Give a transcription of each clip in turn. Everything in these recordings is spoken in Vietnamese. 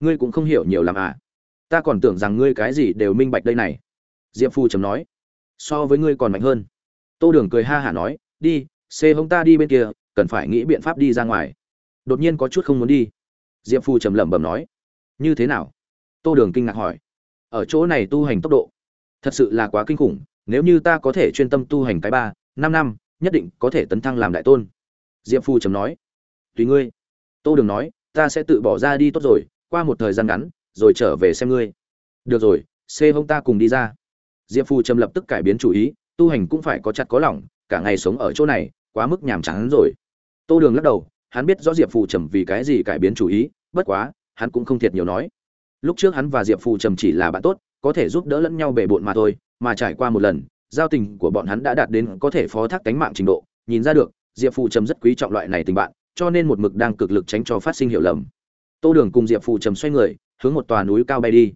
ngươi cũng không hiểu nhiều làm à. Ta còn tưởng rằng ngươi cái gì đều minh bạch đây này. Diệp phu trầm nói. So với ngươi còn mạnh hơn. Tô đường cười ha hả nói, đi, xê hông ta đi bên kia, cần phải nghĩ biện pháp đi ra ngoài. Đột nhiên có chút không muốn đi. Diệp phu trầm lẩm bẩm nói. Như thế nào? Tô đường kinh ngạc hỏi. Ở chỗ này tu hành tốc độ, thật sự là quá kinh khủng, nếu như ta có thể chuyên tâm tu hành cái ba, năm năm, nhất định có thể tấn thăng làm đại tôn. Diệp phu trầm nói. Tùy ngươi. Tô đường nói, ta sẽ tự bỏ ra đi tốt rồi qua một thời gian ngắn, rồi trở về xem ngươi. Được rồi xê hông ta cùng đi ra. Diệp phu trầm lập tức cải biến chủ ý, tu hành cũng phải có chặt có lỏng, cả ngày sống ở chỗ này, quá mức nhàm chán rồi. Tô đường lắc đầu, hắn biết rõ diệp phù trầm vì cái gì cải biến chủ ý, bất quá, hắn cũng không thiệt nhiều nói. Lúc trước hắn và diệp phù trầm chỉ là bạn tốt, có thể giúp đỡ lẫn nhau bề bộn mà thôi, mà trải qua một lần, giao tình của bọn hắn đã đạt đến có thể phó thác cánh mạng trình độ. Nhìn ra được, diệp phù trầm rất quý trọng loại này tình bạn, cho nên một mực đang cực lực tránh cho phát sinh hiểu lầm tô đường cùng diệp phụ trầm xoay người, hướng một tòa núi cao bay đi.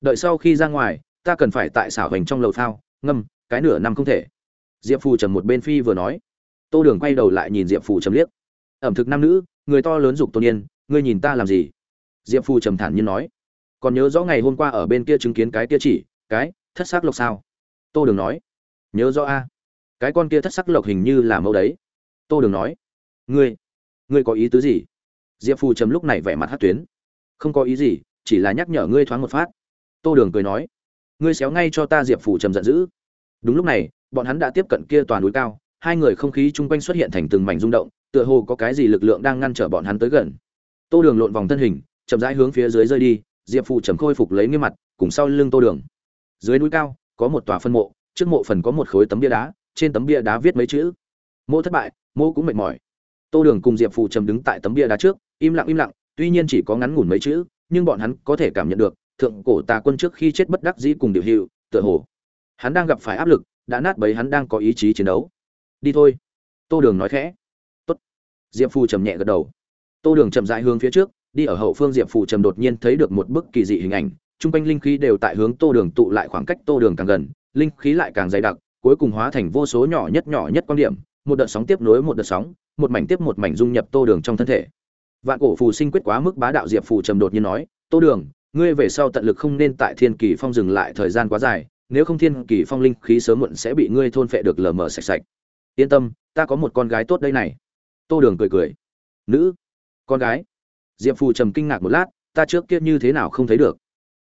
Đợi sau khi ra ngoài, ta cần phải tại xảo hành trong lầu thao, ngâm, cái nửa năm không thể. Diệp phù trầm một bên phi vừa nói. Tô đường quay đầu lại nhìn diệp phù trầm liếc. Ẩm thực nam nữ, người to lớn dục tôn yên ngươi nhìn ta làm gì? Diệp phù trầm thản nhiên nói. Còn nhớ rõ ngày hôm qua ở bên kia chứng kiến cái kia chỉ, cái thất sắc lộc sao? Tô đường nói. Nhớ rõ a. Cái con kia thất sắc lộc hình như là mẫu đấy. Tô đường nói. Ngươi ngươi có ý tứ gì? Diệp phù trầm lúc này vẻ mặt hát tuyến. Không có ý gì, chỉ là nhắc nhở ngươi thoáng một phát. Tô đường cười nói, ngươi xéo ngay cho ta diệp phù trầm giận dữ. Đúng lúc này, bọn hắn đã tiếp cận kia toàn núi cao, hai người không khí chung quanh xuất hiện thành từng mảnh rung động, tựa hồ có cái gì lực lượng đang ngăn trở bọn hắn tới gần. Tô đường lộn vòng thân hình, chậm rãi hướng phía dưới rơi đi, diệp phù trầm khôi phục lấy nghiêm mặt, cùng sau lưng tô đường. Dưới núi cao, có một tòa phân mộ, trước mộ phần có một khối tấm bia đá, trên tấm bia đá viết mấy chữ. Mộ thất bại, mộ cũng mệt mỏi. Tô đường cùng diệp phù trầm đứng tại tấm bia đá trước im lặng im lặng, tuy nhiên chỉ có ngắn ngủn mấy chữ, nhưng bọn hắn có thể cảm nhận được, thượng cổ tà quân trước khi chết bất đắc dĩ cùng điều hiệu, tựa hồ. Hắn đang gặp phải áp lực, đã nát bấy hắn đang có ý chí chiến đấu. Đi thôi. Tô đường nói khẽ. Tốt. diệp phù trầm nhẹ gật đầu. Tô đường chậm dại hướng phía trước, đi ở hậu phương diệp phù trầm đột nhiên thấy được một bức kỳ dị hình ảnh t r u n g quanh linh khí đều tại hướng tô đường tụ lại khoảng cách tô đường càng gần, linh khí lại càng dày đặc, cuối cùng hóa thành vô số nhỏ nhất nhỏ nhất quan điểm, một đợt sóng tiếp nối một đợt sóng, một mảnh tiếp một mảnh dung nhập tô đường trong thân thể vạn cổ phù sinh quyết quá mức bá đạo diệp phù trầm đột nhiên nói, tô đường, ngươi về sau tận lực không nên tại thiên kỳ phong dừng lại thời gian quá dài, nếu không thiên kỳ phong linh khí sớm muộn sẽ bị ngươi thôn phệ được lờ mờ sạch sạch. Yên tâm, ta có một con gái tốt đây này. Tô đường cười cười. Nữ, con gái? Diệp phù trầm kinh ngạc một lát, ta trước kia như thế nào không thấy được?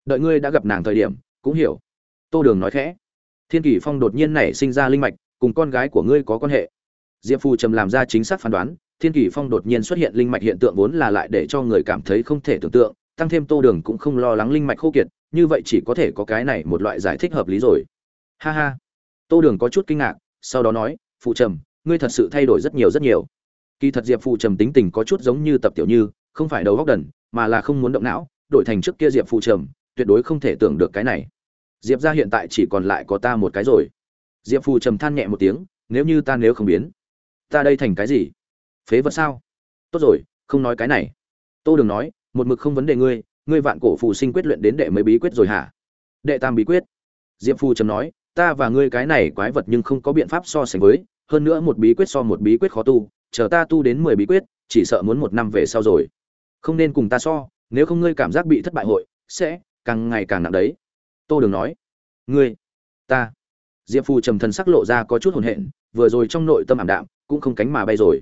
Đợi ngươi đã gặp nàng thời điểm, cũng hiểu. Tô đường nói khẽ. Thiên kỷ phong đột nhiên nảy sinh ra linh mạch, cùng con gái của ngươi có quan hệ. Diệp phù trầm làm ra chính xác phán đoán thiên kỷ phong đột nhiên xuất hiện linh mạch hiện tượng vốn là lại để cho người cảm thấy không thể tưởng tượng, tăng thêm tô đường cũng không lo lắng linh mạch khô kiệt, như vậy chỉ có thể có cái này một loại giải thích hợp lý rồi. Ha ha. Tô đường có chút kinh ngạc, sau đó nói, phụ trầm, ngươi thật sự thay đổi rất nhiều rất nhiều. Kỳ thật diệp phụ trầm tính tình có chút giống như tập tiểu như, không phải đầu góc đần, mà là không muốn động não, đổi thành trước kia diệp phụ trầm, tuyệt đối không thể tưởng được cái này. Diệp ra hiện tại chỉ còn lại có ta một cái rồi. Diệp phụ trầm than nhẹ một tiếng, nếu như ta nếu không biến, ta đây thành cái gì? Phế vật sao? Tốt rồi, không nói cái này. Tô đừng nói, một mực không vấn đề ngươi ngươi vạn cổ phù sinh quyết luyện đến đệ mấy bí quyết rồi hả? Đệ tam bí quyết. Diệp phu trầm nói, ta và ngươi cái này quái vật nhưng không có biện pháp so sánh với, hơn nữa một bí quyết so một bí quyết khó tu, chờ ta tu đến mười bí quyết, chỉ sợ muốn một năm về sau rồi. Không nên cùng ta so, nếu không ngươi cảm giác bị thất bại hội, sẽ càng ngày càng nặng đấy. Tô đường nói, ngươi, ta. Diệp phù trầm thần sắc lộ ra có chút hồn hện, vừa rồi trong nội tâm ảm đạm, cũng không cánh mà bay rồi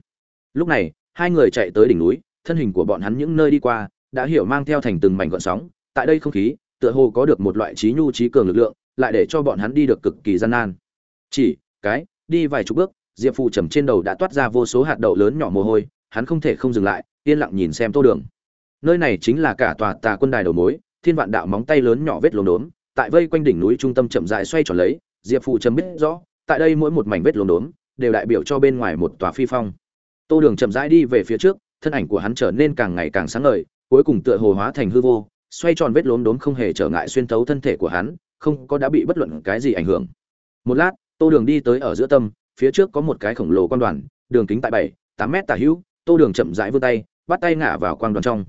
lúc này, hai người chạy tới đỉnh núi, thân hình của bọn hắn những nơi đi qua, đã hiểu mang theo thành từng mảnh gọn sóng. Tại đây không khí, tựa hồ có được một loại trí nhu trí cường lực lượng, lại để cho bọn hắn đi được cực kỳ gian nan. Chỉ, cái, đi vài chục bước, diệp phù trầm trên đầu đã toát ra vô số hạt đậu lớn nhỏ mồ hôi, hắn không thể không dừng lại, yên lặng nhìn xem tô đường. Nơi này chính là cả tòa tà quân đài đầu mối, thiên vạn đạo móng tay lớn nhỏ vết lốm đốm, tại vây quanh đỉnh núi trung tâm chậm dại xoay tròn lấy, diệp phù trầm biết rõ, tại đây mỗi một mảnh vết lốm đốm, đều đại biểu cho bên ngoài một tòa phi phong tô đường chậm rãi đi về phía trước, thân ảnh của hắn trở nên càng ngày càng sáng ngời, cuối cùng tựa hồ hóa thành hư vô, xoay tròn vết lốm đốm không hề trở ngại xuyên thấu thân thể của hắn, không có đã bị bất luận cái gì ảnh hưởng. Một lát, tô đường đi tới ở giữa tâm, phía trước có một cái khổng lồ quan đoàn, đường kính tại bảy, tám mét tả hữu, tô đường chậm rãi vươn tay, bắt tay ngã vào quang đoàn trong.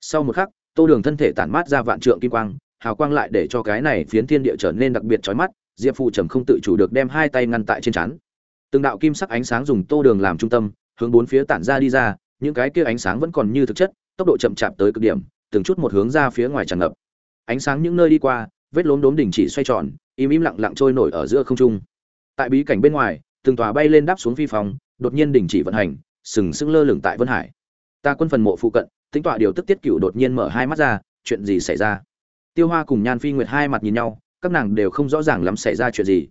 Sau một khắc, tô đường thân thể tản mát ra vạn trượng kim quang, hào quang lại để cho cái này phiến thiên địa trở nên đặc biệt chói mắt, diệp Phù trầm không tự chủ được đem hai tay ngăn tại trên chắn từng đạo kim sắc ánh sáng dùng tô đường làm trung tâm hướng bốn phía tản ra đi ra, những cái kia ánh sáng vẫn còn như thực chất, tốc độ chậm chạp tới cực điểm, từng chút một hướng ra phía ngoài tràn ngập. Ánh sáng những nơi đi qua, vết lốm đốm đỉnh chỉ xoay tròn, im im lặng lặng trôi nổi ở giữa không trung. Tại bí cảnh bên ngoài, từng tòa bay lên đáp xuống phi phòng đột nhiên đình chỉ vận hành, sừng sững lơ lửng tại vân hải. Ta quân phần mộ phụ cận tính tọa điều tức tiết cửu đột nhiên mở hai mắt ra, chuyện gì xảy ra? Tiêu hoa cùng nhan phi nguyệt hai mặt nhìn nhau, các nàng đều không rõ ràng lắm xảy ra chuyện gì.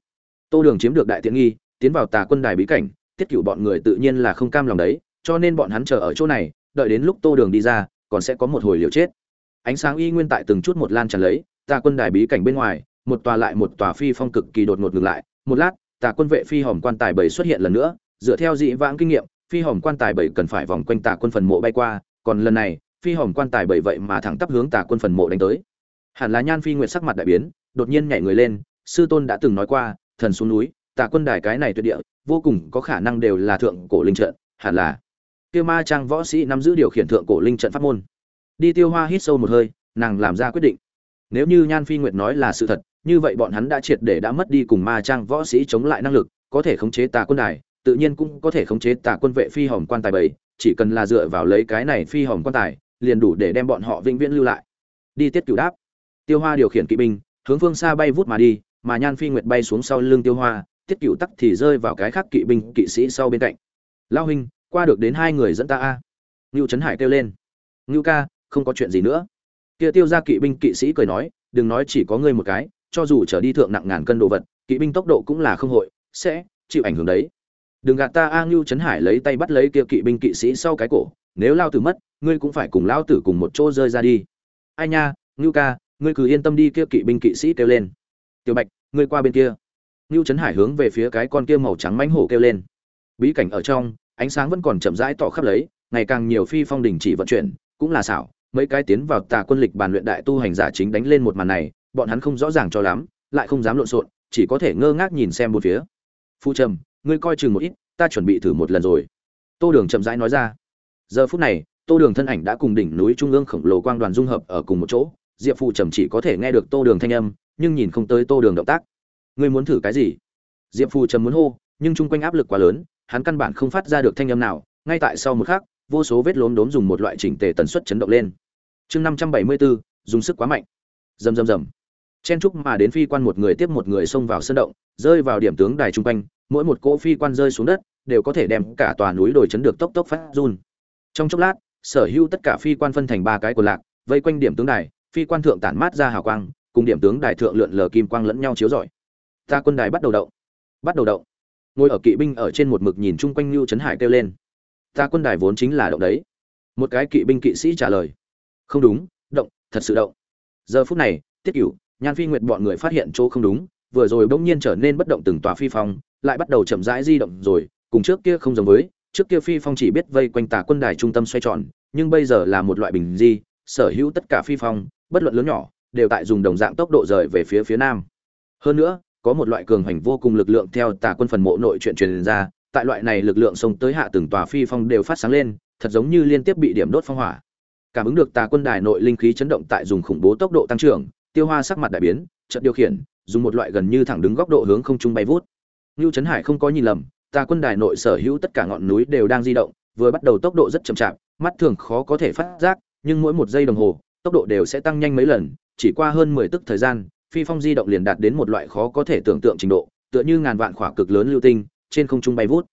Tô đường chiếm được đại tiện nghi, tiến vào tà quân đài bí cảnh tiết cửu bọn người tự nhiên là không cam lòng đấy, cho nên bọn hắn chờ ở chỗ này, đợi đến lúc tô đường đi ra, còn sẽ có một hồi liều chết. Ánh sáng y nguyên tại từng chút một lan tràn lấy, tà quân đài bí cảnh bên ngoài, một tòa lại một tòa phi phong cực kỳ đột ngột ngừng lại. Một lát, tà quân vệ phi hòm quan tài bảy xuất hiện lần nữa, dựa theo dị vãng kinh nghiệm, phi hòm quan tài bảy cần phải vòng quanh tà quân phần mộ bay qua, còn lần này, phi hòm quan tài bảy vậy mà thẳng tắp hướng tà quân phần mộ đánh tới. Hẳn là nhan phi nguyệt sắc mặt đại biến, đột nhiên nhảy người lên, sư tôn đã từng nói qua, thần xuống núi tà quân đài cái này tuyệt địa, vô cùng có khả năng đều là thượng cổ linh trận, hẳn là. Kia ma trang võ sĩ nắm giữ điều khiển thượng cổ linh trận pháp môn. Đi tiêu hoa hít sâu một hơi, nàng làm ra quyết định. Nếu như nhan phi nguyệt nói là sự thật, như vậy bọn hắn đã triệt để đã mất đi cùng ma trang võ sĩ chống lại năng lực, có thể khống chế tà quân đài, tự nhiên cũng có thể khống chế tà quân vệ phi hồng quan tài bảy chỉ cần là dựa vào lấy cái này phi hồng quan tài, liền đủ để đem bọn họ vĩnh viễn lưu lại. Đi tiết cửu đáp. Tiêu hoa điều khiển kỵ binh, hướng phương xa bay vút mà đi, mà nhan phi nguyệt bay xuống sau lưng tiêu hoa tiết cửu tắc thì rơi vào cái khác kỵ binh, kỵ sĩ sau bên cạnh. Lao huynh, qua được đến hai người dẫn ta a. Ngưu trấn hải kêu lên. Ngưu ca, không có chuyện gì nữa. Kia tiêu ra kỵ binh, kỵ sĩ cười nói, đừng nói chỉ có ngươi một cái, cho dù trở đi thượng nặng ngàn cân đồ vật, kỵ binh tốc độ cũng là không hội, sẽ chịu ảnh hưởng đấy. Đừng gạt ta a. Ngưu trấn hải lấy tay bắt lấy kia kỵ binh, kỵ sĩ sau cái cổ, nếu lao tử mất, ngươi cũng phải cùng lao tử cùng một chỗ rơi ra đi. Ai nha, ngưu ca, ngươi cứ yên tâm đi, kia kỵ binh, kỵ sĩ kêu lên. Tiểu bạch, ngươi qua bên kia. Nưu trấn hải hướng về phía cái con kia màu trắng mãnh hổ kêu lên. Bí cảnh ở trong, ánh sáng vẫn còn chậm rãi tỏ khắp lấy, ngày càng nhiều phi phong đỉnh chỉ vận chuyển, cũng là xảo, mấy cái tiến vào tà quân lịch bàn luyện đại tu hành giả chính đánh lên một màn này, bọn hắn không rõ ràng cho lắm, lại không dám lộn xộn, chỉ có thể ngơ ngác nhìn xem bốn phía. Phu trầm, ngươi coi chừng một ít, ta chuẩn bị thử một lần rồi. Tô đường chậm rãi nói ra. Giờ phút này, tô đường thân ảnh đã cùng đỉnh núi trung ương khổng lồ quang đoàn dung hợp ở cùng một chỗ, diệp phụ trầm chỉ có thể nghe được tô đường thanh âm, nhưng nhìn không tới tô đường động tác ngươi muốn thử cái gì? Diệp Phù trầm muốn hô, nhưng chung quanh áp lực quá lớn, hắn căn bản không phát ra được thanh âm nào, ngay tại sau một khắc, vô số vết lốm đốm dùng một loại chỉnh tề tần suất chấn động lên. Chương năm trăm bảy mươi bốn dùng sức quá mạnh. Rầm rầm rầm. Chen trúc mà đến phi quan một người tiếp một người xông vào sân động, rơi vào điểm tướng đài trung quanh, mỗi một cỗ phi quan rơi xuống đất, đều có thể đem cả tòa núi đồi chấn được tốc tốc phát run. Trong chốc lát, sở hữu tất cả phi quan phân thành ba cái của lạc, vây quanh điểm tướng đài, phi quan thượng tản mát ra hào quang, cùng điểm tướng đài thượng lượn lờ kim quang lẫn nhau chiếu rọi ta quân đài bắt đầu động. Bắt đầu động. Ngồi ở kỵ binh ở trên một mực nhìn chung quanh lưu trấn hải kêu lên. Ta quân đài vốn chính là động đấy. Một cái kỵ binh kỵ sĩ trả lời. Không đúng, động, thật sự động. Giờ phút này, tiết cửu, nhan phi nguyệt bọn người phát hiện chỗ không đúng, vừa rồi bỗng nhiên trở nên bất động từng tòa phi phong, lại bắt đầu chậm rãi di động rồi, cùng trước kia không giống với, trước kia phi phong chỉ biết vây quanh tà quân đài trung tâm xoay tròn, nhưng bây giờ là một loại bình di, sở hữu tất cả phi phong, bất luận lớn nhỏ, đều tại dùng đồng dạng tốc độ rời về phía phía nam. Hơn nữa có một loại cường hành vô cùng lực lượng theo tà quân phần mộ nội chuyện truyền ra tại loại này lực lượng xông tới hạ từng tòa phi phong đều phát sáng lên thật giống như liên tiếp bị điểm đốt phong hỏa. Cảm ứng được tà quân đài nội linh khí chấn động tại dùng khủng bố tốc độ tăng trưởng tiêu hoa sắc mặt đại biến trận điều khiển dùng một loại gần như thẳng đứng góc độ hướng không trung bay vút. Lưu Trấn Hải không có nhìn lầm, tà quân đài nội sở hữu tất cả ngọn núi đều đang di động, vừa bắt đầu tốc độ rất chậm chạp, mắt thường khó có thể phát giác, nhưng mỗi một giây đồng hồ, tốc độ đều sẽ tăng nhanh mấy lần, chỉ qua hơn 10 tức thời gian, phi phong di động liền đạt đến một loại khó có thể tưởng tượng trình độ, tựa như ngàn vạn khỏa cực lớn lưu tinh, trên không trung bay vút.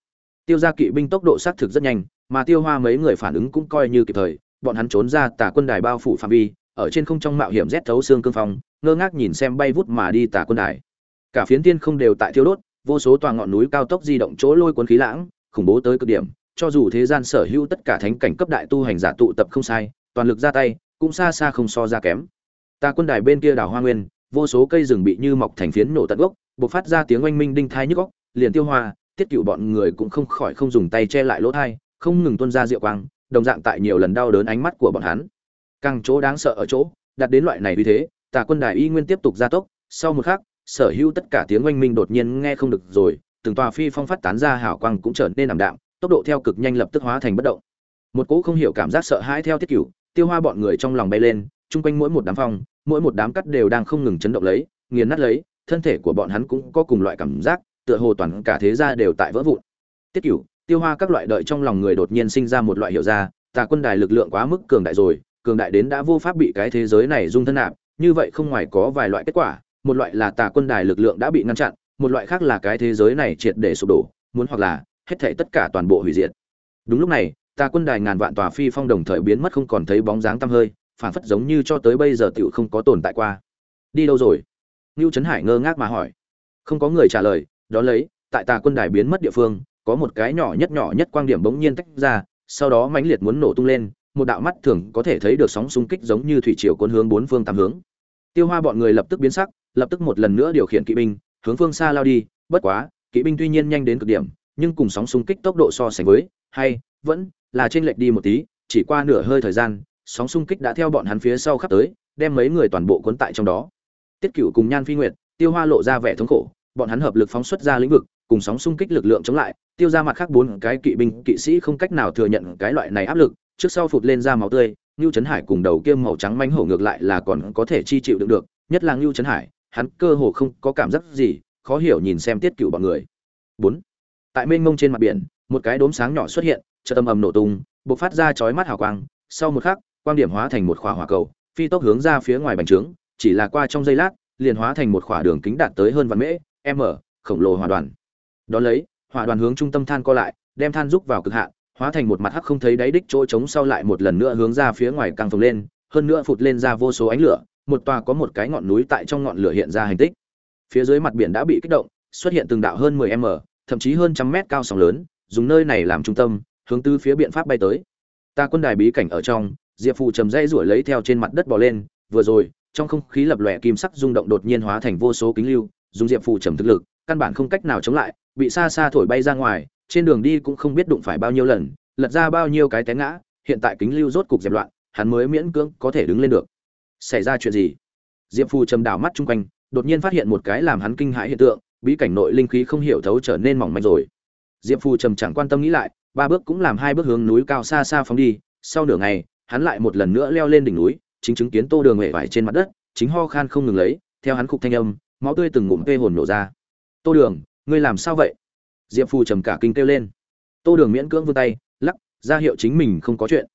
Tiêu gia kỵ binh tốc độ xác thực rất nhanh, mà Tiêu Hoa mấy người phản ứng cũng coi như kịp thời, bọn hắn trốn ra tà quân đài bao phủ phạm vi, ở trên không trong mạo hiểm rét thấu xương cương phong, ngơ ngác nhìn xem bay vút mà đi tà quân đài. Cả phiến tiên không đều tại thiêu đốt, vô số tòa ngọn núi cao tốc di động chỗ lôi cuốn khí lãng, khủng bố tới cực điểm, cho dù thế gian sở hữu tất cả thánh cảnh cấp đại tu hành giả tụ tập không sai, toàn lực ra tay, cũng xa xa không so ra kém. Ta quân đài bên kia đảo Hoa Nguyên, vô số cây rừng bị như mọc thành phiến nổ tận gốc, bộc phát ra tiếng oanh minh đinh thai nhức óc, liền tiêu hoa, tiết cựu bọn người cũng không khỏi không dùng tay che lại lỗ thai, không ngừng tuôn ra diệu quang, đồng dạng tại nhiều lần đau đớn ánh mắt của bọn hắn. Càng chỗ đáng sợ ở chỗ, đạt đến loại này vì thế, Tà quân đài y nguyên tiếp tục gia tốc, sau một khắc, sở hữu tất cả tiếng oanh minh đột nhiên nghe không được rồi từng tòa phi phong phát tán ra hào quang cũng trở nên ảm đạm tốc độ theo cực nhanh lập tức hóa thành bất động một cỗ không hiểu cảm giác sợ hãi theo tiết cửu tiêu hoa bọn người trong lòng bay lên chung quanh mỗi một đám phong mỗi một đám cắt đều đang không ngừng chấn động lấy, nghiền nát lấy, thân thể của bọn hắn cũng có cùng loại cảm giác, tựa hồ toàn cả thế gia đều tại vỡ vụn. Tiết cửu, tiêu hoa các loại đợi trong lòng người đột nhiên sinh ra một loại hiệu ra, tà quân đài lực lượng quá mức cường đại rồi, cường đại đến đã vô pháp bị cái thế giới này dung thân nạp, như vậy không ngoài có vài loại kết quả, một loại là tà quân đài lực lượng đã bị ngăn chặn, một loại khác là cái thế giới này triệt để sụp đổ, muốn hoặc là hết thảy tất cả toàn bộ hủy diệt. Đúng lúc này, tà quân đài ngàn vạn tòa phi phong đồng thời biến mất không còn thấy bóng dáng tăm hơi phản phất giống như cho tới bây giờ tiểu không có tồn tại qua. Đi đâu rồi? Ngưu trấn hải ngơ ngác mà hỏi. Không có người trả lời, đó lấy, tại tà quân đài biến mất địa phương, có một cái nhỏ nhất nhỏ nhất quang điểm bỗng nhiên tách ra, sau đó mãnh liệt muốn nổ tung lên, một đạo mắt thường có thể thấy được sóng xung kích giống như thủy triều cuốn hướng bốn phương tám hướng. Tiêu hoa bọn người lập tức biến sắc, lập tức một lần nữa điều khiển kỵ binh, hướng phương xa lao đi, bất quá, kỵ binh tuy nhiên nhanh đến cực điểm, nhưng cùng sóng xung kích tốc độ so sánh với, hay, vẫn là trên lệch đi một tí, chỉ qua nửa hơi thời gian sóng xung kích đã theo bọn hắn phía sau khắp tới, đem mấy người toàn bộ cuốn tại trong đó. Tiết Cửu cùng nhan phi nguyệt, tiêu hoa lộ ra vẻ thống khổ, bọn hắn hợp lực phóng xuất ra lĩnh vực, cùng sóng xung kích lực lượng chống lại, tiêu ra mặt khác bốn cái kỵ binh, kỵ sĩ không cách nào thừa nhận cái loại này áp lực, trước sau phụt lên ra máu tươi Nưu Chấn hải cùng đầu kiêm màu trắng manh hổ ngược lại là còn có thể chi chịu đựng được, nhất là Nưu Chấn hải, hắn cơ hồ không có cảm giác gì, khó hiểu nhìn xem tiết Cửu bọn người. Bốn, tại mênh mông trên mặt biển, một cái đốm sáng nhỏ xuất hiện, chợt âm ầm nổ tung, bộc phát ra chói mắt hào quang, sau một khắc quang điểm hóa thành một khỏa hỏa cầu, phi tốc hướng ra phía ngoài bành trướng, chỉ là qua trong giây lát, liền hóa thành một khỏa đường kính đạt tới hơn vạn mễ, m, khổng lồ hỏa đoàn. Đón lấy, hỏa đoàn hướng trung tâm than co lại, đem than rúc vào cực hạn, hóa thành một mặt hắc không thấy đáy đích chỗ trống sau lại một lần nữa hướng ra phía ngoài căng phồng lên, hơn nữa phụt lên ra vô số ánh lửa, một tòa có một cái ngọn núi tại trong ngọn lửa hiện ra hành tích. Phía dưới mặt biển đã bị kích động, xuất hiện từng đạo hơn 10 m, thậm chí hơn trăm mét cao sóng lớn, dùng nơi này làm trung tâm, hướng từ phía biện pháp bay tới. Ta quân đài bí cảnh ở trong diệp phù trầm dây ruổi lấy theo trên mặt đất bò lên, vừa rồi, trong không khí lập lòe kim sắc rung động đột nhiên hóa thành vô số kính lưu, dùng diệp phù trầm thực lực, căn bản không cách nào chống lại, bị xa xa thổi bay ra ngoài, trên đường đi cũng không biết đụng phải bao nhiêu lần, lật ra bao nhiêu cái té ngã, hiện tại kính lưu rốt cục dẹp loạn, hắn mới miễn cưỡng có thể đứng lên được. Xảy ra chuyện gì? Diệp phù trầm đảo mắt chung quanh, đột nhiên phát hiện một cái làm hắn kinh hãi hiện tượng, bí cảnh nội linh khí không hiểu thấu trở nên mỏng manh rồi. Diệp phù trầm chẳng quan tâm nghĩ lại, ba bước cũng làm hai bước hướng núi cao xa xa phóng đi, sau nửa ngày hắn lại một lần nữa leo lên đỉnh núi, chính chứng kiến tô đường huệ vải trên mặt đất, chính ho khan không ngừng lấy, theo hắn khục thanh âm, máu tươi từng ngụm vê hồn nổ ra. Tô đường, ngươi làm sao vậy? Diệp phù trầm cả kinh kêu lên. Tô đường miễn cưỡng vươn tay, lắc, ra hiệu chính mình không có chuyện.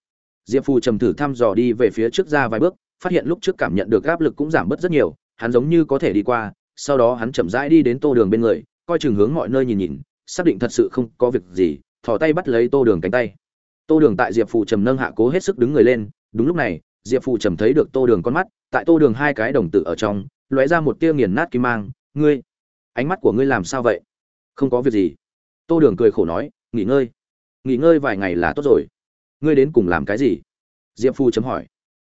Diệp phù trầm thử thăm dò đi về phía trước ra vài bước, phát hiện lúc trước cảm nhận được áp lực cũng giảm bớt rất nhiều, hắn giống như có thể đi qua, sau đó hắn chậm rãi đi đến tô đường bên người, coi chừng hướng mọi nơi nhìn nhìn, xác định thật sự không có việc gì, thò tay bắt lấy tô đường cánh tay tô đường tại diệp Phủ trầm nâng hạ cố hết sức đứng người lên, đúng lúc này, diệp Phủ trầm thấy được tô đường con mắt, tại tô đường hai cái đồng tử ở trong, lóe ra một tia nghiền nát kim mang, ngươi, ánh mắt của ngươi làm sao vậy? Không có việc gì. Tô đường cười khổ nói, nghỉ ngơi nghỉ ngơi vài ngày là tốt rồi. Ngươi đến cùng làm cái gì? Diệp phu chấm hỏi.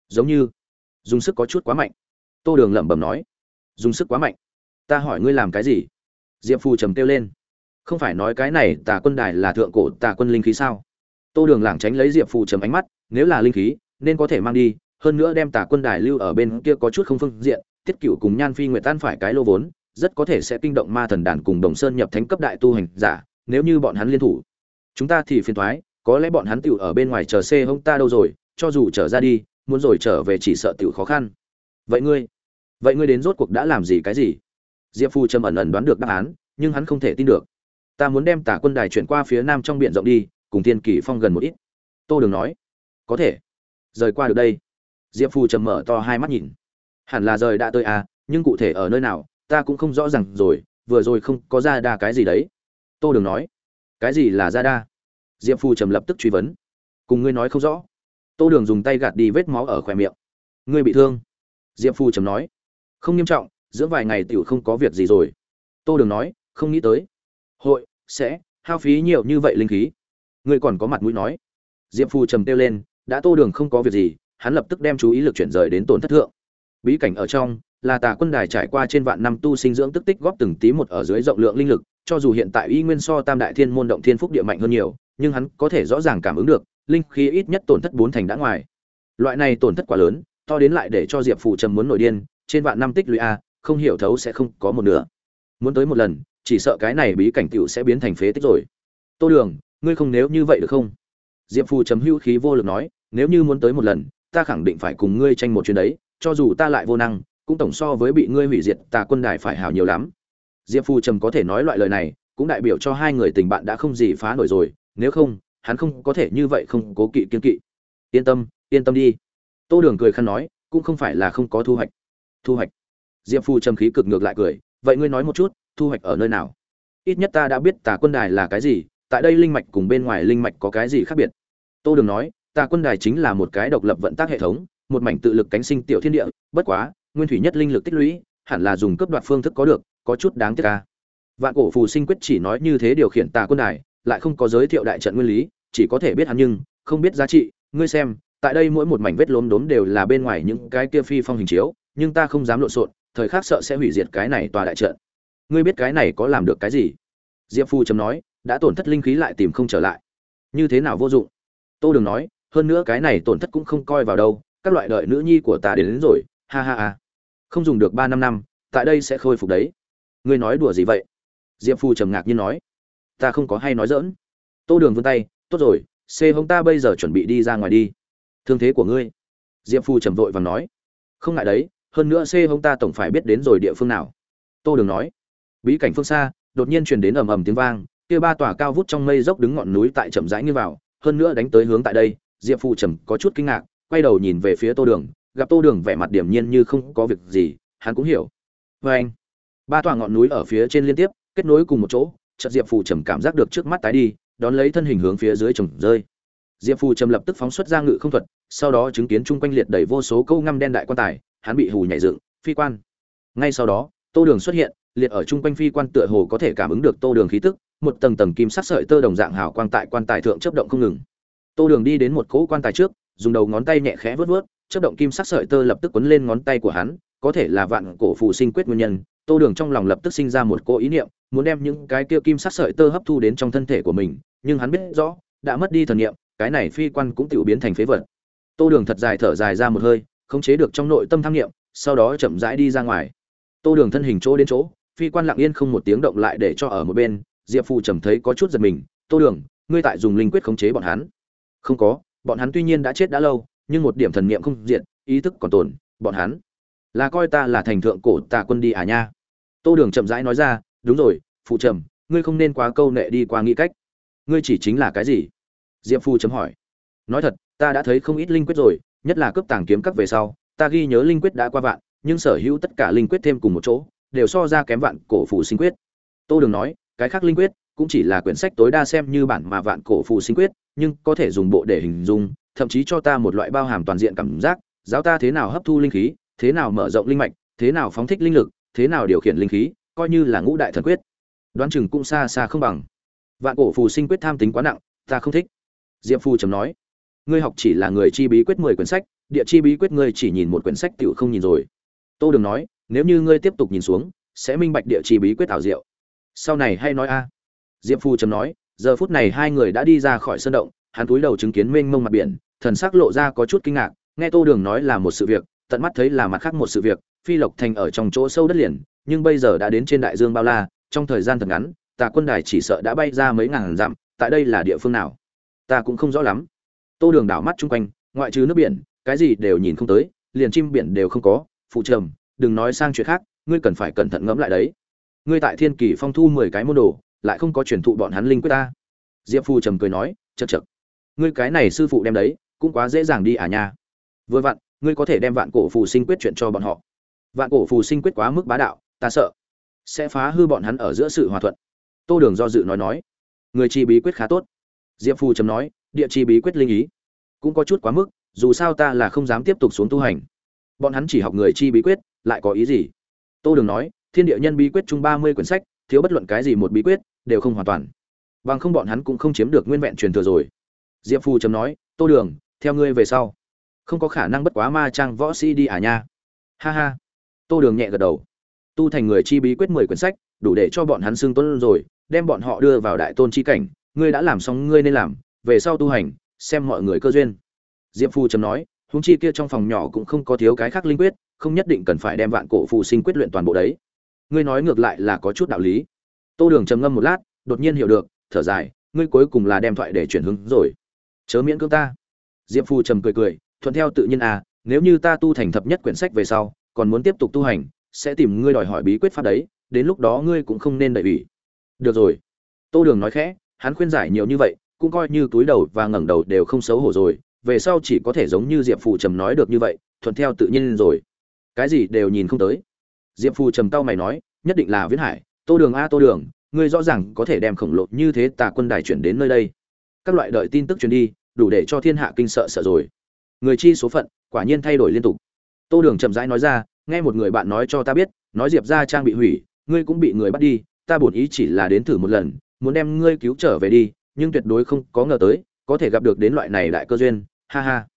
Giống như, dùng sức có chút quá mạnh. Tô đường lẩm bẩm nói. Dùng sức quá mạnh? Ta hỏi ngươi làm cái gì? Diệp phu trầm kêu lên. Không phải nói cái này tà quân đài là thượng cổ tà quân linh khí sao? Tô đường lảng tránh lấy diệp phù trầm ánh mắt, nếu là linh khí, nên có thể mang đi, hơn nữa đem tà quân đài lưu ở bên kia có chút không phương diện, tiết cựu cùng nhan phi nguyệt tan phải cái lô vốn, rất có thể sẽ kinh động ma thần đàn cùng đồng sơn nhập thánh cấp đại tu hành giả, nếu như bọn hắn liên thủ. Chúng ta thì phiền thoái, có lẽ bọn hắn tựu ở bên ngoài chờ xe hông ta đâu rồi, cho dù trở ra đi, muốn rồi trở về chỉ sợ tựu khó khăn. Vậy ngươi vậy ngươi đến rốt cuộc đã làm gì cái gì? Diệp phu trầm ẩn ẩn đoán được đáp án, nhưng hắn không thể tin được. Ta muốn đem tả quân đài chuyển qua phía nam trong biển rộng đi cùng thiên kỷ phong gần một ít. Tô đường nói, có thể. Rời qua được đây. Diệp phu trầm mở to hai mắt nhìn. Hẳn là rời đã tới à nhưng cụ thể ở nơi nào, ta cũng không rõ ràng rồi, vừa rồi không có ra đa cái gì đấy. Tô đường nói, cái gì là ra đa? Diệp phu trầm lập tức truy vấn, cùng ngươi nói không rõ. Tô đường dùng tay gạt đi vết máu ở khỏe miệng. Ngươi bị thương? Diệp phu trầm nói, không nghiêm trọng, giữa vài ngày t i ể u không có việc gì rồi. Tô đường nói, không nghĩ tới. Hội, sẽ, hao phí nhiều như vậy linh khí ngươi còn có mặt mũi nói. Diệp phu trầm kêu lên, đã tô đường không có việc gì, hắn lập tức đem chú ý lực chuyển rời đến tổn thất thượng. Bí cảnh ở trong, là tà quân đài trải qua trên vạn năm tu sinh dưỡng tức tích góp từng tí một ở dưới rộng lượng linh lực, cho dù hiện tại y nguyên so tam đại thiên môn động thiên phúc địa mạnh hơn nhiều, nhưng hắn có thể rõ ràng cảm ứng được, linh khí ít nhất tổn thất bốn thành đã ngoài. Loại này tổn thất quá lớn, to đến lại để cho diệp phù trầm muốn nổi điên, trên vạn năm tích lũy a, không hiểu thấu sẽ không có một nửa. Muốn tới một lần, chỉ sợ cái này bí cảnh tiểu sẽ biến thành phế tích rồi. Tô đường ngươi không nếu như vậy được không? Diệp phù chấm hữu khí vô lực nói, nếu như muốn tới một lần, ta khẳng định phải cùng ngươi tranh một chuyến đấy, cho dù ta lại vô năng, cũng tổng so với bị ngươi hủy diệt tà quân đài phải hảo nhiều lắm. Diệp phu trầm có thể nói loại lời này, cũng đại biểu cho hai người tình bạn đã không gì phá nổi rồi, nếu không, hắn không có thể như vậy không cố kỵ kiên kỵ. Yên tâm yên tâm đi. Tô đường cười khăn nói, cũng không phải là không có thu hoạch. Thu hoạch. Diệp phu trầm khí cực ngược lại cười, vậy ngươi nói một chút, thu hoạch ở nơi nào? Ít nhất ta đã biết tà quân đài là cái gì tại đây linh mạch cùng bên ngoài linh mạch có cái gì khác biệt? Tô đường nói, tà quân đài chính là một cái độc lập vận tác hệ thống, một mảnh tự lực cánh sinh tiểu thiên địa, bất quá, nguyên thủy nhất linh lực tích lũy, hẳn là dùng cấp đoạt phương thức có được, có chút đáng tiếc ca vạn cổ phù sinh quyết chỉ nói như thế điều khiển tà quân đài, lại không có giới thiệu đại trận nguyên lý, chỉ có thể biết hắn nhưng không biết giá trị. Ngươi xem, tại đây mỗi một mảnh vết lốm đốm đều là bên ngoài những cái kia phi phong hình chiếu, nhưng ta không dám lộn xộn, thời khắc sợ sẽ hủy diệt cái này tòa đại trận. Ngươi biết cái này có làm được cái gì? Diệp phu chấm nói đã tổn thất linh khí lại tìm không trở lại. Như thế nào vô dụng? Tô đường nói hơn nữa cái này tổn thất cũng không coi vào đâu các loại đợi nữ nhi của ta đến, đến rồi ha ha ha. Không dùng được ba năm năm tại đây sẽ khôi phục đấy. Ngươi nói đùa gì vậy? Diệp phu trầm ngạc nhiên nói. Ta không có hay nói dỡn tô đường vươn tay tốt rồi c hông ta bây giờ chuẩn bị đi ra ngoài đi. Thương thế của ngươi. Diệp phu trầm vội và nói. Không ngại đấy hơn nữa c hông ta tổng phải biết đến rồi địa phương nào. Tô đường nói. Bí cảnh phương xa đột nhiên truyền đến ầm ầm tiếng vang kia ba tòa cao vút trong mây dốc đứng ngọn núi tại chậm rãi như vào, hơn nữa đánh tới hướng tại đây, diệp Phù trầm có chút kinh ngạc, quay đầu nhìn về phía tô đường, gặp tô đường vẻ mặt điểm nhiên như không có việc gì, hắn cũng hiểu. Vê anh, ba tòa ngọn núi ở phía trên liên tiếp, kết nối cùng một chỗ, chợt diệp phù trầm cảm giác được trước mắt tái đi, đón lấy thân hình hướng phía dưới trồng rơi. Diệp phù trầm lập tức phóng xuất ra ngự không thuật, sau đó chứng kiến chung quanh liệt đầy vô số câu ngăm đen đại quan tài, hắn bị hù nhảy dựng, phi quan. Ngay sau đó, tô đường xuất hiện, liệt ở chung quanh phi quan tựa hồ có thể cảm ứng được tô đường khí tức một tầng tầng kim sắc sợi tơ đồng dạng hào quang tại quan tài thượng chớp động không ngừng. Tô đường đi đến một cỗ quan tài trước, dùng đầu ngón tay nhẹ khẽ vớt vớt chớp động kim sắc sợi tơ lập tức quấn lên ngón tay của hắn, có thể là vạn cổ phù sinh quyết nguyên nhân, tô đường trong lòng lập tức sinh ra một cỗ ý niệm, muốn đem những cái kia kim sắc sợi tơ hấp thu đến trong thân thể của mình, nhưng hắn biết rõ, đã mất đi thần niệm, cái này phi quan cũng tiểu biến thành phế vật. Tô đường thật dài thở dài ra một hơi, khống chế được trong nội tâm tham niệm, sau đó chậm rãi đi ra ngoài. Tô đường thân hình chỗ đến chỗ, phi quan lặng yên không một tiếng động lại để cho ở một bên diệp phù trầm thấy có chút giật mình, tô đường, ngươi tại dùng linh quyết khống chế bọn hắn. Không có, bọn hắn tuy nhiên đã chết đã lâu, nhưng một điểm thần niệm không diện ý thức còn tồn, bọn hắn là coi ta là thành thượng cổ tà quân đi à nha. Tô đường chậm rãi nói ra, đúng rồi phụ trầm, ngươi không nên quá câu nệ đi qua nghĩ cách. Ngươi chỉ chính là cái gì? Diệp phu chấm hỏi. Nói thật, ta đã thấy không ít linh quyết rồi, nhất là cướp tàng kiếm các về sau, ta ghi nhớ linh quyết đã qua vạn, nhưng sở hữu tất cả linh quyết thêm cùng một chỗ, đều so ra kém vạn cổ phủ sinh quyết. Tô đường nói cái khác linh quyết, cũng chỉ là quyển sách tối đa xem như bản mà vạn cổ phù sinh quyết, nhưng có thể dùng bộ để hình dung, thậm chí cho ta một loại bao hàm toàn diện cảm giác, giáo ta thế nào hấp thu linh khí, thế nào mở rộng linh mạch, thế nào phóng thích linh lực, thế nào điều khiển linh khí, coi như là ngũ đại thần quyết. Đoán chừng cũng xa xa không bằng. Vạn cổ phù sinh quyết tham tính quá nặng, ta không thích. Diệp phu chấm nói, ngươi học chỉ là người chi bí quyết mười quyển sách, địa chi bí quyết ngươi chỉ nhìn một quyển sách tiểu không nhìn rồi. Tô đừng nói, nếu như ngươi tiếp tục nhìn xuống, sẽ minh bạch địa chi bí quyết ảo diệu sau này hay nói a. Diệp phu trầm nói, giờ phút này hai người đã đi ra khỏi sân động, hắn cúi đầu chứng kiến mênh mông mặt biển, thần sắc lộ ra có chút kinh ngạc, nghe tô đường nói là một sự việc, tận mắt thấy là mặt khác một sự việc, phi lộc thành ở trong chỗ sâu đất liền, nhưng bây giờ đã đến trên đại dương bao la, trong thời gian thật ngắn, tà quân đài chỉ sợ đã bay ra mấy ngàn dặm, tại đây là địa phương nào? Ta cũng không rõ lắm. Tô đường đảo mắt chung quanh, ngoại trừ nước biển, cái gì đều nhìn không tới, liền chim biển đều không có. Phụ trầm, đừng nói sang chuyện khác, ngươi cần phải cẩn thận ngẫm lại đấy ngươi tại thiên kỳ phong thu mười cái môn đồ, lại không có truyền thụ bọn hắn linh quyết ta. Diệp phu trầm cười nói chật chật ngươi cái này sư phụ đem đấy, cũng quá dễ dàng đi à nha. Vừa vặn, ngươi có thể đem vạn cổ phù sinh quyết chuyện cho bọn họ. Vạn cổ phù sinh quyết quá mức bá đạo, ta sợ sẽ phá hư bọn hắn ở giữa sự hòa thuận. Tô đường do dự nói nói, người chi bí quyết khá tốt. Diệp phù trầm nói, địa chi bí quyết linh ý cũng có chút quá mức, dù sao ta là không dám tiếp tục xuống tu hành. Bọn hắn chỉ học người chi bí quyết, lại có ý gì? Tô đường nói thiên địa nhân bí quyết chung ba mươi quyển sách, thiếu bất luận cái gì một bí quyết, đều không hoàn toàn. Bằng không bọn hắn cũng không chiếm được nguyên vẹn truyền thừa rồi. Diệp phù chấm nói, tô đường, theo ngươi về sau, không có khả năng bất quá ma trang võ sĩ đi à nha. Ha ha. Tô đường nhẹ gật đầu. Tu thành người chi bí quyết mười quyển sách, đủ để cho bọn hắn xưng tôn rồi, đem bọn họ đưa vào đại tôn chi cảnh, ngươi đã làm xong ngươi nên làm, về sau tu hành, xem mọi người cơ duyên. Diệp phu chấm nói, huống chi kia trong phòng nhỏ cũng không có thiếu cái khác linh quyết, không nhất định cần phải đem vạn cổ phù sinh quyết luyện toàn bộ đấy ngươi nói ngược lại là có chút đạo lý. Tô đường trầm ngâm một lát, đột nhiên hiểu được, thở dài, ngươi cuối cùng là đem thoại để chuyển hướng rồi. Chớ miễn cưỡng ta. Diệp phu trầm cười cười, thuận theo tự nhiên à nếu như ta tu thành thập nhất quyển sách về sau, còn muốn tiếp tục tu hành, sẽ tìm ngươi đòi hỏi bí quyết pháp đấy, đến lúc đó ngươi cũng không nên đợi ủy. Được rồi. Tô đường nói khẽ, hắn khuyên giải nhiều như vậy, cũng coi như túi đầu và ngẩng đầu đều không xấu hổ rồi, về sau chỉ có thể giống như diệp phù trầm nói được như vậy, thuận theo tự nhiên rồi. Cái gì đều nhìn không tới diệp phù trầm tao mày nói, nhất định là viễn hải, tô đường a, tô đường, ngươi rõ ràng có thể đem khổng lồ như thế tà quân đài chuyển đến nơi đây. Các loại đợi tin tức truyền đi, đủ để cho thiên hạ kinh sợ sợ rồi. Người chi số phận, quả nhiên thay đổi liên tục. Tô đường chậm rãi nói ra, nghe một người bạn nói cho ta biết, nói diệp ra trang bị hủy, ngươi cũng bị người bắt đi, ta bổn ý chỉ là đến thử một lần, muốn đem ngươi cứu trở về đi, nhưng tuyệt đối không có ngờ tới, có thể gặp được đến loại này đại cơ duyên, ha ha.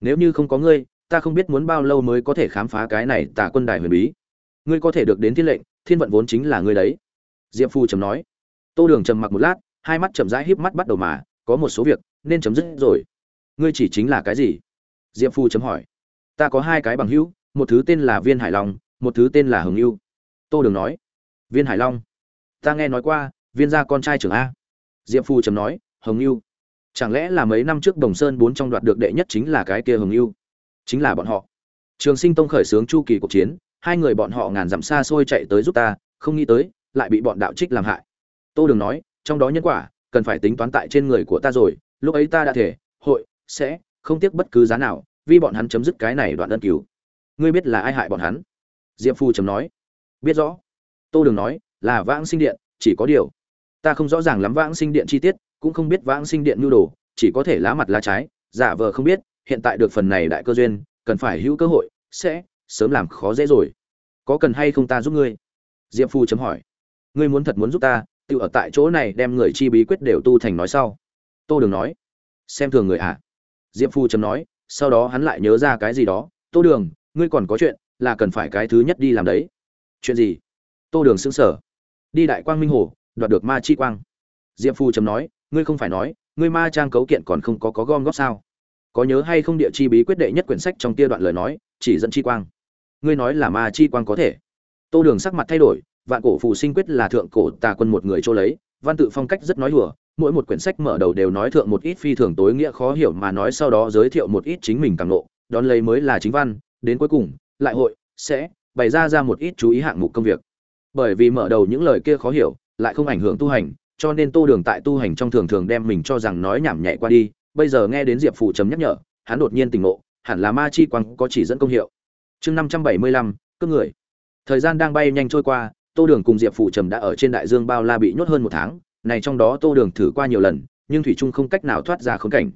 Nếu như không có ngươi, ta không biết muốn bao lâu mới có thể khám phá cái này tà quân đài huyền bí ngươi có thể được đến thiên lệnh, thiên vận vốn chính là ngươi đấy. Diệp phu trầm nói. Tô đường trầm mặc một lát, hai mắt chậm rãi híp mắt bắt đầu mà, có một số việc nên chấm dứt rồi. Ngươi chỉ chính là cái gì? Diệp phu chấm hỏi. Ta có hai cái bằng hữu, một thứ tên là viên hải long, một thứ tên là hồng ưu tô đường nói. Viên hải long. Ta nghe nói qua, viên gia con trai trưởng a. Diệp phu chấm nói, hồng ưu chẳng lẽ là mấy năm trước đồng sơn bốn trong đoạt được đệ nhất chính là cái kia hồng ưu chính là bọn họ. Trường sinh tông khởi xướng chu kỳ cuộc chiến hai người bọn họ ngàn dặm xa xôi chạy tới giúp ta, không nghĩ tới, lại bị bọn đạo trích làm hại. Tô đường nói, trong đó nhân quả, cần phải tính toán tại trên người của ta rồi, lúc ấy ta đã thể, hội, sẽ, không tiếc bất cứ giá nào, vì bọn hắn chấm dứt cái này đoạn ân cứu. Ngươi biết là ai hại bọn hắn? Diệp phu chấm nói. Biết rõ. Tô đường nói, là vãng sinh điện, chỉ có điều, ta không rõ ràng lắm vãng sinh điện chi tiết, cũng không biết vãng sinh điện nhu đồ, chỉ có thể lá mặt lá trái, giả vờ không biết, hiện tại được phần này đại cơ duyên, cần phải hữu cơ hội, sẽ sớm làm khó dễ rồi. Có cần hay không ta giúp ngươi? Diệp phu chấm hỏi. Ngươi muốn thật muốn giúp ta, tự ở tại chỗ này đem người chi bí quyết đều tu thành nói sau. Tô đường nói. Xem thường người ạ à? diệp phu chấm nói, sau đó hắn lại nhớ ra cái gì đó. Tô đường, ngươi còn có chuyện, là cần phải cái thứ nhất đi làm đấy. Chuyện gì? Tô đường xứng sở đi đại quang minh hồ, đoạt được ma chi quang. Diệp phu chấm nói, ngươi không phải nói, ngươi ma trang cấu kiện còn không có có gom góp sao? Có nhớ hay không địa chi bí quyết đệ nhất quyển sách trong tia đoạn lời nói, chỉ dẫn chi quang? Ngươi nói là ma chi quang có thể. Tô đường sắc mặt thay đổi vạn cổ phù sinh quyết là thượng cổ tà quân một người chỗ lấy văn tự phong cách rất nói hùa mỗi một quyển sách mở đầu đều nói thượng một ít phi thường tối nghĩa khó hiểu mà nói sau đó giới thiệu một ít chính mình càng lộ, đón lấy mới là chính văn đến cuối cùng lại hội sẽ bày ra ra một ít chú ý hạng mục công việc. Bởi vì mở đầu những lời kia khó hiểu lại không ảnh hưởng tu hành cho nên tô đường tại tu hành trong thường thường đem mình cho rằng nói nhảm nhẹ qua đi bây giờ nghe đến diệp phủ chấm nhắc nhở hắn đột nhiên tỉnh ngộ hẳn là ma chi quang có chỉ dẫn công hiệu chương năm trăm bảy mươi lăm, cướp người. Thời gian đang bay nhanh trôi qua, tô đường cùng diệp phụ trầm đã ở trên đại dương bao la bị nhốt hơn một tháng, này trong đó tô đường thử qua nhiều lần, nhưng thủy trung không cách nào thoát ra khốn cảnh.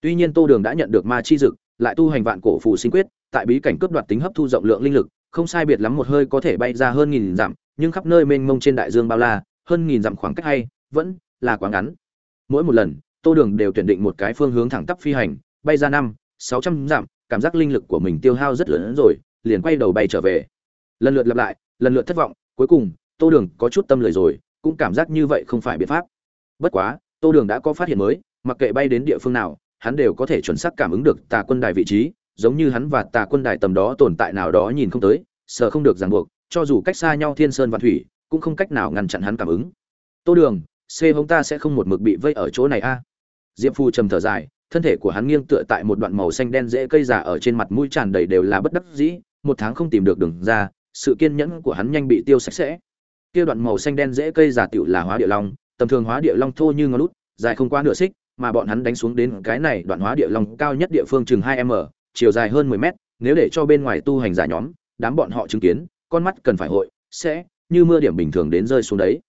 Tuy nhiên tô đường đã nhận được ma chi dực, lại tu hành vạn cổ phù sinh quyết, tại bí cảnh cướp đoạt tính hấp thu rộng lượng linh lực, không sai biệt lắm một hơi có thể bay ra hơn nghìn dặm, nhưng khắp nơi mênh mông trên đại dương bao la, hơn nghìn dặm khoảng cách hay, vẫn là quá ngắn. Mỗi một lần, tô đường đều tuyển định một cái phương hướng thẳng tắp phi hành, bay ra năm, sáu trăm dặm cảm giác linh lực của mình tiêu hao rất lớn hơn rồi, liền quay đầu bay trở về. Lần lượt lặp lại, lần lượt thất vọng, cuối cùng, tô đường có chút tâm lời rồi, cũng cảm giác như vậy không phải biện pháp. Bất quá, tô đường đã có phát hiện mới, mặc kệ bay đến địa phương nào, hắn đều có thể chuẩn xác cảm ứng được tà quân đài vị trí, giống như hắn và tà quân đài tầm đó tồn tại nào đó nhìn không tới, sợ không được ràng buộc, cho dù cách xa nhau thiên sơn và thủy, cũng không cách nào ngăn chặn hắn cảm ứng. Tô đường c hông ta sẽ không một mực bị vây ở chỗ này a. Diệp phu trầm thở dài thân thể của hắn nghiêng tựa tại một đoạn màu xanh đen dễ cây già ở trên mặt mũi tràn đầy đều là bất đắc dĩ, một tháng không tìm được đường ra, sự kiên nhẫn của hắn nhanh bị tiêu sạch sẽ. Kia đoạn màu xanh đen dễ cây già tựu là hóa địa long, tầm thường hóa địa long thô như ngón lút, dài không qua nửa xích, mà bọn hắn đánh xuống đến cái này đoạn hóa địa long cao nhất địa phương chừng hai m, chiều dài hơn mười mét, nếu để cho bên ngoài tu hành giả nhóm, đám bọn họ chứng kiến, con mắt cần phải hội, sẽ, như mưa điểm bình thường đến rơi xuống đấy.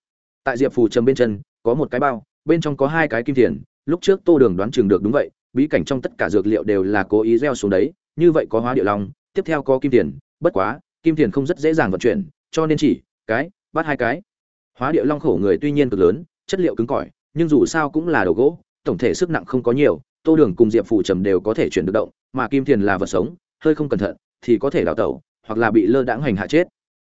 Tại diệp phù trầm bên chân, có một cái bao, bên trong có hai cái kim tiền lúc trước tô đường đoán chừng được đúng vậy, bí cảnh trong tất cả dược liệu đều là cố ý gieo xuống đấy, như vậy có hóa địa long, tiếp theo có kim tiền, bất quá, kim tiền không rất dễ dàng vận chuyển, cho nên chỉ cái, bắt hai cái. Hóa địa long khổ người tuy nhiên cực lớn, chất liệu cứng cỏi, nhưng dù sao cũng là đồ gỗ, tổng thể sức nặng không có nhiều, tô đường cùng diệp phủ trầm đều có thể chuyển được động, mà kim tiền là vật sống, hơi không cẩn thận, thì có thể đào tẩu, hoặc là bị lơ đãng hành hạ chết.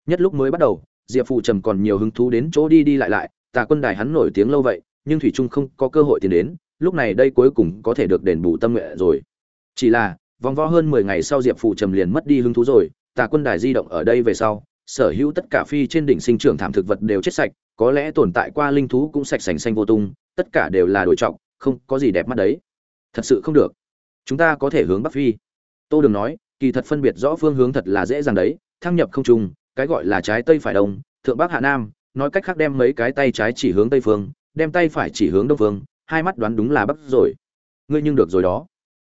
Nhất lúc mới bắt đầu, diệp phủ trầm còn nhiều hứng thú đến chỗ đi đi lại lại, tà quân đài hắn nổi tiếng lâu vậy nhưng thủy trung không có cơ hội tiến đến, lúc này đây cuối cùng có thể được đền bù tâm nguyện rồi. Chỉ là, vòng vo hơn mười ngày sau diệp phụ trầm liền mất đi hứng thú rồi, tà quân đài di động ở đây về sau, sở hữu tất cả phi trên đỉnh sinh trưởng thảm thực vật đều chết sạch, có lẽ tồn tại qua linh thú cũng sạch sành xanh vô tung, tất cả đều là đổi trọng, không có gì đẹp mắt đấy. Thật sự không được. Chúng ta có thể hướng bắc phi. Tô đường nói, kỳ thật phân biệt rõ phương hướng thật là dễ dàng đấy, thăng nhập không trùng cái gọi là trái tây phải đông, thượng bắc hạ nam, nói cách khác đem mấy cái tay trái chỉ hướng tây phương đem tay phải chỉ hướng đông phương hai mắt đoán đúng là bắc rồi. Ngươi nhưng được rồi đó.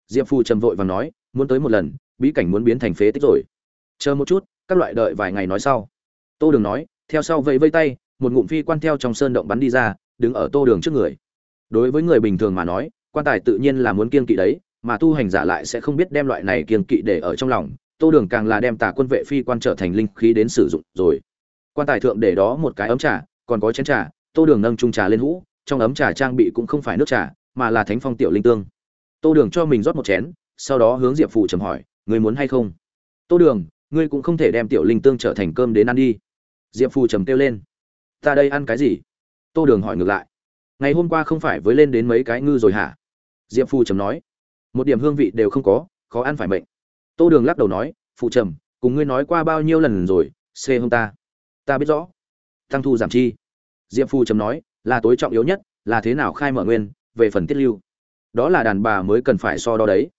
Diệp phù trầm vội và nói, muốn tới một lần, bí cảnh muốn biến thành phế tích rồi. Chờ một chút, các loại đợi vài ngày nói sau. Tô đường nói, theo sau vẫy vây tay, một ngụm phi quan theo trong sơn động bắn đi ra, đứng ở tô đường trước người. Đối với người bình thường mà nói, quan tài tự nhiên là muốn kiên kỵ đấy, mà tu hành giả lại sẽ không biết đem loại này kiên kỵ để ở trong lòng. Tô đường càng là đem tà quân vệ phi quan trở thành linh khí đến sử dụng rồi. Quan tài thượng để đó một cái ấm trà, còn có chén trà tô đường nâng trung trà lên hũ, trong ấm trà trang bị cũng không phải nước trà, mà là thánh phong tiểu linh tương. Tô đường cho mình rót một chén, sau đó hướng diệp Phủ trầm hỏi người muốn hay không? Tô đường, ngươi cũng không thể đem tiểu linh tương trở thành cơm đến ăn đi. Diệp phù trầm kêu lên, ta đây ăn cái gì? Tô đường hỏi ngược lại, ngày hôm qua không phải với lên đến mấy cái ngư rồi hả? Diệp phù trầm nói, một điểm hương vị đều không có, khó ăn phải mệnh. Tô đường lắc đầu nói phụ trầm, cùng ngươi nói qua bao nhiêu lần rồi, xê hông ta. Ta biết rõ. Tăng thu giảm chi diệp Phu trầm nói, là tối trọng yếu nhất, là thế nào khai mở nguyên, về phần tiết lưu. Đó là đàn bà mới cần phải so đo đấy.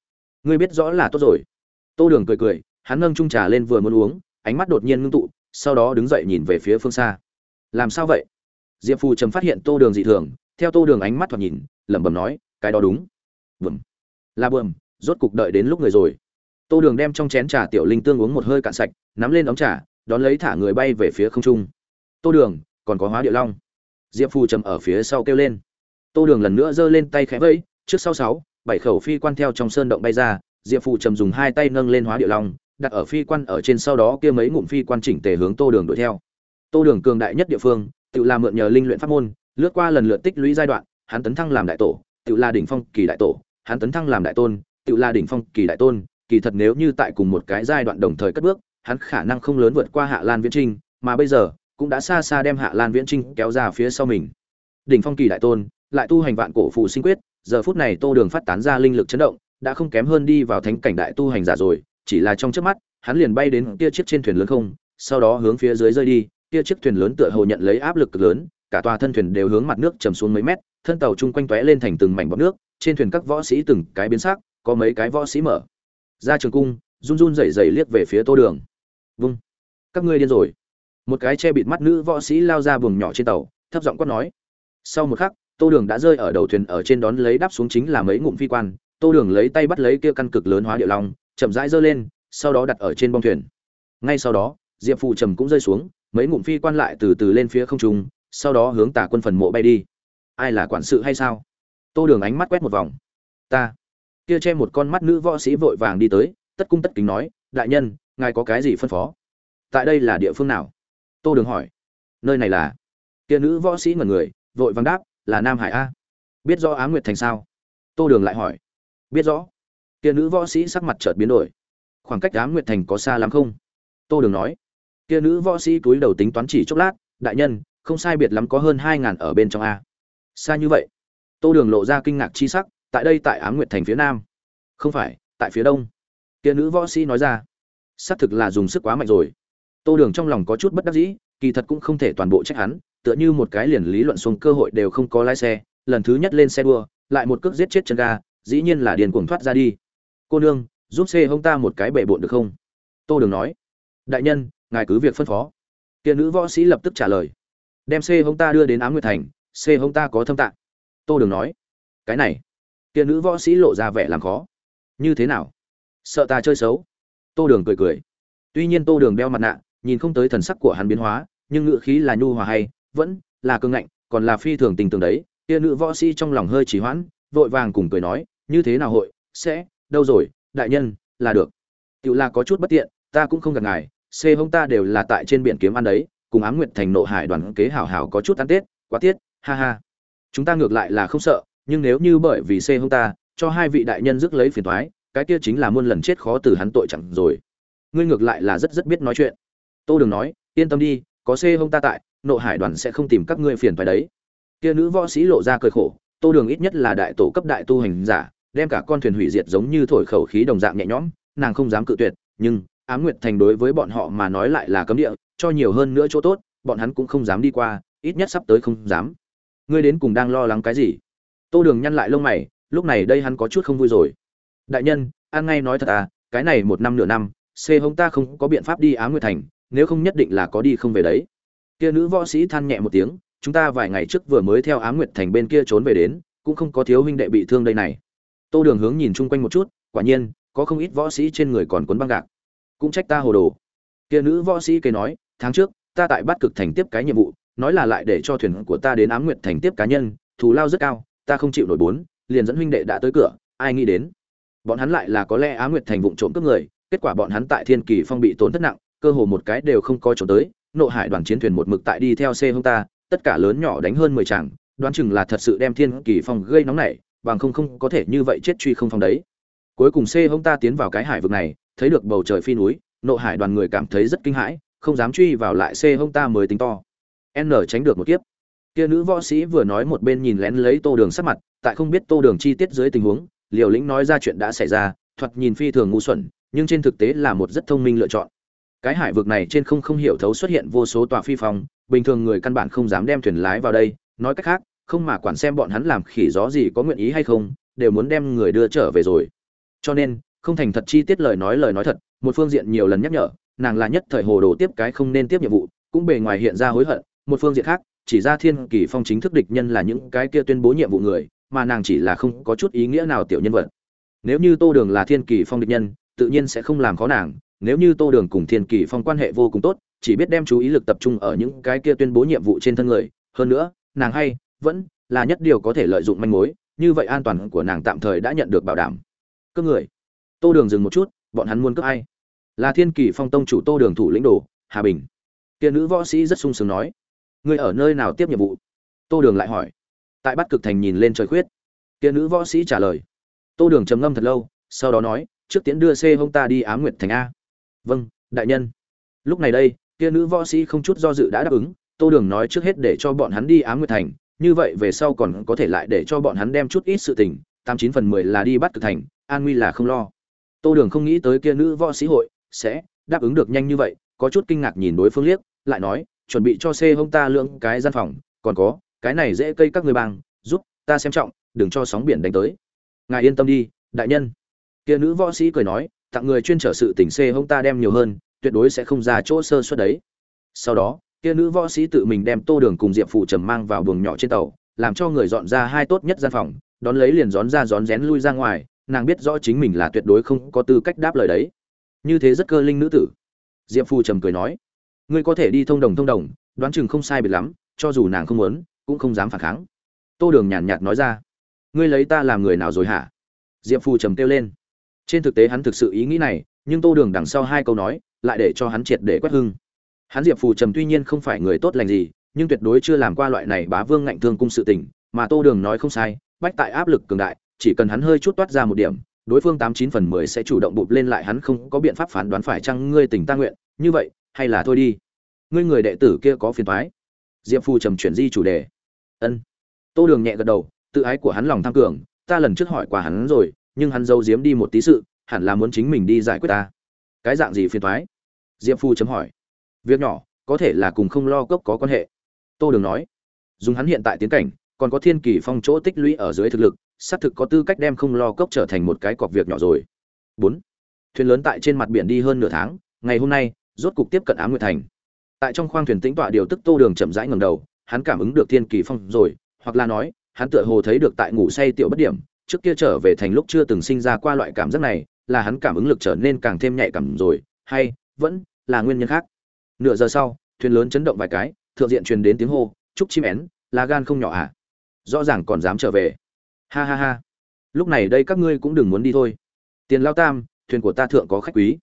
Ngươi biết rõ là tốt rồi. Tô đường cười cười, hắn nâng trung trà lên vừa muốn uống, ánh mắt đột nhiên ngưng tụ, sau đó đứng dậy nhìn về phía phương xa. Làm sao vậy? Diệp phù trầm phát hiện tô đường dị thường, theo tô đường ánh mắt thoạt nhìn, lẩm bẩm nói, cái đó đúng. Bẩm là bẩm rốt cục đợi đến lúc người rồi. Tô đường đem trong chén trà tiểu linh tương uống một hơi cạn sạch, nắm lên ống trà, đón lấy thả người bay về phía không trung. Tô đường còn có hóa địa long. Diệp phù trầm ở phía sau kêu lên. Tô đường lần nữa giơ lên tay khẽ vẫy, trước sau sáu, bảy khẩu phi quan theo trong sơn động bay ra, diệp phù trầm dùng hai tay nâng lên hóa địa long, đặt ở phi quan ở trên sau đó kia mấy ngụm phi quan chỉnh tề hướng tô đường đuổi theo. Tô đường cường đại nhất địa phương, tự làm mượn nhờ linh luyện pháp môn, lướt qua lần lượt tích lũy giai đoạn, hắn tấn thăng làm đại tổ, tự là đỉnh phong kỳ đại tổ, hắn tấn thăng làm đại tôn, tự là đỉnh phong kỳ đại tôn, kỳ thật nếu như tại cùng một cái giai đoạn đồng thời cất bước, hắn khả năng không lớn vượt qua hạ lan viễn trinh, mà bây giờ cũng đã xa xa đem hạ lan viễn trinh kéo ra phía sau mình. Đỉnh phong kỳ đại tôn, lại tu hành vạn cổ phù sinh quyết, giờ phút này tô đường phát tán ra linh lực chấn động, đã không kém hơn đi vào thánh cảnh đại tu hành giả rồi, chỉ là trong trước mắt, hắn liền bay đến kia chiếc trên thuyền lớn không, sau đó hướng phía dưới rơi đi, kia chiếc thuyền lớn tựa hồ nhận lấy áp lực cực lớn, cả tòa thân thuyền đều hướng mặt nước trầm xuống mấy mét, thân tàu chung quanh tóe lên thành từng mảnh bọt nước, trên thuyền các võ sĩ từng cái biến sắc, có mấy cái võ sĩ mở ra trường cung, run run rẩy rẩy liếc về phía tô đường. Vung các ngươi điên rồi một cái che bịt mắt nữ võ sĩ lao ra buồng nhỏ trên tàu, thấp giọng quát nói. Sau một khắc, tô đường đã rơi ở đầu thuyền ở trên đón lấy đáp xuống chính là mấy ngụm phi quan. Tô đường lấy tay bắt lấy kia căn cực lớn hóa địa long, chậm rãi giơ lên, sau đó đặt ở trên bong thuyền. Ngay sau đó, diệp phụ trầm cũng rơi xuống, mấy ngụm phi quan lại từ từ lên phía không trung, sau đó hướng tả quân phần mộ bay đi. Ai là quản sự hay sao? Tô đường ánh mắt quét một vòng. Ta. Kia che một con mắt nữ võ sĩ vội vàng đi tới, tất cung tất kính nói, đại nhân, ngài có cái gì phân phó? Tại đây là địa phương nào? Tô đường hỏi. Nơi này là? Kia nữ võ sĩ ngẩn người, vội vàng đáp, là nam hải a. Biết rõ á nguyệt thành sao? Tô đường lại hỏi. Biết rõ. Kia nữ võ sĩ sắc mặt chợt biến đổi. Khoảng cách á nguyệt thành có xa lắm không? Tô đường nói. Kia nữ võ sĩ túi đầu tính toán chỉ chốc lát, đại nhân, không sai biệt lắm có hơn hai ngàn ở bên trong a. Xa như vậy. Tô đường lộ ra kinh ngạc chi sắc, tại đây tại á nguyệt thành phía nam. Không phải, tại phía đông. Kia nữ võ sĩ nói ra. Xác thực là dùng sức quá mạnh rồi tô đường trong lòng có chút bất đắc dĩ, kỳ thật cũng không thể toàn bộ trách hắn, tựa như một cái liền lý luận xuống cơ hội đều không có lái xe, lần thứ nhất lên xe đua, lại một cước giết chết chân ga, dĩ nhiên là điền cuồng thoát ra đi. Cô nương, giúp xe hông ta một cái bệ bộn được không? Tô đường nói. Đại nhân, ngài cứ việc phân phó. Kia nữ võ sĩ lập tức trả lời. Đem xe hông ta đưa đến ám nguyệt thành xe hông ta có thâm tạng. Tô đường nói. Cái này. Kia nữ võ sĩ lộ ra vẻ làm khó. Như thế nào? Sợ ta chơi xấu? Tô đường cười cười. Tuy nhiên tô đường đeo mặt nạ nhìn không tới thần sắc của hắn biến hóa, nhưng ngữ khí là nhu hòa hay, vẫn là cương ngạnh, còn là phi thường tình tường đấy. Kia nữ võ sĩ trong lòng hơi trì hoãn, vội vàng cùng cười nói, như thế nào hội? Sẽ, đâu rồi, đại nhân, là được. Tiểu là có chút bất tiện, ta cũng không gặp ngài xê hông ta đều là tại trên biển kiếm ăn đấy, cùng ám nguyện thành nộ hải đoàn kế hảo hảo có chút ăn tết, quá tiết, ha ha. Chúng ta ngược lại là không sợ, nhưng nếu như bởi vì xê hông ta, cho hai vị đại nhân rước lấy phiền thoái cái kia chính là muôn lần chết khó từ hắn tội chẳng rồi. Ngươi ngược lại là rất rất biết nói chuyện tô đường nói, yên tâm đi, có xê hông ta tại nộ hải đoàn sẽ không tìm các ngươi phiền phải đấy. Kia nữ võ sĩ lộ ra cười khổ, tô đường ít nhất là đại tổ cấp đại tu hành giả, đem cả con thuyền hủy diệt giống như thổi khẩu khí đồng dạng nhẹ nhõm, nàng không dám cự tuyệt, nhưng ám nguyệt thành đối với bọn họ mà nói lại là cấm địa, cho nhiều hơn nữa chỗ tốt, bọn hắn cũng không dám đi qua, ít nhất sắp tới không dám. Ngươi đến cùng đang lo lắng cái gì? Tô đường nhăn lại lông mày, lúc này đây hắn có chút không vui rồi. Đại nhân an ngay nói thật à cái này một năm nửa năm, c hông ta không có biện pháp đi á nguyệt thành nếu không nhất định là có đi không về đấy. Kia nữ võ sĩ than nhẹ một tiếng, chúng ta vài ngày trước vừa mới theo á nguyệt thành bên kia trốn về đến, cũng không có thiếu huynh đệ bị thương đây này. Tô đường hướng nhìn chung quanh một chút, quả nhiên, có không ít võ sĩ trên người còn cuốn băng gạc. Cũng trách ta hồ đồ. Kia nữ võ sĩ kể nói, tháng trước, ta tại Bát cực thành tiếp cái nhiệm vụ, nói là lại để cho thuyền của ta đến á nguyệt thành tiếp cá nhân, thù lao rất cao, ta không chịu nổi bốn, liền dẫn huynh đệ đã tới cửa, ai nghĩ đến. Bọn hắn lại là có lẽ á nguyệt thành vụng trộm cướp người, kết quả bọn hắn tại thiên kỳ phong bị tổn thất nặng cơ hồ một cái đều không có trốn tới nộ hải đoàn chiến thuyền một mực tại đi theo xe hông ta tất cả lớn nhỏ đánh hơn mười chàng đoán chừng là thật sự đem thiên kỳ phong gây nóng này, bằng không không có thể như vậy chết truy không phong đấy. Cuối cùng xe hông ta tiến vào cái hải vực này thấy được bầu trời phi núi nộ hải đoàn người cảm thấy rất kinh hãi không dám truy vào lại xe hông ta mới tính to. N tránh được một kiếp. Kia nữ võ sĩ vừa nói một bên nhìn lén lấy tô đường sắc mặt tại không biết tô đường chi tiết dưới tình huống liều lĩnh nói ra chuyện đã xảy ra thoạt nhìn phi thường ngu xuẩn nhưng trên thực tế là một rất thông minh lựa chọn cái hải vực này trên không không hiểu thấu xuất hiện vô số tòa phi phong, bình thường người căn bản không dám đem thuyền lái vào đây. Nói cách khác, không mà quản xem bọn hắn làm khỉ gió gì có nguyện ý hay không, đều muốn đem người đưa trở về rồi. Cho nên, không thành thật chi tiết lời nói lời nói thật, một phương diện nhiều lần nhắc nhở, nàng là nhất thời hồ đồ tiếp cái không nên tiếp nhiệm vụ, cũng bề ngoài hiện ra hối hận. Một phương diện khác, chỉ ra thiên kỳ phong chính thức địch nhân là những cái kia tuyên bố nhiệm vụ người, mà nàng chỉ là không có chút ý nghĩa nào tiểu nhân vật. Nếu như tô đường là thiên kỳ phong địch nhân, tự nhiên sẽ không làm khó nàng nếu như tô đường cùng thiên kỳ phong quan hệ vô cùng tốt, chỉ biết đem chú ý lực tập trung ở những cái kia tuyên bố nhiệm vụ trên thân người. Hơn nữa, nàng hay, vẫn là nhất điều có thể lợi dụng manh mối, như vậy an toàn của nàng tạm thời đã nhận được bảo đảm. Cướp người. Tô đường dừng một chút, bọn hắn muốn cướp ai? Là thiên kỳ phong tông chủ tô đường thủ lĩnh đồ, hà bình. Kia nữ võ sĩ rất sung sướng nói. Người ở nơi nào tiếp nhiệm vụ? Tô đường lại hỏi. Tại bắt cực thành nhìn lên trời khuyết. Kia nữ võ sĩ trả lời. Tô đường trầm ngâm thật lâu, sau đó nói, trước tiễn đưa c hông ta đi á nguyệt thành a vâng đại nhân. Lúc này đây, kia nữ võ sĩ không chút do dự đã đáp ứng, tô đường nói trước hết để cho bọn hắn đi á nguyệt thành, như vậy về sau còn có thể lại để cho bọn hắn đem chút ít sự tình, tám chín phần mười là đi bắt cực thành, an nguy là không lo. Tô đường không nghĩ tới kia nữ võ sĩ hội sẽ đáp ứng được nhanh như vậy, có chút kinh ngạc nhìn đối phương liếc, lại nói, chuẩn bị cho xê hông ta lượng cái gian phòng, còn có, cái này dễ cây các người bang, giúp ta xem trọng, đừng cho sóng biển đánh tới. Ngài yên tâm đi, đại nhân. Kia nữ võ sĩ cười nói tặng người chuyên trở sự tình c hông ta đem nhiều hơn, tuyệt đối sẽ không ra chỗ sơ suất đấy. Sau đó, kia nữ võ sĩ tự mình đem tô đường cùng diệp phụ trầm mang vào buồng nhỏ trên tàu, làm cho người dọn ra hai tốt nhất gian phòng, đón lấy liền rón ra rón rén lui ra ngoài, nàng biết rõ chính mình là tuyệt đối không có tư cách đáp lời đấy. Như thế rất cơ linh nữ tử. Diệp phù trầm cười nói, ngươi có thể đi thông đồng thông đồng, đoán chừng không sai biệt lắm, cho dù nàng không muốn, cũng không dám phản kháng. Tô đường nhàn nhạt nói ra, ngươi lấy ta làm người nào rồi hả? Diệp phù trầm kêu lên trên thực tế hắn thực sự ý nghĩ này, nhưng tô đường đằng sau hai câu nói, lại để cho hắn triệt để quét hưng. Hắn diệp phù trầm tuy nhiên không phải người tốt lành gì, nhưng tuyệt đối chưa làm qua loại này bá vương ngạnh thương cung sự tình, mà tô đường nói không sai, bách tại áp lực cường đại, chỉ cần hắn hơi chút toát ra một điểm, đối phương tám chín phần mười sẽ chủ động bụp lên lại hắn không có biện pháp phán đoán phải chăng ngươi tình ta nguyện, như vậy, hay là thôi đi. Ngươi người đệ tử kia có phiền thoái diệp phù trầm chuyển di chủ đề. Ân. Tô đường nhẹ gật đầu, tự ái của hắn lòng tham cường, ta lần trước hỏi qua hắn rồi nhưng hắn giấu giếm đi một tí sự, hẳn là muốn chính mình đi giải quyết ta. Cái dạng gì phiền toái? diệp phu chấm hỏi. Việc nhỏ, có thể là cùng không lo cốc có quan hệ. Tô đường nói. Dùng hắn hiện tại tiến cảnh, còn có thiên kỳ phong chỗ tích lũy ở dưới thực lực, xác thực có tư cách đem không lo cốc trở thành một cái cọc việc nhỏ rồi. Bốn. Thuyền lớn tại trên mặt biển đi hơn nửa tháng, ngày hôm nay, rốt cục tiếp cận ám nguyệt thành. Tại trong khoang thuyền tĩnh tọa điều tức tô đường chậm rãi ngẩng đầu, hắn cảm ứng được thiên kỳ phong rồi, hoặc là nói, hắn tựa hồ thấy được tại ngủ say tiểu bất điểm trước kia trở về thành lúc chưa từng sinh ra qua loại cảm giác này, là hắn cảm ứng lực trở nên càng thêm nhạy cảm rồi, hay, vẫn, là nguyên nhân khác. Nửa giờ sau, thuyền lớn chấn động vài cái, thượng diện truyền đến tiếng hô, chúc chim én là gan không nhỏ à? Rõ ràng còn dám trở về. Ha ha ha. Lúc này đây các ngươi cũng đừng muốn đi thôi. Tiền lao tam, thuyền của ta thượng có khách quý.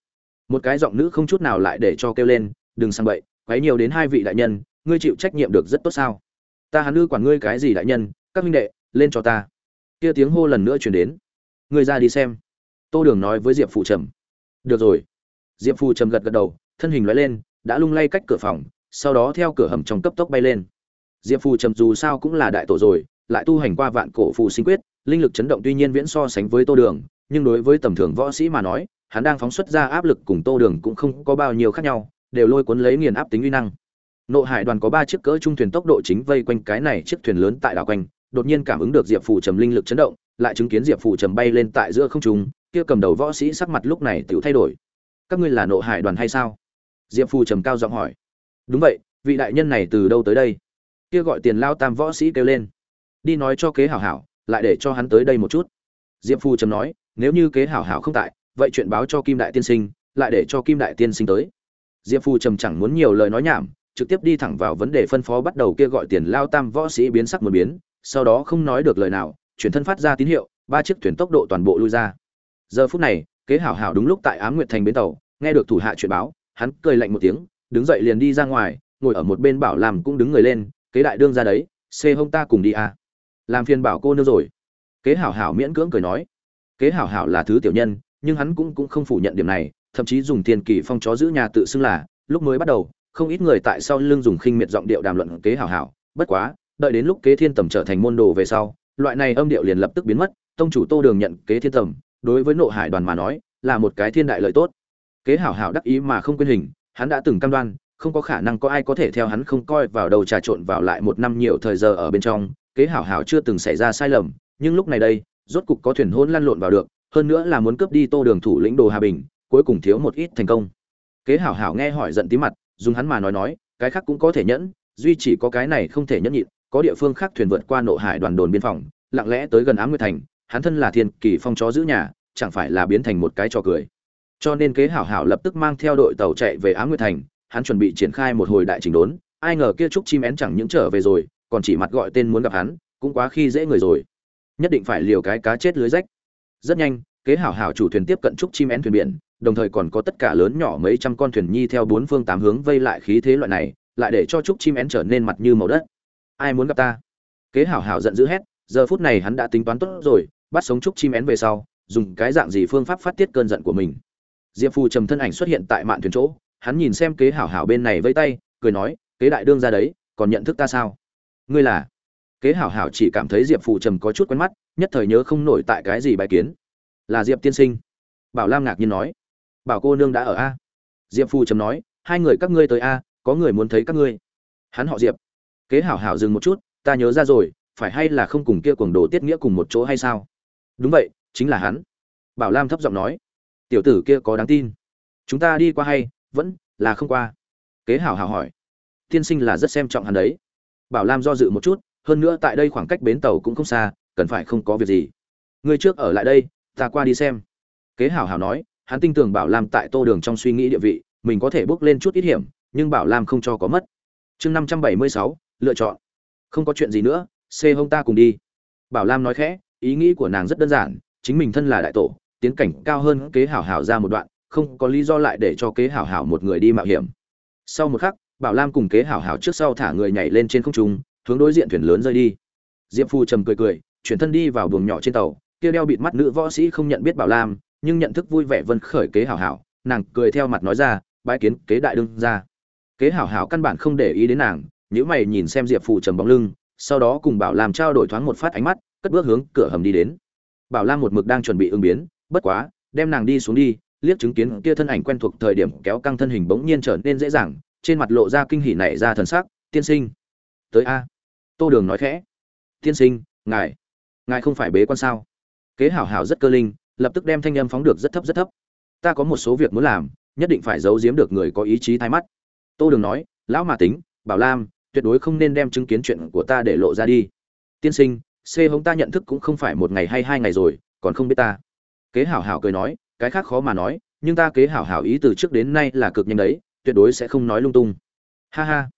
Một cái giọng nữ không chút nào lại để cho kêu lên, đừng sang bậy, quấy nhiều đến hai vị đại nhân, ngươi chịu trách nhiệm được rất tốt sao? Ta hắn ư quản ngươi cái gì đại nhân, các huynh đệ, lên cho ta kia tiếng hô lần nữa truyền đến. Người ra đi xem. Tô đường nói với diệp phụ trầm. Được rồi. Diệp phụ trầm gật gật đầu, thân hình loại lên, đã lung lay cách cửa phòng, sau đó theo cửa hầm trong cấp tốc bay lên. Diệp phù trầm dù sao cũng là đại tổ rồi, lại tu hành qua vạn cổ phù sinh quyết, linh lực chấn động tuy nhiên viễn so sánh với tô đường, nhưng đối với tầm thường võ sĩ mà nói, hắn đang phóng xuất ra áp lực cùng tô đường cũng không có bao nhiêu khác nhau, đều lôi cuốn lấy nghiền áp tính uy năng. Nộ hải đoàn có ba chiếc cỡ trung thuyền tốc độ chính vây quanh cái này chiếc thuyền lớn tại đảo quanh đột nhiên cảm ứng được diệp phù trầm linh lực chấn động, lại chứng kiến diệp phù trầm bay lên tại giữa không trung, kia cầm đầu võ sĩ sắc mặt lúc này tự thay đổi. Các ngươi là nộ hải đoàn hay sao? Diệp phù trầm cao giọng hỏi. Đúng vậy, vị đại nhân này từ đâu tới đây? Kia gọi tiền lao tam võ sĩ kêu lên. Đi nói cho kế hảo hảo, lại để cho hắn tới đây một chút. Diệp Phủ Trầm nói, nếu như kế hảo hảo không tại, vậy chuyện báo cho kim đại tiên sinh, lại để cho kim đại tiên sinh tới. Diệp Phủ trầm chẳng muốn nhiều lời nói nhảm, trực tiếp đi thẳng vào vấn đề phân phó bắt đầu kia gọi tiền lao tam võ sĩ biến sắc một biến sau đó không nói được lời nào, chuyển thân phát ra tín hiệu, ba chiếc thuyền tốc độ toàn bộ lui ra. Giờ phút này, kế hảo hảo đúng lúc tại ám nguyệt thành bến tàu, nghe được thủ hạ chuyện báo, hắn cười lạnh một tiếng, đứng dậy liền đi ra ngoài, ngồi ở một bên bảo làm cũng đứng người lên, kế đại đương ra đấy, xê hông ta cùng đi à. làm phiền bảo cô nương rồi. Kế hảo hảo miễn cưỡng cười nói. Kế hảo hảo là thứ tiểu nhân, nhưng hắn cũng cũng không phủ nhận điểm này, thậm chí dùng tiền kỳ phong chó giữ nhà tự xưng là, lúc mới bắt đầu, không ít người tại sau lưng dùng khinh miệt giọng điệu đàm luận kế hảo hảo, bất quá đợi đến lúc kế thiên tầm trở thành môn đồ về sau, loại này âm điệu liền lập tức biến mất, tông chủ tô đường nhận kế thiên tầm, đối với nộ hải đoàn mà nói, là một cái thiên đại lợi tốt. Kế hảo hảo đắc ý mà không quên hình, hắn đã từng cam đoan, không có khả năng có ai có thể theo hắn không coi vào đầu trà trộn vào lại một năm nhiều thời giờ ở bên trong, kế hảo hảo chưa từng xảy ra sai lầm, nhưng lúc này đây, rốt cục có thuyền hôn lăn lộn vào được, hơn nữa là muốn cướp đi tô đường thủ lĩnh đồ hà bình, cuối cùng thiếu một ít thành công. Kế hảo hảo nghe hỏi giận tí mặt, dùng hắn mà nói nói, cái khác cũng có thể nhẫn, duy chỉ có cái này không thể nhẫn nhịn có địa phương khác thuyền vượt qua nội hải đoàn đồn biên phòng, lặng lẽ tới gần ám nguyệt thành, hắn thân là thiên kỳ phong chó giữ nhà, chẳng phải là biến thành một cái trò cười. Cho nên kế hảo hảo lập tức mang theo đội tàu chạy về ám nguyệt thành, hắn chuẩn bị triển khai một hồi đại trình đốn, ai ngờ kia trúc chim én chẳng những trở về rồi, còn chỉ mặt gọi tên muốn gặp hắn, cũng quá khi dễ người rồi. Nhất định phải liều cái cá chết lưới rách. Rất nhanh, kế hảo hảo chủ thuyền tiếp cận trúc chim én thuyền biển, đồng thời còn có tất cả lớn nhỏ mấy trăm con thuyền nhi theo bốn phương tám hướng vây lại khí thế loại này, lại để cho trúc chim én trở nên mặt như màu đất ai muốn gặp ta? Kế hảo hảo giận dữ hét, giờ phút này hắn đã tính toán tốt rồi, bắt sống trúc chim én về sau, dùng cái dạng gì phương pháp phát tiết cơn giận của mình? Diệp phù trầm thân ảnh xuất hiện tại mạn thuyền chỗ, hắn nhìn xem kế hảo hảo bên này vây tay, cười nói, kế đại đương ra đấy, còn nhận thức ta sao? Ngươi là? Kế hảo hảo chỉ cảm thấy diệp phù trầm có chút quen mắt, nhất thời nhớ không nổi tại cái gì bài kiến. Là diệp tiên sinh. Bảo lam ngạc nhiên nói. Bảo cô nương đã ở a? Diệp phù trầm nói, hai người các ngươi tới a, có người muốn thấy các ngươi. Hắn họ diệp kế hảo hảo dừng một chút, ta nhớ ra rồi, phải hay là không cùng kia cuồng đồ tiết nghĩa cùng một chỗ hay sao? Đúng vậy, chính là hắn. Bảo lam thấp giọng nói. Tiểu tử kia có đáng tin. Chúng ta đi qua hay, vẫn là không qua? Kế hảo hảo hỏi. Tiên sinh là rất xem trọng hắn đấy. Bảo lam do dự một chút, hơn nữa tại đây khoảng cách bến tàu cũng không xa, cần phải không có việc gì. Người trước ở lại đây, ta qua đi xem. Kế hảo hảo nói, hắn tin tưởng bảo lam tại tô đường trong suy nghĩ địa vị, mình có thể bước lên chút ít hiểm, nhưng bảo lam không cho có mất. Chương năm trăm bảy mươi sáu lựa chọn. Không có chuyện gì nữa, xê hông ta cùng đi. Bảo lam nói khẽ, ý nghĩ của nàng rất đơn giản, chính mình thân là đại tổ, tiến cảnh cao hơn kế hảo hảo ra một đoạn, không có lý do lại để cho kế hảo hảo một người đi mạo hiểm. Sau một khắc, bảo lam cùng kế hảo hảo trước sau thả người nhảy lên trên không trung, hướng đối diện thuyền lớn rơi đi. Diệp phu trầm cười cười, chuyển thân đi vào buồng nhỏ trên tàu, kia đeo bịt mắt nữ võ sĩ không nhận biết bảo lam, nhưng nhận thức vui vẻ vân khởi kế hảo hảo, nàng cười theo mặt nói ra, bái kiến kế đại đương ra kế hảo hảo căn bản không để ý đến nàng nhíu mày nhìn xem diệp phù trầm bóng lưng, sau đó cùng bảo lam trao đổi thoáng một phát ánh mắt, cất bước hướng cửa hầm đi đến. Bảo lam một mực đang chuẩn bị ứng biến, bất quá, đem nàng đi xuống đi, liếc chứng kiến kia thân ảnh quen thuộc thời điểm kéo căng thân hình bỗng nhiên trở nên dễ dàng, trên mặt lộ ra kinh hỉ nảy ra thần sắc, tiên sinh. Tới a. Tô đường nói khẽ. Tiên sinh, ngài ngài không phải bế quan sao? Kế hảo hảo rất cơ linh, lập tức đem thanh âm phóng được rất thấp rất thấp. Ta có một số việc muốn làm, nhất định phải giấu giếm được người có ý chí thay mắt. Tô đường nói, lão mà tính, bảo lam tuyệt đối không nên đem chứng kiến chuyện của ta để lộ ra đi. Tiên sinh, c hống ta nhận thức cũng không phải một ngày hay hai ngày rồi, còn không biết ta. Kế hảo hảo cười nói, cái khác khó mà nói, nhưng ta kế hảo hảo ý từ trước đến nay là cực nhanh đấy, tuyệt đối sẽ không nói lung tung. Ha ha.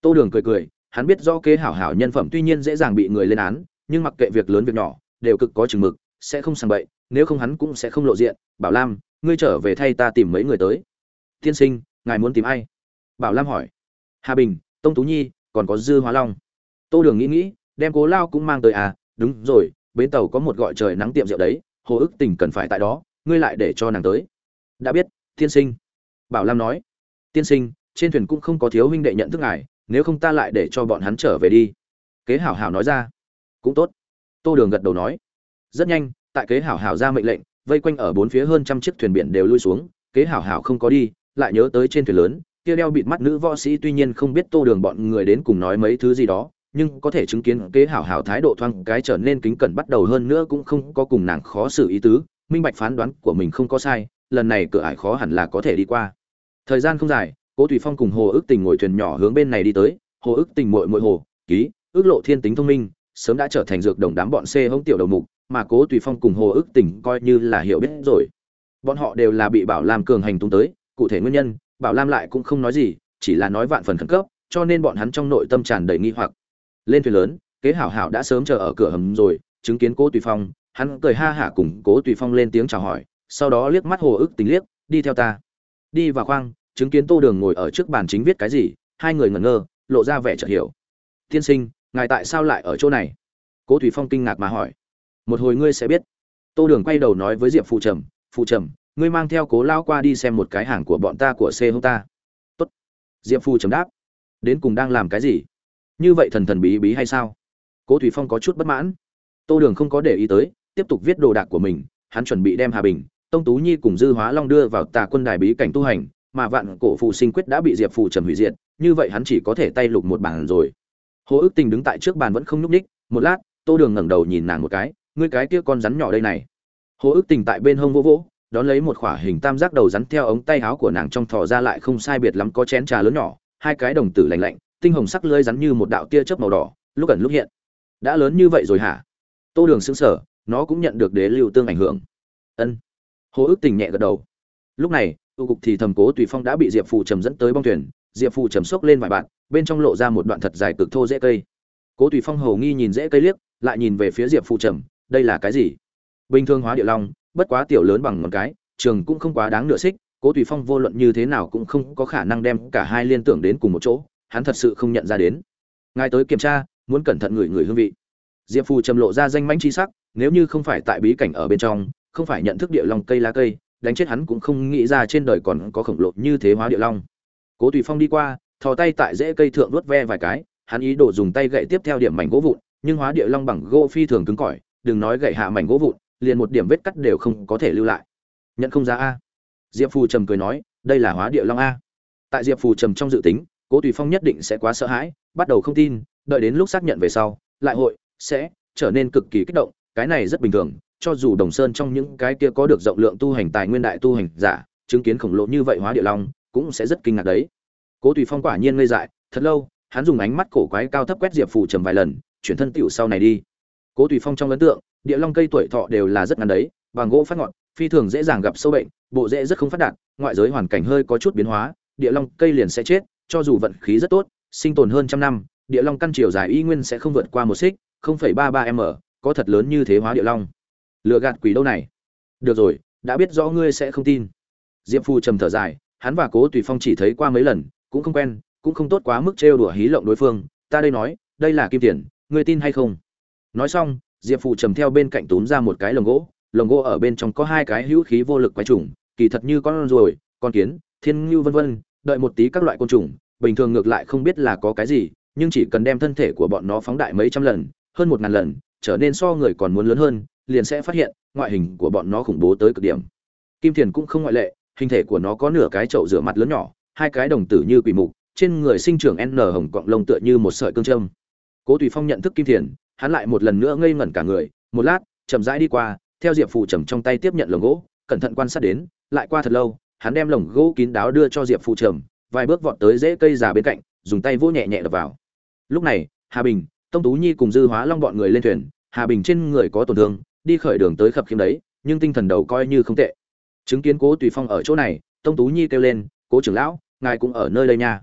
Tô đường cười cười, hắn biết do kế hảo hảo nhân phẩm tuy nhiên dễ dàng bị người lên án, nhưng mặc kệ việc lớn việc nhỏ, đều cực có chừng mực, sẽ không sàng bậy, nếu không hắn cũng sẽ không lộ diện. Bảo lam, ngươi trở về thay ta tìm mấy người tới. Tiên sinh, ngài muốn tìm ai? Bảo lam hỏi. Hà bình, tông tú nhi còn có dư hóa long. Tô đường nghĩ nghĩ, đem cố lao cũng mang tới à đúng rồi, bến tàu có một gọi trời nắng tiệm rượu đấy, hồ ức tình cần phải tại đó, ngươi lại để cho nàng tới. Đã biết, tiên sinh. Bảo lam nói. Tiên sinh, trên thuyền cũng không có thiếu huynh đệ nhận thức ngài, nếu không ta lại để cho bọn hắn trở về đi. Kế hảo hảo nói ra. Cũng tốt. Tô đường gật đầu nói. Rất nhanh, tại kế hảo hảo ra mệnh lệnh, vây quanh ở bốn phía hơn trăm chiếc thuyền biển đều lui xuống, kế hảo hảo không có đi, lại nhớ tới trên thuyền lớn kia đeo bịt mắt nữ võ sĩ tuy nhiên không biết tô đường bọn người đến cùng nói mấy thứ gì đó, nhưng có thể chứng kiến kế hảo hảo thái độ thoang cái trở nên kính cẩn bắt đầu hơn nữa cũng không có cùng nàng khó xử ý tứ, minh bạch phán đoán của mình không có sai, lần này cửa ải khó hẳn là có thể đi qua. Thời gian không dài, cố thủy phong cùng hồ ước tình ngồi thuyền nhỏ hướng bên này đi tới, hồ ước tình mội mội hồ, ký, ước lộ thiên tính thông minh, sớm đã trở thành dược đồng đám bọn xê hống tiểu đầu mục, mà cố tùy phong cùng hồ ước tình coi như là hiểu biết rồi. Bọn họ đều là bị bảo làm cường hành tung tới, cụ thể nguyên nhân bảo lam lại cũng không nói gì, chỉ là nói vạn phần khẩn cấp, cho nên bọn hắn trong nội tâm tràn đầy nghi hoặc. Lên thuyền lớn, kế hảo hảo đã sớm chờ ở cửa hầm rồi, chứng kiến cố tùy phong, hắn cười ha hả cùng cố tùy phong lên tiếng chào hỏi, sau đó liếc mắt hồ ức tình liếc, đi theo ta. Đi vào khoang, chứng kiến tô đường ngồi ở trước bàn chính viết cái gì, hai người ngẩn ngơ, lộ ra vẻ chợt hiểu. Tiên sinh, ngài tại sao lại ở chỗ này? Cố Tùy phong kinh ngạc mà hỏi. Một hồi ngươi sẽ biết. Tô đường quay đầu nói với diệp phụ trầm phụ trầm ngươi mang theo cố lao qua đi xem một cái hàng của bọn ta của xe hông ta. Tốt. Diệp Phu trầm đáp. Đến cùng đang làm cái gì? Như vậy thần thần bí bí hay sao? Cố thủy phong có chút bất mãn. Tô đường không có để ý tới, tiếp tục viết đồ đạc của mình, hắn chuẩn bị đem hà bình, tông tú nhi cùng dư hóa long đưa vào tà quân đài bí cảnh tu hành, mà vạn cổ phụ sinh quyết đã bị diệp phù trầm hủy diệt, như vậy hắn chỉ có thể tay lục một bản rồi. Hồ ước tình đứng tại trước bàn vẫn không nhúc ních một lát, tô đường ngẩng đầu nhìn nàng một cái, ngươi cái kia con rắn nhỏ đây này. Hồ ước tình tại bên hông vô vỗ đón lấy một khỏa hình tam giác đầu rắn theo ống tay áo của nàng trong thò ra lại không sai biệt lắm có chén trà lớn nhỏ, hai cái đồng tử lạnh lạnh, tinh hồng sắc lưỡi rắn như một đạo tia chớp màu đỏ, lúc ẩn lúc hiện. Đã lớn như vậy rồi hả? Tô đường xứng sở nó cũng nhận được đế lưu tương ảnh hưởng. Ân. Hồ ước tình nhẹ gật đầu. Lúc này tụ cục thì thầm cố tùy phong đã bị diệp phù trầm dẫn tới bong thuyền, diệp phù trầm xốc lên vài bạn, bên trong lộ ra một đoạn thật dài cực thô dễ cây. Cố tùy phong hầu nghi nhìn dễ cây liếc, lại nhìn về phía diệp phù trầm, đây là cái gì? Bình thường hóa địa long bất quá tiểu lớn bằng một cái, trường cũng không quá đáng nửa xích, cố tùy phong vô luận như thế nào cũng không có khả năng đem cả hai liên tưởng đến cùng một chỗ, hắn thật sự không nhận ra đến. Ngài tới kiểm tra, muốn cẩn thận người người hương vị. Diệp phù trầm lộ ra danh mãnh chi sắc, nếu như không phải tại bí cảnh ở bên trong, không phải nhận thức địa long cây lá cây, đánh chết hắn cũng không nghĩ ra trên đời còn có khổng lồ như thế hóa địa long. Cố tùy phong đi qua, thò tay tại rễ cây thượng nuốt ve vài cái, hắn ý đồ dùng tay gậy tiếp theo điểm mảnh gỗ vụn, nhưng hóa địa long bằng gỗ phi thường cứng cỏi, đừng nói gậy hạ mảnh gỗ vụn liền một điểm vết cắt đều không có thể lưu lại. Nhận không ra a. Diệp phù trầm cười nói, đây là hóa địa long a. Tại diệp phù trầm trong dự tính, cố tùy phong nhất định sẽ quá sợ hãi, bắt đầu không tin, đợi đến lúc xác nhận về sau, lại hội sẽ trở nên cực kỳ kích động, cái này rất bình thường, cho dù đồng sơn trong những cái kia có được rộng lượng tu hành tài nguyên đại tu hành giả, chứng kiến khổng lồ như vậy hóa địa long, cũng sẽ rất kinh ngạc đấy. Cố tùy phong quả nhiên ngây dại, thật lâu, hắn dùng ánh mắt cổ quái cao thấp quét diệp phù trầm vài lần, chuyển thân tựu sau này đi. Cố tùy phong trong ấn tượng địa long cây tuổi thọ đều là rất ngắn đấy bằng gỗ phát ngọn phi thường dễ dàng gặp sâu bệnh bộ rễ rất không phát đạt ngoại giới hoàn cảnh hơi có chút biến hóa địa long cây liền sẽ chết cho dù vận khí rất tốt sinh tồn hơn trăm năm địa long căn chiều dài y nguyên sẽ không vượt qua một xích 0,33 m có thật lớn như thế hóa địa long. Lựa gạt quỷ đâu này? Được rồi đã biết rõ ngươi sẽ không tin. Diệp phu trầm thở dài hắn và cố tùy phong chỉ thấy qua mấy lần cũng không quen cũng không tốt quá mức trêu đùa hí lộng đối phương. Ta đây nói đây là kim tiền ngươi tin hay không? Nói xong diệp phụ trầm theo bên cạnh túm ra một cái lồng gỗ lồng gỗ ở bên trong có hai cái hữu khí vô lực quái trùng, kỳ thật như con ruồi, con kiến, thiên ngưu vân vân, đợi một tí các loại côn trùng, bình thường ngược lại không biết là có cái gì, nhưng chỉ cần đem thân thể của bọn nó phóng đại mấy trăm lần, hơn một ngàn lần, trở nên so người còn muốn lớn hơn, liền sẽ phát hiện, ngoại hình của bọn nó khủng bố tới cực điểm. Kim thiền cũng không ngoại lệ, hình thể của nó có nửa cái chậu rửa mặt lớn nhỏ, hai cái đồng tử như quỷ mục, trên người sinh trưởng n hồng cọng lông tựa như một sợi cương trâm cố tùy phong nhận thức kim thiền hắn lại một lần nữa ngây ngẩn cả người, một lát, chậm rãi đi qua, theo diệp phù trầm trong tay tiếp nhận lồng gỗ, cẩn thận quan sát đến, lại qua thật lâu, hắn đem lồng gỗ kín đáo đưa cho diệp phù trầm, vài bước vọt tới rễ cây già bên cạnh, dùng tay vỗ nhẹ nhẹ đập vào. Lúc này, hà bình, tông tú nhi cùng dư hóa long bọn người lên thuyền, hà bình trên người có tổn thương, đi khởi đường tới khập khiếm đấy, nhưng tinh thần đầu coi như không tệ. Chứng kiến cố tùy phong ở chỗ này, tông tú nhi kêu lên, cố trưởng lão, ngài cũng ở nơi đây nha.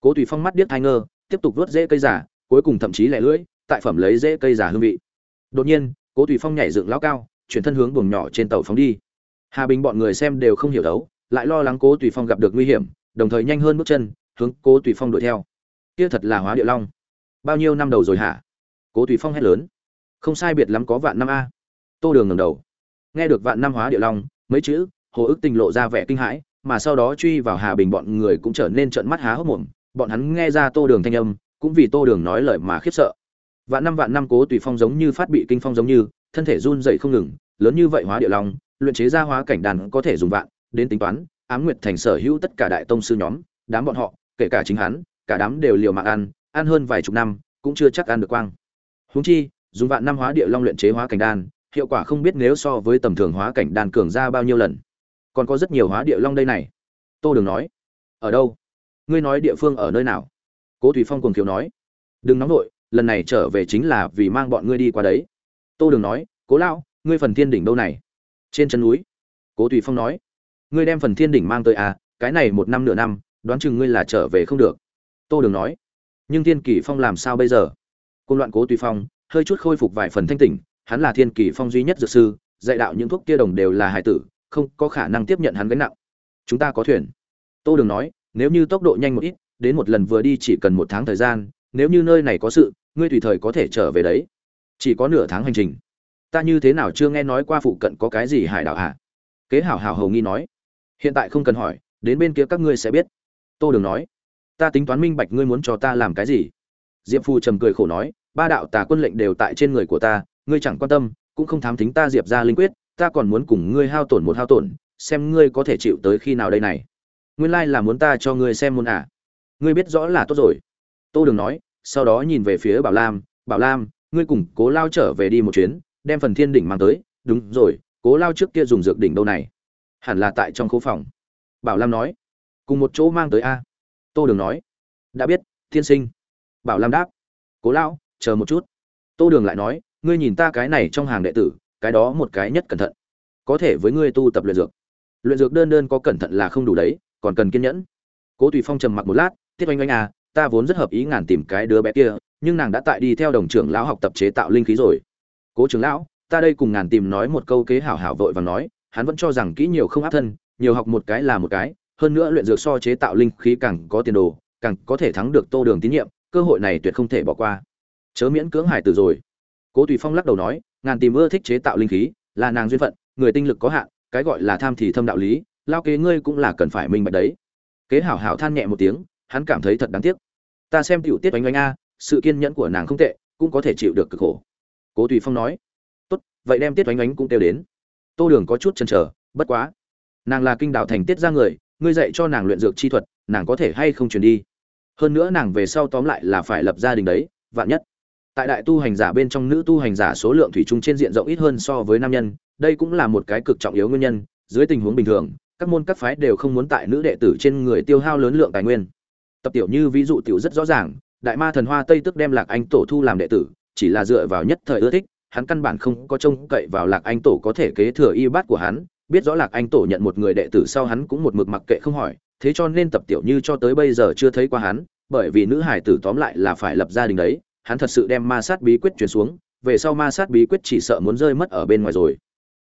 Cố tùy phong mắt điếc thai ngơ, tiếp tục vớt rễ cây giả cuối cùng thậm chí lẻ lưỡi tại phẩm lấy dễ cây giả hương vị. Đột nhiên, cố tùy phong nhảy dựng lão cao, chuyển thân hướng buồng nhỏ trên tàu phóng đi. Hà bình bọn người xem đều không hiểu đấu, lại lo lắng cố tùy phong gặp được nguy hiểm, đồng thời nhanh hơn bước chân, hướng cố tùy phong đuổi theo. Kia thật là hóa địa long. Bao nhiêu năm đầu rồi hả? Cố tùy phong hét lớn. Không sai biệt lắm có vạn năm a. Tô đường ngẩng đầu. Nghe được vạn năm hóa địa long, mấy chữ, hồ ức tình lộ ra vẻ kinh hãi, mà sau đó truy vào hà bình bọn người cũng trở nên trợn mắt há hốc mồm. Bọn hắn nghe ra tô đường thanh âm, cũng vì tô đường nói lời mà khiếp sợ vạn năm vạn năm cố tùy phong giống như phát bị kinh phong giống như, thân thể run dậy không ngừng, lớn như vậy hóa địa long, luyện chế ra hóa cảnh đàn có thể dùng vạn, đến tính toán, ám nguyệt thành sở hữu tất cả đại tông sư nhóm, đám bọn họ, kể cả chính hắn, cả đám đều liều mạng ăn ăn hơn vài chục năm, cũng chưa chắc ăn được quang. Huống chi, dùng vạn năm hóa địa long luyện chế hóa cảnh đan hiệu quả không biết nếu so với tầm thường hóa cảnh đan cường ra bao nhiêu lần. Còn có rất nhiều hóa địa long đây này. Tô đường nói, ở đâu? Ngươi nói địa phương ở nơi nào? Cố thủy phong cùng thiếu nói, đừng nóng nổi lần này trở về chính là vì mang bọn ngươi đi qua đấy. Tô đường nói, cố lão, ngươi phần thiên đỉnh đâu này? Trên chân núi, cố tùy phong nói, ngươi đem phần thiên đỉnh mang tới à cái này một năm nửa năm, đoán chừng ngươi là trở về không được. Tô đường nói, nhưng thiên kỷ phong làm sao bây giờ? Côn loạn cố tùy phong, hơi chút khôi phục vài phần thanh tỉnh, hắn là thiên kỷ phong duy nhất dược sư, dạy đạo những thuốc kia đồng đều là hải tử, không có khả năng tiếp nhận hắn gánh nặng. Chúng ta có thuyền. Tô đường nói, nếu như tốc độ nhanh một ít, đến một lần vừa đi chỉ cần một tháng thời gian, nếu như nơi này có sự ngươi tùy thời có thể trở về đấy. Chỉ có nửa tháng hành trình. Ta như thế nào chưa nghe nói qua phụ cận có cái gì hải đảo hả? Kế hảo hảo hầu nghi nói. Hiện tại không cần hỏi, đến bên kia các ngươi sẽ biết. Tô đường nói. Ta tính toán minh bạch ngươi muốn cho ta làm cái gì. Diệp phu trầm cười khổ nói. Ba đạo tà quân lệnh đều tại trên người của ta, ngươi chẳng quan tâm, cũng không thám thính ta diệp ra linh quyết, ta còn muốn cùng ngươi hao tổn một hao tổn, xem ngươi có thể chịu tới khi nào đây này. Nguyên lai là muốn ta cho ngươi xem môn à. Ngươi biết rõ là tốt rồi. Tô đường nói sau đó nhìn về phía bảo lam bảo lam, ngươi cùng cố lao trở về đi một chuyến, đem phần thiên đỉnh mang tới. Đúng rồi, cố lao trước kia dùng dược đỉnh đâu này? Hẳn là tại trong khu phòng. Bảo lam nói. Cùng một chỗ mang tới a. Tô đường nói. Đã biết thiên sinh. Bảo lam đáp. Cố lão, chờ một chút. Tô đường lại nói. Ngươi nhìn ta cái này trong hàng đệ tử, cái đó một cái nhất cẩn thận. Có thể với ngươi tu tập luyện dược. Luyện dược đơn đơn có cẩn thận là không đủ đấy, còn cần kiên nhẫn. Cố tùy phong trầm mặc một lát. Tiết oanh oanh à ta vốn rất hợp ý ngàn tìm cái đứa bé kia, nhưng nàng đã tại đi theo đồng trưởng lão học tập chế tạo linh khí rồi. Cố trưởng lão, ta đây cùng ngàn tìm nói một câu kế hảo hảo vội và nói, hắn vẫn cho rằng kỹ nhiều không áp thân, nhiều học một cái là một cái, hơn nữa luyện dược so chế tạo linh khí càng có tiền đồ, càng có thể thắng được tô đường tín nhiệm, cơ hội này tuyệt không thể bỏ qua. Chớ miễn cưỡng hải tử rồi. Cố tùy phong lắc đầu nói, ngàn tìm ưa thích chế tạo linh khí, là nàng duyên phận, người tinh lực có hạn, cái gọi là tham thì thâm đạo lý, lao kế ngươi cũng là cần phải minh bạch đấy. Kế hảo hảo than nhẹ một tiếng, hắn cảm thấy thật đáng tiếc ta xem tiểu tiết oanh oanh a, sự kiên nhẫn của nàng không tệ, cũng có thể chịu được cực khổ. Cố tùy phong nói, tốt, vậy đem tiết oanh oanh cũng kêu đến. Tô đường có chút chần chờ, bất quá, nàng là kinh đạo thành tiết ra người, ngươi dạy cho nàng luyện dược chi thuật, nàng có thể hay không truyền đi? Hơn nữa nàng về sau tóm lại là phải lập gia đình đấy, vạn nhất. Tại đại tu hành giả bên trong nữ tu hành giả số lượng thủy chung trên diện rộng ít hơn so với nam nhân, đây cũng là một cái cực trọng yếu nguyên nhân. Dưới tình huống bình thường, các môn các phái đều không muốn tại nữ đệ tử trên người tiêu hao lớn lượng tài nguyên tập tiểu như ví dụ tiểu rất rõ ràng, đại ma thần hoa tây tức đem lạc anh tổ thu làm đệ tử, chỉ là dựa vào nhất thời ưa thích, hắn căn bản không có trông cậy vào lạc anh tổ có thể kế thừa y bát của hắn, biết rõ lạc anh tổ nhận một người đệ tử sau hắn cũng một mực mặc kệ không hỏi, thế cho nên tập tiểu như cho tới bây giờ chưa thấy qua hắn, bởi vì nữ hải tử tóm lại là phải lập gia đình đấy, hắn thật sự đem ma sát bí quyết truyền xuống, về sau ma sát bí quyết chỉ sợ muốn rơi mất ở bên ngoài rồi.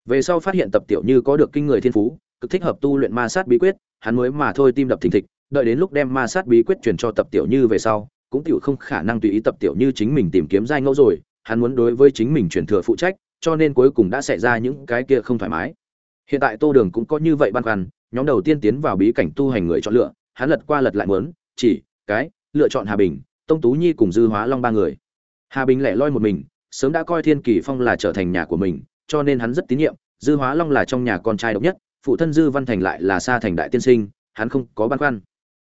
Về sau phát hiện tập tiểu như có được kinh người thiên phú, cực thích hợp tu luyện ma sát bí quyết, hắn mới mà thôi tim đập thình thịch đợi đến lúc đem ma sát bí quyết truyền cho tập tiểu như về sau, cũng tiểu không khả năng tùy ý tập tiểu như chính mình tìm kiếm giai ngẫu rồi, hắn muốn đối với chính mình truyền thừa phụ trách, cho nên cuối cùng đã xảy ra những cái kia không thoải mái. Hiện tại tô đường cũng có như vậy băn khoăn, nhóm đầu tiên tiến vào bí cảnh tu hành người chọn lựa, hắn lật qua lật lại muốn, chỉ, cái, lựa chọn hà bình, tông tú nhi cùng dư hóa long ba người. Hà bình lẻ loi một mình, sớm đã coi thiên kỳ phong là trở thành nhà của mình, cho nên hắn rất tín nhiệm, dư hóa long là trong nhà con trai độc nhất, phụ thân dư văn thành lại là xa thành đại tiên sinh, hắn không có băn khoăn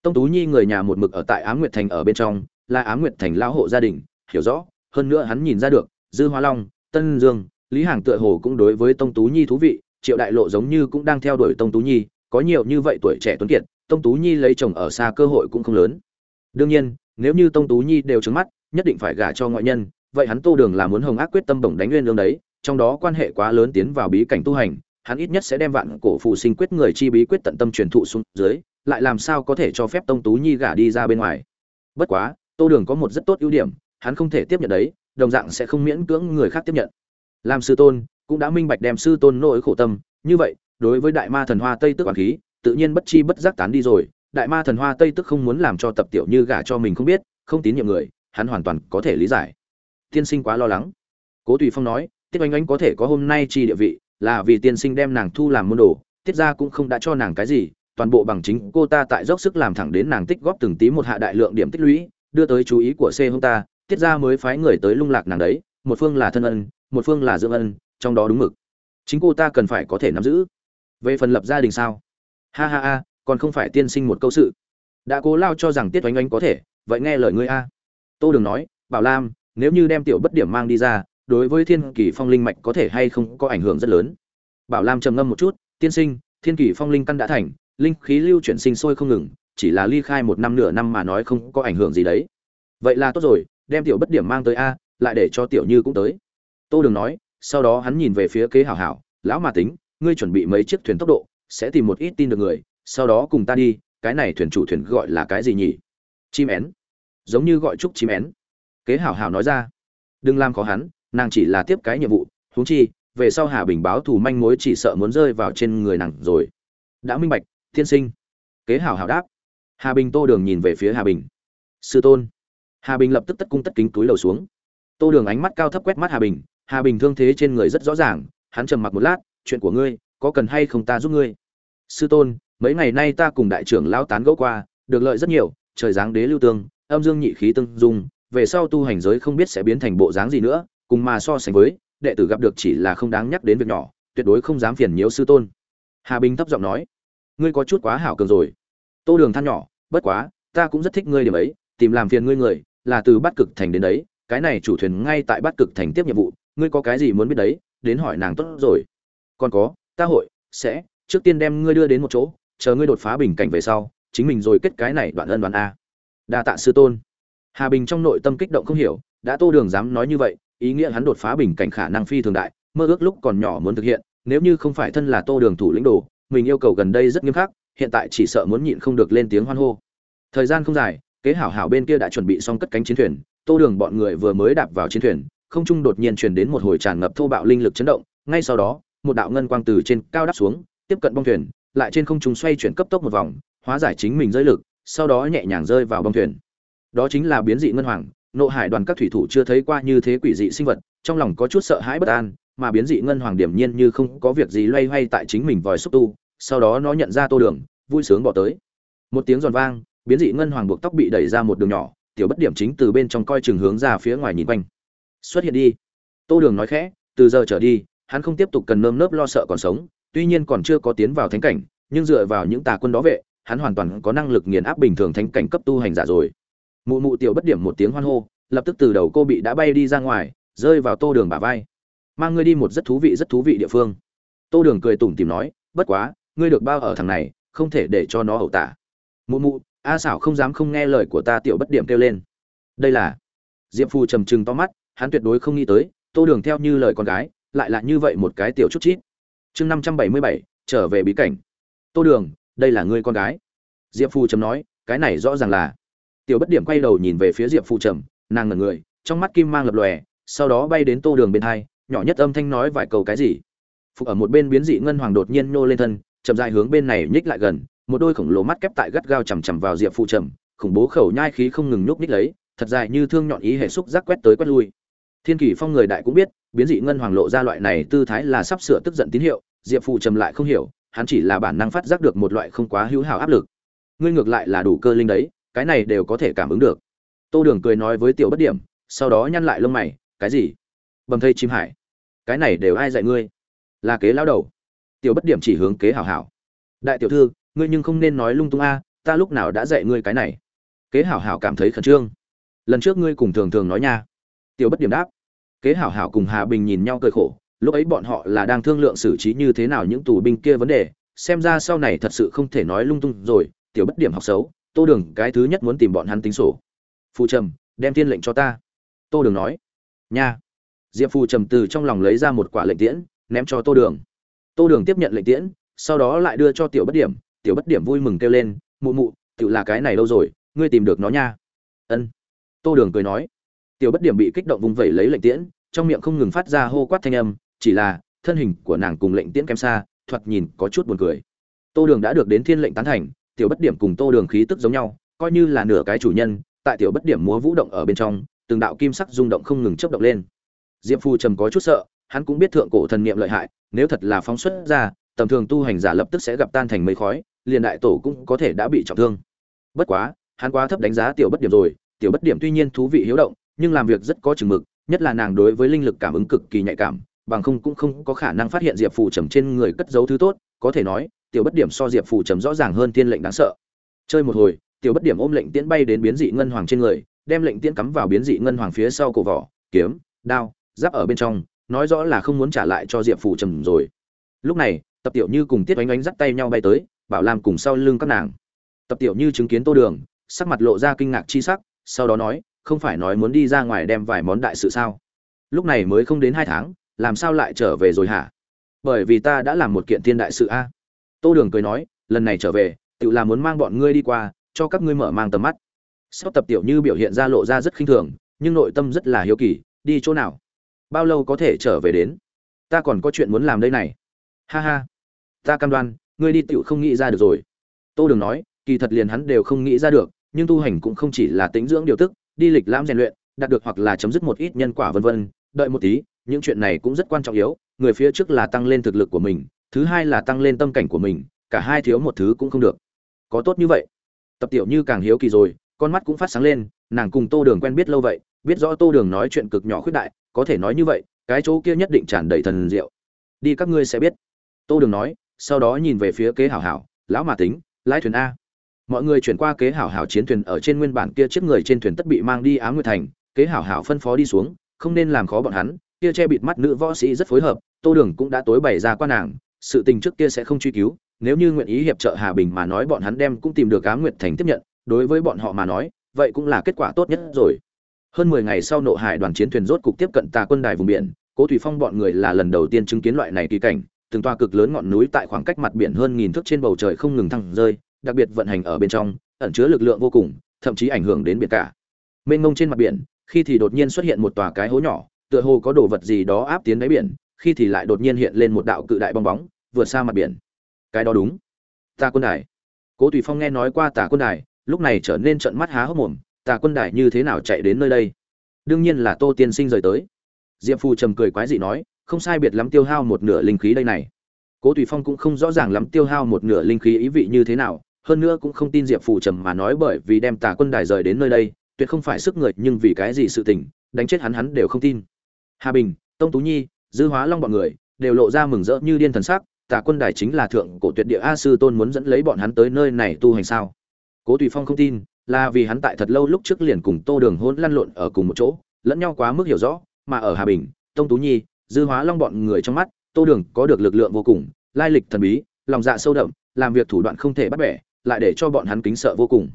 tông tú nhi người nhà một mực ở tại ám nguyệt thành ở bên trong, là ám nguyệt thành lão hộ gia đình, hiểu rõ, hơn nữa hắn nhìn ra được, dư Hoa long, tân dương, lý hàng tựa hồ cũng đối với tông tú nhi thú vị, triệu đại lộ giống như cũng đang theo đuổi tông tú nhi, có nhiều như vậy tuổi trẻ tuấn kiệt, tông tú nhi lấy chồng ở xa cơ hội cũng không lớn. Đương nhiên, nếu như tông tú nhi đều trứng mắt, nhất định phải gả cho ngoại nhân, vậy hắn tô đường là muốn hồng ác quyết tâm bổng đánh nguyên lương đấy, trong đó quan hệ quá lớn tiến vào bí cảnh tu hành hắn ít nhất sẽ đem vạn cổ phù sinh quyết người chi bí quyết tận tâm truyền thụ xuống dưới, lại làm sao có thể cho phép tông tú nhi gả đi ra bên ngoài. Bất quá, tô đường có một rất tốt ưu điểm, hắn không thể tiếp nhận đấy, đồng dạng sẽ không miễn cưỡng người khác tiếp nhận. Làm sư tôn, cũng đã minh bạch đem sư tôn nỗi khổ tâm, như vậy, đối với đại ma thần hoa tây tức quản khí, tự nhiên bất chi bất giác tán đi rồi, đại ma thần hoa tây tức không muốn làm cho tập tiểu như gả cho mình không biết, không tín nhiệm người, hắn hoàn toàn có thể lý giải. Tiên sinh quá lo lắng. Cố tùy phong nói, tiết oanh oanh có thể có hôm nay chi địa vị là vì tiên sinh đem nàng thu làm môn đồ, tiết ra cũng không đã cho nàng cái gì, toàn bộ bằng chính cô ta tại dốc sức làm thẳng đến nàng tích góp từng tí một hạ đại lượng điểm tích lũy, đưa tới chú ý của c hông ta, tiết ra mới phái người tới lung lạc nàng đấy, một phương là thân ân, một phương là dưỡng ân, trong đó đúng mực. Chính cô ta cần phải có thể nắm giữ. Về phần lập gia đình sao? Ha ha ha, còn không phải tiên sinh một câu sự. Đã cố lao cho rằng tiết oanh oanh có thể, vậy nghe lời ngươi a. Tô đường nói, bảo lam, nếu như đem tiểu bất điểm mang đi ra đối với thiên kỳ phong linh mạch có thể hay không có ảnh hưởng rất lớn. Bảo lam trầm ngâm một chút, tiên sinh, thiên kỳ phong linh căn đã thành, linh khí lưu chuyển sinh sôi không ngừng, chỉ là ly khai một năm nửa năm mà nói không có ảnh hưởng gì đấy. Vậy là tốt rồi, đem tiểu bất điểm mang tới a, lại để cho tiểu như cũng tới. Tô đường nói, sau đó hắn nhìn về phía kế hảo hảo, lão mà tính, ngươi chuẩn bị mấy chiếc thuyền tốc độ, sẽ tìm một ít tin được người, sau đó cùng ta đi, cái này thuyền chủ thuyền gọi là cái gì nhỉ? Chim én. Giống như gọi trúc chim én. Kế hảo hảo nói ra, đừng làm khó hắn nàng chỉ là tiếp cái nhiệm vụ, huống chi, về sau hà bình báo thù manh mối chỉ sợ muốn rơi vào trên người nàng rồi. Đã minh bạch thiên sinh. Kế hảo hảo đáp. Hà bình tô đường nhìn về phía hà bình. Sư tôn. Hà bình lập tức tất cung tất kính túi đầu xuống. Tô đường ánh mắt cao thấp quét mắt hà bình. Hà bình thương thế trên người rất rõ ràng, hắn trầm mặc một lát, chuyện của ngươi, có cần hay không ta giúp ngươi? Sư tôn, mấy ngày nay ta cùng đại trưởng lão tán gẫu qua, được lợi rất nhiều, trời giáng đế lưu tương, âm dương nhị khí tương dung, về sau tu hành giới không biết sẽ biến thành bộ dáng gì nữa cùng mà so sánh với, đệ tử gặp được chỉ là không đáng nhắc đến việc nhỏ, tuyệt đối không dám phiền nhiễu sư tôn. Hà bình thấp giọng nói, ngươi có chút quá hảo cường rồi. Tô đường than nhỏ, bất quá, ta cũng rất thích ngươi điểm ấy, tìm làm phiền ngươi người, là từ bắt cực thành đến đấy, cái này chủ thuyền ngay tại bắt cực thành tiếp nhiệm vụ, ngươi có cái gì muốn biết đấy, đến hỏi nàng tốt rồi. Còn có, ta hội, sẽ, trước tiên đem ngươi đưa đến một chỗ, chờ ngươi đột phá bình cảnh về sau, chính mình rồi kết cái này đoạn ân đoạn a. Đa tạ sư tôn. Hà bình trong nội tâm kích động không hiểu, đã tô đường dám nói như vậy ý nghĩa hắn đột phá bình cảnh khả năng phi thường đại, mơ ước lúc còn nhỏ muốn thực hiện, nếu như không phải thân là tô đường thủ lĩnh đồ, mình yêu cầu gần đây rất nghiêm khắc, hiện tại chỉ sợ muốn nhịn không được lên tiếng hoan hô. Thời gian không dài, kế hảo hảo bên kia đã chuẩn bị xong cất cánh chiến thuyền, tô đường bọn người vừa mới đạp vào chiến thuyền, không trung đột nhiên truyền đến một hồi tràn ngập thô bạo linh lực chấn động, ngay sau đó, một đạo ngân quang từ trên cao đáp xuống, tiếp cận bong thuyền, lại trên không trung xoay chuyển cấp tốc một vòng, hóa giải chính mình giới lực, sau đó nhẹ nhàng rơi vào bong thuyền. Đó chính là biến dị ngân hoàng nộ hải đoàn các thủy thủ chưa thấy qua như thế quỷ dị sinh vật, trong lòng có chút sợ hãi bất an, mà biến dị ngân hoàng điểm nhiên như không có việc gì loay hoay tại chính mình vòi xúc tu, sau đó nó nhận ra tô đường, vui sướng bỏ tới. Một tiếng giòn vang, biến dị ngân hoàng buộc tóc bị đẩy ra một đường nhỏ, tiểu bất điểm chính từ bên trong coi chừng hướng ra phía ngoài nhìn quanh. Xuất hiện đi. Tô đường nói khẽ, từ giờ trở đi, hắn không tiếp tục cần nơm nớp lo sợ còn sống, tuy nhiên còn chưa có tiến vào thánh cảnh, nhưng dựa vào những tà quân đó vệ, hắn hoàn toàn có năng lực nghiền áp bình thường thánh cảnh cấp tu hành giả rồi mụ mụ tiểu bất điểm một tiếng hoan hô, lập tức từ đầu cô bị đã bay đi ra ngoài, rơi vào tô đường bả vai. Mang ngươi đi một rất thú vị rất thú vị địa phương. Tô đường cười tủm tìm nói, bất quá, ngươi được bao ở thằng này, không thể để cho nó ẩu tả. Mụ mụ, a xảo không dám không nghe lời của ta, tiểu bất điểm kêu lên. Đây là diệp phù trầm trừng to mắt, hắn tuyệt đối không nghĩ tới, tô đường theo như lời con gái, lại là như vậy một cái tiểu chút chít. Chương năm trăm bảy mươi bảy, trở về bí cảnh. Tô đường, đây là ngươi con gái. Diệp phù trầm nói, cái này rõ ràng là tiểu bất điểm quay đầu nhìn về phía diệp phụ trầm, nàng ngẩn người, trong mắt kim mang lập lòe, sau đó bay đến tô đường bên hai, nhỏ nhất âm thanh nói vài câu cái gì. Phục ở một bên biến dị ngân hoàng đột nhiên nhô lên thân, chậm dài hướng bên này nhích lại gần, một đôi khổng lồ mắt kép tại gắt gao chằm chằm vào diệp phụ trầm, khủng bố khẩu nhai khí không ngừng nhúc nhích lấy, thật dài như thương nhọn ý hệ xúc giác quét tới quét lui. Thiên kỷ phong người đại cũng biết, biến dị ngân hoàng lộ ra loại này tư thái là sắp sửa tức giận tín hiệu, diệp phụ trầm lại không hiểu, hắn chỉ là bản năng phát giác được một loại không quá hữu hảo áp lực. Ngươi ngược lại là đủ cơ linh đấy cái này đều có thể cảm ứng được. Tô đường cười nói với tiểu bất điểm, sau đó nhăn lại lông mày, cái gì? Bầm thây chim hải. Cái này đều ai dạy ngươi? Là kế lao đầu. Tiểu bất điểm chỉ hướng kế hảo hảo. Đại tiểu thư, ngươi nhưng không nên nói lung tung a, ta lúc nào đã dạy ngươi cái này. Kế hảo hảo cảm thấy khẩn trương. Lần trước ngươi cùng thường thường nói nha. Tiểu bất điểm đáp. Kế hảo hảo cùng hà bình nhìn nhau cười khổ, lúc ấy bọn họ là đang thương lượng xử trí như thế nào những tù binh kia vấn đề, xem ra sau này thật sự không thể nói lung tung rồi, tiểu bất điểm học xấu tô đường, cái thứ nhất muốn tìm bọn hắn tính sổ. Phù trầm, đem thiên lệnh cho ta. Tô đường nói. Nha. Diệp phù trầm từ trong lòng lấy ra một quả lệnh tiễn, ném cho tô đường. Tô đường tiếp nhận lệnh tiễn, sau đó lại đưa cho tiểu bất điểm. Tiểu bất điểm vui mừng kêu lên, mụ mụ tự là cái này lâu rồi? Ngươi tìm được nó nha. Ân. Tô đường cười nói. Tiểu bất điểm bị kích động vùng vẩy lấy lệnh tiễn, trong miệng không ngừng phát ra hô quát thanh âm, chỉ là thân hình của nàng cùng lệnh tiễn kém xa, thoạt nhìn có chút buồn cười. Tô đường đã được đến thiên lệnh tán thành tiểu bất điểm cùng tô đường khí tức giống nhau, coi như là nửa cái chủ nhân, tại tiểu bất điểm múa vũ động ở bên trong, từng đạo kim sắc rung động không ngừng chớp động lên. Diệp phu trầm có chút sợ, hắn cũng biết thượng cổ thần niệm lợi hại, nếu thật là phóng xuất ra, tầm thường tu hành giả lập tức sẽ gặp tan thành mây khói, liền đại tổ cũng có thể đã bị trọng thương. Bất quá, hắn quá thấp đánh giá tiểu bất điểm rồi, tiểu bất điểm tuy nhiên thú vị hiếu động, nhưng làm việc rất có chừng mực, nhất là nàng đối với linh lực cảm ứng cực kỳ nhạy cảm, bằng không cũng không có khả năng phát hiện diệp phù trầm trên người cất giấu thứ tốt, có thể nói tiểu bất điểm so diệp phù trầm rõ ràng hơn tiên lệnh đáng sợ. Chơi một hồi, tiểu bất điểm ôm lệnh tiễn bay đến biến dị ngân hoàng trên người, đem lệnh tiễn cắm vào biến dị ngân hoàng phía sau cổ vỏ, kiếm, đao, giáp ở bên trong, nói rõ là không muốn trả lại cho diệp phù trầm rồi. Lúc này, tập tiểu như cùng tiết oánh oánh dắt tay nhau bay tới, bảo làm cùng sau lưng các nàng. Tập tiểu như chứng kiến tô đường, sắc mặt lộ ra kinh ngạc chi sắc, sau đó nói, không phải nói muốn đi ra ngoài đem vài món đại sự sao? Lúc này mới không đến hai tháng, làm sao lại trở về rồi hả? Bởi vì ta đã làm một kiện thiên đại sự a tô đường cười nói, lần này trở về tự là muốn mang bọn ngươi đi qua, cho các ngươi mở mang tầm mắt. Sau tập tiểu như biểu hiện ra lộ ra rất khinh thường, nhưng nội tâm rất là hiếu kỳ, đi chỗ nào? Bao lâu có thể trở về đến? Ta còn có chuyện muốn làm đây này. Ha ha, ta cam đoan, ngươi đi tiểu không nghĩ ra được rồi. Tô đường nói, kỳ thật liền hắn đều không nghĩ ra được, nhưng tu hành cũng không chỉ là tính dưỡng điều tức, đi lịch lãm rèn luyện, đạt được hoặc là chấm dứt một ít nhân quả vân vân, đợi một tí, những chuyện này cũng rất quan trọng yếu, người phía trước là tăng lên thực lực của mình thứ hai là tăng lên tâm cảnh của mình, cả hai thiếu một thứ cũng không được. Có tốt như vậy. Tập tiểu như càng hiếu kỳ rồi, con mắt cũng phát sáng lên, nàng cùng tô đường quen biết lâu vậy, biết rõ tô đường nói chuyện cực nhỏ khuyết đại, có thể nói như vậy, cái chỗ kia nhất định tràn đầy thần diệu. Đi các ngươi sẽ biết. Tô đường nói, sau đó nhìn về phía kế hảo hảo, lão mà tính, lái thuyền a. Mọi người chuyển qua kế hảo hảo chiến thuyền ở trên nguyên bản kia chiếc người trên thuyền tất bị mang đi á nguyệt thành, kế hảo hảo phân phó đi xuống, không nên làm khó bọn hắn, kia che bịt mắt nữ võ sĩ rất phối hợp, tô đường cũng đã tối bày ra qua nàng sự tình trước kia sẽ không truy cứu, nếu như nguyện ý hiệp trợ hà bình mà nói bọn hắn đem cũng tìm được cá nguyệt thành tiếp nhận, đối với bọn họ mà nói, vậy cũng là kết quả tốt nhất rồi. Hơn mười ngày sau nộ hải đoàn chiến thuyền rốt cục tiếp cận tà quân đài vùng biển, cố thủy phong bọn người là lần đầu tiên chứng kiến loại này kỳ cảnh, từng toa cực lớn ngọn núi tại khoảng cách mặt biển hơn nghìn thước trên bầu trời không ngừng thăng rơi, đặc biệt vận hành ở bên trong, ẩn chứa lực lượng vô cùng, thậm chí ảnh hưởng đến biển cả. Mênh mông trên mặt biển, khi thì đột nhiên xuất hiện một tòa cái hố nhỏ, tựa hồ có đồ vật gì đó áp tiến đáy biển khi thì lại đột nhiên hiện lên một đạo cự đại bong bóng vượt xa mặt biển. Cái đó đúng. Tà quân đài. Cố tùy phong nghe nói qua tà quân đài, lúc này trở nên trận mắt há hốc mồm, tà quân đài như thế nào chạy đến nơi đây? Đương nhiên là tô tiên sinh rời tới. Diệp phù trầm cười quái dị nói, không sai biệt lắm tiêu hao một nửa linh khí đây này. Cố tùy phong cũng không rõ ràng lắm tiêu hao một nửa linh khí ý vị như thế nào, hơn nữa cũng không tin diệp phù trầm mà nói bởi vì đem tà quân đài rời đến nơi đây, tuyệt không phải sức người, nhưng vì cái gì sự tình, đánh chết hắn hắn đều không tin. Hà bình, tông tú nhi dư hóa long bọn người, đều lộ ra mừng rỡ như điên thần sắc, tà quân đài chính là thượng cổ tuyệt địa a sư tôn muốn dẫn lấy bọn hắn tới nơi này tu hành sao? Cố tùy phong không tin, là vì hắn tại thật lâu lúc trước liền cùng tô đường hôn lăn lộn ở cùng một chỗ, lẫn nhau quá mức hiểu rõ, mà ở hà bình, tông tú nhi, dư hóa long bọn người trong mắt, tô đường có được lực lượng vô cùng, lai lịch thần bí, lòng dạ sâu đậm, làm việc thủ đoạn không thể bắt bẻ, lại để cho bọn hắn kính sợ vô cùng.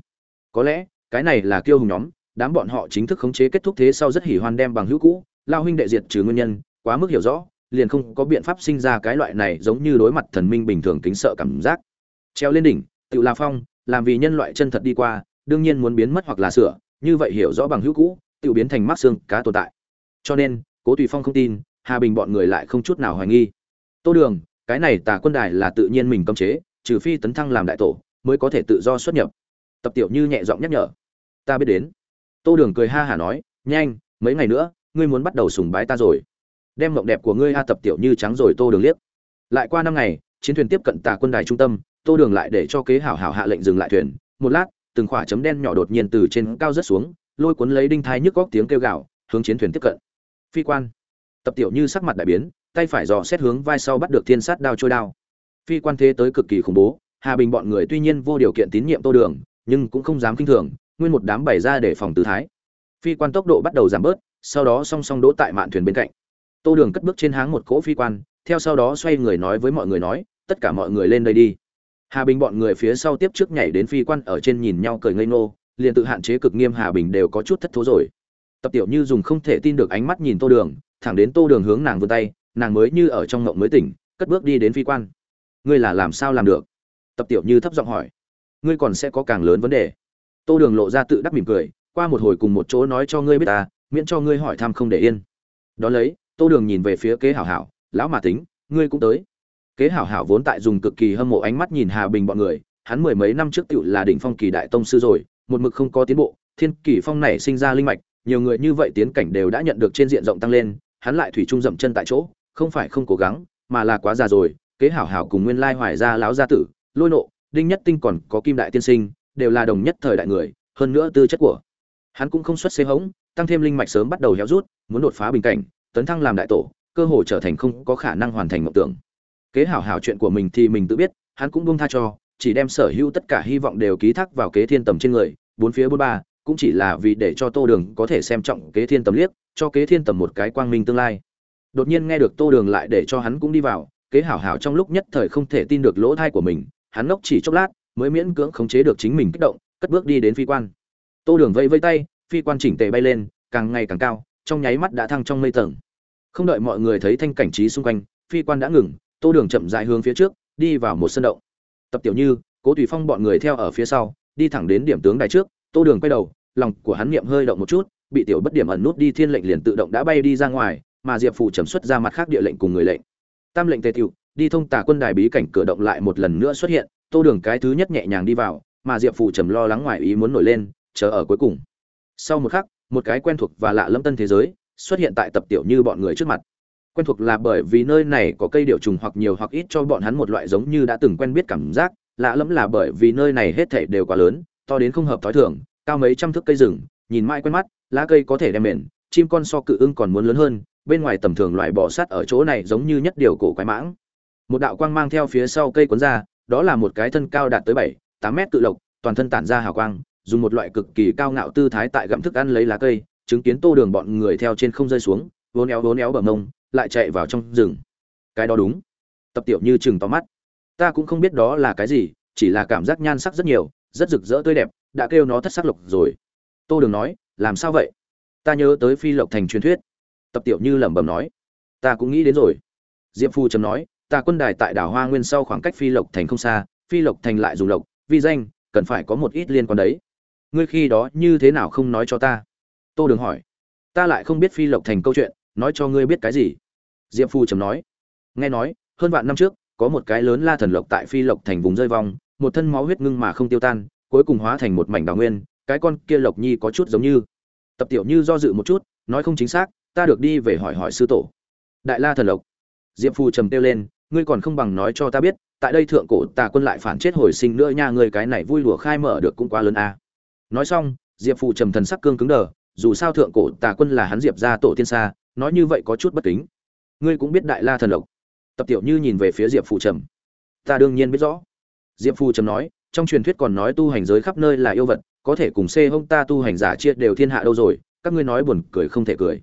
Có lẽ, cái này là kiêu hùng nhóm, đám bọn họ chính thức khống chế kết thúc thế sau rất hỉ hoan đem bằng hữu cũ, lao huynh đệ diệt trừ nguyên nhân quá mức hiểu rõ, liền không có biện pháp sinh ra cái loại này giống như đối mặt thần minh bình thường kính sợ cảm giác. Treo lên đỉnh, tự la phong, làm vì nhân loại chân thật đi qua, đương nhiên muốn biến mất hoặc là sửa, như vậy hiểu rõ bằng hữu cũ, tự biến thành mắc xương cá tồn tại. Cho nên, cố tùy phong không tin, hà bình bọn người lại không chút nào hoài nghi. Tô đường, cái này tà quân đài là tự nhiên mình cấm chế, trừ phi tấn thăng làm đại tổ, mới có thể tự do xuất nhập. Tập tiểu như nhẹ giọng nhắc nhở. Ta biết đến. Tô đường cười ha hả nói, nhanh, mấy ngày nữa, ngươi muốn bắt đầu sùng bái ta rồi đem mộng đẹp của ngươi a tập tiểu như trắng rồi tô đường liếc. Lại qua năm ngày, chiến thuyền tiếp cận tà quân đài trung tâm, tô đường lại để cho kế hảo hảo hạ lệnh dừng lại thuyền. Một lát, từng khỏa chấm đen nhỏ đột nhiên từ trên cao rớt xuống, lôi cuốn lấy đinh thai nhức góc tiếng kêu gạo hướng chiến thuyền tiếp cận. Phi quan. Tập tiểu như sắc mặt đại biến, tay phải dò xét hướng vai sau bắt được thiên sát đao trôi đao. Phi quan thế tới cực kỳ khủng bố, hà bình bọn người tuy nhiên vô điều kiện tín nhiệm tô đường, nhưng cũng không dám kinh thường, nguyên một đám bày ra để phòng tự thái. Phi quan tốc độ bắt đầu giảm bớt, sau đó song song đỗ tại mạn thuyền bên cạnh tô đường cất bước trên háng một cỗ phi quan, theo sau đó xoay người nói với mọi người nói, tất cả mọi người lên đây đi. Hà bình bọn người phía sau tiếp trước nhảy đến phi quan ở trên nhìn nhau cười ngây ngô, liền tự hạn chế cực nghiêm hà bình đều có chút thất thố rồi. Tập tiểu như dùng không thể tin được ánh mắt nhìn tô đường, thẳng đến tô đường hướng nàng vươn tay, nàng mới như ở trong ngộng mới tỉnh, cất bước đi đến phi quan. Ngươi là làm sao làm được? Tập tiểu như thấp giọng hỏi. Ngươi còn sẽ có càng lớn vấn đề. Tô đường lộ ra tự đắc mỉm cười, qua một hồi cùng một chỗ nói cho ngươi biết ta, miễn cho ngươi hỏi thăm không để yên. Đón lấy tô đường nhìn về phía kế hảo hảo, lão mà tính, ngươi cũng tới. Kế hảo hảo vốn tại dùng cực kỳ hâm mộ ánh mắt nhìn hà bình bọn người, hắn mười mấy năm trước tựu là đỉnh phong kỳ đại tông sư rồi, một mực không có tiến bộ, thiên kỳ phong này sinh ra linh mạch, nhiều người như vậy tiến cảnh đều đã nhận được trên diện rộng tăng lên, hắn lại thủy trung dậm chân tại chỗ, không phải không cố gắng, mà là quá già rồi, kế hảo hảo cùng nguyên lai hoài gia láo gia tử, lôi nộ, đinh nhất tinh còn có kim đại tiên sinh, đều là đồng nhất thời đại người, hơn nữa tư chất của hắn cũng không xuất xế hống, tăng thêm linh mạch sớm bắt đầu héo rút, muốn đột phá bình cảnh tấn thăng làm đại tổ, cơ hồ trở thành không có khả năng hoàn thành mộng tưởng. Kế hảo hảo chuyện của mình thì mình tự biết, hắn cũng buông tha cho, chỉ đem sở hữu tất cả hy vọng đều ký thác vào kế thiên tầm trên người, bốn phía bốn ba, cũng chỉ là vì để cho tô đường có thể xem trọng kế thiên tầm liếc, cho kế thiên tầm một cái quang minh tương lai. Đột nhiên nghe được tô đường lại để cho hắn cũng đi vào, kế hảo hảo trong lúc nhất thời không thể tin được lỗ thai của mình, hắn ngốc chỉ chốc lát, mới miễn cưỡng khống chế được chính mình kích động, cất bước đi đến phi quan. Tô đường vây vây tay, phi quan chỉnh tề bay lên, càng ngày càng cao trong nháy mắt đã thăng trong mây tầng. Không đợi mọi người thấy thanh cảnh trí xung quanh, phi quan đã ngừng, tô đường chậm rãi hướng phía trước, đi vào một sân động. Tập tiểu như, cố tùy phong bọn người theo ở phía sau, đi thẳng đến điểm tướng đài trước, tô đường quay đầu, lòng của hắn niệm hơi động một chút, bị tiểu bất điểm ẩn nút đi thiên lệnh liền tự động đã bay đi ra ngoài, mà diệp phủ trầm xuất ra mặt khác địa lệnh cùng người lệnh. Tam lệnh tề tiểu, đi thông tà quân đài bí cảnh cửa động lại một lần nữa xuất hiện, tô đường cái thứ nhất nhẹ nhàng đi vào, mà diệp phủ trầm lo lắng ngoài ý muốn nổi lên, chờ ở cuối cùng. Sau một khắc một cái quen thuộc và lạ lẫm tân thế giới, xuất hiện tại tập tiểu như bọn người trước mặt. Quen thuộc là bởi vì nơi này có cây điệu trùng hoặc nhiều hoặc ít cho bọn hắn một loại giống như đã từng quen biết cảm giác, lạ lẫm là bởi vì nơi này hết thảy đều quá lớn, to đến không hợp thói thường, cao mấy trăm thước cây rừng, nhìn mãi quen mắt, lá cây có thể đem mền, chim con so cự ưng còn muốn lớn hơn, bên ngoài tầm thường loại bò sát ở chỗ này giống như nhất điều cổ quái mãng. Một đạo quang mang theo phía sau cây cuốn ra, đó là một cái thân cao đạt tới bảy, tám mét cự lộc, toàn thân tản ra hào quang dùng một loại cực kỳ cao ngạo tư thái tại gặm thức ăn lấy lá cây, chứng kiến tô đường bọn người theo trên không rơi xuống, vốn éo vốn éo bờ mông, lại chạy vào trong rừng. Cái đó đúng. Tập tiểu như chừng to mắt. Ta cũng không biết đó là cái gì, chỉ là cảm giác nhan sắc rất nhiều, rất rực rỡ tươi đẹp, đã kêu nó thất sắc lộc rồi. Tô đường nói, làm sao vậy? Ta nhớ tới phi lộc thành truyền thuyết. Tập tiểu như lẩm bẩm nói, ta cũng nghĩ đến rồi. Diệp phu chấm nói, ta quân đài tại đảo hoa nguyên sau khoảng cách phi lộc thành không xa, phi lộc thành lại dùng lộc, vi danh, cần phải có một ít liên quan đấy ngươi khi đó như thế nào không nói cho ta? Tô đường hỏi. Ta lại không biết phi lộc thành câu chuyện, nói cho ngươi biết cái gì? Diệp phu trầm nói. Nghe nói, hơn vạn năm trước, có một cái lớn la thần lộc tại phi lộc thành vùng rơi vong, một thân máu huyết ngưng mà không tiêu tan, cuối cùng hóa thành một mảnh đào nguyên, cái con kia lộc nhi có chút giống như. Tập tiểu như do dự một chút, nói không chính xác, ta được đi về hỏi hỏi sư tổ. Đại la thần lộc. Diệp phu trầm kêu lên, ngươi còn không bằng nói cho ta biết, tại đây thượng cổ tà quân lại phản chết hồi sinh nữa nha, ngươi cái này vui lùa khai mở được cũng quá lớn a à nói xong, diệp phụ trầm thần sắc cương cứng đờ, dù sao thượng cổ tà quân là hắn diệp ra tổ tiên xa, nói như vậy có chút bất kính. Ngươi cũng biết đại la thần lộc. Tập tiểu như nhìn về phía diệp phụ trầm. Ta đương nhiên biết rõ. Diệp phụ trầm nói, trong truyền thuyết còn nói tu hành giới khắp nơi là yêu vật, có thể cùng xê hông ta tu hành giả chia đều thiên hạ đâu rồi, các ngươi nói buồn cười không thể cười.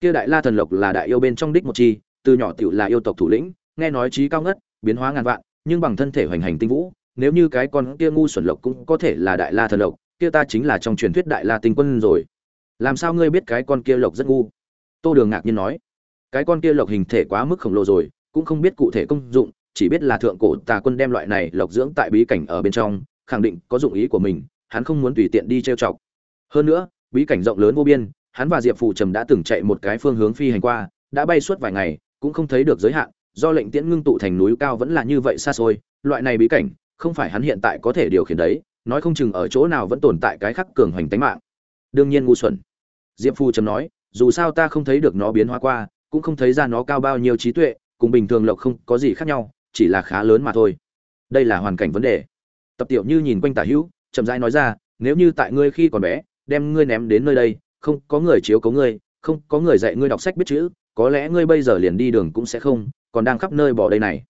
Kia đại la thần lộc là đại yêu bên trong đích một chi, từ nhỏ tiểu là yêu tộc thủ lĩnh, nghe nói trí cao ngất, biến hóa ngàn vạn, nhưng bằng thân thể hoành hành tinh vũ, nếu như cái con kia ngu xuẩn lộc cũng có thể là đại la thần lộc kia ta chính là trong truyền thuyết đại la tinh quân rồi. Làm sao ngươi biết cái con kia lộc rất ngu? Tô đường ngạc nhiên nói. Cái con kia lộc hình thể quá mức khổng lồ rồi, cũng không biết cụ thể công dụng, chỉ biết là thượng cổ tà quân đem loại này lộc dưỡng tại bí cảnh ở bên trong, khẳng định có dụng ý của mình, hắn không muốn tùy tiện đi trêu chọc. Hơn nữa, bí cảnh rộng lớn vô biên, hắn và diệp phù trầm đã từng chạy một cái phương hướng phi hành qua, đã bay suốt vài ngày, cũng không thấy được giới hạn, do lệnh tiễn ngưng tụ thành núi cao vẫn là như vậy xa xôi, loại này bí cảnh, không phải hắn hiện tại có thể điều khiển đấy nói không chừng ở chỗ nào vẫn tồn tại cái khắc cường hoành tánh mạng. Đương nhiên ngu xuẩn. Diệp phu trầm nói, dù sao ta không thấy được nó biến hóa qua, cũng không thấy ra nó cao bao nhiêu trí tuệ, cùng bình thường lộc không có gì khác nhau, chỉ là khá lớn mà thôi. Đây là hoàn cảnh vấn đề. Tập tiểu như nhìn quanh tả hữu, chậm rãi nói ra, nếu như tại ngươi khi còn bé, đem ngươi ném đến nơi đây, không có người chiếu cố ngươi, không có người dạy ngươi đọc sách biết chữ, có lẽ ngươi bây giờ liền đi đường cũng sẽ không, còn đang khắp nơi bỏ đây này.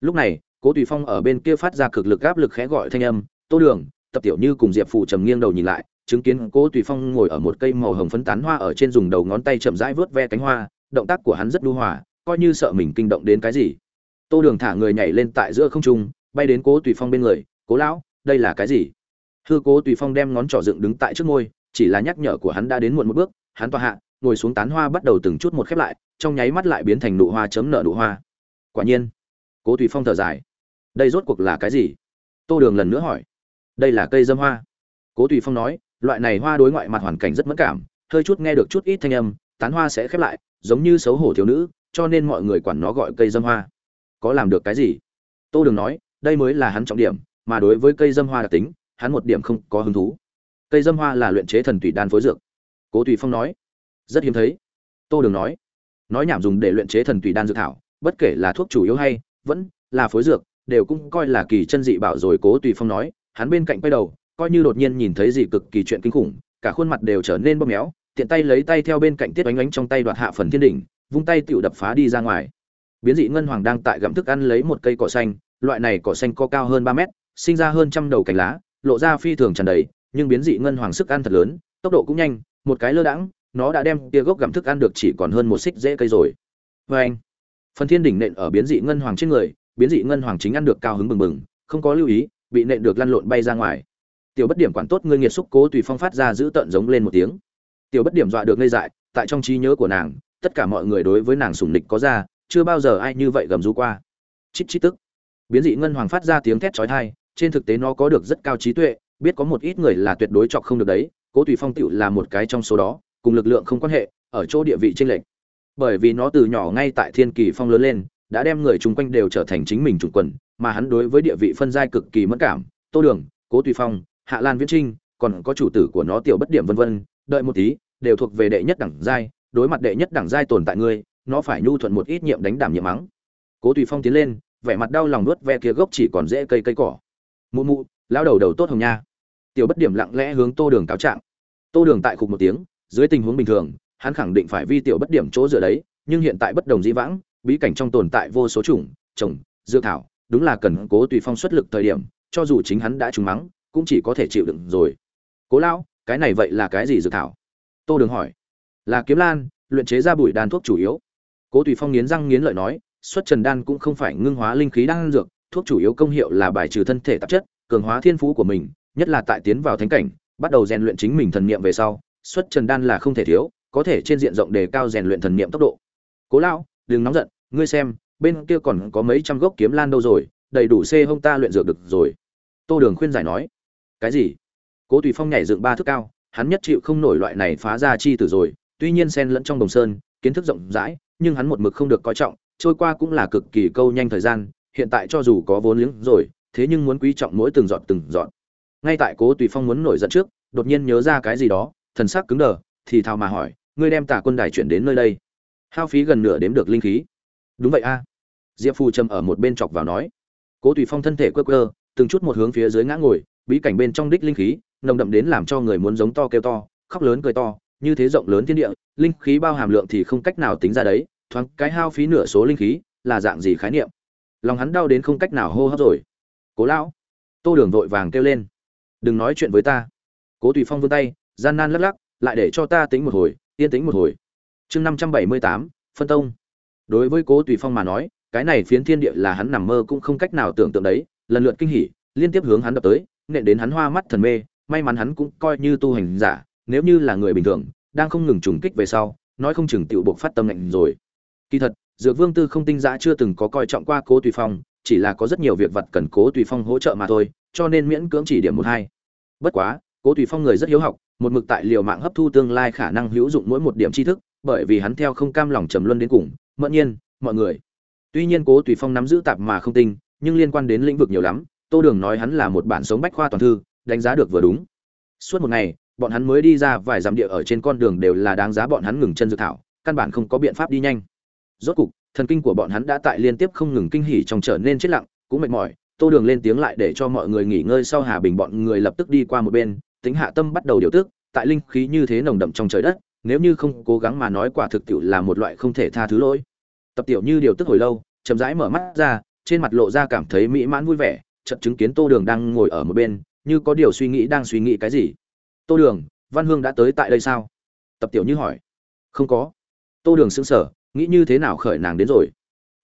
Lúc này, cố tùy phong ở bên kia phát ra cực lực áp lực khẽ gọi thanh âm, tô đường tập tiểu như cùng diệp phụ trầm nghiêng đầu nhìn lại, chứng kiến cố tùy phong ngồi ở một cây màu hồng phấn tán hoa ở trên dùng đầu ngón tay chậm rãi vớt ve cánh hoa, động tác của hắn rất lưu hòa, coi như sợ mình kinh động đến cái gì. Tô đường thả người nhảy lên tại giữa không trung, bay đến cố tùy phong bên người, cố lão, đây là cái gì? Hư cố tùy phong đem ngón trỏ dựng đứng tại trước môi, chỉ là nhắc nhở của hắn đã đến muộn một bước, hắn tòa hạ, ngồi xuống tán hoa bắt đầu từng chút một khép lại, trong nháy mắt lại biến thành nụ hoa chấm nở nụ hoa. Quả nhiên, cố tùy phong thở dài. Đây rốt cuộc là cái gì? Tô đường lần nữa hỏi đây là cây dâm hoa. Cố tùy phong nói, loại này hoa đối ngoại mặt hoàn cảnh rất mẫn cảm, hơi chút nghe được chút ít thanh âm, tán hoa sẽ khép lại, giống như xấu hổ thiếu nữ, cho nên mọi người quản nó gọi cây dâm hoa. Có làm được cái gì? Tô đường nói, đây mới là hắn trọng điểm, mà đối với cây dâm hoa đặc tính, hắn một điểm không có hứng thú. Cây dâm hoa là luyện chế thần tùy đan phối dược. Cố tùy phong nói, rất hiếm thấy. Tô đường nói nói nhảm dùng để luyện chế thần tùy đan dược thảo, bất kể là thuốc chủ yếu hay vẫn là phối dược, đều cũng coi là kỳ chân dị bảo rồi, cố tùy phong nói hắn bên cạnh quay đầu, coi như đột nhiên nhìn thấy gì cực kỳ chuyện kinh khủng, cả khuôn mặt đều trở nên bóp méo, tiện tay lấy tay theo bên cạnh tiết oánh oánh trong tay đoạt hạ phần thiên đỉnh, vung tay tựu đập phá đi ra ngoài. Biến dị ngân hoàng đang tại gặm thức ăn lấy một cây cỏ xanh, loại này cỏ xanh có cao hơn ba mét, sinh ra hơn trăm đầu cành lá, lộ ra phi thường tràn đầy, nhưng biến dị ngân hoàng sức ăn thật lớn, tốc độ cũng nhanh, một cái lơ đãng, nó đã đem tia gốc gặm thức ăn được chỉ còn hơn một xích dễ cây rồi. Vê anh, phần thiên đỉnh nện ở biến dị ngân hoàng trên người, biến dị ngân hoàng chính ăn được cao hứng bừng bừng, không có lưu ý bị nện được lăn lộn bay ra ngoài. Tiểu bất điểm quản tốt ngươi nghiệt xúc cố tùy phong phát ra giữ tận giống lên một tiếng. Tiểu bất điểm dọa được ngây dại, tại trong trí nhớ của nàng, tất cả mọi người đối với nàng sủng nịch có ra, chưa bao giờ ai như vậy gầm rú qua. Chít chít tức. Biến dị ngân hoàng phát ra tiếng thét chói tai, trên thực tế nó có được rất cao trí tuệ, biết có một ít người là tuyệt đối chọc không được đấy, cố tùy phong tựu là một cái trong số đó, cùng lực lượng không quan hệ, ở chỗ địa vị chênh lệnh bởi vì nó từ nhỏ ngay tại thiên kỳ phong lớn lên, đã đem người chung quanh đều trở thành chính mình chủ quần mà hắn đối với địa vị phân giai cực kỳ mất cảm, tô đường, cố tùy phong, hạ lan viễn trinh, còn có chủ tử của nó tiểu bất điểm vân vân, đợi một tí, đều thuộc về đệ nhất đẳng giai, đối mặt đệ nhất đẳng giai tồn tại ngươi, nó phải nhu thuận một ít nhiệm đánh đảm nhiệm mắng. Cố tùy phong tiến lên, vẻ mặt đau lòng nuốt ve kia gốc chỉ còn dễ cây cây cỏ. Mụ mụ lao đầu đầu tốt hồng nha. Tiểu bất điểm lặng lẽ hướng tô đường cáo trạng. Tô đường tại khục một tiếng, dưới tình huống bình thường, hắn khẳng định phải vi tiểu bất điểm chỗ dựa đấy, nhưng hiện tại bất đồng dĩ vãng, bí cảnh trong tồn tại vô số chủng, trồng, dược thảo đúng là cần cố tùy phong xuất lực thời điểm, cho dù chính hắn đã trúng mắng, cũng chỉ có thể chịu đựng rồi. Cố lão, cái này vậy là cái gì dự thảo? Tô đường hỏi. Là kiếm lan, luyện chế ra bụi đan thuốc chủ yếu. Cố tùy phong nghiến răng nghiến lợi nói, xuất trần đan cũng không phải ngưng hóa linh khí đan dược, thuốc chủ yếu công hiệu là bài trừ thân thể tạp chất, cường hóa thiên phú của mình, nhất là tại tiến vào thánh cảnh, bắt đầu rèn luyện chính mình thần niệm về sau, xuất trần đan là không thể thiếu, có thể trên diện rộng đề cao rèn luyện thần niệm tốc độ. Cố lão, đừng nóng giận, ngươi xem bên kia còn có mấy trăm gốc kiếm lan đâu rồi, đầy đủ xê hông ta luyện dược được rồi. Tô đường khuyên giải nói, cái gì? Cố tùy phong nhảy dựng ba thước cao, hắn nhất chịu không nổi loại này phá ra chi tử rồi, tuy nhiên sen lẫn trong đồng sơn, kiến thức rộng rãi, nhưng hắn một mực không được coi trọng, trôi qua cũng là cực kỳ câu nhanh thời gian, hiện tại cho dù có vốn liếng rồi, thế nhưng muốn quý trọng mỗi từng giọt từng giọt. Ngay tại cố tùy phong muốn nổi giận trước, đột nhiên nhớ ra cái gì đó, thần sắc cứng đờ, thì thào mà hỏi, ngươi đem tả quân đài chuyển đến nơi đây? Hao phí gần nửa đếm được linh khí đúng vậy a. Diệp phù trầm ở một bên chọc vào nói. Cố tùy phong thân thể quơ quơ, từng chút một hướng phía dưới ngã ngồi, bí cảnh bên trong đích linh khí, nồng đậm đến làm cho người muốn giống to kêu to, khóc lớn cười to, như thế rộng lớn thiên địa, linh khí bao hàm lượng thì không cách nào tính ra đấy, thoáng cái hao phí nửa số linh khí, là dạng gì khái niệm? Lòng hắn đau đến không cách nào hô hấp rồi. Cố lão, tô đường vội vàng kêu lên. Đừng nói chuyện với ta. Cố tùy phong vươn tay, gian nan lắc lắc, lại để cho ta tính một hồi, yên tĩnh một hồi. Chương năm trăm bảy mươi tám, phân tông đối với cố tùy phong mà nói, cái này phiến thiên địa là hắn nằm mơ cũng không cách nào tưởng tượng đấy, lần lượt kinh hỉ, liên tiếp hướng hắn đập tới, nện đến hắn hoa mắt thần mê, may mắn hắn cũng coi như tu hành giả, nếu như là người bình thường, đang không ngừng trùng kích về sau, nói không chừng tiểu buộc phát tâm lạnh rồi. Kỳ thật, dược vương tư không tinh giã chưa từng có coi trọng qua cố tùy phong, chỉ là có rất nhiều việc vật cần cố tùy phong hỗ trợ mà thôi, cho nên miễn cưỡng chỉ điểm một hai. Bất quá, cố tùy phong người rất hiếu học, một mực tại liều mạng hấp thu tương lai khả năng hữu dụng mỗi một điểm tri thức, bởi vì hắn theo không cam lòng trầm luân đến cùng mẫn nhiên, mọi người. Tuy nhiên cố tùy phong nắm giữ tạp mà không tinh, nhưng liên quan đến lĩnh vực nhiều lắm, tô đường nói hắn là một bản sống bách khoa toàn thư, đánh giá được vừa đúng. Suốt một ngày, bọn hắn mới đi ra vài dặm địa ở trên con đường đều là đáng giá bọn hắn ngừng chân dự thảo, căn bản không có biện pháp đi nhanh. Rốt cục, thần kinh của bọn hắn đã tại liên tiếp không ngừng kinh hỉ trong trở nên chết lặng, cũng mệt mỏi, tô đường lên tiếng lại để cho mọi người nghỉ ngơi sau hà bình bọn người lập tức đi qua một bên, tính hạ tâm bắt đầu điều tức, tại linh khí như thế nồng đậm trong trời đất nếu như không cố gắng mà nói quả thực tiểu là một loại không thể tha thứ lỗi. Tập tiểu như điều tức hồi lâu, chậm rãi mở mắt ra, trên mặt lộ ra cảm thấy mỹ mãn vui vẻ, chợt chứng kiến tô đường đang ngồi ở một bên, như có điều suy nghĩ đang suy nghĩ cái gì. Tô đường, văn hương đã tới tại đây sao? Tập tiểu như hỏi. Không có. Tô đường sững sờ, nghĩ như thế nào khởi nàng đến rồi.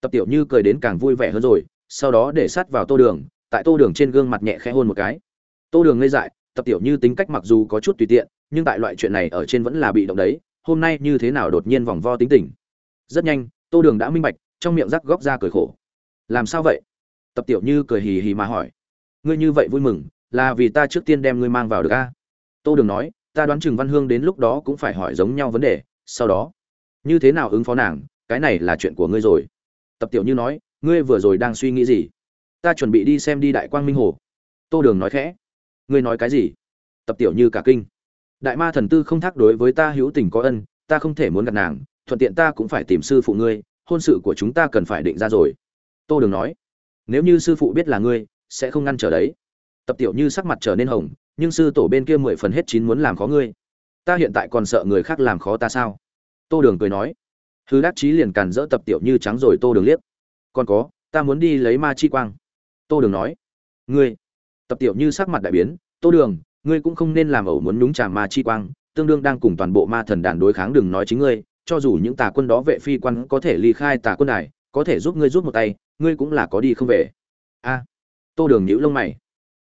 Tập tiểu như cười đến càng vui vẻ hơn rồi, sau đó để sát vào tô đường, tại tô đường trên gương mặt nhẹ khẽ hôn một cái. Tô đường ngây dại, tập tiểu như tính cách mặc dù có chút tùy tiện nhưng tại loại chuyện này ở trên vẫn là bị động đấy, hôm nay như thế nào đột nhiên vòng vo tính tình. Rất nhanh, tô đường đã minh bạch, trong miệng rắc góc ra cười khổ. Làm sao vậy? Tập tiểu như cười hì hì mà hỏi. Ngươi như vậy vui mừng, là vì ta trước tiên đem ngươi mang vào được a? Tô đường nói, ta đoán chừng văn hương đến lúc đó cũng phải hỏi giống nhau vấn đề, sau đó. Như thế nào ứng phó nàng, cái này là chuyện của ngươi rồi. Tập tiểu như nói, ngươi vừa rồi đang suy nghĩ gì? Ta chuẩn bị đi xem đi đại quang minh hồ. Tô đường nói khẽ. Ngươi nói cái gì? Tập tiểu như cả kinh đại ma thần tư không thác đối với ta hữu tình có ân, ta không thể muốn gặp nàng, thuận tiện ta cũng phải tìm sư phụ ngươi, hôn sự của chúng ta cần phải định ra rồi. Tô đường nói. Nếu như sư phụ biết là ngươi, sẽ không ngăn trở đấy. Tập tiểu như sắc mặt trở nên hồng, nhưng sư tổ bên kia mười phần hết chín muốn làm khó ngươi. Ta hiện tại còn sợ người khác làm khó ta sao? Tô đường cười nói. Hư đắc chí liền càn dỡ tập tiểu như trắng rồi tô đường liếc. Còn có, ta muốn đi lấy ma chi quang. Tô đường nói. Ngươi. Tập tiểu như sắc mặt đại biến. Tô đường ngươi cũng không nên làm ẩu muốn nhúng trà ma chi quang, tương đương đang cùng toàn bộ ma thần đàn đối kháng đừng nói chính ngươi, cho dù những tà quân đó vệ phi quan có thể ly khai tà quân này có thể giúp ngươi rút một tay, ngươi cũng là có đi không về. A, tô đường nhữ lông mày.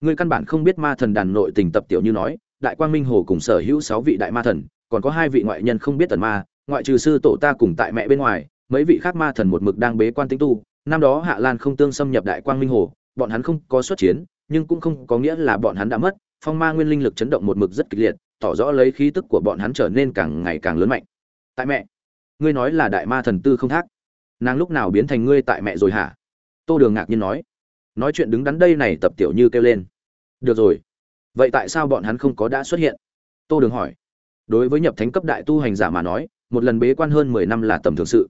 Ngươi căn bản không biết ma thần đàn nội tình tập tiểu như nói, đại quang minh hồ cùng sở hữu sáu vị đại ma thần, còn có hai vị ngoại nhân không biết tần ma, ngoại trừ sư tổ ta cùng tại mẹ bên ngoài, mấy vị khác ma thần một mực đang bế quan tĩnh tu, năm đó hạ lan không tương xâm nhập đại quang minh hồ, bọn hắn không có xuất chiến, nhưng cũng không có nghĩa là bọn hắn đã mất phong ma nguyên linh lực chấn động một mực rất kịch liệt, tỏ rõ lấy khí tức của bọn hắn trở nên càng ngày càng lớn mạnh. Tại mẹ, ngươi nói là đại ma thần tư không thác. Nàng lúc nào biến thành ngươi tại mẹ rồi hả? Tô đường ngạc nhiên nói. Nói chuyện đứng đắn đây này tập tiểu như kêu lên. Được rồi. Vậy tại sao bọn hắn không có đã xuất hiện? Tô đường hỏi. Đối với nhập thánh cấp đại tu hành giả mà nói, một lần bế quan hơn mười năm là tầm thường sự.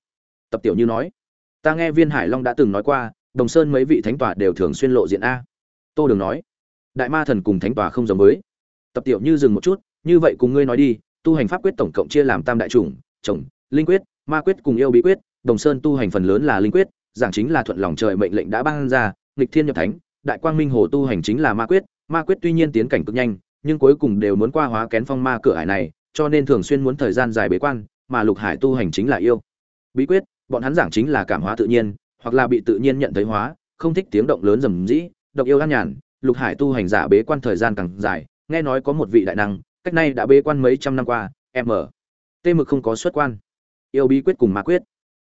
Tập tiểu như nói. Ta nghe viên hải long đã từng nói qua, đồng sơn mấy vị thánh tòa đều thường xuyên lộ diện a. Tô đường nói đại ma thần cùng thánh tòa không giống với. Tập tiểu như dừng một chút, như vậy cùng ngươi nói đi, tu hành pháp quyết tổng cộng chia làm tam đại chủng, chồng, linh quyết, ma quyết cùng yêu bí quyết, đồng sơn tu hành phần lớn là linh quyết, giảng chính là thuận lòng trời mệnh lệnh đã ban ra, nghịch thiên nhập thánh, đại quang minh hồ tu hành chính là ma quyết ma quyết tuy nhiên tiến cảnh cực nhanh, nhưng cuối cùng đều muốn qua hóa kén phong ma cửa hải này, cho nên thường xuyên muốn thời gian dài bế quan, mà lục hải tu hành chính là yêu bí quyết, bọn hắn giảng chính là cảm hóa tự nhiên, hoặc là bị tự nhiên nhận thấy hóa, không thích tiếng động lớn rầm rĩ, độc yêu an nhàn lục hải tu hành giả bế quan thời gian càng dài, nghe nói có một vị đại năng, cách nay đã bế quan mấy trăm năm qua m tê mực không có xuất quan. Yêu bí quyết cùng ma quyết.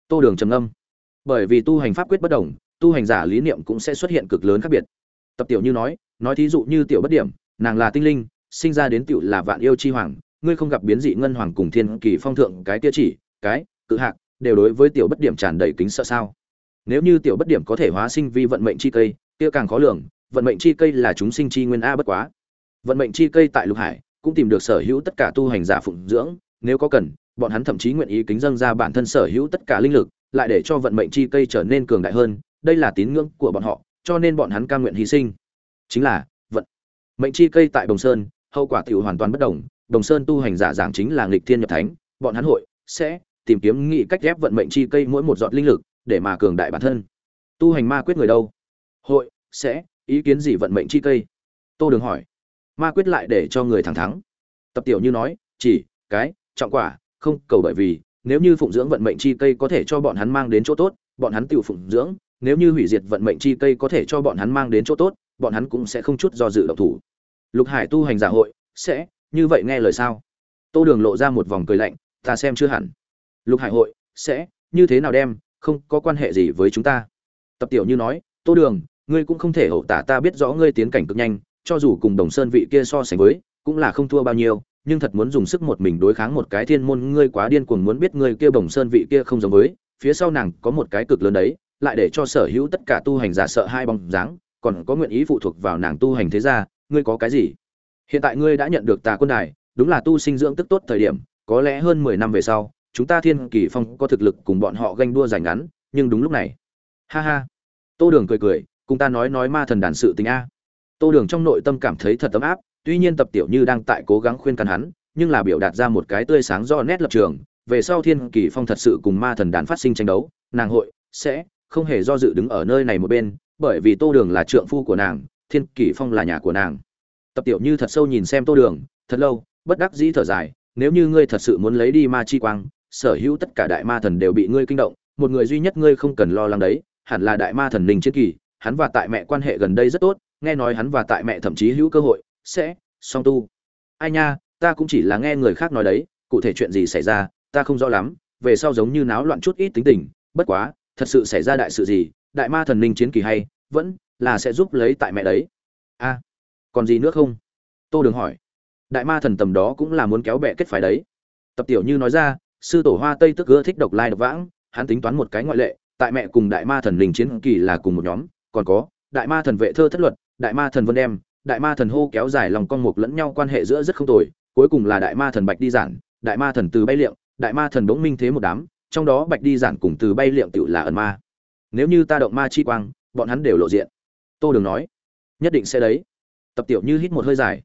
Tô đường trầm âm bởi vì tu hành pháp quyết bất đồng, tu hành giả lý niệm cũng sẽ xuất hiện cực lớn khác biệt. Tập tiểu như nói nói thí dụ như tiểu bất điểm, nàng là tinh linh, sinh ra đến tiểu là vạn yêu chi hoàng, ngươi không gặp biến dị ngân hoàng cùng thiên kỳ phong thượng cái kia chỉ, cái, cự hạc, đều đối với tiểu bất điểm tràn đầy kính sợ sao? Nếu như tiểu bất điểm có thể hóa sinh vi vận mệnh chi cây, kia càng khó lường vận mệnh chi cây là chúng sinh chi nguyên a bất quá. Vận mệnh chi cây tại lục hải cũng tìm được sở hữu tất cả tu hành giả phụng dưỡng, nếu có cần, bọn hắn thậm chí nguyện ý kính dâng ra bản thân sở hữu tất cả linh lực, lại để cho vận mệnh chi cây trở nên cường đại hơn, đây là tín ngưỡng của bọn họ, cho nên bọn hắn cam nguyện hy sinh. Chính là, vận mệnh chi cây tại đồng sơn, hậu quả tiểu hoàn toàn bất đồng đồng sơn tu hành giả giảng chính là nghịch thiên nhập thánh, bọn hắn hội sẽ tìm kiếm nghị cách ghép vận mệnh chi cây mỗi một giọt linh lực để mà cường đại bản thân. Tu hành ma quyết người đâu? Hội sẽ ý kiến gì vận mệnh chi cây? Tô đường hỏi. Ma quyết lại để cho người thẳng thắng tập tiểu như nói, chỉ, cái, trọng quả, không cầu bởi vì, nếu như phụng dưỡng vận mệnh chi cây có thể cho bọn hắn mang đến chỗ tốt, bọn hắn tự phụng dưỡng, nếu như hủy diệt vận mệnh chi cây có thể cho bọn hắn mang đến chỗ tốt, bọn hắn cũng sẽ không chút do dự độc thủ. Lục hải tu hành giả hội, sẽ, như vậy nghe lời sao? Tô đường lộ ra một vòng cười lạnh, ta xem chưa hẳn. Lục hải hội, sẽ, như thế nào đem, không có quan hệ gì với chúng ta. Tập tiểu như nói, tô đường ngươi cũng không thể hậu tả ta biết rõ ngươi tiến cảnh cực nhanh, cho dù cùng đồng sơn vị kia so sánh với, cũng là không thua bao nhiêu, nhưng thật muốn dùng sức một mình đối kháng một cái thiên môn, ngươi quá điên cuồng muốn biết ngươi kia bồng sơn vị kia không giống với, phía sau nàng có một cái cực lớn đấy, lại để cho sở hữu tất cả tu hành giả sợ hai bóng dáng, còn có nguyện ý phụ thuộc vào nàng tu hành thế ra ngươi có cái gì? Hiện tại ngươi đã nhận được tà quân đài, đúng là tu sinh dưỡng tức tốt thời điểm, có lẽ hơn mười năm về sau, chúng ta thiên kỳ phong có thực lực cùng bọn họ ganh đua giành ngắn, nhưng đúng lúc này. Ha ha. Tô đường cười cười cùng ta nói nói ma thần đàn sự tình a. Tô đường trong nội tâm cảm thấy thật ấm áp, tuy nhiên tập tiểu như đang tại cố gắng khuyên can hắn, nhưng là biểu đạt ra một cái tươi sáng do nét lập trường, về sau thiên kỳ phong thật sự cùng ma thần đàn phát sinh tranh đấu, nàng hội sẽ không hề do dự đứng ở nơi này một bên, bởi vì tô đường là trượng phu của nàng, thiên kỳ phong là nhà của nàng. Tập tiểu như thật sâu nhìn xem tô đường, thật lâu, bất đắc dĩ thở dài, nếu như ngươi thật sự muốn lấy đi ma chi quang, sở hữu tất cả đại ma thần đều bị ngươi kinh động, một người duy nhất ngươi không cần lo lắng đấy, hẳn là đại ma thần linh chiến kỳ hắn và tại mẹ quan hệ gần đây rất tốt, nghe nói hắn và tại mẹ thậm chí hữu cơ hội, sẽ, song tu. Ai nha, ta cũng chỉ là nghe người khác nói đấy, cụ thể chuyện gì xảy ra, ta không rõ lắm, về sau giống như náo loạn chút ít tính tình, bất quá, thật sự xảy ra đại sự gì, đại ma thần linh chiến kỳ hay, vẫn là sẽ giúp lấy tại mẹ đấy. A, còn gì nữa không? Tô đường hỏi. Đại ma thần tầm đó cũng là muốn kéo bẹ kết phải đấy. Tập tiểu như nói ra, sư tổ hoa tây tức ưa thích độc lai độc vãng, hắn tính toán một cái ngoại lệ, tại mẹ cùng đại ma thần linh chiến kỳ là cùng một nhóm còn có, đại ma thần vệ thơ thất luật, đại ma thần vân đem, đại ma thần hô kéo dài lòng con mục lẫn nhau quan hệ giữa rất không tồi, cuối cùng là đại ma thần bạch đi giản, đại ma thần từ bay liệm đại ma thần đống minh thế một đám, trong đó bạch đi giản cùng từ bay liệm tự là ẩn ma. Nếu như ta động ma chi quang, bọn hắn đều lộ diện. Tô đường nói, nhất định sẽ đấy. Tập tiểu như hít một hơi dài.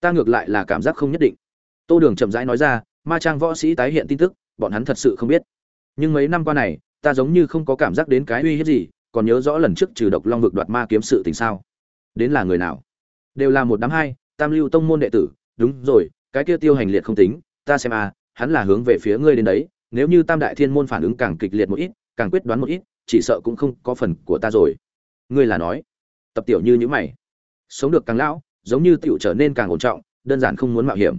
Ta ngược lại là cảm giác không nhất định. Tô đường chậm rãi nói ra, ma trang võ sĩ tái hiện tin tức, bọn hắn thật sự không biết. Nhưng mấy năm qua này, ta giống như không có cảm giác đến cái uy hiếp gì còn nhớ rõ lần trước trừ độc long vực đoạt ma kiếm sự tình sao? Đến là người nào? Đều là một đám hai, tam lưu tông môn đệ tử. Đúng rồi, cái kia tiêu hành liệt không tính. Ta xem à hắn là hướng về phía ngươi đến đấy. Nếu như tam đại thiên môn phản ứng càng kịch liệt một ít, càng quyết đoán một ít, chỉ sợ cũng không có phần của ta rồi. Ngươi là nói. Tập tiểu như những mày. Sống được càng lão, giống như tiểu trở nên càng ổn trọng, đơn giản không muốn mạo hiểm.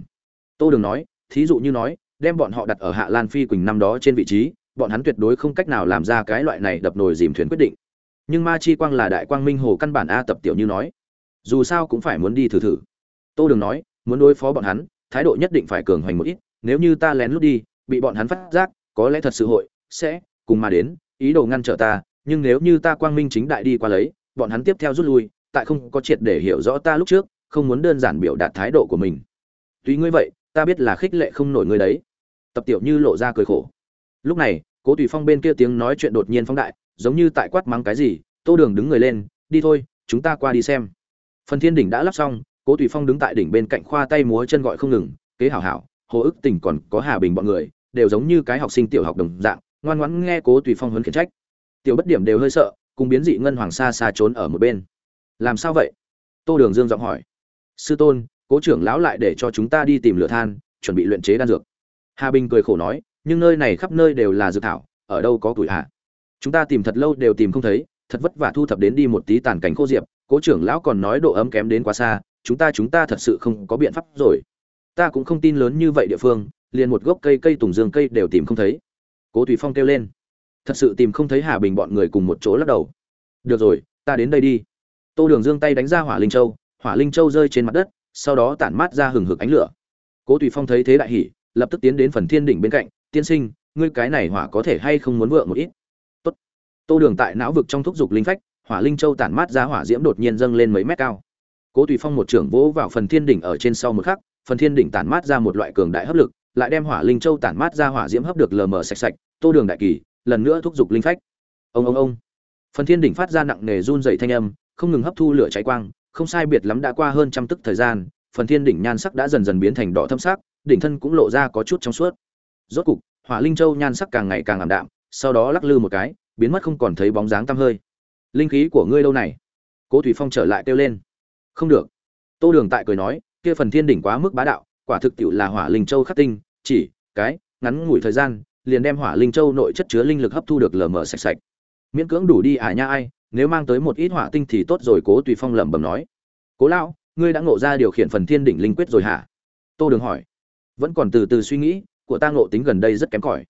Tô đường nói, thí dụ như nói, đem bọn họ đặt ở hạ lan phi quỳnh năm đó trên vị trí, bọn hắn tuyệt đối không cách nào làm ra cái loại này đập nồi dìm thuyền quyết định nhưng ma chi quang là đại quang minh hồ căn bản a tập tiểu như nói. Dù sao cũng phải muốn đi thử thử. Tô đường nói, muốn đối phó bọn hắn, thái độ nhất định phải cường hoành một ít, nếu như ta lén lút đi, bị bọn hắn phát giác, có lẽ thật sự hội, sẽ cùng mà đến, ý đồ ngăn trở ta, nhưng nếu như ta quang minh chính đại đi qua lấy, bọn hắn tiếp theo rút lui, tại không có triệt để hiểu rõ ta lúc trước, không muốn đơn giản biểu đạt thái độ của mình. Tuy ngươi vậy, ta biết là khích lệ không nổi ngươi đấy. Tập tiểu như lộ ra cười khổ. Lúc này, cố tùy phong bên kia tiếng nói chuyện đột nhiên phóng đại giống như tại quát mắng cái gì, tô đường đứng người lên, đi thôi, chúng ta qua đi xem. Phần thiên đỉnh đã lắp xong, cố tùy phong đứng tại đỉnh bên cạnh khoa tay múa chân gọi không ngừng, kế hảo hảo, hồ ức tỉnh còn có hà bình bọn người, đều giống như cái học sinh tiểu học đồng dạng, ngoan ngoãn nghe cố tùy phong huấn khiển trách. Tiểu bất điểm đều hơi sợ, cùng biến dị ngân hoàng xa xa trốn ở một bên. Làm sao vậy? Tô đường dương giọng hỏi. Sư tôn, cố trưởng lão lại để cho chúng ta đi tìm lửa than, chuẩn bị luyện chế đan dược. Hà bình cười khổ nói, nhưng nơi này khắp nơi đều là dược thảo, ở đâu có tuổi hạ chúng ta tìm thật lâu đều tìm không thấy, thật vất vả thu thập đến đi một tí tàn cảnh khô diệp, cố trưởng lão còn nói độ ấm kém đến quá xa, chúng ta chúng ta thật sự không có biện pháp rồi. Ta cũng không tin lớn như vậy địa phương, liền một gốc cây cây tùng dương cây đều tìm không thấy. Cố thủy phong kêu lên. Thật sự tìm không thấy hà bình bọn người cùng một chỗ lắc đầu. Được rồi, ta đến đây đi. Tô đường dương tay đánh ra hỏa linh châu, hỏa linh châu rơi trên mặt đất, sau đó tản mát ra hừng hực ánh lửa. Cố thủy phong thấy thế đại hỉ, lập tức tiến đến phần thiên đỉnh bên cạnh. Tiên sinh, ngươi cái này hỏa có thể hay không muốn vượng một ít? Tô đường tại não vực trong thúc dục linh phách, hỏa linh châu tản mát ra hỏa diễm đột nhiên dâng lên mấy mét cao. Cố tùy phong một trưởng vỗ vào phần thiên đỉnh ở trên sau một khắc, phần thiên đỉnh tản mát ra một loại cường đại hấp lực, lại đem hỏa linh châu tản mát ra hỏa diễm hấp được lờ mờ sạch sạch, tô đường đại kỳ, lần nữa thúc giục linh phách. Ông ông ông. Phần thiên đỉnh phát ra nặng nề run dày thanh âm, không ngừng hấp thu lửa cháy quang, không sai biệt lắm đã qua hơn trăm tức thời gian, phần thiên đỉnh nhan sắc đã dần dần biến thành đỏ thâm sắc, đỉnh thân cũng lộ ra có chút trong suốt. Rốt cục, hỏa linh châu nhan sắc càng ngày càng ảm đạm, sau đó lắc lư một cái biến mất không còn thấy bóng dáng tăm hơi. Linh khí của ngươi lâu này? Cố thủy phong trở lại kêu lên. Không được. Tô đường tại cười nói, kia phần thiên đỉnh quá mức bá đạo, quả thực tiệu là hỏa linh châu khắc tinh, chỉ, cái, ngắn ngủi thời gian, liền đem hỏa linh châu nội chất chứa linh lực hấp thu được lờ mờ sạch sạch. Miễn cưỡng đủ đi à nha ai, nếu mang tới một ít hỏa tinh thì tốt rồi, cố tùy phong lẩm bẩm nói. Cố lão, ngươi đã ngộ ra điều khiển phần thiên đỉnh linh quyết rồi hả? Tô đường hỏi. Vẫn còn từ từ suy nghĩ, của ta ngộ tính gần đây rất kém cỏi.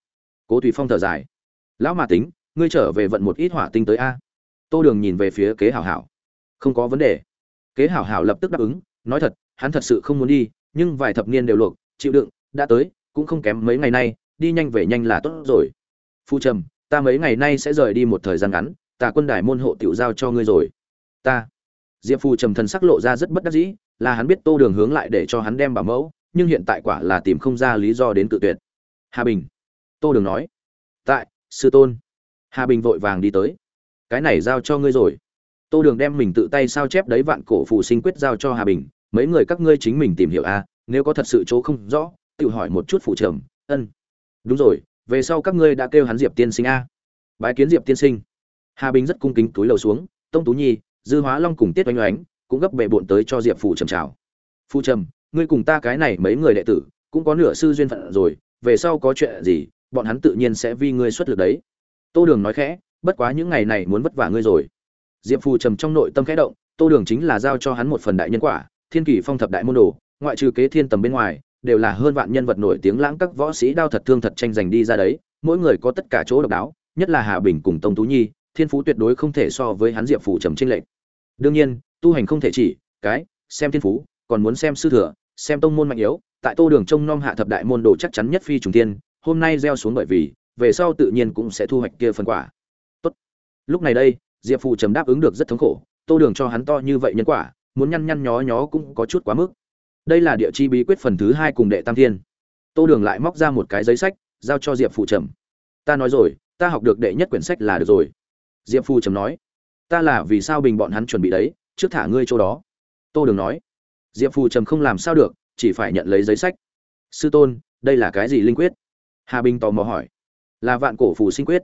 Cố tùy phong thở dài. Lão mà tính ngươi trở về vận một ít hỏa tinh tới a. Tô đường nhìn về phía kế hảo hảo. Không có vấn đề. Kế hảo hảo lập tức đáp ứng, nói thật, hắn thật sự không muốn đi, nhưng vài thập niên đều luộc, chịu đựng, đã tới, cũng không kém mấy ngày nay, đi nhanh về nhanh là tốt rồi. Phu trầm, ta mấy ngày nay sẽ rời đi một thời gian ngắn, ta quân đài môn hộ tiểu giao cho ngươi rồi. Ta. Diệp phu trầm thần sắc lộ ra rất bất đắc dĩ, là hắn biết tô đường hướng lại để cho hắn đem bảo mẫu, nhưng hiện tại quả là tìm không ra lý do đến tự tuyệt. Hà bình. Tô đường nói. Tại, sư tôn hà bình vội vàng đi tới. Cái này giao cho ngươi rồi. Tô đường đem mình tự tay sao chép đấy vạn cổ phụ sinh quyết giao cho hà bình. Mấy người các ngươi chính mình tìm hiểu a à, nếu có thật sự chỗ không rõ tự hỏi một chút phụ trưởng. ân. Đúng rồi về sau các ngươi đã kêu hắn diệp tiên sinh a. À. bái kiến diệp tiên sinh. Hà bình rất cung kính túi lầu xuống tông tú nhi dư hóa long cùng tiết oanh oánh cũng gấp bệ bộn tới cho diệp phụ trầm chào. Phụ trầm ngươi cùng ta cái này mấy người đệ tử cũng có nửa sư duyên phận rồi về sau có chuyện gì bọn hắn tự nhiên sẽ vi ngươi xuất lực đấy tô đường nói khẽ, bất quá những ngày này muốn vất vả ngươi rồi. Diệp phù trầm trong nội tâm khẽ động, tô đường chính là giao cho hắn một phần đại nhân quả, thiên kỷ phong thập đại môn đồ, ngoại trừ kế thiên tầm bên ngoài, đều là hơn vạn nhân vật nổi tiếng lãng các võ sĩ đao thật thương thật tranh giành đi ra đấy, mỗi người có tất cả chỗ độc đáo, nhất là hà bình cùng tông tú nhi, thiên phú tuyệt đối không thể so với hắn diệp phù trầm trên lệnh đương nhiên, tu hành không thể chỉ, cái, xem thiên phú, còn muốn xem sư thừa, xem tông môn mạnh yếu, tại tô đường trông nom hạ thập đại môn đồ chắc chắn nhất phi trùng tiên hôm nay gieo xuống bởi vì về sau tự nhiên cũng sẽ thu hoạch kia phần quả. Tốt. Lúc này đây, diệp phụ trầm đáp ứng được rất thống khổ, tô đường cho hắn to như vậy nhân quả, muốn nhăn nhăn nhó nhó cũng có chút quá mức. Đây là địa chi bí quyết phần thứ hai cùng đệ tam thiên. Tô đường lại móc ra một cái giấy sách, giao cho diệp phụ trầm. Ta nói rồi, ta học được đệ nhất quyển sách là được rồi. Diệp phụ trầm nói. Ta là vì sao bình bọn hắn chuẩn bị đấy, trước thả ngươi chỗ đó. Tô đường nói. Diệp phù trầm không làm sao được, chỉ phải nhận lấy giấy sách. Sư tôn, đây là cái gì linh quyết? Hà bình tò mò hỏi là vạn cổ phù sinh quyết.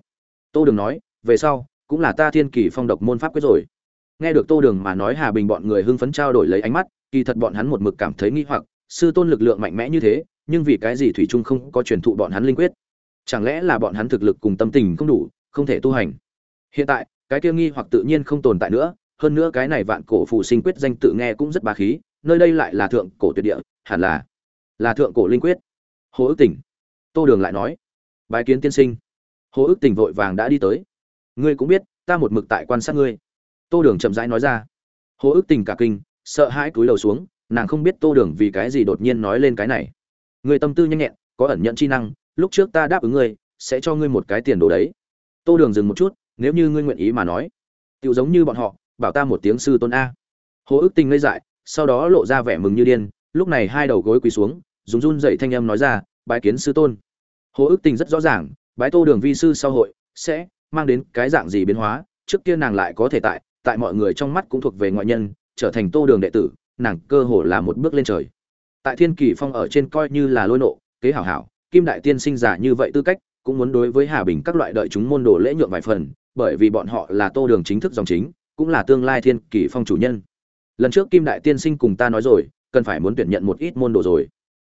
Tô đường nói, về sau, cũng là ta thiên kỳ phong độc môn pháp quyết rồi. Nghe được tô đường mà nói hà bình bọn người hưng phấn trao đổi lấy ánh mắt, kỳ thật bọn hắn một mực cảm thấy nghi hoặc, sư tôn lực lượng mạnh mẽ như thế, nhưng vì cái gì thủy trung không có truyền thụ bọn hắn linh quyết? Chẳng lẽ là bọn hắn thực lực cùng tâm tình không đủ, không thể tu hành? Hiện tại, cái kia nghi hoặc tự nhiên không tồn tại nữa, hơn nữa cái này vạn cổ phù sinh quyết danh tự nghe cũng rất bá khí, nơi đây lại là thượng cổ tuyệt địa, hẳn là là thượng cổ linh quyết. Hồ ước tỉnh. Tô đường lại nói bài kiến tiên sinh. Hồ ước tình vội vàng đã đi tới. Ngươi cũng biết, ta một mực tại quan sát ngươi. Tô đường chậm rãi nói ra. Hồ ước tình cả kinh, sợ hãi cúi đầu xuống, nàng không biết tô đường vì cái gì đột nhiên nói lên cái này. Người tâm tư nhanh nhẹn, có ẩn nhận chi năng, lúc trước ta đáp ứng ngươi, sẽ cho ngươi một cái tiền đồ đấy. Tô đường dừng một chút, nếu như ngươi nguyện ý mà nói. Tự giống như bọn họ, bảo ta một tiếng sư tôn a. Hồ ước tình ngây dại, sau đó lộ ra vẻ mừng như điên, lúc này hai đầu gối quỳ xuống, dùng run dậy thanh âm nói ra, bái kiến sư tôn hồ ước tình rất rõ ràng, bái tô đường vi sư sau hội sẽ mang đến cái dạng gì biến hóa, trước kia nàng lại có thể tại tại mọi người trong mắt cũng thuộc về ngoại nhân, trở thành tô đường đệ tử, nàng cơ hồ là một bước lên trời. Tại thiên kỳ phong ở trên coi như là lôi nộ, kế hảo hảo, kim đại tiên sinh giả như vậy tư cách, cũng muốn đối với hà bình các loại đợi chúng môn đồ lễ nhượng vài phần, bởi vì bọn họ là tô đường chính thức dòng chính, cũng là tương lai thiên kỳ phong chủ nhân. Lần trước kim đại tiên sinh cùng ta nói rồi, cần phải muốn tuyển nhận một ít môn đồ rồi.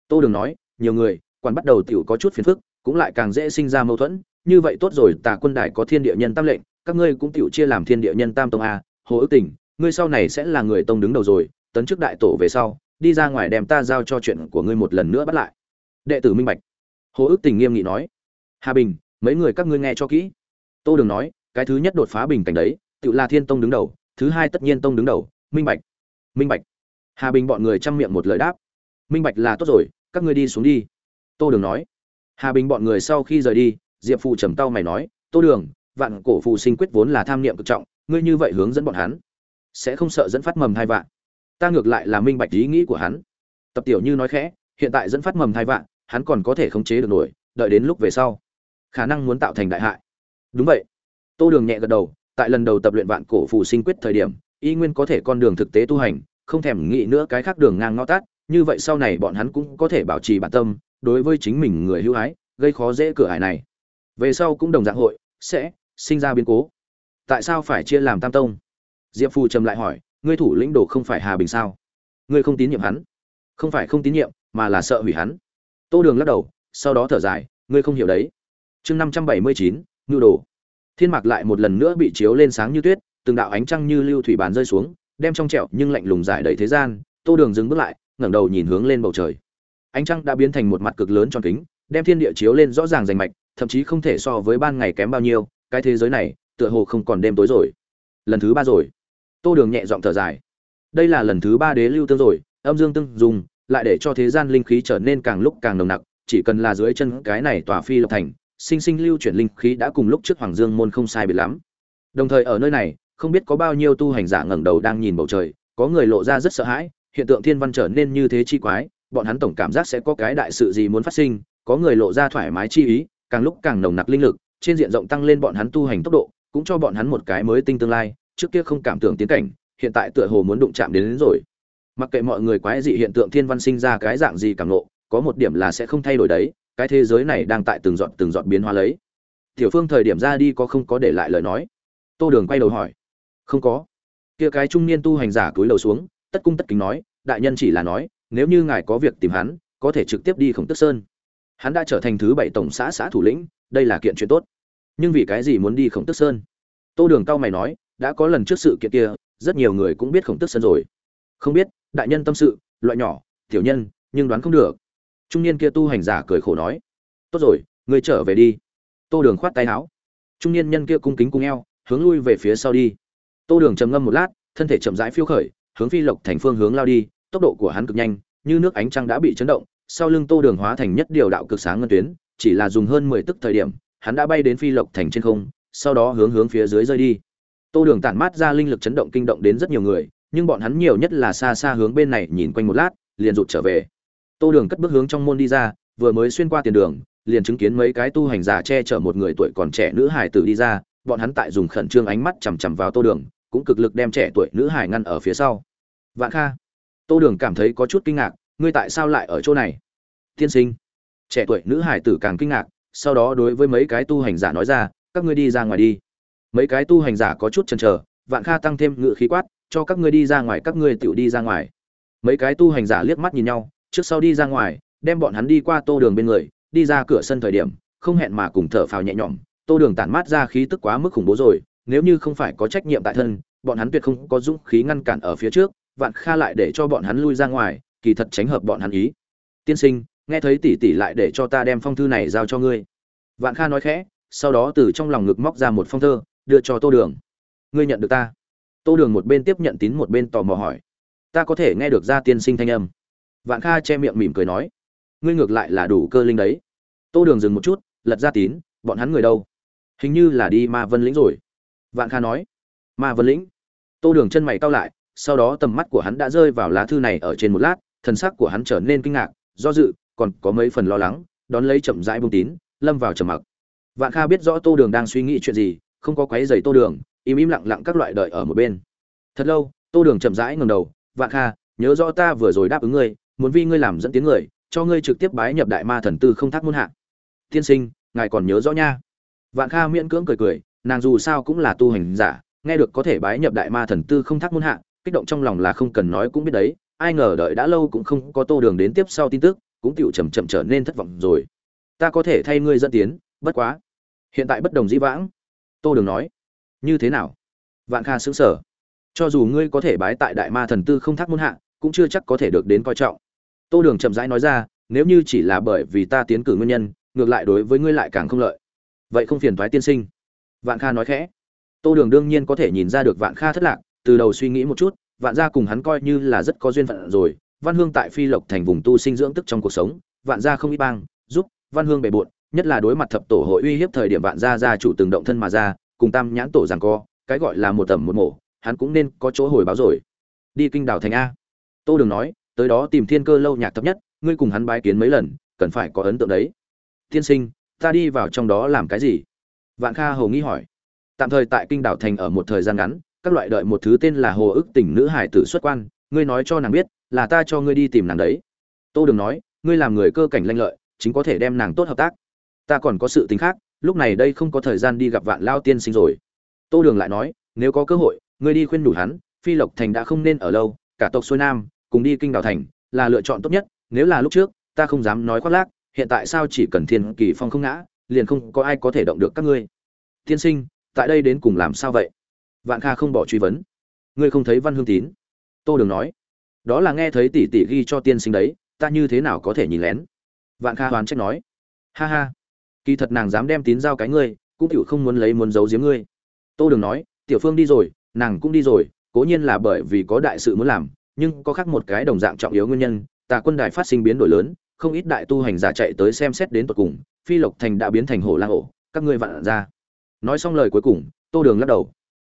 Tô đường nói, nhiều người quan bắt đầu tiểu có chút phiền phức cũng lại càng dễ sinh ra mâu thuẫn. Như vậy tốt rồi, tà quân đài có thiên địa nhân tam lệnh, các ngươi cũng tiểu chia làm thiên địa nhân tam tông a, hồ ước tình ngươi sau này sẽ là người tông đứng đầu rồi, tấn chức đại tổ về sau, đi ra ngoài đem ta giao cho chuyện của ngươi một lần nữa bắt lại. Đệ tử minh bạch. Hồ ước tình nghiêm nghị nói. Hà bình, mấy người các ngươi nghe cho kỹ. Tô đường nói, cái thứ nhất đột phá bình cảnh đấy, tự là thiên tông đứng đầu, thứ hai tất nhiên tông đứng đầu, minh bạch. Minh bạch. Hà bình bọn người chăm miệng một lời đáp. Minh bạch là tốt rồi, các ngươi đi xuống đi. Tô đường nói hà bình bọn người sau khi rời đi, diệp Phù trầm tao mày nói, tô đường, vạn cổ phù sinh quyết vốn là tham niệm cực trọng, ngươi như vậy hướng dẫn bọn hắn, sẽ không sợ dẫn phát mầm thai vạn. Ta ngược lại là minh bạch ý nghĩ của hắn. Tập tiểu như nói khẽ, hiện tại dẫn phát mầm thai vạn, hắn còn có thể khống chế được nổi, đợi đến lúc về sau, khả năng muốn tạo thành đại hại. Đúng vậy. Tô đường nhẹ gật đầu, tại lần đầu tập luyện vạn cổ phù sinh quyết thời điểm, y nguyên có thể con đường thực tế tu hành, không thèm nghĩ nữa cái khác đường ngang ngõ tát như vậy sau này bọn hắn cũng có thể bảo trì bản tâm đối với chính mình người hữu ái, gây khó dễ cửa hải này. Về sau cũng đồng dạng hội, sẽ sinh ra biến cố. Tại sao phải chia làm tam tông? Diệp phù trầm lại hỏi, ngươi thủ lĩnh đồ không phải hà bình sao? Ngươi không tín nhiệm hắn. Không phải không tín nhiệm, mà là sợ hủy hắn. Tô đường lắc đầu, sau đó thở dài, ngươi không hiểu đấy. Chương năm trăm bảy mươi chín ngưu đồ. Thiên mạc lại một lần nữa bị chiếu lên sáng như tuyết, từng đạo ánh trăng như lưu thủy bàn rơi xuống, đem trong trẹo nhưng lạnh lùng dài đầy thế gian. Tô đường dừng bước lại, ngẩng đầu nhìn hướng lên bầu trời ánh trăng đã biến thành một mặt cực lớn tròn kính, đem thiên địa chiếu lên rõ ràng rành mạch, thậm chí không thể so với ban ngày kém bao nhiêu, cái thế giới này, tựa hồ không còn đêm tối rồi. Lần thứ ba rồi. Tô đường nhẹ giọng thở dài. Đây là lần thứ ba đế lưu tương rồi, âm dương tương dùng, lại để cho thế gian linh khí trở nên càng lúc càng nồng nặc, chỉ cần là dưới chân cái này tòa phi lộc thành, sinh sinh lưu chuyển linh khí đã cùng lúc trước hoàng dương môn không sai biệt lắm. Đồng thời ở nơi này, không biết có bao nhiêu tu hành giả ngẩng đầu đang nhìn bầu trời, có người lộ ra rất sợ hãi, hiện tượng thiên văn trở nên như thế chi quái bọn hắn tổng cảm giác sẽ có cái đại sự gì muốn phát sinh có người lộ ra thoải mái chi ý càng lúc càng nồng nặc linh lực trên diện rộng tăng lên bọn hắn tu hành tốc độ cũng cho bọn hắn một cái mới tinh tương lai trước kia không cảm tưởng tiến cảnh hiện tại tựa hồ muốn đụng chạm đến, đến rồi. Mặc kệ mọi người quái dị hiện tượng thiên văn sinh ra cái dạng gì càng lộ, có một điểm là sẽ không thay đổi đấy cái thế giới này đang tại từng dọn từng dọn biến hóa lấy. Tiểu phương thời điểm ra đi có không có để lại lời nói? Tô đường quay đầu hỏi. Không có. Kia cái trung niên tu hành giả cúi đầu xuống tất cung tất kính nói đại nhân chỉ là nói nếu như ngài có việc tìm hắn, có thể trực tiếp đi khổng tức sơn. Hắn đã trở thành thứ bảy tổng xã xã thủ lĩnh, đây là kiện chuyện tốt. Nhưng vì cái gì muốn đi khổng tức sơn? Tô đường cao mày nói, đã có lần trước sự kiện kia, rất nhiều người cũng biết khổng tức sơn rồi. Không biết, đại nhân tâm sự, loại nhỏ, tiểu nhân, nhưng đoán không được. Trung niên kia tu hành giả cười khổ nói, tốt rồi, ngươi trở về đi. Tô đường khoát tay áo. Trung niên nhân kia cung kính cung eo, hướng lui về phía sau đi. Tô đường trầm ngâm một lát, thân thể chậm rãi phiêu khởi, hướng phi lộc thành phương hướng lao đi tốc độ của hắn cực nhanh, như nước ánh trăng đã bị chấn động, sau lưng tô đường hóa thành nhất điều đạo cực sáng ngân tuyến, chỉ là dùng hơn mười tức thời điểm, hắn đã bay đến phi lộc thành trên không, sau đó hướng hướng phía dưới rơi đi. Tô đường tản mát ra linh lực chấn động kinh động đến rất nhiều người, nhưng bọn hắn nhiều nhất là xa xa hướng bên này nhìn quanh một lát, liền rụt trở về. Tô đường cất bước hướng trong môn đi ra, vừa mới xuyên qua tiền đường, liền chứng kiến mấy cái tu hành giả che chở một người tuổi còn trẻ nữ hải tử đi ra, bọn hắn tại dùng khẩn trương ánh mắt chằm chằm vào tô đường, cũng cực lực đem trẻ tuổi nữ hải ngăn ở phía sau. Vạn kha tô đường cảm thấy có chút kinh ngạc, ngươi tại sao lại ở chỗ này? Tiên sinh. Trẻ tuổi nữ hải tử càng kinh ngạc, sau đó đối với mấy cái tu hành giả nói ra, các ngươi đi ra ngoài đi. Mấy cái tu hành giả có chút chần chờ, vạn kha tăng thêm ngự khí quát, cho các ngươi đi ra ngoài, các ngươi tự đi ra ngoài. Mấy cái tu hành giả liếc mắt nhìn nhau, trước sau đi ra ngoài, đem bọn hắn đi qua tô đường bên người, đi ra cửa sân thời điểm, không hẹn mà cùng thở phào nhẹ nhõm. Tô đường tản mát ra khí tức quá mức khủng bố rồi, nếu như không phải có trách nhiệm tại thân, bọn hắn tuyệt không có dũng khí ngăn cản ở phía trước vạn kha lại để cho bọn hắn lui ra ngoài, kỳ thật tránh hợp bọn hắn ý. Tiên sinh, nghe thấy tỷ tỷ lại để cho ta đem phong thư này giao cho ngươi. Vạn kha nói khẽ, sau đó từ trong lòng ngực móc ra một phong thơ, đưa cho tô đường. Ngươi nhận được ta. Tô đường một bên tiếp nhận tín một bên tò mò hỏi. Ta có thể nghe được ra tiên sinh thanh âm. Vạn kha che miệng mỉm cười nói. Ngươi ngược lại là đủ cơ linh đấy. Tô đường dừng một chút, lật ra tín, bọn hắn người đâu? Hình như là đi ma vân lĩnh rồi. Vạn kha nói. Ma vân lĩnh. Tô đường chân mày cau lại sau đó tầm mắt của hắn đã rơi vào lá thư này ở trên một lát, thần sắc của hắn trở nên kinh ngạc, do dự, còn có mấy phần lo lắng, đón lấy chậm rãi bông tín, lâm vào trầm mặc. Vạn kha biết rõ tô đường đang suy nghĩ chuyện gì, không có quấy giày tô đường, im im lặng lặng các loại đợi ở một bên. Thật lâu, tô đường chậm rãi ngầm đầu, vạn kha, nhớ rõ ta vừa rồi đáp ứng ngươi, muốn vi ngươi làm dẫn tiếng người, cho ngươi trực tiếp bái nhập đại ma thần tư không thác muôn hạ. Tiên sinh, ngài còn nhớ rõ nha. Vạn kha miễn cưỡng cười cười, nàng dù sao cũng là tu hành giả, nghe được có thể bái nhập đại ma thần tư không thác muôn hạ kích động trong lòng là không cần nói cũng biết đấy, ai ngờ đợi đã lâu cũng không có tô đường đến tiếp sau tin tức, cũng tựu chầm chậm trở nên thất vọng rồi. Ta có thể thay ngươi dẫn tiến, bất quá. Hiện tại bất đồng dĩ vãng. Tô đường nói. Như thế nào? Vạn kha xứng sở cho dù ngươi có thể bái tại đại ma thần tư không thác môn hạ, cũng chưa chắc có thể được đến coi trọng. Tô đường chậm rãi nói ra, nếu như chỉ là bởi vì ta tiến cử nguyên nhân, ngược lại đối với ngươi lại càng không lợi. Vậy không phiền thoái tiên sinh. Vạn kha nói khẽ. Tô đường đương nhiên có thể nhìn ra được vạn kha thất lạc từ đầu suy nghĩ một chút, vạn gia cùng hắn coi như là rất có duyên phận rồi. Văn hương tại phi lộc thành vùng tu sinh dưỡng tức trong cuộc sống, vạn gia không ít bang, giúp văn hương bề bộn, nhất là đối mặt thập tổ hội uy hiếp thời điểm vạn gia gia chủ từng động thân mà ra, cùng tam nhãn tổ giằng co, cái gọi là một tầm một mổ, hắn cũng nên có chỗ hồi báo rồi. Đi kinh đảo thành a. Tô đường nói, tới đó tìm thiên cơ lâu nhạc thấp nhất, ngươi cùng hắn bái kiến mấy lần, cần phải có ấn tượng đấy. Tiên sinh, ta đi vào trong đó làm cái gì? Vạn kha hầu nghĩ hỏi. Tạm thời tại kinh đảo thành ở một thời gian ngắn các loại đợi một thứ tên là hồ ức tỉnh nữ hải tử xuất quan, ngươi nói cho nàng biết, là ta cho ngươi đi tìm nàng đấy. Tô đường nói, ngươi làm người cơ cảnh lanh lợi, chính có thể đem nàng tốt hợp tác. Ta còn có sự tính khác, lúc này đây không có thời gian đi gặp vạn lao tiên sinh rồi. Tô đường lại nói, nếu có cơ hội, ngươi đi khuyên đủ hắn, phi lộc thành đã không nên ở lâu, cả tộc xuôi nam, cùng đi kinh đào thành, là lựa chọn tốt nhất, nếu là lúc trước, ta không dám nói khoác lác, hiện tại sao chỉ cần thiên kỳ phong không ngã, liền không có ai có thể động được các ngươi. Tiên sinh, tại đây đến cùng làm sao vậy? Vạn kha không bỏ truy vấn. Ngươi không thấy văn hương tín? Tô đường nói. Đó là nghe thấy tỷ tỷ ghi cho tiên sinh đấy, ta như thế nào có thể nhìn lén? Vạn kha hoán trách nói. Ha ha. Kỳ thật nàng dám đem tín giao cái ngươi, cũng chịu không muốn lấy muốn giấu giếm ngươi. Tô đường nói, tiểu phương đi rồi, nàng cũng đi rồi, cố nhiên là bởi vì có đại sự muốn làm, nhưng có khác một cái đồng dạng trọng yếu nguyên nhân, tà quân đài phát sinh biến đổi lớn, không ít đại tu hành giả chạy tới xem xét đến tột cùng, phi lộc thành đã biến thành hổ lang ổ các ngươi vạn ra. Nói xong lời cuối cùng, tô đường lắc đầu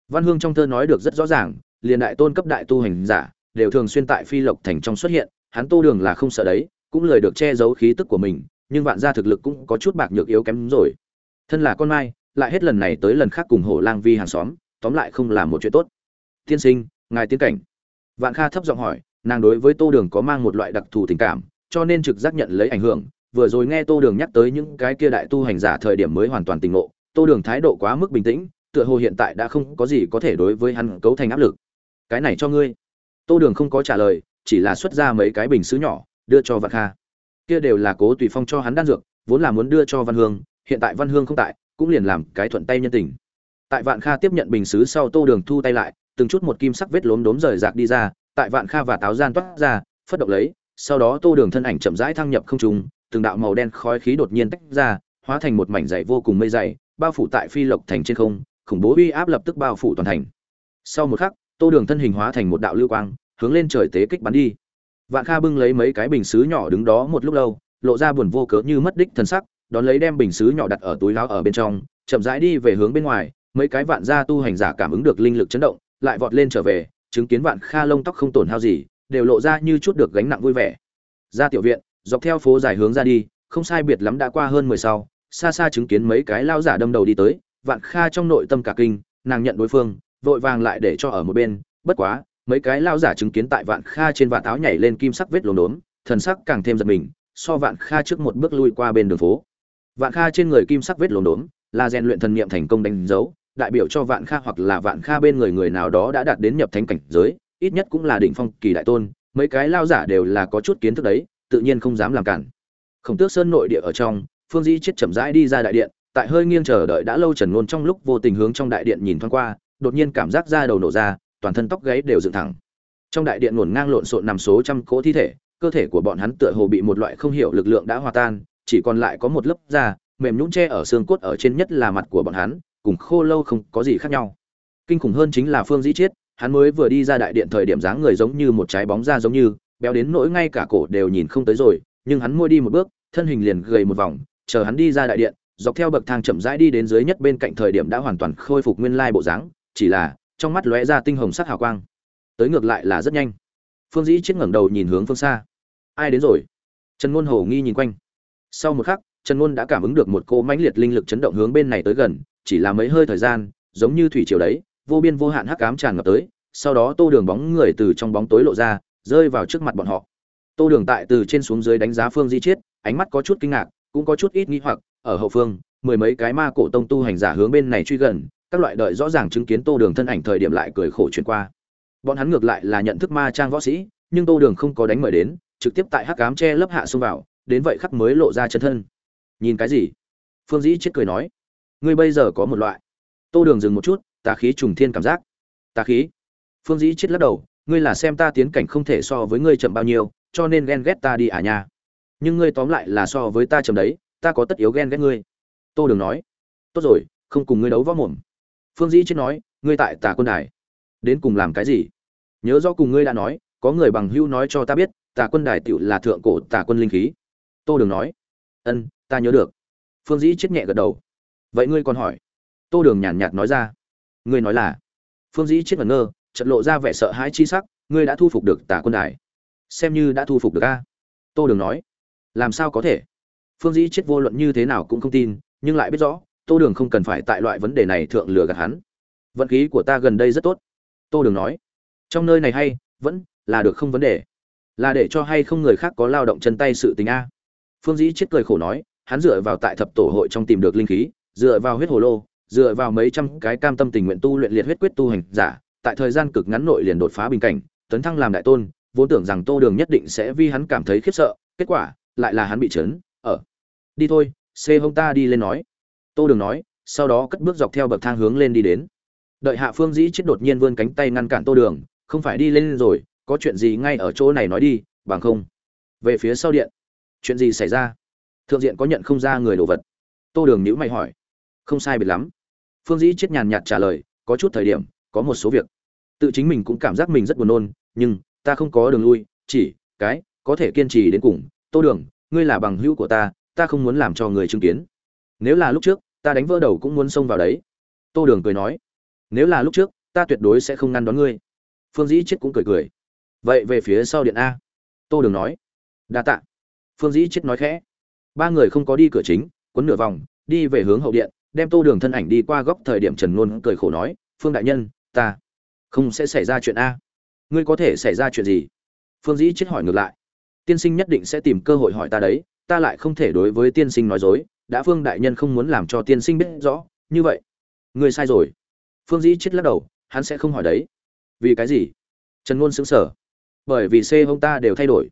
văn hương trong thơ nói được rất rõ ràng, liền đại tôn cấp đại tu hành giả đều thường xuyên tại phi lộc thành trong xuất hiện, hắn tô đường là không sợ đấy, cũng lời được che giấu khí tức của mình, nhưng vạn gia thực lực cũng có chút bạc nhược yếu kém rồi. Thân là con mai, lại hết lần này tới lần khác cùng hổ lang vi hàng xóm, tóm lại không là một chuyện tốt. Tiên sinh, ngài tiến cảnh. Vạn kha thấp giọng hỏi, nàng đối với tô đường có mang một loại đặc thù tình cảm, cho nên trực giác nhận lấy ảnh hưởng, vừa rồi nghe tô đường nhắc tới những cái kia đại tu hành giả thời điểm mới hoàn toàn tỉnh ngộ, tô đường thái độ quá mức bình tĩnh tựa hồ hiện tại đã không có gì có thể đối với hắn cấu thành áp lực. Cái này cho ngươi. Tô đường không có trả lời, chỉ là xuất ra mấy cái bình xứ nhỏ, đưa cho vạn kha. Kia đều là cố tùy phong cho hắn đan dược, vốn là muốn đưa cho văn hương, hiện tại văn hương không tại, cũng liền làm cái thuận tay nhân tình. Tại vạn kha tiếp nhận bình xứ sau tô đường thu tay lại, từng chút một kim sắc vết lốm đốm rời rạc đi ra, tại vạn kha và táo gian toát ra, phất động lấy, sau đó tô đường thân ảnh chậm rãi thăng nhập không trung, từng đạo màu đen khói khí đột nhiên tách ra, hóa thành một mảnh dày vô cùng mây dày, bao phủ tại phi lộc thành trên không khủng bố uy áp lập tức bao phủ toàn thành. Sau một khắc, tô đường thân hình hóa thành một đạo lưu quang, hướng lên trời tế kích bắn đi. Vạn kha bưng lấy mấy cái bình xứ nhỏ đứng đó một lúc lâu, lộ ra buồn vô cớ như mất đích thần sắc, đón lấy đem bình xứ nhỏ đặt ở túi láo ở bên trong, chậm rãi đi về hướng bên ngoài, mấy cái vạn gia tu hành giả cảm ứng được linh lực chấn động, lại vọt lên trở về, chứng kiến vạn kha lông tóc không tổn hao gì, đều lộ ra như chút được gánh nặng vui vẻ. Ra tiểu viện, dọc theo phố dài hướng ra đi, không sai biệt lắm đã qua hơn mười sau, xa xa chứng kiến mấy cái lao giả đâm đầu đi tới vạn kha trong nội tâm cả kinh, nàng nhận đối phương, vội vàng lại để cho ở một bên, bất quá, mấy cái lao giả chứng kiến tại vạn kha trên vạn áo nhảy lên kim sắc vết lốm đốm, thần sắc càng thêm giật mình, so vạn kha trước một bước lui qua bên đường phố. Vạn kha trên người kim sắc vết lốm đốm, là rèn luyện thần niệm thành công đánh dấu, đại biểu cho vạn kha hoặc là vạn kha bên người người nào đó đã đạt đến nhập thánh cảnh giới, ít nhất cũng là đỉnh phong kỳ đại tôn, mấy cái lao giả đều là có chút kiến thức đấy, tự nhiên không dám làm cản. Khổng tước sơn nội địa ở trong, phương dĩ chết chậm rãi đi ra đại điện tại hơi nghiêng chờ đợi đã lâu trần ngôn trong lúc vô tình hướng trong đại điện nhìn thoáng qua, đột nhiên cảm giác da đầu nổ ra, toàn thân tóc gáy đều dựng thẳng. Trong đại điện ngổn ngang lộn xộn nằm số trăm cỗ thi thể, cơ thể của bọn hắn tựa hồ bị một loại không hiểu lực lượng đã hòa tan, chỉ còn lại có một lớp da, mềm nhũn tre ở xương cốt ở trên nhất là mặt của bọn hắn, cùng khô lâu không có gì khác nhau. Kinh khủng hơn chính là phương dĩ chiết, hắn mới vừa đi ra đại điện thời điểm dáng người giống như một trái bóng da giống như, béo đến nỗi ngay cả cổ đều nhìn không tới rồi, nhưng hắn môi đi một bước, thân hình liền gầy một vòng, chờ hắn đi ra đại điện dọc theo bậc thang chậm rãi đi đến dưới nhất bên cạnh thời điểm đã hoàn toàn khôi phục nguyên lai bộ dáng, chỉ là, trong mắt lóe ra tinh hồng sắc hào quang. Tới ngược lại là rất nhanh. Phương dĩ chết ngẩng đầu nhìn hướng phương xa. Ai đến rồi? Trần ngôn hồ nghi nhìn quanh. Sau một khắc, trần ngôn đã cảm ứng được một cô mãnh liệt linh lực chấn động hướng bên này tới gần, chỉ là mấy hơi thời gian, giống như thủy triều đấy, vô biên vô hạn hắc ám tràn ngập tới, sau đó tô đường bóng người từ trong bóng tối lộ ra, rơi vào trước mặt bọn họ. Tô đường tại từ trên xuống dưới đánh giá phương di chiết ánh mắt có chút kinh ngạc, cũng có chút ít nghi hoặc ở hậu phương, mười mấy cái ma cổ tông tu hành giả hướng bên này truy gần, các loại đợi rõ ràng chứng kiến tô đường thân ảnh thời điểm lại cười khổ chuyển qua. Bọn hắn ngược lại là nhận thức ma trang võ sĩ, nhưng tô đường không có đánh mời đến, trực tiếp tại hắc cám che lấp hạ xông vào, đến vậy khắc mới lộ ra chân thân. Nhìn cái gì? Phương dĩ chết cười nói. Ngươi bây giờ có một loại. Tô đường dừng một chút, tà khí trùng thiên cảm giác. Tà khí? Phương dĩ chết lắc đầu. Ngươi là xem ta tiến cảnh không thể so với ngươi chậm bao nhiêu, cho nên ghen ghét ta đi à nha. Nhưng ngươi tóm lại là so với ta chậm đấy ta có tất yếu ghen ghét ngươi. Tô đường nói, tốt rồi, không cùng ngươi đấu võ mồm. Phương dĩ chết nói, ngươi tại tà quân đài. Đến cùng làm cái gì? Nhớ do cùng ngươi đã nói, có người bằng hưu nói cho ta biết tà quân đài tựu là thượng cổ tà quân linh khí. Tô đường nói, ân, ta nhớ được. Phương dĩ chết nhẹ gật đầu. Vậy ngươi còn hỏi? Tô đường nhàn nhạt nói ra, ngươi nói là. Phương dĩ chết ngẩn ngơ trận lộ ra vẻ sợ hãi chi sắc, ngươi đã thu phục được tà quân đài. Xem như đã thu phục được a. Tô đường nói, làm sao có thể? Phương dĩ chết vô luận như thế nào cũng không tin, nhưng lại biết rõ, tô đường không cần phải tại loại vấn đề này thượng lừa gạt hắn. Vận khí của ta gần đây rất tốt, tô đường nói. Trong nơi này hay, vẫn là được không vấn đề. Là để cho hay không người khác có lao động chân tay sự tình a? Phương dĩ chết cười khổ nói, hắn dựa vào tại thập tổ hội trong tìm được linh khí, dựa vào huyết hồ lô, dựa vào mấy trăm cái cam tâm tình nguyện tu luyện liệt huyết quyết tu hành giả, tại thời gian cực ngắn nội liền đột phá bình cảnh, tấn thăng làm đại tôn, vốn tưởng rằng tô đường nhất định sẽ vì hắn cảm thấy khiếp sợ, kết quả lại là hắn bị chấn đi thôi, xê hông ta đi lên nói. Tô đường nói, sau đó cất bước dọc theo bậc thang hướng lên đi đến. Đợi hạ phương dĩ chết đột nhiên vươn cánh tay ngăn cản tô đường, không phải đi lên rồi, có chuyện gì ngay ở chỗ này nói đi, bằng không. Về phía sau điện. Chuyện gì xảy ra? Thượng diện có nhận không ra người đồ vật? Tô đường nhữ mày hỏi. Không sai biệt lắm. Phương dĩ chết nhàn nhạt trả lời, có chút thời điểm, có một số việc. Tự chính mình cũng cảm giác mình rất buồn nôn, nhưng, ta không có đường lui, chỉ, cái, có thể kiên trì đến cùng. Tô đường, ngươi là bằng hữu của ta ta không muốn làm cho người chứng kiến. Nếu là lúc trước, ta đánh vỡ đầu cũng muốn xông vào đấy. Tô đường cười nói. Nếu là lúc trước, ta tuyệt đối sẽ không ngăn đón ngươi. Phương dĩ chết cũng cười cười. Vậy về phía sau điện a. Tô đường nói. Đa tạ. Phương dĩ chết nói khẽ. Ba người không có đi cửa chính quấn nửa vòng, đi về hướng hậu điện, đem tô đường thân ảnh đi qua góc thời điểm trần ngôn cười khổ nói, phương đại nhân, ta không sẽ xảy ra chuyện a. Ngươi có thể xảy ra chuyện gì? Phương dĩ chết hỏi ngược lại. Tiên sinh nhất định sẽ tìm cơ hội hỏi ta đấy ta lại không thể đối với tiên sinh nói dối, đã phương đại nhân không muốn làm cho tiên sinh biết rõ, như vậy ngươi sai rồi. Phương dĩ chết lắc đầu, hắn sẽ không hỏi đấy. Vì cái gì? Trần ngôn xứng sở bởi vì c hông ta đều thay đổi.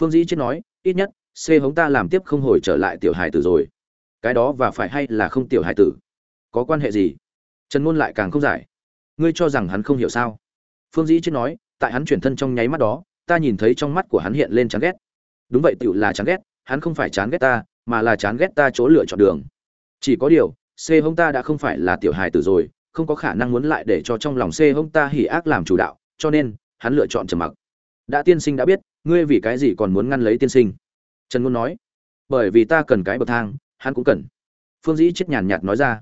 Phương dĩ chết nói, ít nhất, c hống ta làm tiếp không hồi trở lại tiểu hài tử rồi. Cái đó và phải hay là không tiểu hài tử? Có quan hệ gì? Trần ngôn lại càng không giải. Ngươi cho rằng hắn không hiểu sao? Phương dĩ chết nói, tại hắn chuyển thân trong nháy mắt đó, ta nhìn thấy trong mắt của hắn hiện lên chán ghét. Đúng vậy tựu là chán ghét hắn không phải chán ghét ta, mà là chán ghét ta chỗ lựa chọn đường. Chỉ có điều, c hông ta đã không phải là tiểu hài tử rồi, không có khả năng muốn lại để cho trong lòng c hông ta hỉ ác làm chủ đạo, cho nên, hắn lựa chọn trầm mặc. Đã tiên sinh đã biết, ngươi vì cái gì còn muốn ngăn lấy tiên sinh? Trần ngôn nói. Bởi vì ta cần cái bậc thang, hắn cũng cần. Phương dĩ chết nhàn nhạt nói ra.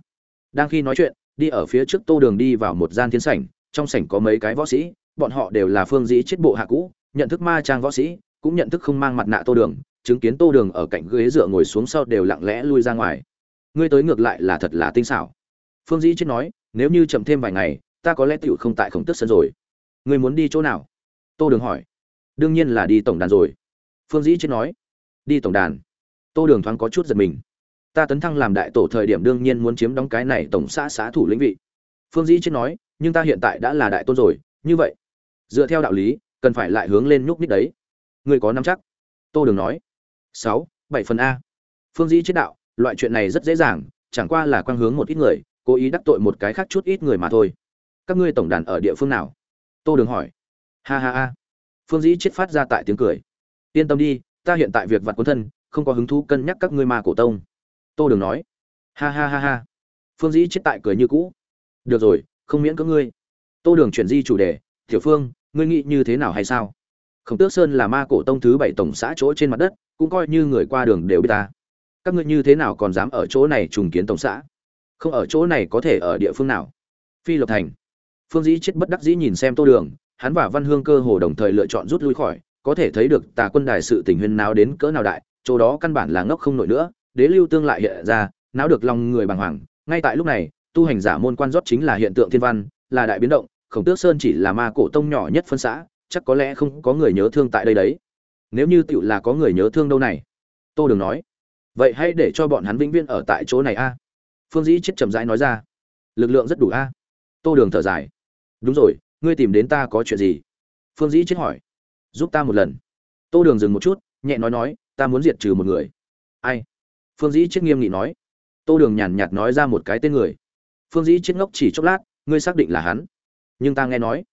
Đang khi nói chuyện, đi ở phía trước tô đường đi vào một gian thiên sảnh, trong sảnh có mấy cái võ sĩ, bọn họ đều là phương dĩ chết bộ hạ cũ, nhận thức ma trang võ sĩ, cũng nhận thức không mang mặt nạ tô đường chứng kiến tô đường ở cạnh ghế dựa ngồi xuống sau đều lặng lẽ lui ra ngoài. Ngươi tới ngược lại là thật là tinh xảo. Phương dĩ chết nói, nếu như chậm thêm vài ngày, ta có lẽ tựu không tại khổng tức sân rồi. Ngươi muốn đi chỗ nào? Tô đường hỏi. Đương nhiên là đi tổng đàn rồi. Phương dĩ chết nói. Đi tổng đàn. Tô đường thoáng có chút giật mình. Ta tấn thăng làm đại tổ thời điểm đương nhiên muốn chiếm đóng cái này tổng xã xã thủ lĩnh vị. Phương dĩ chết nói, nhưng ta hiện tại đã là đại tôn rồi, như vậy. Dựa theo đạo lý, cần phải lại hướng lên nhúc nhích đấy. Người có năm chắc? Tô đường nói sáu, bảy phần a. Phương dĩ chết đạo, loại chuyện này rất dễ dàng, chẳng qua là quang hướng một ít người, cố ý đắc tội một cái khác chút ít người mà thôi. Các ngươi tổng đàn ở địa phương nào? Tô đường hỏi. Ha ha ha. Phương dĩ chết phát ra tại tiếng cười. Yên tâm đi, ta hiện tại việc vặt quân thân, không có hứng thú cân nhắc các ngươi ma cổ tông. Tô đường nói. Ha ha ha ha. Phương dĩ chết tại cười như cũ. Được rồi, không miễn có ngươi. Tô đường chuyển di chủ đề. Tiểu phương, ngươi nghĩ như thế nào hay sao? Khổng tước sơn là ma cổ tông thứ bảy tổng xã chỗ trên mặt đất cũng coi như người qua đường đều biết ta. Các ngươi như thế nào còn dám ở chỗ này trùng kiến tổng xã? Không ở chỗ này có thể ở địa phương nào? Phi lộc thành. Phương dĩ chết bất đắc dĩ nhìn xem tô đường, hắn và văn hương cơ hồ đồng thời lựa chọn rút lui khỏi, có thể thấy được tà quân đài sự tình huyên nào đến cỡ nào đại, chỗ đó căn bản là ngốc không nổi nữa, đế lưu tương lại hiện ra, náo được lòng người bàng hoàng. Ngay tại lúc này, tu hành giả môn quan rót chính là hiện tượng thiên văn, là đại biến động, khổng tước sơn chỉ là ma cổ tông nhỏ nhất phân xã, chắc có lẽ không có người nhớ thương tại đây đấy nếu như tựu là có người nhớ thương đâu này? Tô đường nói. Vậy hãy để cho bọn hắn vĩnh viễn ở tại chỗ này a. Phương dĩ chết chậm rãi nói ra. Lực lượng rất đủ a. Tô đường thở dài. Đúng rồi, ngươi tìm đến ta có chuyện gì? Phương dĩ chết hỏi. Giúp ta một lần. Tô đường dừng một chút, nhẹ nói nói, ta muốn diệt trừ một người. Ai? Phương dĩ chết nghiêm nghị nói. Tô đường nhàn nhạt nói ra một cái tên người. Phương dĩ chết ngốc chỉ chốc lát, ngươi xác định là hắn. Nhưng ta nghe nói,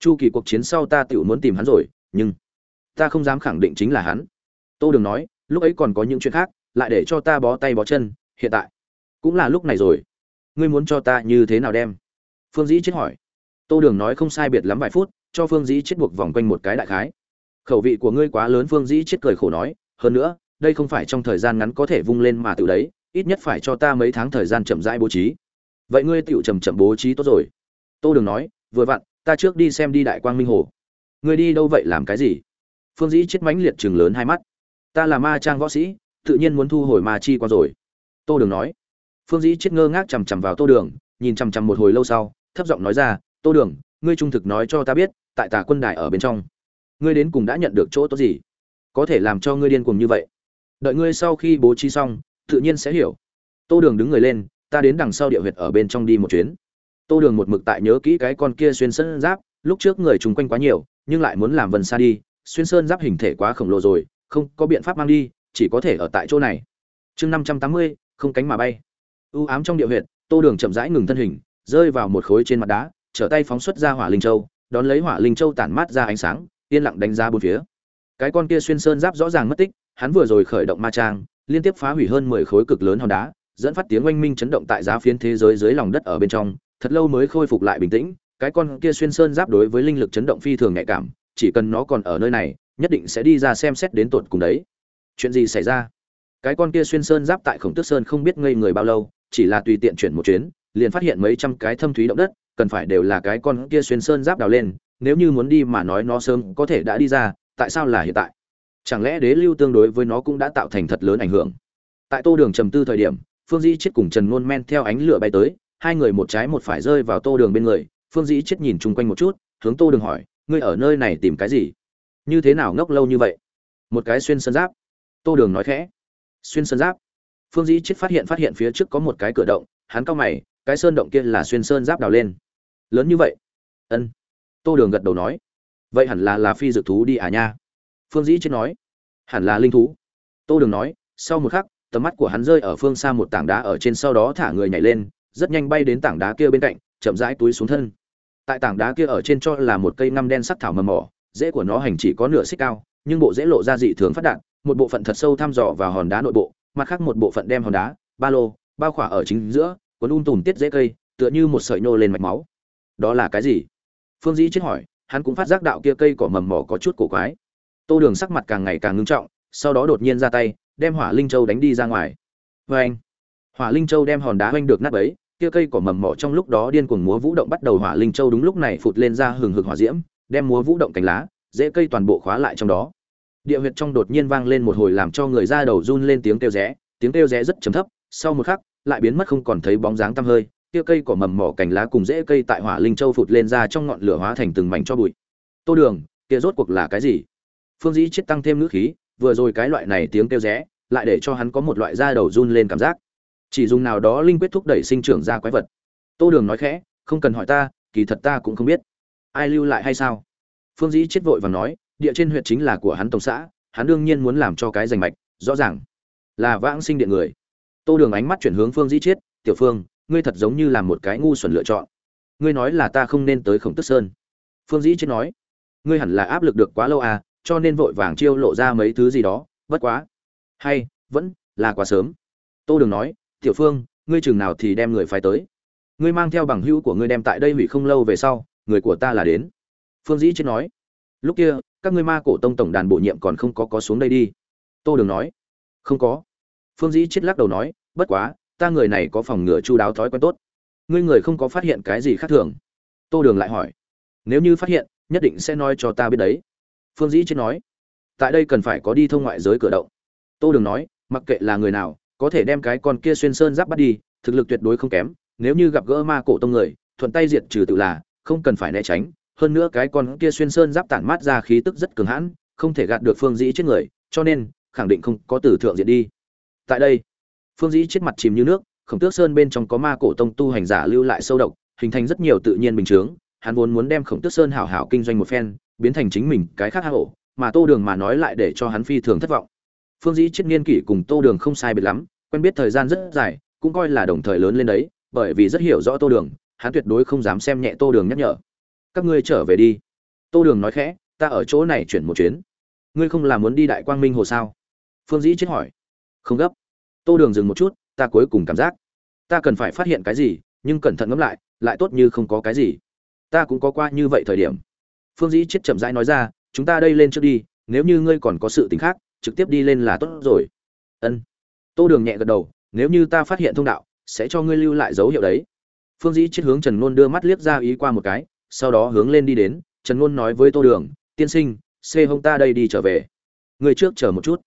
chu kỳ cuộc chiến sau ta tự muốn tìm hắn rồi, nhưng ta không dám khẳng định chính là hắn. Tô đường nói, lúc ấy còn có những chuyện khác, lại để cho ta bó tay bó chân, hiện tại cũng là lúc này rồi. Ngươi muốn cho ta như thế nào đem? Phương dĩ chết hỏi. Tô đường nói không sai biệt lắm vài phút, cho phương dĩ chết buộc vòng quanh một cái đại khái. Khẩu vị của ngươi quá lớn, phương dĩ chết cười khổ nói, hơn nữa, đây không phải trong thời gian ngắn có thể vung lên mà tự đấy, ít nhất phải cho ta mấy tháng thời gian chậm rãi bố trí. Vậy ngươi tựu chậm chậm bố trí tốt rồi. Tô đường nói, vừa vặn, ta trước đi xem đi đại quang minh hồ. Ngươi đi đâu vậy, làm cái gì? Phương dĩ chết mãnh liệt chừng lớn hai mắt. Ta là ma trang võ sĩ, tự nhiên muốn thu hồi ma chi qua rồi. Tô đường nói. Phương dĩ chết ngơ ngác chằm chằm vào tô đường, nhìn chằm chằm một hồi lâu sau, thấp giọng nói ra, tô đường, ngươi trung thực nói cho ta biết, tại tà quân đài ở bên trong, ngươi đến cùng đã nhận được chỗ tốt gì? Có thể làm cho ngươi điên cuồng như vậy. Đợi ngươi sau khi bố trí xong, tự nhiên sẽ hiểu. Tô đường đứng người lên, ta đến đằng sau địa huyệt ở bên trong đi một chuyến. Tô đường một mực tại nhớ kỹ cái con kia xuyên sơn giáp, lúc trước người chung quanh quá nhiều, nhưng lại muốn làm vần xa đi xuyên sơn giáp hình thể quá khổng lồ rồi, không có biện pháp mang đi, chỉ có thể ở tại chỗ này. Chương năm trăm tám mươi, không cánh mà bay. U ám trong địa huyệt, tô đường chậm rãi ngừng thân hình, rơi vào một khối trên mặt đá, trở tay phóng xuất ra hỏa linh châu, đón lấy hỏa linh châu tản mát ra ánh sáng, yên lặng đánh ra bốn phía. Cái con kia xuyên sơn giáp rõ ràng mất tích, hắn vừa rồi khởi động ma trang, liên tiếp phá hủy hơn mười khối cực lớn hòn đá, dẫn phát tiếng oanh minh chấn động tại giá phiến thế giới dưới lòng đất ở bên trong, thật lâu mới khôi phục lại bình tĩnh. Cái con kia xuyên sơn giáp đối với linh lực chấn động phi thường nhạy cảm chỉ cần nó còn ở nơi này, nhất định sẽ đi ra xem xét đến tột cùng đấy. Chuyện gì xảy ra? Cái con kia xuyên sơn giáp tại khổng tước sơn không biết ngây người bao lâu, chỉ là tùy tiện chuyển một chuyến, liền phát hiện mấy trăm cái thâm thúy động đất, cần phải đều là cái con kia xuyên sơn giáp đào lên, nếu như muốn đi mà nói nó sớm có thể đã đi ra, tại sao là hiện tại? Chẳng lẽ đế lưu tương đối với nó cũng đã tạo thành thật lớn ảnh hưởng? Tại tô đường trầm tư thời điểm, phương dĩ chết cùng trần ngôn men theo ánh lửa bay tới, hai người một trái một phải rơi vào tô đường bên người. Phương dĩ chết nhìn chung quanh một chút, hướng tô đường hỏi ngươi ở nơi này tìm cái gì? Như thế nào ngốc lâu như vậy? Một cái xuyên sơn giáp. Tô đường nói khẽ. Xuyên sơn giáp. Phương dĩ chết phát hiện phát hiện phía trước có một cái cửa động, hắn cao mày, cái sơn động kia là xuyên sơn giáp đào lên. Lớn như vậy? Ân. Tô đường gật đầu nói. Vậy hẳn là là phi dự thú đi à nha. Phương dĩ chết nói. Hẳn là linh thú. Tô đường nói, sau một khắc, tầm mắt của hắn rơi ở phương xa một tảng đá ở trên sau đó thả người nhảy lên, rất nhanh bay đến tảng đá kia bên cạnh, chậm rãi túi xuống thân tại tảng đá kia ở trên cho là một cây ngăm đen sắc thảo mầm mỏ rễ của nó hành chỉ có nửa xích cao, nhưng bộ rễ lộ ra dị thường phát đạn một bộ phận thật sâu thăm dò vào hòn đá nội bộ, mặt khác một bộ phận đem hòn đá, ba lô, bao khỏa ở chính giữa, cuốn un tùm tiết rễ cây, tựa như một sợi nô lên mạch máu. Đó là cái gì? Phương dĩ chết hỏi, hắn cũng phát giác đạo kia cây cỏ mầm mỏ có chút cổ quái. Tô đường sắc mặt càng ngày càng ngưng trọng, sau đó đột nhiên ra tay, đem hỏa linh châu đánh đi ra ngoài. Vê anh hỏa linh châu đem hòn đá oanh được nát ấy kia cây cỏ mầm mỏ trong lúc đó điên cuồng múa vũ động bắt đầu hỏa linh châu đúng lúc này phụt lên ra hừng hực hỏa diễm, đem múa vũ động cánh lá, dễ cây toàn bộ khóa lại trong đó. Địa huyệt trong đột nhiên vang lên một hồi làm cho người ra đầu run lên tiếng kêu rẽ, tiếng kêu rẽ rất trầm thấp, sau một khắc, lại biến mất không còn thấy bóng dáng tăm hơi, kia cây cỏ mầm mỏ cành lá cùng rễ cây tại hỏa linh châu phụt lên ra trong ngọn lửa hóa thành từng mảnh cho bụi. Tô đường, kia rốt cuộc là cái gì? Phương dĩ chết tăng thêm nữ khí, vừa rồi cái loại này tiếng kêu rẽ, lại để cho hắn có một loại da đầu run lên cảm giác chỉ dùng nào đó linh quyết thúc đẩy sinh trưởng ra quái vật. Tô đường nói khẽ, không cần hỏi ta, kỳ thật ta cũng không biết. Ai lưu lại hay sao? Phương dĩ chết vội và nói, địa trên huyện chính là của hắn tổng xã, hắn đương nhiên muốn làm cho cái giành mạch, rõ ràng là vãng sinh điện người. Tô đường ánh mắt chuyển hướng phương dĩ chết, tiểu phương, ngươi thật giống như là một cái ngu xuẩn lựa chọn. Ngươi nói là ta không nên tới khổng tức sơn. Phương dĩ chết nói, ngươi hẳn là áp lực được quá lâu à cho nên vội vàng chiêu lộ ra mấy thứ gì đó, bất quá, hay, vẫn là quá sớm. Tô đường nói tiểu phương, ngươi chừng nào thì đem người phải tới. Ngươi mang theo bằng hữu của ngươi đem tại đây hủy không lâu về sau, người của ta là đến. Phương dĩ chết nói. Lúc kia, các ngươi ma cổ tông tổng đàn bổ nhiệm còn không có có xuống đây đi. Tô đường nói. Không có. Phương dĩ chết lắc đầu nói, bất quá, ta người này có phòng ngừa chu đáo thói quen tốt. Ngươi người không có phát hiện cái gì khác thường. Tô đường lại hỏi. Nếu như phát hiện, nhất định sẽ nói cho ta biết đấy. Phương dĩ chết nói. Tại đây cần phải có đi thông ngoại giới cửa động. Tô đường nói, mặc kệ là người nào có thể đem cái con kia xuyên sơn giáp bắt đi, thực lực tuyệt đối không kém, nếu như gặp gỡ ma cổ tông người, thuận tay diệt trừ tự là, không cần phải né tránh, hơn nữa cái con kia xuyên sơn giáp tản mát ra khí tức rất cường hãn, không thể gạt được phương dĩ chết người, cho nên, khẳng định không có tử thượng diện đi. Tại đây, phương dĩ chết mặt chìm như nước, khổng tước sơn bên trong có ma cổ tông tu hành giả lưu lại sâu độc, hình thành rất nhiều tự nhiên bình chướng, hắn vốn muốn đem khổng tước sơn hảo hảo kinh doanh một phen, biến thành chính mình cái khác hạ hổ mà tô đường mà nói lại để cho hắn phi thường thất vọng phương dĩ chết niên kỷ cùng tô đường không sai biệt lắm, quen biết thời gian rất dài, cũng coi là đồng thời lớn lên đấy, bởi vì rất hiểu rõ tô đường, hắn tuyệt đối không dám xem nhẹ tô đường nhắc nhở. Các ngươi trở về đi. Tô đường nói khẽ, ta ở chỗ này chuyển một chuyến. Ngươi không làm muốn đi đại quang minh hồ sao? Phương dĩ chết hỏi. Không gấp. Tô đường dừng một chút, ta cuối cùng cảm giác, ta cần phải phát hiện cái gì, nhưng cẩn thận ngẫm lại lại tốt như không có cái gì. Ta cũng có qua như vậy thời điểm. Phương dĩ chết chậm rãi nói ra, chúng ta đây lên trước đi, nếu như ngươi còn có sự t ì n h khác trực tiếp đi lên là tốt rồi. Ân. Tô đường nhẹ gật đầu, nếu như ta phát hiện thông đạo, sẽ cho ngươi lưu lại dấu hiệu đấy. Phương dĩ chết hướng trần ngôn đưa mắt liếc ra ý qua một cái, sau đó hướng lên đi đến. Trần ngôn nói với tô đường, tiên sinh, xê hông ta đây đi trở về. Người trước chờ một chút.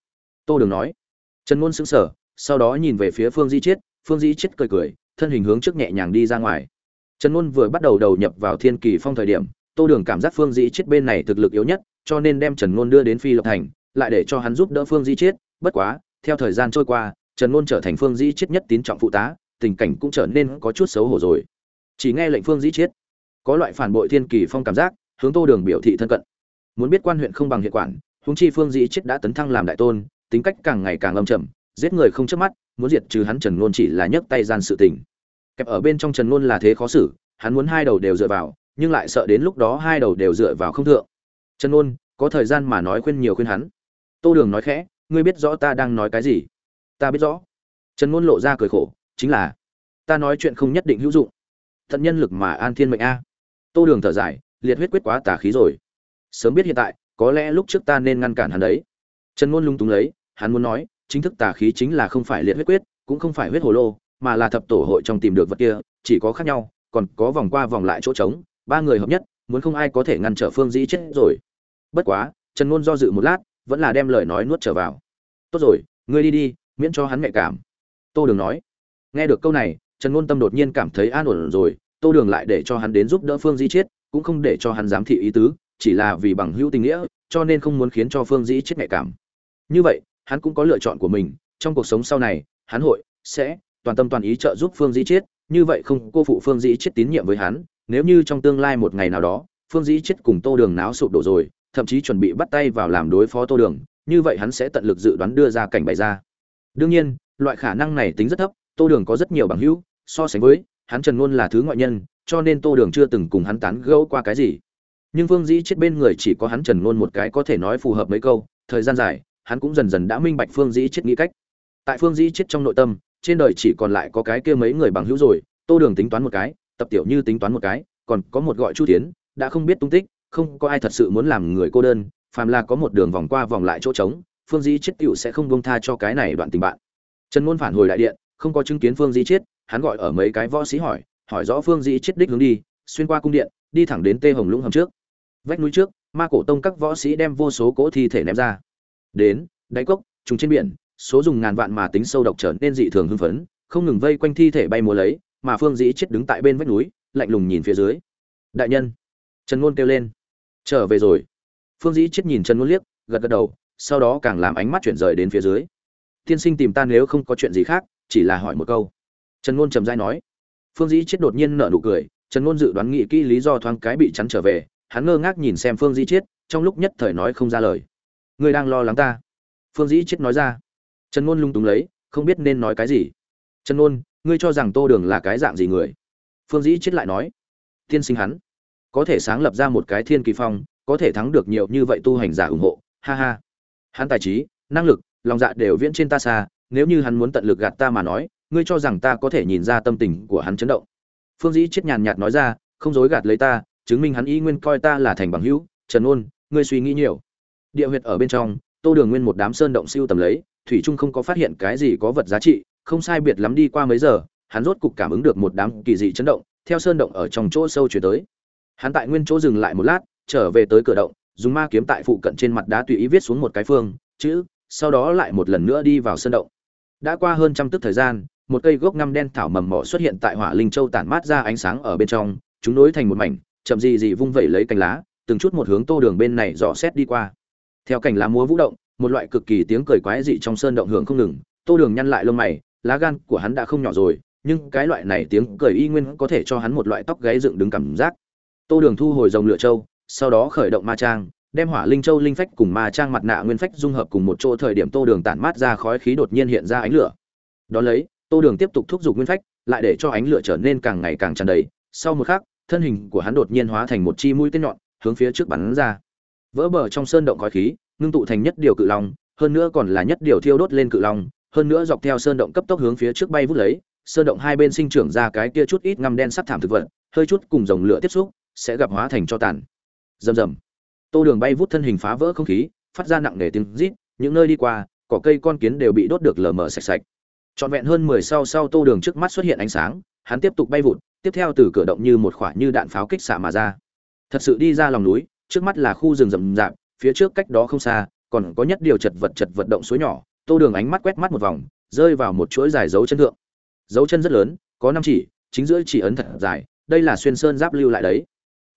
Tô đường nói. Trần ngôn sững sờ, sau đó nhìn về phía phương di chiết phương di chiết cười cười, thân hình hướng trước nhẹ nhàng đi ra ngoài. Trần ngôn vừa bắt đầu đầu nhập vào thiên kỳ phong thời điểm, tô đường cảm giác phương di chiết bên này thực lực yếu nhất, cho nên đem trần ngôn đưa đến phi lộc thành lại để cho hắn giúp đỡ phương di chiết bất quá theo thời gian trôi qua trần Luân trở thành phương di chiết nhất tín trọng phụ tá tình cảnh cũng trở nên có chút xấu hổ rồi chỉ nghe lệnh phương di chiết có loại phản bội thiên kỳ phong cảm giác hướng tô đường biểu thị thân cận muốn biết quan huyện không bằng hiệu quản huống chi phương di chiết đã tấn thăng làm đại tôn tính cách càng ngày càng âm trầm giết người không chớp mắt, muốn diệt trừ hắn Trần Nôn chỉ là nhấc tay gian sự tình. Kẹp ở bên trong Trần Nôn là thế khó xử, hắn muốn hai đầu đều dựa vào, nhưng lại sợ đến lúc đó hai đầu đều dựa vào không thượng. Trần Nôn, có thời gian mà nói khuyên nhiều khuyên hắn. Tô Đường nói khẽ, ngươi biết rõ ta đang nói cái gì? Ta biết rõ. Trần ngôn lộ ra cười khổ, chính là ta nói chuyện không nhất định hữu dụng. Thận nhân lực mà an thiên mệnh a. Tô Đường thở dài, liệt huyết quyết quá tà khí rồi. Sớm biết hiện tại, có lẽ lúc trước ta nên ngăn cản hắn đấy. Trần ngôn lung túng lấy, hắn muốn nói, chính thức tà khí chính là không phải liệt huyết quyết, cũng không phải huyết hồ lô, mà là thập tổ hội trong tìm được vật kia, chỉ có khác nhau, còn có vòng qua vòng lại chỗ trống, ba người hợp nhất, muốn không ai có thể ngăn trở Phương Dĩ chết rồi. Bất quá, Trần Ngôn do dự một lát, vẫn là đem lời nói nuốt trở vào. "Tốt rồi, ngươi đi đi, miễn cho hắn mẹ cảm." Tô Đường nói. Nghe được câu này, Trần Ngôn tâm đột nhiên cảm thấy an ổn rồi, Tô Đường lại để cho hắn đến giúp đỡ Phương Dĩ chết, cũng không để cho hắn dám thị ý tứ, chỉ là vì bằng hữu tình nghĩa, cho nên không muốn khiến cho Phương Dĩ chết mẹ cảm. Như vậy, hắn cũng có lựa chọn của mình trong cuộc sống sau này hắn hội sẽ toàn tâm toàn ý trợ giúp phương dĩ chết như vậy không cô phụ phương dĩ chết tín nhiệm với hắn nếu như trong tương lai một ngày nào đó phương dĩ chết cùng tô đường náo sụp đổ rồi thậm chí chuẩn bị bắt tay vào làm đối phó tô đường, như vậy hắn sẽ tận lực dự đoán đưa ra cảnh bày ra. Đương nhiên, loại khả năng này tính rất thấp, tô đường có rất nhiều bằng hữu, so sánh với, hắn trần luôn là thứ ngoại nhân, cho nên tô đường chưa từng cùng hắn tán gẫu qua cái gì. Nhưng phương dĩ chết bên người chỉ có hắn trần luôn một cái có thể nói phù hợp mấy câu, thời gian dài, hắn cũng dần dần đã minh bạch phương dĩ chết nghĩ cách. Tại phương dĩ chết trong nội tâm, trên đời chỉ còn lại có cái kia mấy người bằng hữu rồi, tô đường tính toán một cái, tập tiểu như tính toán một cái, còn có một gọi chu tiến, đã không biết tung tích không có ai thật sự muốn làm người cô đơn, phàm là có một đường vòng qua vòng lại chỗ trống, phương dĩ chết tựu sẽ không buông tha cho cái này đoạn tình bạn. Trần ngôn phản hồi đại điện, không có chứng kiến phương dĩ chết hắn gọi ở mấy cái võ sĩ hỏi hỏi rõ phương dĩ chết đích hướng đi, xuyên qua cung điện, đi thẳng đến tê hồng lũng hầm trước. Vách núi trước, ma cổ tông các võ sĩ đem vô số cỗ thi thể ném ra. Đến, đáy cốc, trùng trên biển, số dùng ngàn vạn mà tính sâu độc trở nên dị thường hưng phấn, không ngừng vây quanh thi thể bay múa lấy, mà phương dĩ chết đứng tại bên vách núi, lạnh lùng nhìn phía dưới. Đại nhân, trần ngôn kêu lên trở về rồi. Phương dĩ chết nhìn trần ngôn liếc, gật gật đầu, sau đó càng làm ánh mắt chuyển rời đến phía dưới. Tiên sinh tìm ta nếu không có chuyện gì khác, chỉ là hỏi một câu. Trần ngôn trầm dai nói. Phương dĩ chết đột nhiên nở nụ cười, trần ngôn dự đoán nghĩ kỹ lý do thoáng cái bị chắn trở về, hắn ngơ ngác nhìn xem phương dĩ chết, trong lúc nhất thời nói không ra lời. Người đang lo lắng ta. Phương dĩ chết nói ra. Trần ngôn lung túng lấy, không biết nên nói cái gì. Trần ngôn, ngươi cho rằng tô đường là cái dạng gì người? Phương dĩ chết lại nói. Tiên sinh hắn có thể sáng lập ra một cái thiên kỳ phong, có thể thắng được nhiều như vậy tu hành giả ủng hộ, ha ha. Hắn tài trí, năng lực, lòng dạ đều viễn trên ta xa, nếu như hắn muốn tận lực gạt ta mà nói, ngươi cho rằng ta có thể nhìn ra tâm tình của hắn chấn động. Phương dĩ chết nhàn nhạt nói ra, không dối gạt lấy ta, chứng minh hắn ý nguyên coi ta là thành bằng hữu, trần ôn, ngươi suy nghĩ nhiều. Địa huyệt ở bên trong, tô đường nguyên một đám sơn động siêu tầm lấy, thủy trung không có phát hiện cái gì có vật giá trị, không sai biệt lắm đi qua mấy giờ, hắn rốt cục cảm ứng được một đám kỳ dị chấn động, theo sơn động ở trong chỗ sâu chuyển tới hắn tại nguyên chỗ dừng lại một lát, trở về tới cửa động, dùng ma kiếm tại phụ cận trên mặt đá tùy ý viết xuống một cái phương, chữ, sau đó lại một lần nữa đi vào sân động. Đã qua hơn trăm tức thời gian, một cây gốc ngăm đen thảo mầm mỏ xuất hiện tại hỏa linh châu tản mát ra ánh sáng ở bên trong, chúng nối thành một mảnh, chậm gì gì vung vẩy lấy cành lá, từng chút một hướng tô đường bên này dò xét đi qua. Theo cành lá múa vũ động, một loại cực kỳ tiếng cười quái dị trong sơn động hưởng không ngừng, tô đường nhăn lại lông mày, lá gan của hắn đã không nhỏ rồi, nhưng cái loại này tiếng cười y nguyên có thể cho hắn một loại tóc gáy dựng đứng cảm giác tô đường thu hồi rồng lửa châu, sau đó khởi động ma trang, đem hỏa linh châu linh phách cùng ma trang mặt nạ nguyên phách dung hợp cùng một chỗ thời điểm tô đường tản mát ra khói khí đột nhiên hiện ra ánh lửa. Đó lấy, tô đường tiếp tục thúc giục nguyên phách, lại để cho ánh lửa trở nên càng ngày càng tràn đầy. Sau một khắc, thân hình của hắn đột nhiên hóa thành một chi mũi tên nhọn, hướng phía trước bắn ra. Vỡ bờ trong sơn động khói khí, ngưng tụ thành nhất điều cự long, hơn nữa còn là nhất điều thiêu đốt lên cự long, hơn nữa dọc theo sơn động cấp tốc hướng phía trước bay vút lấy. Sơn động hai bên sinh trưởng ra cái kia chút ít ngăm đen sắt thảm thực vật, hơi chút cùng dòng lửa tiếp xúc sẽ gặp hóa thành cho tàn. Rầm rầm. Tô đường bay vút thân hình phá vỡ không khí, phát ra nặng nề tiếng rít, những nơi đi qua, cỏ cây con kiến đều bị đốt được lờ mờ sạch sạch. Trọn vẹn hơn mười sau sau tô đường trước mắt xuất hiện ánh sáng, hắn tiếp tục bay vụt, tiếp theo từ cửa động như một khoả như đạn pháo kích xạ mà ra. Thật sự đi ra lòng núi, trước mắt là khu rừng rậm rạp, phía trước cách đó không xa, còn có nhất điều chật vật chật vật động suối nhỏ, tô đường ánh mắt quét mắt một vòng, rơi vào một chuỗi dài dấu chân thượng. Dấu chân rất lớn, có năm chỉ, chính giữa chỉ ấn thật dài, đây là xuyên sơn giáp lưu lại đấy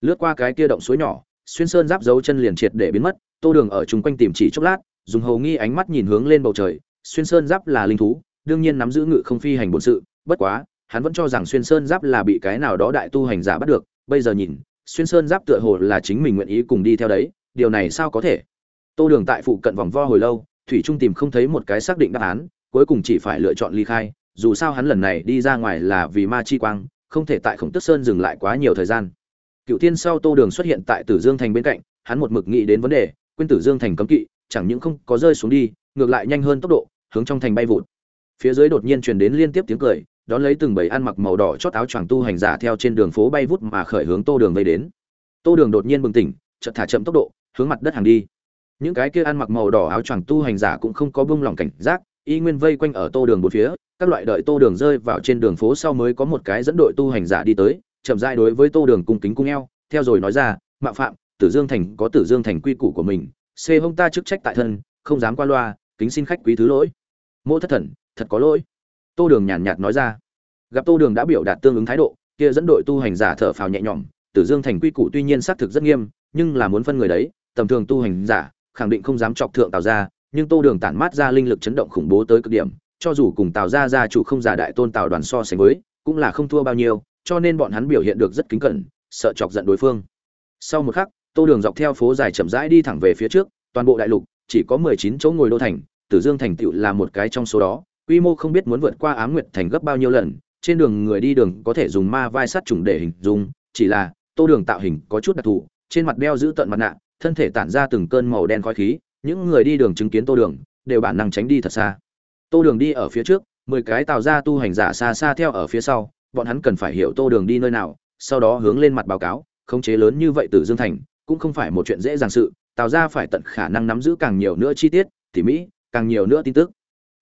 lướt qua cái kia động suối nhỏ, xuyên sơn giáp dấu chân liền triệt để biến mất, tô đường ở chung quanh tìm chỉ chốc lát, dùng hầu nghi ánh mắt nhìn hướng lên bầu trời, xuyên sơn giáp là linh thú, đương nhiên nắm giữ ngự không phi hành bổn sự, bất quá, hắn vẫn cho rằng xuyên sơn giáp là bị cái nào đó đại tu hành giả bắt được, bây giờ nhìn, xuyên sơn giáp tựa hồ là chính mình nguyện ý cùng đi theo đấy, điều này sao có thể? Tô đường tại phụ cận vòng vo hồi lâu, thủy trung tìm không thấy một cái xác định đáp án, cuối cùng chỉ phải lựa chọn ly khai, dù sao hắn lần này đi ra ngoài là vì ma chi quang, không thể tại khổng tức sơn dừng lại quá nhiều thời gian cựu tiên sau tô đường xuất hiện tại tử dương thành bên cạnh, hắn một mực nghĩ đến vấn đề, quên tử dương thành cấm kỵ, chẳng những không có rơi xuống đi, ngược lại nhanh hơn tốc độ, hướng trong thành bay vụt. Phía dưới đột nhiên truyền đến liên tiếp tiếng cười, đón lấy từng bầy ăn mặc màu đỏ chót áo choàng tu hành giả theo trên đường phố bay vút mà khởi hướng tô đường vây đến. Tô đường đột nhiên bừng tỉnh, chợt thả chậm tốc độ, hướng mặt đất hàng đi. Những cái kia ăn mặc màu đỏ áo choàng tu hành giả cũng không có buông lỏng cảnh giác, y nguyên vây quanh ở tô đường một phía, các loại đợi tô đường rơi vào trên đường phố sau mới có một cái dẫn đội tu hành giả đi tới chậm rãi đối với tô đường cung kính cung eo, theo rồi nói ra mạo phạm, tử dương thành có tử dương thành quy củ của mình xê hung ta chức trách tại thân, không dám qua loa, kính xin khách quý thứ lỗi. Mộ thất thần, thật có lỗi. Tô đường nhàn nhạt nói ra. Gặp tô đường đã biểu đạt tương ứng thái độ, kia dẫn đội tu hành giả thở phào nhẹ nhõm, tử dương thành quy củ tuy nhiên xác thực rất nghiêm, nhưng là muốn phân người đấy, tầm thường tu hành giả, khẳng định không dám chọc thượng tào ra nhưng tô đường tản mát ra linh lực chấn động khủng bố tới cực điểm, cho dù cùng tào ra gia chủ không giả đại tôn tào đoàn so sánh với, cũng là không thua bao nhiêu cho nên bọn hắn biểu hiện được rất kính cẩn, sợ chọc giận đối phương. Sau một khắc, tô đường dọc theo phố dài chậm rãi đi thẳng về phía trước, toàn bộ đại lục chỉ có mười chín chỗ ngồi đô thành, tử dương thành tựu là một cái trong số đó, quy mô không biết muốn vượt qua ám nguyệt thành gấp bao nhiêu lần, trên đường người đi đường có thể dùng ma vai sắt trùng để hình dung, chỉ là, tô đường tạo hình có chút đặc thù, trên mặt đeo giữ tận mặt nạ, thân thể tản ra từng cơn màu đen khói khí, những người đi đường chứng kiến tô đường, đều bản năng tránh đi thật xa. Tô đường đi ở phía trước, mười cái tàu ra tu hành giả xa xa theo ở phía sau bọn hắn cần phải hiểu tô đường đi nơi nào, sau đó hướng lên mặt báo cáo, khống chế lớn như vậy từ dương thành, cũng không phải một chuyện dễ dàng sự, tào ra phải tận khả năng nắm giữ càng nhiều nữa chi tiết, tỉ mỹ càng nhiều nữa tin tức.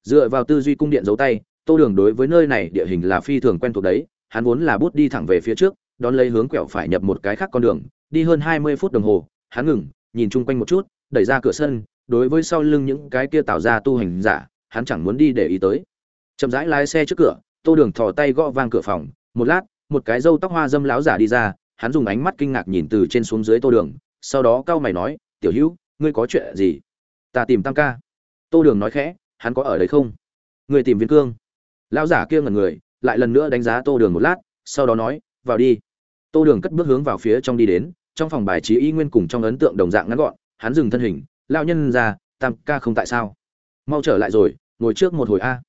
Dựa vào tư duy cung điện giấu tay, tô đường đối với nơi này địa hình là phi thường quen thuộc đấy, hắn vốn là bút đi thẳng về phía trước, đón lấy hướng quẹo phải nhập một cái khác con đường, đi hơn hai mươi phút đồng hồ, hắn ngừng, nhìn chung quanh một chút, đẩy ra cửa sân, đối với sau lưng những cái kia tạo ra tu hành giả, hắn chẳng muốn đi để ý tới. Chậm rãi lái xe trước cửa tô đường thò tay gõ vang cửa phòng, một lát, một cái râu tóc hoa dâm láo giả đi ra, hắn dùng ánh mắt kinh ngạc nhìn từ trên xuống dưới tô đường, sau đó cau mày nói, tiểu hữu, ngươi có chuyện gì? Ta tìm tam ca. Tô đường nói khẽ, hắn có ở đấy không? Người tìm viên cương. Lão giả kia ngẩn người, lại lần nữa đánh giá tô đường một lát, sau đó nói, vào đi. Tô đường cất bước hướng vào phía trong đi đến, trong phòng bài trí y nguyên cùng trong ấn tượng đồng dạng ngắn gọn, hắn dừng thân hình lao nhân ra, tam ca không tại sao? Mau trở lại rồi, ngồi trước một hồi a.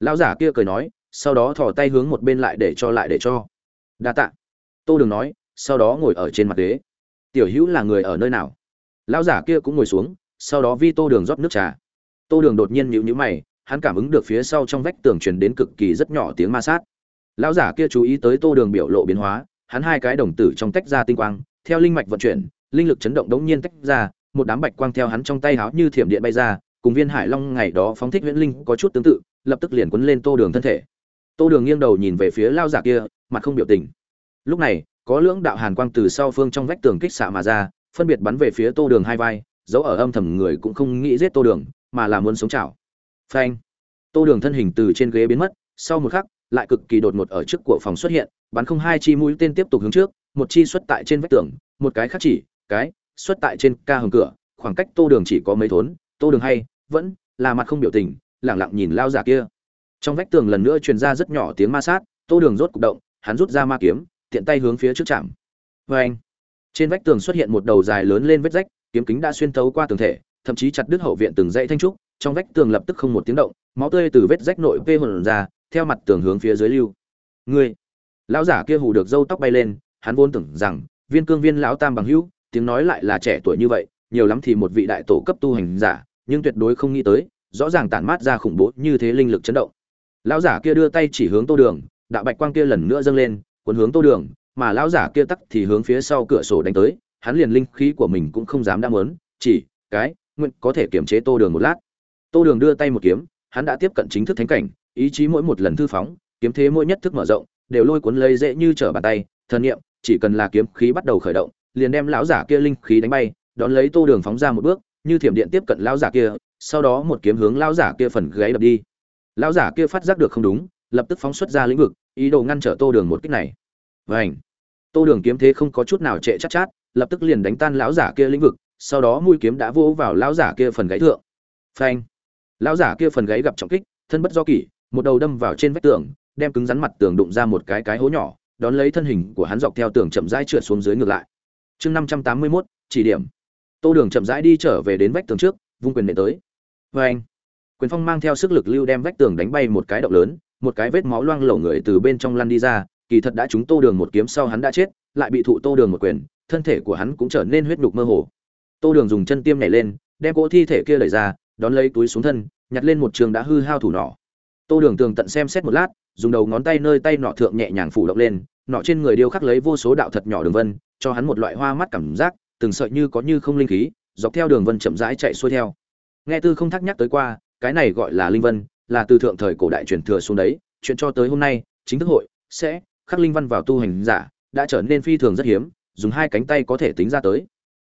Lão giả kia cười nói sau đó thò tay hướng một bên lại để cho lại để cho. Đa tạ. Tô đường nói, sau đó ngồi ở trên mặt ghế. Tiểu hữu là người ở nơi nào? Lão giả kia cũng ngồi xuống, sau đó vi tô đường rót nước trà. Tô đường đột nhiên nhíu nhíu mày, hắn cảm ứng được phía sau trong vách tường truyền đến cực kỳ rất nhỏ tiếng ma sát. Lão giả kia chú ý tới tô đường biểu lộ biến hóa, hắn hai cái đồng tử trong tách ra tinh quang, theo linh mạch vận chuyển, linh lực chấn động đống nhiên tách ra, một đám bạch quang theo hắn trong tay háo như thiểm điện bay ra, cùng viên hải long ngày đó phóng thích huyễn linh có chút tương tự, lập tức liền quấn lên tô đường thân thể tô đường nghiêng đầu nhìn về phía lao giả kia, mặt không biểu tình. Lúc này, có lưỡng đạo hàn quang từ sau phương trong vách tường kích xạ mà ra, phân biệt bắn về phía tô đường hai vai, dấu ở âm thầm người cũng không nghĩ giết tô đường, mà là muốn sống chảo. Phanh! Tô đường thân hình từ trên ghế biến mất, sau một khắc, lại cực kỳ đột ngột ở trước của phòng xuất hiện, bắn không hai chi mũi tên tiếp tục hướng trước, một chi xuất tại trên vách tường, một cái khác chỉ, cái, xuất tại trên ca hồng cửa, khoảng cách tô đường chỉ có mấy thốn, tô đường hay, vẫn là mặt không biểu tình, lẳng lặng nhìn lao giả kia trong vách tường lần nữa truyền ra rất nhỏ tiếng ma sát, tô đường rốt cục động, hắn rút ra ma kiếm, tiện tay hướng phía trước chạm. Vê anh trên vách tường xuất hiện một đầu dài lớn lên vết rách, kiếm kính đã xuyên tấu qua tường thể, thậm chí chặt đứt hậu viện từng dãy thanh trúc, trong vách tường lập tức không một tiếng động, máu tươi từ vết rách nội vê hồn ra, theo mặt tường hướng phía dưới lưu. Ngươi. Lão giả kia hù được râu tóc bay lên, hắn vốn tưởng rằng, viên cương viên lão tam bằng hữu, tiếng nói lại là trẻ tuổi như vậy, nhiều lắm thì một vị đại tổ cấp tu hành giả, nhưng tuyệt đối không nghĩ tới, rõ ràng tản mát ra khủng bố như thế linh lực chấn động lão giả kia đưa tay chỉ hướng tô đường, đạo bạch quang kia lần nữa dâng lên, cuốn hướng tô đường, mà lão giả kia tắc thì hướng phía sau cửa sổ đánh tới, hắn liền linh khí của mình cũng không dám đam muốn, chỉ, cái, nguyện có thể kiềm chế tô đường một lát. Tô đường đưa tay một kiếm, hắn đã tiếp cận chính thức thánh cảnh, ý chí mỗi một lần thư phóng, kiếm thế mỗi nhất thức mở rộng, đều lôi cuốn lấy dễ như trở bàn tay, thần niệm, chỉ cần là kiếm khí bắt đầu khởi động, liền đem lão giả kia linh khí đánh bay, đón lấy tô đường phóng ra một bước, như thiểm điện tiếp cận lão giả kia, sau đó một kiếm hướng lão giả kia phần gáy đập đi lão giả kia phát giác được không đúng lập tức phóng xuất ra lĩnh vực ý đồ ngăn trở tô đường một kích này. Vảnh tô đường kiếm thế không có chút nào trệ chắc chát, chát lập tức liền đánh tan lão giả kia lĩnh vực sau đó mũi kiếm đã vỗ vào lão giả kia phần gáy thượng. Phanh! Lão giả kia phần gáy gặp trọng kích thân bất do kỷ một đầu đâm vào trên vách tường đem cứng rắn mặt tường đụng ra một cái cái hố nhỏ đón lấy thân hình của hắn dọc theo tường chậm rãi trượt xuống dưới ngược lại. Chương năm trăm tám mươi mốt chỉ điểm. Tô đường chậm rãi đi trở về đến vách tường trước vung quyền nệ tới. Vê anh quyền phong mang theo sức lực lưu đem vách tường đánh bay một cái động lớn, một cái vết máu loang lổ người từ bên trong lăn đi ra, kỳ thật đã chúng tô đường một kiếm sau hắn đã chết, lại bị thụ tô đường một quyền, thân thể của hắn cũng trở nên huyết nhục mơ hồ. Tô đường dùng chân tiêm nhảy lên, đem cỗ thi thể kia lời ra, đón lấy túi xuống thân, nhặt lên một trường đã hư hao thủ nỏ. Tô đường tường tận xem xét một lát, dùng đầu ngón tay nơi tay nọ thượng nhẹ nhàng phủ động lên, nọ trên người điêu khắc lấy vô số đạo thật nhỏ đường vân, cho hắn một loại hoa mắt cảm giác, từng sợi như có như không linh khí, dọc theo đường vân chậm rãi chạy xuôi theo. Nghe tư không thắc nhắc tới qua cái này gọi là linh vân, là từ thượng thời cổ đại truyền thừa xuống đấy, chuyện cho tới hôm nay, chính thức hội sẽ, khắc linh văn vào tu hành giả, đã trở nên phi thường rất hiếm, dùng hai cánh tay có thể tính ra tới.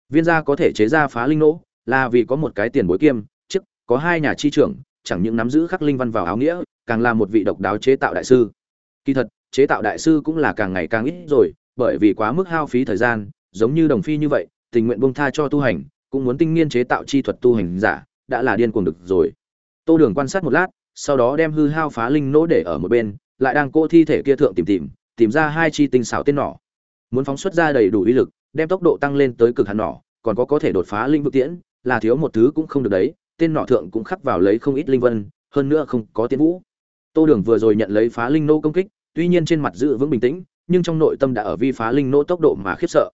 Viên gia có thể chế ra phá linh nỗ, là vì có một cái tiền bối kiêm, chức, có hai nhà chi trưởng, chẳng những nắm giữ khắc linh văn vào áo nghĩa, càng là một vị độc đáo chế tạo đại sư. Kỳ thật, chế tạo đại sư cũng là càng ngày càng ít rồi, bởi vì quá mức hao phí thời gian, giống như đồng phi như vậy, tình nguyện bông tha cho tu hành, cũng muốn tinh nghiên chế tạo chi thuật tu hành giả, đã là điên cuồng được rồi tô đường quan sát một lát, sau đó đem hư hao phá linh nỗ để ở một bên, lại đang cô thi thể kia thượng tìm tìm tìm ra hai chi tinh xảo tên nỏ. Muốn phóng xuất ra đầy đủ uy lực, đem tốc độ tăng lên tới cực hạn nỏ, còn có có thể đột phá linh vực tiễn, là thiếu một thứ cũng không được đấy tên nỏ thượng cũng khắc vào lấy không ít linh vân, hơn nữa không có tiến vũ. Tô đường vừa rồi nhận lấy phá linh nô công kích, tuy nhiên trên mặt giữ vững bình tĩnh, nhưng trong nội tâm đã ở vi phá linh nô tốc độ mà khiếp sợ.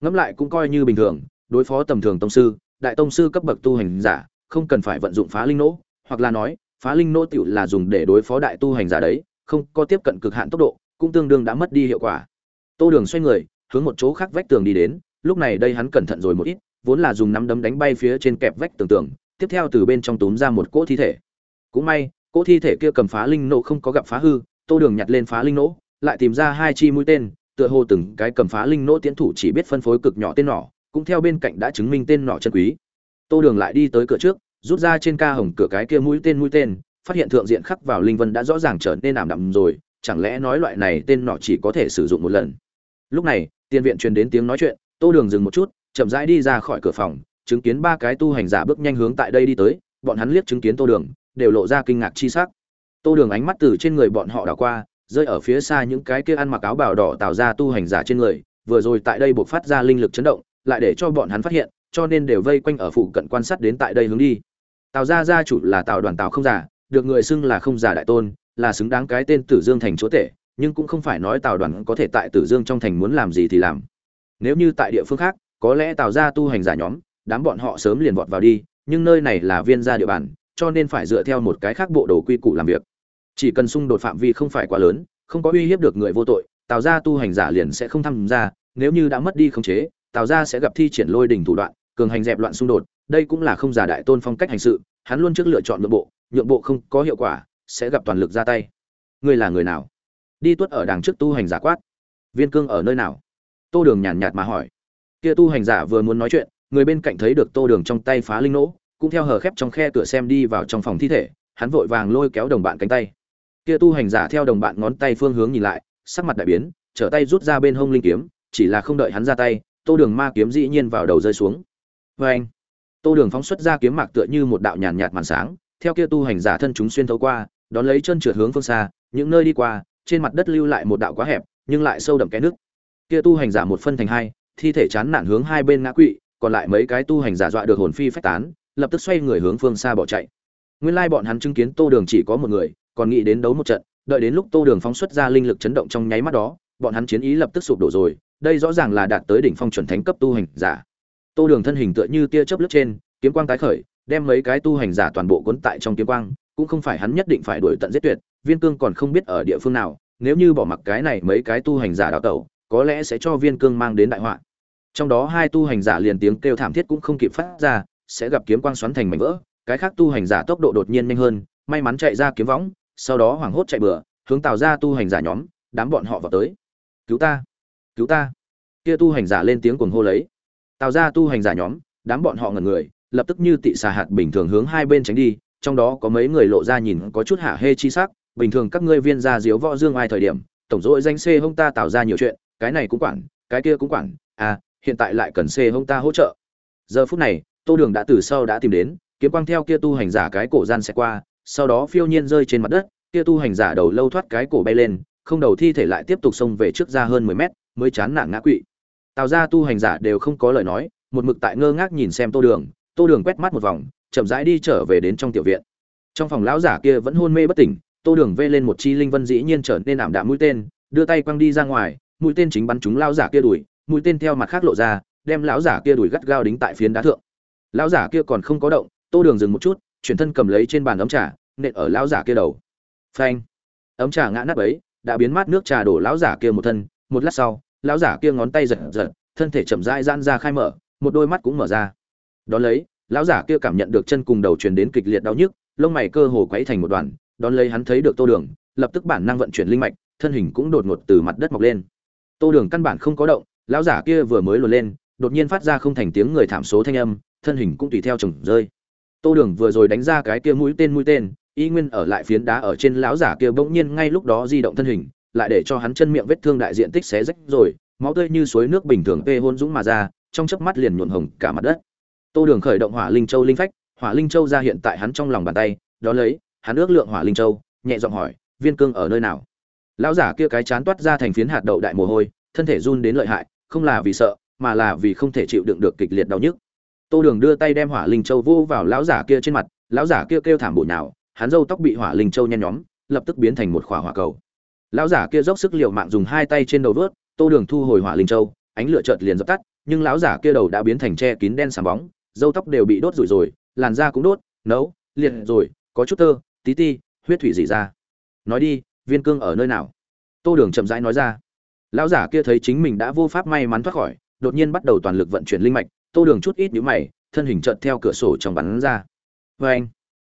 Ngẫm lại cũng coi như bình thường, đối phó tầm thường tông sư, đại tông sư cấp bậc tu hành giả, không cần phải vận dụng phá linh nô hoặc là nói phá linh nô tiểu là dùng để đối phó đại tu hành giả đấy không có tiếp cận cực hạn tốc độ cũng tương đương đã mất đi hiệu quả. Tô đường xoay người hướng một chỗ khác vách tường đi đến lúc này đây hắn cẩn thận rồi một ít vốn là dùng nắm đấm đánh bay phía trên kẹp vách tường tường tiếp theo từ bên trong túm ra một cỗ thi thể. Cũng may cỗ thi thể kia cầm phá linh nổ không có gặp phá hư tô đường nhặt lên phá linh nỗ, lại tìm ra hai chi mũi tên tựa hồ từng cái cầm phá linh nỗ tiến thủ chỉ biết phân phối cực nhỏ tên nỏ cũng theo bên cạnh đã chứng minh tên nỏ chân quý. Tô đường lại đi tới cửa trước rút ra trên ca hồng cửa cái kia mũi tên mũi tên, phát hiện thượng diện khắc vào linh vân đã rõ ràng trở nên ảm đạm rồi, chẳng lẽ nói loại này tên nọ chỉ có thể sử dụng một lần? Lúc này, tiền viện truyền đến tiếng nói chuyện, tô đường dừng một chút, chậm rãi đi ra khỏi cửa phòng, chứng kiến ba cái tu hành giả bước nhanh hướng tại đây đi tới, bọn hắn liếc chứng kiến tô đường, đều lộ ra kinh ngạc chi sắc. Tô đường ánh mắt từ trên người bọn họ đảo qua, rơi ở phía xa những cái kia ăn mặc áo bào đỏ tạo ra tu hành giả trên người, vừa rồi tại đây buộc phát ra linh lực chấn động, lại để cho bọn hắn phát hiện, cho nên đều vây quanh ở phụ cận quan sát đến tại đây hướng đi tào gia gia chủ là tào đoàn tào không giả được người xưng là không giả đại tôn, là xứng đáng cái tên tử dương thành chúa tể, nhưng cũng không phải nói tào đoàn có thể tại tử dương trong thành muốn làm gì thì làm. Nếu như tại địa phương khác, có lẽ tào gia tu hành giả nhóm, đám bọn họ sớm liền vọt vào đi, nhưng nơi này là viên gia địa bàn, cho nên phải dựa theo một cái khác bộ đồ quy củ làm việc. Chỉ cần xung đột phạm vi không phải quá lớn, không có uy hiếp được người vô tội, tào gia tu hành giả liền sẽ không tham gia, nếu như đã mất đi khống chế, tào gia sẽ gặp thi triển lôi đình thủ đoạn, cường hành dẹp loạn xung đột đây cũng là không giả đại tôn phong cách hành sự, hắn luôn trước lựa chọn nhượng bộ nhượng bộ không có hiệu quả, sẽ gặp toàn lực ra tay. Ngươi là người nào? Đi tuất ở đằng trước tu hành giả quát. Viên cương ở nơi nào? Tô đường nhàn nhạt mà hỏi. Kia tu hành giả vừa muốn nói chuyện, người bên cạnh thấy được tô đường trong tay phá linh nỗ, cũng theo hờ khép trong khe cửa xem đi vào trong phòng thi thể, hắn vội vàng lôi kéo đồng bạn cánh tay. Kia tu hành giả theo đồng bạn ngón tay phương hướng nhìn lại, sắc mặt đại biến, trở tay rút ra bên hông linh kiếm, chỉ là không đợi hắn ra tay, tô đường ma kiếm dĩ nhiên vào đầu rơi xuống. Vê anh tô đường phóng xuất ra kiếm mạc tựa như một đạo nhàn nhạt màn sáng, theo kia tu hành giả thân chúng xuyên thấu qua, đón lấy chân trượt hướng phương xa, những nơi đi qua, trên mặt đất lưu lại một đạo quá hẹp, nhưng lại sâu đậm cái nước kia tu hành giả một phân thành hai, thi thể chán nản hướng hai bên ngã quỵ, còn lại mấy cái tu hành giả dọa được hồn phi phách tán, lập tức xoay người hướng phương xa bỏ chạy. Nguyên lai bọn hắn chứng kiến tô đường chỉ có một người, còn nghĩ đến đấu một trận, đợi đến lúc tô đường phóng xuất ra linh lực chấn động trong nháy mắt đó, bọn hắn chiến ý lập tức sụp đổ rồi, đây rõ ràng là đạt tới đỉnh phong chuẩn thánh cấp tu hành giả tô đường thân hình tựa như tia chớp lướt trên, kiếm quang tái khởi, đem mấy cái tu hành giả toàn bộ cuốn tại trong kiếm quang, cũng không phải hắn nhất định phải đuổi tận giết tuyệt, viên cương còn không biết ở địa phương nào, nếu như bỏ mặc cái này mấy cái tu hành giả đào tẩu, có lẽ sẽ cho viên cương mang đến đại họa. Trong đó hai tu hành giả liền tiếng kêu thảm thiết cũng không kịp phát ra, sẽ gặp kiếm quang xoắn thành mảnh vỡ, cái khác tu hành giả tốc độ đột nhiên nhanh hơn, may mắn chạy ra kiếm võng, sau đó hoảng hốt chạy bừa, hướng tạo ra tu hành giả nhóm, đám bọn họ vào tới. Cứu ta cứu ta. Kia tu hành giả lên tiếng cuồng hô lấy tạo ra tu hành giả nhóm, đám bọn họ ngẩn người, lập tức như tị xà hạt bình thường hướng hai bên tránh đi, trong đó có mấy người lộ ra nhìn có chút hạ hê chi sắc, bình thường các ngươi viên gia diếu võ dương ai thời điểm, tổng dội danh xê hông ta tạo ra nhiều chuyện, cái này cũng quản, cái kia cũng quản à hiện tại lại cần xê hông ta hỗ trợ. Giờ phút này, tô đường đã từ sau đã tìm đến, kiếm quang theo kia tu hành giả cái cổ gian xe qua, sau đó phiêu nhiên rơi trên mặt đất, kia tu hành giả đầu lâu thoát cái cổ bay lên, không đầu thi thể lại tiếp tục xông về trước ra hơn mười mét, mới chán nản ngã quỵ tào ra tu hành giả đều không có lời nói, một mực tại ngơ ngác nhìn xem tô đường tô đường quét mắt một vòng, chậm rãi đi trở về đến trong tiểu viện. Trong phòng lão giả kia vẫn hôn mê bất tỉnh, tô đường vê lên một chi linh vân dĩ nhiên trở nên ảm đạm mũi tên, đưa tay quăng đi ra ngoài, mũi tên chính bắn trúng lão giả kia đuổi mũi tên theo mặt khác lộ ra, đem lão giả kia đuổi gắt gao đính tại phiến đá thượng. Lão giả kia còn không có động, tô đường dừng một chút, chuyển thân cầm lấy trên bàn ấm trà, nện ở lão giả kia đầu. Phanh! Ấm trà ngã nắp ấy đã biến mát nước trà đổ lão giả kia một thân, một lát sau lão giả kia ngón tay giật giật, thân thể chậm rãi giãn ra khai mở, một đôi mắt cũng mở ra. Đón lấy, lão giả kia cảm nhận được chân cùng đầu truyền đến kịch liệt đau nhức, lông mày cơ hồ quấy thành một đoàn, đón lấy hắn thấy được tô đường, lập tức bản năng vận chuyển linh mạch, thân hình cũng đột ngột từ mặt đất mọc lên. Tô đường căn bản không có động, lão giả kia vừa mới lùa lên, đột nhiên phát ra không thành tiếng người thảm số thanh âm, thân hình cũng tùy theo chồng rơi. Tô đường vừa rồi đánh ra cái kia mũi tên mũi tên, y nguyên ở lại phiến đá ở trên lão giả kia bỗng nhiên ngay lúc đó di động thân hình lại để cho hắn chân miệng vết thương đại diện tích xé rách rồi, máu tươi như suối nước bình thường tê hôn dũng mà ra, trong chớp mắt liền nhuộn hồng cả mặt đất. Tô đường khởi động hỏa linh châu linh phách, hỏa linh châu ra hiện tại hắn trong lòng bàn tay, đó lấy, hắn ước lượng hỏa linh châu, nhẹ giọng hỏi, viên cương ở nơi nào? Lão giả kia cái chán toát ra thành phiến hạt đậu đại mồ hôi, thân thể run đến lợi hại, không là vì sợ, mà là vì không thể chịu đựng được kịch liệt đau nhức. Tô đường đưa tay đem hỏa linh châu vô vào lão giả kia trên mặt, lão giả kia kêu thảm bộ nào hắn râu tóc bị hỏa linh châu nhen nhóm, lập tức biến thành một khỏa hỏa cầu lão giả kia dốc sức liều mạng dùng hai tay trên đầu vớt, tô đường thu hồi hỏa linh châu, ánh lửa chợt liền dập tắt, nhưng lão giả kia đầu đã biến thành tre kín đen sáng bóng, râu tóc đều bị đốt rủi rồi, làn da cũng đốt, nấu, liệt rồi, có chút tơ, tí ti, huyết thủy dị ra. Nói đi, viên cương ở nơi nào? Tô đường chậm rãi nói ra. Lão giả kia thấy chính mình đã vô pháp may mắn thoát khỏi, đột nhiên bắt đầu toàn lực vận chuyển linh mạch, tô đường chút ít nhíu mày, thân hình chợt theo cửa sổ trong bắn ra. Vê anh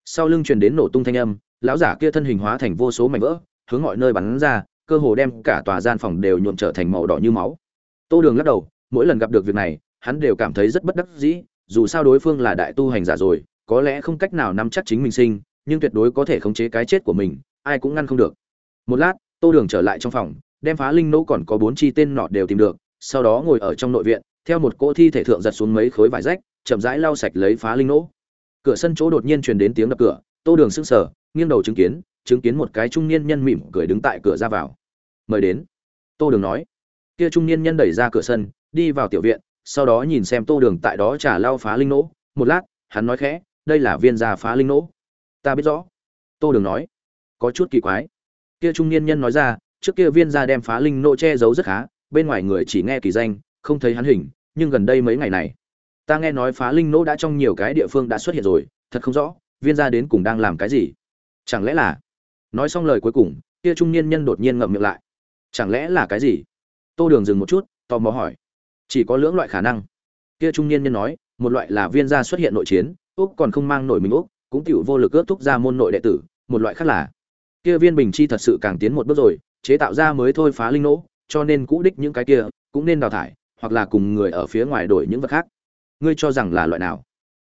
sau lưng truyền đến nổ tung thanh âm, lão giả kia thân hình hóa thành vô số mảnh vỡ hướng mọi nơi bắn ra, cơ hồ đem cả tòa gian phòng đều nhuộm trở thành màu đỏ như máu. Tô đường lắc đầu, mỗi lần gặp được việc này, hắn đều cảm thấy rất bất đắc dĩ, dù sao đối phương là đại tu hành giả rồi, có lẽ không cách nào nắm chắc chính mình sinh, nhưng tuyệt đối có thể khống chế cái chết của mình, ai cũng ngăn không được. Một lát, tô đường trở lại trong phòng, đem phá linh nỗ còn có bốn chi tên nọ đều tìm được, sau đó ngồi ở trong nội viện, theo một cỗ thi thể thượng giật xuống mấy khối vải rách, chậm rãi lau sạch lấy phá linh nỗ. Cửa sân chỗ đột nhiên truyền đến tiếng đập cửa, tô đường sững sờ, nghiêng đầu chứng kiến chứng kiến một cái trung niên nhân mỉm cười đứng tại cửa ra vào. Mời đến. Tô đường nói. Kia trung niên nhân đẩy ra cửa sân, đi vào tiểu viện, sau đó nhìn xem tô đường tại đó trả lau phá linh nỗ. Một lát, hắn nói khẽ, đây là viên gia phá linh nỗ. Ta biết rõ. Tô đường nói. Có chút kỳ quái. Kia trung niên nhân nói ra, trước kia viên gia đem phá linh nỗ che giấu rất khá, bên ngoài người chỉ nghe kỳ danh, không thấy hắn hình, nhưng gần đây mấy ngày này, ta nghe nói phá linh nỗ đã trong nhiều cái địa phương đã xuất hiện rồi, thật không rõ, viên gia đến cùng đang làm cái gì. Chẳng lẽ là nói xong lời cuối cùng, kia trung niên nhân đột nhiên ngậm miệng lại. Chẳng lẽ là cái gì? Tô đường dừng một chút, tò mò hỏi. Chỉ có lưỡng loại khả năng. Kia trung niên nhân nói, một loại là viên gia xuất hiện nội chiến, úc còn không mang nổi mình úc, cũng tiểu vô lực ước thúc ra môn nội đệ tử, một loại khác là. Kia viên bình chi thật sự càng tiến một bước rồi, chế tạo ra mới thôi phá linh nỗ, cho nên cũ đích những cái kia, cũng nên đào thải, hoặc là cùng người ở phía ngoài đổi những vật khác. Ngươi cho rằng là loại nào?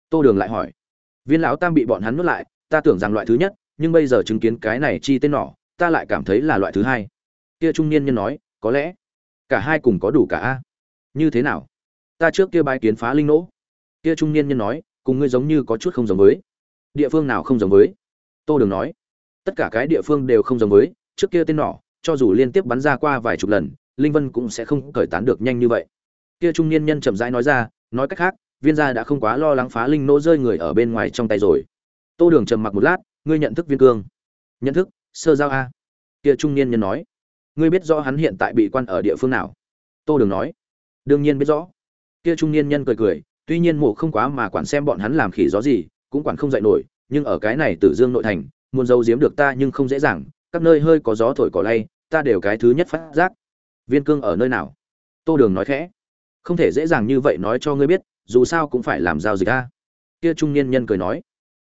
Tô đường lại hỏi. Viên lão tam bị bọn hắn nuốt lại, ta tưởng rằng loại thứ nhất nhưng bây giờ chứng kiến cái này chi tên nọ, ta lại cảm thấy là loại thứ hai. Kia trung niên nhân nói, có lẽ cả hai cùng có đủ cả a. Như thế nào? Ta trước kia bài kiến phá linh nỗ. Kia trung niên nhân nói, cùng ngươi giống như có chút không giống với. Địa phương nào không giống với? Tô đường nói, tất cả cái địa phương đều không giống với, trước kia tên nỏ cho dù liên tiếp bắn ra qua vài chục lần, linh vân cũng sẽ không cởi tán được nhanh như vậy. Kia trung niên nhân chậm rãi nói ra, nói cách khác, viên gia đã không quá lo lắng phá linh nỗ rơi người ở bên ngoài trong tay rồi. Tô đường trầm mặc một lát ngươi nhận thức viên cương. Nhận thức, sơ giao a. Kia trung niên nhân nói. Ngươi biết rõ hắn hiện tại bị quan ở địa phương nào? Tô đường nói. Đương nhiên biết rõ. Kia trung niên nhân cười cười, tuy nhiên mộ không quá mà quản xem bọn hắn làm khỉ gió gì, cũng quản không dạy nổi, nhưng ở cái này tử dương nội thành, muốn giấu giếm được ta nhưng không dễ dàng, các nơi hơi có gió thổi cỏ lay, ta đều cái thứ nhất phát giác. Viên cương ở nơi nào? Tô đường nói khẽ. Không thể dễ dàng như vậy nói cho ngươi biết, dù sao cũng phải làm giao dịch a. Kia trung niên nhân cười nói.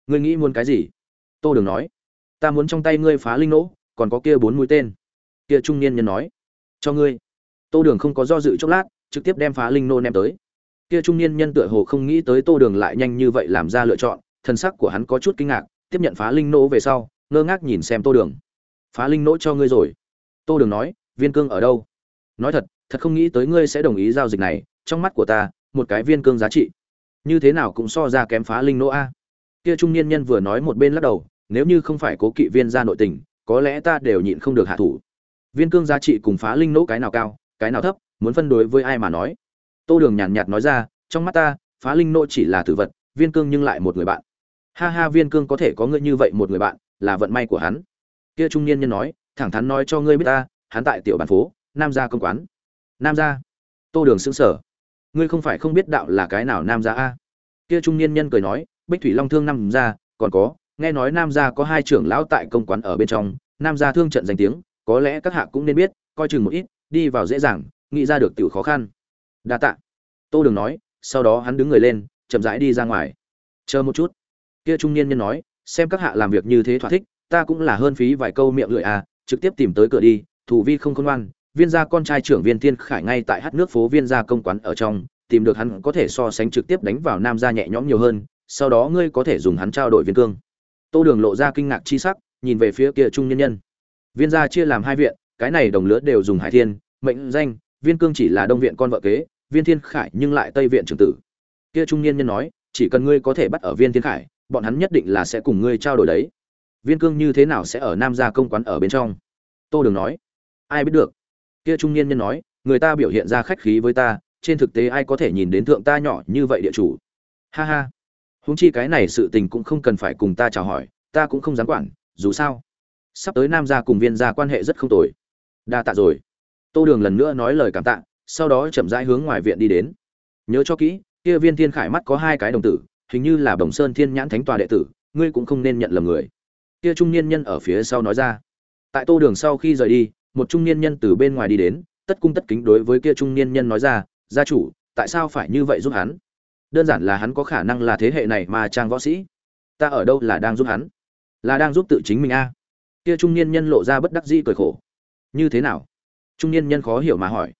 Ngươi nghĩ muốn cái gì? Tô đường nói, ta muốn trong tay ngươi phá linh nỗ, còn có kia bốn mũi tên. Kia trung niên nhân nói, cho ngươi. Tô đường không có do dự chốc lát, trực tiếp đem phá linh nô ném tới. Kia trung niên nhân tựa hồ không nghĩ tới tô đường lại nhanh như vậy làm ra lựa chọn, thân sắc của hắn có chút kinh ngạc, tiếp nhận phá linh nô về sau, ngơ ngác nhìn xem tô đường. Phá linh nỗ cho ngươi rồi. Tô đường nói, viên cương ở đâu? Nói thật thật không nghĩ tới ngươi sẽ đồng ý giao dịch này, trong mắt của ta, một cái viên cương giá trị. Như thế nào cũng so ra kém phá linh nỗ a. Kia trung niên nhân vừa nói một bên lắc đầu nếu như không phải cố kỵ viên ra nội tình, có lẽ ta đều nhịn không được hạ thủ. Viên cương giá trị cùng phá linh nỗ cái nào cao, cái nào thấp, muốn phân đối với ai mà nói? Tô đường nhàn nhạt nói ra, trong mắt ta, phá linh nỗ chỉ là tử vật, viên cương nhưng lại một người bạn. Ha ha, viên cương có thể có ngươi như vậy một người bạn, là vận may của hắn. Kia trung niên nhân nói, thẳng thắn nói cho ngươi biết ta, hắn tại tiểu bản phố, nam gia công quán. Nam gia? Tô đường xứng sở ngươi không phải không biết đạo là cái nào nam gia a? Kia trung niên nhân cười nói, bích thủy long thương nam gia, còn có nghe nói nam gia có hai trưởng lão tại công quán ở bên trong, nam gia thương trận danh tiếng, có lẽ các hạ cũng nên biết, coi chừng một ít, đi vào dễ dàng, nghĩ ra được tiểu khó khăn. Đa tạ. Tô đường nói, sau đó hắn đứng người lên, chậm rãi đi ra ngoài. Chờ một chút. Kia trung niên nhân nói, xem các hạ làm việc như thế thỏa thích, ta cũng là hơn phí vài câu miệng lưỡi à trực tiếp tìm tới cửa đi, thủ vi không khôn ngoan, viên gia con trai trưởng viên thiên khải ngay tại hát nước phố viên gia công quán ở trong, tìm được hắn có thể so sánh trực tiếp đánh vào nam gia nhẹ nhõm nhiều hơn, sau đó ngươi có thể dùng hắn trao đổi viên cương tô đường lộ ra kinh ngạc chi sắc, nhìn về phía kia trung nhân nhân. Viên gia chia làm hai viện, cái này đồng lứa đều dùng hải thiên, mệnh danh, viên cương chỉ là đông viện con vợ kế, viên thiên khải nhưng lại tây viện trưởng tử. Kia trung niên nhân nói, chỉ cần ngươi có thể bắt ở viên thiên khải, bọn hắn nhất định là sẽ cùng ngươi trao đổi đấy. Viên cương như thế nào sẽ ở nam gia công quán ở bên trong? Tô đường nói, ai biết được. Kia trung niên nhân nói, người ta biểu hiện ra khách khí với ta, trên thực tế ai có thể nhìn đến thượng ta nhỏ như vậy địa chủ? Ha ha. Huống chi cái này sự tình cũng không cần phải cùng ta chào hỏi, ta cũng không dám quản, dù sao, sắp tới nam gia cùng viên gia quan hệ rất không tồi. Đa tạ rồi. Tô đường lần nữa nói lời cảm tạ, sau đó chậm rãi hướng ngoài viện đi đến. Nhớ cho kỹ, kia viên thiên khải mắt có hai cái đồng tử, hình như là bồng sơn thiên nhãn thánh tòa đệ tử, ngươi cũng không nên nhận lầm người. Kia trung niên nhân ở phía sau nói ra. Tại tô đường sau khi rời đi, một trung niên nhân từ bên ngoài đi đến, tất cung tất kính đối với kia trung niên nhân nói ra, gia chủ, tại sao phải như vậy giúp hắn? Đơn giản là hắn có khả năng là thế hệ này mà trang võ sĩ. Ta ở đâu là đang giúp hắn? Là đang giúp tự chính mình a? Kia trung niên nhân lộ ra bất đắc dĩ cười khổ. Như thế nào? Trung niên nhân khó hiểu mà hỏi.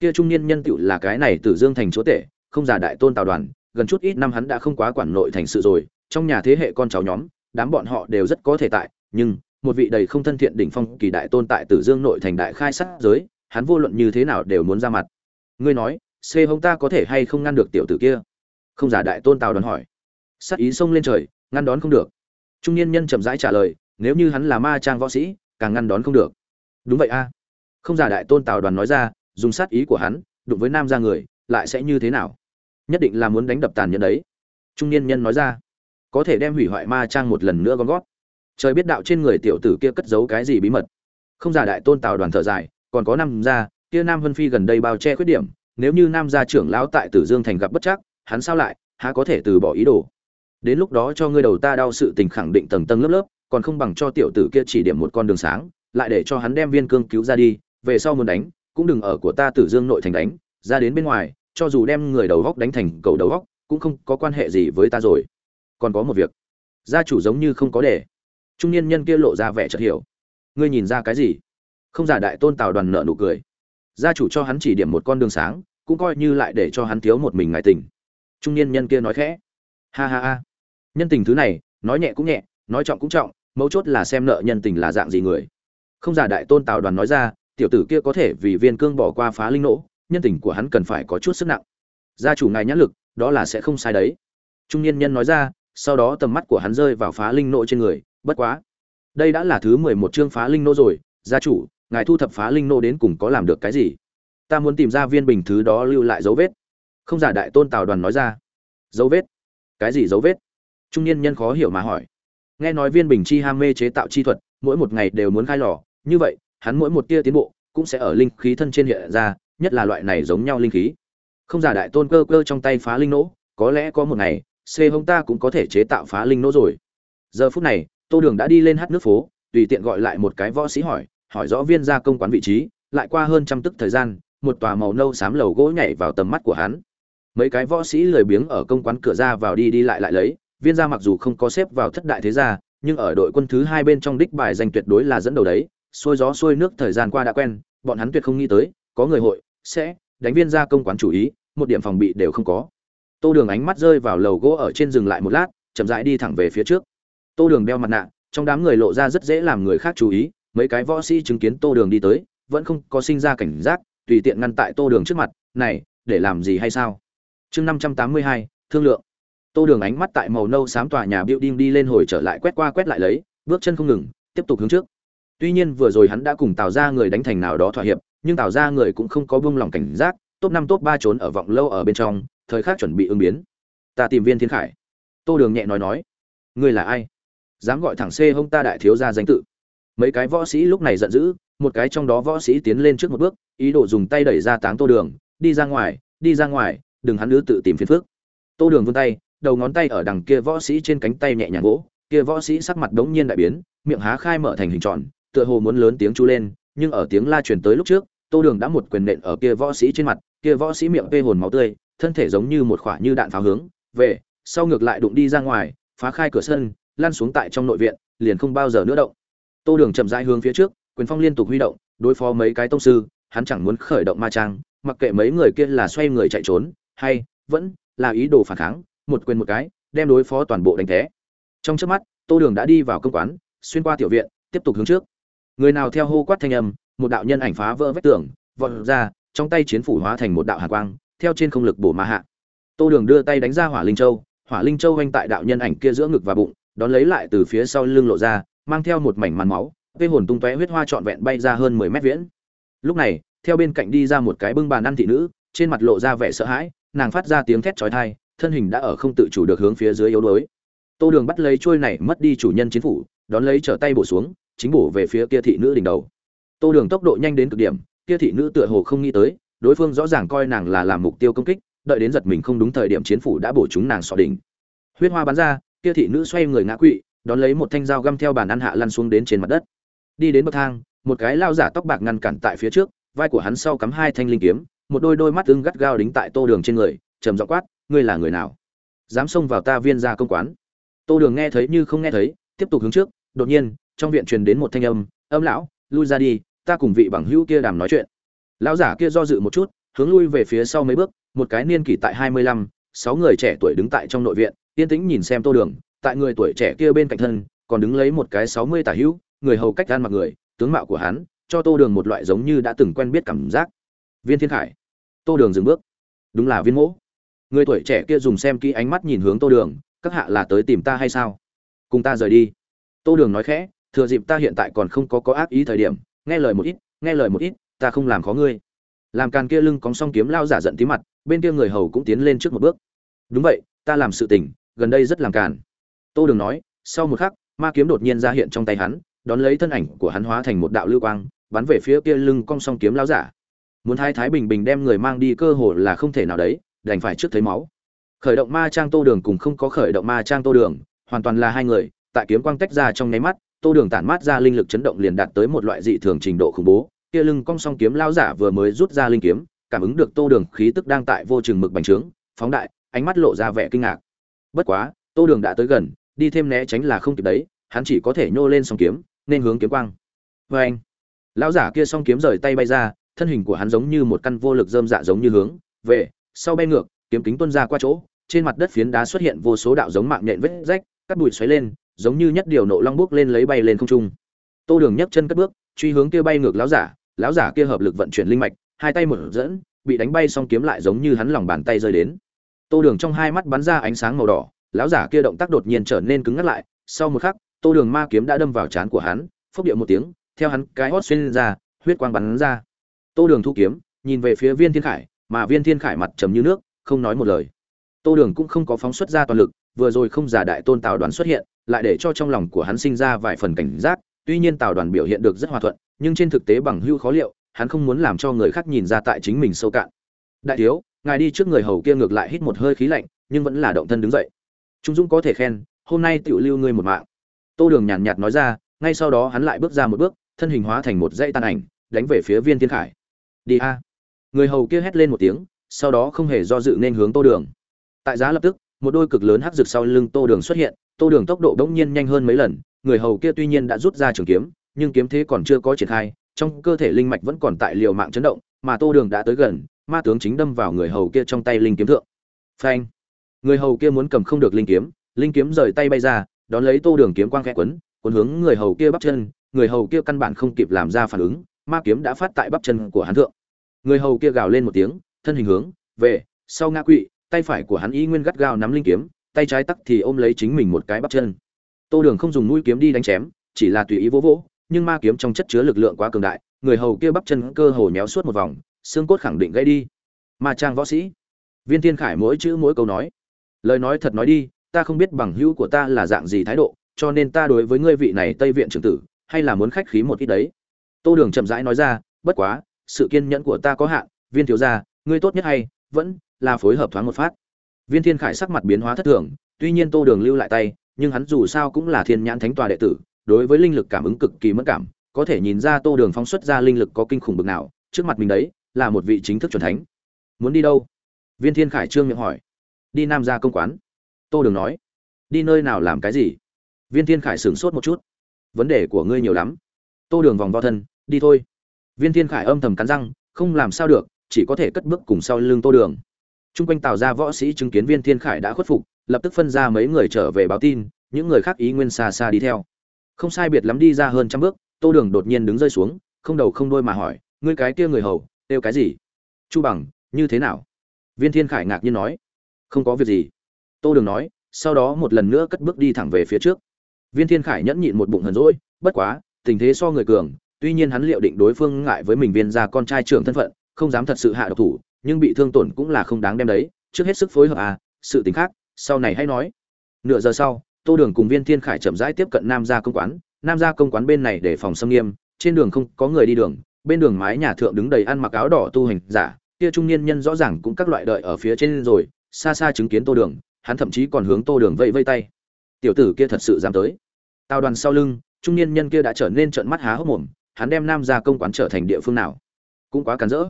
Kia trung niên nhân tựu là cái này từ dương thành chúa tể, không giả đại tôn tào đoàn, gần chút ít năm hắn đã không quá quản nội thành sự rồi, trong nhà thế hệ con cháu nhóm, đám bọn họ đều rất có thể tại, nhưng, một vị đầy không thân thiện đỉnh phong kỳ đại tôn tại tử dương nội thành đại khai sát giới, hắn vô luận như thế nào đều muốn ra mặt. Ngươi nói xê hông ta có thể hay không ngăn được tiểu tử kia? Không giả đại tôn tào đoàn hỏi. Sát ý xông lên trời, ngăn đón không được. Trung niên nhân chậm rãi trả lời, nếu như hắn là ma trang võ sĩ, càng ngăn đón không được. Đúng vậy a. Không giả đại tôn tào đoàn nói ra, dùng sát ý của hắn, đụng với nam ra người, lại sẽ như thế nào? Nhất định là muốn đánh đập tàn nhẫn đấy. Trung niên nhân nói ra, có thể đem hủy hoại ma trang một lần nữa gom gót trời biết đạo trên người tiểu tử kia cất giấu cái gì bí mật. Không giả đại tôn tào đoàn thở dài, còn có nam gia, kia nam vân phi gần đây bao che khuyết điểm, nếu như nam gia trưởng lão tại tử dương thành gặp bất chắc hắn sao lại, há có thể từ bỏ ý đồ? Đến lúc đó cho ngươi đầu ta đau sự tình khẳng định tầng tầng lớp lớp, còn không bằng cho tiểu tử kia chỉ điểm một con đường sáng, lại để cho hắn đem viên cương cứu ra đi, về sau muốn đánh, cũng đừng ở của ta tử dương nội thành đánh, ra đến bên ngoài, cho dù đem người đầu góc đánh thành cầu đầu góc, cũng không có quan hệ gì với ta rồi. Còn có một việc, gia chủ giống như không có để trung niên nhân kia lộ ra vẻ chợt hiểu. Ngươi nhìn ra cái gì? Không giả đại tôn tào đoàn nợ nụ cười. Gia chủ cho hắn chỉ điểm một con đường sáng, cũng coi như lại để cho hắn thiếu một mình ngại tình trung niên nhân kia nói khẽ. Ha ha ha. Nhân tình thứ này, nói nhẹ cũng nhẹ, nói trọng cũng trọng, mấu chốt là xem nợ nhân tình là dạng gì người. Không giả đại tôn tào đoàn nói ra, tiểu tử kia có thể vì viên cương bỏ qua phá linh nỗ, nhân tình của hắn cần phải có chút sức nặng. Gia chủ ngài nhãn lực, đó là sẽ không sai đấy. Trung niên nhân nói ra, sau đó tầm mắt của hắn rơi vào phá linh nỗ trên người, bất quá. Đây đã là thứ mười một chương phá linh nỗ rồi, gia chủ, ngài thu thập phá linh nô đến cùng có làm được cái gì? Ta muốn tìm ra viên bình thứ đó lưu lại dấu vết không giả đại tôn tào đoàn nói ra. Dấu vết. Cái gì dấu vết? Trung niên nhân khó hiểu mà hỏi. Nghe nói viên bình chi ham mê chế tạo chi thuật, mỗi một ngày đều muốn khai lò. Như vậy, hắn mỗi một tia tiến bộ cũng sẽ ở linh khí thân trên hiện ra, nhất là loại này giống nhau linh khí. Không giả đại tôn cơ cơ trong tay phá linh nỗ, có lẽ có một ngày xê hông ta cũng có thể chế tạo phá linh nỗ rồi. Giờ phút này, tô đường đã đi lên hát nước phố, tùy tiện gọi lại một cái võ sĩ hỏi hỏi rõ viên gia công quán vị trí, lại qua hơn trăm tức thời gian, một tòa màu nâu xám lầu gỗ nhảy vào tầm mắt của hắn mấy cái võ sĩ lười biếng ở công quán cửa ra vào đi đi lại lại lấy, viên gia mặc dù không có xếp vào thất đại thế gia, nhưng ở đội quân thứ hai bên trong đích bài danh tuyệt đối là dẫn đầu đấy. Xôi gió xôi nước thời gian qua đã quen, bọn hắn tuyệt không nghĩ tới, có người hội sẽ đánh viên gia công quán chủ ý, một điểm phòng bị đều không có. Tô đường ánh mắt rơi vào lầu gỗ ở trên dừng lại một lát, chậm rãi đi thẳng về phía trước. Tô đường đeo mặt nạ, trong đám người lộ ra rất dễ làm người khác chú ý, mấy cái võ sĩ chứng kiến tô đường đi tới, vẫn không có sinh ra cảnh giác, tùy tiện ngăn tại tô đường trước mặt, này, để làm gì hay sao? Chương năm trăm tám mươi hai, thương lượng. Tô đường ánh mắt tại màu nâu xám tòa nhà building đi lên hồi trở lại quét qua quét lại lấy, bước chân không ngừng, tiếp tục hướng trước. Tuy nhiên vừa rồi hắn đã cùng tào ra người đánh thành nào đó thỏa hiệp, nhưng tào ra người cũng không có buông lòng cảnh giác, top năm, top ba trốn ở vọng lâu ở bên trong, thời khắc chuẩn bị ứng biến. Ta tìm viên thiên khải. Tô đường nhẹ nói nói. Ngươi là ai? Dám gọi thẳng c hông ta đại thiếu ra danh tự. Mấy cái võ sĩ lúc này giận dữ, một cái trong đó võ sĩ tiến lên trước một bước, ý đồ dùng tay đẩy ra táng tô đường, đi ra ngoài, đi ra ngoài đừng hắn nữa tự tìm phiền phức. tô đường vươn tay, đầu ngón tay ở đằng kia võ sĩ trên cánh tay nhẹ nhàng gỗ kia võ sĩ sắc mặt đống nhiên đại biến, miệng há khai mở thành hình tròn, tựa hồ muốn lớn tiếng chu lên, nhưng ở tiếng la truyền tới lúc trước, tô đường đã một quyền nện ở kia võ sĩ trên mặt, kia võ sĩ miệng vê hồn máu tươi, thân thể giống như một khỏa như đạn pháo hướng, về, sau ngược lại đụng đi ra ngoài, phá khai cửa sân, lăn xuống tại trong nội viện, liền không bao giờ nữa động tô đường chậm rãi hướng phía trước, quyền phong liên tục huy động, đối phó mấy cái tông sư, hắn chẳng muốn khởi động ma trang, mặc kệ mấy người kia là xoay người chạy trốn hay, vẫn là ý đồ phản kháng, một quyền một cái, đem đối phó toàn bộ đánh thế trong trước mắt, tô đường đã đi vào công quán, xuyên qua tiểu viện, tiếp tục hướng trước. Người nào theo hô quát thanh âm, một đạo nhân ảnh phá vỡ vách tường, vọt ra, trong tay chiến phủ hóa thành một đạo hạ quang, theo trên không lực bổ ma hạ. Tô đường đưa tay đánh ra hỏa linh châu, hỏa linh châu oanh tại đạo nhân ảnh kia giữa ngực và bụng, đón lấy lại từ phía sau lưng lộ ra, mang theo một mảnh màn máu vây hồn tung tóe huyết hoa trọn vẹn bay ra hơn mười mét viễn. Lúc này, theo bên cạnh đi ra một cái bưng bàn ăn thị nữ, trên mặt lộ ra vẻ sợ hãi nàng phát ra tiếng thét chói tai, thân hình đã ở không tự chủ được hướng phía dưới yếu đuối. Tô đường bắt lấy chuôi này mất đi chủ nhân chiến phủ, đón lấy trở tay bổ xuống, chính bổ về phía kia thị nữ đỉnh đầu. Tô đường tốc độ nhanh đến cực điểm, kia thị nữ tựa hồ không nghĩ tới, đối phương rõ ràng coi nàng là làm mục tiêu công kích, đợi đến giật mình không đúng thời điểm chiến phủ đã bổ chúng nàng sọ đỉnh. Huyết hoa bắn ra, kia thị nữ xoay người ngã quỵ, đón lấy một thanh dao găm theo bàn ăn hạ lăn xuống đến trên mặt đất. Đi đến bậc thang, một cái lao giả tóc bạc ngăn cản tại phía trước, vai của hắn sau cắm hai thanh linh kiếm một đôi đôi mắt ưng gắt gao đính tại tô đường trên người, trầm giọng quát, ngươi là người nào? Dám xông vào ta viên gia công quán? Tô đường nghe thấy như không nghe thấy, tiếp tục hướng trước, đột nhiên, trong viện truyền đến một thanh âm âm lão, lui ra đi, ta cùng vị bằng hữu kia đàm nói chuyện. Lão giả kia do dự một chút, hướng lui về phía sau mấy bước, một cái niên kỷ tại hai mươi lăm, sáu người trẻ tuổi đứng tại trong nội viện, yên tĩnh nhìn xem tô đường, tại người tuổi trẻ kia bên cạnh thân, còn đứng lấy một cái sáu mươi tả hữu, người hầu cách gan mặc người, tướng mạo của hắn, cho tô đường một loại giống như đã từng quen biết cảm giác viên thiên khải. Tô đường dừng bước. Đúng là viên mỗ. Người tuổi trẻ kia dùng xem kỹ ánh mắt nhìn hướng tô đường, các hạ là tới tìm ta hay sao? Cùng ta rời đi. Tô đường nói khẽ, thừa dịp ta hiện tại còn không có có ác ý thời điểm, nghe lời một ít, nghe lời một ít, ta không làm khó ngươi. Làm càn kia lưng cóng song kiếm lao giả giận tí mặt, bên kia người hầu cũng tiến lên trước một bước. Đúng vậy, ta làm sự tình, gần đây rất làm càn. Tô đường nói, sau một khắc, ma kiếm đột nhiên ra hiện trong tay hắn, đón lấy thân ảnh của hắn hóa thành một đạo lưu quang, bắn về phía kia lưng cong song kiếm lao giả muốn thái thái bình bình đem người mang đi cơ hồ là không thể nào đấy, đành phải trước thấy máu. Khởi động ma trang tô đường cùng không có khởi động ma trang tô đường, hoàn toàn là hai người, tại kiếm quang tách ra trong nháy mắt, tô đường tản mát ra linh lực chấn động liền đạt tới một loại dị thường trình độ khủng bố. Kia lưng cong song kiếm lao giả vừa mới rút ra linh kiếm, cảm ứng được tô đường khí tức đang tại vô chừng mực bành trướng, phóng đại, ánh mắt lộ ra vẻ kinh ngạc. Bất quá, tô đường đã tới gần, đi thêm né tránh là không kịp đấy, hắn chỉ có thể nhô lên song kiếm, nên hướng kiếm quang. Vê anh lão giả kia song kiếm rời tay bay ra thân hình của hắn giống như một căn vô lực dơm dạ giống như hướng về sau bay ngược, kiếm kính tuôn ra qua chỗ, trên mặt đất phiến đá xuất hiện vô số đạo giống mạng nhện vết rách, cắt bụi xoáy lên, giống như nhất điều nộ long bước lên lấy bay lên không trung. Tô đường nhấc chân cất bước, truy hướng kia bay ngược lão giả lão giả kia hợp lực vận chuyển linh mạch, hai tay một dẫn, bị đánh bay xong kiếm lại giống như hắn lòng bàn tay rơi đến. Tô đường trong hai mắt bắn ra ánh sáng màu đỏ, lão giả kia động tác đột nhiên trở nên cứng ngắt lại, sau một khắc, tô đường ma kiếm đã đâm vào trán của hắn, phốc điệu một tiếng, theo hắn cái hót xuyên ra, huyết quang bắn ra tô đường thu kiếm, nhìn về phía viên thiên khải, mà viên thiên khải mặt trầm như nước, không nói một lời. Tô đường cũng không có phóng xuất ra toàn lực, vừa rồi không giả đại tôn tào đoàn xuất hiện, lại để cho trong lòng của hắn sinh ra vài phần cảnh giác, tuy nhiên tào đoàn biểu hiện được rất hòa thuận, nhưng trên thực tế bằng hưu khó liệu, hắn không muốn làm cho người khác nhìn ra tại chính mình sâu cạn. Đại thiếu, ngài đi trước người hầu kia ngược lại hít một hơi khí lạnh, nhưng vẫn là động thân đứng dậy. Trung dũng có thể khen, hôm nay tiểu lưu ngươi một mạng. Tô đường nhàn nhạt nói ra, ngay sau đó hắn lại bước ra một bước, thân hình hóa thành một dãy tàn ảnh, đánh về phía viên thiên khải đi a. Người hầu kia hét lên một tiếng, sau đó không hề do dự nên hướng tô đường. Tại giá lập tức, một đôi cực lớn hắc rực sau lưng tô đường xuất hiện, tô đường tốc độ bỗng nhiên nhanh hơn mấy lần, người hầu kia tuy nhiên đã rút ra trường kiếm, nhưng kiếm thế còn chưa có triển khai, trong cơ thể linh mạch vẫn còn tại liều mạng chấn động, mà tô đường đã tới gần, ma tướng chính đâm vào người hầu kia trong tay linh kiếm thượng. Phanh! Người hầu kia muốn cầm không được linh kiếm linh kiếm rời tay bay ra, đón lấy tô đường kiếm quang khẽ quấn, cuốn hướng người hầu kia bắp chân, người hầu kia căn bản không kịp làm ra phản ứng ma kiếm đã phát tại bắp chân của hắn thượng. Người hầu kia gào lên một tiếng, thân hình hướng về sau ngã quỵ, tay phải của hắn y nguyên gắt gao nắm linh kiếm, tay trái tắc thì ôm lấy chính mình một cái bắp chân. Tô đường không dùng mũi kiếm đi đánh chém, chỉ là tùy ý vỗ vỗ, nhưng ma kiếm trong chất chứa lực lượng quá cường đại, người hầu kia bắp chân cơ hồ nhéo suốt một vòng, xương cốt khẳng định gãy đi. Ma trang võ sĩ, viên thiên khải mỗi chữ mỗi câu nói. Lời nói thật nói đi, ta không biết bằng hữu của ta là dạng gì thái độ, cho nên ta đối với ngươi vị này tây viện trưởng tử, hay là muốn khách khí một ít đấy tô đường chậm rãi nói ra, bất quá, sự kiên nhẫn của ta có hạn, viên thiếu gia, ngươi tốt nhất hay, vẫn là phối hợp thoáng một phát. Viên thiên khải sắc mặt biến hóa thất thường, tuy nhiên tô đường lưu lại tay, nhưng hắn dù sao cũng là thiên nhãn thánh tòa đệ tử, đối với linh lực cảm ứng cực kỳ mất cảm, có thể nhìn ra tô đường phóng xuất ra linh lực có kinh khủng bực nào, trước mặt mình đấy, là một vị chính thức chuẩn thánh. Muốn đi đâu? Viên thiên khải trương miệng hỏi. Đi nam gia công quán. Tô đường nói. Đi nơi nào làm cái gì? Viên thiên khải sửng sốt một chút. Vấn đề của ngươi nhiều lắm. Tô đường vòng vo thân đi thôi. Viên thiên khải âm thầm cắn răng, không làm sao được, chỉ có thể cất bước cùng sau lưng tô đường. T r u n g quanh tào ra võ sĩ chứng kiến viên thiên khải đã khuất phục, lập tức phân ra mấy người trở về báo tin, những người khác ý nguyên xa xa đi theo. Không sai biệt lắm đi ra hơn trăm bước, tô đường đột nhiên đứng rơi xuống, không đầu không đôi mà hỏi, ngươi cái kia người hầu, kêu cái gì? Chu bằng, như thế nào? Viên thiên khải ngạc nhiên nói. Không có việc gì. Tô đường nói, sau đó một lần nữa cất bước đi thẳng về phía trước. Viên thiên khải nhẫn nhịn một bụng hờn rỗi bất quá, tình thế so người cường tuy nhiên hắn liệu định đối phương ngại với mình viên gia con trai trưởng thân phận, không dám thật sự hạ độc thủ, nhưng bị thương tổn cũng là không đáng đem đấy. Trước hết sức phối hợp à sự tình khác, sau này hãy nói. Nửa giờ sau, tô đường cùng viên thiên khải chậm rãi tiếp cận nam gia công quán. Nam gia công quán bên này để phòng xâm nghiêm, trên đường không có người đi đường, bên đường mái nhà thượng đứng đầy ăn mặc áo đỏ tu hành giả, kia trung niên nhân rõ ràng cũng các loại đợi ở phía trên rồi, xa xa chứng kiến tô đường, hắn thậm chí còn hướng tô đường vẫy vây tay. Tiểu tử kia thật sự dám tới. Tào đoàn sau lưng, trung niên nhân kia đã trở nên trợn mắt há hốc mồm hắn đem nam gia công quán trở thành địa phương nào? Cũng quá cắn rỡ.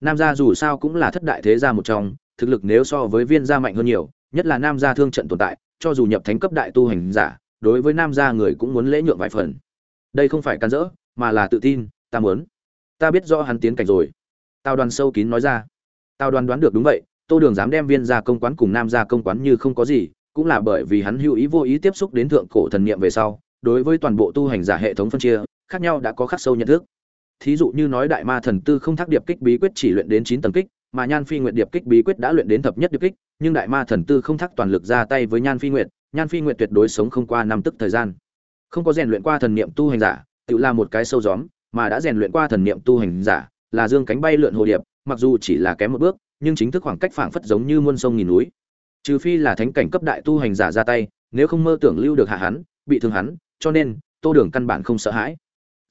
Nam gia dù sao cũng là thất đại thế gia một trong, thực lực nếu so với viên gia mạnh hơn nhiều, nhất là nam gia thương trận tồn tại, cho dù nhập thánh cấp đại tu hành giả, đối với nam gia người cũng muốn lễ nhượng vài phần. Đây không phải cắn rỡ, mà là tự tin, ta muốn. Ta biết rõ hắn tiến cảnh rồi. Tào đoàn sâu kín nói ra. Tào đoàn đoán được đúng vậy, tô đường dám đem viên gia công quán cùng nam gia công quán như không có gì, cũng là bởi vì hắn hữu ý vô ý tiếp xúc đến thượng cổ thần niệm về sau, đối với toàn bộ tu hành giả hệ thống phân chia khác nhau đã có khắc sâu nhận thức. Thí dụ như nói đại ma thần tư không thác điệp kích bí quyết chỉ luyện đến chín tầng kích, mà nhan phi nguyệt điệp kích bí quyết đã luyện đến thập nhất điệp kích, nhưng đại ma thần tư không thác toàn lực ra tay với nhan phi nguyệt, nhan phi nguyệt tuyệt đối sống không qua năm tức thời gian. Không có rèn luyện qua thần niệm tu hành giả, tự là một cái sâu gióm, mà đã rèn luyện qua thần niệm tu hành giả, là dương cánh bay lượn hồ điệp, mặc dù chỉ là kém một bước, nhưng chính thức khoảng cách phảng phất giống như muôn sông nghìn núi. Trừ phi là thánh cảnh cấp đại tu hành giả ra tay, nếu không mơ tưởng lưu được hạ hắn, bị thương hắn, cho nên tô đường căn bản không sợ hãi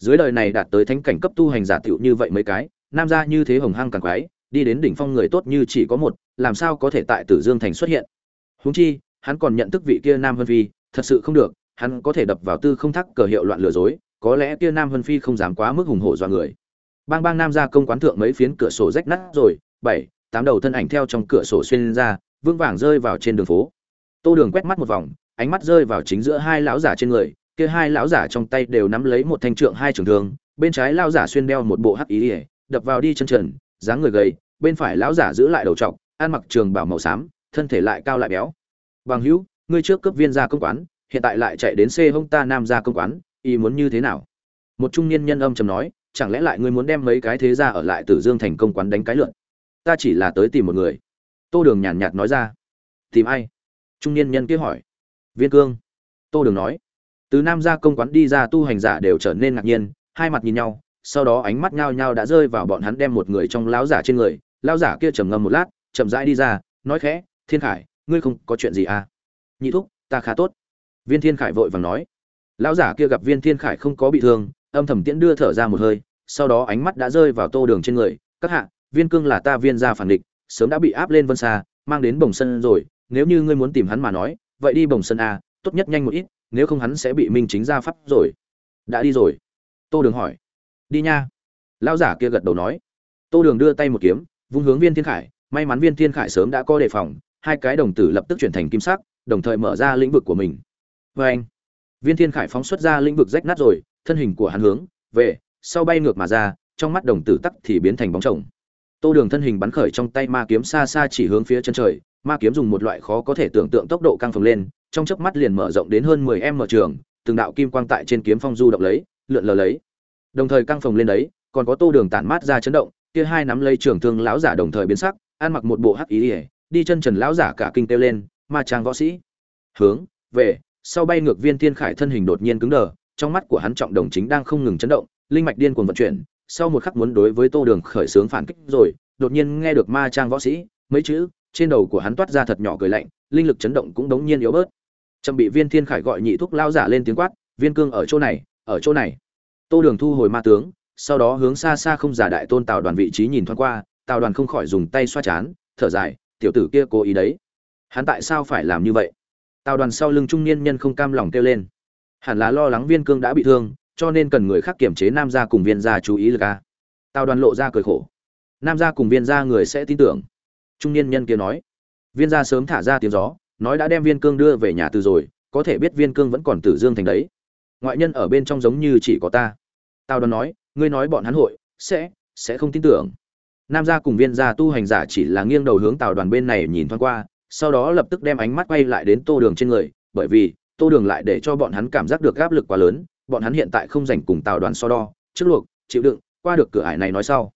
dưới đời này đạt tới thánh cảnh cấp tu hành giả tiểu như vậy mấy cái, nam gia như thế hồng hăng càng quái, đi đến đỉnh phong người tốt như chỉ có một, làm sao có thể tại tử dương thành xuất hiện? Huống chi, hắn còn nhận thức vị kia nam vân phi, thật sự không được, hắn có thể đập vào tư không thắc cờ hiệu loạn lừa dối, có lẽ kia nam vân phi không dám quá mức hùng hổ do người. Bang bang nam gia công quán thượng mấy phiến cửa sổ rách nát rồi, bảy, tám đầu thân ảnh theo trong cửa sổ xuyên ra vương vàng rơi vào trên đường phố. Tô đường quét mắt một vòng, ánh mắt rơi vào chính giữa hai lão giả trên người kia hai lão giả trong tay đều nắm lấy một thanh trượng hai trường thương, bên trái lão giả xuyên đeo một bộ hắc ý ỉa đập vào đi chân trần, dáng người gầy, bên phải lão giả giữ lại đầu trọc, ăn mặc trường bảo màu xám, thân thể lại cao lại béo. Bằng hữu, ngươi trước cấp viên ra công quán, hiện tại lại chạy đến xê hông ta nam ra công quán ý muốn như thế nào? Một trung niên nhân âm trầm nói, chẳng lẽ lại ngươi muốn đem mấy cái thế ra ở lại tử dương thành công quán đánh cái lượn? Ta chỉ là tới tìm một người. Tô đường nhàn nhạt nói ra. Tìm ai? Trung niên nhân kia hỏi. Viên cương. Tô đường nói từ nam gia công quán đi ra tu hành giả đều trở nên ngạc nhiên, hai mặt nhìn nhau, sau đó ánh mắt nhao nhao đã rơi vào bọn hắn đem một người trong lão giả trên người. Lão giả kia trầm ngâm một lát, chậm rãi đi ra, nói khẽ, thiên khải, ngươi không có chuyện gì à? Nhị thúc, ta khá tốt. Viên thiên khải vội vàng nói. Lão giả kia gặp viên thiên khải không có bị thương, âm thầm tiễn đưa thở ra một hơi, sau đó ánh mắt đã rơi vào tô đường trên người. Các hạ, viên cương là ta viên gia phản địch, sớm đã bị áp lên vân xa, mang đến bồng sân rồi, nếu như ngươi muốn tìm hắn mà nói, vậy đi bồng sân a tốt nhất nhanh một ít nếu không hắn sẽ bị minh chính ra pháp rồi. Đã đi rồi. Tô đường hỏi. Đi nha. Lão giả kia gật đầu nói. Tô đường đưa tay một kiếm, vung hướng viên thiên khải. May mắn viên thiên khải sớm đã có đề phòng, hai cái đồng tử lập tức chuyển thành kim sắc, đồng thời mở ra lĩnh vực của mình. Vê anh, viên thiên khải phóng xuất ra lĩnh vực rách nát rồi, thân hình của hắn hướng về, sau bay ngược mà ra, trong mắt đồng tử tắc thì biến thành bóng chồng. Tô đường thân hình bắn khởi trong tay ma kiếm xa xa chỉ hướng phía chân trời, ma kiếm dùng một loại khó có thể tưởng tượng tốc độ căng phồng lên trong chớp mắt liền mở rộng đến hơn mười m trường, từng đạo kim quang tại trên kiếm phong du động lấy, lượn lờ lấy. Đồng thời căng phồng lên đấy, còn có tô đường tản mát ra chấn động, kia hai nắm lấy trưởng thương lão giả đồng thời biến sắc, ăn mặc một bộ hắc ý ỉa đi chân trần lão giả cả kinh kêu lên, ma trang võ sĩ. Hướng, về, sau bay ngược viên thiên khải thân hình đột nhiên cứng đờ, trong mắt của hắn trọng đồng chính đang không ngừng chấn động, linh mạch điên cuồng vận chuyển, sau một khắc muốn đối với tô đường khởi sướng phản kích rồi, đột nhiên nghe được ma trang võ sĩ, mấy chữ, trên đầu của hắn toát ra thật nhỏ cười lạnh, linh lực chấn động cũng đống nhiên yếu bớt trầm bị viên thiên khải gọi nhị thúc lao giả lên tiếng quát, viên cương ở chỗ này, ở chỗ này. Tô đường thu hồi ma tướng, sau đó hướng xa xa không giả đại tôn tào đoàn vị trí nhìn thoáng qua, tào đoàn không khỏi dùng tay xoa chán, thở dài, tiểu tử kia cố ý đấy. Hắn tại sao phải làm như vậy? Tào đoàn sau lưng trung niên nhân không cam lòng kêu lên. Hẳn là lo lắng viên cương đã bị thương, cho nên cần người khác kiểm chế nam gia cùng viên gia chú ý lực a. Tào đoàn lộ ra cười khổ. Nam gia cùng viên gia người sẽ tin tưởng. Trung niên nhân kia nói. Viên gia sớm thả ra tiếng gió nói đã đem viên cương đưa về nhà từ rồi, có thể biết viên cương vẫn còn tử dương thành đấy. Ngoại nhân ở bên trong giống như chỉ có ta. Tào đoàn nói, ngươi nói bọn hắn hội, sẽ sẽ không tin tưởng. Nam gia cùng viên gia tu hành giả chỉ là nghiêng đầu hướng tào đoàn bên này nhìn thoáng qua, sau đó lập tức đem ánh mắt quay lại đến tô đường trên người, bởi vì, tô đường lại để cho bọn hắn cảm giác được áp lực quá lớn, bọn hắn hiện tại không dành cùng tào đoàn so đo, trước luộc, chịu đựng, qua được cửa ải này nói sau.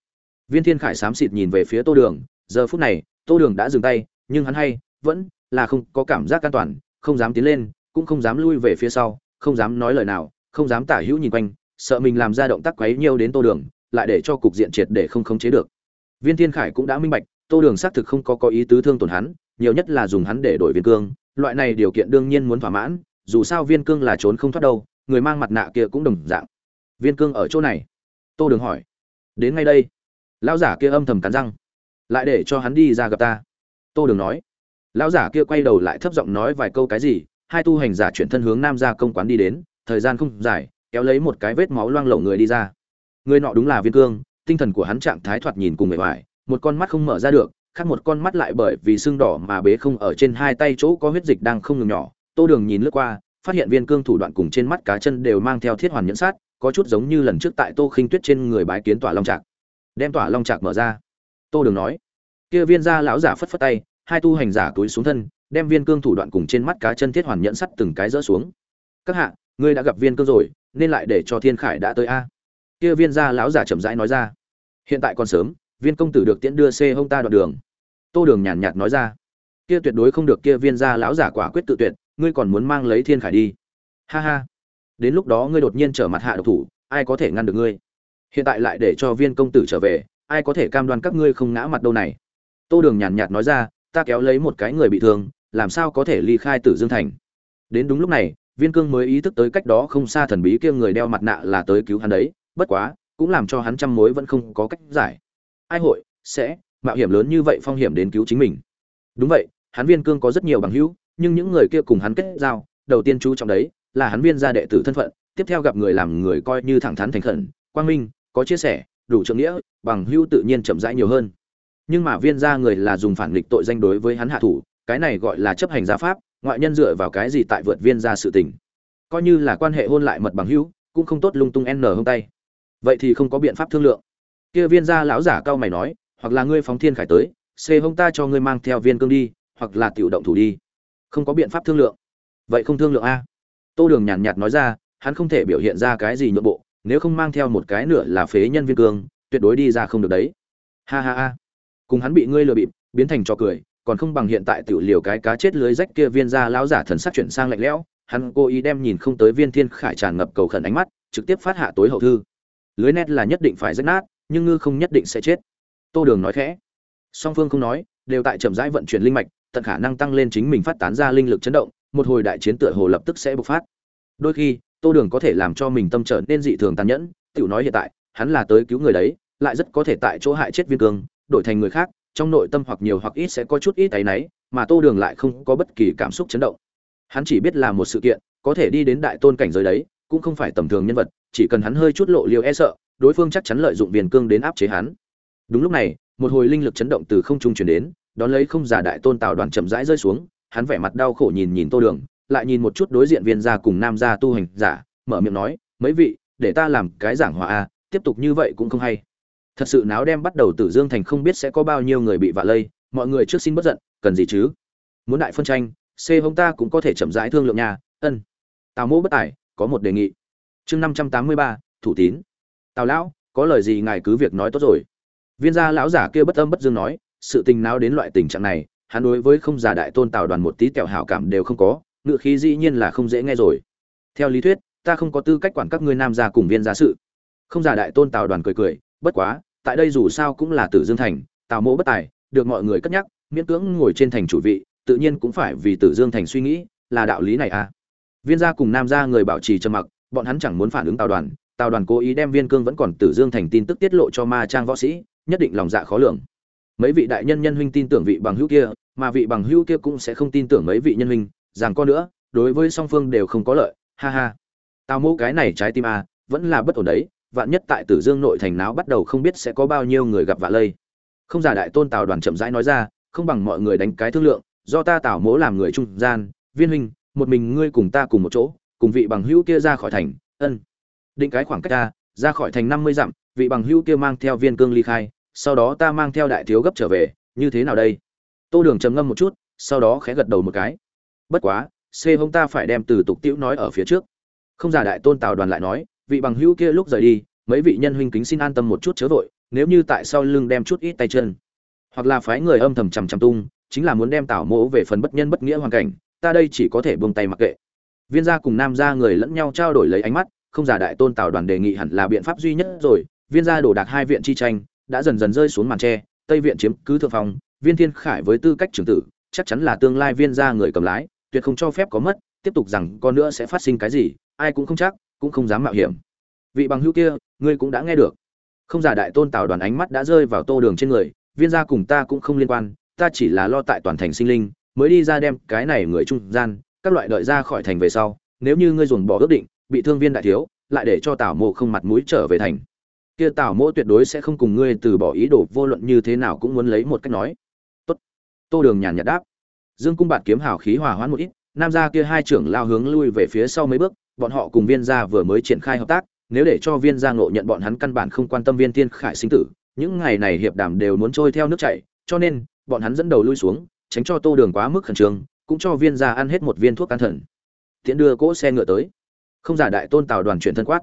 Viên thiên khải xám xịt nhìn về phía tô đường, giờ phút này, tô đường đã dừng tay, nhưng hắn hay, vẫn là không có cảm giác an toàn, không dám tiến lên, cũng không dám lui về phía sau, không dám nói lời nào, không dám tả hữu nhìn quanh, sợ mình làm ra động tác quấy nhiêu đến tô đường, lại để cho cục diện triệt để không khống chế được. Viên thiên khải cũng đã minh bạch, tô đường xác thực không có có ý tứ thương tổn hắn, nhiều nhất là dùng hắn để đổi viên cương, loại này điều kiện đương nhiên muốn thỏa mãn, dù sao viên cương là trốn không thoát đâu, người mang mặt nạ kia cũng đồng dạng. Viên cương ở chỗ này? Tô đường hỏi. Đến ngay đây. Lão giả kia âm thầm cắn răng. Lại để cho hắn đi ra gặp ta. Tô đường nói lão giả kia quay đầu lại thấp giọng nói vài câu cái gì, hai tu hành giả chuyển thân hướng nam ra công quán đi đến, thời gian không dài, kéo lấy một cái vết máu loang lổ người đi ra. Người nọ đúng là viên cương, tinh thần của hắn trạng thái thoạt nhìn cùng bề ngoài một con mắt không mở ra được, khác một con mắt lại bởi vì xương đỏ mà bế không ở trên hai tay chỗ có huyết dịch đang không ngừng nhỏ. Tô đường nhìn lướt qua, phát hiện viên cương thủ đoạn cùng trên mắt cá chân đều mang theo thiết hoàn nhẫn sát, có chút giống như lần trước tại tô khinh tuyết trên người bái kiến tỏa long trạc. Đem tỏa long trạc mở ra. Tô đường nói. Kia viên gia lão giả phất phất tay hai tu hành giả túi xuống thân, đem viên cương thủ đoạn cùng trên mắt cá chân thiết hoàn nhẫn sắt từng cái rỡ xuống. Các hạ, ngươi đã gặp viên cương rồi, nên lại để cho thiên khải đã tới a. Kia viên gia lão giả chậm rãi nói ra. Hiện tại còn sớm, viên công tử được tiễn đưa xe hông ta đoạn đường. Tô đường nhàn nhạt nói ra. Kia tuyệt đối không được kia viên gia lão giả quả quyết tự tuyệt, ngươi còn muốn mang lấy thiên khải đi. Ha ha. Đến lúc đó ngươi đột nhiên trở mặt hạ độc thủ, ai có thể ngăn được ngươi? Hiện tại lại để cho viên công tử trở về, ai có thể cam đoan các ngươi không ngã mặt đâu này? Tô đường nhàn nhạt nói ra ta kéo lấy một cái người bị thương, làm sao có thể ly khai tử dương thành? Đến đúng lúc này, viên cương mới ý thức tới cách đó không xa thần bí kia người đeo mặt nạ là tới cứu hắn đấy, bất quá, cũng làm cho hắn trăm mối vẫn không có cách giải. Ai hội, sẽ, mạo hiểm lớn như vậy phong hiểm đến cứu chính mình. Đúng vậy, hắn viên cương có rất nhiều bằng hữu, nhưng những người kia cùng hắn kết giao, đầu tiên chú trọng đấy, là hắn viên gia đệ tử thân phận, tiếp theo gặp người làm người coi như thẳng thắn thành khẩn, quang minh, có chia sẻ, đủ trượng nghĩa, bằng hữu tự nhiên chậm rãi nhiều hơn nhưng mà viên gia người là dùng phản nghịch tội danh đối với hắn hạ thủ, cái này gọi là chấp hành gia pháp, ngoại nhân dựa vào cái gì tại vượt viên gia sự tình. Coi như là quan hệ hôn lại mật bằng hữu, cũng không tốt lung tung n hông tay. Vậy thì không có biện pháp thương lượng. Kia viên gia lão giả cao mày nói, hoặc là ngươi phóng thiên khải tới, xê hông ta cho ngươi mang theo viên cương đi, hoặc là tiểu động thủ đi. Không có biện pháp thương lượng. Vậy không thương lượng a? Tô đường nhàn nhạt nói ra, hắn không thể biểu hiện ra cái gì nhượng bộ, nếu không mang theo một cái nửa là phế nhân viên cương, tuyệt đối đi ra không được đấy. Ha ha ha cùng hắn bị ngươi lừa bịp, biến thành trò cười, còn không bằng hiện tại tiểu liều cái cá chết lưới rách kia viên ra lão giả thần sắc chuyển sang lạnh lẽo, hắn cố ý đem nhìn không tới viên thiên khải tràn ngập cầu khẩn ánh mắt, trực tiếp phát hạ tối hậu thư. Lưới nét là nhất định phải rách nát, nhưng ngư không nhất định sẽ chết. Tô đường nói khẽ. Song phương không nói, đều tại chậm rãi vận chuyển linh mạch, tận khả năng tăng lên chính mình phát tán ra linh lực chấn động, một hồi đại chiến tựa hồ lập tức sẽ bộc phát. Đôi khi, tô đường có thể làm cho mình tâm trở nên dị thường tàn nhẫn, tiểu nói hiện tại, hắn là tới cứu người đấy, lại rất có thể tại chỗ hại chết viên cương đổi thành người khác, trong nội tâm hoặc nhiều hoặc ít sẽ có chút ít áy náy, mà tô đường lại không có bất kỳ cảm xúc chấn động. Hắn chỉ biết là một sự kiện, có thể đi đến đại tôn cảnh giới đấy, cũng không phải tầm thường nhân vật, chỉ cần hắn hơi chút lộ liều e sợ, đối phương chắc chắn lợi dụng viền cương đến áp chế hắn. Đúng lúc này, một hồi linh lực chấn động từ không trung chuyển đến, đón lấy không giả đại tôn tào đoàn chậm rãi rơi xuống, hắn vẻ mặt đau khổ nhìn nhìn tô đường, lại nhìn một chút đối diện viên gia cùng nam gia tu hành giả, mở miệng nói, mấy vị, để ta làm cái giảng hòa a, tiếp tục như vậy cũng không hay thật sự náo đem bắt đầu tử dương thành không biết sẽ có bao nhiêu người bị vạ lây, mọi người trước xin bất giận, cần gì chứ? Muốn đại phân tranh, c hông ta cũng có thể chậm rãi thương lượng nhà, ân. Tào mỗ bất tài, có một đề nghị. Chương năm trăm tám mươi ba, thủ tín. Tào lão, có lời gì ngài cứ việc nói tốt rồi. Viên gia lão giả kia bất âm bất dương nói, sự tình nào đến loại tình trạng này, hắn đối với không giả đại tôn tào đoàn một tí kẹo hảo cảm đều không có, ngựa khí dĩ nhiên là không dễ nghe rồi. Theo lý thuyết, ta không có tư cách quản các ngươi nam gia cùng viên gia sự. Không giả đại tôn tào đoàn cười cười bất quá tại đây dù sao cũng là tử dương thành tào mỗ bất tài được mọi người cất nhắc miễn cưỡng ngồi trên thành chủ vị tự nhiên cũng phải vì tử dương thành suy nghĩ là đạo lý này à. Viên gia cùng nam gia người bảo trì trầm mặc bọn hắn chẳng muốn phản ứng tào đoàn tào đoàn cố ý đem viên cương vẫn còn tử dương thành tin tức tiết lộ cho ma trang võ sĩ nhất định lòng dạ khó lường. Mấy vị đại nhân nhân huynh tin tưởng vị bằng hữu kia mà vị bằng hữu kia cũng sẽ không tin tưởng mấy vị nhân huynh rằng con nữa đối với song phương đều không có lợi ha ha. Tào mô cái này trái tim à, vẫn là bất ổn đấy vạn nhất tại tử dương nội thành náo bắt đầu không biết sẽ có bao nhiêu người gặp vạ lây. Không giả đại tôn tào đoàn chậm rãi nói ra, không bằng mọi người đánh cái thương lượng, do ta tào mỗ làm người trung gian, viên huynh, một mình ngươi cùng ta cùng một chỗ, cùng vị bằng hữu kia ra khỏi thành, ân. Định cái khoảng cách ta, ra khỏi thành năm mươi dặm, vị bằng hữu kia mang theo viên cương ly khai, sau đó ta mang theo đại thiếu gấp trở về, như thế nào đây? Tô đường trầm ngâm một chút, sau đó khẽ gật đầu một cái. Bất quá c hông ta phải đem từ tục tiễu nói ở phía trước. Không giả đại tôn tào đoàn lại nói vị bằng hữu kia lúc rời đi, mấy vị nhân huynh kính xin an tâm một chút chớ vội, nếu như tại sau lưng đem chút ít tay chân, hoặc là phái người âm thầm chằm chằm tung, chính là muốn đem tảo mỗ về phần bất nhân bất nghĩa hoàn cảnh, ta đây chỉ có thể buông tay mặc kệ. Viên gia cùng nam gia người lẫn nhau trao đổi lấy ánh mắt, không giả đại tôn tào đoàn đề nghị hẳn là biện pháp duy nhất rồi, viên gia đổ đạc hai viện chi tranh, đã dần dần rơi xuống màn tre, tây viện chiếm cứ thượng phòng viên thiên khải với tư cách trưởng tử, chắc chắn là tương lai viên gia người cầm lái, tuyệt không cho phép có mất, tiếp tục rằng con nữa sẽ phát sinh cái gì, ai cũng không chắc cũng không dám mạo hiểm. Vị bằng hữu kia, ngươi cũng đã nghe được. Không giả đại tôn tào đoàn ánh mắt đã rơi vào tô đường trên người, viên gia cùng ta cũng không liên quan, ta chỉ là lo tại toàn thành sinh linh, mới đi ra đem cái này người trung gian, các loại đợi ra khỏi thành về sau, nếu như ngươi dồn bỏ ước định, bị thương viên đại thiếu, lại để cho tào mộ không mặt mũi trở về thành. Kia tào mộ tuyệt đối sẽ không cùng ngươi từ bỏ ý đồ vô luận như thế nào cũng muốn lấy một cách nói. Tốt. Tô đường nhàn nhạt đáp. Dương cung bạt kiếm hào khí hòa hoãn một ít, nam gia kia hai trưởng lao hướng lui về phía sau mấy bước bọn họ cùng viên gia vừa mới triển khai hợp tác, nếu để cho viên gia ngộ nhận bọn hắn căn bản không quan tâm viên thiên khải sinh tử, những ngày này hiệp đàm đều muốn trôi theo nước chảy, cho nên, bọn hắn dẫn đầu lui xuống, tránh cho tô đường quá mức khẩn trương, cũng cho viên gia ăn hết một viên thuốc can thần. Tiễn đưa cỗ xe ngựa tới. Không giả đại tôn tào đoàn chuyển thân quát.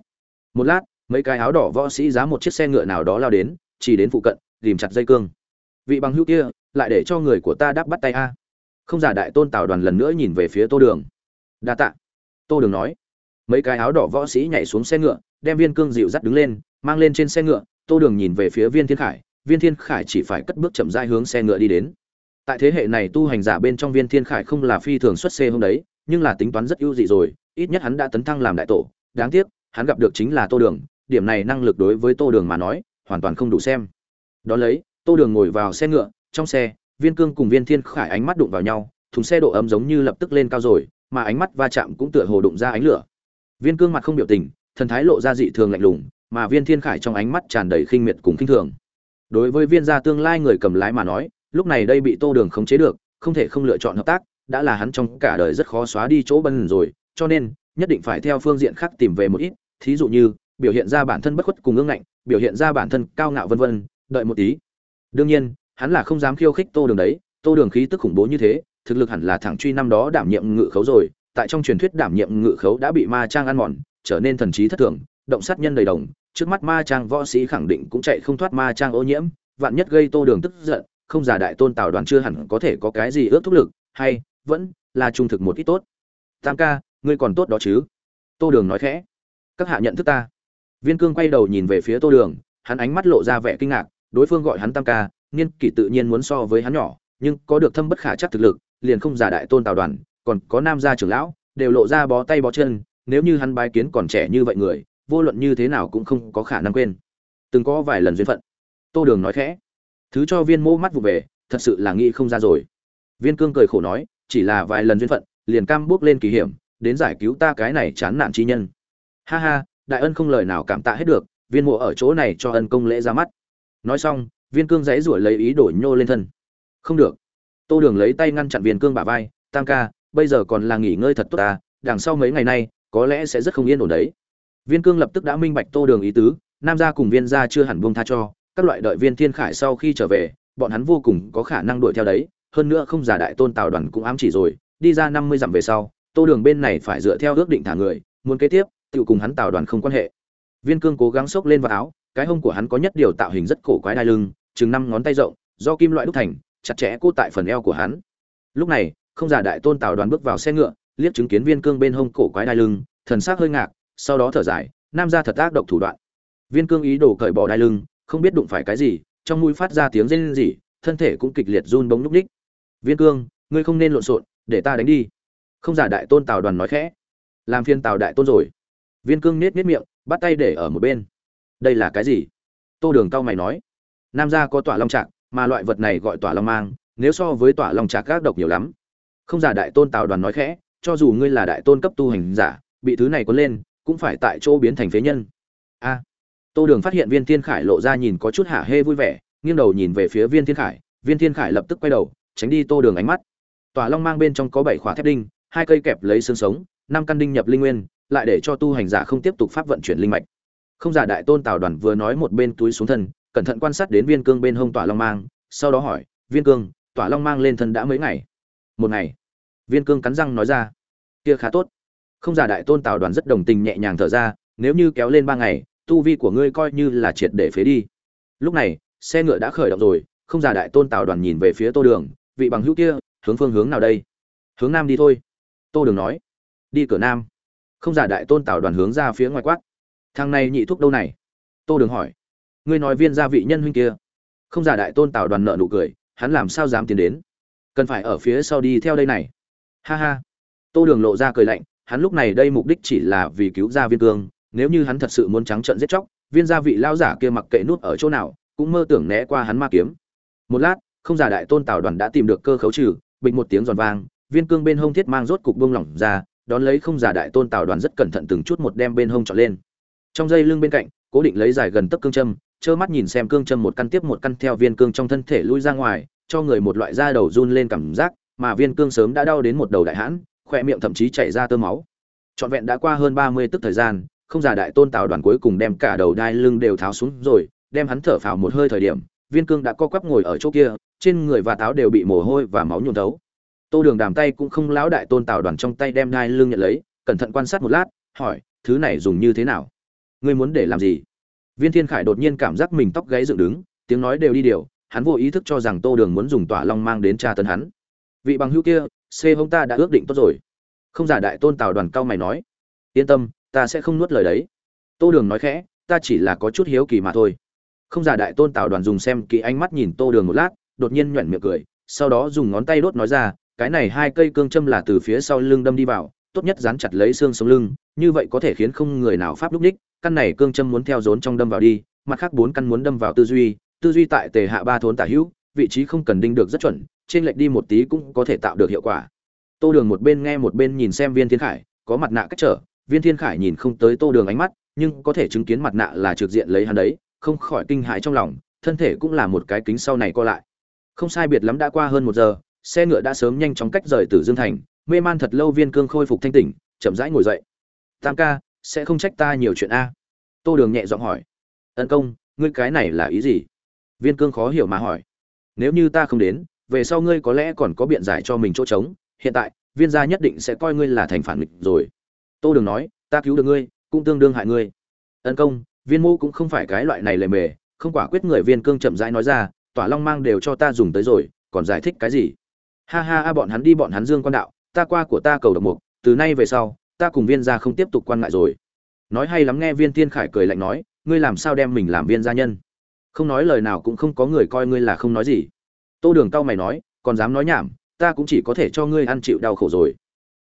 Một lát, mấy cái áo đỏ võ sĩ giá một chiếc xe ngựa nào đó lao đến, chỉ đến phụ cận tìm chặt dây cương. Vị bằng hữu kia, lại để cho người của ta đáp bắt tay a. Không giả đại tôn tào đoàn lần nữa nhìn về phía tô đường. Đa tạ. Tô đường nói mấy cái áo đỏ võ sĩ nhảy xuống xe ngựa, đem viên cương dịu dắt đứng lên, mang lên trên xe ngựa, tô đường nhìn về phía viên thiên khải, viên thiên khải chỉ phải cất bước chậm rãi hướng xe ngựa đi đến. Tại thế hệ này tu hành giả bên trong viên thiên khải không là phi thường xuất xe hôm đấy, nhưng là tính toán rất ưu dị rồi, ít nhất hắn đã tấn thăng làm đại tổ. Đáng tiếc, hắn gặp được chính là tô đường, điểm này năng lực đối với tô đường mà nói, hoàn toàn không đủ xem. Đón lấy, tô đường ngồi vào xe ngựa, trong xe, viên cương cùng viên thiên khải ánh mắt đụng vào nhau, thùng xe độ ấm giống như lập tức lên cao rồi, mà ánh mắt va chạm cũng tựa hồ đụng ra ánh lửa viên cương mặt không biểu tình, thần thái lộ ra dị thường lạnh lùng, mà viên thiên khải trong ánh mắt tràn đầy khinh miệt cùng khinh thường. Đối với viên gia tương lai người cầm lái mà nói, lúc này đây bị tô đường khống chế được, không thể không lựa chọn hợp tác, đã là hắn trong cả đời rất khó xóa đi chỗ bần rồi, cho nên, nhất định phải theo phương diện khác tìm về một ít, thí dụ như, biểu hiện ra bản thân bất khuất cùng ương ngạnh, biểu hiện ra bản thân cao ngạo vân vân, đợi một tí. Đương nhiên, hắn là không dám khiêu khích tô đường đấy, tô đường khí tức khủng bố như thế, thực lực hẳn là thẳng truy năm đó đảm nhiệm ngự khấu rồi tại trong truyền thuyết đảm nhiệm ngự khấu đã bị ma trang ăn mòn, trở nên thần trí thất thường, động sát nhân đầy đồng. Trước mắt ma trang võ sĩ khẳng định cũng chạy không thoát ma trang ô nhiễm, vạn nhất gây tô đường tức giận, không giả đại tôn tào đoàn chưa hẳn có thể có cái gì ước thúc lực, hay vẫn là trung thực một ít tốt. Tam ca, ngươi còn tốt đó chứ? Tô đường nói khẽ. Các hạ nhận thức ta. Viên cương quay đầu nhìn về phía tô đường, hắn ánh mắt lộ ra vẻ kinh ngạc, đối phương gọi hắn tam ca, niên kỷ tự nhiên muốn so với hắn nhỏ, nhưng có được thâm bất khả chắc thực lực, liền không giả đại tôn tào đoàn còn có nam gia trưởng lão, đều lộ ra bó tay bó chân, nếu như hắn bái kiến còn trẻ như vậy người, vô luận như thế nào cũng không có khả năng quên. Từng có vài lần duyên phận. Tô đường nói khẽ. Thứ cho viên mô mắt vụ về, thật sự là nghĩ không ra rồi. Viên cương cười khổ nói, chỉ là vài lần duyên phận, liền cam bước lên kỳ hiểm, đến giải cứu ta cái này chán nản chi nhân. Ha ha, đại ân không lời nào cảm tạ hết được, viên mộ ở chỗ này cho ân công lễ ra mắt. Nói xong, viên cương dãy rủi lấy ý đổi nhô lên thân. Không được. Tô đường lấy tay ngăn chặn viên cương bả vai, tam ca bây giờ còn là nghỉ ngơi thật tốt ta, đằng sau mấy ngày nay, có lẽ sẽ rất không yên ổn đấy. Viên cương lập tức đã minh bạch tô đường ý tứ, nam gia cùng viên gia chưa hẳn buông tha cho, các loại đợi viên thiên khải sau khi trở về, bọn hắn vô cùng có khả năng đuổi theo đấy, hơn nữa không giả đại tôn tào đoàn cũng ám chỉ rồi, đi ra năm mươi dặm về sau, tô đường bên này phải dựa theo ước định thả người, muốn kế tiếp tự cùng hắn tào đoàn không quan hệ. Viên cương cố gắng xốc lên vào áo, cái hông của hắn có nhất điều tạo hình rất cổ quái đai lưng, chừng năm ngón tay rộng, do kim loại đúc thành, chặt chẽ cô tại phần eo của hắn. Lúc này không giả đại tôn tào đoàn bước vào xe ngựa, liếc chứng kiến viên cương bên hông cổ quái đai lưng, thần sắc hơi ngạc, sau đó thở dài, nam ra thật ác độc thủ đoạn. Viên cương ý đồ cởi bỏ đai lưng, không biết đụng phải cái gì, trong mũi phát ra tiếng rên rỉ, thân thể cũng kịch liệt run bóng núp ních. Viên cương, ngươi không nên lộn xộn, để ta đánh đi. Không giả đại tôn tào đoàn nói khẽ. Làm phiên tào đại tôn rồi. Viên cương nết nết miệng, bắt tay để ở một bên. Đây là cái gì? Tô đường cao mày nói. Nam gia có tỏa long trạc, mà loại vật này gọi tỏa long mang, nếu so với tỏa long trạc gác độc nhiều lắm không giả đại tôn tào đoàn nói khẽ, cho dù ngươi là đại tôn cấp tu hành giả, bị thứ này có lên, cũng phải tại chỗ biến thành phế nhân. A. Tô đường phát hiện viên thiên khải lộ ra nhìn có chút hả hê vui vẻ, nghiêng đầu nhìn về phía viên thiên khải, viên thiên khải lập tức quay đầu, tránh đi tô đường ánh mắt. Tòa long mang bên trong có bảy khóa thép đinh, hai cây kẹp lấy xương sống, năm căn đinh nhập linh nguyên, lại để cho tu hành giả không tiếp tục pháp vận chuyển linh mạch. Không giả đại tôn tào đoàn vừa nói một bên túi xuống thân, cẩn thận quan sát đến viên cương bên hông tỏa long mang, sau đó hỏi, viên cương tỏa long mang lên thân đã mấy ngày? Một ngày viên cương cắn răng nói ra. Kia khá tốt. Không giả đại tôn tào đoàn rất đồng tình nhẹ nhàng thở ra, nếu như kéo lên ba ngày, tu vi của ngươi coi như là triệt để phế đi. Lúc này, xe ngựa đã khởi động rồi, không giả đại tôn tào đoàn nhìn về phía tô đường, vị bằng hữu kia, hướng phương hướng nào đây? Hướng nam đi thôi. Tô đường nói. Đi cửa nam. Không giả đại tôn tào đoàn hướng ra phía ngoài quát. Thằng này nhị thuốc đâu này? Tô đường hỏi. Ngươi nói viên gia vị nhân huynh kia. Không giả đại tôn tào đoàn nợ nụ cười, hắn làm sao dám tiến đến? Cần phải ở phía sau đi theo đây này ha ha. Tô đường lộ ra cười lạnh, hắn lúc này đây mục đích chỉ là vì cứu ra viên cương, nếu như hắn thật sự muốn trắng trợn giết chóc, viên gia vị lao giả kia mặc kệ nút ở chỗ nào, cũng mơ tưởng né qua hắn ma kiếm. Một lát, không giả đại tôn tào đoàn đã tìm được cơ khấu trừ, bình một tiếng giòn vang, viên cương bên hông thiết mang rốt cục buông lỏng ra, đón lấy không giả đại tôn tào đoàn rất cẩn thận từng chút một đem bên hông trọn lên. Trong dây lưng bên cạnh, cố định lấy dài gần tấc cương châm, trơ mắt nhìn xem cương châm một căn tiếp một căn theo viên cương trong thân thể lui ra ngoài, cho người một loại da đầu run lên cảm giác mà viên cương sớm đã đau đến một đầu đại hãn khoe miệng thậm chí chảy ra tơ máu. Trọn vẹn đã qua hơn ba mươi tức thời gian, không giả đại tôn tào đoàn cuối cùng đem cả đầu đai lưng đều tháo xuống rồi, đem hắn thở phào một hơi thời điểm, viên cương đã co quắp ngồi ở chỗ kia, trên người và táo đều bị mồ hôi và máu nhuộm thấu. Tô đường đàm tay cũng không lão đại tôn tào đoàn trong tay đem đai lưng nhận lấy, cẩn thận quan sát một lát, hỏi, thứ này dùng như thế nào? Ngươi muốn để làm gì? Viên thiên khải đột nhiên cảm giác mình tóc gáy dựng đứng, tiếng nói đều đi điều, hắn vô ý thức cho rằng tô đường muốn dùng tỏa long mang đến tra tấn hắn vị bằng hữu kia c hông ta đã ước định tốt rồi. Không giả đại tôn tào đoàn cao mày nói. Yên tâm, ta sẽ không nuốt lời đấy. Tô đường nói khẽ, ta chỉ là có chút hiếu kỳ mà thôi. Không giả đại tôn tào đoàn dùng xem kỹ ánh mắt nhìn tô đường một lát, đột nhiên nhoẻn miệng cười, sau đó dùng ngón tay đốt nói ra, cái này hai cây cương châm là từ phía sau lưng đâm đi vào, tốt nhất dán chặt lấy xương sống lưng, như vậy có thể khiến không người nào pháp lúc ních, căn này cương châm muốn theo rốn trong đâm vào đi, mặt khác bốn căn muốn đâm vào tư duy tư duy tại tề hạ ba thốn tả hữu vị trí không cần đinh được rất chuẩn, trên lệch đi một tí cũng có thể tạo được hiệu quả. Tô đường một bên nghe một bên nhìn xem viên thiên khải, có mặt nạ cách trở, viên thiên khải nhìn không tới tô đường ánh mắt, nhưng có thể chứng kiến mặt nạ là trực diện lấy hắn đấy, không khỏi kinh hãi trong lòng, thân thể cũng là một cái kính sau này co lại. Không sai biệt lắm đã qua hơn một giờ, xe ngựa đã sớm nhanh chóng cách rời từ dương thành, mê man thật lâu viên cương khôi phục thanh tỉnh, chậm rãi ngồi dậy. Tam ca, sẽ không trách ta nhiều chuyện a? Tô đường nhẹ giọng hỏi. Ân công, ngươi cái này là ý gì? Viên cương khó hiểu mà hỏi nếu như ta không đến, về sau ngươi có lẽ còn có biện giải cho mình chỗ trống. Hiện tại, viên gia nhất định sẽ coi ngươi là thành phản nghịch rồi. Tô đường nói, ta cứu được ngươi, cũng tương đương hại ngươi. Ân công, viên mô cũng không phải cái loại này lề mề, không quả quyết người viên cương chậm rãi nói ra, tỏa long mang đều cho ta dùng tới rồi, còn giải thích cái gì? Ha ha a, bọn hắn đi, bọn hắn dương quan đạo, ta qua của ta cầu độc mục, từ nay về sau, ta cùng viên gia không tiếp tục quan ngại rồi. Nói hay lắm nghe viên tiên khải cười lạnh nói, ngươi làm sao đem mình làm viên gia nhân? Không nói lời nào cũng không có người coi ngươi là không nói gì. Tô đường cau mày nói, còn dám nói nhảm, ta cũng chỉ có thể cho ngươi ăn chịu đau khổ rồi.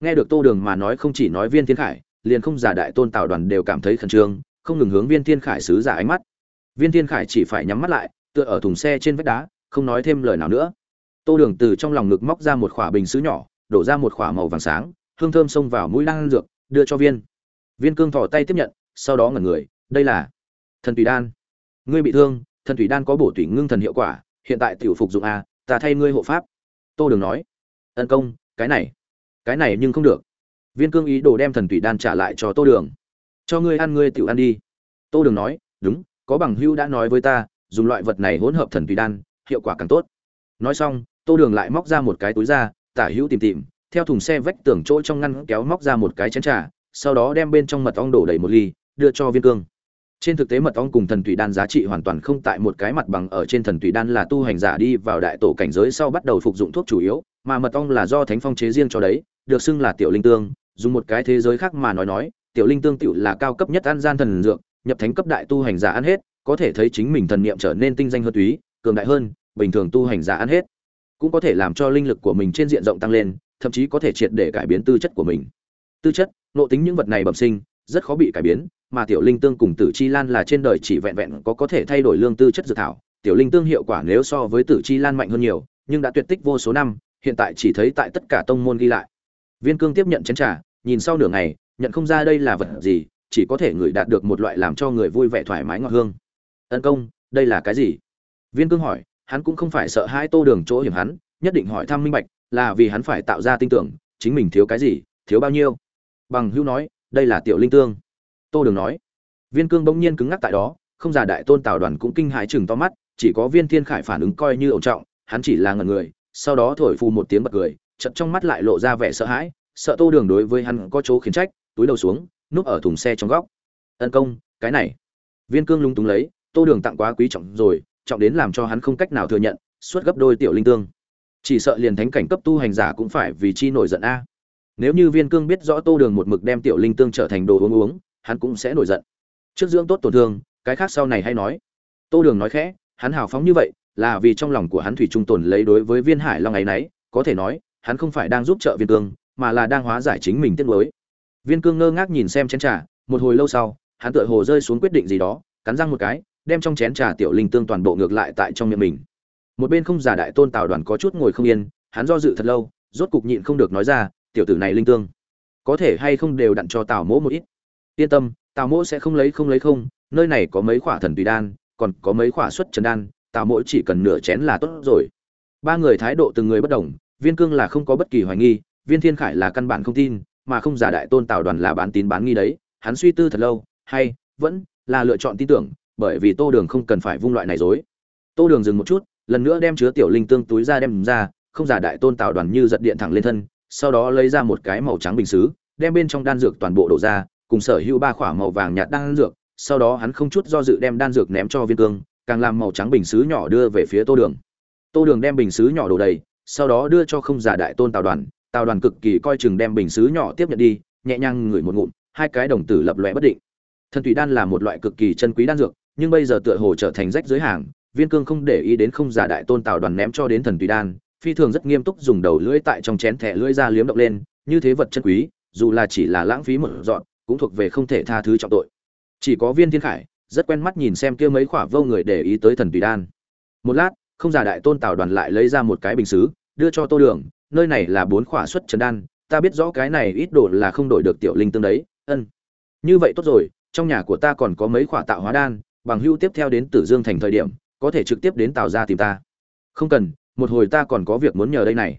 Nghe được tô đường mà nói không chỉ nói viên thiên khải, liền không giả đại tôn tào đoàn đều cảm thấy khẩn trương, không ngừng hướng viên thiên khải sứ giả ánh mắt. Viên thiên khải chỉ phải nhắm mắt lại, tựa ở thùng xe trên vách đá, không nói thêm lời nào nữa. Tô đường từ trong lòng ngực móc ra một khỏa bình xứ nhỏ, đổ ra một khỏa màu vàng sáng, hương thơm xông vào mũi đan dược, đưa cho viên. Viên cương thỏ tay tiếp nhận, sau đó ngẩn người, đây là thần tùy đan. Ngươi bị thương thần thủy đan có bổ tủy ngưng thần hiệu quả, hiện tại tiểu phục dụng a, ta thay ngươi hộ pháp. Tô đường nói. Ân công, cái này cái này nhưng không được. Viên cương ý đồ đem thần thủy đan trả lại cho tô đường. Cho ngươi ăn, ngươi tiểu ăn đi. Tô đường nói. Đúng, có bằng hưu đã nói với ta, dùng loại vật này hỗn hợp thần thủy đan, hiệu quả càng tốt. Nói xong, tô đường lại móc ra một cái túi ra, tả hữu tìm tìm, theo thùng xe vách tường chỗ trong ngăn kéo móc ra một cái chén trà, sau đó đem bên trong mật ong đổ đầy một ly, đưa cho viên cương trên thực tế mật ong cùng thần thủy đan giá trị hoàn toàn không tại một cái mặt bằng ở trên thần thủy đan là tu hành giả đi vào đại tổ cảnh giới sau bắt đầu phục dụng thuốc chủ yếu, mà mật ong là do thánh phong chế riêng cho đấy, được xưng là tiểu linh tương, dùng một cái thế giới khác mà nói nói, tiểu linh tương tiểu là cao cấp nhất ăn gian thần dược, nhập thánh cấp đại tu hành giả ăn hết, có thể thấy chính mình thần niệm trở nên tinh danh hơn túy, cường đại hơn, bình thường tu hành giả ăn hết, cũng có thể làm cho linh lực của mình trên diện rộng tăng lên, thậm chí có thể triệt để cải biến tư chất của mình. Tư chất, nội tính những vật này bẩm sinh, rất khó bị cải biến mà tiểu linh tương cùng tử chi lan là trên đời chỉ vẹn vẹn có có thể thay đổi lương tư chất dược thảo. Tiểu linh tương hiệu quả nếu so với tử chi lan mạnh hơn nhiều, nhưng đã tuyệt tích vô số năm, hiện tại chỉ thấy tại tất cả tông môn ghi lại. Viên cương tiếp nhận chén trà, nhìn sau nửa ngày, nhận không ra đây là vật gì, chỉ có thể người đạt được một loại làm cho người vui vẻ thoải mái ngọt hương. Ân công, đây là cái gì? Viên cương hỏi, hắn cũng không phải sợ hai tô đường chỗ hiểm hắn, nhất định hỏi thăm minh bạch, là vì hắn phải tạo ra tin tưởng, chính mình thiếu cái gì, thiếu bao nhiêu? Bằng hữu nói, đây là tiểu linh tương tô đường nói. Viên cương bỗng nhiên cứng ngắc tại đó, không giả đại tôn tào đoàn cũng kinh hãi chừng to mắt, chỉ có viên thiên khải phản ứng coi như ổn trọng, hắn chỉ là ngần người, sau đó thổi phù một tiếng bật cười chật trong mắt lại lộ ra vẻ sợ hãi, sợ tô đường đối với hắn có chỗ khiến trách, túi đầu xuống, núp ở thùng xe trong góc. Ân công, cái này. Viên cương lung túng lấy, tô đường tặng quá quý trọng rồi, trọng đến làm cho hắn không cách nào thừa nhận, suốt gấp đôi tiểu linh tương. Chỉ sợ liền thánh cảnh cấp tu hành giả cũng phải vì chi nổi giận a. Nếu như viên cương biết rõ tô đường một mực đem tiểu linh tương trở thành đồ uống uống hắn cũng sẽ nổi giận. Trước dưỡng tốt tổn thương, cái khác sau này hay nói. Tô đường nói khẽ, hắn hào phóng như vậy, là vì trong lòng của hắn thủy trung tồn lấy đối với viên hải long ấy nấy, có thể nói, hắn không phải đang giúp trợ viên cương, mà là đang hóa giải chính mình tiết lối viên cương ngơ ngác nhìn xem chén trà, một hồi lâu sau, hắn tựa hồ rơi xuống quyết định gì đó, cắn răng một cái, đem trong chén trà tiểu linh tương toàn bộ ngược lại tại trong miệng mình. Một bên không giả đại tôn tào đoàn có chút ngồi không yên, hắn do dự thật lâu, rốt cục nhịn không được nói ra, tiểu tử này linh tương, có thể hay không đều đặn cho tào mỗ một ít? Yên tâm, tào mỗ sẽ không lấy không lấy không, nơi này có mấy khỏa thần tùy đan, còn có mấy khỏa xuất trần đan, tào mỗ chỉ cần nửa chén là tốt rồi. Ba người thái độ từng người bất đồng, viên cương là không có bất kỳ hoài nghi, viên thiên khải là căn bản không tin, mà không giả đại tôn tào đoàn là bán tín bán nghi đấy, hắn suy tư thật lâu, hay, vẫn là lựa chọn tin tưởng, bởi vì tô đường không cần phải vung loại này dối. Tô đường dừng một chút, lần nữa đem chứa tiểu linh tương túi ra đem ra, không giả đại tôn tào đoàn như giật điện thẳng lên thân, sau đó lấy ra một cái màu trắng bình xứ, đem bên trong đan dược toàn bộ đổ ra cùng sở hữu ba khỏa màu vàng nhạt đan dược, sau đó hắn không chút do dự đem đan dược ném cho viên cương, càng làm màu trắng bình xứ nhỏ đưa về phía tô đường. Tô đường đem bình xứ nhỏ đổ đầy, sau đó đưa cho không giả đại tôn tào đoàn tào đoàn cực kỳ coi chừng đem bình xứ nhỏ tiếp nhận đi, nhẹ nhàng ngửi một ngụm, hai cái đồng tử lập lòe bất định. Thần thủy đan là một loại cực kỳ chân quý đan dược, nhưng bây giờ tựa hồ trở thành rách dưới hàng, viên cương không để ý đến không giả đại tôn tào đoàn ném cho đến thần thủy đan, phi thường rất nghiêm túc dùng đầu lưỡi tại trong chén thẻ lưỡi ra liếm động lên, như thế vật chân quý, dù là chỉ là lãng phí một dọn cũng thuộc về không thể tha thứ trọng tội. Chỉ có viên thiên khải, rất quen mắt nhìn xem kia mấy khỏa vô người để ý tới thần tùy đan. Một lát, không giả đại tôn tào đoàn lại lấy ra một cái bình xứ, đưa cho tô đường, nơi này là bốn khỏa xuất trần đan, ta biết rõ cái này ít đồ là không đổi được tiểu linh tương đấy, ân. Như vậy tốt rồi, trong nhà của ta còn có mấy khỏa tạo hóa đan, bằng hưu tiếp theo đến tử dương thành thời điểm, có thể trực tiếp đến tào ra tìm ta. Không cần, một hồi ta còn có việc muốn nhờ đây này.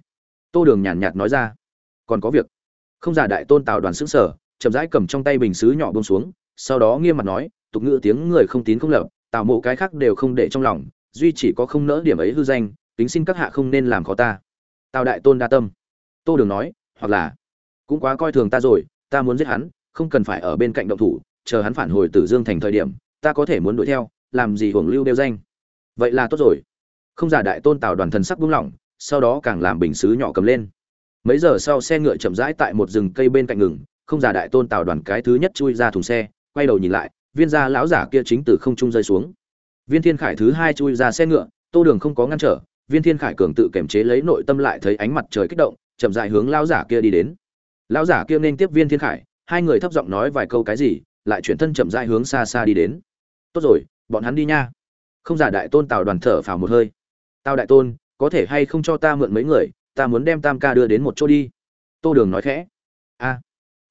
Tô đường nhàn nhạt nói ra. Còn có việc. Không giả đại tôn tào đoàn xứng sở chậm rãi cầm trong tay bình xứ nhỏ bông xuống, sau đó nghiêm mặt nói, tục ngữ tiếng người không tín không lập, tào mộ cái khác đều không để trong lòng, duy chỉ có không nỡ điểm ấy hư danh tính xin các hạ không nên làm khó ta. Tào đại tôn đa tâm. Tô đường nói, hoặc là, cũng quá coi thường ta rồi, ta muốn giết hắn, không cần phải ở bên cạnh động thủ, chờ hắn phản hồi tử dương thành thời điểm, ta có thể muốn đuổi theo, làm gì hưởng lưu đeo danh. Vậy là tốt rồi. Không giả đại tôn tào đoàn thần sắc buông lỏng, sau đó càng làm bình xứ nhỏ cầm lên. Mấy giờ sau xe ngựa chậm rãi tại một rừng cây bên cạnh ngừng không giả đại tôn tào đoàn cái thứ nhất chui ra thùng xe, quay đầu nhìn lại, viên gia lão giả kia chính từ không trung rơi xuống. Viên thiên khải thứ hai chui ra xe ngựa, tô đường không có ngăn trở, viên thiên khải cường tự kiềm chế lấy nội tâm lại thấy ánh mặt trời kích động, chậm dại hướng lão giả kia đi đến. Lão giả kia nên tiếp viên thiên khải, hai người thấp giọng nói vài câu cái gì, lại chuyển thân chậm dại hướng xa xa đi đến. Tốt rồi, bọn hắn đi nha. Không giả đại tôn tào đoàn thở phào một hơi. Tào đại tôn, có thể hay không cho ta mượn mấy người, ta muốn đem tam ca đưa đến một chỗ đi. Tô đường nói khẽ. A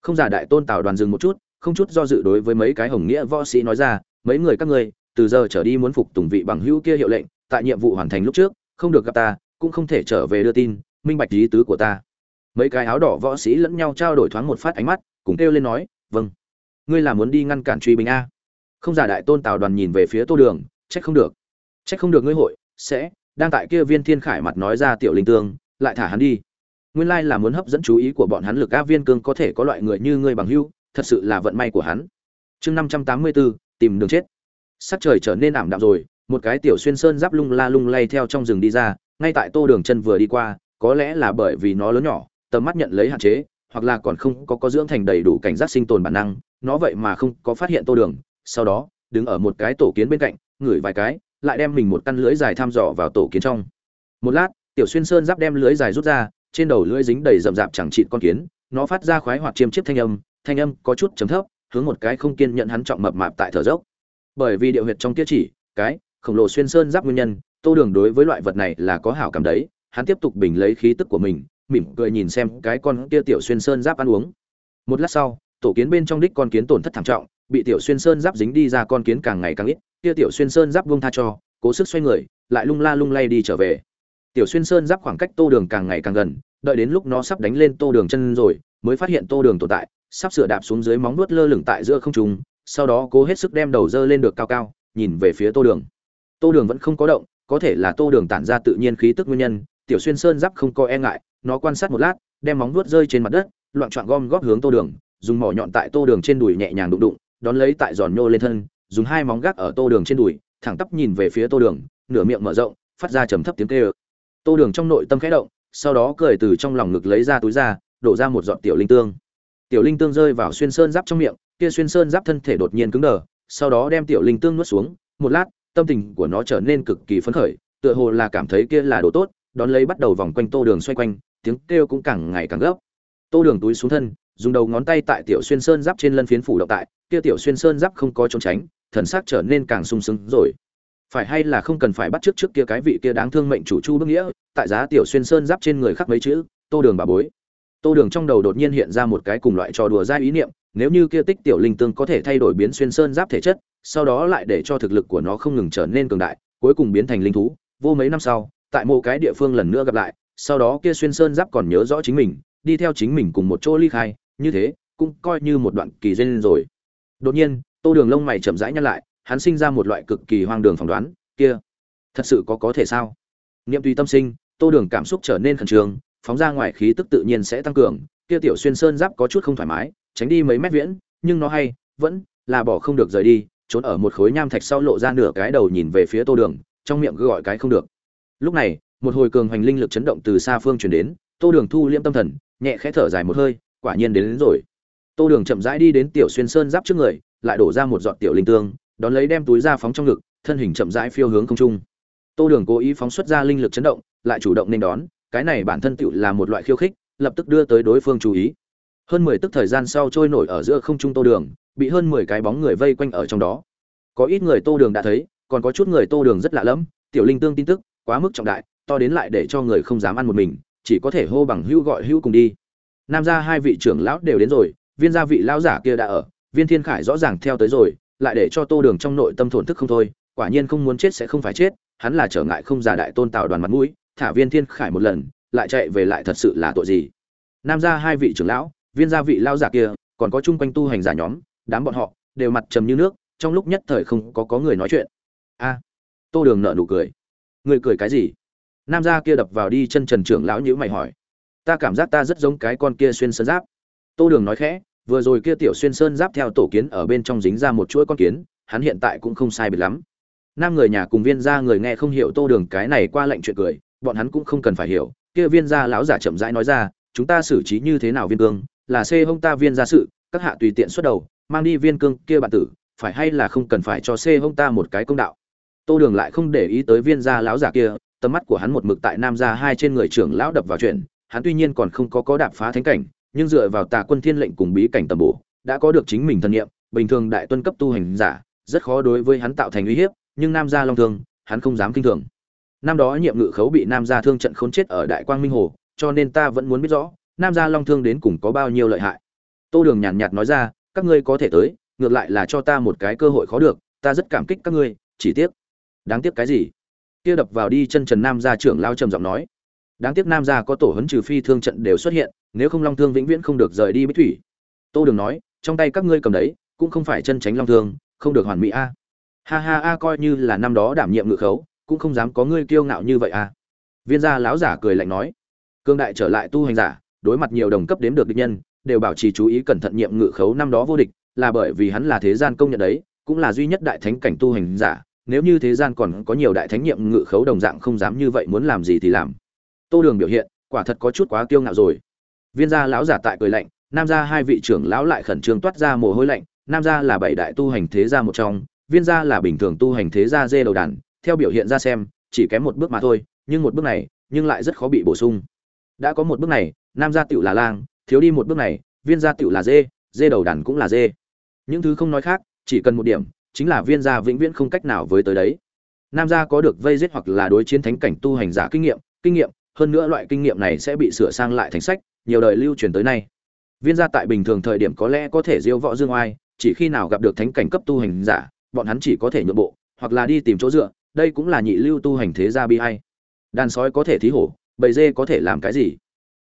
không giả đại tôn tào đoàn dừng một chút, không chút do dự đối với mấy cái hồng nghĩa võ sĩ nói ra, mấy người các ngươi, từ giờ trở đi muốn phục tùng vị bằng hữu kia hiệu lệnh, tại nhiệm vụ hoàn thành lúc trước, không được gặp ta, cũng không thể trở về đưa tin, minh bạch lý tứ của ta. Mấy cái áo đỏ võ sĩ lẫn nhau trao đổi thoáng một phát ánh mắt, cùng kêu lên nói vâng. Ngươi là muốn đi ngăn cản truy bình a. Không giả đại tôn tào đoàn nhìn về phía tô đường, trách không được. Trách không được ngươi hội, sẽ. Đang tại kia viên thiên khải mặt nói ra tiểu linh tương, lại thả hắn đi nguyên lai là muốn hấp dẫn chú ý của bọn hắn lực a viên cương có thể có loại người như ngươi bằng hưu thật sự là vận may của hắn. Chương năm trăm tám mươi bốn tìm đường chết. Sắc trời trở nên ảm đạm rồi, một cái tiểu xuyên sơn giáp lung la lung lay theo trong rừng đi ra, ngay tại tô đường chân vừa đi qua, có lẽ là bởi vì nó lớn nhỏ, tầm mắt nhận lấy hạn chế, hoặc là còn không có có dưỡng thành đầy đủ cảnh giác sinh tồn bản năng, nó vậy mà không có phát hiện tô đường, sau đó, đứng ở một cái tổ kiến bên cạnh, ngửi vài cái, lại đem mình một căn lưới dài thăm dò vào tổ kiến trong. Một lát, tiểu xuyên sơn giáp đem lưới dài rút ra trên đầu lưỡi dính đầy rậm rạp chẳng chịt con kiến, nó phát ra khoái hoạt chiêm chiếp thanh âm thanh âm có chút chấm thấp, hướng một cái không kiên nhận hắn trọng mập mạp tại thở dốc. Bởi vì điệu huyệt trong kia chỉ, cái, khổng lồ xuyên sơn giáp nguyên nhân, tô đường đối với loại vật này là có hảo cảm đấy, hắn tiếp tục bình lấy khí tức của mình, mỉm cười nhìn xem cái con kia tiểu xuyên sơn giáp ăn uống. Một lát sau, tổ kiến bên trong đích con kiến tổn thất thảm trọng, bị tiểu xuyên sơn giáp dính đi ra con kiến càng ngày càng ít, kia tiểu xuyên sơn giáp buông tha cho, cố sức xoay người, lại lung la lung lay đi trở về tiểu xuyên sơn giáp khoảng cách tô đường càng ngày càng gần, đợi đến lúc nó sắp đánh lên tô đường chân rồi, mới phát hiện tô đường tồn tại, sắp sửa đạp xuống dưới móng nuốt lơ lửng tại giữa không trung, sau đó cố hết sức đem đầu dơ lên được cao cao, nhìn về phía tô đường. Tô đường vẫn không có động, có thể là tô đường tản ra tự nhiên khí tức nguyên nhân, tiểu xuyên sơn giáp không có e ngại, nó quan sát một lát, đem móng nuốt rơi trên mặt đất, loạn trọn gom góp hướng tô đường, dùng mỏ nhọn tại tô đường trên đùi nhẹ nhàng đụng đụng, đón lấy tại giòn nhô lên thân, dùng hai móng gác ở tô đường trên đùi, thẳng tắp nhìn về phía tô đường, nửa miệng mở rộng, phát ra trầm thấp tiếng kêu tô đường trong nội tâm khẽ động, sau đó cười từ trong lòng ngực lấy ra túi ra, đổ ra một giọt tiểu linh tương. Tiểu linh tương rơi vào xuyên sơn giáp trong miệng, kia xuyên sơn giáp thân thể đột nhiên cứng đờ, sau đó đem tiểu linh tương nuốt xuống, một lát, tâm tình của nó trở nên cực kỳ phấn khởi, tựa hồ là cảm thấy kia là đồ tốt, đón lấy bắt đầu vòng quanh tô đường xoay quanh, tiếng kêu cũng càng ngày càng gấp. Tô đường túi xuống thân, dùng đầu ngón tay tại tiểu xuyên sơn giáp trên lân phiến phủ động tại, kia tiểu xuyên sơn giáp không có trốn tránh, thần sắc trở nên càng sung sướng rồi phải hay là không cần phải bắt trước trước kia cái vị kia đáng thương mệnh chủ chu bức nghĩa, tại giá tiểu xuyên sơn giáp trên người khắc mấy chữ, tô đường bà bối. Tô đường trong đầu đột nhiên hiện ra một cái cùng loại trò đùa dai ý niệm, nếu như kia tích tiểu linh tương có thể thay đổi biến xuyên sơn giáp thể chất, sau đó lại để cho thực lực của nó không ngừng trở nên cường đại, cuối cùng biến thành linh thú, vô mấy năm sau, tại một cái địa phương lần nữa gặp lại, sau đó kia xuyên sơn giáp còn nhớ rõ chính mình, đi theo chính mình cùng một chỗ ly khai, như thế, cũng coi như một đoạn kỳ duyên rồi. Đột nhiên, tô đường lông mày chậm rãi nhăn lại hắn sinh ra một loại cực kỳ hoang đường phỏng đoán kia thật sự có có thể sao? Niệm tùy tâm sinh tô đường cảm xúc trở nên khẩn trương phóng ra ngoài khí tức tự nhiên sẽ tăng cường kia tiểu xuyên sơn giáp có chút không thoải mái tránh đi mấy mét viễn nhưng nó hay vẫn là bỏ không được rời đi trốn ở một khối nham thạch sau lộ ra nửa cái đầu nhìn về phía tô đường trong miệng cứ gọi cái không được. Lúc này một hồi cường hoành linh lực chấn động từ xa phương chuyển đến tô đường thu liễm tâm thần nhẹ khẽ thở dài một hơi quả nhiên đến, đến rồi. Tô đường chậm rãi đi đến tiểu xuyên sơn giáp trước người lại đổ ra một giọt tiểu linh tương đón lấy đem túi ra phóng trong ngực, thân hình chậm rãi phiêu hướng không trung. Tô đường cố ý phóng xuất ra linh lực chấn động, lại chủ động nên đón, cái này bản thân tựu là một loại khiêu khích, lập tức đưa tới đối phương chú ý. Hơn mười tức thời gian sau trôi nổi ở giữa không trung tô đường, bị hơn mười cái bóng người vây quanh ở trong đó. Có ít người tô đường đã thấy, còn có chút người tô đường rất lạ lẫm, tiểu linh tương tin tức, quá mức trọng đại, to đến lại để cho người không dám ăn một mình, chỉ có thể hô bằng hữu gọi hữu cùng đi. Nam gia hai vị trưởng lão đều đến rồi, viên gia vị lão giả kia đã ở, viên thiên khải rõ ràng theo tới rồi lại để cho tô đường trong nội tâm thổn thức không thôi, quả nhiên không muốn chết sẽ không phải chết, hắn là trở ngại không giả đại tôn tạo đoàn mặt mũi, thả viên thiên khải một lần, lại chạy về lại thật sự là tội gì? Nam gia hai vị trưởng lão, viên gia vị lao giả kia, còn có chung quanh tu hành giả nhóm, đám bọn họ, đều mặt trầm như nước, trong lúc nhất thời không có có người nói chuyện. A, tô đường nợ nụ cười. Người cười cái gì? Nam gia kia đập vào đi chân trần trưởng lão nhữ mày hỏi. Ta cảm giác ta rất giống cái con kia xuyên sơn giáp. Tô đường nói khẽ vừa rồi kia tiểu xuyên sơn giáp theo tổ kiến ở bên trong dính ra một chuỗi con kiến, hắn hiện tại cũng không sai biệt lắm. Nam người nhà cùng viên gia người nghe không hiểu tô đường cái này qua lệnh chuyện cười, bọn hắn cũng không cần phải hiểu. Kia viên gia lão giả chậm rãi nói ra, chúng ta xử trí như thế nào viên cương? Là xê hông ta viên gia sự, các hạ tùy tiện xuất đầu, mang đi viên cương kia bạn tử, phải hay là không cần phải cho xê hông ta một cái công đạo? Tô đường lại không để ý tới viên gia lão giả kia, tầm mắt của hắn một mực tại nam gia hai trên người trưởng lão đập vào chuyện, hắn tuy nhiên còn không có có đạp phá thánh cảnh nhưng dựa vào tà quân thiên lệnh cùng bí cảnh tầm bổ, đã có được chính mình thân nhiệm bình thường đại tuân cấp tu hành giả, rất khó đối với hắn tạo thành uy hiếp, nhưng nam gia long thương, hắn không dám kinh thường. Năm đó nhiệm ngự khấu bị nam gia thương trận khốn chết ở đại quang minh hồ, cho nên ta vẫn muốn biết rõ, nam gia long thương đến cùng có bao nhiêu lợi hại. Tô đường nhàn nhạt nói ra, các ngươi có thể tới, ngược lại là cho ta một cái cơ hội khó được, ta rất cảm kích các ngươi, chỉ tiếc. Đáng tiếc cái gì? Kia đập vào đi chân trần nam gia trưởng lao trầm giọng nói đáng tiếc nam gia có tổ hấn trừ phi thương trận đều xuất hiện, nếu không long thương vĩnh viễn không được rời đi bích thủy. Tô đường nói, trong tay các ngươi cầm đấy, cũng không phải chân tránh long thương, không được hoàn mỹ a. Ha ha a, coi như là năm đó đảm nhiệm ngự khấu, cũng không dám có ngươi kiêu ngạo như vậy a. Viên gia lão giả cười lạnh nói, cương đại trở lại tu hành giả, đối mặt nhiều đồng cấp đếm được địch nhân, đều bảo trì chú ý cẩn thận nhiệm ngự khấu năm đó vô địch, là bởi vì hắn là thế gian công nhận đấy, cũng là duy nhất đại thánh cảnh tu hành giả, nếu như thế gian còn có nhiều đại thánh nhiệm ngự khấu đồng dạng không dám như vậy muốn làm gì thì làm tô đường biểu hiện, quả thật có chút quá kiêu ngạo rồi. Viên gia lão giả tại cười lạnh, nam gia hai vị trưởng lão lại khẩn trương toát ra mồ hôi lạnh, nam gia là bảy đại tu hành thế gia một trong, viên gia là bình thường tu hành thế gia dê đầu đàn, theo biểu hiện ra xem, chỉ kém một bước mà thôi, nhưng một bước này, nhưng lại rất khó bị bổ sung. Đã có một bước này, nam gia tựu là lang, thiếu đi một bước này, viên gia tựu là dê dê đầu đàn cũng là dê. Những thứ không nói khác, chỉ cần một điểm, chính là viên gia vĩnh viễn không cách nào với tới đấy. Nam gia có được vây giết hoặc là đối chiến thánh cảnh tu hành giả kinh nghiệm kinh nghiệm hơn nữa loại kinh nghiệm này sẽ bị sửa sang lại thành sách, nhiều đời lưu truyền tới nay. Viên gia tại bình thường thời điểm có lẽ có thể diêu võ dương oai, chỉ khi nào gặp được thánh cảnh cấp tu hành giả, bọn hắn chỉ có thể nhượng bộ, hoặc là đi tìm chỗ dựa, đây cũng là nhị lưu tu hành thế gia bi ai. đàn sói có thể thí hổ, bầy dê có thể làm cái gì?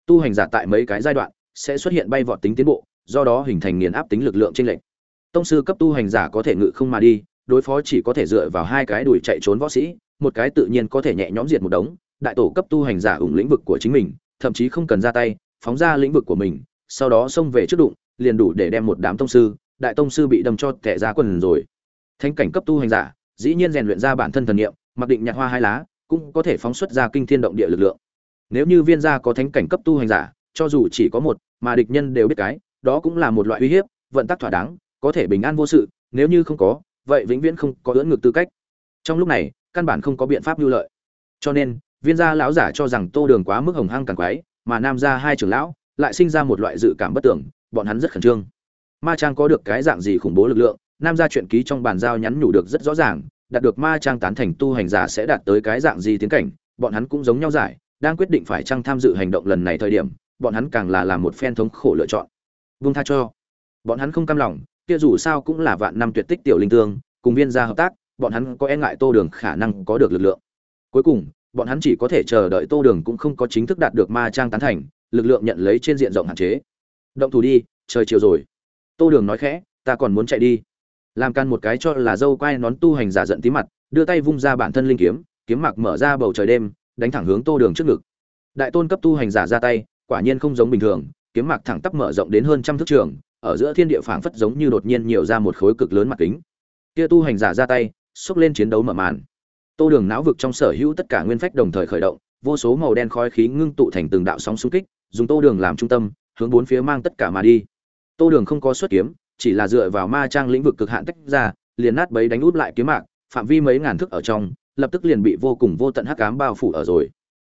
Tu hành giả tại mấy cái giai đoạn, sẽ xuất hiện bay vọt tính tiến bộ, do đó hình thành nghiền áp tính lực lượng trên lệnh tông sư cấp tu hành giả có thể ngự không mà đi, đối phó chỉ có thể dựa vào hai cái đuổi chạy trốn võ sĩ, một cái tự nhiên có thể nhẹ nhõm diệt một đống đại tổ cấp tu hành giả ủng lĩnh vực của chính mình, thậm chí không cần ra tay, phóng ra lĩnh vực của mình, sau đó xông về trước đụng, liền đủ để đem một đám tông sư, đại tông sư bị đâm cho tè ra quần rồi. Thánh cảnh cấp tu hành giả, dĩ nhiên rèn luyện ra bản thân thần niệm, mặc định nhạt hoa hai lá, cũng có thể phóng xuất ra kinh thiên động địa lực lượng. Nếu như viên gia có thánh cảnh cấp tu hành giả, cho dù chỉ có một, mà địch nhân đều biết cái, đó cũng là một loại uy hiếp, vận tắc thỏa đáng, có thể bình an vô sự, nếu như không có, vậy vĩnh viễn không có ưỡn ngược tư cách. Trong lúc này, căn bản không có biện pháp lưu lợi. Cho nên viên gia lão giả cho rằng tô đường quá mức hồng hăng càng quái, mà nam gia hai trưởng lão lại sinh ra một loại dự cảm bất tưởng, bọn hắn rất khẩn trương. Ma trang có được cái dạng gì khủng bố lực lượng, nam gia chuyện ký trong bàn giao nhắn nhủ được rất rõ ràng, đạt được ma trang tán thành tu hành giả sẽ đạt tới cái dạng gì tiến cảnh, bọn hắn cũng giống nhau giải, đang quyết định phải chăng tham dự hành động lần này thời điểm, bọn hắn càng là làm một phen thống khổ lựa chọn. Vung tha cho. Bọn hắn không cam lòng, kia dù sao cũng là vạn năm tuyệt tích tiểu linh tương, cùng viên gia hợp tác, bọn hắn có e ngại tô đường khả năng có được lực lượng. Cuối cùng bọn hắn chỉ có thể chờ đợi tô đường cũng không có chính thức đạt được ma trang tán thành, lực lượng nhận lấy trên diện rộng hạn chế. Động thủ đi, trời chiều rồi. Tô đường nói khẽ, ta còn muốn chạy đi. Làm can một cái cho là dâu quai nón tu hành giả giận tí mặt, đưa tay vung ra bản thân linh kiếm kiếm mặc mở ra bầu trời đêm, đánh thẳng hướng tô đường trước ngực. Đại tôn cấp tu hành giả ra tay, quả nhiên không giống bình thường, kiếm mặc thẳng tắp mở rộng đến hơn trăm thước trường, ở giữa thiên địa phảng phất giống như đột nhiên nhiều ra một khối cực lớn mặt kính. Kia tu hành giả ra tay xúc lên chiến đấu mở màn tô đường não vực trong sở hữu tất cả nguyên phách đồng thời khởi động, vô số màu đen khói khí ngưng tụ thành từng đạo sóng xung kích, dùng tô đường làm trung tâm, hướng bốn phía mang tất cả mà đi. Tô đường không có xuất kiếm, chỉ là dựa vào ma trang lĩnh vực cực hạn tách ra, liền nát bấy đánh út lại kiếm mạc, phạm vi mấy ngàn thước ở trong, lập tức liền bị vô cùng vô tận hắc ám bao phủ ở rồi.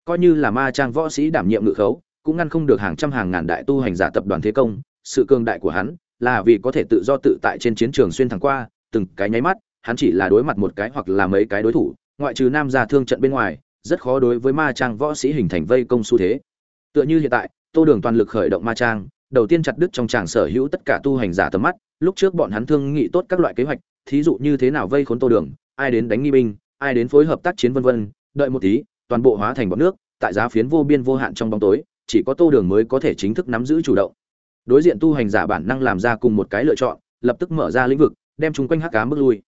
Coi như là ma trang võ sĩ đảm nhiệm ngự khấu, cũng ngăn không được hàng trăm hàng ngàn đại tu hành giả tập đoàn thế công, sự cường đại của hắn là vì có thể tự do tự tại trên chiến trường xuyên thẳng qua, từng cái nháy mắt, hắn chỉ là đối mặt một cái hoặc là mấy cái đối thủ ngoại trừ nam gia thương trận bên ngoài, rất khó đối với ma trang võ sĩ hình thành vây công xu thế. Tựa như hiện tại, tô đường toàn lực khởi động ma trang, đầu tiên chặt đứt trong tràng sở hữu tất cả tu hành giả tầm mắt, lúc trước bọn hắn thương nghị tốt các loại kế hoạch, thí dụ như thế nào vây khốn tô đường, ai đến đánh nghi binh, ai đến phối hợp tác chiến vân vân, đợi một tí, toàn bộ hóa thành bọn nước, tại giá phiến vô biên vô hạn trong bóng tối, chỉ có tô đường mới có thể chính thức nắm giữ chủ động. Đối diện tu hành giả bản năng làm ra cùng một cái lựa chọn, lập tức mở ra lĩnh vực, đem chúng quanh hắc cá bước lui.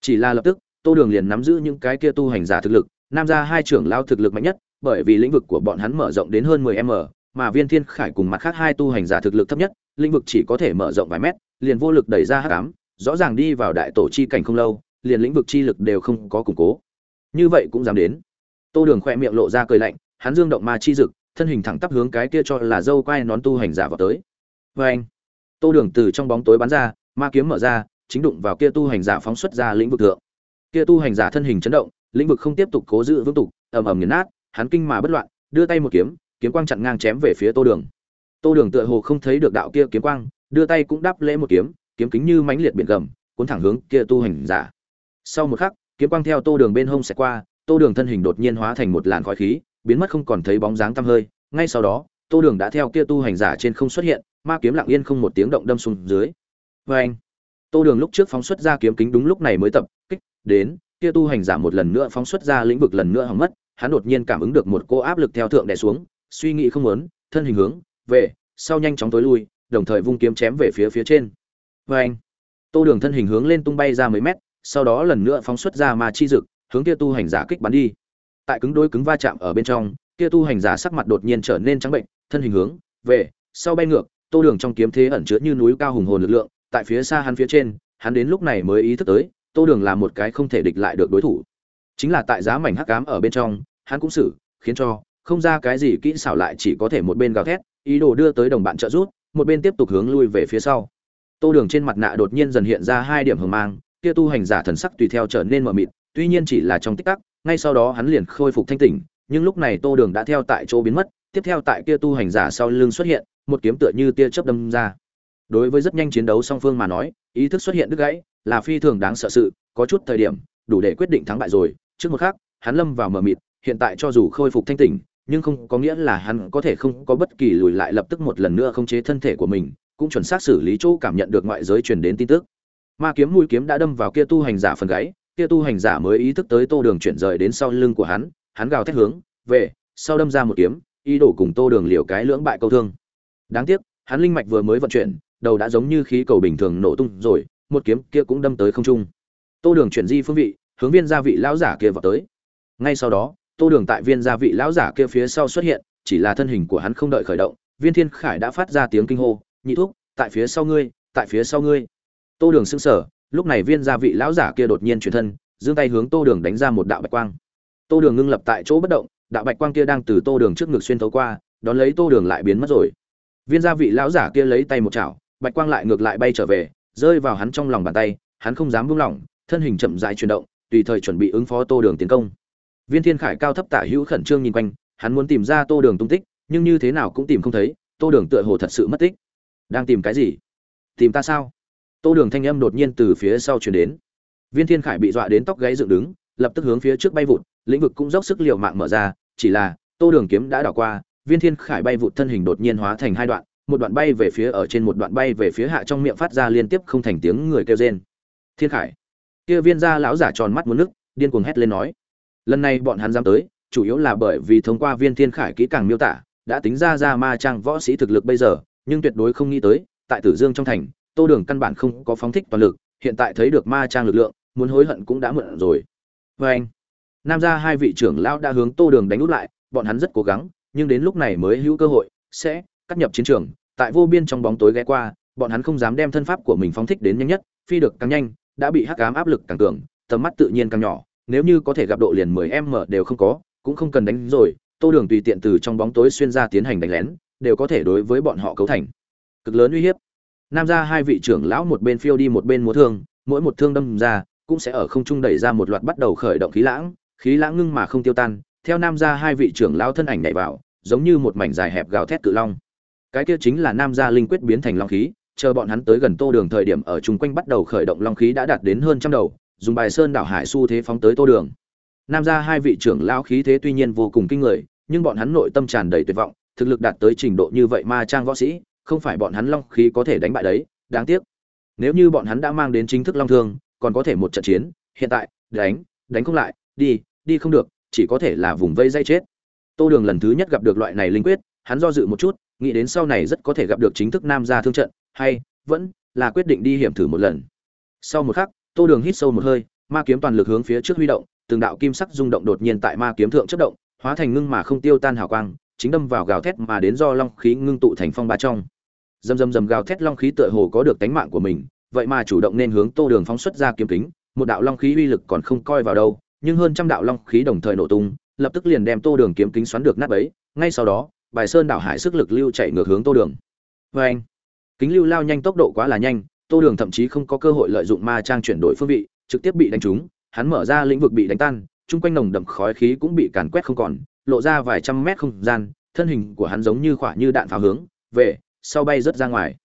Chỉ là lập tức tô đường liền nắm giữ những cái kia tu hành giả thực lực, nam ra hai trưởng lao thực lực mạnh nhất, bởi vì lĩnh vực của bọn hắn mở rộng đến hơn 10 m, mà viên thiên khải cùng mặt khác hai tu hành giả thực lực thấp nhất, lĩnh vực chỉ có thể mở rộng vài mét, liền vô lực đẩy ra hắc ám, rõ ràng đi vào đại tổ chi cảnh không lâu, liền lĩnh vực chi lực đều không có củng cố. Như vậy cũng dám đến. Tô đường khẽ miệng lộ ra cười lạnh, hắn dương động ma chi dực, thân hình thẳng tắp hướng cái kia cho là dâu quai nón tu hành giả vào tới. Vê anh tô đường từ trong bóng tối bắn ra, ma kiếm mở ra, chính đụng vào kia tu hành giả phóng xuất ra lĩnh vực thượng kia tu hành giả thân hình chấn động, lĩnh vực không tiếp tục cố giữ vững tục, ầm ầm nghiền nát, hắn kinh mà bất loạn, đưa tay một kiếm kiếm quang chặn ngang chém về phía tô đường. Tô đường tựa hồ không thấy được đạo kia kiếm quang, đưa tay cũng đáp lễ một kiếm kiếm kính như mãnh liệt biển gầm, cuốn thẳng hướng kia tu hành giả. Sau một khắc, kiếm quang theo tô đường bên hông sẽ qua, tô đường thân hình đột nhiên hóa thành một làn khói khí, biến mất không còn thấy bóng dáng tăm hơi. Ngay sau đó, tô đường đã theo kia tu hành giả trên không xuất hiện, ma kiếm lặng yên không một tiếng động đâm xuống dưới. Vê anh tô đường lúc trước phóng xuất ra kiếm kính đúng lúc này mới tập, kích đến, kia tu hành giả một lần nữa phóng xuất ra lĩnh vực lần nữa hỏng mất, hắn đột nhiên cảm ứng được một cô áp lực theo thượng đè xuống, suy nghĩ không muốn, thân hình hướng về sau nhanh chóng tối lui, đồng thời vung kiếm chém về phía phía trên. Vê anh tô đường thân hình hướng lên tung bay ra mấy mét, sau đó lần nữa phóng xuất ra ma chi dực, hướng kia tu hành giả kích bắn đi. Tại cứng đôi cứng va chạm ở bên trong, kia tu hành giả sắc mặt đột nhiên trở nên trắng bệnh, thân hình hướng về sau bay ngược, tô đường trong kiếm thế ẩn chứa như núi cao hùng hồn lực lượng, tại phía xa hắn phía trên, hắn đến lúc này mới ý thức tới tô đường là một cái không thể địch lại được đối thủ. Chính là tại giá mảnh hắc ám ở bên trong, hắn cũng xử, khiến cho, không ra cái gì kỹ xảo lại chỉ có thể một bên gào thét, ý đồ đưa tới đồng bạn trợ giúp, một bên tiếp tục hướng lui về phía sau. Tô đường trên mặt nạ đột nhiên dần hiện ra hai điểm hờ mang, kia tu hành giả thần sắc tùy theo trở nên mờ mịt, tuy nhiên chỉ là trong tích tắc, ngay sau đó hắn liền khôi phục thanh tỉnh, nhưng lúc này tô đường đã theo tại chỗ biến mất, tiếp theo tại kia tu hành giả sau lưng xuất hiện, một kiếm tựa như tia chớp đâm ra. Đối với rất nhanh chiến đấu song phương mà nói, ý thức xuất hiện đứt gãy là phi thường đáng sợ sự, có chút thời điểm, đủ để quyết định thắng bại rồi. Trước một khắc, hắn lâm vào mờ mịt, hiện tại cho dù khôi phục thanh tỉnh, nhưng không có nghĩa là hắn có thể không có bất kỳ lùi lại lập tức một lần nữa không chế thân thể của mình, cũng chuẩn xác xử lý chỗ cảm nhận được ngoại giới truyền đến tin tức. Ma kiếm mũi kiếm đã đâm vào kia tu hành giả phần gáy, kia tu hành giả mới ý thức tới tô đường chuyển rời đến sau lưng của hắn hắn gào thét hướng, về, sau đâm ra một kiếm, ý đồ cùng tô đường liều cái lưỡng bại câu thương. Đáng tiếc, hắn linh mạch vừa mới vận chuyển, đầu đã giống như khí cầu bình thường nổ tung rồi một kiếm kia cũng đâm tới không trung. Tô đường chuyển di phương vị hướng viên gia vị lão giả kia vào tới. Ngay sau đó tô đường tại viên gia vị lão giả kia phía sau xuất hiện chỉ là thân hình của hắn không đợi khởi động viên thiên khải đã phát ra tiếng kinh hô nhị thúc, tại phía sau ngươi tại phía sau ngươi. Tô đường sững sờ lúc này viên gia vị lão giả kia đột nhiên chuyển thân giương tay hướng tô đường đánh ra một đạo bạch quang. Tô đường ngưng lập tại chỗ bất động đạo bạch quang kia đang từ tô đường trước ngực xuyên thấu qua đón lấy tô đường lại biến mất rồi. Viên gia vị lão giả kia lấy tay một chảo bạch quang lại ngược lại bay trở về rơi vào hắn trong lòng bàn tay, hắn không dám buông lỏng, thân hình chậm rãi chuyển động, tùy thời chuẩn bị ứng phó tô đường tiến công. Viên thiên khải cao thấp tả hữu khẩn trương nhìn quanh, hắn muốn tìm ra tô đường tung tích, nhưng như thế nào cũng tìm không thấy, tô đường tựa hồ thật sự mất tích. Đang tìm cái gì? Tìm ta sao? Tô đường thanh âm đột nhiên từ phía sau chuyển đến. Viên thiên khải bị dọa đến tóc gáy dựng đứng, lập tức hướng phía trước bay vụt, lĩnh vực cũng dốc sức liều mạng mở ra, chỉ là tô đường kiếm đã đảo qua, viên thiên khải bay vụt thân hình đột nhiên hóa thành hai đoạn một đoạn bay về phía ở trên một đoạn bay về phía hạ trong miệng phát ra liên tiếp không thành tiếng người kêu rên. Thiên khải, kia viên gia lão giả tròn mắt muốn nước, điên cuồng hét lên nói. Lần này bọn hắn dám tới, chủ yếu là bởi vì thông qua viên thiên khải kỹ càng miêu tả, đã tính ra ra ma trang võ sĩ thực lực bây giờ, nhưng tuyệt đối không nghĩ tới, tại tử dương trong thành, tô đường căn bản không có phóng thích toàn lực, hiện tại thấy được ma trang lực lượng, muốn hối hận cũng đã muộn rồi. Vê anh, nam gia hai vị trưởng lão đã hướng tô đường đánh út lại, bọn hắn rất cố gắng, nhưng đến lúc này mới hữu cơ hội, sẽ cắt nhập chiến trường tại vô biên trong bóng tối ghé qua, bọn hắn không dám đem thân pháp của mình phóng thích đến nhanh nhất, phi được càng nhanh, đã bị hắc ám áp lực càng cường, tầm mắt tự nhiên càng nhỏ, nếu như có thể gặp độ liền 10 m đều không có, cũng không cần đánh rồi, tô đường tùy tiện từ trong bóng tối xuyên ra tiến hành đánh lén, đều có thể đối với bọn họ cấu thành. Cực lớn uy hiếp. Nam ra hai vị trưởng lão một bên phiêu đi một bên múa thương, mỗi một thương đâm ra, cũng sẽ ở không trung đẩy ra một loạt bắt đầu khởi động khí lãng khí lãng ngưng mà không tiêu tan, theo nam ra hai vị trưởng lão thân ảnh nhảy vào, giống như một mảnh dài hẹp gào thét cự long cái kia chính là nam gia linh quyết biến thành long khí, chờ bọn hắn tới gần tô đường thời điểm ở chung quanh bắt đầu khởi động long khí đã đạt đến hơn trăm đầu, dùng bài sơn đảo hải xu thế phóng tới tô đường. Nam gia hai vị trưởng lão khí thế tuy nhiên vô cùng kinh người, nhưng bọn hắn nội tâm tràn đầy tuyệt vọng, thực lực đạt tới trình độ như vậy ma trang võ sĩ, không phải bọn hắn long khí có thể đánh bại đấy, đáng tiếc. Nếu như bọn hắn đã mang đến chính thức long thương, còn có thể một trận chiến, hiện tại, đánh đánh không lại, đi đi không được, chỉ có thể là vùng vây dây chết. Tô đường lần thứ nhất gặp được loại này linh quyết, hắn do dự một chút nghĩ đến sau này rất có thể gặp được chính thức nam gia thương trận, hay vẫn là quyết định đi hiểm thử một lần. Sau một khắc, tô đường hít sâu một hơi, ma kiếm toàn lực hướng phía trước huy động, từng đạo kim sắc rung động đột nhiên tại ma kiếm thượng chất động, hóa thành ngưng mà không tiêu tan hào quang, chính đâm vào gào thét mà đến do long khí ngưng tụ thành phong ba trong. Dầm dầm dầm gào thét long khí tựa hồ có được tánh mạng của mình, vậy mà chủ động nên hướng tô đường phóng xuất ra kiếm kính, một đạo long khí uy lực còn không coi vào đâu, nhưng hơn trăm đạo long khí đồng thời nổ tung, lập tức liền đem tô đường kiếm kính xoắn được nát bấy, ngay sau đó bài sơn đảo hải sức lực lưu chạy ngược hướng tô đường. Vê anh, kính lưu lao nhanh tốc độ quá là nhanh, tô đường thậm chí không có cơ hội lợi dụng ma trang chuyển đổi phương vị, trực tiếp bị đánh trúng, hắn mở ra lĩnh vực bị đánh tan, chung quanh nồng đậm khói khí cũng bị càn quét không còn, lộ ra vài trăm mét không gian, thân hình của hắn giống như khỏa như đạn pháo hướng, về, sau bay rớt ra ngoài.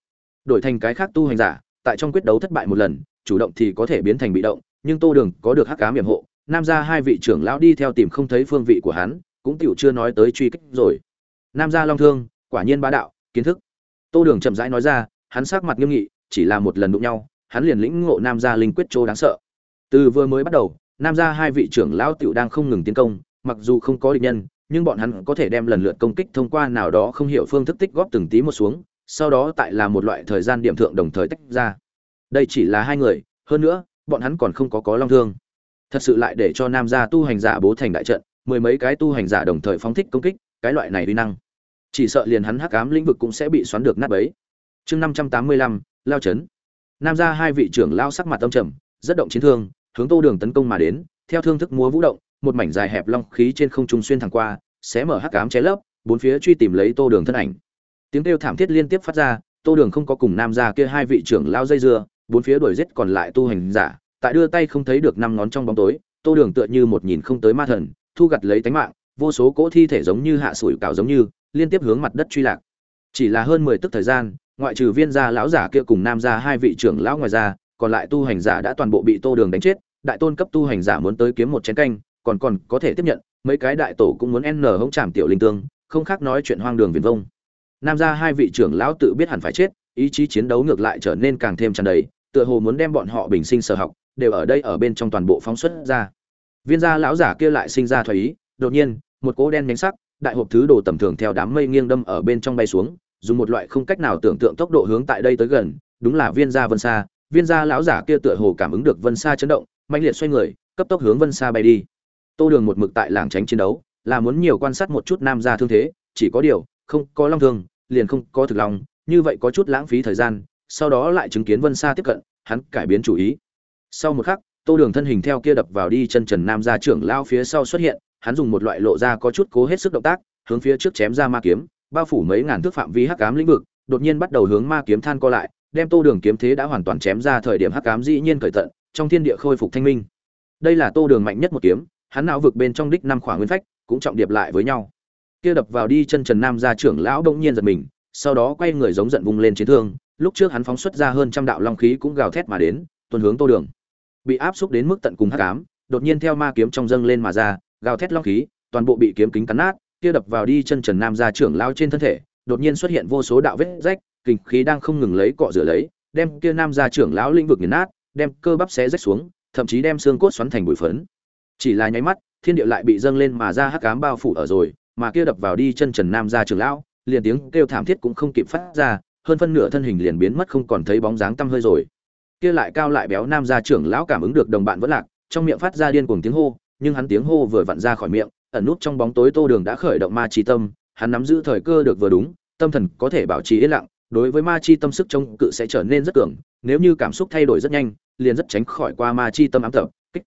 Đổi thành cái khác tu hành giả, tại trong quyết đấu thất bại một lần, chủ động thì có thể biến thành bị động, nhưng tô đường có được hắc cá miệng hộ, nam gia hai vị trưởng lão đi theo tìm không thấy phương vị của hắn, cũng tựu chưa nói tới truy kích rồi nam gia long thương, quả nhiên bá đạo, kiến thức. Tô đường chậm rãi nói ra, hắn sắc mặt nghiêm nghị, chỉ là một lần đụng nhau, hắn liền lĩnh ngộ nam gia linh quyết chỗ đáng sợ. Từ vừa mới bắt đầu, nam gia hai vị trưởng lão tiểu đang không ngừng tiến công, mặc dù không có địch nhân, nhưng bọn hắn có thể đem lần lượt công kích thông qua nào đó không hiểu phương thức tích góp từng tí một xuống, sau đó tại là một loại thời gian điểm thượng đồng thời tách ra. Đây chỉ là hai người, hơn nữa, bọn hắn còn không có có long thương. Thật sự lại để cho nam gia tu hành giả bố thành đại trận, mười mấy cái tu hành giả đồng thời phóng thích công kích, cái loại này uy năng chỉ sợ liền hắn hắc ám lĩnh vực cũng sẽ bị xoắn được nát bấy. Chương năm trăm tám mươi lăm, lao chấn. Nam gia hai vị trưởng lao sắc mặt âm trầm, rất động chiến thương, hướng tô đường tấn công mà đến, theo thương thức múa vũ động, một mảnh dài hẹp long khí trên không trung xuyên thẳng qua, xé mở hắc ám cháy lấp, bốn phía truy tìm lấy tô đường thân ảnh. Tiếng kêu thảm thiết liên tiếp phát ra, tô đường không có cùng nam gia kia hai vị trưởng lao dây dưa, bốn phía đuổi giết còn lại tu hành giả, tại đưa tay không thấy được năm ngón trong bóng tối, tô đường tựa như một nhìn không tới ma thần, thu gặt lấy tánh mạng, vô số cỗ thi thể giống như hạ sủi cạo giống như liên tiếp hướng mặt đất truy lạc. Chỉ là hơn mười tức thời gian, ngoại trừ viên gia lão giả kia cùng nam gia hai vị trưởng lão ngoài ra, còn lại tu hành giả đã toàn bộ bị tô đường đánh chết, đại tôn cấp tu hành giả muốn tới kiếm một chén canh, còn còn có thể tiếp nhận, mấy cái đại tổ cũng muốn n hống chạm tiểu linh tương, không khác nói chuyện hoang đường viền vông. Nam gia hai vị trưởng lão tự biết hẳn phải chết, ý chí chiến đấu ngược lại trở nên càng thêm tràn đầy, tựa hồ muốn đem bọn họ bình sinh sở học, đều ở đây ở bên trong toàn bộ phóng xuất ra. Viên gia lão giả kia lại sinh ra thoái ý, đột nhiên, một cỗ đen nhánh sắc đại hộp thứ đồ tầm thường theo đám mây nghiêng đâm ở bên trong bay xuống dùng một loại không cách nào tưởng tượng tốc độ hướng tại đây tới gần đúng là viên gia vân xa, viên gia lão giả kia tựa hồ cảm ứng được vân xa chấn động mạnh liệt xoay người cấp tốc hướng vân xa bay đi. Tô đường một mực tại làng tránh chiến đấu là muốn nhiều quan sát một chút nam gia thương thế chỉ có điều không có long thương liền không có thực lòng như vậy có chút lãng phí thời gian sau đó lại chứng kiến vân xa tiếp cận hắn cải biến chủ ý. Sau một khắc tô đường thân hình theo kia đập vào đi chân trần nam gia trưởng lao phía sau xuất hiện hắn dùng một loại lộ ra có chút cố hết sức động tác, hướng phía trước chém ra ma kiếm, bao phủ mấy ngàn thước phạm vi hắc ám lĩnh vực, đột nhiên bắt đầu hướng ma kiếm than co lại, đem tô đường kiếm thế đã hoàn toàn chém ra thời điểm hắc ám dĩ nhiên cởi tận, trong thiên địa khôi phục thanh minh. Đây là tô đường mạnh nhất một kiếm, hắn não vực bên trong đích năm khoảng nguyên phách, cũng trọng điệp lại với nhau. Kia đập vào đi chân trần nam gia trưởng lão đông nhiên giật mình, sau đó quay người giống giận vung lên chiến thương, lúc trước hắn phóng xuất ra hơn trăm đạo long khí cũng gào thét mà đến, tuần hướng tô đường. Bị áp xúc đến mức tận cùng hắc ám, đột nhiên theo ma kiếm trong dâng lên mà ra gào thét long khí, toàn bộ bị kiếm kính cắn nát, kia đập vào đi chân trần nam gia trưởng lao trên thân thể, đột nhiên xuất hiện vô số đạo vết rách, kinh khí đang không ngừng lấy cọ rửa lấy, đem kia nam gia trưởng lão lĩnh vực nghiền nát, đem cơ bắp xé rách xuống, thậm chí đem xương cốt xoắn thành bụi phấn. Chỉ là nháy mắt, thiên địa lại bị dâng lên mà ra hắc ám bao phủ ở rồi, mà kia đập vào đi chân trần nam gia trưởng lão, liền tiếng kêu thảm thiết cũng không kịp phát ra, hơn phân nửa thân hình liền biến mất không còn thấy bóng dáng tăm hơi rồi. Kia lại cao lại béo nam gia trưởng lão cảm ứng được đồng bạn vẫn lạc, trong miệng phát ra điên cuồng tiếng hô nhưng hắn tiếng hô vừa vặn ra khỏi miệng, ẩn nút trong bóng tối tô đường đã khởi động ma chi tâm, hắn nắm giữ thời cơ được vừa đúng, tâm thần có thể bảo trì yên lặng, đối với ma chi tâm sức chống cự sẽ trở nên rất cường, nếu như cảm xúc thay đổi rất nhanh, liền rất tránh khỏi qua ma chi tâm ám tập, kích.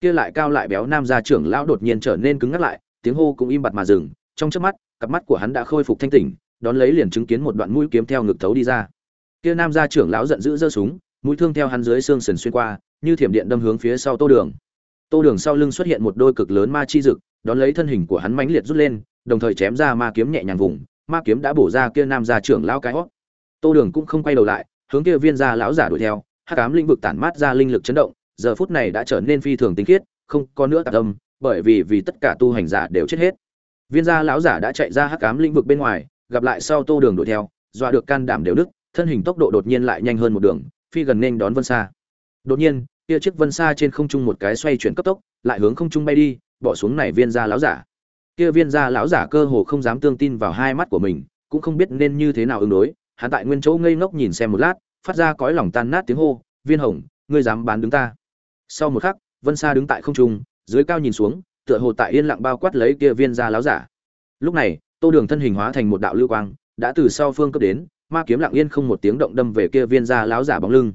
Kia lại cao lại béo nam gia trưởng lão đột nhiên trở nên cứng ngắc lại, tiếng hô cũng im bặt mà dừng, trong chớp mắt, cặp mắt của hắn đã khôi phục thanh tỉnh, đón lấy liền chứng kiến một đoạn mũi kiếm theo ngực thấu đi ra. Kia nam gia trưởng lão giận dữ giơ súng, mũi thương theo hắn dưới xương sườn xuyên qua, như thiểm điện đâm hướng phía sau tô đường tô đường sau lưng xuất hiện một đôi cực lớn ma chi dực, đón lấy thân hình của hắn mãnh liệt rút lên, đồng thời chém ra ma kiếm nhẹ nhàng vùng, ma kiếm đã bổ ra kia nam gia trưởng lão cái hót. Tô đường cũng không quay đầu lại, hướng kia viên gia lão giả đuổi theo, hắc ám lĩnh vực tản mát ra linh lực chấn động, giờ phút này đã trở nên phi thường tinh khiết, không có nữa tạp âm, bởi vì vì tất cả tu hành giả đều chết hết. Viên gia lão giả đã chạy ra hắc ám lĩnh vực bên ngoài, gặp lại sau tô đường đuổi theo, dọa được can đảm đều đức thân hình tốc độ đột nhiên lại nhanh hơn một đường, phi gần nên đón vân xa. Đột nhiên kia chiếc vân xa trên không trung một cái xoay chuyển cấp tốc, lại hướng không trung bay đi, bỏ xuống này viên gia lão giả. Kia viên gia lão giả cơ hồ không dám tương tin vào hai mắt của mình, cũng không biết nên như thế nào ứng đối, hắn tại nguyên chỗ ngây ngốc nhìn xem một lát, phát ra cõi lòng tan nát tiếng hô, viên hồng, ngươi dám bán đứng ta? Sau một khắc, vân sa đứng tại không trung, dưới cao nhìn xuống, tựa hồ tại yên lặng bao quát lấy kia viên gia lão giả. Lúc này, tô đường thân hình hóa thành một đạo lưu quang, đã từ sau phương cấp đến, ma kiếm lặng yên không một tiếng động đâm về kia viên gia lão giả bóng lưng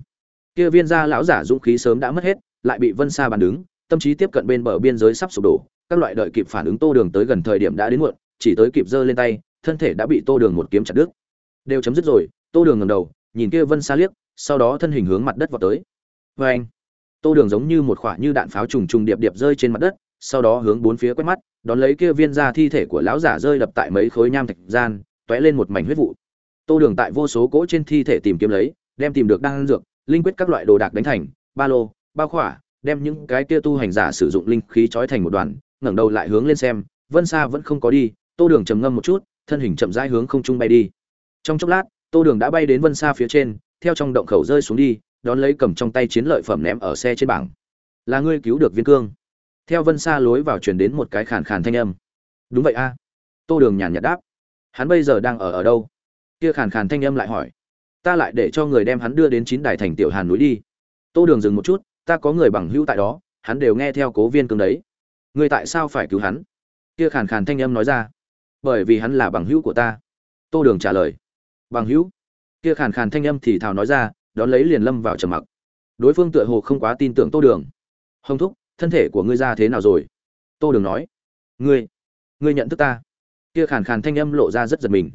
kia viên gia lão giả dũng khí sớm đã mất hết, lại bị vân xa bàn đứng, tâm trí tiếp cận bên bờ biên giới sắp sụp đổ, các loại đợi kịp phản ứng tô đường tới gần thời điểm đã đến muộn, chỉ tới kịp giơ lên tay, thân thể đã bị tô đường một kiếm chặt đứt. Đều chấm dứt rồi, tô đường ngầm đầu, nhìn kia vân xa liếc, sau đó thân hình hướng mặt đất vào tới. Vê anh, tô đường giống như một khoả như đạn pháo trùng trùng điệp điệp rơi trên mặt đất, sau đó hướng bốn phía quét mắt, đón lấy kia viên ra thi thể của lão giả rơi đập tại mấy khối nham thạch gian, tóe lên một mảnh huyết vụ. Tô đường tại vô số cỗ trên thi thể tìm kiếm lấy, đem tìm được đan dược linh quyết các loại đồ đạc đánh thành, ba lô bao khỏa, đem những cái kia tu hành giả sử dụng linh khí trói thành một đoàn, ngẩng đầu lại hướng lên xem, vân xa vẫn không có đi, tô đường trầm ngâm một chút, thân hình chậm rãi hướng không trung bay đi. Trong chốc lát, tô đường đã bay đến vân xa phía trên, theo trong động khẩu rơi xuống đi, đón lấy cầm trong tay chiến lợi phẩm ném ở xe trên bảng. Là ngươi cứu được viên cương. Theo vân xa lối vào truyền đến một cái khàn khàn thanh âm. Đúng vậy a. Tô đường nhàn nhạt đáp. Hắn bây giờ đang ở ở đâu? Kia khàn khàn thanh âm lại hỏi ta lại để cho người đem hắn đưa đến chín đài thành tiểu hàn núi đi. Tô đường dừng một chút, ta có người bằng hữu tại đó, hắn đều nghe theo cố viên cương đấy. Người tại sao phải cứu hắn? Kia khàn khàn thanh âm nói ra. Bởi vì hắn là bằng hữu của ta. Tô đường trả lời. Bằng hữu? Kia khàn khàn thanh âm thì thào nói ra, đón lấy liền lâm vào trầm mặc. Đối phương tựa hồ không quá tin tưởng tô đường. Hồng thúc, thân thể của ngươi ra thế nào rồi? Tô đường nói. Ngươi ngươi nhận thức ta. Kia khàn khàn thanh âm lộ ra rất giật mình.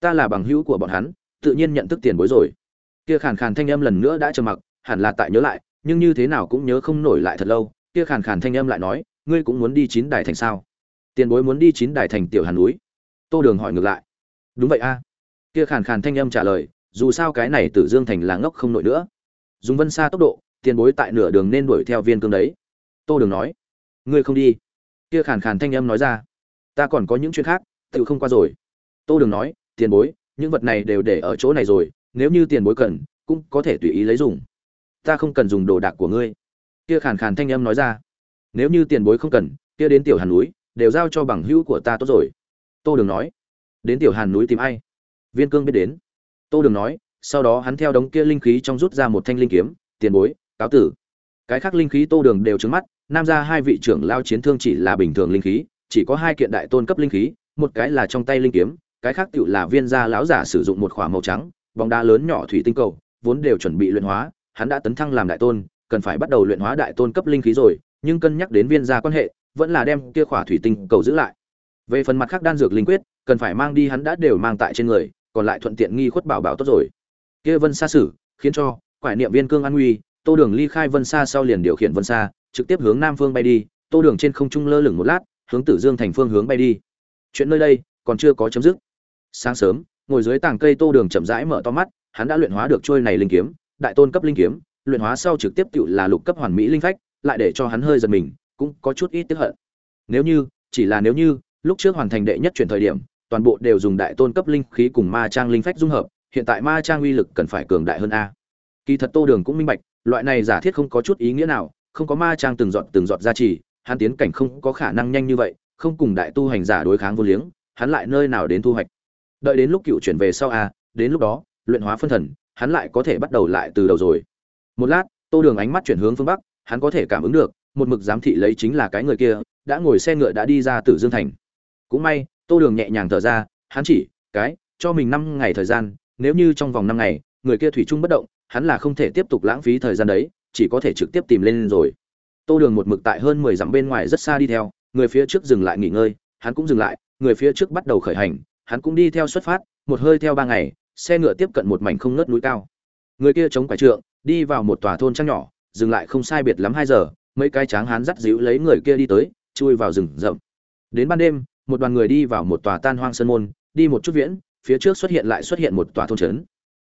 Ta là bằng hữu của bọn hắn tự nhiên nhận thức tiền bối rồi. Kia khàn khàn thanh âm lần nữa đã trầm mặc, hẳn là tại nhớ lại, nhưng như thế nào cũng nhớ không nổi lại thật lâu. Kia khàn khàn thanh âm lại nói, ngươi cũng muốn đi chín đài thành sao? Tiền bối muốn đi chín đài thành tiểu hàn núi. Tô đường hỏi ngược lại. Đúng vậy a. Kia khàn khàn thanh âm trả lời, dù sao cái này tử dương thành là ngốc không nổi nữa. Dùng vân xa tốc độ, tiền bối tại nửa đường nên đuổi theo viên cương đấy. Tô đường nói. Ngươi không đi. Kia khàn khàn thanh âm nói ra. Ta còn có những chuyện khác, tự không qua rồi. Tô đường nói, tiền bối những vật này đều để ở chỗ này rồi, nếu như tiền bối cần, cũng có thể tùy ý lấy dùng. Ta không cần dùng đồ đạc của ngươi. Kia khàn khàn thanh âm nói ra. Nếu như tiền bối không cần, kia đến tiểu hàn núi, đều giao cho bằng hữu của ta tốt rồi. Tô đường nói. Đến tiểu hàn núi tìm ai? Viên cương biết đến. Tô đường nói, sau đó hắn theo đống kia linh khí trong rút ra một thanh linh kiếm. Tiền bối, cáo tử. Cái khác linh khí tô đường đều trứng mắt, nam ra hai vị trưởng lao chiến thương chỉ là bình thường linh khí, chỉ có hai kiện đại tôn cấp linh khí, một cái là trong tay linh kiếm cái khác tựu là viên gia lão giả sử dụng một khỏa màu trắng, bóng đá lớn nhỏ thủy tinh cầu, vốn đều chuẩn bị luyện hóa, hắn đã tấn thăng làm đại tôn, cần phải bắt đầu luyện hóa đại tôn cấp linh khí rồi, nhưng cân nhắc đến viên gia quan hệ, vẫn là đem kia khỏa thủy tinh cầu giữ lại. Về phần mặt khác đan dược linh quyết, cần phải mang đi hắn đã đều mang tại trên người, còn lại thuận tiện nghi khuất bảo bảo tốt rồi. Kia vân xa sử, khiến cho, quải niệm viên cương an nguy, tô đường ly khai vân xa sau liền điều khiển vân xa trực tiếp hướng nam phương bay đi, tô đường trên không trung lơ lửng một lát, hướng tử dương thành phương hướng bay đi. Chuyện nơi đây, còn chưa có chấm dứt sáng sớm, ngồi dưới tàng cây tô đường chậm rãi mở to mắt, hắn đã luyện hóa được trôi này linh kiếm, đại tôn cấp linh kiếm, luyện hóa sau trực tiếp tự là lục cấp hoàn mỹ linh phách, lại để cho hắn hơi giật mình, cũng có chút ít tức hận. Nếu như, chỉ là nếu như, lúc trước hoàn thành đệ nhất chuyển thời điểm, toàn bộ đều dùng đại tôn cấp linh khí cùng ma trang linh phách dung hợp, hiện tại ma trang uy lực cần phải cường đại hơn a. Kỳ thật tô đường cũng minh bạch, loại này giả thiết không có chút ý nghĩa nào, không có ma trang từng giọt từng giọt ra trì, hắn tiến cảnh không có khả năng nhanh như vậy, không cùng đại tu hành giả đối kháng vô liếng, hắn lại nơi nào đến thu hoạch đợi đến lúc cựu chuyển về sau a đến lúc đó, luyện hóa phân thần, hắn lại có thể bắt đầu lại từ đầu rồi. Một lát, tô đường ánh mắt chuyển hướng phương bắc, hắn có thể cảm ứng được, một mực giám thị lấy chính là cái người kia, đã ngồi xe ngựa đã đi ra từ dương thành. Cũng may, tô đường nhẹ nhàng thở ra, hắn chỉ, cái, cho mình năm ngày thời gian, nếu như trong vòng năm ngày, người kia thủy chung bất động, hắn là không thể tiếp tục lãng phí thời gian đấy, chỉ có thể trực tiếp tìm lên rồi. Tô đường một mực tại hơn mười dặm bên ngoài rất xa đi theo, người phía trước dừng lại nghỉ ngơi, hắn cũng dừng lại, người phía trước bắt đầu khởi hành hắn cũng đi theo xuất phát, một hơi theo ba ngày, xe ngựa tiếp cận một mảnh không ngớt núi cao. Người kia chống quải trượng, đi vào một tòa thôn trăng nhỏ, dừng lại không sai biệt lắm hai giờ, mấy cái tráng hán dắt dịu lấy người kia đi tới, chui vào rừng rậm. Đến ban đêm, một đoàn người đi vào một tòa tan hoang sơn môn, đi một chút viễn, phía trước xuất hiện lại xuất hiện một tòa thôn trấn.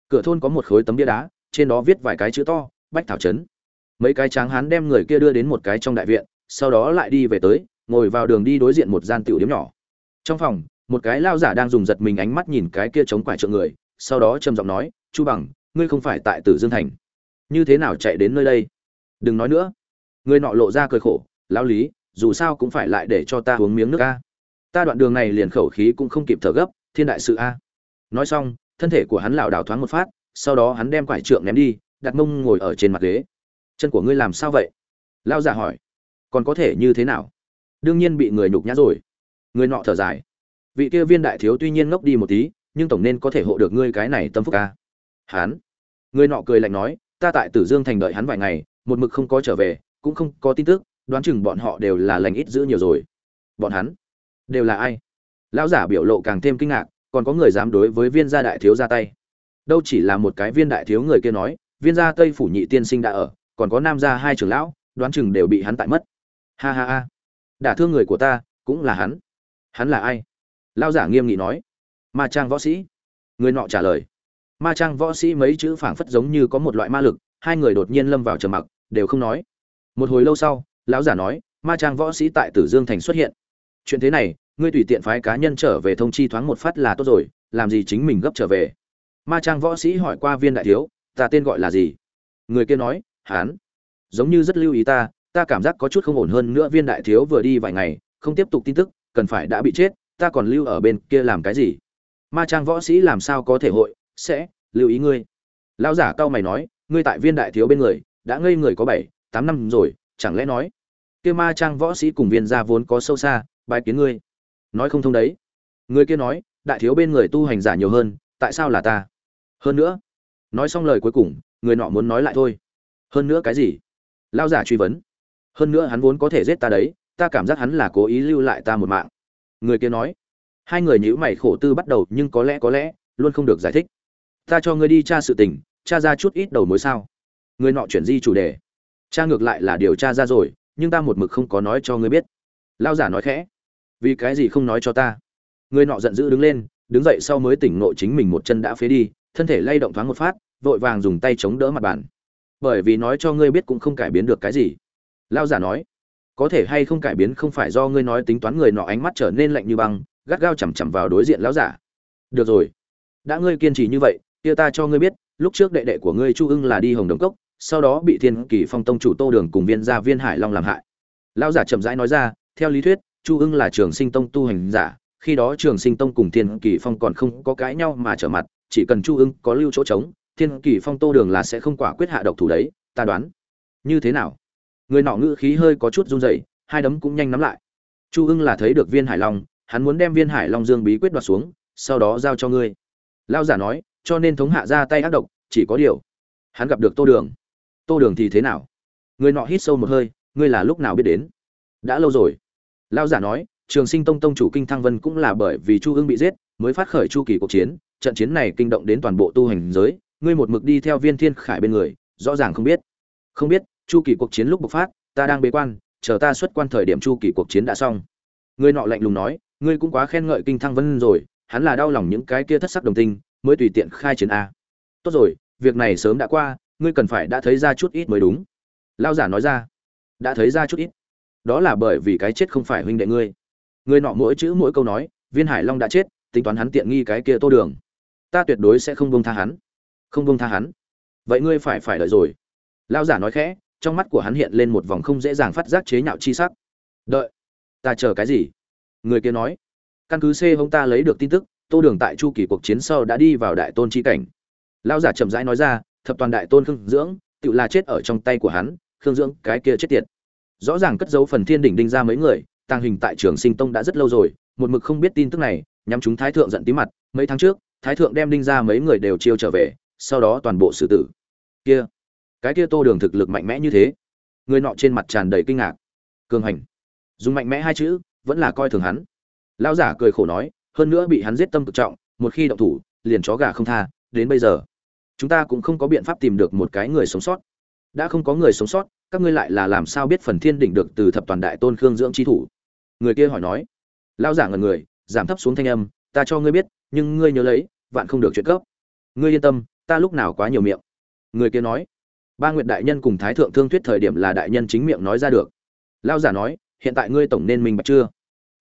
Cửa thôn có một khối tấm bia đá, trên đó viết vài cái chữ to, bách thảo trấn. Mấy cái tráng hán đem người kia đưa đến một cái trong đại viện, sau đó lại đi về tới, ngồi vào đường đi đối diện một gian tiểu điếm nhỏ. Trong phòng một cái lao giả đang dùng giật mình ánh mắt nhìn cái kia chống quải trượng người, sau đó trầm giọng nói, chu bằng, ngươi không phải tại tử dương thành. Như thế nào chạy đến nơi đây? Đừng nói nữa. Người nọ lộ ra cười khổ lao lý, dù sao cũng phải lại để cho ta uống miếng nước a. Ta đoạn đường này liền khẩu khí cũng không kịp thở gấp, thiên đại sự a. Nói xong, thân thể của hắn lảo đảo thoáng một phát, sau đó hắn đem quải trượng ném đi, đặt mông ngồi ở trên mặt ghế. Chân của ngươi làm sao vậy? Lao giả hỏi. Còn có thể như thế nào? Đương nhiên bị người nhục nhã rồi. Người nọ thở dài vị kia viên đại thiếu tuy nhiên ngốc đi một tí nhưng tổng nên có thể hộ được ngươi cái này tâm phúc ca. Hán, người nọ cười lạnh nói ta tại tử dương thành đợi hắn vài ngày một mực không có trở về cũng không có tin tức đoán chừng bọn họ đều là lành ít giữ nhiều rồi. Bọn hắn đều là ai? Lão giả biểu lộ càng thêm kinh ngạc còn có người dám đối với viên gia đại thiếu ra tay. Đâu chỉ là một cái viên đại thiếu người kia nói viên gia tây phủ nhị tiên sinh đã ở còn có nam gia hai trưởng lão đoán chừng đều bị hắn tại mất. Ha ha ha. Đả thương người của ta cũng là hắn. Hắn là ai? Lao giả nghiêm nghị nói. Ma trang võ sĩ. Người nọ trả lời. Ma trang võ sĩ mấy chữ phảng phất giống như có một loại ma lực, hai người đột nhiên lâm vào trầm mặc, đều không nói. Một hồi lâu sau, lão giả nói, ma trang võ sĩ tại tử dương thành xuất hiện. Chuyện thế này, ngươi tùy tiện phái cá nhân trở về thông chi thoáng một phát là tốt rồi, làm gì chính mình gấp trở về? Ma trang võ sĩ hỏi qua viên đại thiếu, ta tên gọi là gì? Người kia nói, hán. Giống như rất lưu ý ta ta cảm giác có chút không ổn hơn nữa, viên đại thiếu vừa đi vài ngày, không tiếp tục tin tức, cần phải đã bị chết ta còn lưu ở bên kia làm cái gì? Ma trang võ sĩ làm sao có thể hội? Sẽ, lưu ý ngươi. Lão giả cao mày nói, ngươi tại viên đại thiếu bên người, đã ngây người có bảy, tám năm rồi, chẳng lẽ nói, kia ma trang võ sĩ cùng viên gia vốn có sâu xa bài kiến ngươi. Nói không thông đấy. Người kia nói, đại thiếu bên người tu hành giả nhiều hơn, tại sao là ta? Hơn nữa, nói xong lời cuối cùng, người nọ muốn nói lại thôi. Hơn nữa cái gì? Lao giả truy vấn. Hơn nữa hắn vốn có thể giết ta đấy, ta cảm giác hắn là cố ý lưu lại ta một mạng người kia nói. Hai người nhữ mày khổ tư bắt đầu, nhưng có lẽ có lẽ, luôn không được giải thích. Ta cho ngươi đi tra sự tình, tra ra chút ít đầu mối sao? Người nọ chuyển di chủ đề. Cha ngược lại là điều tra ra rồi, nhưng ta một mực không có nói cho ngươi biết. Lao giả nói khẽ. Vì cái gì không nói cho ta? Người nọ giận dữ đứng lên, đứng dậy sau mới tỉnh ngộ chính mình một chân đã phế đi, thân thể lay động thoáng một phát, vội vàng dùng tay chống đỡ mặt bàn. Bởi vì nói cho ngươi biết cũng không cải biến được cái gì. Lao giả nói có thể hay không cải biến không phải do ngươi nói tính toán người nọ ánh mắt trở nên lạnh như băng, gắt gao chằm chằm vào đối diện lão giả. Được rồi. Đã ngươi kiên trì như vậy, kia ta cho ngươi biết, lúc trước đệ đệ của ngươi chu ưng là đi hồng đồng cốc, sau đó bị thiên kỳ phong tông chủ tô đường cùng viên gia viên hải long làm hại. Lão giả chậm rãi nói ra, theo lý thuyết, chu ưng là trường sinh tông tu hành giả, khi đó trường sinh tông cùng thiên kỳ phong còn không có cãi nhau mà trở mặt, chỉ cần chu ưng có lưu chỗ trống, thiên kỳ phong tô đường là sẽ không quả quyết hạ độc thủ đấy, ta đoán. Như thế nào? Người nọ ngữ khí hơi có chút run rẩy, hai đấm cũng nhanh nắm lại. Chu ưng là thấy được viên hải long, hắn muốn đem viên hải long dương bí quyết đoạt xuống, sau đó giao cho ngươi. Lao giả nói, cho nên thống hạ ra tay ác độc, chỉ có điều, hắn gặp được tô đường. Tô đường thì thế nào? Người nọ hít sâu một hơi, ngươi là lúc nào biết đến? Đã lâu rồi. Lao giả nói, trường sinh tông tông chủ kinh thăng vân cũng là bởi vì chu ưng bị giết, mới phát khởi chu kỳ cuộc chiến, trận chiến này kinh động đến toàn bộ tu hành giới, ngươi một mực đi theo viên thiên khải bên người, rõ ràng không biết. Không biết chu kỳ cuộc chiến lúc bộc phát, ta đang bế quan, chờ ta xuất quan thời điểm chu kỳ cuộc chiến đã xong. Ngươi nọ lạnh lùng nói, ngươi cũng quá khen ngợi kinh thăng vân rồi, hắn là đau lòng những cái kia thất sắc đồng tinh, mới tùy tiện khai chiến a. Tốt rồi, việc này sớm đã qua, ngươi cần phải đã thấy ra chút ít mới đúng. Lao giả nói ra, đã thấy ra chút ít. Đó là bởi vì cái chết không phải huynh đệ ngươi. Ngươi nọ mỗi chữ mỗi câu nói, viên hải long đã chết, tính toán hắn tiện nghi cái kia tô đường. Ta tuyệt đối sẽ không bông tha hắn. Không bông tha hắn. Vậy ngươi phải phải đợi rồi. Lao giả nói khẽ trong mắt của hắn hiện lên một vòng không dễ dàng phát giác chế nhạo chi sắc. Đợi, ta chờ cái gì? Người kia nói. Căn cứ c hung ta lấy được tin tức, tô đường tại chu kỳ cuộc chiến sau đã đi vào đại tôn chi cảnh. Lão giả chậm rãi nói ra, thập toàn đại tôn khương dưỡng, tự là chết ở trong tay của hắn, khương dưỡng, cái kia chết tiệt. Rõ ràng cất giấu phần thiên đỉnh đinh ra mấy người, tàng hình tại trường sinh tông đã rất lâu rồi, một mực không biết tin tức này, nhắm chúng thái thượng giận tím mặt, mấy tháng trước, thái thượng đem đinh ra mấy người đều chiêu trở về, sau đó toàn bộ xử tử. Kia cái kia tô đường thực lực mạnh mẽ như thế. Người nọ trên mặt tràn đầy kinh ngạc. Cường hành. Dùng mạnh mẽ hai chữ, vẫn là coi thường hắn. Lão giả cười khổ nói, hơn nữa bị hắn giết tâm cực trọng, một khi động thủ, liền chó gà không tha, đến bây giờ, chúng ta cũng không có biện pháp tìm được một cái người sống sót. Đã không có người sống sót, các ngươi lại là làm sao biết phần thiên đỉnh được từ thập toàn đại tôn khương dưỡng chi thủ? Người kia hỏi nói. Lão giả ngần người, giảm thấp xuống thanh âm, ta cho ngươi biết, nhưng ngươi nhớ lấy, vạn không được chuyện cấp. Ngươi yên tâm, ta lúc nào quá nhiều miệng. Người kia nói ba nguyện đại nhân cùng thái thượng thương thuyết thời điểm là đại nhân chính miệng nói ra được lao giả nói, hiện tại ngươi tổng nên minh bạch chưa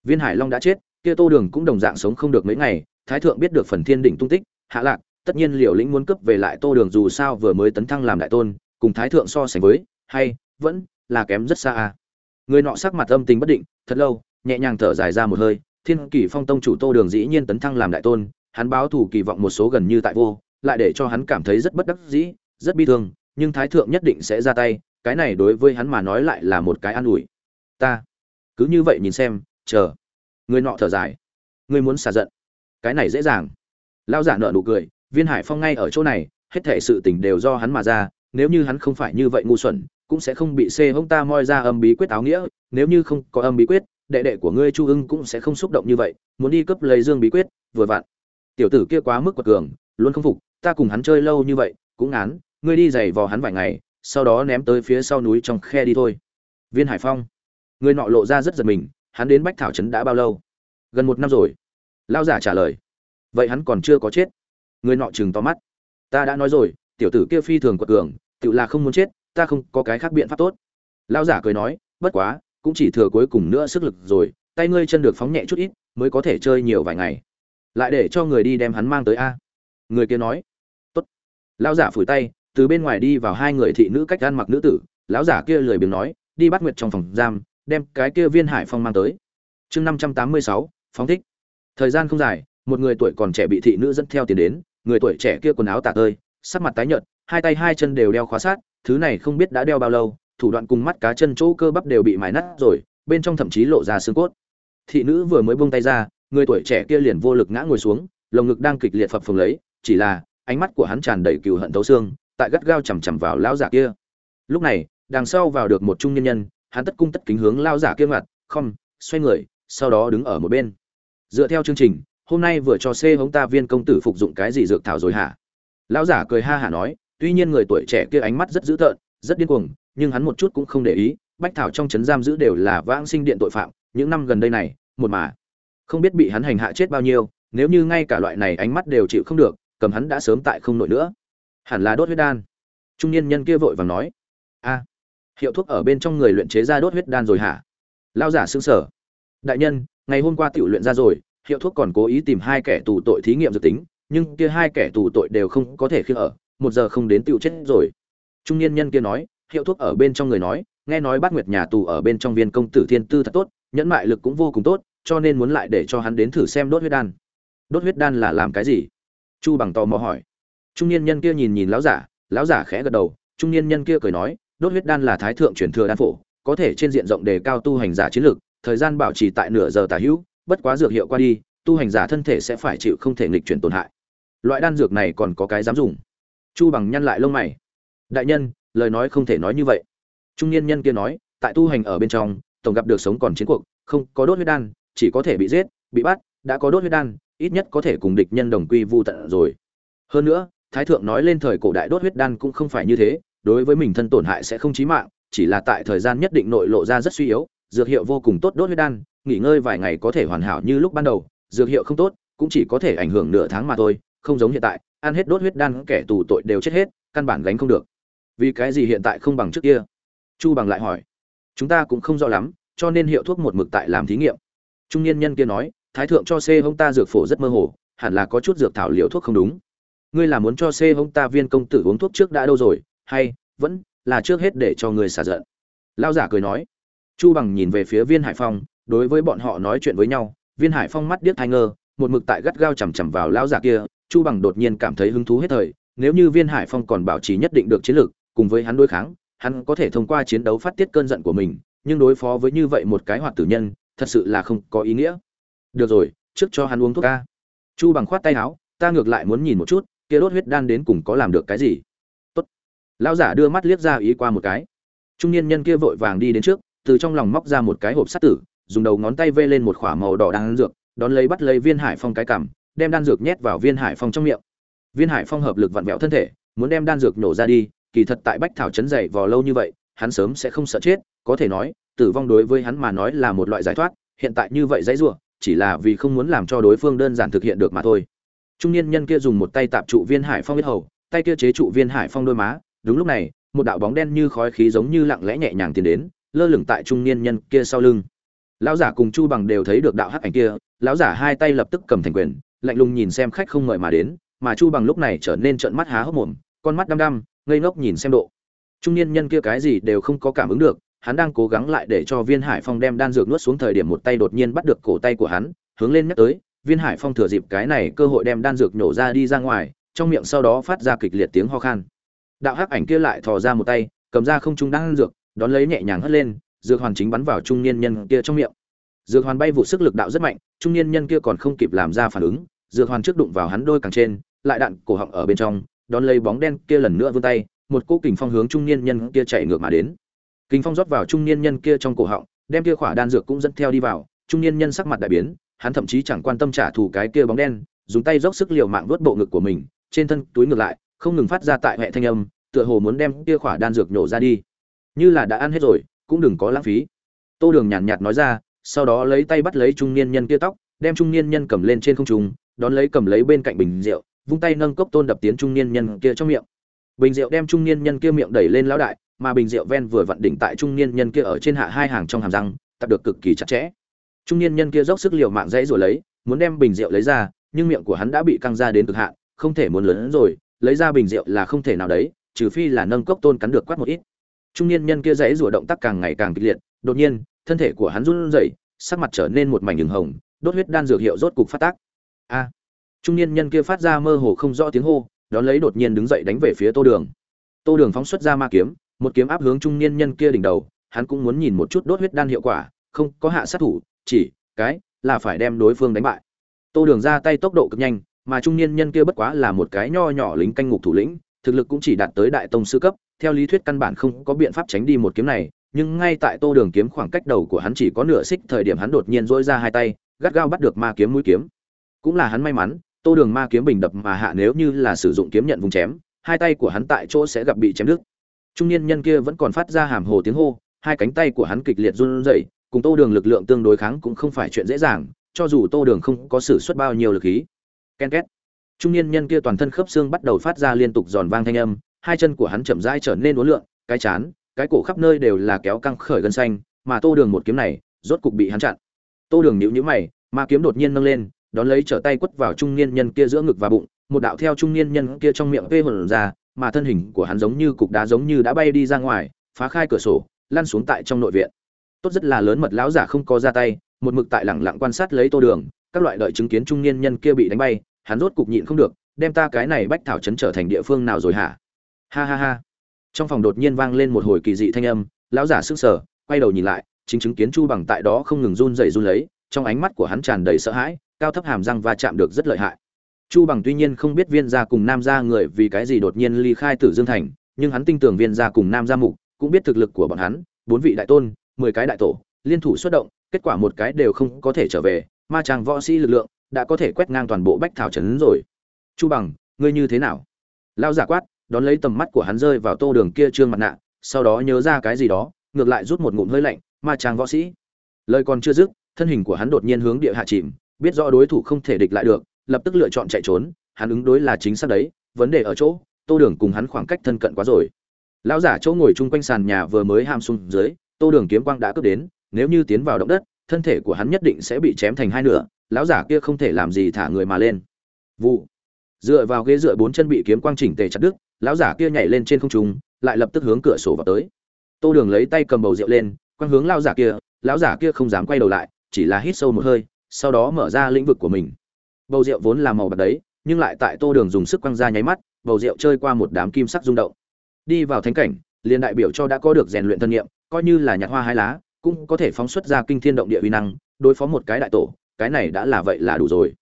viên hải long đã chết, kia tô đường cũng đồng dạng sống không được mấy ngày, thái thượng biết được phần thiên đỉnh tung tích, hạ lạc, tất nhiên liều lĩnh muốn cướp về lại tô đường dù sao vừa mới tấn thăng làm đại tôn, cùng thái thượng so sánh với, hay, vẫn là kém rất xa à. người nọ sắc mặt âm tình bất định, thật lâu, nhẹ nhàng thở dài ra một hơi, thiên kỷ phong tông chủ tô đường dĩ nhiên tấn thăng làm đại tôn, hắn báo thủ kỳ vọng một số gần như tại vô, lại để cho hắn cảm thấy rất bất đắc dĩ, rất bi thương nhưng thái thượng nhất định sẽ ra tay, cái này đối với hắn mà nói lại là một cái an ủi. Ta, cứ như vậy nhìn xem, chờ. Người nọ thở dài. Người muốn xả giận. Cái này dễ dàng. Lao giả nợ nụ cười, viên hải phong ngay ở chỗ này, hết thể sự tình đều do hắn mà ra, nếu như hắn không phải như vậy ngu xuẩn, cũng sẽ không bị xê hông ta moi ra âm bí quyết áo nghĩa, nếu như không có âm bí quyết, đệ đệ của ngươi chu ưng cũng sẽ không xúc động như vậy, muốn đi cấp lấy dương bí quyết, vừa vặn. Tiểu tử kia quá mức quật cường, luôn không phục, ta cùng hắn chơi lâu như vậy, cũng ngán ngươi đi giày vò hắn vài ngày, sau đó ném tới phía sau núi trong khe đi thôi. Viên hải phong, người nọ lộ ra rất giật mình, hắn đến bách thảo trấn đã bao lâu? Gần một năm rồi. Lao giả trả lời. Vậy hắn còn chưa có chết. Người nọ chừng to mắt. Ta đã nói rồi, tiểu tử kia phi thường quật cường, tự là không muốn chết, ta không có cái khác biện pháp tốt. Lao giả cười nói, bất quá, cũng chỉ thừa cuối cùng nữa sức lực rồi, tay ngươi chân được phóng nhẹ chút ít, mới có thể chơi nhiều vài ngày. Lại để cho người đi đem hắn mang tới a. Người kia nói. Tốt. Lão giả phủi tay từ bên ngoài đi vào hai người thị nữ cách ăn mặc nữ tử, lão giả kia lười biếng nói, đi bắt nguyệt trong phòng giam, đem cái kia viên hải phong mang tới. Chương năm trăm tám mươi sáu, phóng thích. Thời gian không dài, một người tuổi còn trẻ bị thị nữ dẫn theo tiền đến, người tuổi trẻ kia quần áo tả tơi, sắc mặt tái nhợt, hai tay hai chân đều đeo khóa sát, thứ này không biết đã đeo bao lâu, thủ đoạn cùng mắt cá chân chỗ cơ bắp đều bị mài nát rồi, bên trong thậm chí lộ ra xương cốt. Thị nữ vừa mới buông tay ra, người tuổi trẻ kia liền vô lực ngã ngồi xuống, lồng ngực đang kịch liệt phập phồng lấy, chỉ là ánh mắt của hắn tràn đầy cừu hận thấu xương tại gắt gao chằm chằm vào lão giả kia. Lúc này, đằng sau vào được một trung nhân nhân, hắn tất cung tất kính hướng lão giả kia mặt không xoay người, sau đó đứng ở một bên. Dựa theo chương trình, hôm nay vừa cho xê hống ta viên công tử phục dụng cái gì dược thảo rồi hả? Lão giả cười ha hả nói, tuy nhiên người tuổi trẻ kia ánh mắt rất dữ tợn, rất điên cuồng, nhưng hắn một chút cũng không để ý, bách thảo trong trấn giam giữ đều là vãng sinh điện tội phạm, những năm gần đây này, một mà, không biết bị hắn hành hạ chết bao nhiêu, nếu như ngay cả loại này ánh mắt đều chịu không được, cầm hắn đã sớm tại không nổi nữa hẳn là đốt huyết đan. Trung niên nhân kia vội vàng nói, a, hiệu thuốc ở bên trong người luyện chế ra đốt huyết đan rồi hả? Lao giả xương sở đại nhân, ngày hôm qua tiểu luyện ra rồi, hiệu thuốc còn cố ý tìm hai kẻ tù tội thí nghiệm dự tính, nhưng kia hai kẻ tù tội đều không có thể khi ở, một giờ không đến tiểu chết rồi. Trung niên nhân kia nói, hiệu thuốc ở bên trong người nói, nghe nói bát nguyệt nhà tù ở bên trong viên công tử thiên tư thật tốt, nhẫn mại lực cũng vô cùng tốt, cho nên muốn lại để cho hắn đến thử xem đốt huyết đan. Đốt huyết đan là làm cái gì? Chu bằng tò mò hỏi trung niên nhân kia nhìn nhìn lão giả lão giả khẽ gật đầu, trung niên nhân kia cười nói, đốt huyết đan là thái thượng truyền thừa đan phổ, có thể trên diện rộng đề cao tu hành giả chiến lược thời gian bảo trì tại nửa giờ tả hữu, bất quá dược hiệu qua đi, tu hành giả thân thể sẽ phải chịu không thể nghịch chuyển tổn hại. Loại đan dược này còn có cái dám dùng? Chu bằng nhăn lại lông mày. Đại nhân, lời nói không thể nói như vậy. Trung niên nhân kia nói, tại tu hành ở bên trong, tổng gặp được sống còn chiến cuộc, không có đốt huyết đan, chỉ có thể bị giết, bị bắt, đã có đốt huyết đan, ít nhất có thể cùng địch nhân đồng quy vu tận rồi. Hơn nữa thái thượng nói lên thời cổ đại đốt huyết đan cũng không phải như thế, đối với mình thân tổn hại sẽ không chí mạng, chỉ là tại thời gian nhất định nội lộ ra rất suy yếu, dược hiệu vô cùng tốt đốt huyết đan, nghỉ ngơi vài ngày có thể hoàn hảo như lúc ban đầu, dược hiệu không tốt, cũng chỉ có thể ảnh hưởng nửa tháng mà thôi, không giống hiện tại, ăn hết đốt huyết đan kẻ tù tội đều chết hết, căn bản gánh không được. Vì cái gì hiện tại không bằng trước kia? Chu bằng lại hỏi. Chúng ta cũng không rõ lắm, cho nên hiệu thuốc một mực tại làm thí nghiệm. Trung niên nhân kia nói, thái thượng cho c hông ta dược phổ rất mơ hồ, hẳn là có chút dược thảo liệu thuốc không đúng ngươi là muốn cho c hông ta viên công tử uống thuốc trước đã đâu rồi, hay, vẫn, là trước hết để cho ngươi xả giận. Lao giả cười nói. Chu bằng nhìn về phía viên hải phong, đối với bọn họ nói chuyện với nhau, viên hải phong mắt điếc thai ngơ, một mực tại gắt gao chằm chằm vào lão giả kia, chu bằng đột nhiên cảm thấy hứng thú hết thời, nếu như viên hải phong còn bảo trì nhất định được chiến lược, cùng với hắn đối kháng, hắn có thể thông qua chiến đấu phát tiết cơn giận của mình, nhưng đối phó với như vậy một cái hoạt tử nhân, thật sự là không có ý nghĩa. Được rồi, trước cho hắn uống thuốc ca. Chu bằng khoát tay áo, ta ngược lại muốn nhìn một chút kia đốt huyết đan đến cùng có làm được cái gì? Tốt. Lão giả đưa mắt liếc ra ý qua một cái. Trung niên nhân kia vội vàng đi đến trước, từ trong lòng móc ra một cái hộp sắt tử, dùng đầu ngón tay vê lên một khỏa màu đỏ đan dược, đón lấy bắt lấy viên hải phong cái cằm, đem đan dược nhét vào viên hải phong trong miệng. Viên hải phong hợp lực vặn vẹo thân thể, muốn đem đan dược nổ ra đi, kỳ thật tại bách thảo chấn dày vò lâu như vậy, hắn sớm sẽ không sợ chết, có thể nói, tử vong đối với hắn mà nói là một loại giải thoát, hiện tại như vậy dãy rủa, chỉ là vì không muốn làm cho đối phương đơn giản thực hiện được mà thôi trung niên nhân kia dùng một tay tạm trụ viên hải phong biết hầu, tay kia chế trụ viên hải phong đôi má. Đúng lúc này, một đạo bóng đen như khói khí giống như lặng lẽ nhẹ nhàng tiến đến, lơ lửng tại trung niên nhân kia sau lưng. Lão giả cùng chu bằng đều thấy được đạo hắc ảnh kia, lão giả hai tay lập tức cầm thành quyền, lạnh lùng nhìn xem khách không mời mà đến, mà chu bằng lúc này trở nên trợn mắt há hốc mồm, con mắt đăm đăm, ngây ngốc nhìn xem độ. Trung niên nhân kia cái gì đều không có cảm ứng được, hắn đang cố gắng lại để cho viên hải phong đem đan dược nuốt xuống thời điểm một tay đột nhiên bắt được cổ tay của hắn, hướng lên nhắc tới viên hải phong thừa dịp cái này cơ hội đem đan dược nhổ ra đi ra ngoài, trong miệng sau đó phát ra kịch liệt tiếng ho khan. Đạo hắc ảnh kia lại thò ra một tay, cầm ra không trung đan dược, đón lấy nhẹ nhàng hất lên, dược hoàn chính bắn vào trung niên nhân kia trong miệng. Dược hoàn bay vụ sức lực đạo rất mạnh, trung niên nhân kia còn không kịp làm ra phản ứng, dược hoàn trước đụng vào hắn đôi càng trên, lại đạn cổ họng ở bên trong, đón lấy bóng đen kia lần nữa vươn tay, một cỗ kình phong hướng trung niên nhân kia chạy ngược mà đến. Kình phong rót vào trung niên nhân kia trong cổ họng, đem kia khỏa đan dược cũng dẫn theo đi vào, trung niên nhân sắc mặt đại biến hắn thậm chí chẳng quan tâm trả thù cái kia bóng đen, dùng tay dốc sức liều mạng vuốt bộ ngực của mình, trên thân túi ngược lại, không ngừng phát ra tại hệ thanh âm, tựa hồ muốn đem kia khỏa đan dược nhổ ra đi. Như là đã ăn hết rồi, cũng đừng có lãng phí. Tô đường nhàn nhạt nói ra, sau đó lấy tay bắt lấy trung niên nhân kia tóc, đem trung niên nhân cầm lên trên không trung, đón lấy cầm lấy bên cạnh bình rượu, vung tay nâng cốc tôn đập tiến trung niên nhân kia trong miệng. Bình rượu đem trung niên nhân kia miệng đẩy lên lão đại, mà bình rượu ven vừa vặn đỉnh tại trung niên nhân kia ở trên hạ hai hàng trong hàm răng, tập được cực kỳ chặt chẽ trung niên nhân kia dốc sức liều mạng dãy rồi lấy, muốn đem bình rượu lấy ra, nhưng miệng của hắn đã bị căng ra đến cực hạn, không thể muốn lớn hơn rồi, lấy ra bình rượu là không thể nào đấy, trừ phi là nâng cốc tôn cắn được quát một ít. Trung niên nhân kia dãy rủa động tác càng ngày càng kịch liệt, đột nhiên, thân thể của hắn run rẩy, sắc mặt trở nên một mảnh hừng hồng, đốt huyết đan dược hiệu rốt cục phát tác. A! Trung niên nhân kia phát ra mơ hồ không rõ tiếng hô, đón lấy đột nhiên đứng dậy đánh về phía tô đường. Tô đường phóng xuất ra ma kiếm, một kiếm áp hướng trung niên nhân kia đỉnh đầu, hắn cũng muốn nhìn một chút đốt huyết đan hiệu quả, không có hạ sát thủ chỉ, cái, là phải đem đối phương đánh bại. Tô đường ra tay tốc độ cực nhanh, mà trung niên nhân kia bất quá là một cái nho nhỏ lính canh ngục thủ lĩnh, thực lực cũng chỉ đạt tới đại tông sư cấp, theo lý thuyết căn bản không có biện pháp tránh đi một kiếm này, nhưng ngay tại tô đường kiếm khoảng cách đầu của hắn chỉ có nửa xích thời điểm hắn đột nhiên dỗi ra hai tay, gắt gao bắt được ma kiếm mũi kiếm. Cũng là hắn may mắn, tô đường ma kiếm bình đập mà hạ nếu như là sử dụng kiếm nhận vùng chém, hai tay của hắn tại chỗ sẽ gặp bị chém đứt. Trung niên nhân kia vẫn còn phát ra hàm hồ tiếng hô, hai cánh tay của hắn kịch liệt run rẩy cùng tô đường lực lượng tương đối kháng cũng không phải chuyện dễ dàng, cho dù tô đường không có sử xuất bao nhiêu lực khí. Ken két. Trung niên nhân kia toàn thân khớp xương bắt đầu phát ra liên tục giòn vang thanh âm, hai chân của hắn chậm rãi trở nên uốn lượn, cái chán, cái cổ khắp nơi đều là kéo căng khởi gân xanh, mà tô đường một kiếm này, rốt cục bị hắn chặn. Tô đường nhíu nhíu mày mà kiếm đột nhiên nâng lên, đón lấy trở tay quất vào trung niên nhân kia giữa ngực và bụng, một đạo theo trung niên nhân kia trong miệng vê hồn ra, mà thân hình của hắn giống như cục đá giống như đã bay đi ra ngoài, phá khai cửa sổ, lăn xuống tại trong nội viện tốt rất là lớn mật lão giả không có ra tay, một mực tại lẳng lặng quan sát lấy tô đường, các loại đợi chứng kiến trung niên nhân kia bị đánh bay, hắn rốt cục nhịn không được, đem ta cái này bách thảo trấn trở thành địa phương nào rồi hả? Ha ha ha. Trong phòng đột nhiên vang lên một hồi kỳ dị thanh âm, lão giả sững sờ, quay đầu nhìn lại, chính chứng kiến chu bằng tại đó không ngừng run rẩy run lấy, trong ánh mắt của hắn tràn đầy sợ hãi, cao thấp hàm răng va chạm được rất lợi hại. Chu bằng tuy nhiên không biết viên gia cùng nam gia người vì cái gì đột nhiên ly khai tử dương thành, nhưng hắn tin tưởng viên gia cùng nam gia mục, cũng biết thực lực của bọn hắn, bốn vị đại tôn mười cái đại tổ, liên thủ xuất động, kết quả một cái đều không có thể trở về, ma chàng võ sĩ lực lượng đã có thể quét ngang toàn bộ bách thảo trấn rồi. Chu bằng, ngươi như thế nào? Lao giả quát, đón lấy tầm mắt của hắn rơi vào tô đường kia trương mặt nạ, sau đó nhớ ra cái gì đó, ngược lại rút một ngụm hơi lạnh, ma chàng võ sĩ. Lời còn chưa dứt, thân hình của hắn đột nhiên hướng địa hạ chìm, biết rõ đối thủ không thể địch lại được, lập tức lựa chọn chạy trốn, hắn ứng đối là chính xác đấy, vấn đề ở chỗ, tô đường cùng hắn khoảng cách thân cận quá rồi. Lão giả chỗ ngồi chung quanh sàn nhà vừa mới ham xuống dưới tô đường kiếm quang đã cướp đến, nếu như tiến vào động đất, thân thể của hắn nhất định sẽ bị chém thành hai nửa, lão giả kia không thể làm gì thả người mà lên. Vụ. Dựa vào ghế dựa bốn chân bị kiếm quang chỉnh tề chặt đứt, lão giả kia nhảy lên trên không trung, lại lập tức hướng cửa sổ vào tới. Tô đường lấy tay cầm bầu rượu lên, quang hướng lão giả kia, lão giả kia không dám quay đầu lại, chỉ là hít sâu một hơi, sau đó mở ra lĩnh vực của mình. Bầu rượu vốn là màu bạc đấy, nhưng lại tại tô đường dùng sức quăng ra nháy mắt, bầu rượu chơi qua một đám kim sắc rung động. Đi vào thánh cảnh, liền đại biểu cho đã có được rèn luyện thân nhiệm coi như là nhặt hoa hai lá, cũng có thể phóng xuất ra kinh thiên động địa uy năng, đối phó một cái đại tổ, cái này đã là vậy là đủ rồi.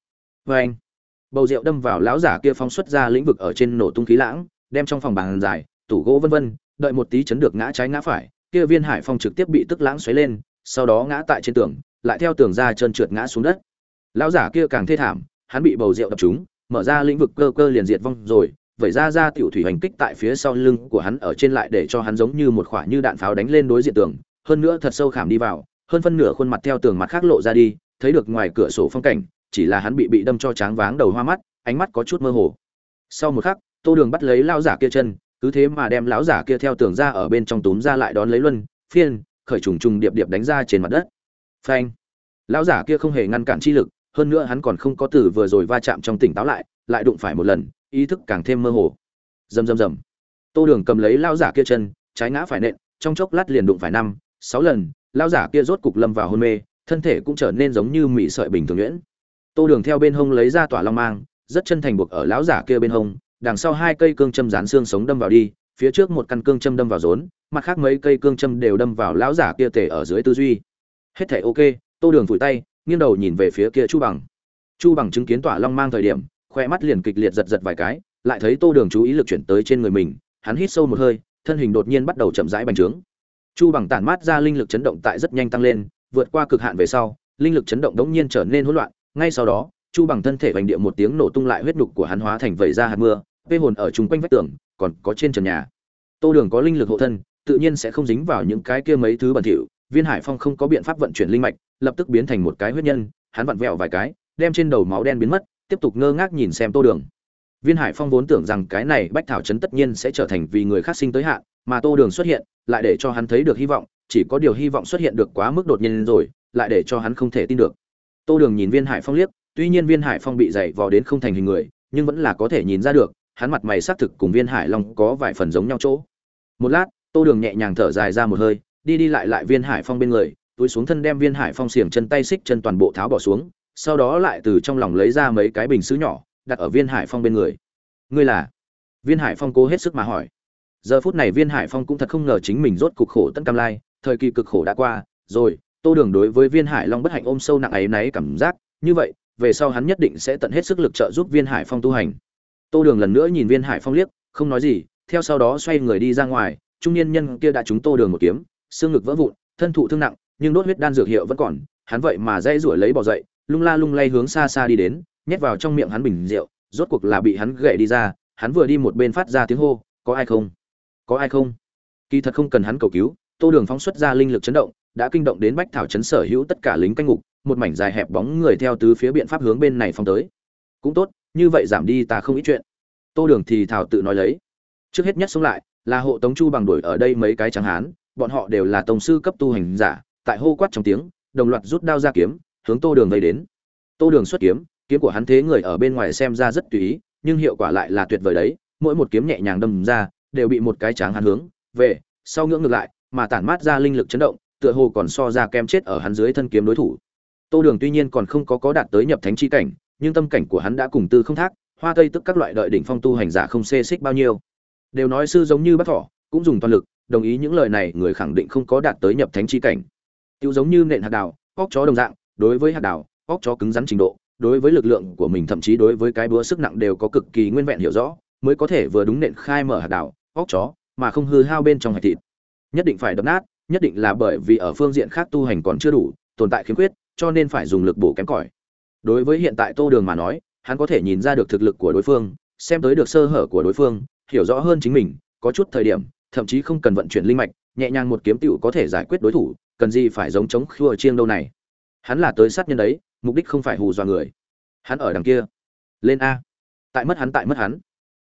Vê anh, bầu rượu đâm vào lão giả kia phóng xuất ra lĩnh vực ở trên nổ tung khí lãng, đem trong phòng bàn dài tủ gỗ vân vân, đợi một tí chấn được ngã trái ngã phải, kia viên hải phong trực tiếp bị tức lãng xoáy lên, sau đó ngã tại trên tường, lại theo tường ra trơn trượt ngã xuống đất. Lão giả kia càng thê thảm, hắn bị bầu rượu đập trúng, mở ra lĩnh vực cơ cơ liền diệt vong rồi vẩy ra ra tiểu thủy hành kích tại phía sau lưng của hắn ở trên lại để cho hắn giống như một quả như đạn pháo đánh lên đối diện tường, hơn nữa thật sâu khảm đi vào, hơn phân nửa khuôn mặt theo tường mặt khác lộ ra đi, thấy được ngoài cửa sổ phong cảnh, chỉ là hắn bị bị đâm cho tráng váng đầu hoa mắt, ánh mắt có chút mơ hồ. Sau một khắc, tô đường bắt lấy lão giả kia chân, cứ thế mà đem lão giả kia theo tường ra ở bên trong túm ra lại đón lấy luân, phiên, khởi trùng trùng điệp điệp đánh ra trên mặt đất. Phanh! Lão giả kia không hề ngăn cản chi lực, hơn nữa hắn còn không có từ vừa rồi va chạm trong tỉnh táo lại lại đụng phải một lần, ý thức càng thêm mơ hồ. Rầm rầm rầm. Tô đường cầm lấy lão giả kia chân, trái ngã phải nện, trong chốc lát liền đụng phải năm, sáu lần, lão giả kia rốt cục lâm vào hôn mê, thân thể cũng trở nên giống như mị sợi bình thường nhuyễn. Tô đường theo bên hông lấy ra tỏa long mang, rất chân thành buộc ở lão giả kia bên hông, đằng sau hai cây cương châm dán xương sống đâm vào đi, phía trước một căn cương châm đâm vào rốn, mặt khác mấy cây cương châm đều đâm vào lão giả kia tể ở dưới tư duy. Hết thể ok, tô đường vùi tay, nghiêng đầu nhìn về phía kia chu bằng. Chu bằng chứng kiến tỏa long mang thời điểm khoe mắt liền kịch liệt giật giật vài cái, lại thấy tô đường chú ý lực chuyển tới trên người mình, hắn hít sâu một hơi, thân hình đột nhiên bắt đầu chậm rãi bành trướng. Chu bằng tản mát ra linh lực chấn động tại rất nhanh tăng lên, vượt qua cực hạn về sau, linh lực chấn động đống nhiên trở nên hỗn loạn, ngay sau đó, chu bằng thân thể vành địa một tiếng nổ tung lại huyết nhục của hắn hóa thành vẩy ra hạt mưa vê hồn ở chung quanh vách tường, còn có trên trần nhà. Tô đường có linh lực hộ thân, tự nhiên sẽ không dính vào những cái kia mấy thứ bẩn thỉu, viên hải phong không có biện pháp vận chuyển linh mạch, lập tức biến thành một cái huyết nhân, hắn vặn vẹo vài cái, đem trên đầu máu đen biến mất tiếp tục ngơ ngác nhìn xem tô đường. Viên hải phong vốn tưởng rằng cái này bách thảo trấn tất nhiên sẽ trở thành vì người khác sinh tới hạn, mà tô đường xuất hiện, lại để cho hắn thấy được hy vọng, chỉ có điều hy vọng xuất hiện được quá mức đột nhiên rồi, lại để cho hắn không thể tin được. Tô đường nhìn viên hải phong liếc, tuy nhiên viên hải phong bị dày vò đến không thành hình người, nhưng vẫn là có thể nhìn ra được, hắn mặt mày xác thực cùng viên hải long có vài phần giống nhau chỗ. Một lát, tô đường nhẹ nhàng thở dài ra một hơi, đi đi lại lại viên hải phong bên người, túi xuống thân đem viên hải phong xiềng chân tay xích chân toàn bộ tháo bỏ xuống sau đó lại từ trong lòng lấy ra mấy cái bình xứ nhỏ, đặt ở viên hải phong bên người. Ngươi là? Viên hải phong cố hết sức mà hỏi. Giờ phút này viên hải phong cũng thật không ngờ chính mình rốt cục khổ tân cam lai, thời kỳ cực khổ đã qua, rồi, tô đường đối với viên hải long bất hạnh ôm sâu nặng ấy náy cảm giác, như vậy, về sau hắn nhất định sẽ tận hết sức lực trợ giúp viên hải phong tu hành. Tô đường lần nữa nhìn viên hải phong liếc, không nói gì, theo sau đó xoay người đi ra ngoài, trung niên nhân kia đã trúng tô đường một kiếm, xương ngực vỡ vụn, thân thụ thương nặng, nhưng đốt huyết đan dược hiệu vẫn còn, hắn vậy mà dây rủi lấy bỏ dậy lung la lung lay hướng xa xa đi đến, nhét vào trong miệng hắn bình rượu, rốt cuộc là bị hắn gậy đi ra, hắn vừa đi một bên phát ra tiếng hô, có ai không? Có ai không? Kỳ thật không cần hắn cầu cứu, tô đường phóng xuất ra linh lực chấn động, đã kinh động đến bách thảo chấn sở hữu tất cả lính canh ngục, một mảnh dài hẹp bóng người theo tứ phía biện pháp hướng bên này phong tới. Cũng tốt, như vậy giảm đi ta không ít chuyện. Tô đường thì thảo tự nói lấy. Trước hết nhất sống lại, là hộ tống chu bằng đuổi ở đây mấy cái trắng hán, bọn họ đều là tổng sư cấp tu hành giả, tại hô quát trong tiếng, đồng loạt rút đao ra kiếm hướng tô đường vây đến. Tô đường xuất kiếm kiếm của hắn thế người ở bên ngoài xem ra rất tùy ý, nhưng hiệu quả lại là tuyệt vời đấy. Mỗi một kiếm nhẹ nhàng đâm ra, đều bị một cái tráng hắn hướng về, sau ngưỡng ngược lại, mà tản mát ra linh lực chấn động, tựa hồ còn so ra kem chết ở hắn dưới thân kiếm đối thủ. Tô đường tuy nhiên còn không có có đạt tới nhập thánh chi cảnh, nhưng tâm cảnh của hắn đã cùng tư không thác, hoa tây tức các loại đợi đỉnh phong tu hành giả không xê xích bao nhiêu. Đều nói sư giống như bắt thỏ cũng dùng toàn lực, đồng ý những lời này, người khẳng định không có đạt tới nhập thánh chi cảnh. Tiêu giống như nện hạt đào cóc chó đồng dạng đối với hạt đào óc chó cứng rắn trình độ, đối với lực lượng của mình thậm chí đối với cái búa sức nặng đều có cực kỳ nguyên vẹn hiểu rõ, mới có thể vừa đúng nện khai mở hạt đào óc chó, mà không hư hao bên trong hạt thịt. Nhất định phải đập nát, nhất định là bởi vì ở phương diện khác tu hành còn chưa đủ, tồn tại khiếm khuyết, cho nên phải dùng lực bổ kém cỏi. Đối với hiện tại tô đường mà nói, hắn có thể nhìn ra được thực lực của đối phương, xem tới được sơ hở của đối phương, hiểu rõ hơn chính mình, có chút thời điểm, thậm chí không cần vận chuyển linh mạch, nhẹ nhàng một kiếm tựu có thể giải quyết đối thủ, cần gì phải giống chống khua chiêng đâu này hắn là tới sát nhân đấy, mục đích không phải hù dọa người. Hắn ở đằng kia. Lên a. Tại mất hắn, tại mất hắn.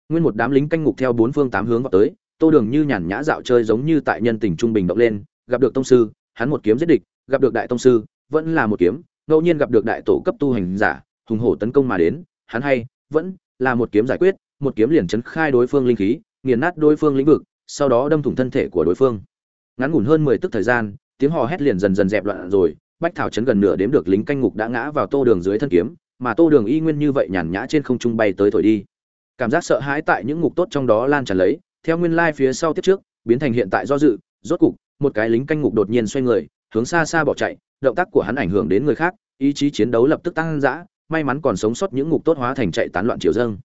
Nguyên một đám lính canh ngục theo bốn phương tám hướng vào tới, tô đường như nhàn nhã dạo chơi giống như tại nhân tình trung bình động lên, gặp được tông sư, hắn một kiếm giết địch, gặp được đại tông sư, vẫn là một kiếm, ngẫu nhiên gặp được đại tổ cấp tu hành giả, hùng hổ tấn công mà đến, hắn hay, vẫn là một kiếm giải quyết, một kiếm liền chấn khai đối phương linh khí, nghiền nát đối phương lĩnh vực, sau đó đâm thủng thân thể của đối phương. Ngắn ngủn hơn mười tức thời gian, tiếng hò hét liền dần dần dẹp loạn rồi bách thảo chấn gần nửa đếm được lính canh ngục đã ngã vào tô đường dưới thân kiếm, mà tô đường y nguyên như vậy nhàn nhã trên không trung bay tới thổi đi. Cảm giác sợ hãi tại những ngục tốt trong đó lan tràn lấy, theo nguyên lai phía sau tiếp trước, biến thành hiện tại do dự, rốt cục, một cái lính canh ngục đột nhiên xoay người, hướng xa xa bỏ chạy, động tác của hắn ảnh hưởng đến người khác, ý chí chiến đấu lập tức tăng dã, may mắn còn sống sót những ngục tốt hóa thành chạy tán loạn triều dâng.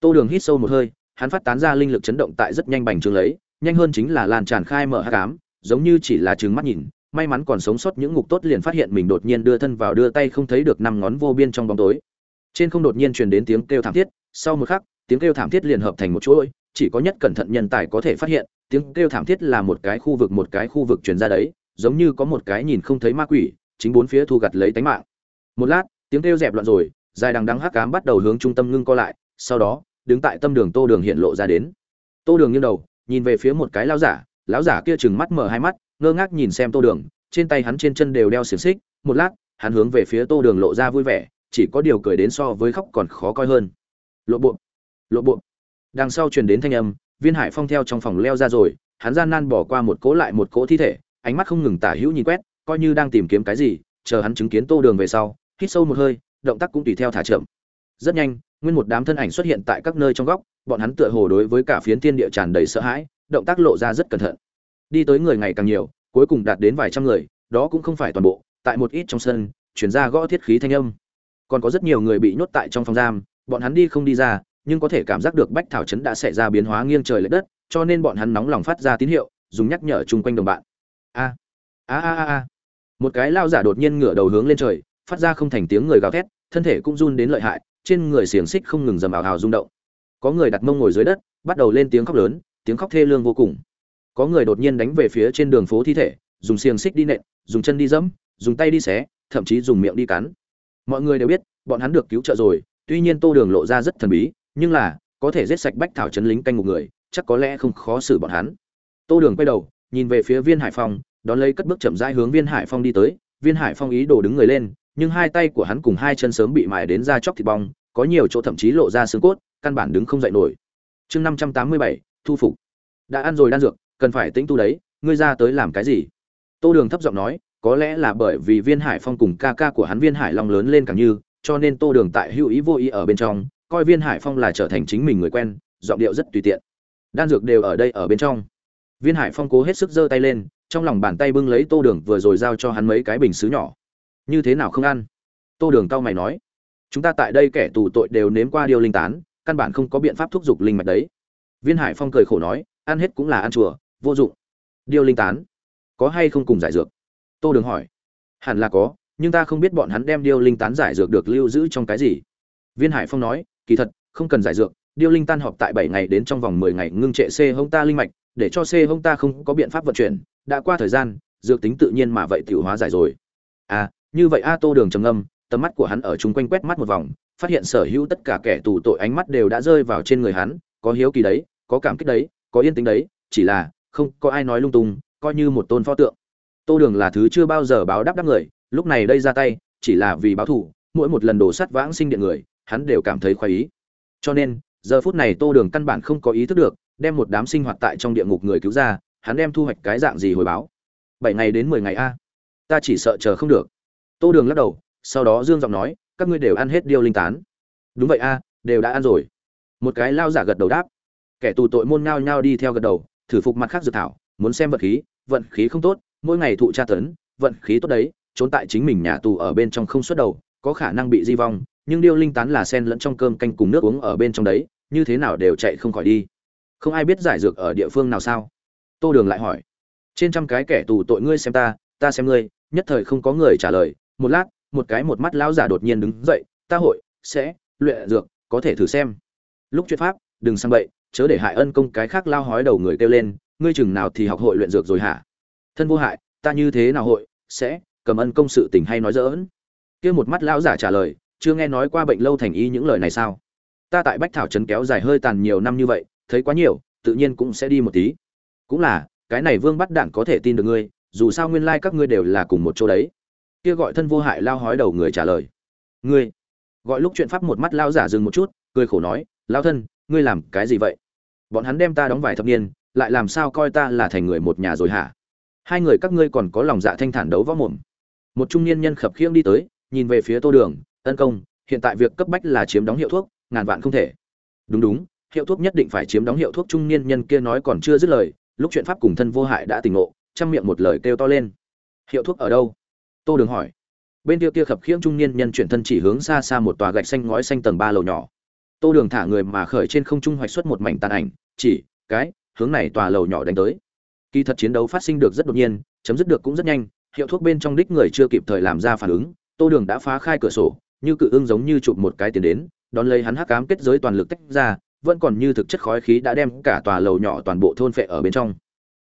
Tô đường hít sâu một hơi, hắn phát tán ra linh lực chấn động tại rất nhanh bành trướng lấy, nhanh hơn chính là lan tràn khai mở hát cám giống như chỉ là trừng mắt nhìn may mắn còn sống sót những ngục tốt liền phát hiện mình đột nhiên đưa thân vào đưa tay không thấy được năm ngón vô biên trong bóng tối. Trên không đột nhiên truyền đến tiếng kêu thảm thiết, sau một khắc, tiếng kêu thảm thiết liền hợp thành một chuỗi, chỉ có nhất cẩn thận nhân tài có thể phát hiện, tiếng kêu thảm thiết là một cái khu vực một cái khu vực truyền ra đấy, giống như có một cái nhìn không thấy ma quỷ, chính bốn phía thu gặt lấy tánh mạng. Một lát, tiếng kêu dẹp loạn rồi, dài đằng đắng hắc cám bắt đầu hướng trung tâm ngưng co lại, sau đó, đứng tại tâm đường tô đường hiện lộ ra đến. Tô đường nghiêng đầu, nhìn về phía một cái lão giả lão giả kia chừng mắt mở hai mắt ngơ ngác nhìn xem tô đường, trên tay hắn trên chân đều đeo xiềng xích, một lát, hắn hướng về phía tô đường lộ ra vui vẻ, chỉ có điều cười đến so với khóc còn khó coi hơn. Lộ bộ lộ bộ. Đằng sau truyền đến thanh âm, viên hải phong theo trong phòng leo ra rồi, hắn gian nan bỏ qua một cỗ lại một cỗ thi thể, ánh mắt không ngừng tả hữu nhìn quét, coi như đang tìm kiếm cái gì, chờ hắn chứng kiến tô đường về sau, hít sâu một hơi, động tác cũng tùy theo thả chậm. Rất nhanh, nguyên một đám thân ảnh xuất hiện tại các nơi trong góc, bọn hắn tựa hồ đối với cả phiến thiên địa tràn đầy sợ hãi, động tác lộ ra rất cẩn thận đi tới người ngày càng nhiều, cuối cùng đạt đến vài trăm người, đó cũng không phải toàn bộ, tại một ít trong sân, chuyển ra gõ thiết khí thanh âm. Còn có rất nhiều người bị nhốt tại trong phòng giam, bọn hắn đi không đi ra, nhưng có thể cảm giác được bách thảo trấn đã xảy ra biến hóa nghiêng trời lệch đất, cho nên bọn hắn nóng lòng phát ra tín hiệu, dùng nhắc nhở chung quanh đồng bạn. A a a a một cái lao giả đột nhiên ngửa đầu hướng lên trời, phát ra không thành tiếng người gào thét, thân thể cũng run đến lợi hại, trên người xiềng xích không ngừng dầm ảo hào rung động. Có người đặt mông ngồi dưới đất, bắt đầu lên tiếng khóc lớn, tiếng khóc thê lương vô cùng có người đột nhiên đánh về phía trên đường phố thi thể, dùng xiềng xích đi nện, dùng chân đi dẫm, dùng tay đi xé, thậm chí dùng miệng đi cắn. Mọi người đều biết, bọn hắn được cứu trợ rồi, tuy nhiên tô đường lộ ra rất thần bí, nhưng là, có thể giết sạch bách thảo chấn lính canh một người, chắc có lẽ không khó xử bọn hắn. Tô đường quay đầu, nhìn về phía viên hải phong, đón lấy cất bước chậm rãi hướng viên hải phong đi tới. Viên hải phong ý đồ đứng người lên, nhưng hai tay của hắn cùng hai chân sớm bị mài đến da chóc thịt bong, có nhiều chỗ thậm chí lộ ra xương cốt, căn bản đứng không dậy nổi. Chương năm trăm tám mươi bảy, thu phục. Đã ăn rồi đan dược cần phải tĩnh tu đấy, ngươi ra tới làm cái gì? Tô đường thấp giọng nói, có lẽ là bởi vì viên hải phong cùng ca ca của hắn viên hải long lớn lên càng như, cho nên tô đường tại hữu ý vô ý ở bên trong, coi viên hải phong là trở thành chính mình người quen, giọng điệu rất tùy tiện. Đan dược đều ở đây ở bên trong. Viên hải phong cố hết sức giơ tay lên, trong lòng bàn tay bưng lấy tô đường vừa rồi giao cho hắn mấy cái bình xứ nhỏ. Như thế nào không ăn? Tô đường cao mày nói, chúng ta tại đây kẻ tù tội đều nếm qua điều linh tán, căn bản không có biện pháp thúc giục linh mạch đấy. Viên hải phong cười khổ nói, ăn hết cũng là ăn chùa vô dụng. Điêu linh tán, có hay không cùng giải dược? Tô đường hỏi. Hẳn là có, nhưng ta không biết bọn hắn đem điêu linh tán giải dược được lưu giữ trong cái gì. Viên hải phong nói, kỳ thật, không cần giải dược điêu linh tan họp tại bảy ngày đến trong vòng mười ngày ngưng trệ c hông ta linh mạch, để cho c hông ta không có biện pháp vận chuyển, đã qua thời gian, dược tính tự nhiên mà vậy tiểu hóa giải rồi. À như vậy a tô đường trầm ngâm, tầm mắt của hắn ở chung quanh quét mắt một vòng, phát hiện sở hữu tất cả kẻ tù tội ánh mắt đều đã rơi vào trên người hắn, có hiếu kỳ đấy, có cảm kích đấy, có yên tĩnh đấy, chỉ là không có ai nói lung tung, coi như một tôn pho tượng. Tô đường là thứ chưa bao giờ báo đáp đáp người, lúc này đây ra tay, chỉ là vì báo thù, mỗi một lần đổ sắt vãng sinh điện người, hắn đều cảm thấy khoái ý. Cho nên, giờ phút này tô đường căn bản không có ý thức được, đem một đám sinh hoạt tại trong địa ngục người cứu ra, hắn đem thu hoạch cái dạng gì hồi báo. Bảy ngày đến mười ngày a. Ta chỉ sợ chờ không được. Tô đường lắc đầu, sau đó dương giọng nói, các ngươi đều ăn hết điêu linh tán. Đúng vậy a, đều đã ăn rồi. Một cái lao giả gật đầu đáp. Kẻ tù tội môn nhao nhao đi theo gật đầu thử phục mặt khác dược thảo, muốn xem vận khí vận khí không tốt, mỗi ngày thụ tra tấn, vận khí tốt đấy, trốn tại chính mình nhà tù ở bên trong không xuất đầu, có khả năng bị di vong, nhưng điêu linh tán là sen lẫn trong cơm canh cùng nước uống ở bên trong đấy, như thế nào đều chạy không khỏi đi. Không ai biết giải dược ở địa phương nào sao? Tô đường lại hỏi. Trên trăm cái kẻ tù tội ngươi xem ta ta xem ngươi, nhất thời không có người trả lời, một lát, một cái một mắt lão giả đột nhiên đứng dậy, ta hội sẽ luyện dược, có thể thử xem. Lúc chuyện pháp, đừng sang bậy chớ để hại ân công cái khác lao hói đầu người kêu lên, ngươi chừng nào thì học hội luyện dược rồi hả? Thân vô hại, ta như thế nào hội, sẽ, cầm ân công sự tình hay nói dỡn kia một mắt lão giả trả lời, chưa nghe nói qua bệnh lâu thành y những lời này sao? Ta tại bách thảo trấn kéo dài hơi tàn nhiều năm như vậy, thấy quá nhiều, tự nhiên cũng sẽ đi một tí. Cũng là, cái này vương bắt đảng có thể tin được ngươi, dù sao nguyên lai các ngươi đều là cùng một chỗ đấy. Kia gọi thân vô hại lao hói đầu người trả lời. Ngươi, gọi lúc chuyện pháp một mắt lao giả dừng một chút, cười khổ nói lao thân ngươi làm cái gì vậy? Bọn hắn đem ta đóng vài thập niên, lại làm sao coi ta là thành người một nhà rồi hả? Hai người các ngươi còn có lòng dạ thanh thản đấu võ mồm. Một trung niên nhân khập khiễng đi tới, nhìn về phía tô đường tấn công, hiện tại việc cấp bách là chiếm đóng hiệu thuốc, ngàn vạn không thể. Đúng đúng, hiệu thuốc nhất định phải chiếm đóng hiệu thuốc trung niên nhân kia nói còn chưa dứt lời, lúc chuyện pháp cùng thân vô hại đã tỉnh ngộ, chăm miệng một lời kêu to lên. Hiệu thuốc ở đâu? Tô đường hỏi. Bên kia kia khập khiễng trung niên nhân chuyển thân chỉ hướng xa xa một tòa gạch xanh ngói xanh tầng ba lầu nhỏ tô đường thả người mà khởi trên không trung hoạch xuất một mảnh tàn ảnh, chỉ, cái, hướng này tòa lầu nhỏ đánh tới. Kỳ thật chiến đấu phát sinh được rất đột nhiên, chấm dứt được cũng rất nhanh, hiệu thuốc bên trong đích người chưa kịp thời làm ra phản ứng, tô đường đã phá khai cửa sổ, như cự ưng giống như chụp một cái tiền đến, đón lấy hắn hắc ám kết giới toàn lực tách ra, vẫn còn như thực chất khói khí đã đem cả tòa lầu nhỏ toàn bộ thôn phệ ở bên trong.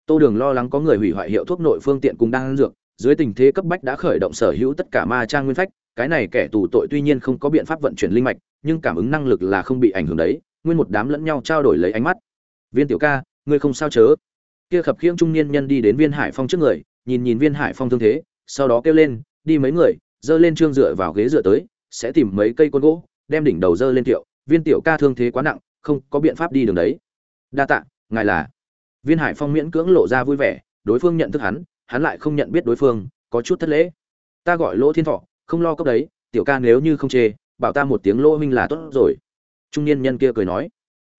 Tô đường lo lắng có người hủy hoại hiệu thuốc nội phương tiện cùng đang dược, dưới tình thế cấp bách đã khởi động sở hữu tất cả ma trang nguyên phách cái này kẻ tù tội tuy nhiên không có biện pháp vận chuyển linh mạch, nhưng cảm ứng năng lực là không bị ảnh hưởng đấy, nguyên một đám lẫn nhau trao đổi lấy ánh mắt. Viên tiểu ca, ngươi không sao chớ. Kia khập khiễng trung niên nhân đi đến viên hải phong trước người, nhìn nhìn viên hải phong thương thế, sau đó kêu lên, đi mấy người, dơ lên trương dựa vào ghế dựa tới, sẽ tìm mấy cây côn gỗ, đem đỉnh đầu dơ lên tiểu. Viên tiểu ca thương thế quá nặng, không có biện pháp đi đường đấy. Đa tạ, ngài là viên hải phong miễn cưỡng lộ ra vui vẻ, đối phương nhận thức hắn hắn lại không nhận biết đối phương, có chút thất lễ. Ta gọi lỗ thiên thọ không lo cấp đấy, tiểu ca nếu như không chê, bảo ta một tiếng lỗ minh là tốt rồi. Trung niên nhân kia cười nói.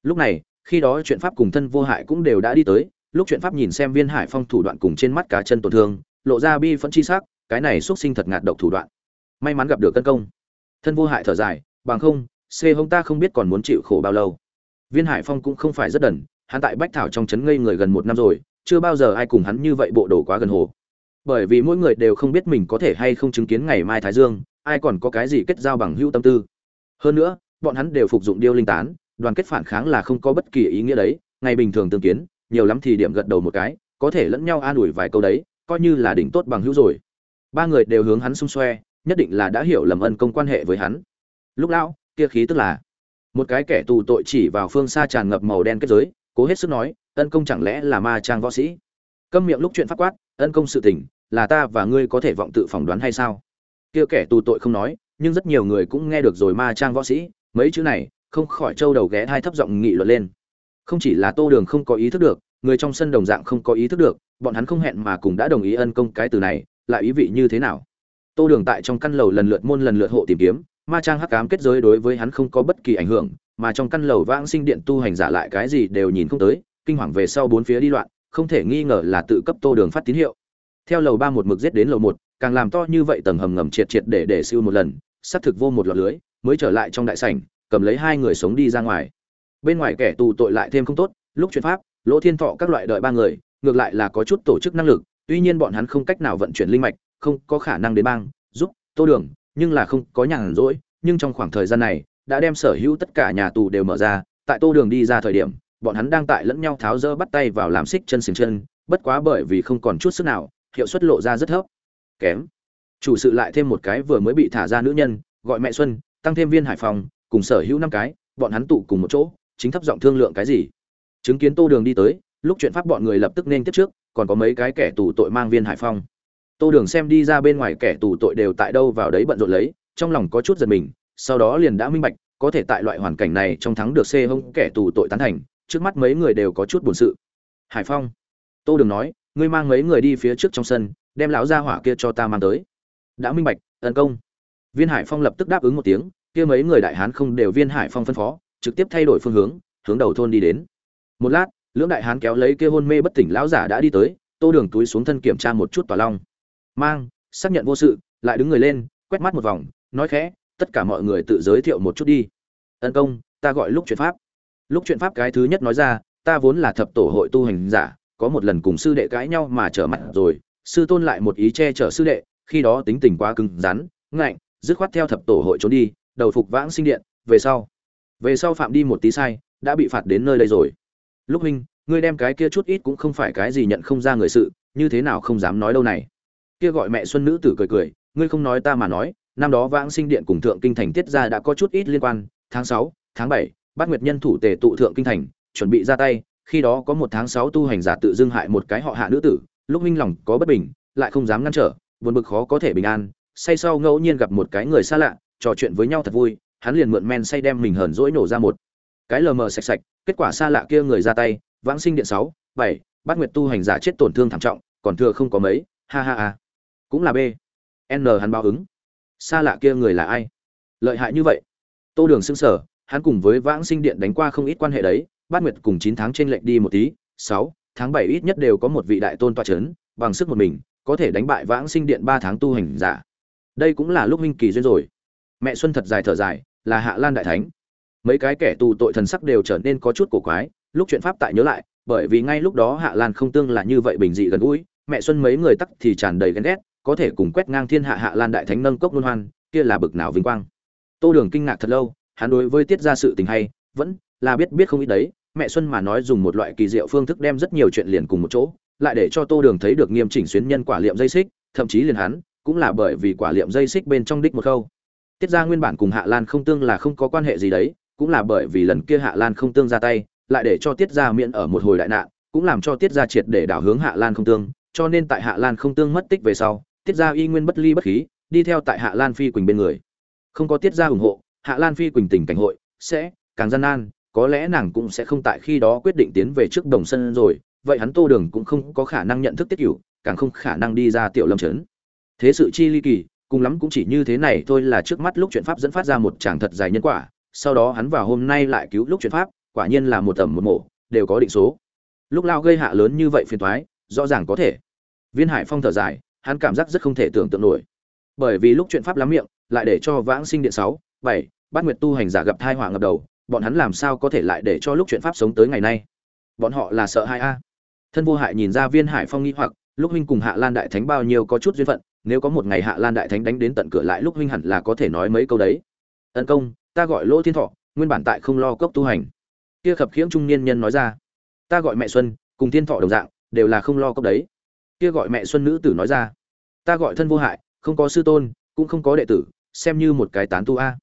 Lúc này, khi đó chuyện pháp cùng thân vô hại cũng đều đã đi tới, lúc chuyện pháp nhìn xem viên hải phong thủ đoạn cùng trên mắt cá chân tổn thương, lộ ra bi phẫn chi sắc, cái này xuất sinh thật ngạt độc thủ đoạn. May mắn gặp được cân công. Thân vô hại thở dài, bằng không xê hông ta không biết còn muốn chịu khổ bao lâu. Viên hải phong cũng không phải rất đần, hắn tại bách thảo trong trấn ngây người gần một năm rồi, chưa bao giờ ai cùng hắn như vậy bộ đồ quá gần hồ bởi vì mỗi người đều không biết mình có thể hay không chứng kiến ngày mai thái dương, ai còn có cái gì kết giao bằng hữu tâm tư. Hơn nữa, bọn hắn đều phục dụng điêu linh tán, đoàn kết phản kháng là không có bất kỳ ý nghĩa đấy, ngày bình thường tương kiến, nhiều lắm thì điểm gật đầu một cái, có thể lẫn nhau an ủi vài câu đấy, coi như là đỉnh tốt bằng hữu rồi. Ba người đều hướng hắn xung xoe, nhất định là đã hiểu lầm ân công quan hệ với hắn. Lúc lão, kia khí tức là, một cái kẻ tù tội chỉ vào phương xa tràn ngập màu đen kết giới, cố hết sức nói, ân công chẳng lẽ là ma trang võ sĩ? Câm miệng lúc chuyện pháp quát, ân công sự tình là ta và ngươi có thể vọng tự phỏng đoán hay sao? Kia kẻ tù tội không nói, nhưng rất nhiều người cũng nghe được rồi ma trang võ sĩ, mấy chữ này, không khỏi trâu đầu ghé hai thấp giọng nghị luận lên. Không chỉ là tô đường không có ý thức được, người trong sân đồng dạng không có ý thức được, bọn hắn không hẹn mà cùng đã đồng ý ân công cái từ này, lại ý vị như thế nào? Tô đường tại trong căn lầu lần lượt môn lần lượt hộ tìm kiếm, ma trang hắc cám kết giới đối với hắn không có bất kỳ ảnh hưởng, mà trong căn lầu vãng sinh điện tu hành giả lại cái gì đều nhìn không tới, kinh hoàng về sau bốn phía đi loạn, không thể nghi ngờ là tự cấp tô đường phát tín hiệu theo lầu ba một mực giết đến lầu một, càng làm to như vậy tầng hầm ngầm triệt triệt để để siêu một lần, xác thực vô một lọt lưới, mới trở lại trong đại sảnh, cầm lấy hai người sống đi ra ngoài. Bên ngoài kẻ tù tội lại thêm không tốt, lúc chuyển pháp, lỗ thiên thọ các loại đợi ba người, ngược lại là có chút tổ chức năng lực, tuy nhiên bọn hắn không cách nào vận chuyển linh mạch, không có khả năng đến bang, giúp, tô đường, nhưng là không có nhàn rỗi, nhưng trong khoảng thời gian này, đã đem sở hữu tất cả nhà tù đều mở ra, tại tô đường đi ra thời điểm, bọn hắn đang tại lẫn nhau tháo rỡ bắt tay vào làm xích chân xiềng chân, bất quá bởi vì không còn chút sức nào hiệu suất lộ ra rất thấp. Kém. Chủ sự lại thêm một cái vừa mới bị thả ra nữ nhân, gọi mẹ xuân, tăng thêm viên hải phòng, cùng sở hữu năm cái, bọn hắn tụ cùng một chỗ, chính thấp giọng thương lượng cái gì. Chứng kiến tô đường đi tới, lúc chuyện pháp bọn người lập tức nên tiếp trước, còn có mấy cái kẻ tù tội mang viên hải phong tô đường xem đi ra bên ngoài kẻ tù tội đều tại đâu vào đấy bận rộn lấy, trong lòng có chút giật mình, sau đó liền đã minh bạch, có thể tại loại hoàn cảnh này trong thắng được xê hông kẻ tù tội tán thành, trước mắt mấy người đều có chút buồn sự. Hải phong. Tô đường nói ngươi mang mấy người đi phía trước trong sân, đem lão gia hỏa kia cho ta mang tới. Đã minh bạch, tấn công. Viên hải phong lập tức đáp ứng một tiếng, kia mấy người đại hán không đều viên hải phong phân phó, trực tiếp thay đổi phương hướng hướng đầu thôn đi đến. Một lát, lưỡng đại hán kéo lấy kia hôn mê bất tỉnh lão giả đã đi tới, tô đường túi xuống thân kiểm tra một chút tòa long. Mang, xác nhận vô sự, lại đứng người lên, quét mắt một vòng, nói khẽ, tất cả mọi người tự giới thiệu một chút đi. Tấn công, ta gọi lúc chuyện pháp. Lúc chuyện pháp cái thứ nhất nói ra, ta vốn là thập tổ hội tu hành giả có một lần cùng sư đệ cãi nhau mà trở mặt rồi, sư tôn lại một ý che chở sư đệ, khi đó tính tình quá cứng rắn, ngạnh, dứt khoát theo thập tổ hội trốn đi, đầu phục vãng sinh điện, về sau. Về sau phạm đi một tí sai, đã bị phạt đến nơi đây rồi. Lúc minh ngươi đem cái kia chút ít cũng không phải cái gì nhận không ra người sự, như thế nào không dám nói đâu này? Kia gọi mẹ xuân nữ tử cười cười, ngươi không nói ta mà nói, năm đó vãng sinh điện cùng thượng kinh thành tiết ra đã có chút ít liên quan, tháng sáu, tháng bảy bát nguyệt nhân thủ tề tụ thượng kinh thành, chuẩn bị ra tay khi đó có một tháng sáu tu hành giả tự dưng hại một cái họ hạ nữ tử, lúc minh lòng có bất bình, lại không dám ngăn trở, buồn bực khó có thể bình an. Say sau ngẫu nhiên gặp một cái người xa lạ, trò chuyện với nhau thật vui, hắn liền mượn men say đem mình hờn dỗi nổ ra một cái lờ mờ sạch sạch, kết quả xa lạ kia người ra tay, vãng sinh điện sáu, bảy bát nguyệt tu hành giả chết tổn thương thảm trọng, còn thừa không có mấy, ha ha ha. Cũng là b. N hắn báo ứng. Xa lạ kia người là ai? Lợi hại như vậy. Tô đường xưng sở hắn cùng với vãng sinh điện đánh qua không ít quan hệ đấy bát nguyệt cùng chín tháng trên lệnh đi một tí sáu tháng bảy ít nhất đều có một vị đại tôn toa chấn, bằng sức một mình có thể đánh bại vãng sinh điện ba tháng tu hành giả. Đây cũng là lúc minh kỳ duyên rồi. Mẹ xuân thật dài thở dài là hạ lan đại thánh. Mấy cái kẻ tù tội thần sắc đều trở nên có chút cổ quái lúc chuyện pháp tại nhớ lại bởi vì ngay lúc đó hạ lan không tương là như vậy bình dị gần gũi mẹ xuân mấy người tắc thì tràn đầy ghen ghét có thể cùng quét ngang thiên hạ hạ lan đại thánh nâng cốc luân hoan kia là bực nào vinh quang. Tô đường kinh ngạc thật lâu hắn đối với tiết ra sự tình hay vẫn là biết biết không ít đấy, mẹ xuân mà nói dùng một loại kỳ diệu phương thức đem rất nhiều chuyện liền cùng một chỗ, lại để cho tô đường thấy được nghiêm chỉnh xuyến nhân quả liệm dây xích, thậm chí liền hắn, cũng là bởi vì quả liệm dây xích bên trong đích một khâu. Tiết ra nguyên bản cùng hạ lan không tương là không có quan hệ gì đấy, cũng là bởi vì lần kia hạ lan không tương ra tay, lại để cho tiết ra miễn ở một hồi đại nạn, cũng làm cho tiết gia triệt để đảo hướng hạ lan không tương, cho nên tại hạ lan không tương mất tích về sau, tiết gia y nguyên bất ly bất khí, đi theo tại hạ lan phi quỳnh bên người. Không có tiết gia ủng hộ, hạ lan phi quỳnh tình cảnh hội sẽ càng gian nan có lẽ nàng cũng sẽ không tại khi đó quyết định tiến về trước đồng sân rồi, vậy hắn tô đường cũng không có khả năng nhận thức tiết cửu, càng không khả năng đi ra tiểu lâm trấn. Thế sự chi ly kỳ, cùng lắm cũng chỉ như thế này thôi là trước mắt lúc chuyện pháp dẫn phát ra một tràng thật dài nhân quả, sau đó hắn vào hôm nay lại cứu lúc chuyện pháp, quả nhiên là một tầm một mổ đều có định số. Lúc lao gây hạ lớn như vậy phiền thoái rõ ràng có thể. Viên hải phong thở dài, hắn cảm giác rất không thể tưởng tượng nổi. Bởi vì lúc chuyện pháp lắm miệng, lại để cho vãng sinh điện sáu, bảy, bát nguyệt tu hành giả gặp thai họa ngập đầu bọn hắn làm sao có thể lại để cho lúc chuyện pháp sống tới ngày nay? Bọn họ là sợ hai a. Thân vô hại nhìn ra viên hải phong nghĩ hoặc, lúc huynh cùng hạ lan đại thánh bao nhiêu có chút duyên phận, nếu có một ngày hạ lan đại thánh đánh đến tận cửa lại lúc huynh hẳn là có thể nói mấy câu đấy. Ân công, ta gọi lỗ thiên thọ, nguyên bản tại không lo cốc tu hành. Kia khập khiễng trung niên nhân nói ra, ta gọi mẹ xuân, cùng thiên thọ đồng dạng, đều là không lo cốc đấy. Kia gọi mẹ xuân nữ tử nói ra, ta gọi thân vô hại, không có sư tôn, cũng không có đệ tử, xem như một cái tán tu a.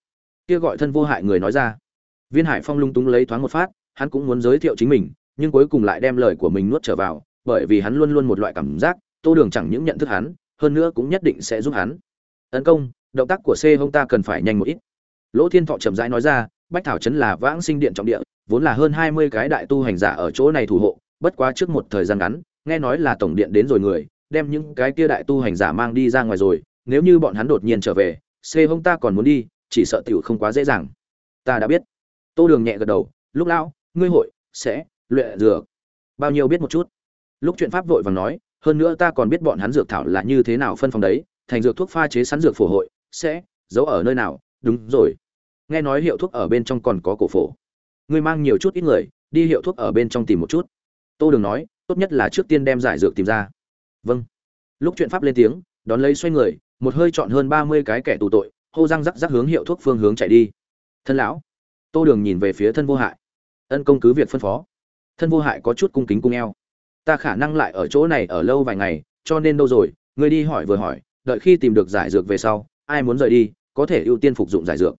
Kia gọi thân vô hại người nói ra viên hải phong lung túng lấy thoáng một phát, hắn cũng muốn giới thiệu chính mình, nhưng cuối cùng lại đem lời của mình nuốt trở vào, bởi vì hắn luôn luôn một loại cảm giác, tô đường chẳng những nhận thức hắn, hơn nữa cũng nhất định sẽ giúp hắn. Tấn công, động tác của c hông ta cần phải nhanh một ít. Lỗ thiên thọ chậm rãi nói ra, bách thảo trấn là vãng sinh điện trọng địa, vốn là hơn hai mươi cái đại tu hành giả ở chỗ này thủ hộ, bất quá trước một thời gian ngắn, nghe nói là tổng điện đến rồi người, đem những cái kia đại tu hành giả mang đi ra ngoài rồi, nếu như bọn hắn đột nhiên trở về, c hông ta còn muốn đi, chỉ sợ tiểu không quá dễ dàng. Ta đã biết tô đường nhẹ gật đầu, lúc lão, ngươi hội sẽ luyện dược. Bao nhiêu biết một chút. Lúc chuyện pháp vội vàng nói, hơn nữa ta còn biết bọn hắn dược thảo là như thế nào phân phòng đấy, thành dược thuốc pha chế sẵn dược phổ hội sẽ giấu ở nơi nào? Đúng rồi. Nghe nói hiệu thuốc ở bên trong còn có cổ phổ. Ngươi mang nhiều chút ít người, đi hiệu thuốc ở bên trong tìm một chút. Tô đường nói, tốt nhất là trước tiên đem giải dược tìm ra. Vâng. Lúc chuyện pháp lên tiếng, đón lấy xoay người, một hơi chọn hơn ba mươi cái kẻ tù tội, hô răng rắc rắc hướng hiệu thuốc phương hướng chạy đi. Thân lão tô đường nhìn về phía thân vô hại. Ân công cứ việc phân phó. Thân vô hại có chút cung kính cung eo. Ta khả năng lại ở chỗ này ở lâu vài ngày, cho nên đâu rồi, ngươi đi hỏi vừa hỏi, đợi khi tìm được giải dược về sau, ai muốn rời đi, có thể ưu tiên phục dụng giải dược.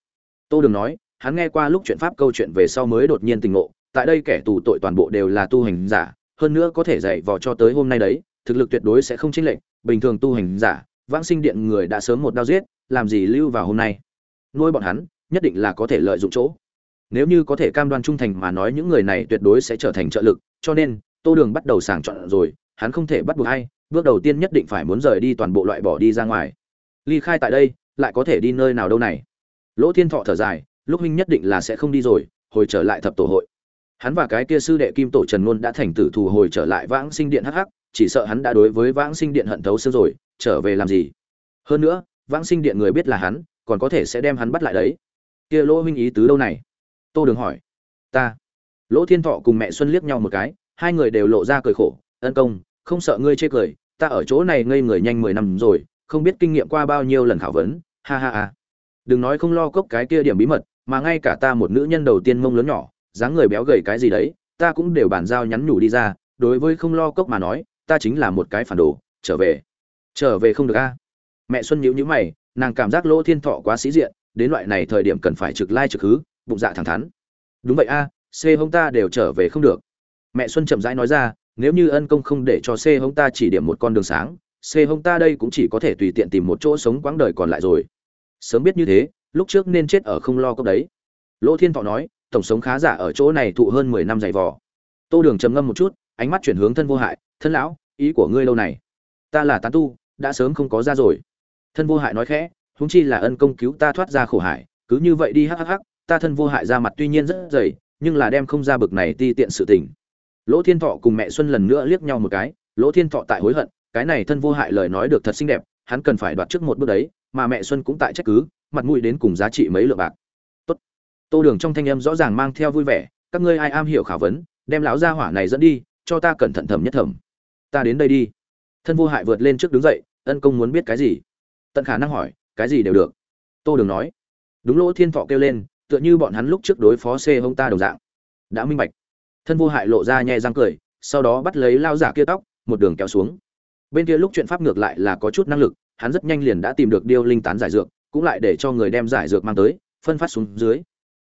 Tô đường nói, hắn nghe qua lúc chuyện pháp câu chuyện về sau mới đột nhiên tình ngộ, tại đây kẻ tù tội toàn bộ đều là tu hành giả, hơn nữa có thể dạy vò cho tới hôm nay đấy, thực lực tuyệt đối sẽ không chênh lệch, bình thường tu hành giả, vãng sinh điện người đã sớm một đao giết, làm gì lưu vào hôm nay? Nuôi bọn hắn, nhất định là có thể lợi dụng chỗ nếu như có thể cam đoan trung thành mà nói những người này tuyệt đối sẽ trở thành trợ lực, cho nên, tô đường bắt đầu sàng chọn rồi, hắn không thể bắt buộc hay bước đầu tiên nhất định phải muốn rời đi toàn bộ loại bỏ đi ra ngoài. Ly khai tại đây, lại có thể đi nơi nào đâu này? Lỗ thiên thọ thở dài, lúc huynh nhất định là sẽ không đi rồi, hồi trở lại thập tổ hội. Hắn và cái kia sư đệ kim tổ trần ngôn đã thành tử thù hồi trở lại vãng sinh điện hắc hắc, chỉ sợ hắn đã đối với vãng sinh điện hận thấu xương rồi, trở về làm gì? Hơn nữa, vãng sinh điện người biết là hắn, còn có thể sẽ đem hắn bắt lại đấy. Kia lỗ huynh ý tứ đâu này? Tô đường hỏi. Ta. Lỗ thiên thọ cùng mẹ xuân liếc nhau một cái, hai người đều lộ ra cười khổ. Ân công, không sợ ngươi chê cười, ta ở chỗ này ngây người nhanh mười năm rồi, không biết kinh nghiệm qua bao nhiêu lần khảo vấn. Ha ha ha. Đừng nói không lo cốc cái kia điểm bí mật, mà ngay cả ta một nữ nhân đầu tiên mông lớn nhỏ, dáng người béo gầy cái gì đấy, ta cũng đều bàn giao nhắn nhủ đi ra. Đối với không lo cốc mà nói, ta chính là một cái phản đồ, trở về. Trở về không được a. Mẹ xuân nhíu nhíu mày, nàng cảm giác lỗ thiên thọ quá sĩ diện, đến loại này thời điểm cần phải trực lai trực hứ bụng dạ thẳng thắn. Đúng vậy a, c hông ta đều trở về không được. Mẹ xuân chậm rãi nói ra, nếu như ân công không để cho c hông ta chỉ điểm một con đường sáng, c hông ta đây cũng chỉ có thể tùy tiện tìm một chỗ sống quãng đời còn lại rồi. Sớm biết như thế, lúc trước nên chết ở không lo cốc đấy. Lỗ thiên thọ nói, tổng sống khá giả ở chỗ này thụ hơn mười năm dày vò. Tô đường trầm ngâm một chút, ánh mắt chuyển hướng thân vô hại, thân lão, ý của ngươi lâu này. Ta là tán tu, đã sớm không có ra rồi. Thân vô hại nói khẽ húng chi là ân công cứu ta thoát ra khổ hải, cứ như vậy đi, hắc hắc hắc ta thân vô hại ra mặt tuy nhiên rất dày, nhưng là đem không ra bực này ti tiện sự tình. Lỗ thiên thọ cùng mẹ xuân lần nữa liếc nhau một cái, lỗ thiên thọ tại hối hận, cái này thân vô hại lời nói được thật xinh đẹp, hắn cần phải đoạt trước một bước đấy, mà mẹ xuân cũng tại trách cứ, mặt mũi đến cùng giá trị mấy lượng bạc. Tốt. Tô đường trong thanh âm rõ ràng mang theo vui vẻ, các ngươi ai am hiểu khảo vấn, đem lão gia hỏa này dẫn đi, cho ta cẩn thận thầm nhất thầm ta đến đây đi. Thân vô hại vượt lên trước đứng dậy, ân công muốn biết cái gì? Tận khả năng hỏi, cái gì đều được. Tô đường nói. Đúng lỗ thiên thọ kêu lên tựa như bọn hắn lúc trước đối phó c hông ta đồng dạng. Đã minh bạch. Thân vô hại lộ ra nhẹ răng cười, sau đó bắt lấy lao giả kia tóc, một đường kéo xuống. Bên kia lúc chuyện pháp ngược lại là có chút năng lực, hắn rất nhanh liền đã tìm được điêu linh tán giải dược, cũng lại để cho người đem giải dược mang tới, phân phát xuống dưới.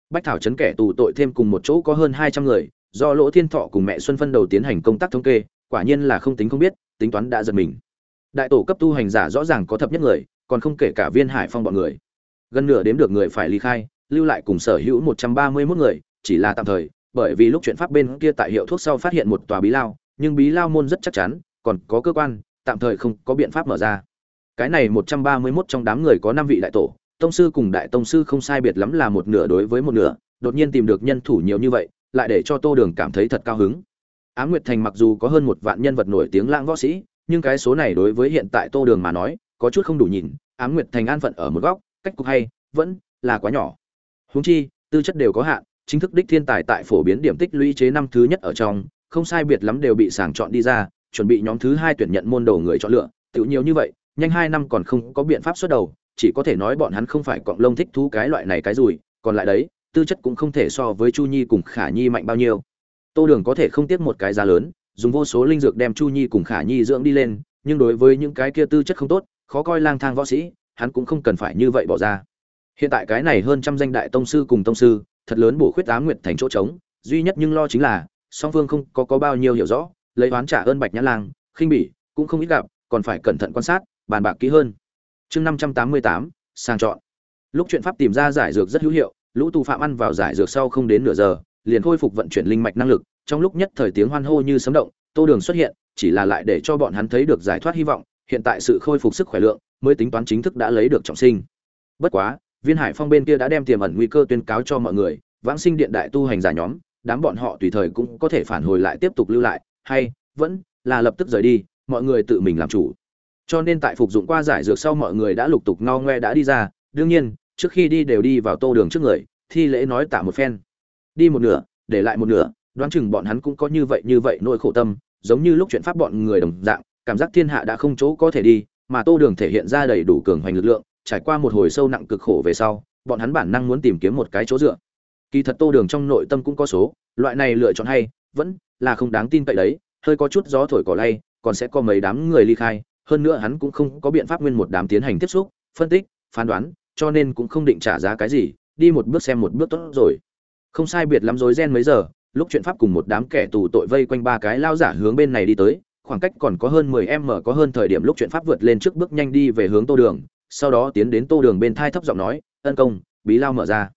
Bách thảo chấn kẻ tù tội thêm cùng một chỗ có hơn hai trăm người, do lỗ thiên thọ cùng mẹ xuân phân đầu tiến hành công tác thống kê, quả nhiên là không tính không biết, tính toán đã giật mình. Đại tổ cấp tu hành giả rõ ràng có thập nhất người, còn không kể cả viên hải phong bọn người. Gần nửa đếm được người phải ly khai lưu lại cùng sở hữu một trăm ba mươi 131 người, chỉ là tạm thời, bởi vì lúc chuyện pháp bên kia tại hiệu thuốc sau phát hiện một tòa bí lao, nhưng bí lao môn rất chắc chắn, còn có cơ quan, tạm thời không có biện pháp mở ra. Cái này một trăm ba mươi 131 trong đám người có năm vị đại tổ, tông sư cùng đại tông sư không sai biệt lắm là một nửa đối với một nửa, đột nhiên tìm được nhân thủ nhiều như vậy, lại để cho tô đường cảm thấy thật cao hứng. Á nguyệt thành mặc dù có hơn một vạn nhân vật nổi tiếng lãng võ sĩ, nhưng cái số này đối với hiện tại tô đường mà nói, có chút không đủ nhìn. Á nguyệt thành an phận ở một góc, cách cục hay, vẫn là quá nhỏ huống chi, tư chất đều có hạn, chính thức đích thiên tài tại phổ biến điểm tích lũy chế năm thứ nhất ở trong, không sai biệt lắm đều bị sàng chọn đi ra, chuẩn bị nhóm thứ hai tuyển nhận môn đầu người chọn lựa, tự nhiều như vậy, nhanh hai năm còn không có biện pháp xuất đầu, chỉ có thể nói bọn hắn không phải cọng lông thích thú cái loại này cái rùi, còn lại đấy, tư chất cũng không thể so với chu nhi cùng khả nhi mạnh bao nhiêu. Tô đường có thể không tiếc một cái giá lớn, dùng vô số linh dược đem chu nhi cùng khả nhi dưỡng đi lên, nhưng đối với những cái kia tư chất không tốt, khó coi lang thang võ sĩ, hắn cũng không cần phải như vậy bỏ ra hiện tại cái này hơn trăm danh đại tông sư cùng tông sư thật lớn bổ khuyết ám nguyệt thành chỗ trống duy nhất nhưng lo chính là song phương không có, có bao nhiêu hiểu rõ lấy oán trả ơn bạch nhã lang khinh bỉ cũng không ít gặp còn phải cẩn thận quan sát bàn bạc kỹ hơn. Chương năm trăm tám mươi tám sang chọn. Lúc chuyện pháp tìm ra giải dược rất hữu hiệu lũ tù phạm ăn vào giải dược sau không đến nửa giờ liền khôi phục vận chuyển linh mạch năng lực trong lúc nhất thời tiếng hoan hô như sấm động tô đường xuất hiện chỉ là lại để cho bọn hắn thấy được giải thoát hy vọng hiện tại sự khôi phục sức khỏe lượng mới tính toán chính thức đã lấy được trọng sinh. Bất quá viên hải phong bên kia đã đem tiềm ẩn nguy cơ tuyên cáo cho mọi người, vãng sinh điện đại tu hành giả nhóm, đám bọn họ tùy thời cũng có thể phản hồi lại tiếp tục lưu lại, hay vẫn là lập tức rời đi, mọi người tự mình làm chủ. Cho nên tại phục dụng qua giải dược sau mọi người đã lục tục no ngoe đã đi ra, đương nhiên, trước khi đi đều đi vào tô đường trước người, thi lễ nói tạ một phen. Đi một nửa, để lại một nửa, đoán chừng bọn hắn cũng có như vậy như vậy nỗi khổ tâm, giống như lúc chuyện pháp bọn người đồng dạng, cảm giác thiên hạ đã không chỗ có thể đi, mà tô đường thể hiện ra đầy đủ cường hoành lực lượng trải qua một hồi sâu nặng cực khổ về sau, bọn hắn bản năng muốn tìm kiếm một cái chỗ dựa. Kỳ thật tô đường trong nội tâm cũng có số, loại này lựa chọn hay, vẫn là không đáng tin cậy đấy, hơi có chút gió thổi cỏ lay, còn sẽ có mấy đám người ly khai, hơn nữa hắn cũng không có biện pháp nguyên một đám tiến hành tiếp xúc, phân tích, phán đoán, cho nên cũng không định trả giá cái gì, đi một bước xem một bước tốt rồi. Không sai biệt lắm rối ren mấy giờ, lúc chuyện pháp cùng một đám kẻ tù tội vây quanh ba cái lao giả hướng bên này đi tới, khoảng cách còn có hơn 10 em mở có hơn thời điểm lúc chuyện pháp vượt lên trước bước nhanh đi về hướng tô đường sau đó tiến đến tô đường bên thai thấp giọng nói, ân công, bí lao mở ra.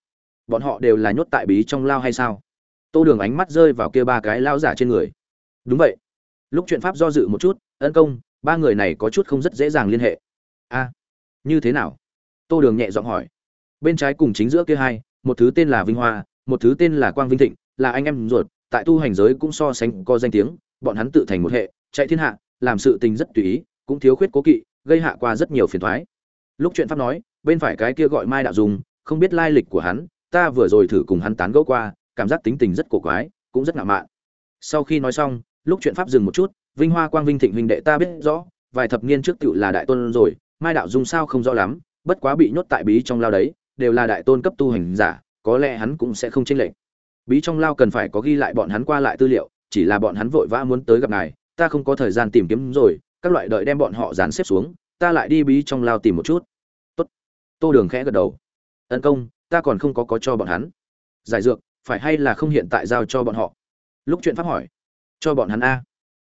Bọn họ đều là nhốt tại bí trong lao hay sao? Tô đường ánh mắt rơi vào kia ba cái lao giả trên người. Đúng vậy. Lúc chuyện pháp do dự một chút, ân công, ba người này có chút không rất dễ dàng liên hệ. A, như thế nào? Tô đường nhẹ giọng hỏi. Bên trái cùng chính giữa kia hai, một thứ tên là vinh hoa, một thứ tên là quang vinh thịnh, là anh em ruột, tại tu hành giới cũng so sánh có danh tiếng, bọn hắn tự thành một hệ, chạy thiên hạ, làm sự tình rất tùy ý, cũng thiếu khuyết cố kỵ, gây hạ qua rất nhiều phiền thoái lúc chuyện pháp nói, bên phải cái kia gọi mai đạo dùng không biết lai lịch của hắn, ta vừa rồi thử cùng hắn tán gẫu qua, cảm giác tính tình rất cổ quái, cũng rất ngạo mạn. Sau khi nói xong, lúc chuyện pháp dừng một chút, vinh hoa quang vinh thịnh huynh đệ ta biết rõ, vài thập niên trước tựu là đại tôn rồi, mai đạo dung sao không rõ lắm, bất quá bị nhốt tại bí trong lao đấy, đều là đại tôn cấp tu hành giả, có lẽ hắn cũng sẽ không chênh lệch. Bí trong lao cần phải có ghi lại bọn hắn qua lại tư liệu, chỉ là bọn hắn vội vã muốn tới gặp ngài, ta không có thời gian tìm kiếm rồi, các loại đợi đem bọn họ dán xếp xuống, ta lại đi bí trong lao tìm một chút tô đường khẽ gật đầu. Ân công, ta còn không có có cho bọn hắn. Giải dược, phải hay là không hiện tại giao cho bọn họ? Lúc chuyện pháp hỏi. Cho bọn hắn a.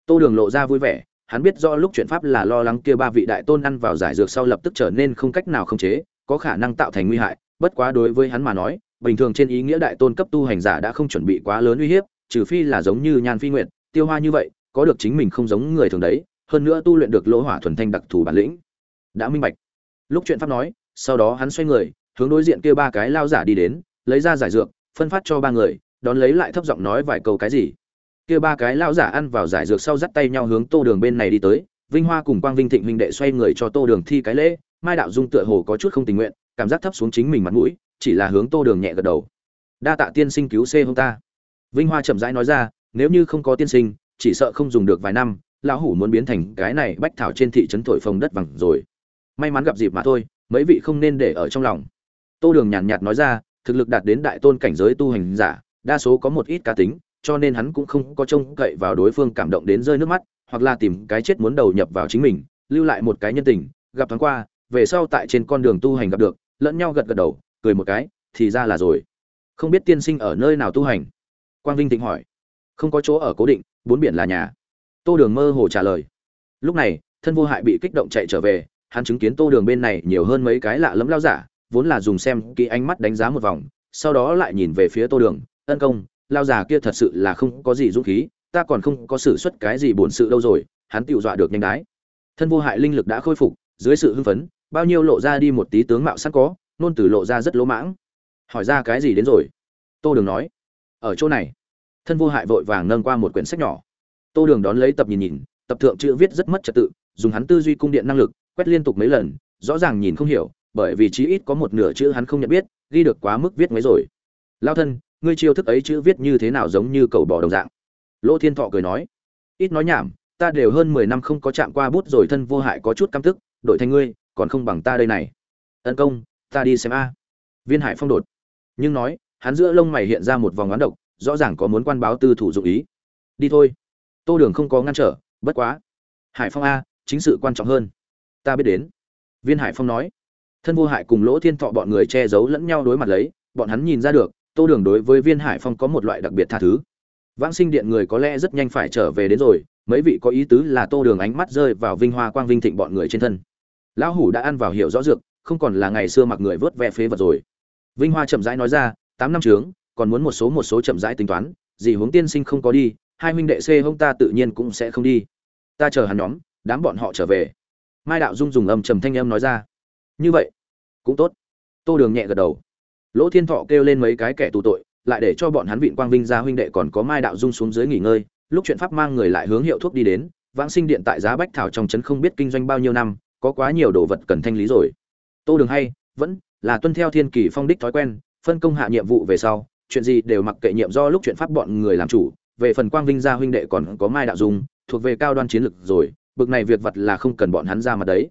Tô đường lộ ra vui vẻ, hắn biết do lúc chuyện pháp là lo lắng kia ba vị đại tôn ăn vào giải dược sau lập tức trở nên không cách nào khống chế, có khả năng tạo thành nguy hại, bất quá đối với hắn mà nói, bình thường trên ý nghĩa đại tôn cấp tu hành giả đã không chuẩn bị quá lớn uy hiếp, trừ phi là giống như nhan phi nguyện tiêu hoa như vậy, có được chính mình không giống người thường đấy, hơn nữa tu luyện được lỗ hỏa thuần thanh đặc thù bản lĩnh. Đã minh bạch. Lúc chuyện pháp nói sau đó hắn xoay người, hướng đối diện kia ba cái lao giả đi đến, lấy ra giải dược, phân phát cho ba người, đón lấy lại thấp giọng nói vài câu cái gì. Kia ba cái lao giả ăn vào giải dược sau dắt tay nhau hướng tô đường bên này đi tới, vinh hoa cùng quang vinh thịnh minh đệ xoay người cho tô đường thi cái lễ, mai đạo dung tựa hồ có chút không tình nguyện, cảm giác thấp xuống chính mình mặt mũi, chỉ là hướng tô đường nhẹ gật đầu. Đa tạ tiên sinh cứu xê hông ta. Vinh hoa chậm rãi nói ra, nếu như không có tiên sinh, chỉ sợ không dùng được vài năm, lão hủ muốn biến thành cái này bách thảo trên thị trấn thổi phồng đất vàng rồi. May mắn gặp dịp mà thôi mấy vị không nên để ở trong lòng. Tô đường nhàn nhạt nói ra, thực lực đạt đến đại tôn cảnh giới tu hành giả, đa số có một ít cá tính, cho nên hắn cũng không có trông cậy vào đối phương cảm động đến rơi nước mắt, hoặc là tìm cái chết muốn đầu nhập vào chính mình, lưu lại một cái nhân tình, gặp thoáng qua, về sau tại trên con đường tu hành gặp được, lẫn nhau gật gật đầu, cười một cái, thì ra là rồi. Không biết tiên sinh ở nơi nào tu hành? Quang vinh thịnh hỏi. Không có chỗ ở cố định, bốn biển là nhà. Tô đường mơ hồ trả lời. Lúc này, thân vô hại bị kích động chạy trở về hắn chứng kiến tô đường bên này nhiều hơn mấy cái lạ lẫm lao giả, vốn là dùng xem kỹ ánh mắt đánh giá một vòng, sau đó lại nhìn về phía tô đường, ân công, lao giả kia thật sự là không có gì dũng khí, ta còn không có xử suất cái gì bổn sự đâu rồi, hắn tự dọa được nhanh đái. Thân vô hại linh lực đã khôi phục, dưới sự hưng phấn, bao nhiêu lộ ra đi một tí tướng mạo sẵn có, nôn từ lộ ra rất lỗ mãng. Hỏi ra cái gì đến rồi? Tô đường nói. Ở chỗ này. Thân vô hại vội vàng nâng qua một quyển sách nhỏ. Tô đường đón lấy tập nhìn nhìn, tập thượng chữ viết rất mất trật tự, dùng hắn tư duy cung điện năng lực quét liên tục mấy lần, rõ ràng nhìn không hiểu, bởi vì chí ít có một nửa chữ hắn không nhận biết, ghi được quá mức viết mấy rồi. Lao thân, ngươi chiêu thức ấy chữ viết như thế nào giống như cầu bò đồng dạng? Lỗ thiên thọ cười nói. Ít nói nhảm, ta đều hơn mười năm không có chạm qua bút rồi thân vô hại có chút căm tức, đổi thành ngươi, còn không bằng ta đây này. Tấn công, ta đi xem a. Viên hải phong đột. Nhưng nói, hắn giữa lông mày hiện ra một vòng oán độc, rõ ràng có muốn quan báo tư thủ dụng ý. Đi thôi, tô đường không có ngăn trở, bất quá. Hải phong a, chính sự quan trọng hơn ta biết đến. Viên hải phong nói. Thân vô hại cùng lỗ thiên thọ bọn người che giấu lẫn nhau đối mặt lấy, bọn hắn nhìn ra được, tô đường đối với viên hải phong có một loại đặc biệt tha thứ. Vãng sinh điện người có lẽ rất nhanh phải trở về đến rồi, mấy vị có ý tứ là tô đường ánh mắt rơi vào vinh hoa quang vinh thịnh bọn người trên thân. Lão hủ đã ăn vào hiểu rõ dược, không còn là ngày xưa mặc người vớt ve phế vật rồi. Vinh hoa chậm rãi nói ra, tám năm trướng, còn muốn một số một số chậm rãi tính toán, gì hướng tiên sinh không có đi, hai huynh đệ c hông ta tự nhiên cũng sẽ không đi. Ta chờ hắn nhóm, đám bọn họ trở về mai đạo dung dùng âm trầm thanh âm nói ra. Như vậy, cũng tốt. Tô đường nhẹ gật đầu. Lỗ thiên thọ kêu lên mấy cái kẻ tù tội, lại để cho bọn hắn vịn quang vinh ra huynh đệ còn có mai đạo dung xuống dưới nghỉ ngơi. Lúc chuyện pháp mang người lại hướng hiệu thuốc đi đến, vãng sinh điện tại giá bách thảo trong trấn không biết kinh doanh bao nhiêu năm, có quá nhiều đồ vật cần thanh lý rồi. Tô đường hay, vẫn là tuân theo thiên kỳ phong đích thói quen, phân công hạ nhiệm vụ về sau, chuyện gì đều mặc kệ nhiệm do lúc chuyện pháp bọn người làm chủ. Về phần quang vinh gia huynh đệ còn có mai đạo dung, thuộc về cao đoan chiến lực rồi bực này việc vật là không cần bọn hắn ra mặt đấy.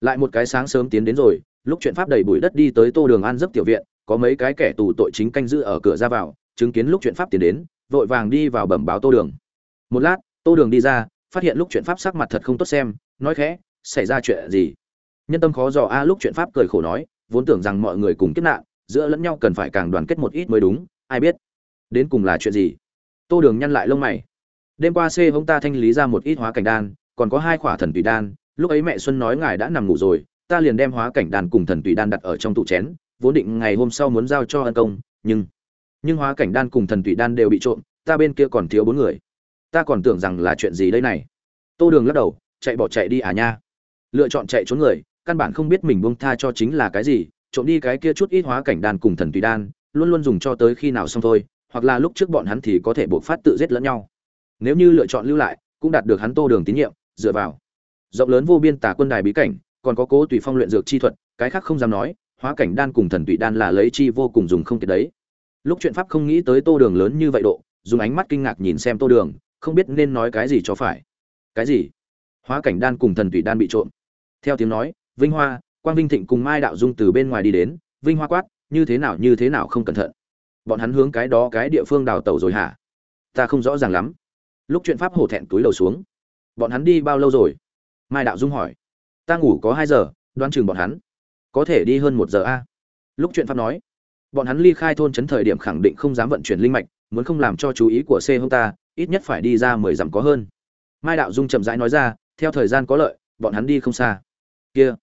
Lại một cái sáng sớm tiến đến rồi, lúc chuyện pháp đầy bụi đất đi tới tô đường an giấc tiểu viện, có mấy cái kẻ tù tội chính canh giữ ở cửa ra vào, chứng kiến lúc chuyện pháp tiến đến, vội vàng đi vào bẩm báo tô đường. Một lát, tô đường đi ra, phát hiện lúc chuyện pháp sắc mặt thật không tốt xem, nói khẽ, xảy ra chuyện gì? Nhân tâm khó dò, a, lúc chuyện pháp cười khổ nói, vốn tưởng rằng mọi người cùng kết nạn, giữa lẫn nhau cần phải càng đoàn kết một ít mới đúng, ai biết đến cùng là chuyện gì? Tô đường nhăn lại lông mày. Đêm qua c hông ta thanh lý ra một ít hóa cảnh đan còn có hai khỏa thần tùy đan, lúc ấy mẹ xuân nói ngài đã nằm ngủ rồi, ta liền đem hóa cảnh đan cùng thần tùy đan đặt ở trong tủ chén, vốn định ngày hôm sau muốn giao cho ân công, nhưng nhưng hóa cảnh đan cùng thần tùy đan đều bị trộm, ta bên kia còn thiếu bốn người. Ta còn tưởng rằng là chuyện gì đây này. Tô đường lắc đầu, chạy bỏ chạy đi à nha. Lựa chọn chạy trốn người, căn bản không biết mình buông tha cho chính là cái gì, trộm đi cái kia chút ít hóa cảnh đan cùng thần tùy đan, luôn luôn dùng cho tới khi nào xong thôi, hoặc là lúc trước bọn hắn thì có thể buộc phát tự giết lẫn nhau. Nếu như lựa chọn lưu lại, cũng đạt được hắn tô đường tín nhiệm dựa vào. Rộng lớn vô biên tả quân đài bí cảnh, còn có cố tùy phong luyện dược chi thuật, cái khác không dám nói, hóa cảnh đan cùng thần tùy đan là lấy chi vô cùng dùng không kiệt đấy. Lúc chuyện pháp không nghĩ tới tô đường lớn như vậy độ, dùng ánh mắt kinh ngạc nhìn xem tô đường, không biết nên nói cái gì cho phải. Cái gì? Hóa cảnh đan cùng thần tùy đan bị trộm. Theo tiếng nói, vinh hoa, quang vinh thịnh cùng mai đạo dung từ bên ngoài đi đến, vinh hoa quát, như thế nào, như thế nào không cẩn thận? Bọn hắn hướng cái đó cái địa phương đào tẩu rồi hả? Ta không rõ ràng lắm. Lúc chuyện pháp hổ thẹn túi đầu xuống bọn hắn đi bao lâu rồi? Mai đạo dung hỏi. Ta ngủ có hai giờ, đoán chừng bọn hắn có thể đi hơn một giờ a. Lúc chuyện pháp nói, bọn hắn ly khai thôn trấn thời điểm khẳng định không dám vận chuyển linh mạch, muốn không làm cho chú ý của c hông ta, ít nhất phải đi ra mười dặm có hơn. Mai đạo dung chậm rãi nói ra, theo thời gian có lợi, bọn hắn đi không xa. Kia,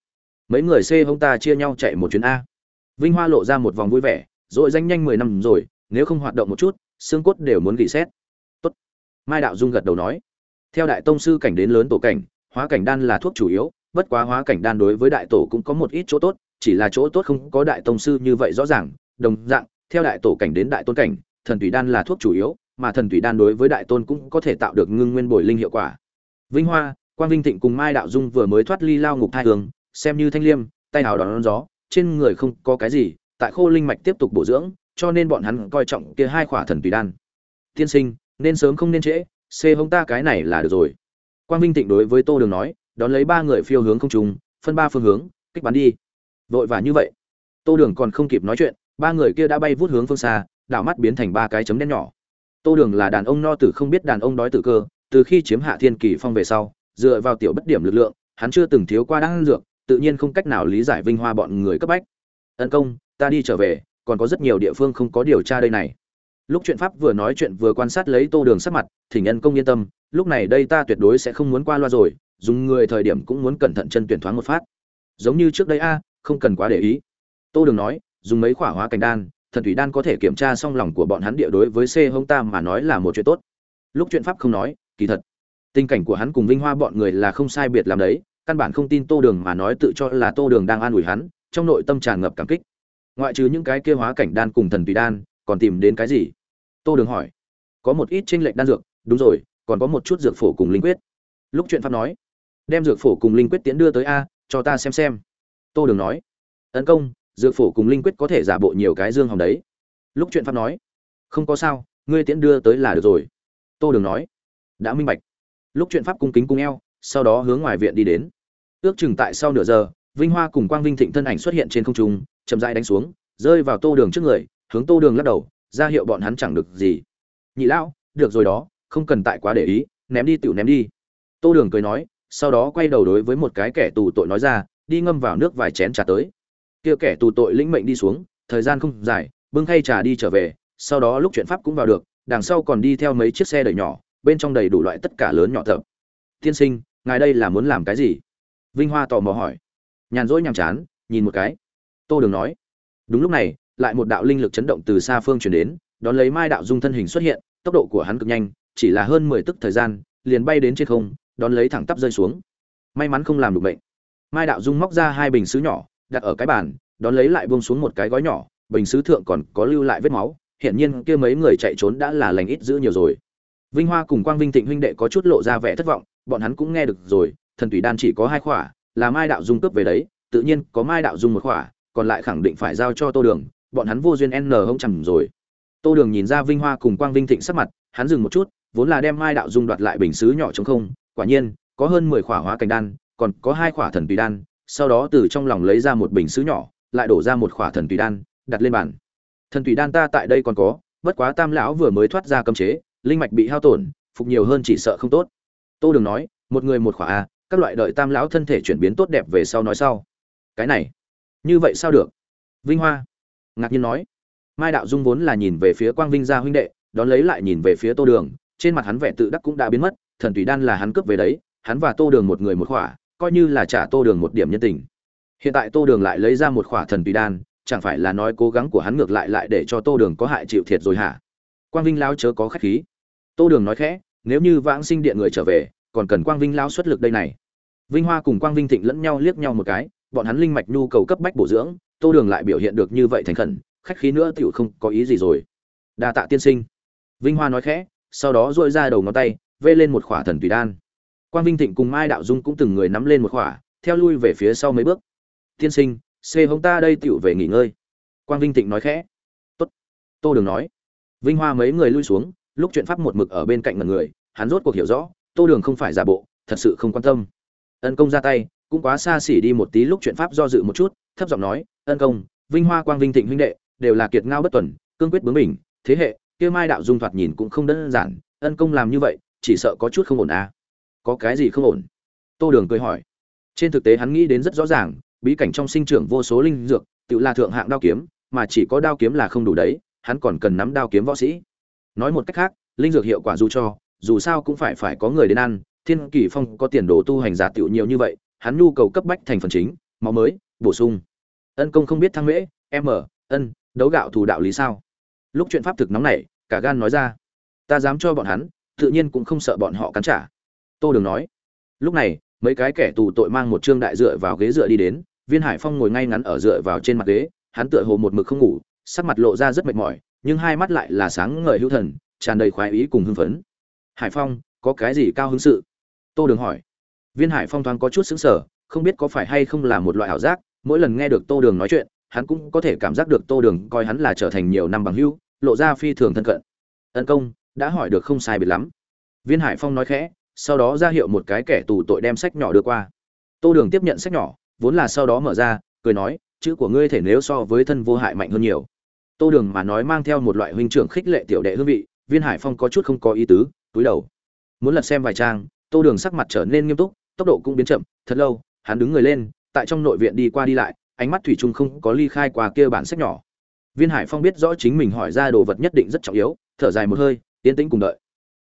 mấy người c hông ta chia nhau chạy một chuyến a. Vinh hoa lộ ra một vòng vui vẻ, rồi danh nhanh mười năm rồi, nếu không hoạt động một chút, xương cốt đều muốn gỉ xét. Tốt. mai đạo dung gật đầu nói theo đại tông sư cảnh đến lớn tổ cảnh, hóa cảnh đan là thuốc chủ yếu, bất quá hóa cảnh đan đối với đại tổ cũng có một ít chỗ tốt, chỉ là chỗ tốt không có đại tông sư như vậy rõ ràng, đồng dạng, theo đại tổ cảnh đến đại tôn cảnh, thần thủy đan là thuốc chủ yếu, mà thần thủy đan đối với đại tôn cũng có thể tạo được ngưng nguyên bồi linh hiệu quả. Vinh hoa quan vinh thịnh cùng mai đạo dung vừa mới thoát ly lao ngục thai hương, xem như thanh liêm, tay hào đón gió, trên người không có cái gì, tại khô linh mạch tiếp tục bổ dưỡng, cho nên bọn hắn coi trọng kia hai khỏa thần thủy đan. Tiên sinh, nên sớm không nên trễ xê hông ta cái này là được rồi. Quang vinh thịnh đối với tô đường nói, đón lấy ba người phiêu hướng không trùng phân ba phương hướng, kích bắn đi. Vội và như vậy. Tô đường còn không kịp nói chuyện, ba người kia đã bay vút hướng phương xa, đảo mắt biến thành ba cái chấm đen nhỏ. Tô đường là đàn ông no tử không biết đàn ông đói tử cơ, từ khi chiếm hạ thiên kỳ phong về sau, dựa vào tiểu bất điểm lực lượng, hắn chưa từng thiếu qua đan dược, tự nhiên không cách nào lý giải vinh hoa bọn người cấp bách. Tấn công, ta đi trở về, còn có rất nhiều địa phương không có điều tra đây này lúc chuyện pháp vừa nói chuyện vừa quan sát lấy tô đường sắc mặt, thỉnh nhân công yên tâm, lúc này đây ta tuyệt đối sẽ không muốn qua loa rồi, dùng người thời điểm cũng muốn cẩn thận chân tuyển thoáng một phát. Giống như trước đây a, không cần quá để ý. Tô đường nói, dùng mấy khỏa hóa cảnh đan, thần thủy đan có thể kiểm tra xong lòng của bọn hắn địa đối với c hông ta mà nói là một chuyện tốt. Lúc chuyện pháp không nói, kỳ thật. Tình cảnh của hắn cùng vinh hoa bọn người là không sai biệt làm đấy, căn bản không tin tô đường mà nói tự cho là tô đường đang an ủi hắn, trong nội tâm tràn ngập cảm kích. Ngoại trừ những cái kia hóa cảnh đan cùng thần tùy đan, còn tìm đến cái gì? Tô đường hỏi. Có một ít tranh lệch đan dược, đúng rồi, còn có một chút dược phổ cùng linh quyết. Lúc chuyện pháp nói, đem dược phổ cùng linh quyết tiến đưa tới a, cho ta xem xem. Tô đường nói, tấn công, dược phổ cùng linh quyết có thể giả bộ nhiều cái dương hồng đấy. Lúc chuyện pháp nói, không có sao, ngươi tiễn đưa tới là được rồi. Tô đường nói, đã minh bạch. Lúc chuyện pháp cung kính cung eo, sau đó hướng ngoài viện đi đến. Ước chừng tại sau nửa giờ, vinh hoa cùng quang vinh thịnh thân ảnh xuất hiện trên không trung, chậm rãi đánh xuống, rơi vào tô đường trước người, hướng tô đường lắc đầu ra hiệu bọn hắn chẳng được gì. Nhị lão, được rồi đó, không cần tại quá để ý, ném đi tựu ném đi. Tô đường cười nói, sau đó quay đầu đối với một cái kẻ tù tội nói ra, đi ngâm vào nước vài chén trà tới. Kia kẻ tù tội lĩnh mệnh đi xuống, thời gian không dài, bưng thay trà đi trở về, sau đó lúc chuyện pháp cũng vào được, đằng sau còn đi theo mấy chiếc xe đẩy nhỏ, bên trong đầy đủ loại tất cả lớn nhỏ thợ tiên sinh, ngài đây là muốn làm cái gì? Vinh hoa tò mò hỏi. Nhàn rỗi nhàm chán, nhìn một cái. Tô đường nói. Đúng lúc này lại một đạo linh lực chấn động từ xa phương chuyển đến, đón lấy mai đạo dung thân hình xuất hiện, tốc độ của hắn cực nhanh, chỉ là hơn mười tức thời gian, liền bay đến trên không, đón lấy thẳng tắp rơi xuống. May mắn không làm được bệnh. Mai đạo dung móc ra hai bình xứ nhỏ, đặt ở cái bàn, đón lấy lại buông xuống một cái gói nhỏ, bình xứ thượng còn có lưu lại vết máu, hiển nhiên kia mấy người chạy trốn đã là lành ít giữ nhiều rồi. Vinh hoa cùng quang vinh thịnh huynh đệ có chút lộ ra vẻ thất vọng, bọn hắn cũng nghe được rồi, thần thủy đan chỉ có hai khỏa, là mai đạo dung cướp về đấy, tự nhiên có mai đạo dung một khỏa, còn lại khẳng định phải giao cho tô đường bọn hắn vô duyên n hông chẳng rồi. Tô đường nhìn ra vinh hoa cùng quang vinh thịnh sắc mặt, hắn dừng một chút, vốn là đem mai đạo dung đoạt lại bình xứ nhỏ trong không, quả nhiên, có hơn mười khỏa hóa cảnh đan, còn có hai khỏa thần tùy đan, sau đó từ trong lòng lấy ra một bình xứ nhỏ, lại đổ ra một khỏa thần tùy đan, đặt lên bàn. Thần tùy đan ta tại đây còn có, bất quá tam lão vừa mới thoát ra cấm chế, linh mạch bị hao tổn, phục nhiều hơn chỉ sợ không tốt. Tô đường nói, một người một khỏa a các loại đợi tam lão thân thể chuyển biến tốt đẹp về sau nói sau. Cái này, như vậy sao được? Vinh hoa ngạc nhiên nói, mai đạo dung vốn là nhìn về phía quang vinh gia huynh đệ, đón lấy lại nhìn về phía tô đường, trên mặt hắn vẻ tự đắc cũng đã biến mất, thần tùy đan là hắn cướp về đấy, hắn và tô đường một người một khỏa, coi như là trả tô đường một điểm nhân tình. Hiện tại tô đường lại lấy ra một khỏa thần tùy đan, chẳng phải là nói cố gắng của hắn ngược lại lại để cho tô đường có hại chịu thiệt rồi hả? Quang vinh lao chớ có khách khí. Tô đường nói khẽ, nếu như vãng sinh điện người trở về, còn cần quang vinh lao xuất lực đây này. Vinh hoa cùng quang vinh thịnh lẫn nhau liếc nhau một cái, bọn hắn linh mạch nhu cầu cấp bách bổ dưỡng tô đường lại biểu hiện được như vậy thành khẩn, khách khí nữa tựu không có ý gì rồi. Đa tạ tiên sinh. Vinh hoa nói khẽ, sau đó dội ra đầu ngón tay, vê lên một khỏa thần tùy đan. Quang vinh thịnh cùng mai đạo dung cũng từng người nắm lên một khỏa, theo lui về phía sau mấy bước. Tiên sinh, xê hống ta đây tựu về nghỉ ngơi. Quang vinh thịnh nói khẽ. Tốt. Tô đường nói. Vinh hoa mấy người lui xuống, lúc chuyện pháp một mực ở bên cạnh ngần người, hắn rốt cuộc hiểu rõ, tô đường không phải giả bộ, thật sự không quan tâm. Ân công ra tay cũng quá xa xỉ đi một tí lúc chuyện pháp do dự một chút, thấp giọng nói, ân công, vinh hoa quang vinh thịnh huynh đệ, đều là kiệt ngao bất tuần, cương quyết bướng mình thế hệ, kia mai đạo dung thoạt nhìn cũng không đơn giản, ân công làm như vậy, chỉ sợ có chút không ổn à. Có cái gì không ổn? Tô đường cười hỏi. Trên thực tế hắn nghĩ đến rất rõ ràng, bí cảnh trong sinh trưởng vô số linh dược, tự là thượng hạng đao kiếm, mà chỉ có đao kiếm là không đủ đấy, hắn còn cần nắm đao kiếm võ sĩ. Nói một cách khác, linh dược hiệu quả dù cho, dù sao cũng phải phải có người đến ăn, thiên kỳ phong có tiền đồ tu hành giả tiểu nhiều như vậy hắn nhu cầu cấp bách thành phần chính, máu mới, bổ sung. Ân công không biết thăng mễ m ân, đấu gạo thủ đạo lý sao? Lúc chuyện pháp thực nóng này cả gan nói ra. Ta dám cho bọn hắn, tự nhiên cũng không sợ bọn họ cắn trả. Tô đường nói. Lúc này, mấy cái kẻ tù tội mang một trương đại dựa vào ghế dựa đi đến, viên hải phong ngồi ngay ngắn ở dựa vào trên mặt ghế, hắn tựa hồ một mực không ngủ, sắc mặt lộ ra rất mệt mỏi, nhưng hai mắt lại là sáng ngời hữu thần, tràn đầy khoái ý cùng hưng phấn. Hải phong, có cái gì cao hứng sự? Tô đường hỏi viên hải phong thoáng có chút xứng sở không biết có phải hay không là một loại ảo giác, mỗi lần nghe được tô đường nói chuyện, hắn cũng có thể cảm giác được tô đường coi hắn là trở thành nhiều năm bằng hữu, lộ ra phi thường thân cận. Tấn công, đã hỏi được không sai biệt lắm. Viên hải phong nói khẽ, sau đó ra hiệu một cái kẻ tù tội đem sách nhỏ đưa qua. Tô đường tiếp nhận sách nhỏ, vốn là sau đó mở ra, cười nói, chữ của ngươi thể nếu so với thân vô hại mạnh hơn nhiều. Tô đường mà nói mang theo một loại huynh trưởng khích lệ tiểu đệ hương vị, viên hải phong có chút không có ý tứ, túi đầu. Muốn lật xem vài trang, tô đường sắc mặt trở nên nghiêm túc tốc độ cũng biến chậm, thật lâu, hắn đứng người lên, tại trong nội viện đi qua đi lại, ánh mắt thủy chung không có ly khai qua kia bản sách nhỏ. Viên hải phong biết rõ chính mình hỏi ra đồ vật nhất định rất trọng yếu, thở dài một hơi tiến tĩnh cùng đợi.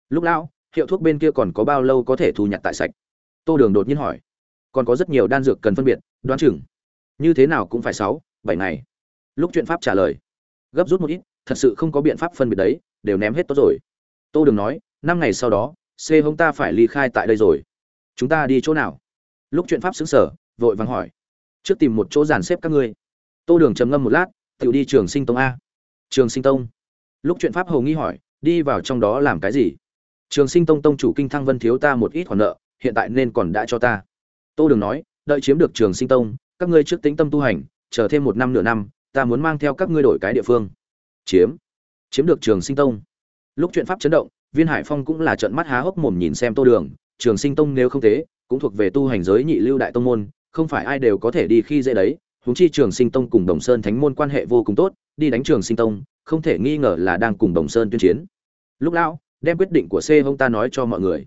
Lúc lão, hiệu thuốc bên kia còn có bao lâu có thể thu nhặt tại sạch? Tô đường đột nhiên hỏi. Còn có rất nhiều đan dược cần phân biệt, đoán chừng. Như thế nào cũng phải sáu, bảy ngày. Lúc chuyện pháp trả lời. Gấp rút một ít, thật sự không có biện pháp phân biệt đấy, đều ném hết tốt rồi. Tô đường nói, năm ngày sau đó, c hông ta phải ly khai tại đây rồi chúng ta đi chỗ nào? Lúc chuyện pháp xứng sở, vội vàng hỏi. Trước tìm một chỗ dàn xếp các ngươi. Tô đường trầm ngâm một lát tự đi trường sinh tông a. Trường sinh tông? Lúc chuyện pháp hầu nghi hỏi, đi vào trong đó làm cái gì? Trường sinh tông tông chủ kinh thăng vân thiếu ta một ít khoản nợ, hiện tại nên còn đã cho ta. Tô đường nói, đợi chiếm được trường sinh tông, các ngươi trước tính tâm tu hành, chờ thêm một năm nửa năm, ta muốn mang theo các ngươi đổi cái địa phương. Chiếm. Chiếm được trường sinh tông. Lúc chuyện pháp chấn động, viên hải phong cũng là trận mắt há hốc mồm nhìn xem tô đường trường sinh tông nếu không thế, cũng thuộc về tu hành giới nhị lưu đại tông môn, không phải ai đều có thể đi khi dễ đấy. Huống chi trường sinh tông cùng đồng sơn thánh môn quan hệ vô cùng tốt, đi đánh trường sinh tông, không thể nghi ngờ là đang cùng đồng sơn tuyên chiến. Lúc lão, đem quyết định của c hông ta nói cho mọi người.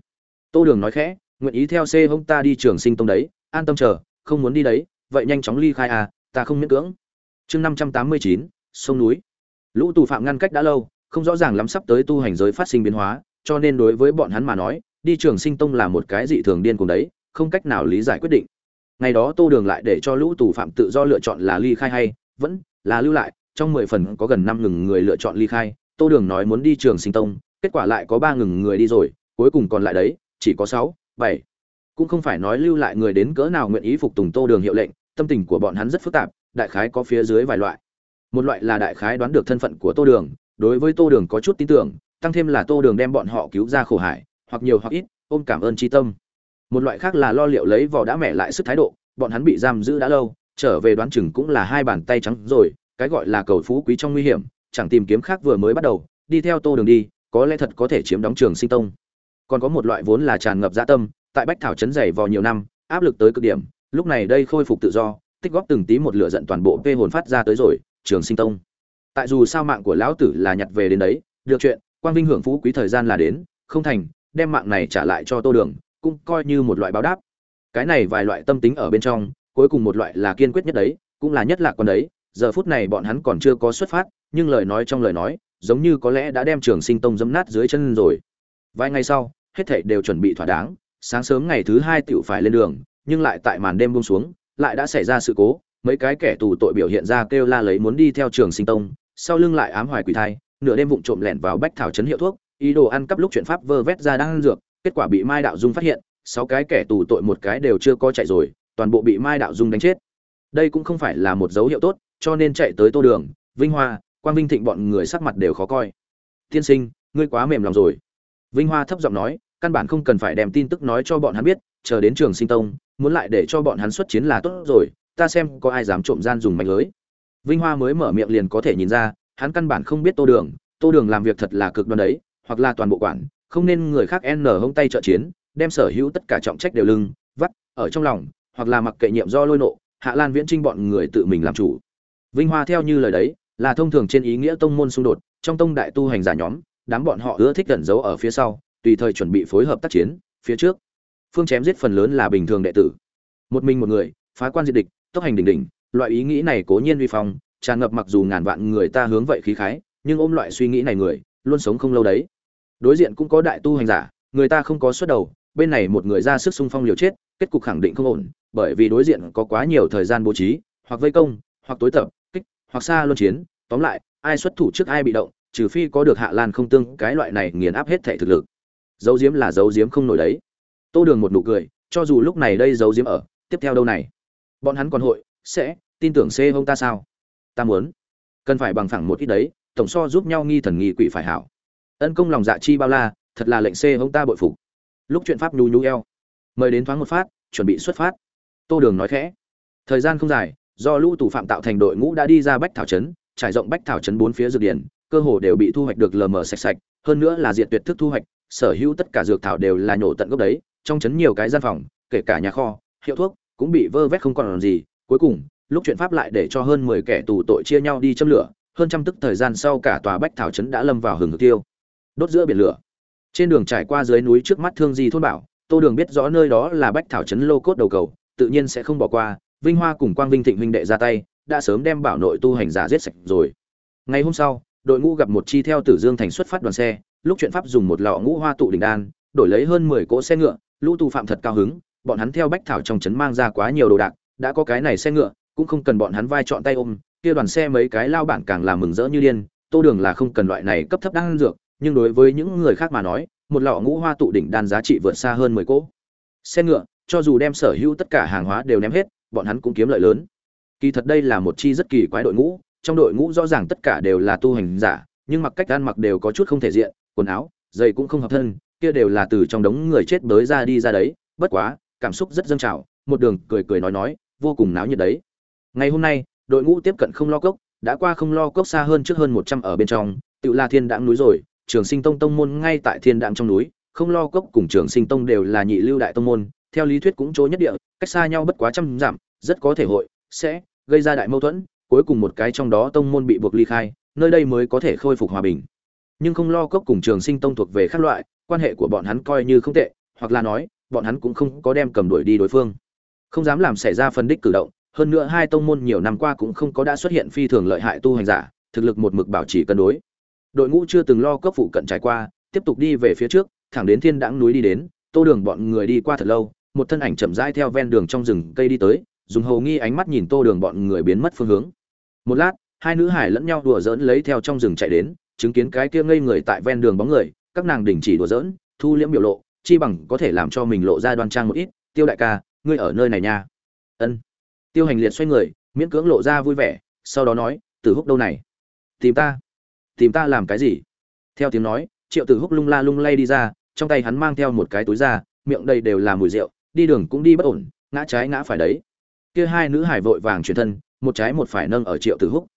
Tô đường nói khẽ, nguyện ý theo c hông ta đi trường sinh tông đấy, an tâm chờ, không muốn đi đấy, vậy nhanh chóng ly khai à ta không miễn cưỡng. Chương năm trăm tám mươi chín, sông núi. Lũ tù phạm ngăn cách đã lâu, không rõ ràng lắm sắp tới tu hành giới phát sinh biến hóa, cho nên đối với bọn hắn mà nói đi trường sinh tông là một cái dị thường điên cùng đấy, không cách nào lý giải quyết định. Ngày đó tô đường lại để cho lũ tù phạm tự do lựa chọn là ly khai hay, vẫn là lưu lại, trong mười phần có gần năm ngừng người lựa chọn ly khai. Tô đường nói muốn đi trường sinh tông, kết quả lại có ba ngừng người đi rồi, cuối cùng còn lại đấy, chỉ có sáu, bảy. Cũng không phải nói lưu lại người đến cỡ nào nguyện ý phục tùng tô đường hiệu lệnh, tâm tình của bọn hắn rất phức tạp, đại khái có phía dưới vài loại. Một loại là đại khái đoán được thân phận của tô đường, đối với tô đường có chút tin tưởng, tăng thêm là tô đường đem bọn họ cứu ra khổ hải hoặc nhiều hoặc ít, ôm cảm ơn tri tâm. Một loại khác là lo liệu lấy vỏ đã mẹ lại sức thái độ, bọn hắn bị giam giữ đã lâu, trở về đoán chừng cũng là hai bàn tay trắng rồi, cái gọi là cầu phú quý trong nguy hiểm, chẳng tìm kiếm khác vừa mới bắt đầu, đi theo tô đường đi, có lẽ thật có thể chiếm đóng trường sinh tông. Còn có một loại vốn là tràn ngập dã tâm, tại bách thảo trấn dày vò nhiều năm, áp lực tới cực điểm, lúc này đây khôi phục tự do, tích góp từng tí một lửa giận toàn bộ vê hồn phát ra tới rồi, trường sinh tông. Tại dù sao mạng của lão tử là nhặt về đến đấy, được chuyện, quang vinh hưởng phú quý thời gian là đến, không thành đem mạng này trả lại cho tô đường, cũng coi như một loại báo đáp. Cái này vài loại tâm tính ở bên trong, cuối cùng một loại là kiên quyết nhất đấy, cũng là nhất lạc con đấy. Giờ phút này bọn hắn còn chưa có xuất phát, nhưng lời nói trong lời nói, giống như có lẽ đã đem trường sinh tông dấm nát dưới chân rồi. Vài ngày sau, hết thảy đều chuẩn bị thỏa đáng. Sáng sớm ngày thứ hai tựu phải lên đường, nhưng lại tại màn đêm buông xuống, lại đã xảy ra sự cố. Mấy cái kẻ tù tội biểu hiện ra kêu la lấy muốn đi theo trường sinh tông, sau lưng lại ám hoài quỷ thai, nửa đêm vụng trộm lẻn vào bách thảo trấn hiệu thuốc ý đồ ăn cắp lúc chuyện pháp vơ vét ra đang ăn dược, kết quả bị mai đạo dung phát hiện, sáu cái kẻ tù tội một cái đều chưa có chạy rồi, toàn bộ bị mai đạo dung đánh chết. Đây cũng không phải là một dấu hiệu tốt, cho nên chạy tới tô đường, vinh hoa, quang vinh thịnh bọn người sắc mặt đều khó coi. Tiên sinh, ngươi quá mềm lòng rồi. Vinh hoa thấp giọng nói, căn bản không cần phải đem tin tức nói cho bọn hắn biết, chờ đến trường sinh tông, muốn lại để cho bọn hắn xuất chiến là tốt rồi, ta xem có ai dám trộm gian dùng mạnh lưới. Vinh hoa mới mở miệng liền có thể nhìn ra, hắn căn bản không biết tô đường tô đường làm việc thật là cực đoan đấy hoặc là toàn bộ quản, không nên người khác n hông tay trợ chiến, đem sở hữu tất cả trọng trách đều lưng, vắt ở trong lòng, hoặc là mặc kệ nhiệm do lôi nộ, hạ lan viễn trinh bọn người tự mình làm chủ. Vinh hoa theo như lời đấy, là thông thường trên ý nghĩa tông môn xung đột, trong tông đại tu hành giả nhóm, đám bọn họ ưa thích gần giấu ở phía sau, tùy thời chuẩn bị phối hợp tác chiến, phía trước. Phương chém giết phần lớn là bình thường đệ tử. Một mình một người, phá quan diệt địch, tốc hành đỉnh đỉnh, loại ý nghĩ này cố nhiên vi phong, tràn ngập mặc dù ngàn vạn người ta hướng vậy khí khái, nhưng ôm loại suy nghĩ này người, luôn sống không lâu đấy đối diện cũng có đại tu hành giả, người ta không có xuất đầu, bên này một người ra sức xung phong liều chết, kết cục khẳng định không ổn, bởi vì đối diện có quá nhiều thời gian bố trí, hoặc vây công, hoặc tối tập, kích, hoặc xa luân chiến, tóm lại, ai xuất thủ trước ai bị động, trừ phi có được hạ lan không tương, cái loại này nghiền áp hết thể thực lực. Dấu diếm là dấu diếm không nổi đấy. Tô đường một nụ cười, cho dù lúc này đây dấu diếm ở, tiếp theo đâu này? Bọn hắn còn hội, sẽ, tin tưởng c hông ta sao? Ta muốn. Cần phải bằng phẳng một ít đấy, tổng so giúp nhau nghi thần nghi quỷ phải hảo ân công lòng dạ chi bao la, thật là lệnh c hông ta bội phục. Lúc chuyện pháp nhu nhu eo, mời đến thoáng một phát, chuẩn bị xuất phát. Tô đường nói khẽ. Thời gian không dài, do lũ tù phạm tạo thành đội ngũ đã đi ra bách thảo trấn, trải rộng bách thảo trấn bốn phía dược điển, cơ hồ đều bị thu hoạch được lờ mờ sạch sạch, hơn nữa là diện tuyệt thức thu hoạch, sở hữu tất cả dược thảo đều là nhổ tận gốc đấy, trong trấn nhiều cái gian phòng, kể cả nhà kho, hiệu thuốc cũng bị vơ vét không còn làm gì. Cuối cùng, lúc chuyện pháp lại để cho hơn mười kẻ tù tội chia nhau đi châm lửa, hơn trăm tức thời gian sau cả tòa bách thảo trấn đã lâm vào hừng tiêu đốt giữa biển lửa. Trên đường trải qua dưới núi trước mắt thương di thôn bảo, tô đường biết rõ nơi đó là bách thảo trấn lô cốt đầu cầu, tự nhiên sẽ không bỏ qua. Vinh hoa cùng quang vinh thịnh huynh đệ ra tay, đã sớm đem bảo nội tu hành giả giết sạch rồi. Ngày hôm sau, đội ngũ gặp một chi theo tử dương thành xuất phát đoàn xe, lúc chuyện pháp dùng một lọ ngũ hoa tụ đỉnh đan, đổi lấy hơn mười cỗ xe ngựa, lũ tù phạm thật cao hứng, bọn hắn theo bách thảo trong trấn mang ra quá nhiều đồ đạc, đã có cái này xe ngựa, cũng không cần bọn hắn vai chọn tay ôm, kia đoàn xe mấy cái lao bản càng làm mừng rỡ như điên, tô đường là không cần loại này cấp thấp đan dược nhưng đối với những người khác mà nói, một lọ ngũ hoa tụ đỉnh đan giá trị vượt xa hơn mười cỗ. Xe ngựa, cho dù đem sở hữu tất cả hàng hóa đều ném hết, bọn hắn cũng kiếm lợi lớn. Kỳ thật đây là một chi rất kỳ quái đội ngũ, trong đội ngũ rõ ràng tất cả đều là tu hành giả, nhưng mặc cách ăn mặc đều có chút không thể diện, quần áo, giày cũng không hợp thân, kia đều là từ trong đống người chết bới ra đi ra đấy. Bất quá, cảm xúc rất dâng trào, một đường cười cười nói nói, vô cùng náo nhiệt đấy. Ngày hôm nay, đội ngũ tiếp cận không lo cốc, đã qua không lo cốc xa hơn trước hơn một trăm ở bên trong, tự la thiên đãng núi rồi trường sinh tông tông môn ngay tại thiên Đạm trong núi, không lo cốc cùng trường sinh tông đều là nhị lưu đại tông môn, theo lý thuyết cũng chỗ nhất địa, cách xa nhau bất quá trăm dặm, rất có thể hội sẽ gây ra đại mâu thuẫn, cuối cùng một cái trong đó tông môn bị buộc ly khai, nơi đây mới có thể khôi phục hòa bình. Nhưng không lo cốc cùng trường sinh tông thuộc về khác loại, quan hệ của bọn hắn coi như không tệ, hoặc là nói, bọn hắn cũng không có đem cầm đuổi đi đối phương. Không dám làm xảy ra phân đích cử động, hơn nữa hai tông môn nhiều năm qua cũng không có đã xuất hiện phi thường lợi hại tu hành giả, thực lực một mực bảo trì cân đối đội ngũ chưa từng lo cấp phụ cận trải qua, tiếp tục đi về phía trước, thẳng đến thiên đãng núi đi đến, tô đường bọn người đi qua thật lâu, một thân ảnh chậm rãi theo ven đường trong rừng cây đi tới, dùng hầu nghi ánh mắt nhìn tô đường bọn người biến mất phương hướng. Một lát, hai nữ hải lẫn nhau đùa dỡn lấy theo trong rừng chạy đến, chứng kiến cái kia ngây người tại ven đường bóng người, các nàng đình chỉ đùa dỡn thu liễm biểu lộ, chi bằng có thể làm cho mình lộ ra đoan trang một ít, tiêu đại ca, ngươi ở nơi này nha. Ân. Tiêu hành liệt xoay người, miễn cưỡng lộ ra vui vẻ, sau đó nói, từ húc đâu này? Tìm ta tìm ta làm cái gì? Theo tiếng nói, triệu tử húc lung la lung lay đi ra, trong tay hắn mang theo một cái túi da, miệng đầy đều là mùi rượu, đi đường cũng đi bất ổn, ngã trái ngã phải đấy. Kia hai nữ hải vội vàng chuyển thân, một trái một phải nâng ở triệu tử húc.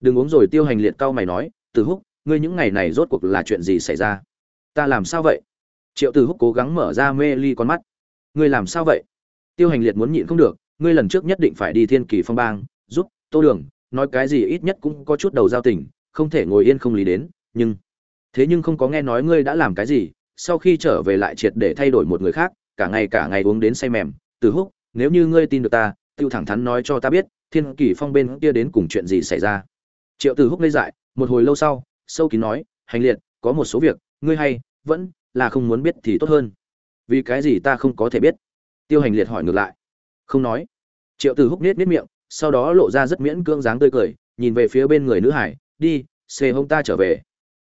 Đừng uống rồi tiêu hành liệt cau mày nói, tử húc, ngươi những ngày này rốt cuộc là chuyện gì xảy ra? Ta làm sao vậy? Triệu tử húc cố gắng mở ra mê ly con mắt. Ngươi làm sao vậy? Tiêu hành liệt muốn nhịn không được, ngươi lần trước nhất định phải đi thiên kỳ phong bang, giúp tô đường, nói cái gì ít nhất cũng có chút đầu giao tình không thể ngồi yên không lý đến, nhưng, thế nhưng không có nghe nói ngươi đã làm cái gì, sau khi trở về lại triệt để thay đổi một người khác, cả ngày cả ngày uống đến say mềm, từ húc, nếu như ngươi tin được ta, tiêu thẳng thắn nói cho ta biết, thiên kỷ phong bên kia đến cùng chuyện gì xảy ra. Triệu từ húc ngây dại, một hồi lâu sau, sâu kín nói, hành liệt, có một số việc, ngươi hay, vẫn, là không muốn biết thì tốt hơn. Vì cái gì ta không có thể biết? Tiêu hành liệt hỏi ngược lại. Không nói. Triệu từ húc nết nết miệng, sau đó lộ ra rất miễn cưỡng dáng tươi cười, nhìn về phía bên người nữ hải đi, xê hông ta trở về.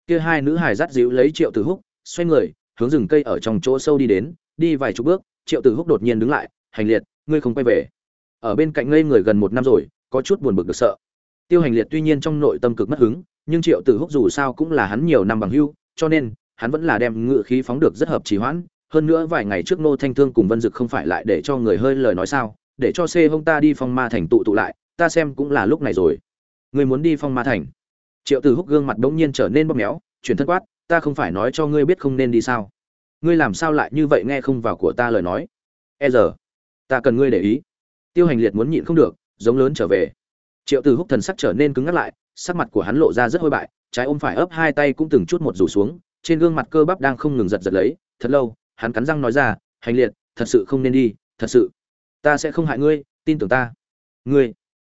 Kia hai nữ hài dắt dịu lấy triệu Tử húc, xoay người, hướng rừng cây ở trong chỗ sâu đi đến, đi vài chục bước, triệu Tử húc đột nhiên đứng lại, hành liệt, ngươi không quay về. Ở bên cạnh ngây người gần một năm rồi, có chút buồn bực được sợ. Tiêu hành liệt tuy nhiên trong nội tâm cực mất hứng, nhưng triệu tử húc dù sao cũng là hắn nhiều năm bằng hưu cho nên, hắn vẫn là đem ngự khí phóng được rất hợp trì hoãn. Hơn nữa vài ngày trước nô thanh thương cùng vân dực không phải lại để cho người hơi lời nói sao, để cho xê hông ta đi phong ma thành tụ tụ lại, ta xem cũng là lúc này rồi. Người muốn đi phong ma thành? Triệu tử húc gương mặt đ ỗ n g nhiên trở nên bóp méo, chuyển thân quát, ta không phải nói cho ngươi biết không nên đi sao? Ngươi làm sao lại như vậy nghe không vào của ta lời nói? E giờ, ta cần ngươi để ý. Tiêu hành liệt muốn nhịn không được, giống lớn trở về. Triệu tử húc thần sắc trở nên cứng ngắt lại, sắc mặt của hắn lộ ra rất hôi bại, trái ôm phải ấp hai tay cũng từng chút một rủ xuống, trên gương mặt cơ bắp đang không ngừng giật giật lấy, thật lâu, hắn cắn răng nói ra, hành liệt, thật sự không nên đi, thật sự. Ta sẽ không hại ngươi, tin tưởng ta. Ngươi?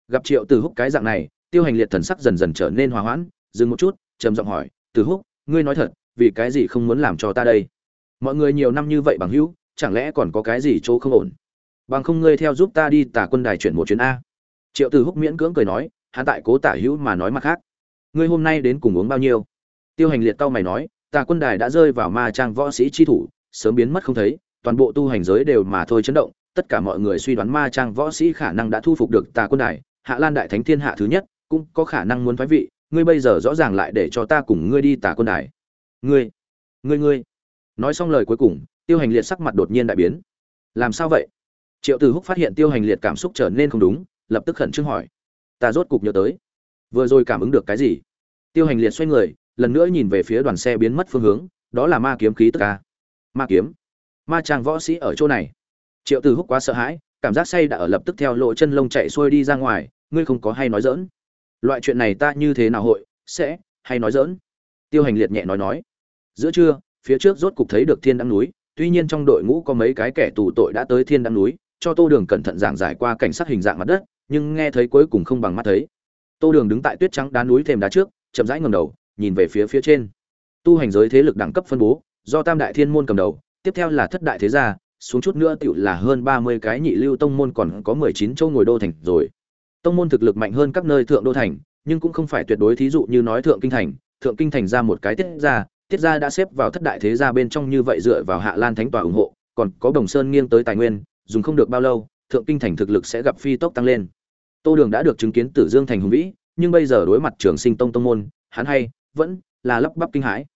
Gặp triệu từ húc cái dạng này tiêu hành liệt thần sắc dần dần trở nên hòa hoãn, dừng một chút, trầm giọng hỏi, từ húc, ngươi nói thật, vì cái gì không muốn làm cho ta đây? Mọi người nhiều năm như vậy bằng hữu, chẳng lẽ còn có cái gì chỗ không ổn? Bằng không ngươi theo giúp ta đi tả quân đài chuyển một chuyến a. Triệu từ húc miễn cưỡng cười nói, hắn tại cố tả hữu mà nói mặt khác. Ngươi hôm nay đến cùng uống bao nhiêu? Tiêu hành liệt tao mày nói tà quân đài đã rơi vào ma trang võ sĩ chi thủ, sớm biến mất không thấy, toàn bộ tu hành giới đều mà thôi chấn động, tất cả mọi người suy đoán ma trang võ sĩ khả năng đã thu phục được tà quân đài, hạ lan đại thánh thiên hạ thứ nhất cũng có khả năng muốn thoái vị, ngươi bây giờ rõ ràng lại để cho ta cùng ngươi đi tà quân đài. Ngươi ngươi ngươi. Nói xong lời cuối cùng, tiêu hành liệt sắc mặt đột nhiên đại biến. Làm sao vậy? Triệu từ húc phát hiện tiêu hành liệt cảm xúc trở nên không đúng, lập tức khẩn trương hỏi. Ta rốt cục nhớ tới. Vừa rồi cảm ứng được cái gì? Tiêu hành liệt xoay người, lần nữa nhìn về phía đoàn xe biến mất phương hướng, đó là ma kiếm khí tức ca ma kiếm. Ma trang võ sĩ ở chỗ này. Triệu từ húc quá sợ hãi, cảm giác say đã ở lập tức theo lộ chân lông chạy xuôi đi ra ngoài, ngươi không có hay nói dỡn loại chuyện này ta như thế nào hội, sẽ, hay nói dỡn tiêu hành liệt nhẹ nói nói. Giữa trưa, phía trước rốt cục thấy được thiên đăng núi, tuy nhiên trong đội ngũ có mấy cái kẻ tù tội đã tới thiên đăng núi, cho tô đường cẩn thận giảng giải qua cảnh sát hình dạng mặt đất, nhưng nghe thấy cuối cùng không bằng mắt thấy. Tô đường đứng tại tuyết trắng đá núi thềm đá trước, chậm rãi ngầm đầu, nhìn về phía phía trên. Tu hành giới thế lực đẳng cấp phân bố, do tam đại thiên môn cầm đầu, tiếp theo là thất đại thế gia, xuống chút nữa tựu là hơn ba mươi cái nhị lưu tông môn còn có mười chín châu ngồi đô thành rồi tông môn thực lực mạnh hơn các nơi thượng đô thành, nhưng cũng không phải tuyệt đối thí dụ như nói thượng kinh thành, thượng kinh thành ra một cái tiết ra tiết ra đã xếp vào thất đại thế gia bên trong như vậy dựa vào hạ lan thánh tòa ủng hộ, còn có đồng sơn nghiêng tới tài nguyên, dùng không được bao lâu, thượng kinh thành thực lực sẽ gặp phi tốc tăng lên. Tô đường đã được chứng kiến tử dương thành hùng vĩ, nhưng bây giờ đối mặt trường sinh tông tông môn, hắn hay vẫn là lắp bắp kinh hãi.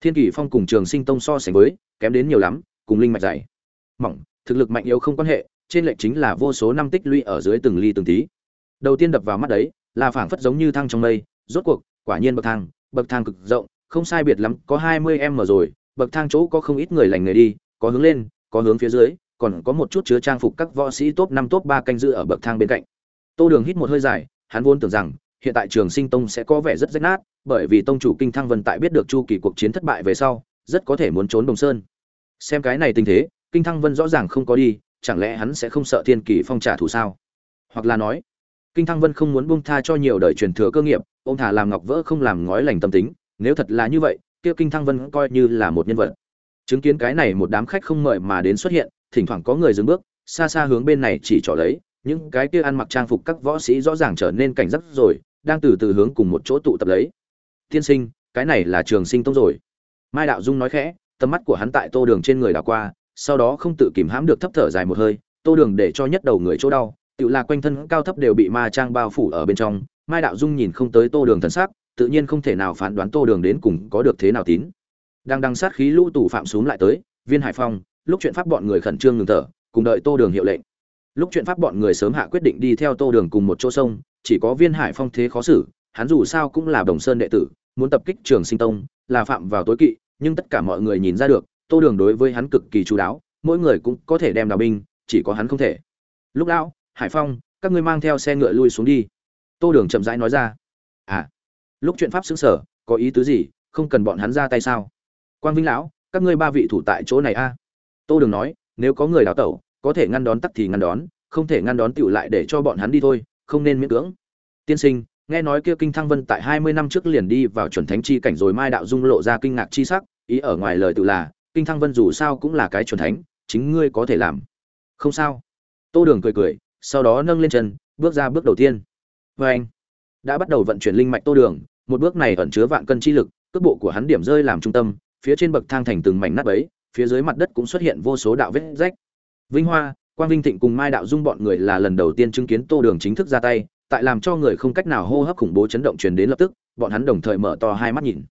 Thiên kỷ phong cùng trường sinh tông so sánh với, kém đến nhiều lắm, cùng linh mạch dày. Mỏng, thực lực mạnh yếu không quan hệ, trên lệch chính là vô số năm tích lũy ở dưới từng ly từng tí đầu tiên đập vào mắt đấy, là phảng phất giống như thang trong mây, rốt cuộc, quả nhiên bậc thang bậc thang cực rộng, không sai biệt lắm, có hai mươi em mở rồi, bậc thang chỗ có không ít người lành người đi, có hướng lên, có hướng phía dưới, còn có một chút chứa trang phục các võ sĩ top năm, top ba canh giữ ở bậc thang bên cạnh. Tô đường hít một hơi dài, hắn vốn tưởng rằng, hiện tại trường sinh tông sẽ có vẻ rất rách nát, bởi vì tông chủ kinh thăng vân tại biết được chu kỳ cuộc chiến thất bại về sau, rất có thể muốn trốn đồng sơn. Xem cái này tình thế, kinh thăng vân rõ ràng không có đi, chẳng lẽ hắn sẽ không sợ thiên kỳ phong trả thù sao? Hoặc là nói kinh thăng vân không muốn buông tha cho nhiều đời truyền thừa cơ nghiệp, ông thả làm ngọc vỡ không làm ngói lành tâm tính, nếu thật là như vậy, kia kinh thăng vân coi như là một nhân vật. Chứng kiến cái này một đám khách không mời mà đến xuất hiện, thỉnh thoảng có người dừng bước, xa xa hướng bên này chỉ trỏ lấy, những cái kia ăn mặc trang phục các võ sĩ rõ ràng trở nên cảnh giác rồi, đang từ từ hướng cùng một chỗ tụ tập lấy. Tiên sinh, cái này là trường sinh tông rồi. Mai đạo dung nói khẽ, tầm mắt của hắn tại tô đường trên người đảo qua, sau đó không tự kìm hãm được thấp thở dài một hơi, tô đường để cho nhất đầu người chỗ đau tự là quanh thân cao thấp đều bị ma trang bao phủ ở bên trong, mai đạo dung nhìn không tới tô đường thần sắc, tự nhiên không thể nào phán đoán tô đường đến cùng có được thế nào tín. Đang đăng sát khí lũ tù phạm xuống lại tới, viên hải phong, lúc chuyện pháp bọn người khẩn trương ngừng thở, cùng đợi tô đường hiệu lệnh. Lúc chuyện pháp bọn người sớm hạ quyết định đi theo tô đường cùng một chỗ sông, chỉ có viên hải phong thế khó xử, hắn dù sao cũng là đồng sơn đệ tử, muốn tập kích trường sinh tông, là phạm vào tối kỵ, nhưng tất cả mọi người nhìn ra được, tô đường đối với hắn cực kỳ chú đáo, mỗi người cũng có thể đem đào binh, chỉ có hắn không thể. Lúc lão hải phong, các ngươi mang theo xe ngựa lui xuống đi. Tô đường chậm rãi nói ra. À lúc chuyện pháp xứng sở, có ý tứ gì? Không cần bọn hắn ra tay sao? Quang vinh lão, các ngươi ba vị thủ tại chỗ này a. Tô đường nói, nếu có người đào tẩu, có thể ngăn đón tắt thì ngăn đón, không thể ngăn đón tựu lại để cho bọn hắn đi thôi, không nên miễn cưỡng. Tiên sinh, nghe nói kia kinh thăng vân tại hai mươi năm trước liền đi vào chuẩn thánh chi cảnh rồi mai đạo dung lộ ra kinh ngạc chi sắc, ý ở ngoài lời tự là, kinh thăng vân dù sao cũng là cái chuẩn thánh, chính ngươi có thể làm. Không sao. Tô đường cười cười sau đó nâng lên chân, bước ra bước đầu tiên. Vê anh đã bắt đầu vận chuyển linh mạch tô đường, một bước này ẩn chứa vạn cân chi lực, cước bộ của hắn điểm rơi làm trung tâm, phía trên bậc thang thành từng mảnh nát ấy phía dưới mặt đất cũng xuất hiện vô số đạo vết rách. Vinh hoa, quang vinh thịnh cùng mai đạo dung bọn người là lần đầu tiên chứng kiến tô đường chính thức ra tay, tại làm cho người không cách nào hô hấp khủng bố chấn động truyền đến lập tức, bọn hắn đồng thời mở to hai mắt nhìn.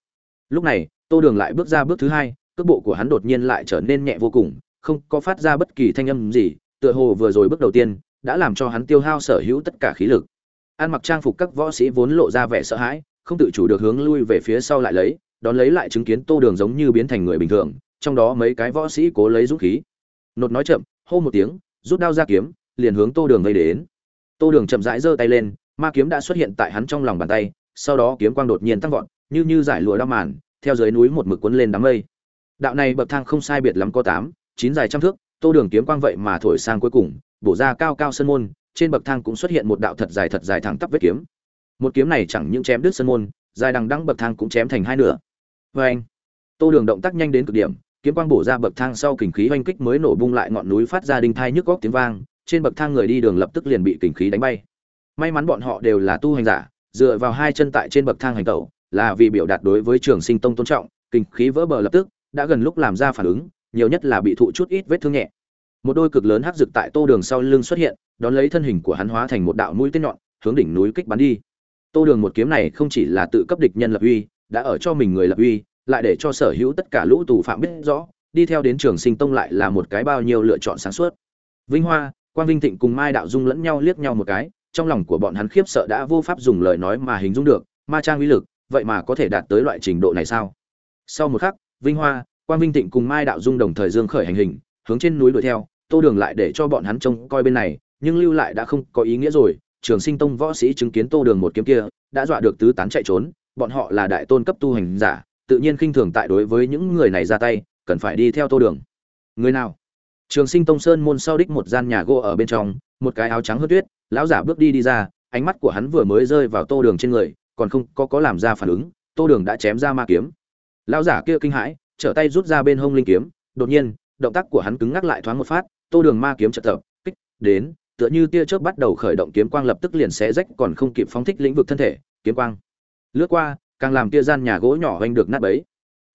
Lúc này, tô đường lại bước ra bước thứ hai, cước bộ của hắn đột nhiên lại trở nên nhẹ vô cùng, không có phát ra bất kỳ thanh âm gì, tựa hồ vừa rồi bước đầu tiên đã làm cho hắn tiêu hao sở hữu tất cả khí lực. Ăn mặc trang phục các võ sĩ vốn lộ ra vẻ sợ hãi, không tự chủ được hướng lui về phía sau lại lấy, đón lấy lại chứng kiến tô đường giống như biến thành người bình thường, trong đó mấy cái võ sĩ cố lấy dũng khí. Nột nói chậm, hô một tiếng, rút đao ra kiếm, liền hướng tô đường vây đến. Tô đường chậm rãi giơ tay lên, ma kiếm đã xuất hiện tại hắn trong lòng bàn tay, sau đó kiếm quang đột nhiên tăng vọt, như như giải lụa đao màn, theo dưới núi một mực quấn lên đám mây. Đạo này bậc thang không sai biệt lắm có tám, chín dài trăm thước, tô đường kiếm quang vậy mà thổi sang cuối cùng bổ ra cao cao sân môn, trên bậc thang cũng xuất hiện một đạo thật dài thật dài thẳng tắp vết kiếm. Một kiếm này chẳng những chém đứt sân môn, dài đằng đẵng bậc thang cũng chém thành hai nửa. Vê anh, tô đường động tác nhanh đến cực điểm, kiếm quang bổ ra bậc thang sau kình khí oanh kích mới nổ bung lại ngọn núi phát ra đinh thai nhức góc tiếng vang, trên bậc thang người đi đường lập tức liền bị kình khí đánh bay. May mắn bọn họ đều là tu hành giả, dựa vào hai chân tại trên bậc thang hành tẩu, là vì biểu đạt đối với trường sinh tông tôn trọng, kình khí vỡ bờ lập tức, đã gần lúc làm ra phản ứng, nhiều nhất là bị thụ chút ít vết thương nhẹ một đôi cực lớn hắc rực tại tô đường sau lưng xuất hiện, đón lấy thân hình của hắn hóa thành một đạo mũi tên nhọn, hướng đỉnh núi kích bắn đi. Tô đường một kiếm này không chỉ là tự cấp địch nhân lập uy, đã ở cho mình người lập uy, lại để cho sở hữu tất cả lũ tù phạm biết rõ, đi theo đến trường sinh tông lại là một cái bao nhiêu lựa chọn sáng suốt. Vinh hoa, Quang vinh thịnh cùng mai đạo dung lẫn nhau liếc nhau một cái, trong lòng của bọn hắn khiếp sợ đã vô pháp dùng lời nói mà hình dung được, ma trang uy lực, vậy mà có thể đạt tới loại trình độ này sao? Sau một khắc, vinh hoa, Quang vinh thịnh cùng mai đạo dung đồng thời dương khởi hành hình hướng trên núi đuổi theo, tô đường lại để cho bọn hắn trông coi bên này, nhưng lưu lại đã không có ý nghĩa rồi. Trường sinh tông võ sĩ chứng kiến tô đường một kiếm kia, đã dọa được tứ tán chạy trốn, bọn họ là đại tôn cấp tu hành giả, tự nhiên khinh thường tại đối với những người này ra tay, cần phải đi theo tô đường. Người nào? Trường sinh tông sơn môn sau đích một gian nhà gỗ ở bên trong, một cái áo trắng hớt tuyết, lão giả bước đi đi ra, ánh mắt của hắn vừa mới rơi vào tô đường trên người, còn không có có làm ra phản ứng, tô đường đã chém ra ma kiếm. Lão giả kia kinh hãi, trở tay rút ra bên hông linh kiếm, đột nhiên động tác của hắn cứng ngắc lại thoáng một phát, tô đường ma kiếm chợt tập, kích, đến, tựa như tia chớp bắt đầu khởi động kiếm quang lập tức liền xé rách còn không kịp phóng thích lĩnh vực thân thể, kiếm quang. Lướt qua, càng làm tia gian nhà gỗ nhỏ hoành được nát bấy.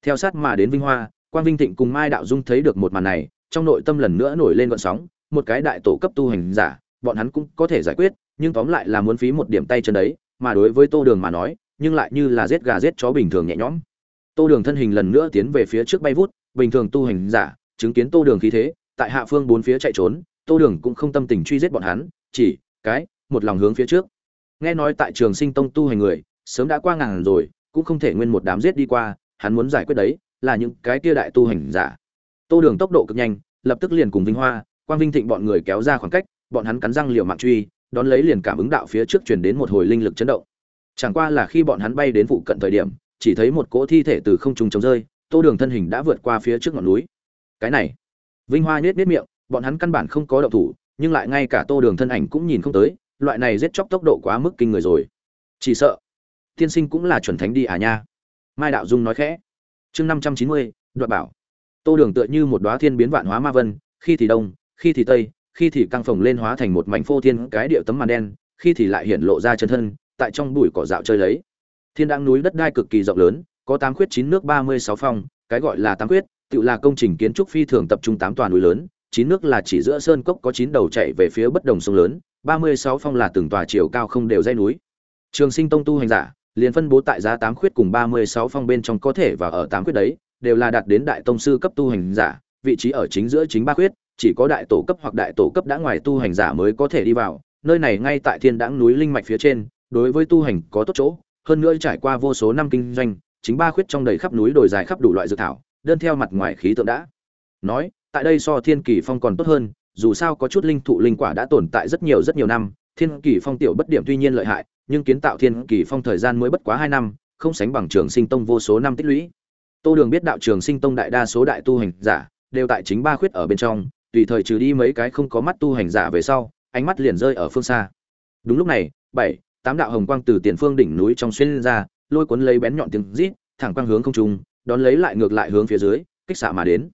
Theo sát mà đến vinh hoa, quang vinh thịnh cùng mai đạo dung thấy được một màn này, trong nội tâm lần nữa nổi lên gợn sóng, một cái đại tổ cấp tu hành giả, bọn hắn cũng có thể giải quyết, nhưng tóm lại là muốn phí một điểm tay chân đấy, mà đối với tô đường mà nói, nhưng lại như là giết gà giết chó bình thường nhẹ nhõm. Tô đường thân hình lần nữa tiến về phía trước bay vút, bình thường tu hành giả chứng kiến tô đường khí thế, tại hạ phương bốn phía chạy trốn, tô đường cũng không tâm tình truy giết bọn hắn, chỉ, cái, một lòng hướng phía trước. Nghe nói tại trường sinh tông tu hành người, sớm đã qua ngàn rồi, cũng không thể nguyên một đám giết đi qua, hắn muốn giải quyết đấy, là những cái kia đại tu hành giả. Tô đường tốc độ cực nhanh, lập tức liền cùng vinh hoa, quang vinh thịnh bọn người kéo ra khoảng cách, bọn hắn cắn răng liều mạng truy, đón lấy liền cảm ứng đạo phía trước truyền đến một hồi linh lực chấn động. Chẳng qua là khi bọn hắn bay đến phụ cận thời điểm, chỉ thấy một cỗ thi thể từ không trung trống rơi, tô đường thân hình đã vượt qua phía trước ngọn núi cái này. Vinh hoa nhếch nhếch miệng, bọn hắn căn bản không có động thủ, nhưng lại ngay cả tô đường thân ảnh cũng nhìn không tới, loại này giết chóc tốc độ quá mức kinh người rồi. Chỉ sợ, tiên sinh cũng là chuẩn thánh đi à nha. Mai đạo dung nói khẽ. Chương năm trăm chín mươi, Đoạt bảo. Tô đường tựa như một đoá thiên biến vạn hóa ma vân, khi thì đông, khi thì tây, khi thì căng phồng lên hóa thành một mảnh phô thiên cái điệu tấm màn đen, khi thì lại hiện lộ ra chân thân, tại trong bụi cỏ dạo chơi lấy. Thiên Đang núi đất đai cực kỳ rộng lớn, có tám khuyết chín nước ba mươi sáu phong, cái gọi là tám khuyết tự là công trình kiến trúc phi thường tập trung tám tòa núi lớn, chín nước là chỉ giữa sơn cốc có chín đầu chạy về phía bất đồng sông lớn, ba mươi sáu phong là từng tòa chiều cao không đều dãy núi. Trường sinh tông tu hành giả, liền phân bố tại giá tám khuyết cùng ba mươi sáu phong bên trong có thể và ở tám khuyết đấy, đều là đạt đến đại tông sư cấp tu hành giả, vị trí ở chính giữa chính ba khuyết, chỉ có đại tổ cấp hoặc đại tổ cấp đã ngoài tu hành giả mới có thể đi vào, nơi này ngay tại thiên đãng núi linh mạch phía trên, đối với tu hành có tốt chỗ, hơn nữa trải qua vô số năm kinh doanh, chính ba khuyết trong đầy khắp núi đồi dài khắp đủ loại dược thảo đơn theo mặt ngoài khí tượng đã. Nói, tại đây so thiên kỳ phong còn tốt hơn, dù sao có chút linh thụ linh quả đã tồn tại rất nhiều rất nhiều năm, thiên kỳ phong tiểu bất điểm tuy nhiên lợi hại, nhưng kiến tạo thiên kỳ phong thời gian mới bất quá hai năm, không sánh bằng trường sinh tông vô số năm tích lũy. Tô đường biết đạo trường sinh tông đại đa số đại tu hành giả đều tại chính ba khuyết ở bên trong, tùy thời trừ đi mấy cái không có mắt tu hành giả về sau, ánh mắt liền rơi ở phương xa. Đúng lúc này, bảy, tám đạo hồng quang từ tiền phương đỉnh núi trong xuyên lên ra, lôi cuốn lấy bén nhọn tiếng rít, thẳng quang hướng không trung đón lấy lại ngược lại hướng phía dưới, kích xạ mà đến.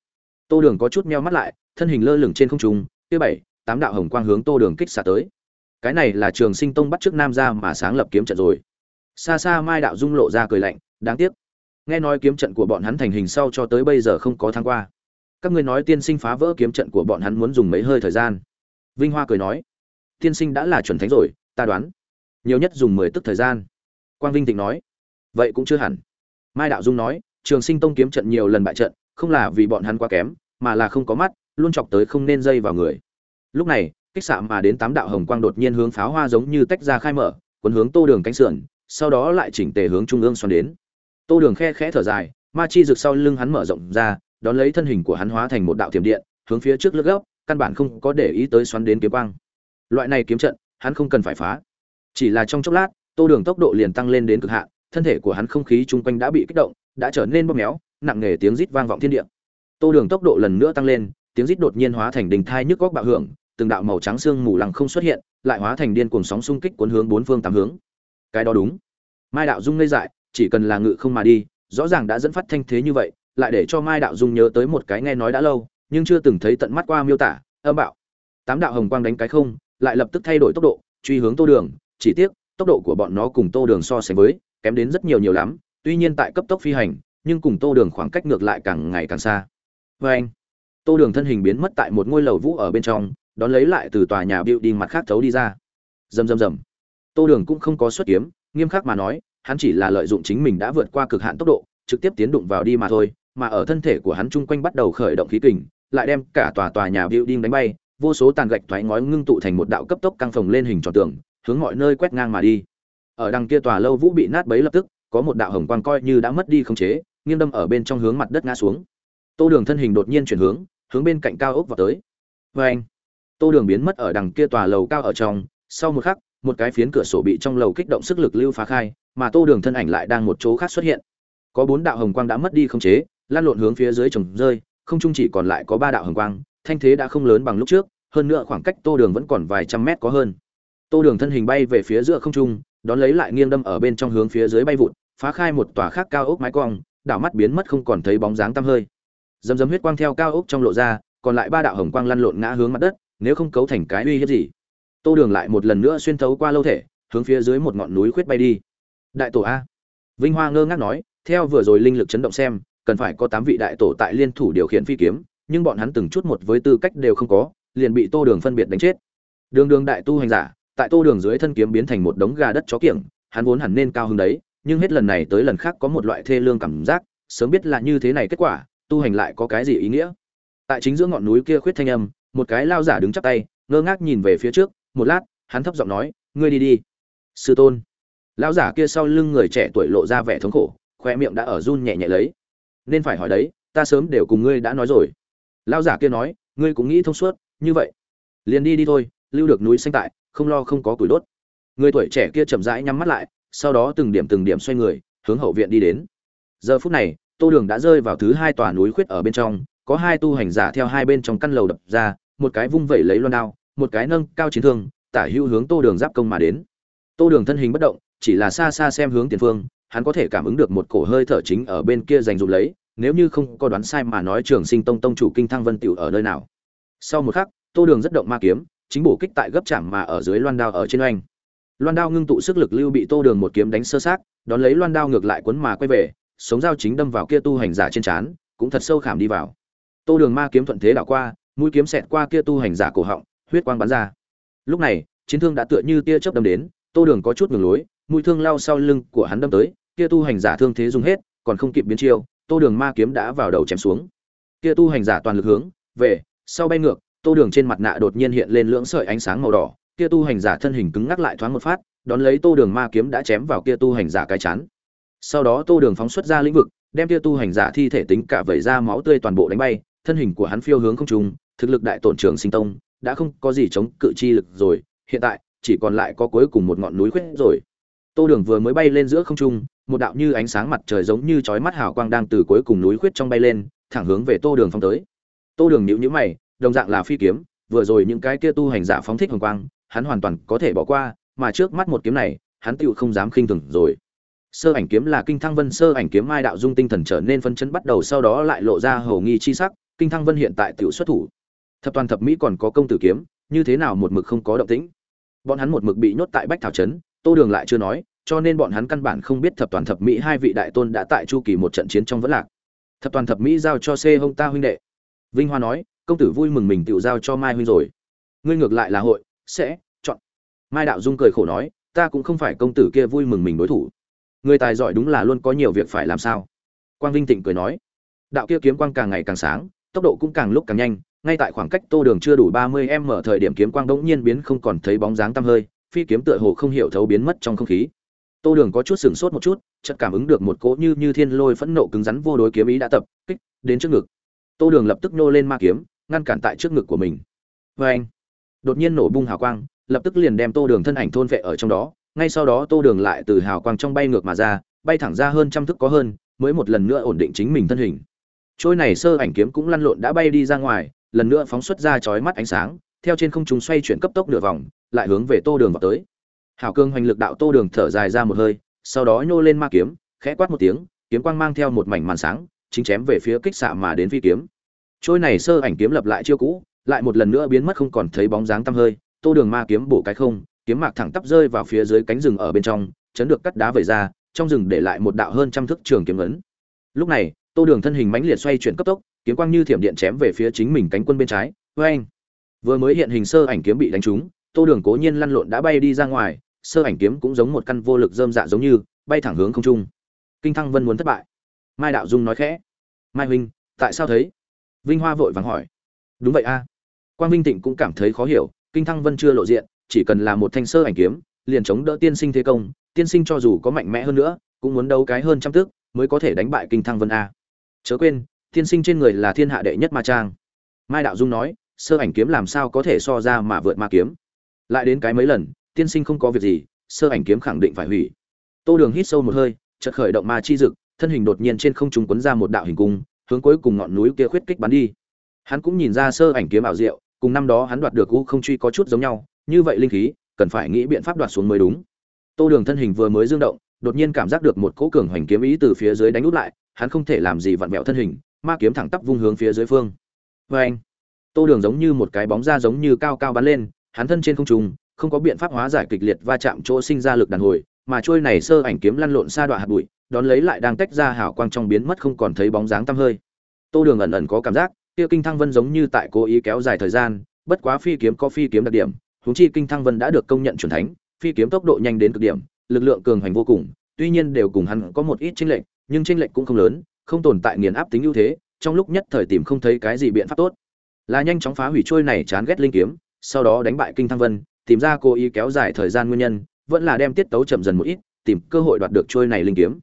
Tô đường có chút meo mắt lại, thân hình lơ lửng trên không trung, kia bảy, tám đạo hồng quang hướng tô đường kích xạ tới. Cái này là trường sinh tông bắt trước nam ra mà sáng lập kiếm trận rồi. Xa xa mai đạo dung lộ ra cười lạnh, đáng tiếc. Nghe nói kiếm trận của bọn hắn thành hình sau cho tới bây giờ không có thăng qua. Các ngươi nói tiên sinh phá vỡ kiếm trận của bọn hắn muốn dùng mấy hơi thời gian? Vinh hoa cười nói, tiên sinh đã là chuẩn thánh rồi, ta đoán. Nhiều nhất dùng mười tức thời gian. Quang vinh thịnh nói, vậy cũng chưa hẳn. Mai đạo dung nói trường sinh tông kiếm trận nhiều lần bại trận, không là vì bọn hắn quá kém, mà là không có mắt, luôn chọc tới không nên dây vào người. Lúc này, kích xạ mà đến tám đạo hồng quang đột nhiên hướng pháo hoa giống như tách ra khai mở, cuốn hướng tô đường cánh sườn, sau đó lại chỉnh tề hướng trung ương xoắn đến. Tô đường khe khẽ thở dài, ma chi rực sau lưng hắn mở rộng ra, đón lấy thân hình của hắn hóa thành một đạo thiểm điện, hướng phía trước lướt gốc căn bản không có để ý tới xoắn đến kiếm quang. Loại này kiếm trận, hắn không cần phải phá. Chỉ là trong chốc lát, tô đường tốc độ liền tăng lên đến cực hạn, thân thể của hắn không khí chung quanh đã bị kích động đã trở nên bóp méo, nặng nề tiếng rít vang vọng thiên địa. Tô đường tốc độ lần nữa tăng lên, tiếng rít đột nhiên hóa thành đình thai nhức góc bạo hưởng, từng đạo màu trắng xương mù lằng không xuất hiện, lại hóa thành điên cuồng sóng xung kích cuốn hướng bốn phương tám hướng. Cái đó đúng. Mai đạo dung ngây dại, chỉ cần là ngự không mà đi, rõ ràng đã dẫn phát thanh thế như vậy, lại để cho mai đạo dung nhớ tới một cái nghe nói đã lâu, nhưng chưa từng thấy tận mắt qua miêu tả, âm bạo. Tám đạo hồng quang đánh cái không, lại lập tức thay đổi tốc độ, truy hướng tô đường, chỉ tiếc, tốc độ của bọn nó cùng tô đường so sánh với, kém đến rất nhiều nhiều lắm tuy nhiên tại cấp tốc phi hành, nhưng cùng tô đường khoảng cách ngược lại càng ngày càng xa. Vê anh, tô đường thân hình biến mất tại một ngôi lầu vũ ở bên trong, đón lấy lại từ tòa nhà bịu đi mặt khác thấu đi ra. Rầm rầm rầm. Tô đường cũng không có xuất kiếm, nghiêm khắc mà nói, hắn chỉ là lợi dụng chính mình đã vượt qua cực hạn tốc độ, trực tiếp tiến đụng vào đi mà thôi, mà ở thân thể của hắn chung quanh bắt đầu khởi động khí kình, lại đem cả tòa tòa nhà building đánh bay, vô số tàn gạch thoái ngói ngưng tụ thành một đạo cấp tốc căng phồng lên hình tròn tường, hướng mọi nơi quét ngang mà đi. Ở đằng kia tòa lâu vũ bị nát bấy lập tức có một đạo hồng quang coi như đã mất đi khống chế, nghiêng đâm ở bên trong hướng mặt đất ngã xuống. Tô đường thân hình đột nhiên chuyển hướng hướng bên cạnh cao ốc vào tới. Oeng. anh, tô đường biến mất ở đằng kia tòa lầu cao ở trong. Sau một khắc, một cái phiến cửa sổ bị trong lầu kích động sức lực lưu phá khai, mà tô đường thân ảnh lại đang một chỗ khác xuất hiện. Có bốn đạo hồng quang đã mất đi khống chế, lan lộn hướng phía dưới trồng rơi, không trung chỉ còn lại có ba đạo hồng quang, thanh thế đã không lớn bằng lúc trước, hơn nữa khoảng cách tô đường vẫn còn vài trăm mét có hơn. Tô đường thân hình bay về phía giữa không trung đón lấy lại nghiêng đâm ở bên trong hướng phía dưới bay vụt, phá khai một tòa khác cao ốc mái cong, đảo mắt biến mất không còn thấy bóng dáng tăm hơi. Dầm dầm huyết quang theo cao ốc trong lộ ra, còn lại ba đạo hồng quang lăn lộn ngã hướng mặt đất, nếu không cấu thành cái uy hiếp gì. Tô đường lại một lần nữa xuyên thấu qua lâu thể, hướng phía dưới một ngọn núi khuyết bay đi. Đại tổ a. Vinh hoa ngơ ngác nói, theo vừa rồi linh lực chấn động xem, cần phải có tám vị đại tổ tại liên thủ điều khiển phi kiếm, nhưng bọn hắn từng chút một với tư cách đều không có, liền bị tô đường phân biệt đánh chết. Đường đường đại tu hành giả tại tô đường dưới thân kiếm biến thành một đống gà đất chó kiểng, hắn vốn hẳn nên cao hơn đấy, nhưng hết lần này tới lần khác có một loại thê lương cảm giác, sớm biết là như thế này kết quả, tu hành lại có cái gì ý nghĩa. Tại chính giữa ngọn núi kia khuyết thanh âm, một cái lao giả đứng chắp tay, ngơ ngác nhìn về phía trước, một lát, hắn thấp giọng nói, ngươi đi đi. Sư tôn. Lão giả kia sau lưng người trẻ tuổi lộ ra vẻ thống khổ, khoe miệng đã ở run nhẹ nhẹ lấy. Nên phải hỏi đấy, ta sớm đều cùng ngươi đã nói rồi. Lão giả kia nói, ngươi cũng nghĩ thông suốt, như vậy. Liền đi đi thôi, lưu được núi xanh tại không lo không có củi đốt. Người tuổi trẻ kia chậm rãi nhắm mắt lại, sau đó từng điểm từng điểm xoay người, hướng hậu viện đi đến. Giờ phút này, tô đường đã rơi vào thứ hai tòa núi khuyết ở bên trong, có hai tu hành giả theo hai bên trong căn lầu đập ra, một cái vung vẩy lấy loan đao, một cái nâng cao chiến thương, tả hữu hướng tô đường giáp công mà đến. Tô đường thân hình bất động, chỉ là xa xa xem hướng tiền phương, hắn có thể cảm ứng được một cổ hơi thở chính ở bên kia dành dụm lấy, nếu như không có đoán sai mà nói trường sinh tông tông chủ kinh thăng vân tiểu ở nơi nào. Sau một khắc, tô đường rất động ma kiếm chính bổ kích tại gấp chạm mà ở dưới loan đao ở trên oanh. Loan đao ngưng tụ sức lực lưu bị tô đường một kiếm đánh sơ sát, đón lấy loan đao ngược lại quấn mà quay về, sống dao chính đâm vào kia tu hành giả trên trán, cũng thật sâu khảm đi vào. Tô đường ma kiếm thuận thế đảo qua, mũi kiếm xẹt qua kia tu hành giả cổ họng, huyết quang bắn ra. Lúc này, chiến thương đã tựa như tia chớp đâm đến, tô đường có chút ngừng lối, mũi thương lao sau lưng của hắn đâm tới, kia tu hành giả thương thế dùng hết, còn không kịp biến chiêu, tô đường ma kiếm đã vào đầu chém xuống. Kia tu hành giả toàn lực hướng, về, sau bay ngược tô đường trên mặt nạ đột nhiên hiện lên lưỡng sợi ánh sáng màu đỏ, kia tu hành giả thân hình cứng ngắc lại thoáng một phát, đón lấy tô đường ma kiếm đã chém vào kia tu hành giả cái chán. Sau đó tô đường phóng xuất ra lĩnh vực, đem kia tu hành giả thi thể tính cả vẩy ra máu tươi toàn bộ đánh bay, thân hình của hắn phiêu hướng không trung, thực lực đại tổn trường sinh tông, đã không có gì chống cự chi lực rồi, hiện tại, chỉ còn lại có cuối cùng một ngọn núi khuyết rồi. Tô đường vừa mới bay lên giữa không trung, một đạo như ánh sáng mặt trời giống như chói mắt hào quang đang từ cuối cùng núi khuyết trong bay lên, thẳng hướng về tô đường phong tới. Tô đường nhíu nhíu mày đồng dạng là phi kiếm, vừa rồi những cái kia tu hành giả phóng thích hồng quang, hắn hoàn toàn có thể bỏ qua, mà trước mắt một kiếm này, hắn tựu không dám khinh thường rồi. Sơ ảnh kiếm là kinh thăng vân, sơ ảnh kiếm mai đạo dung tinh thần trở nên phân chấn bắt đầu sau đó lại lộ ra hầu nghi chi sắc, kinh thăng vân hiện tại tựu xuất thủ. Thập toàn thập mỹ còn có công tử kiếm, như thế nào một mực không có động tĩnh? Bọn hắn một mực bị nhốt tại bách thảo trấn, tô đường lại chưa nói, cho nên bọn hắn căn bản không biết thập toàn thập mỹ hai vị đại tôn đã tại chu kỳ một trận chiến trong vẫn lạc. Thập toàn thập mỹ giao cho c Hung ta huynh đệ. Vinh hoa nói công tử vui mừng mình tự giao cho mai huynh rồi. Ngươi ngược lại là hội, sẽ, chọn. Mai đạo dung cười khổ nói, ta cũng không phải công tử kia vui mừng mình đối thủ. Người tài giỏi đúng là luôn có nhiều việc phải làm sao. Quang vinh tịnh cười nói, đạo kia kiếm quang càng ngày càng sáng, tốc độ cũng càng lúc càng nhanh, ngay tại khoảng cách tô đường chưa đủ ba mươi m mở thời điểm kiếm quang đống nhiên biến không còn thấy bóng dáng tăm hơi, phi kiếm tựa hồ không hiểu thấu biến mất trong không khí. Tô đường có chút sửng sốt một chút, chợt cảm ứng được một cỗ như như thiên lôi phẫn nộ cứng rắn vô đối kiếm ý đã tập, kích, đến trước ngực. Tô đường lập tức nô lên ma kiếm ngăn cản tại trước ngực của mình. Vê anh, đột nhiên nổ bung hào quang, lập tức liền đem tô đường thân ảnh thôn vệ ở trong đó. Ngay sau đó tô đường lại từ hào quang trong bay ngược mà ra, bay thẳng ra hơn trăm thước có hơn, mới một lần nữa ổn định chính mình thân hình. Trôi này sơ ảnh kiếm cũng lăn lộn đã bay đi ra ngoài, lần nữa phóng xuất ra chói mắt ánh sáng, theo trên không trung xoay chuyển cấp tốc nửa vòng, lại hướng về tô đường vào tới. Hào cương hoành lực đạo tô đường thở dài ra một hơi, sau đó nhô lên ma kiếm, khẽ quát một tiếng, kiếm quang mang theo một mảnh màn sáng, chính chém về phía kích xạ mà đến phi kiếm trôi này sơ ảnh kiếm lập lại chiêu cũ, lại một lần nữa biến mất không còn thấy bóng dáng tăm hơi. Tô đường ma kiếm bổ cái không, kiếm mạc thẳng tắp rơi vào phía dưới cánh rừng ở bên trong, chấn được cắt đá vẩy ra, trong rừng để lại một đạo hơn trăm thước trường kiếm ấn. Lúc này, tô đường thân hình mãnh liệt xoay chuyển cấp tốc, kiếm quang như thiểm điện chém về phía chính mình cánh quân bên trái. Vê anh vừa mới hiện hình sơ ảnh kiếm bị đánh trúng, tô đường cố nhiên lăn lộn đã bay đi ra ngoài, sơ ảnh kiếm cũng giống một căn vô lực dơm dạ giống như, bay thẳng hướng không trung. Kinh thăng vân muốn thất bại. Mai đạo dung nói khẽ. Mai huynh, tại sao thấy vinh hoa vội vàng hỏi. Đúng vậy a. À. quang vinh tịnh cũng cảm thấy khó hiểu, kinh thăng vân chưa lộ diện, chỉ cần là một thanh sơ ảnh kiếm, liền chống đỡ tiên sinh thế công, tiên sinh cho dù có mạnh mẽ hơn nữa, cũng muốn đấu cái hơn trăm tước, mới có thể đánh bại kinh thăng vân a. Chớ quên, tiên sinh trên người là thiên hạ đệ nhất ma trang. Mai đạo dung nói, sơ ảnh kiếm làm sao có thể so ra mà vượt ma kiếm? Lại đến cái mấy lần, tiên sinh không có việc gì, sơ ảnh kiếm khẳng định phải hủy. Tô đường hít sâu một hơi, chợt khởi động ma chi dực, thân hình đột nhiên trên không trung quấn ra một đạo hình cung hướng cuối cùng ngọn núi kia khuyết kích bắn đi. Hắn cũng nhìn ra sơ ảnh kiếm ảo diệu, cùng năm đó hắn đoạt được u không truy có chút giống nhau, như vậy linh khí, cần phải nghĩ biện pháp đoạt xuống mới đúng. Tô đường thân hình vừa mới dương động, đột nhiên cảm giác được một cỗ cường hoành kiếm ý từ phía dưới đánh út lại, hắn không thể làm gì vặn vẹo thân hình, ma kiếm thẳng tắp vung hướng phía dưới phương. Vê anh tô đường giống như một cái bóng da giống như cao cao bắn lên, hắn thân trên không trung, không có biện pháp hóa giải kịch liệt va chạm chỗ sinh ra lực đàn hồi, mà trôi này sơ ảnh kiếm lăn lộn xa đoạn hạt bụi đón lấy lại đang tách ra hào quang trong biến mất không còn thấy bóng dáng tăm hơi. Tô đường ẩn ẩn có cảm giác, kia kinh thăng vân giống như tại cố ý kéo dài thời gian, bất quá phi kiếm có phi kiếm đặc điểm, huống chi kinh thăng vân đã được công nhận chuẩn thánh, phi kiếm tốc độ nhanh đến cực điểm, lực lượng cường hành vô cùng, tuy nhiên đều cùng hắn có một ít chênh lệch, nhưng chênh lệch cũng không lớn, không tồn tại nghiền áp tính ưu thế, trong lúc nhất thời tìm không thấy cái gì biện pháp tốt. Là nhanh chóng phá hủy trôi này chán ghét linh kiếm, sau đó đánh bại kinh thăng vân, tìm ra cố ý kéo dài thời gian nguyên nhân, vẫn là đem tiết tấu chậm dần một ít, tìm cơ hội đoạt được trôi này linh kiếm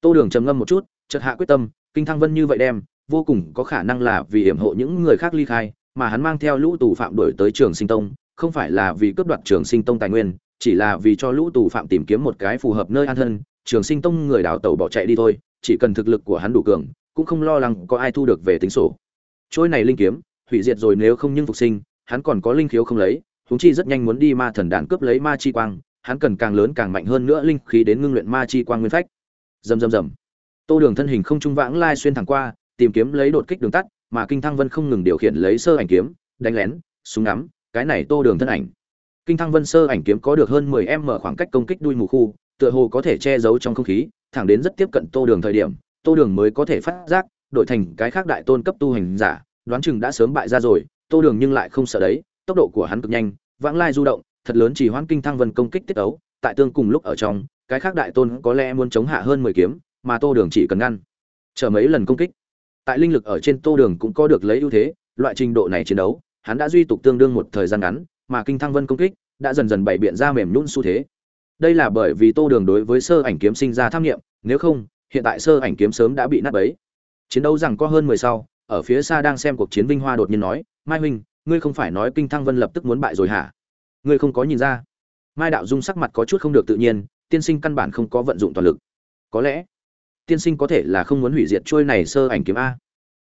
tô đường trầm ngâm một chút, chợt hạ quyết tâm, kinh thăng vân như vậy đem, vô cùng có khả năng là vì hiểm hộ những người khác ly khai, mà hắn mang theo lũ tù phạm đuổi tới trường sinh tông, không phải là vì cướp đoạt trường sinh tông tài nguyên, chỉ là vì cho lũ tù phạm tìm kiếm một cái phù hợp nơi an thân. Trường sinh tông người đào tẩu bỏ chạy đi thôi, chỉ cần thực lực của hắn đủ cường, cũng không lo lắng có ai thu được về tính sổ. Trôi này linh kiếm, hủy diệt rồi nếu không nhưng phục sinh, hắn còn có linh khiếu không lấy, huống chi rất nhanh muốn đi ma thần đàn cướp lấy ma chi quang, hắn cần càng lớn càng mạnh hơn nữa linh khí đến ngưng luyện ma chi quang nguyên phách rầm rầm rầm. Tô đường thân hình không trung vãng lai xuyên thẳng qua, tìm kiếm lấy đột kích đường tắt, mà kinh thăng vân không ngừng điều khiển lấy sơ ảnh kiếm, đánh lén, súng ngắm, cái này tô đường thân ảnh. Kinh thăng vân sơ ảnh kiếm có được hơn mười m khoảng cách công kích đuôi mù khu, tựa hồ có thể che giấu trong không khí, thẳng đến rất tiếp cận tô đường thời điểm, tô đường mới có thể phát giác, đổi thành cái khác đại tôn cấp tu hành giả, đoán chừng đã sớm bại ra rồi, tô đường nhưng lại không sợ đấy, tốc độ của hắn cực nhanh, vãng lai du động, thật lớn chỉ hoãn kinh thăng vân công kích tiết ấu, tại tương cùng lúc ở trong cái khác đại tôn có lẽ muốn chống hạ hơn mười kiếm, mà tô đường chỉ cần ngăn. Chờ mấy lần công kích, tại linh lực ở trên tô đường cũng có được lấy ưu thế, loại trình độ này chiến đấu, hắn đã duy tục tương đương một thời gian ngắn, mà kinh thăng vân công kích đã dần dần bày biện ra mềm nhún xu thế. Đây là bởi vì tô đường đối với sơ ảnh kiếm sinh ra tham nghiệm, nếu không, hiện tại sơ ảnh kiếm sớm đã bị nát bấy. Chiến đấu rằng có hơn mười sau, ở phía xa đang xem cuộc chiến vinh hoa đột nhiên nói, mai huynh, ngươi không phải nói kinh thăng vân lập tức muốn bại rồi hả? Ngươi không có nhìn ra? Mai đạo dung sắc mặt có chút không được tự nhiên tiên sinh căn bản không có vận dụng toàn lực. Có lẽ, tiên sinh có thể là không muốn hủy diệt trôi này sơ ảnh kiếm a.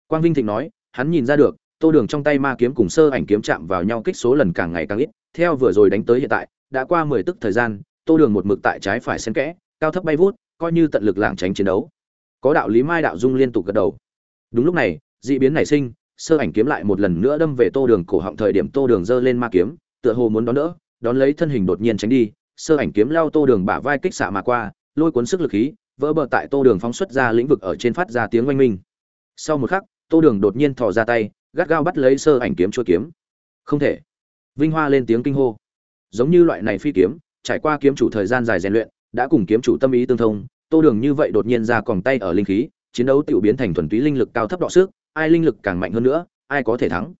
Quang vinh thịnh nói, hắn nhìn ra được, tô đường trong tay ma kiếm cùng sơ ảnh kiếm chạm vào nhau kích số lần càng ngày càng ít. Theo vừa rồi đánh tới hiện tại, đã qua mười tức thời gian, tô đường một mực tại trái phải xen kẽ, cao thấp bay vút, coi như tận lực lảng tránh chiến đấu. Có đạo lý mai đạo dung liên tục gật đầu. Đúng lúc này d ị biến nảy sinh, sơ ảnh kiếm lại một lần nữa đâm về tô đường cổ họng thời điểm tô đường giơ lên ma kiếm, tựa hồ muốn đón đỡ, đón lấy thân hình đột nhiên tránh đi sơ ảnh kiếm lao tô đường bả vai kích xạ mà qua, lôi cuốn sức lực khí, vỡ bờ tại tô đường phóng xuất ra lĩnh vực ở trên phát ra tiếng oanh minh. Sau một khắc, tô đường đột nhiên thò ra tay, gắt gao bắt lấy sơ ảnh kiếm chua kiếm. Không thể. Vinh hoa lên tiếng kinh hô. Giống như loại này phi kiếm, trải qua kiếm chủ thời gian dài rèn luyện, đã cùng kiếm chủ tâm ý tương thông, tô đường như vậy đột nhiên ra còng tay ở linh khí, chiến đấu tiểu biến thành thuần túy linh lực cao thấp đọ sức, ai linh lực càng mạnh hơn nữa, ai có thể thắng.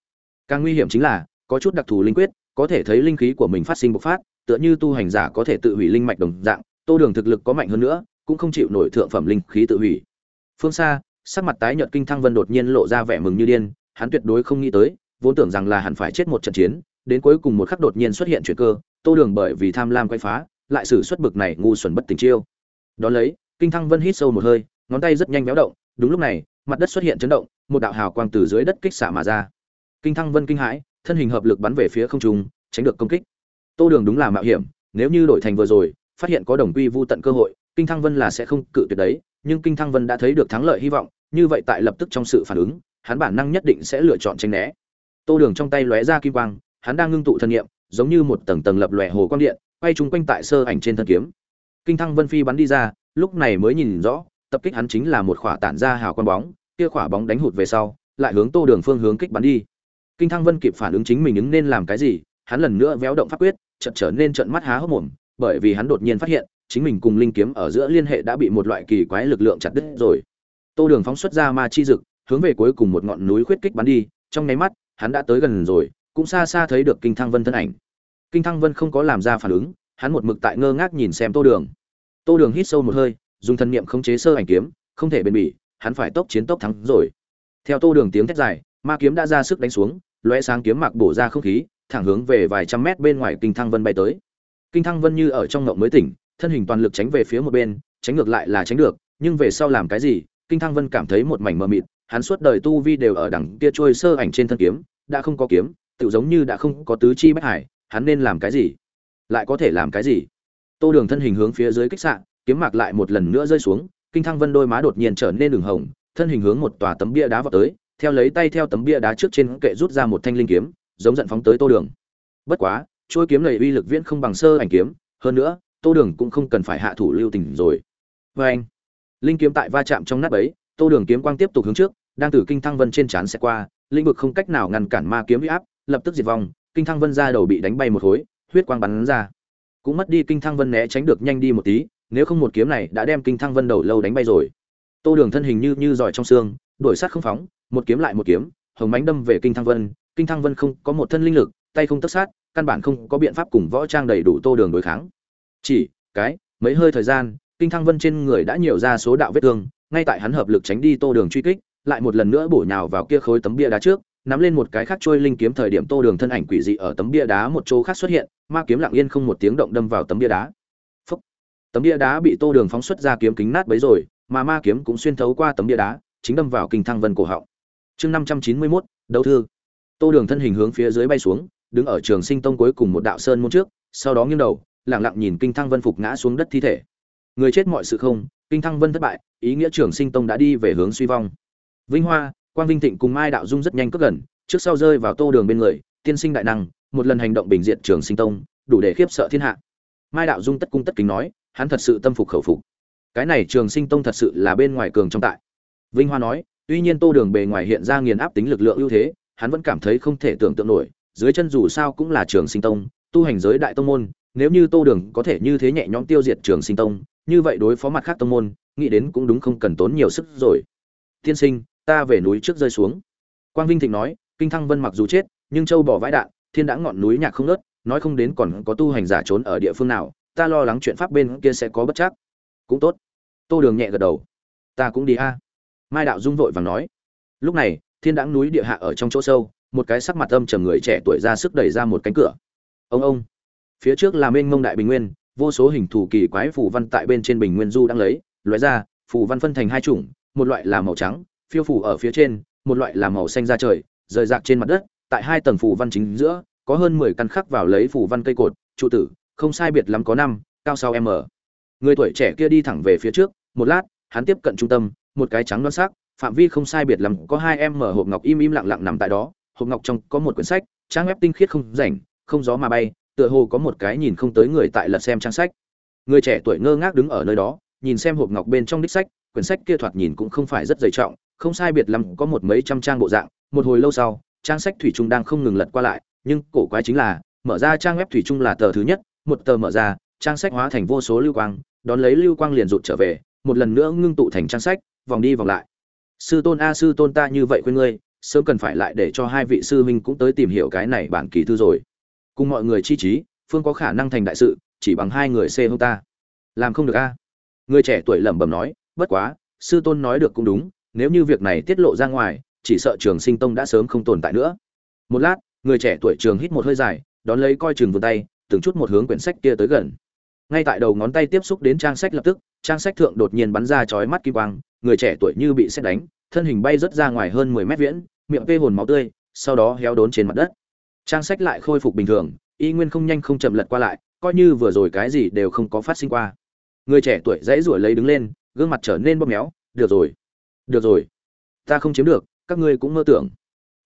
Càng nguy hiểm chính là, có chút đặc thù linh quyết, có thể thấy linh khí của mình phát sinh bộc phát tựa như tu hành giả có thể tự hủy linh mạch đồng dạng, tô đường thực lực có mạnh hơn nữa, cũng không chịu nổi thượng phẩm linh khí tự hủy. Phương xa, sắc mặt tái nhợt kinh thăng vân đột nhiên lộ ra vẻ mừng như điên, hắn tuyệt đối không nghĩ tới, vốn tưởng rằng là hẳn phải chết một trận chiến, đến cuối cùng một khắc đột nhiên xuất hiện chuyển cơ, tô đường bởi vì tham lam quay phá, lại sử xuất bực này ngu xuẩn bất tình chiêu. Đó lấy, kinh thăng vân hít sâu một hơi, ngón tay rất nhanh béo động, đúng lúc này, mặt đất xuất hiện chấn động, một đạo hào quang từ dưới đất kích xạ mà ra. Kinh thăng vân kinh hãi, thân hình hợp lực bắn về phía không trung, tránh được công kích tô đường đúng là mạo hiểm, nếu như đổi thành vừa rồi, phát hiện có đồng quy vu tận cơ hội, kinh thăng vân là sẽ không cự tuyệt đấy, nhưng kinh thăng vân đã thấy được thắng lợi hy vọng, như vậy tại lập tức trong sự phản ứng, hắn bản năng nhất định sẽ lựa chọn tránh né. Tô đường trong tay lóe ra kim quang, hắn đang ngưng tụ thân nghiệm, giống như một tầng tầng lập lòe hồ quang điện, quay chung quanh tại sơ ảnh trên thân kiếm. Kinh thăng vân phi bắn đi ra, lúc này mới nhìn rõ, tập kích hắn chính là một khỏa tản ra hào quang bóng, kia khỏa bóng đánh hụt về sau, lại hướng tô đường phương hướng kích bắn đi. Kinh thăng vân kịp phản ứng chính mình ứng nên làm cái gì, hắn lần nữa véo động pháp quyết chợt trở nên trận mắt há hốc mồm, bởi vì hắn đột nhiên phát hiện, chính mình cùng linh kiếm ở giữa liên hệ đã bị một loại kỳ quái lực lượng chặt đứt rồi. Tô đường phóng xuất ra ma chi dực, hướng về cuối cùng một ngọn núi khuyết kích bắn đi, trong nháy mắt, hắn đã tới gần rồi, cũng xa xa thấy được kinh thăng vân thân ảnh. Kinh thăng vân không có làm ra phản ứng, hắn một mực tại ngơ ngác nhìn xem tô đường. Tô đường hít sâu một hơi, dùng thân niệm khống chế sơ ảnh kiếm, không thể bền bỉ, hắn phải tốc chiến tốc thắng rồi. Theo tô đường tiếng thét dài, ma kiếm đã ra sức đánh xuống, lóe sáng kiếm mặc bổ ra không khí thẳng hướng về vài trăm mét bên ngoài kinh thăng vân bay tới. Kinh thăng vân như ở trong ngộng mới tỉnh, thân hình toàn lực tránh về phía một bên, tránh ngược lại là tránh được, nhưng về sau làm cái gì, kinh thăng vân cảm thấy một mảnh mờ mịt, hắn suốt đời tu vi đều ở đằng kia trôi sơ ảnh trên thân kiếm, đã không có kiếm tự giống như đã không có tứ chi bách hải, hắn nên làm cái gì? Lại có thể làm cái gì? Tô đường thân hình hướng phía dưới kích sạn kiếm mạc lại một lần nữa rơi xuống, kinh thăng vân đôi má đột nhiên trở nên đường hồng, thân hình hướng một tòa tấm bia đá vào tới, theo lấy tay theo tấm bia đá trước trên kệ rút ra một thanh linh kiếm giống giận phóng tới tô đường. Bất quá, chuôi kiếm này uy lực viễn không bằng sơ ảnh kiếm, hơn nữa, tô đường cũng không cần phải hạ thủ lưu tình rồi. Vê anh, linh kiếm tại va chạm trong nát ấy, tô đường kiếm quang tiếp tục hướng trước, đang từ kinh thăng vân trên trán sẽ qua, lĩnh vực không cách nào ngăn cản ma kiếm huy áp, lập tức diệt vong, kinh thăng vân ra đầu bị đánh bay một khối, huyết quang bắn ra. Cũng mất đi kinh thăng vân né tránh được nhanh đi một tí, nếu không một kiếm này đã đem kinh thăng vân đầu lâu đánh bay rồi. Tô đường thân hình như như giỏi trong xương đổi sát không phóng, một kiếm lại một kiếm, hồng mánh đâm về kinh thăng vân kinh thăng vân không có một thân linh lực, tay không tất sát, căn bản không có biện pháp cùng võ trang đầy đủ tô đường đối kháng. Chỉ, cái, mấy hơi thời gian, kinh thăng vân trên người đã nhiều ra số đạo vết thương, ngay tại hắn hợp lực tránh đi tô đường truy kích, lại một lần nữa bổ nhào vào kia khối tấm bia đá trước, nắm lên một cái khác trôi linh kiếm thời điểm tô đường thân ảnh quỷ dị ở tấm bia đá một chỗ khác xuất hiện, ma kiếm lặng yên không một tiếng động đâm vào tấm bia đá. Phúc. tấm bia đá bị tô đường phóng xuất ra kiếm kính nát bấy rồi, mà ma kiếm cũng xuyên thấu qua tấm bia đá, chính đâm vào kinh thăng vân cổ họng. Chương năm trăm chín mươi mốt, đấu thư tô đường thân hình hướng phía dưới bay xuống, đứng ở trường sinh tông cuối cùng một đạo sơn môn trước, sau đó nghiêng đầu lẳng lặng nhìn kinh thăng vân phục ngã xuống đất thi thể. Người chết mọi sự không, kinh thăng vân thất bại, ý nghĩa trường sinh tông đã đi về hướng suy vong. Vinh hoa, quang vinh thịnh cùng mai đạo dung rất nhanh cất gần, trước sau rơi vào tô đường bên người, tiên sinh đại năng, một lần hành động bình diện trường sinh tông, đủ để khiếp sợ thiên hạ. Mai đạo dung tất cung tất kính nói, hắn thật sự tâm phục khẩu phục. Cái này trường sinh tông thật sự là bên ngoài cường trong tại. Vinh hoa nói, tuy nhiên tô đường bề ngoài hiện ra nghiền áp tính lực lượng ưu thế hắn vẫn cảm thấy không thể tưởng tượng nổi, dưới chân dù sao cũng là trường sinh tông, tu hành giới đại tông môn, nếu như tô đường có thể như thế nhẹ nhõm tiêu diệt trường sinh tông, như vậy đối phó mặt khác tông môn, nghĩ đến cũng đúng không cần tốn nhiều sức rồi. Tiên sinh, ta về núi trước rơi xuống. Quang vinh thịnh nói, kinh thăng vân mặc dù chết, nhưng châu bỏ vãi đạn, thiên đã ngọn núi nhạc không ớt nói không đến còn có tu hành giả trốn ở địa phương nào, ta lo lắng chuyện pháp bên kia sẽ có bất chắc. Cũng tốt. Tô đường nhẹ gật đầu. Ta cũng đi a. Mai đạo dung vội vàng nói. Lúc này thiên đãng núi địa hạ ở trong chỗ sâu, một cái sắc mặt âm trầm người trẻ tuổi ra sức đẩy ra một cánh cửa. Ông ông. Phía trước là mênh mông đại bình nguyên, vô số hình thù kỳ quái phù văn tại bên trên bình nguyên du đang lấy, loại ra, phù văn phân thành hai chủng, một loại là màu trắng, phiêu phủ ở phía trên, một loại là màu xanh da trời, rời rạc trên mặt đất, tại hai tầng phù văn chính giữa, có hơn mười căn khắc vào lấy phù văn cây cột, trụ tử, không sai biệt lắm có năm, cao sau m. Người tuổi trẻ kia đi thẳng về phía trước, một lát, hắn tiếp cận trung tâm, một cái trắng đoan sắc phạm vi không sai biệt lắm, có hai em mở hộp ngọc im im lặng lặng nằm tại đó. Hộp ngọc trong có một quyển sách, trang web tinh khiết không rảnh, không gió mà bay, tựa hồ có một cái nhìn không tới người tại lật xem trang sách. Người trẻ tuổi ngơ ngác đứng ở nơi đó, nhìn xem hộp ngọc bên trong đích sách, quyển sách kia thoạt nhìn cũng không phải rất dày trọng, không sai biệt lắm, có một mấy trăm trang bộ dạng. Một hồi lâu sau, trang sách thủy trung đang không ngừng lật qua lại, nhưng cổ quái chính là, mở ra trang web thủy trung là tờ thứ nhất, một tờ mở ra, trang sách hóa thành vô số lưu quang, đón lấy lưu quang liền rụt trở về, một lần nữa ngưng tụ thành trang sách, vòng đi vòng lại sư tôn a, sư tôn ta như vậy khuyên ngươi, sớm cần phải lại để cho hai vị sư huynh cũng tới tìm hiểu cái này bản kỳ thư rồi. Cùng mọi người chi trí, phương có khả năng thành đại sự, chỉ bằng hai người xê hông ta. Làm không được a. Người trẻ tuổi lẩm bẩm nói, bất quá, sư tôn nói được cũng đúng, nếu như việc này tiết lộ ra ngoài, chỉ sợ trường sinh tông đã sớm không tồn tại nữa. Một lát, người trẻ tuổi trường hít một hơi dài, đón lấy coi chừng vươn tay, từng chút một hướng quyển sách kia tới gần. Ngay tại đầu ngón tay tiếp xúc đến trang sách lập tức, trang sách thượng đột nhiên bắn ra chói mắt kim quang người trẻ tuổi như bị xét đánh, thân hình bay rớt ra ngoài hơn mười mét viễn, miệng vê hồn máu tươi, sau đó héo đốn trên mặt đất. Trang sách lại khôi phục bình thường, y nguyên không nhanh không chậm lật qua lại, coi như vừa rồi cái gì đều không có phát sinh qua. Người trẻ tuổi dãy ruổi lấy đứng lên, gương mặt trở nên bóp méo, được rồi được rồi, ta không chiếm được, các ngươi cũng mơ tưởng.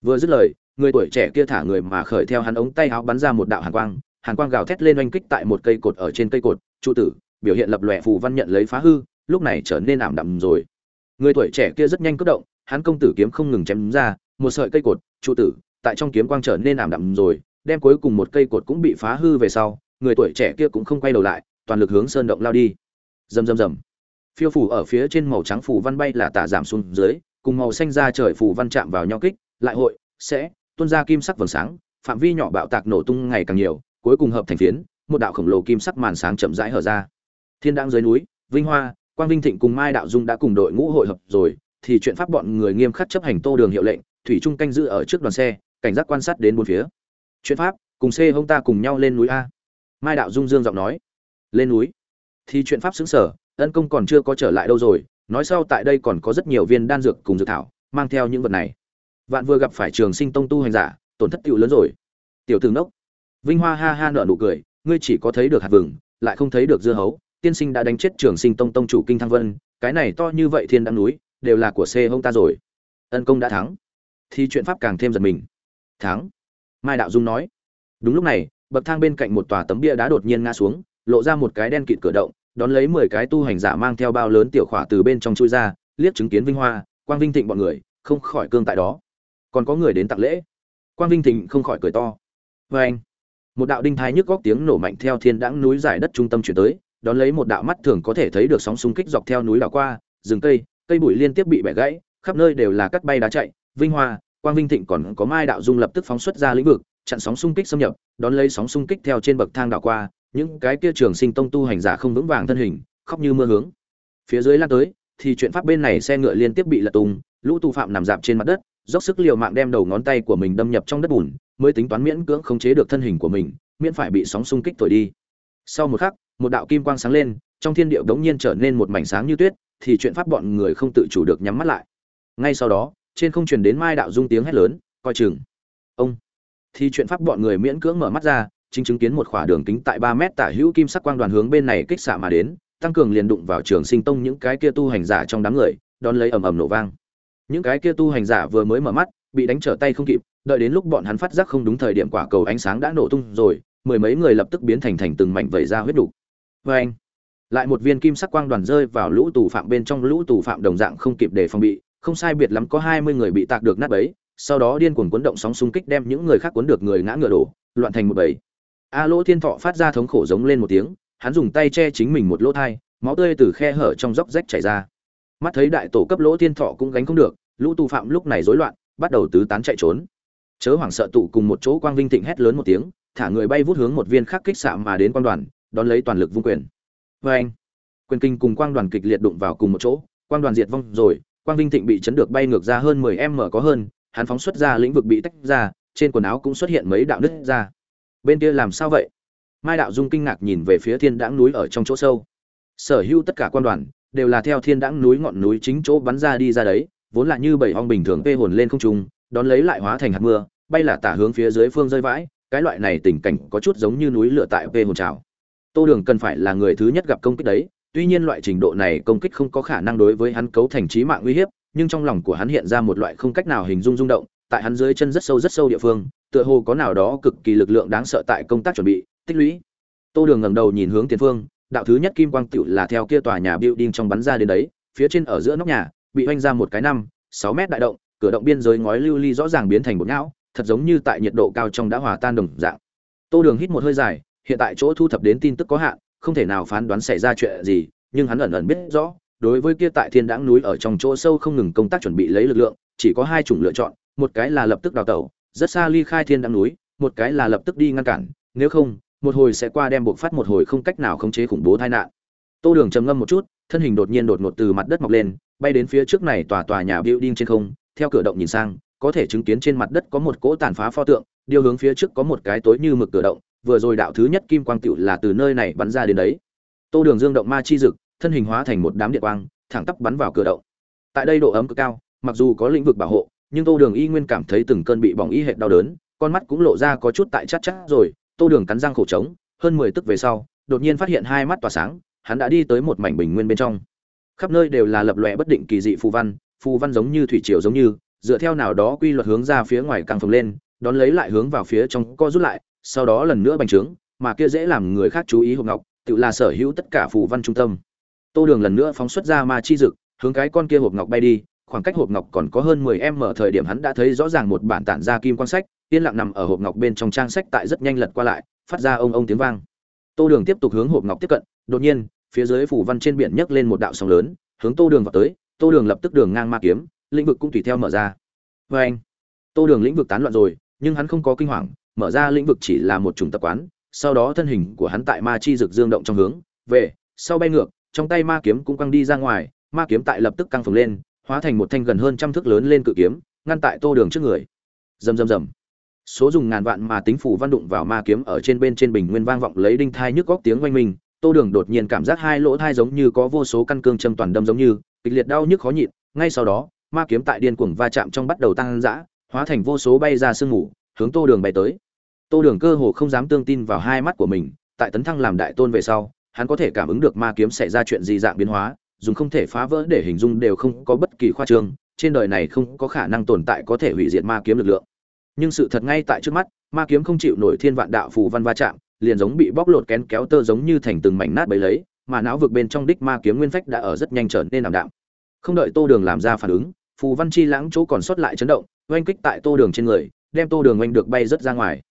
Vừa dứt lời, người tuổi trẻ kia thả người mà khởi theo hắn ống tay áo bắn ra một đạo hàn quang hàn quang gào thét lên oanh kích tại một cây cột ở trên cây cột. Trụ tử, biểu hiện lập lòe phù văn nhận lấy phá hư, lúc này trở nên ảm đạm rồi người tuổi trẻ kia rất nhanh cất động, hắn công tử kiếm không ngừng chém ra, một sợi cây cột, trụ tử, tại trong kiếm quang trở nên ảm đạm rồi, đem cuối cùng một cây cột cũng bị phá hư về sau, người tuổi trẻ kia cũng không quay đầu lại, toàn lực hướng sơn động lao đi. Rầm rầm rầm. Phiêu phủ ở phía trên màu trắng phủ văn bay là tả giảm xuống dưới, cùng màu xanh ra trời phủ văn chạm vào nhau kích, lại hội, sẽ, tuôn ra kim sắc vầng sáng, phạm vi nhỏ bạo tạc nổ tung ngày càng nhiều, cuối cùng hợp thành phiến, một đạo khổng lồ kim sắc màn sáng chậm rãi hở ra. Thiên đang dưới núi, vinh hoa quang vinh thịnh cùng mai đạo dung đã cùng đội ngũ hội hợp rồi, thì chuyện pháp bọn người nghiêm khắc chấp hành tô đường hiệu lệnh, thủy trung canh giữ ở trước đoàn xe, cảnh giác quan sát đến bốn phía. Chuyện pháp, cùng c hông ta cùng nhau lên núi a. Mai đạo dung dương giọng nói. Lên núi? Thì chuyện pháp xứng sở, ân công còn chưa có trở lại đâu rồi, nói sau tại đây còn có rất nhiều viên đan dược cùng dược thảo, mang theo những vật này. Vạn vừa gặp phải trường sinh tông tu hành giả, tổn thất tiểu lớn rồi. Tiểu tử nốc. vinh hoa ha ha nở nụ cười, ngươi chỉ có thấy được hạt vừng, lại không thấy được dưa hấu tiên sinh đã đánh chết trường sinh tông tông chủ kinh thăng vân, cái này to như vậy thiên đăng núi, đều là của xê hông ta rồi. Ân công đã thắng. Thì chuyện pháp càng thêm giật mình. Thắng. Mai đạo dung nói. Đúng lúc này, bậc thang bên cạnh một tòa tấm bia đá đột nhiên ngã xuống, lộ ra một cái đen kịt cửa động, đón lấy mười cái tu hành giả mang theo bao lớn tiểu khỏa từ bên trong chui ra, liếc chứng kiến vinh hoa, quang vinh thịnh bọn người, không khỏi cương tại đó. Còn có người đến tặng lễ. Quang vinh thịnh không khỏi cười to. Vê anh một đạo đinh thái nhức góc tiếng nổ mạnh theo thiên đãng núi giải đất trung tâm chuyển tới đón lấy một đạo mắt thường có thể thấy được sóng xung kích dọc theo núi đảo qua, rừng cây cây bụi liên tiếp bị bẻ gãy, khắp nơi đều là cắt bay đá chạy, vinh hoa, quang vinh thịnh còn có mai đạo dung lập tức phóng xuất ra lĩnh vực, chặn sóng xung kích xâm nhập, đón lấy sóng xung kích theo trên bậc thang đảo qua, những cái kia trường sinh tông tu hành giả không vững vàng thân hình, khóc như mưa hướng. Phía dưới lan tới, thì chuyện pháp bên này xe ngựa liên tiếp bị lật tung, lũ tù phạm nằm dạp trên mặt đất, dốc sức liều mạng đem đầu ngón tay của mình đâm nhập trong đất bùn, mới tính toán miễn cưỡng khống chế được thân hình của mình, miễn phải bị sóng xung kích thổi đi. Sau một khắc một đạo kim quang sáng lên, trong thiên địa đống nhiên trở nên một mảnh sáng như tuyết, thì chuyện pháp bọn người không tự chủ được nhắm mắt lại. Ngay sau đó, trên không truyền đến mai đạo dung tiếng hét lớn, coi chừng. Ông. Thì chuyện pháp bọn người miễn cưỡng mở mắt ra, chính chứng kiến một khỏa đường kính tại ba mét tả hữu kim sắc quang đoàn hướng bên này kích xạ mà đến, tăng cường liền đụng vào trường sinh tông những cái kia tu hành giả trong đám người, đón lấy ầm ầm nổ vang. Những cái kia tu hành giả vừa mới mở mắt, bị đánh trở tay không kịp, đợi đến lúc bọn hắn phát giác không đúng thời điểm quả cầu ánh sáng đã nổ tung rồi, mười mấy người lập tức biến thành thành từng mảnh vẩy ra huyết đục. Và anh, lại một viên kim sắc quang đoàn rơi vào lũ tù phạm bên trong lũ tù phạm đồng dạng không kịp để phòng bị, không sai biệt lắm có hai mươi người bị tạc được nát bấy, sau đó điên cuồng cuốn động sóng xung kích đem những người khác cuốn được người ngã ngựa đổ, loạn thành một bầy. A Lỗ Thiên Thọ phát ra thống khổ giống lên một tiếng, hắn dùng tay che chính mình một lỗ thai, máu tươi từ khe hở trong róc rách chảy ra. Mắt thấy đại tổ cấp Lỗ Thiên Thọ cũng gánh không được, lũ tù phạm lúc này rối loạn, bắt đầu tứ tán chạy trốn. Chớ hoảng sợ tụ cùng một chỗ quang vinh thịnh hét lớn một tiếng, thả người bay vút hướng một viên khắc kích xạ mà đến quang đoàn, đón lấy toàn lực vung quyền. Và anh, quyền kinh cùng quang đoàn kịch liệt đụng vào cùng một chỗ, quang đoàn diệt vong rồi, quang vinh thịnh bị chấn được bay ngược ra hơn 10m có hơn, hắn phóng xuất ra lĩnh vực bị tách ra, trên quần áo cũng xuất hiện mấy đạo nứt ra. Bên kia làm sao vậy? Mai đạo dung kinh ngạc nhìn về phía thiên đãng núi ở trong chỗ sâu. Sở hữu tất cả quan đoàn đều là theo thiên đãng núi ngọn núi chính chỗ bắn ra đi ra đấy, vốn là như bảy ong bình thường vê hồn lên không trung, đón lấy lại hóa thành hạt mưa, bay là tả hướng phía dưới phương rơi vãi, cái loại này tình cảnh có chút giống như núi lửa tại vê hồn trào. Tô Đường cần phải là người thứ nhất gặp công kích đấy, tuy nhiên loại trình độ này công kích không có khả năng đối với hắn cấu thành chí mạng nguy hiểm, nhưng trong lòng của hắn hiện ra một loại không cách nào hình dung rung động, tại hắn dưới chân rất sâu rất sâu địa phương, tựa hồ có nào đó cực kỳ lực lượng đáng sợ tại công tác chuẩn bị, tích lũy. Tô Đường ngẩng đầu nhìn hướng tiền phương, đạo thứ nhất kim quang tựu là theo kia tòa nhà building trong bắn ra đến đấy, phía trên ở giữa nóc nhà, bị hoành ra một cái năm, 6 mét đại động, cửa động biên giới ngói lưu ly rõ ràng biến thành một nhão, thật giống như tại nhiệt độ cao trong đã hòa tan đồng dạng. Tô Đường hít một hơi dài, hiện tại chỗ thu thập đến tin tức có hạn, không thể nào phán đoán xảy ra chuyện gì, nhưng hắn ẩn ẩn biết rõ, đối với kia tại Thiên Đãng núi ở trong chỗ sâu không ngừng công tác chuẩn bị lấy lực lượng, chỉ có hai chủng lựa chọn, một cái là lập tức đào tẩu, rất xa ly khai Thiên Đãng núi, một cái là lập tức đi ngăn cản, nếu không, một hồi sẽ qua đem buộc phát một hồi không cách nào khống chế khủng bố tai nạn. Tô Đường trầm ngâm một chút, thân hình đột nhiên đột ngột từ mặt đất mọc lên, bay đến phía trước này tòa tòa nhà building trên không, theo cửa động nhìn sang, có thể chứng kiến trên mặt đất có một cỗ tàn phá pho tượng, điều hướng phía trước có một cái tối như mực cửa động, vừa rồi đạo thứ nhất kim quang tiểu là từ nơi này bắn ra đến đấy. Tô Đường dương động ma chi dực, thân hình hóa thành một đám điện quang, thẳng tắp bắn vào cửa động. Tại đây độ ấm cực cao, mặc dù có lĩnh vực bảo hộ, nhưng Tô Đường y nguyên cảm thấy từng cơn bị bỏng y hệ đau đớn, con mắt cũng lộ ra có chút tại chắc chắc rồi, Tô Đường cắn răng khổ trống, hơn mười tức về sau, đột nhiên phát hiện hai mắt tỏa sáng, hắn đã đi tới một mảnh bình nguyên bên trong. Khắp nơi đều là lập lòe bất định kỳ dị phù văn, phù văn giống như thủy triều giống như, dựa theo nào đó quy luật hướng ra phía ngoài càng phồng lên, đón lấy lại hướng vào phía trong co rút lại, sau đó lần nữa bành trướng, mà kia dễ làm người khác chú ý hộp ngọc, tự là sở hữu tất cả phù văn trung tâm. Tô Đường lần nữa phóng xuất ra ma chi dực, hướng cái con kia hộp ngọc bay đi, khoảng cách hộp ngọc còn có hơn 10m thời điểm hắn đã thấy rõ ràng một bản tản ra kim quan sách, yên lặng nằm ở hộp ngọc bên trong trang sách tại rất nhanh lật qua lại, phát ra ông ông tiếng vang. Tô Đường tiếp tục hướng hộp ngọc tiếp cận, đột nhiên, phía dưới phủ văn trên biển nhấc lên một đạo sóng lớn, hướng Tô Đường vào tới, Tô Đường lập tức đường ngang ma kiếm, lĩnh vực cũng tùy theo mở ra. Và anh, Tô Đường lĩnh vực tán loạn rồi, nhưng hắn không có kinh hoàng, mở ra lĩnh vực chỉ là một chủng tập quán, sau đó thân hình của hắn tại ma chi rực dương động trong hướng về, sau bay ngược, trong tay ma kiếm cũng quăng đi ra ngoài, ma kiếm tại lập tức căng phồng lên, hóa thành một thanh gần hơn trăm thước lớn lên cự kiếm, ngăn tại Tô Đường trước người. Rầm rầm rầm. Số dùng ngàn vạn mà tính phủ văn đụng vào ma kiếm ở trên bên trên bình nguyên vang vọng lấy đinh thai nhức góc tiếng oanh mình, Tô Đường đột nhiên cảm giác hai lỗ thai giống như có vô số căn cương châm toàn đâm giống như, kịch liệt đau nhức khó nhịn, ngay sau đó, ma kiếm tại điên cuồng va chạm trong bắt đầu tăng dã, hóa thành vô số bay ra sương mù, hướng Tô Đường bay tới. Tô Đường cơ hồ không dám tương tin vào hai mắt của mình, tại tấn thăng làm đại tôn về sau, hắn có thể cảm ứng được ma kiếm xảy ra chuyện gì dạng biến hóa dùng không thể phá vỡ để hình dung đều không có bất kỳ khoa trương trên đời này không có khả năng tồn tại có thể hủy diệt ma kiếm lực lượng. Nhưng sự thật ngay tại trước mắt ma kiếm không chịu nổi thiên vạn đạo phù văn va chạm liền giống bị bóc lột kén kéo tơ giống như thành từng mảnh nát bấy lấy mà não vực bên trong đích ma kiếm nguyên phách đã ở rất nhanh trở nên làm đạm. Không đợi tô đường làm ra phản ứng phù văn chi lãng chỗ còn sót lại chấn động oanh kích tại tô đường trên người đem tô đường oanh được bay rất ra ngoài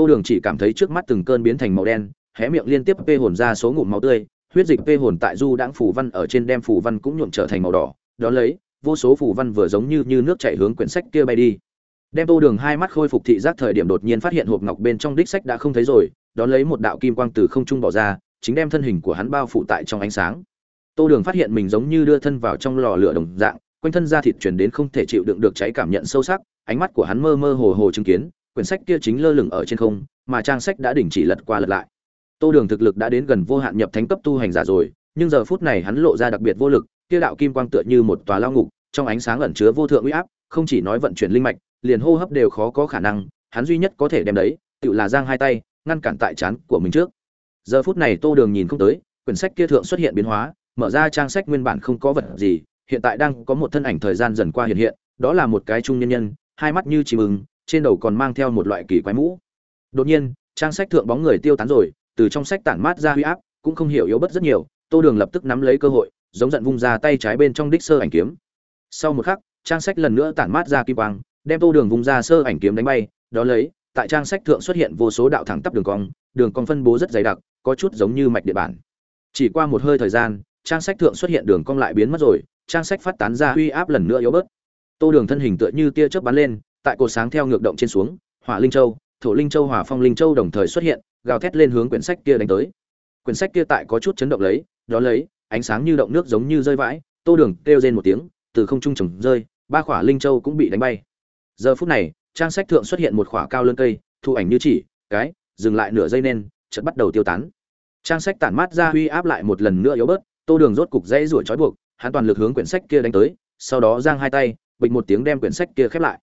tô đường chỉ cảm thấy trước mắt từng cơn biến thành màu đen, hé miệng liên tiếp vê hồn ra số ngụm máu tươi, huyết dịch vê hồn tại du đãng phù văn ở trên đem phù văn cũng nhuộm trở thành màu đỏ. Đón lấy, vô số phù văn vừa giống như như nước chảy hướng quyển sách kia bay đi. Đem tô đường hai mắt khôi phục thị giác thời điểm đột nhiên phát hiện hộp ngọc bên trong đích sách đã không thấy rồi đón lấy một đạo kim quang từ không trung bỏ ra, chính đem thân hình của hắn bao phủ tại trong ánh sáng. Tô đường phát hiện mình giống như đưa thân vào trong lò lửa đồng dạng, quanh thân da thịt truyền đến không thể chịu đựng được cháy cảm nhận sâu sắc, ánh mắt của hắn mơ mơ hồ hồ chứng kiến quyển sách kia chính lơ lửng ở trên không, mà trang sách đã đình chỉ lật qua lật lại. Tô đường thực lực đã đến gần vô hạn nhập thánh cấp tu hành giả rồi, nhưng giờ phút này hắn lộ ra đặc biệt vô lực, kia đạo kim quang tựa như một tòa lao ngục, trong ánh sáng ẩn chứa vô thượng uy áp, không chỉ nói vận chuyển linh mạch, liền hô hấp đều khó có khả năng, hắn duy nhất có thể đem đấy tự là giang hai tay, ngăn cản tại chán của mình trước. Giờ phút này tô đường nhìn không tới, quyển sách kia thượng xuất hiện biến hóa, mở ra trang sách nguyên bản không có vật gì, hiện tại đang có một thân ảnh thời gian dần qua hiện hiện, đó là một cái trung nhân nhân, hai mắt như chỉ ưng trên đầu còn mang theo một loại kỳ quái mũ. Đột nhiên, trang sách thượng bóng người tiêu tán rồi, từ trong sách tản mát ra huy áp, cũng không hiểu yếu bất rất nhiều, tô đường lập tức nắm lấy cơ hội, giống giận vung ra tay trái bên trong đích sơ ảnh kiếm. Sau một khắc, trang sách lần nữa tản mát ra kim quang, đem tô đường vung ra sơ ảnh kiếm đánh bay, đó lấy, tại trang sách thượng xuất hiện vô số đạo thẳng tắp đường cong đường cong phân bố rất dày đặc, có chút giống như mạch địa bản. Chỉ qua một hơi thời gian, trang sách thượng xuất hiện đường cong lại biến mất rồi, trang sách phát tán ra uy áp lần nữa yếu bớt. Tô đường thân hình tựa như tia chớp bắn lên tại cột sáng theo ngược động trên xuống, hỏa linh châu, thổ linh châu, hỏa phong linh châu đồng thời xuất hiện, gào thét lên hướng quyển sách kia đánh tới. Quyển sách kia tại có chút chấn động lấy, đó lấy, ánh sáng như động nước giống như rơi vãi, tô đường kêu rên một tiếng, từ không trung trồng rơi, ba khỏa linh châu cũng bị đánh bay. Giờ phút này, trang sách thượng xuất hiện một khỏa cao lơn cây, thu ảnh như chỉ, cái, dừng lại nửa giây nên, chợt bắt đầu tiêu tán. Trang sách tản mát ra uy áp lại một lần nữa yếu bớt, tô đường rốt cục dãy ruổi trói buộc, hắn toàn lực hướng quyển sách kia đánh tới, sau đó giang hai tay, bịch một tiếng đem quyển sách kia khép lại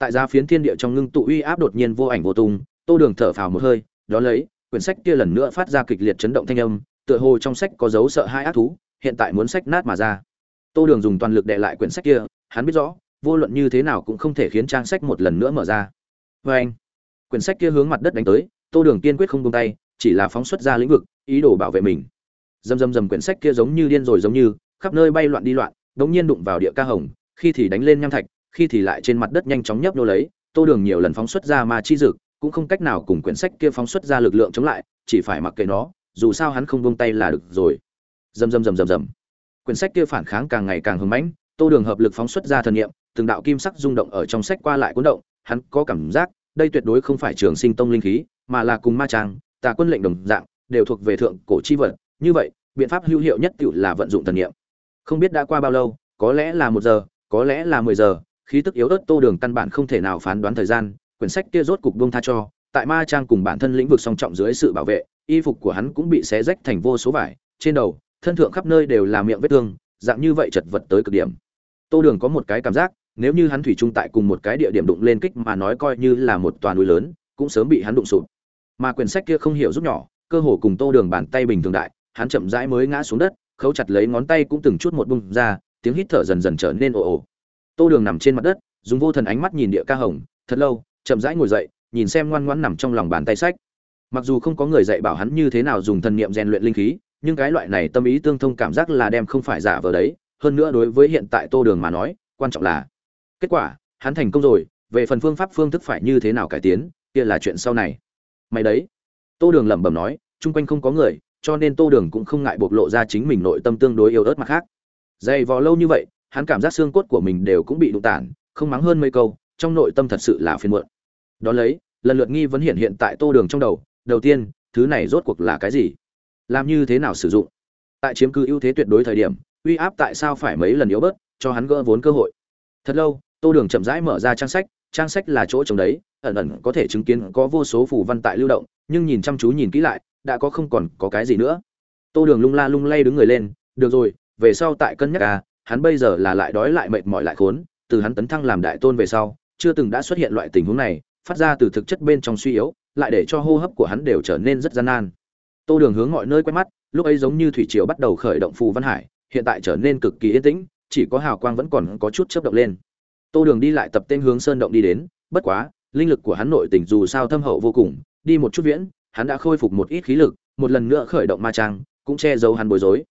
tại giá phiến thiên địa trong ngưng tụ uy áp đột nhiên vô ảnh vô tung, tô đường thở phào một hơi, đó lấy, quyển sách kia lần nữa phát ra kịch liệt chấn động thanh âm, tựa hồ trong sách có dấu sợ hai ác thú, hiện tại muốn sách nát mà ra. Tô đường dùng toàn lực đệ lại quyển sách kia, hắn biết rõ, vô luận như thế nào cũng không thể khiến trang sách một lần nữa mở ra. Vê anh, quyển sách kia hướng mặt đất đánh tới, tô đường kiên quyết không tung tay, chỉ là phóng xuất ra lĩnh vực, ý đồ bảo vệ mình. Dầm dầm dầm quyển sách kia giống như điên rồi giống như, khắp nơi bay loạn đi loạn, đống nhiên đụng vào địa ca hồng, khi thì đánh lên nham thạch khi thì lại trên mặt đất nhanh chóng nhấp nô lấy, tô đường nhiều lần phóng xuất ra mà chi dực cũng không cách nào cùng quyển sách kia phóng xuất ra lực lượng chống lại, chỉ phải mặc kệ nó, dù sao hắn không buông tay là được rồi. Rầm rầm rầm rầm rầm. Quyển sách kia phản kháng càng ngày càng hưng mãnh, tô đường hợp lực phóng xuất ra thần niệm, từng đạo kim sắc rung động ở trong sách qua lại cuốn động, hắn có cảm giác, đây tuyệt đối không phải trường sinh tông linh khí, mà là cùng ma trang tà quân lệnh đồng dạng, đều thuộc về thượng cổ chi vật, như vậy, biện pháp hữu hiệu nhất tự là vận dụng thần niệm. Không biết đã qua bao lâu, có lẽ là một giờ, có lẽ là mười giờ khí tức yếu ớt tô đường căn bản không thể nào phán đoán thời gian, quyển sách kia rốt cục buông tha cho, tại ma trang cùng bản thân lĩnh vực song trọng dưới sự bảo vệ, y phục của hắn cũng bị xé rách thành vô số vải, trên đầu, thân thượng khắp nơi đều là miệng vết thương, dạng như vậy chật vật tới cực điểm. Tô đường có một cái cảm giác, nếu như hắn thủy chung tại cùng một cái địa điểm đụng lên kích mà nói coi như là một toàn núi lớn, cũng sớm bị hắn đụng sụp. Mà quyển sách kia không hiểu giúp nhỏ, cơ hồ cùng tô đường bàn tay bình thường đại, hắn chậm rãi mới ngã xuống đất, khấu chặt lấy ngón tay cũng từng chút một bung ra, tiếng hít thở dần dần trở nên ồ ồ tô đường nằm trên mặt đất, dùng vô thần ánh mắt nhìn địa ca hồng, thật lâu, chậm rãi ngồi dậy, nhìn xem ngoan ngoãn nằm trong lòng bàn tay sách. Mặc dù không có người dạy bảo hắn như thế nào dùng thần niệm rèn luyện linh khí, nhưng cái loại này tâm ý tương thông cảm giác là đem không phải giả vờ đấy. Hơn nữa đối với hiện tại tô đường mà nói, quan trọng là kết quả, hắn thành công rồi, về phần phương pháp phương thức phải như thế nào cải tiến, kia là chuyện sau này. Mày đấy, tô đường lẩm bẩm nói, chung quanh không có người, cho nên tô đường cũng không ngại bộc lộ ra chính mình nội tâm tương đối yêu ớt mặt khác. Dày vò lâu như vậy hắn cảm giác xương cốt của mình đều cũng bị đụng tản, không mắng hơn mấy câu, trong nội tâm thật sự là phiền muộn. Đón lấy, lần lượt nghi vấn hiện hiện tại tô đường trong đầu đầu tiên, thứ này rốt cuộc là cái gì? Làm như thế nào sử dụng? Tại chiếm cứ ưu thế tuyệt đối thời điểm, uy áp tại sao phải mấy lần yếu bớt, cho hắn gỡ vốn cơ hội? Thật lâu, tô đường chậm rãi mở ra trang sách trang sách là chỗ trống đấy, ẩn ẩn có thể chứng kiến có vô số phù văn tại lưu động, nhưng nhìn chăm chú nhìn kỹ lại, đã có không còn có cái gì nữa. Tô đường lung la lung lay đứng người lên, được rồi, về sau tại cân nhắc à hắn bây giờ là lại đói lại mệt mỏi lại khốn, từ hắn tấn thăng làm đại tôn về sau, chưa từng đã xuất hiện loại tình huống này, phát ra từ thực chất bên trong suy yếu, lại để cho hô hấp của hắn đều trở nên rất gian nan. Tô đường hướng mọi nơi quét mắt, lúc ấy giống như thủy triều bắt đầu khởi động phù văn hải, hiện tại trở nên cực kỳ yên tĩnh, chỉ có hào quang vẫn còn có chút chớp động lên. Tô đường đi lại tập tên hướng sơn động đi đến, bất quá, linh lực của hắn nội tình dù sao thâm hậu vô cùng, đi một chút viễn, hắn đã khôi phục một ít khí lực, một lần nữa khởi động ma trang, cũng che giấu hắn bối rối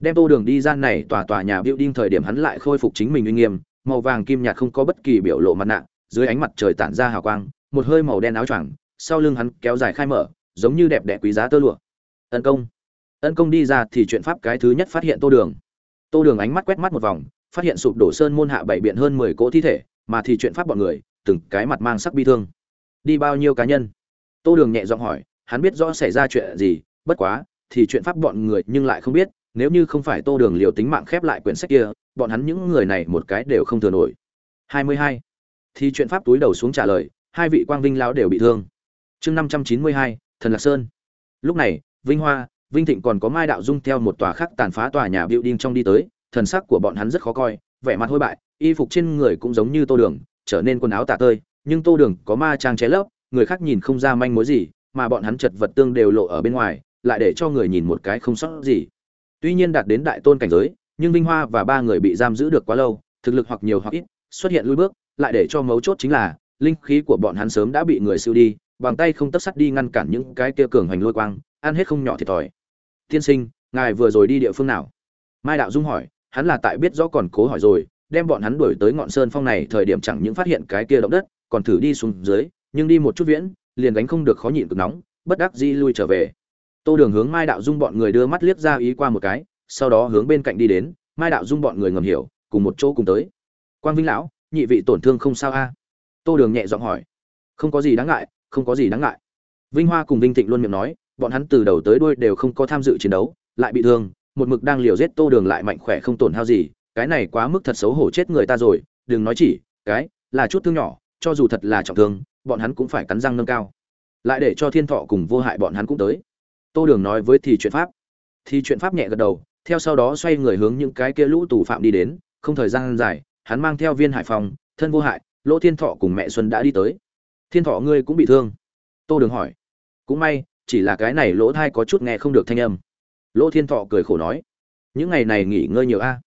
đem tô đường đi gian này tòa tòa nhà building thời điểm hắn lại khôi phục chính mình uy nghiêm, màu vàng kim nhạt không có bất kỳ biểu lộ mặt nạ, dưới ánh mặt trời tản ra hào quang, một hơi màu đen áo choàng, sau lưng hắn kéo dài khai mở, giống như đẹp đẽ quý giá tơ lụa. Tấn công. Tấn công đi ra thì chuyện pháp cái thứ nhất phát hiện tô đường. Tô đường ánh mắt quét mắt một vòng, phát hiện sụp đổ sơn môn hạ bảy biện hơn mười cỗ thi thể, mà thì chuyện pháp bọn người, từng cái mặt mang sắc bi thương. Đi bao nhiêu cá nhân? Tô đường nhẹ giọng hỏi, hắn biết rõ xảy ra chuyện gì, bất quá, thì chuyện pháp bọn người nhưng lại không biết nếu như không phải tô đường liều tính mạng khép lại quyển sách kia, bọn hắn những người này một cái đều không thừa nổi. Hai mươi hai. Thì chuyện pháp túi đầu xuống trả lời, hai vị quang vinh lão đều bị thương. Chương năm trăm chín mươi hai, thần lạc sơn. Lúc này, vinh hoa, vinh thịnh còn có mai đạo dung theo một tòa khác tàn phá tòa nhà biểu đinh trong đi tới, thần sắc của bọn hắn rất khó coi, vẻ mặt hôi bại, y phục trên người cũng giống như tô đường, trở nên quần áo tả tơi, nhưng tô đường có ma trang ché lấp, người khác nhìn không ra manh mối gì, mà bọn hắn chật vật tương đều lộ ở bên ngoài, lại để cho người nhìn một cái không sót gì tuy nhiên đạt đến đại tôn cảnh giới, nhưng vinh hoa và ba người bị giam giữ được quá lâu, thực lực hoặc nhiều hoặc ít, xuất hiện lui bước, lại để cho mấu chốt chính là, linh khí của bọn hắn sớm đã bị người siêu đi, bằng tay không tất sắt đi ngăn cản những cái kia cường hành lôi quang, ăn hết không nhỏ thiệt thòi. Tiên sinh, ngài vừa rồi đi địa phương nào? Mai đạo dung hỏi, hắn là tại biết rõ còn cố hỏi rồi, đem bọn hắn đuổi tới ngọn sơn phong này thời điểm chẳng những phát hiện cái kia động đất, còn thử đi xuống dưới, nhưng đi một chút viễn, liền đánh không được khó nhịn cực nóng, bất đắc dĩ lui trở về tô đường hướng mai đạo dung bọn người đưa mắt liếc ra ý qua một cái, sau đó hướng bên cạnh đi đến, mai đạo dung bọn người ngầm hiểu, cùng một chỗ cùng tới. Quang vinh lão, nhị vị tổn thương không sao a? Tô đường nhẹ giọng hỏi. Không có gì đáng ngại, không có gì đáng ngại. Vinh hoa cùng vinh thịnh luôn miệng nói, bọn hắn từ đầu tới đuôi đều không có tham dự chiến đấu, lại bị thương, một mực đang liều giết tô đường lại mạnh khỏe không tổn hao gì, cái này quá mức thật xấu hổ chết người ta rồi, đừng nói chỉ, cái là chút thương nhỏ, cho dù thật là trọng thương, bọn hắn cũng phải cắn răng nâng cao. Lại để cho thiên thọ cùng vô hại bọn hắn cũng tới tô đường nói với thì chuyện pháp. Thì chuyện pháp nhẹ gật đầu, theo sau đó xoay người hướng những cái kia lũ tù phạm đi đến, không thời gian dài, hắn mang theo viên hải phòng, thân vô hại, lỗ thiên thọ cùng mẹ xuân đã đi tới. Thiên thọ ngươi cũng bị thương? Tô đường hỏi. Cũng may, chỉ là cái này lỗ thai có chút nghe không được thanh âm. Lỗ thiên thọ cười khổ nói. Những ngày này nghỉ ngơi nhiều a.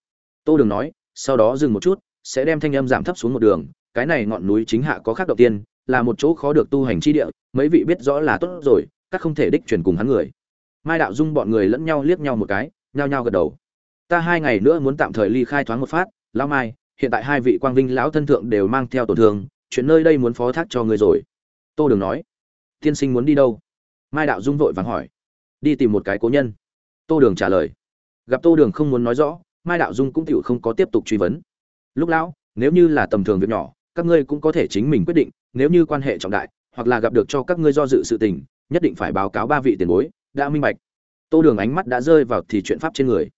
Tô đường nói, sau đó dừng một chút, sẽ đem thanh âm giảm thấp xuống một đường. Cái này ngọn núi chính hạ có khác đầu tiên, là một chỗ khó được tu hành chi địa, mấy vị biết rõ là tốt rồi các không thể đích truyền cùng hắn người. Mai đạo dung bọn người lẫn nhau liếc nhau một cái, nhao nhao gật đầu. Ta hai ngày nữa muốn tạm thời ly khai thoáng một phát, lão mai, hiện tại hai vị quang vinh lão thân thượng đều mang theo tổn thương, chuyện nơi đây muốn phó thác cho người rồi. Tô đường nói. Tiên sinh muốn đi đâu? Mai đạo dung vội vàng hỏi. Đi tìm một cái cố nhân. Tô đường trả lời. Gặp tô đường không muốn nói rõ, mai đạo dung cũng tựu không có tiếp tục truy vấn. Lúc lão, nếu như là tầm thường việc nhỏ, các ngươi cũng có thể chính mình quyết định, nếu như quan hệ trọng đại, hoặc là gặp được cho các ngươi do dự sự tình nhất định phải báo cáo ba vị tiền bối, đã minh bạch. Tô đường ánh mắt đã rơi vào thì chuyện pháp trên người.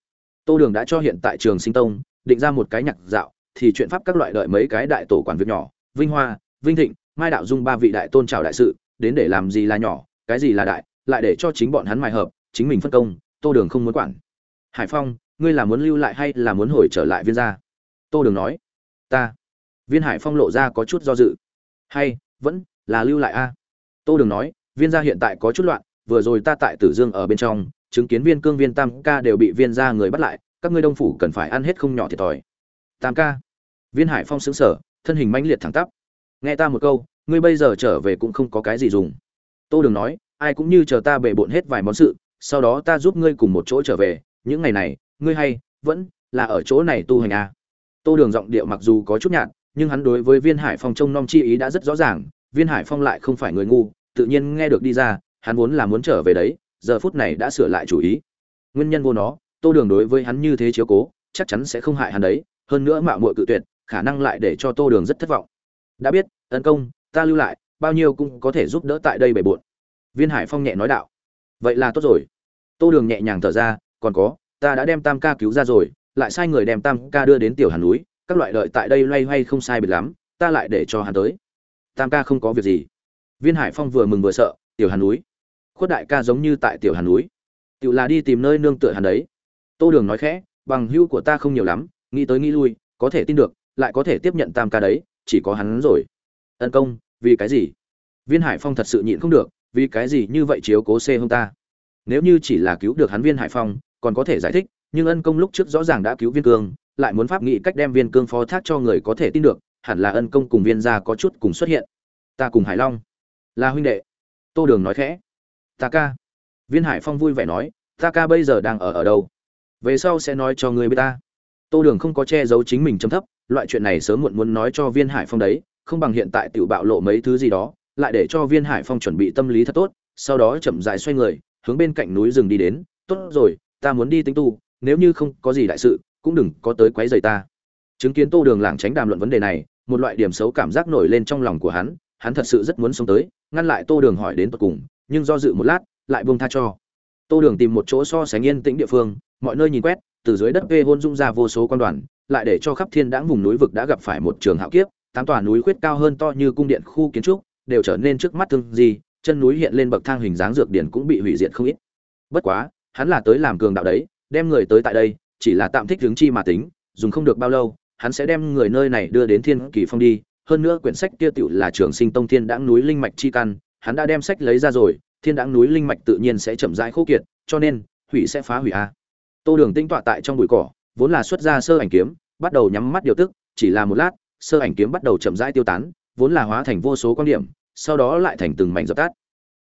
Tô đường đã cho hiện tại trường sinh tông, định ra một cái nhạc dạo, thì chuyện pháp các loại đợi mấy cái đại tổ quản việc nhỏ, vinh hoa, vinh thịnh, mai đạo dung ba vị đại tôn trào đại sự, đến để làm gì là nhỏ, cái gì là đại, lại để cho chính bọn hắn mài hợp, chính mình phân công, tô đường không muốn quản. Hải phong, ngươi là muốn lưu lại hay là muốn hồi trở lại viên gia? Tô đường nói. Ta. Viên hải phong lộ ra có chút do dự. Hay, vẫn là lưu lại a. Tô đường nói viên gia hiện tại có chút loạn, vừa rồi ta tại tử dương ở bên trong, chứng kiến viên cương viên tam ca đều bị viên gia người bắt lại, các ngươi đông phủ cần phải ăn hết không nhỏ thiệt thòi. Tam ca. Viên hải phong xứng sở thân hình mãnh liệt thẳng tắp. Nghe ta một câu, ngươi bây giờ trở về cũng không có cái gì dùng. Tô đường nói, ai cũng như chờ ta bề bộn hết vài món sự, sau đó ta giúp ngươi cùng một chỗ trở về, những ngày này, ngươi hay, vẫn, là ở chỗ này tu hành à. tô đường giọng điệu mặc dù có chút nhạt, nhưng hắn đối với viên hải phong trông nom chi ý đã rất rõ ràng, viên hải phong lại không phải người ngu tự nhiên nghe được đi ra, hắn vốn là muốn trở về đấy, giờ phút này đã sửa lại chủ ý. Nguyên nhân vô nó, tô đường đối với hắn như thế chiếu cố, chắc chắn sẽ không hại hắn đấy, hơn nữa mạo muội cự tuyệt, khả năng lại để cho tô đường rất thất vọng. Đã biết, tấn công, ta lưu lại, bao nhiêu cũng có thể giúp đỡ tại đây bề bộn. Viên hải phong nhẹ nói đạo. Vậy là tốt rồi. Tô đường nhẹ nhàng thở ra, còn có, ta đã đem tam ca cứu ra rồi, lại sai người đem tam ca đưa đến tiểu hàn núi, các loại lợi tại đây loay hoay không sai biệt lắm, ta lại để cho hắn tới. Tam ca không có việc gì viên hải phong vừa mừng vừa sợ, tiểu hàn núi, khuất đại ca giống như tại tiểu hàn núi. Tự là đi tìm nơi nương tựa hàn đấy. Tô đường nói khẽ, bằng hữu của ta không nhiều lắm, nghĩ tới nghĩ lui, có thể tin được, lại có thể tiếp nhận tam ca đấy, chỉ có hắn rồi. Ân công, vì cái gì? Viên hải phong thật sự nhịn không được, vì cái gì như vậy chiếu cố xê hông ta? Nếu như chỉ là cứu được hắn viên hải phong, còn có thể giải thích, nhưng ân công lúc trước rõ ràng đã cứu viên cương, lại muốn pháp nghị cách đem viên cương phó thác cho người có thể tin được, hẳn là ân công cùng viên gia có chút cùng xuất hiện. Ta cùng hải long là huynh đệ. Tô đường nói khẽ. Ta ca. Viên hải phong vui vẻ nói, ta ca bây giờ đang ở ở đâu? Về sau sẽ nói cho người biết ta. Tô đường không có che giấu chính mình chấm thấp, loại chuyện này sớm muộn muốn nói cho viên hải phong đấy, không bằng hiện tại tự bạo lộ mấy thứ gì đó, lại để cho viên hải phong chuẩn bị tâm lý thật tốt, sau đó chậm dài xoay người, hướng bên cạnh núi rừng đi đến. Tốt rồi, ta muốn đi tính tu, nếu như không có gì đại sự, cũng đừng có tới quấy rầy ta. Chứng kiến tô đường lảng tránh đàm luận vấn đề này, một loại điểm xấu cảm giác nổi lên trong lòng của hắn hắn thật sự rất muốn sống tới, ngăn lại tô đường hỏi đến tận cùng, nhưng do dự một lát, lại buông tha cho. Tô đường tìm một chỗ so sánh yên tĩnh địa phương, mọi nơi nhìn quét, từ dưới đất vê hôn dung ra vô số quan đoàn, lại để cho khắp thiên đãng vùng núi vực đã gặp phải một trường hạo kiếp, tám tòa núi khuyết cao hơn to như cung điện khu kiến trúc, đều trở nên trước mắt thương gì chân núi hiện lên bậc thang hình dáng dược điển cũng bị hủy diệt không ít. Bất quá, hắn là tới làm cường đạo đấy, đem người tới tại đây, chỉ là tạm thích hướng chi mà tính, dùng không được bao lâu, hắn sẽ đem người nơi này đưa đến thiên kỳ phong đi hơn nữa quyển sách kia tựu là trường sinh tông thiên đãng núi linh mạch chi căn, hắn đã đem sách lấy ra rồi, thiên đãng núi linh mạch tự nhiên sẽ chậm rãi khô kiệt, cho nên, hủy sẽ phá hủy a. Tô đường tinh tọa tại trong bụi cỏ, vốn là xuất ra sơ ảnh kiếm, bắt đầu nhắm mắt điều tức, chỉ là một lát, sơ ảnh kiếm bắt đầu chậm rãi tiêu tán, vốn là hóa thành vô số quan điểm, sau đó lại thành từng mảnh dập tắt.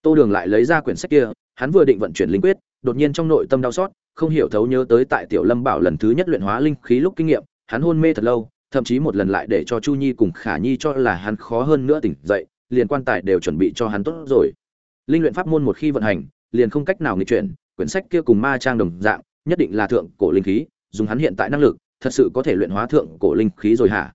Tô đường lại lấy ra quyển sách kia, hắn vừa định vận chuyển linh quyết, đột nhiên trong nội tâm đau xót, không hiểu thấu nhớ tới tại tiểu lâm bảo lần thứ nhất luyện hóa linh khí lúc kinh nghiệm, hắn hôn mê thật lâu thậm chí một lần lại để cho chu nhi cùng khả nhi cho là hắn khó hơn nữa tỉnh dậy, liền quan tài đều chuẩn bị cho hắn tốt rồi. Linh luyện pháp môn một khi vận hành, liền không cách nào nghịch chuyển, quyển sách kia cùng ma trang đồng dạng, nhất định là thượng cổ linh khí, dùng hắn hiện tại năng lực, thật sự có thể luyện hóa thượng cổ linh khí rồi hả?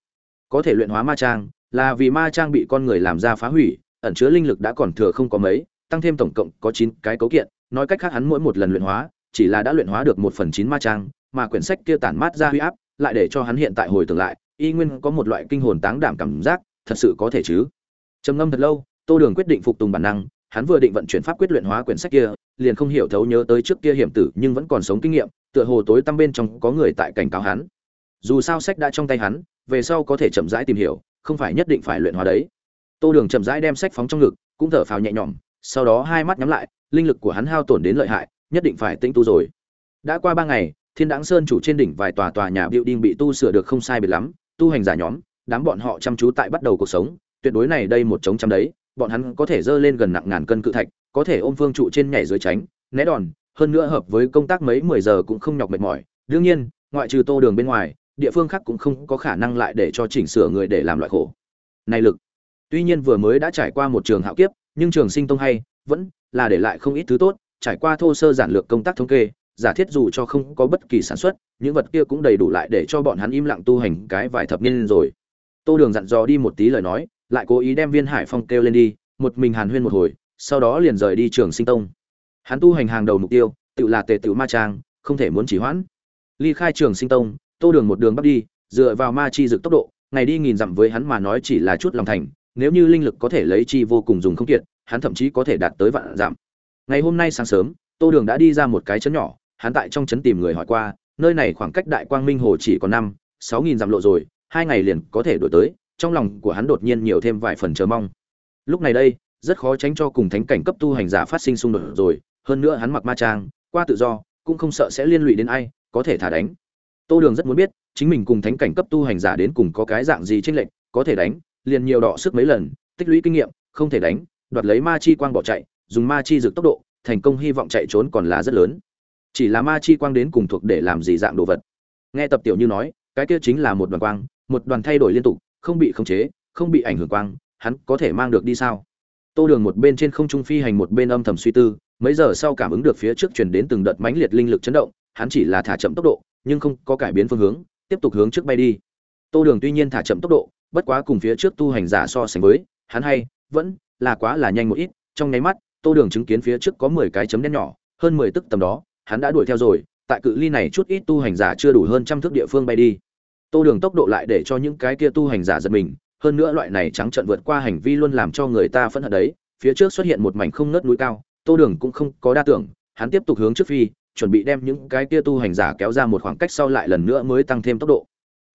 Có thể luyện hóa ma trang, là vì ma trang bị con người làm ra phá hủy, ẩn chứa linh lực đã còn thừa không có mấy, tăng thêm tổng cộng có chín cái cấu kiện, nói cách khác hắn mỗi một lần luyện hóa, chỉ là đã luyện hóa được một phần chín ma trang, mà quyển sách kia tản mát ra huy áp, lại để cho hắn hiện tại hồi tưởng lại y nguyên có một loại kinh hồn táng đảm cảm giác, thật sự có thể chứ? Trầm ngâm thật lâu, tô đường quyết định phục tùng bản năng, hắn vừa định vận chuyển pháp quyết luyện hóa quyển sách kia, liền không hiểu thấu nhớ tới trước kia hiểm tử nhưng vẫn còn sống kinh nghiệm, tựa hồ tối tăm bên trong có người tại cảnh cáo hắn. Dù sao sách đã trong tay hắn, về sau có thể chậm rãi tìm hiểu, không phải nhất định phải luyện hóa đấy. Tô đường chậm rãi đem sách phóng trong ngực, cũng thở phào nhẹ nhõm, sau đó hai mắt nhắm lại, linh lực của hắn hao tổn đến lợi hại, nhất định phải tĩnh tu rồi. Đã qua ba ngày, thiên đáng sơn chủ trên đỉnh vài tòa tòa nhà building bị tu sửa được không sai biệt lắm tu hành giả nhóm, đám bọn họ chăm chú tại bắt đầu cuộc sống, tuyệt đối này đây một chống chăm đấy, bọn hắn có thể dơ lên gần nặng ngàn cân cự thạch, có thể ôm phương trụ trên nhảy dưới tránh, né đòn, hơn nữa hợp với công tác mấy mười giờ cũng không nhọc mệt mỏi. Đương nhiên, ngoại trừ tô đường bên ngoài, địa phương khác cũng không có khả năng lại để cho chỉnh sửa người để làm loại khổ. Này lực. Tuy nhiên vừa mới đã trải qua một trường hạo kiếp, nhưng trường sinh tông hay, vẫn là để lại không ít thứ tốt, trải qua thô sơ giản lược công tác thống kê giả thiết dù cho không có bất kỳ sản xuất, những vật kia cũng đầy đủ lại để cho bọn hắn im lặng tu hành cái vài thập niên rồi. Tô đường dặn dò đi một tí lời nói, lại cố ý đem viên hải phong kêu lên đi, một mình hàn huyên một hồi, sau đó liền rời đi trường sinh tông. Hắn tu hành hàng đầu mục tiêu, tự là tề tự ma trang, không thể muốn chỉ hoãn. Ly khai trường sinh tông, tô đường một đường bắt đi, dựa vào ma chi dực tốc độ, ngày đi nghìn dặm với hắn mà nói chỉ là chút lòng thành, nếu như linh lực có thể lấy chi vô cùng dùng không kiệt, hắn thậm chí có thể đạt tới vạn dặm. Ngày hôm nay sáng sớm, tô đường đã đi ra một cái chấn nhỏ hắn tại trong trấn tìm người hỏi qua, nơi này khoảng cách đại quang minh hồ chỉ còn năm, sáu nghìn dặm lộ rồi, hai ngày liền có thể đổi tới, trong lòng của hắn đột nhiên nhiều thêm vài phần chờ mong. Lúc này đây, rất khó tránh cho cùng thánh cảnh cấp tu hành giả phát sinh xung đột rồi, hơn nữa hắn mặc ma trang, qua tự do, cũng không sợ sẽ liên lụy đến ai, có thể thả đánh. Tô đường rất muốn biết, chính mình cùng thánh cảnh cấp tu hành giả đến cùng có cái dạng gì tranh lệch, có thể đánh, liền nhiều đọ sức mấy lần, tích lũy kinh nghiệm, không thể đánh, đoạt lấy ma chi quang bỏ chạy, dùng ma chi dược tốc độ, thành công hy vọng chạy trốn còn là rất lớn chỉ là ma chi quang đến cùng thuộc để làm gì dạng đồ vật. Nghe tập tiểu như nói, cái kia chính là một đoàn quang, một đoàn thay đổi liên tục, không bị khống chế, không bị ảnh hưởng quang, hắn có thể mang được đi sao? Tô đường một bên trên không trung phi hành một bên âm thầm suy tư, mấy giờ sau cảm ứng được phía trước truyền đến từng đợt mãnh liệt linh lực chấn động, hắn chỉ là thả chậm tốc độ, nhưng không có cải biến phương hướng, tiếp tục hướng trước bay đi. Tô đường tuy nhiên thả chậm tốc độ, bất quá cùng phía trước tu hành giả so sánh với, hắn hay, vẫn là quá là nhanh một ít. Trong nháy mắt, tô đường chứng kiến phía trước có mười cái chấm đen nhỏ, hơn mười tức tầm đó hắn đã đuổi theo rồi, tại cự ly này chút ít tu hành giả chưa đủ hơn trăm thước địa phương bay đi. Tô đường tốc độ lại để cho những cái kia tu hành giả giật mình, hơn nữa loại này trắng trận vượt qua hành vi luôn làm cho người ta phẫn hận đấy, phía trước xuất hiện một mảnh không ngớt núi cao, tô đường cũng không có đa tưởng, hắn tiếp tục hướng trước phi, chuẩn bị đem những cái kia tu hành giả kéo ra một khoảng cách sau lại lần nữa mới tăng thêm tốc độ.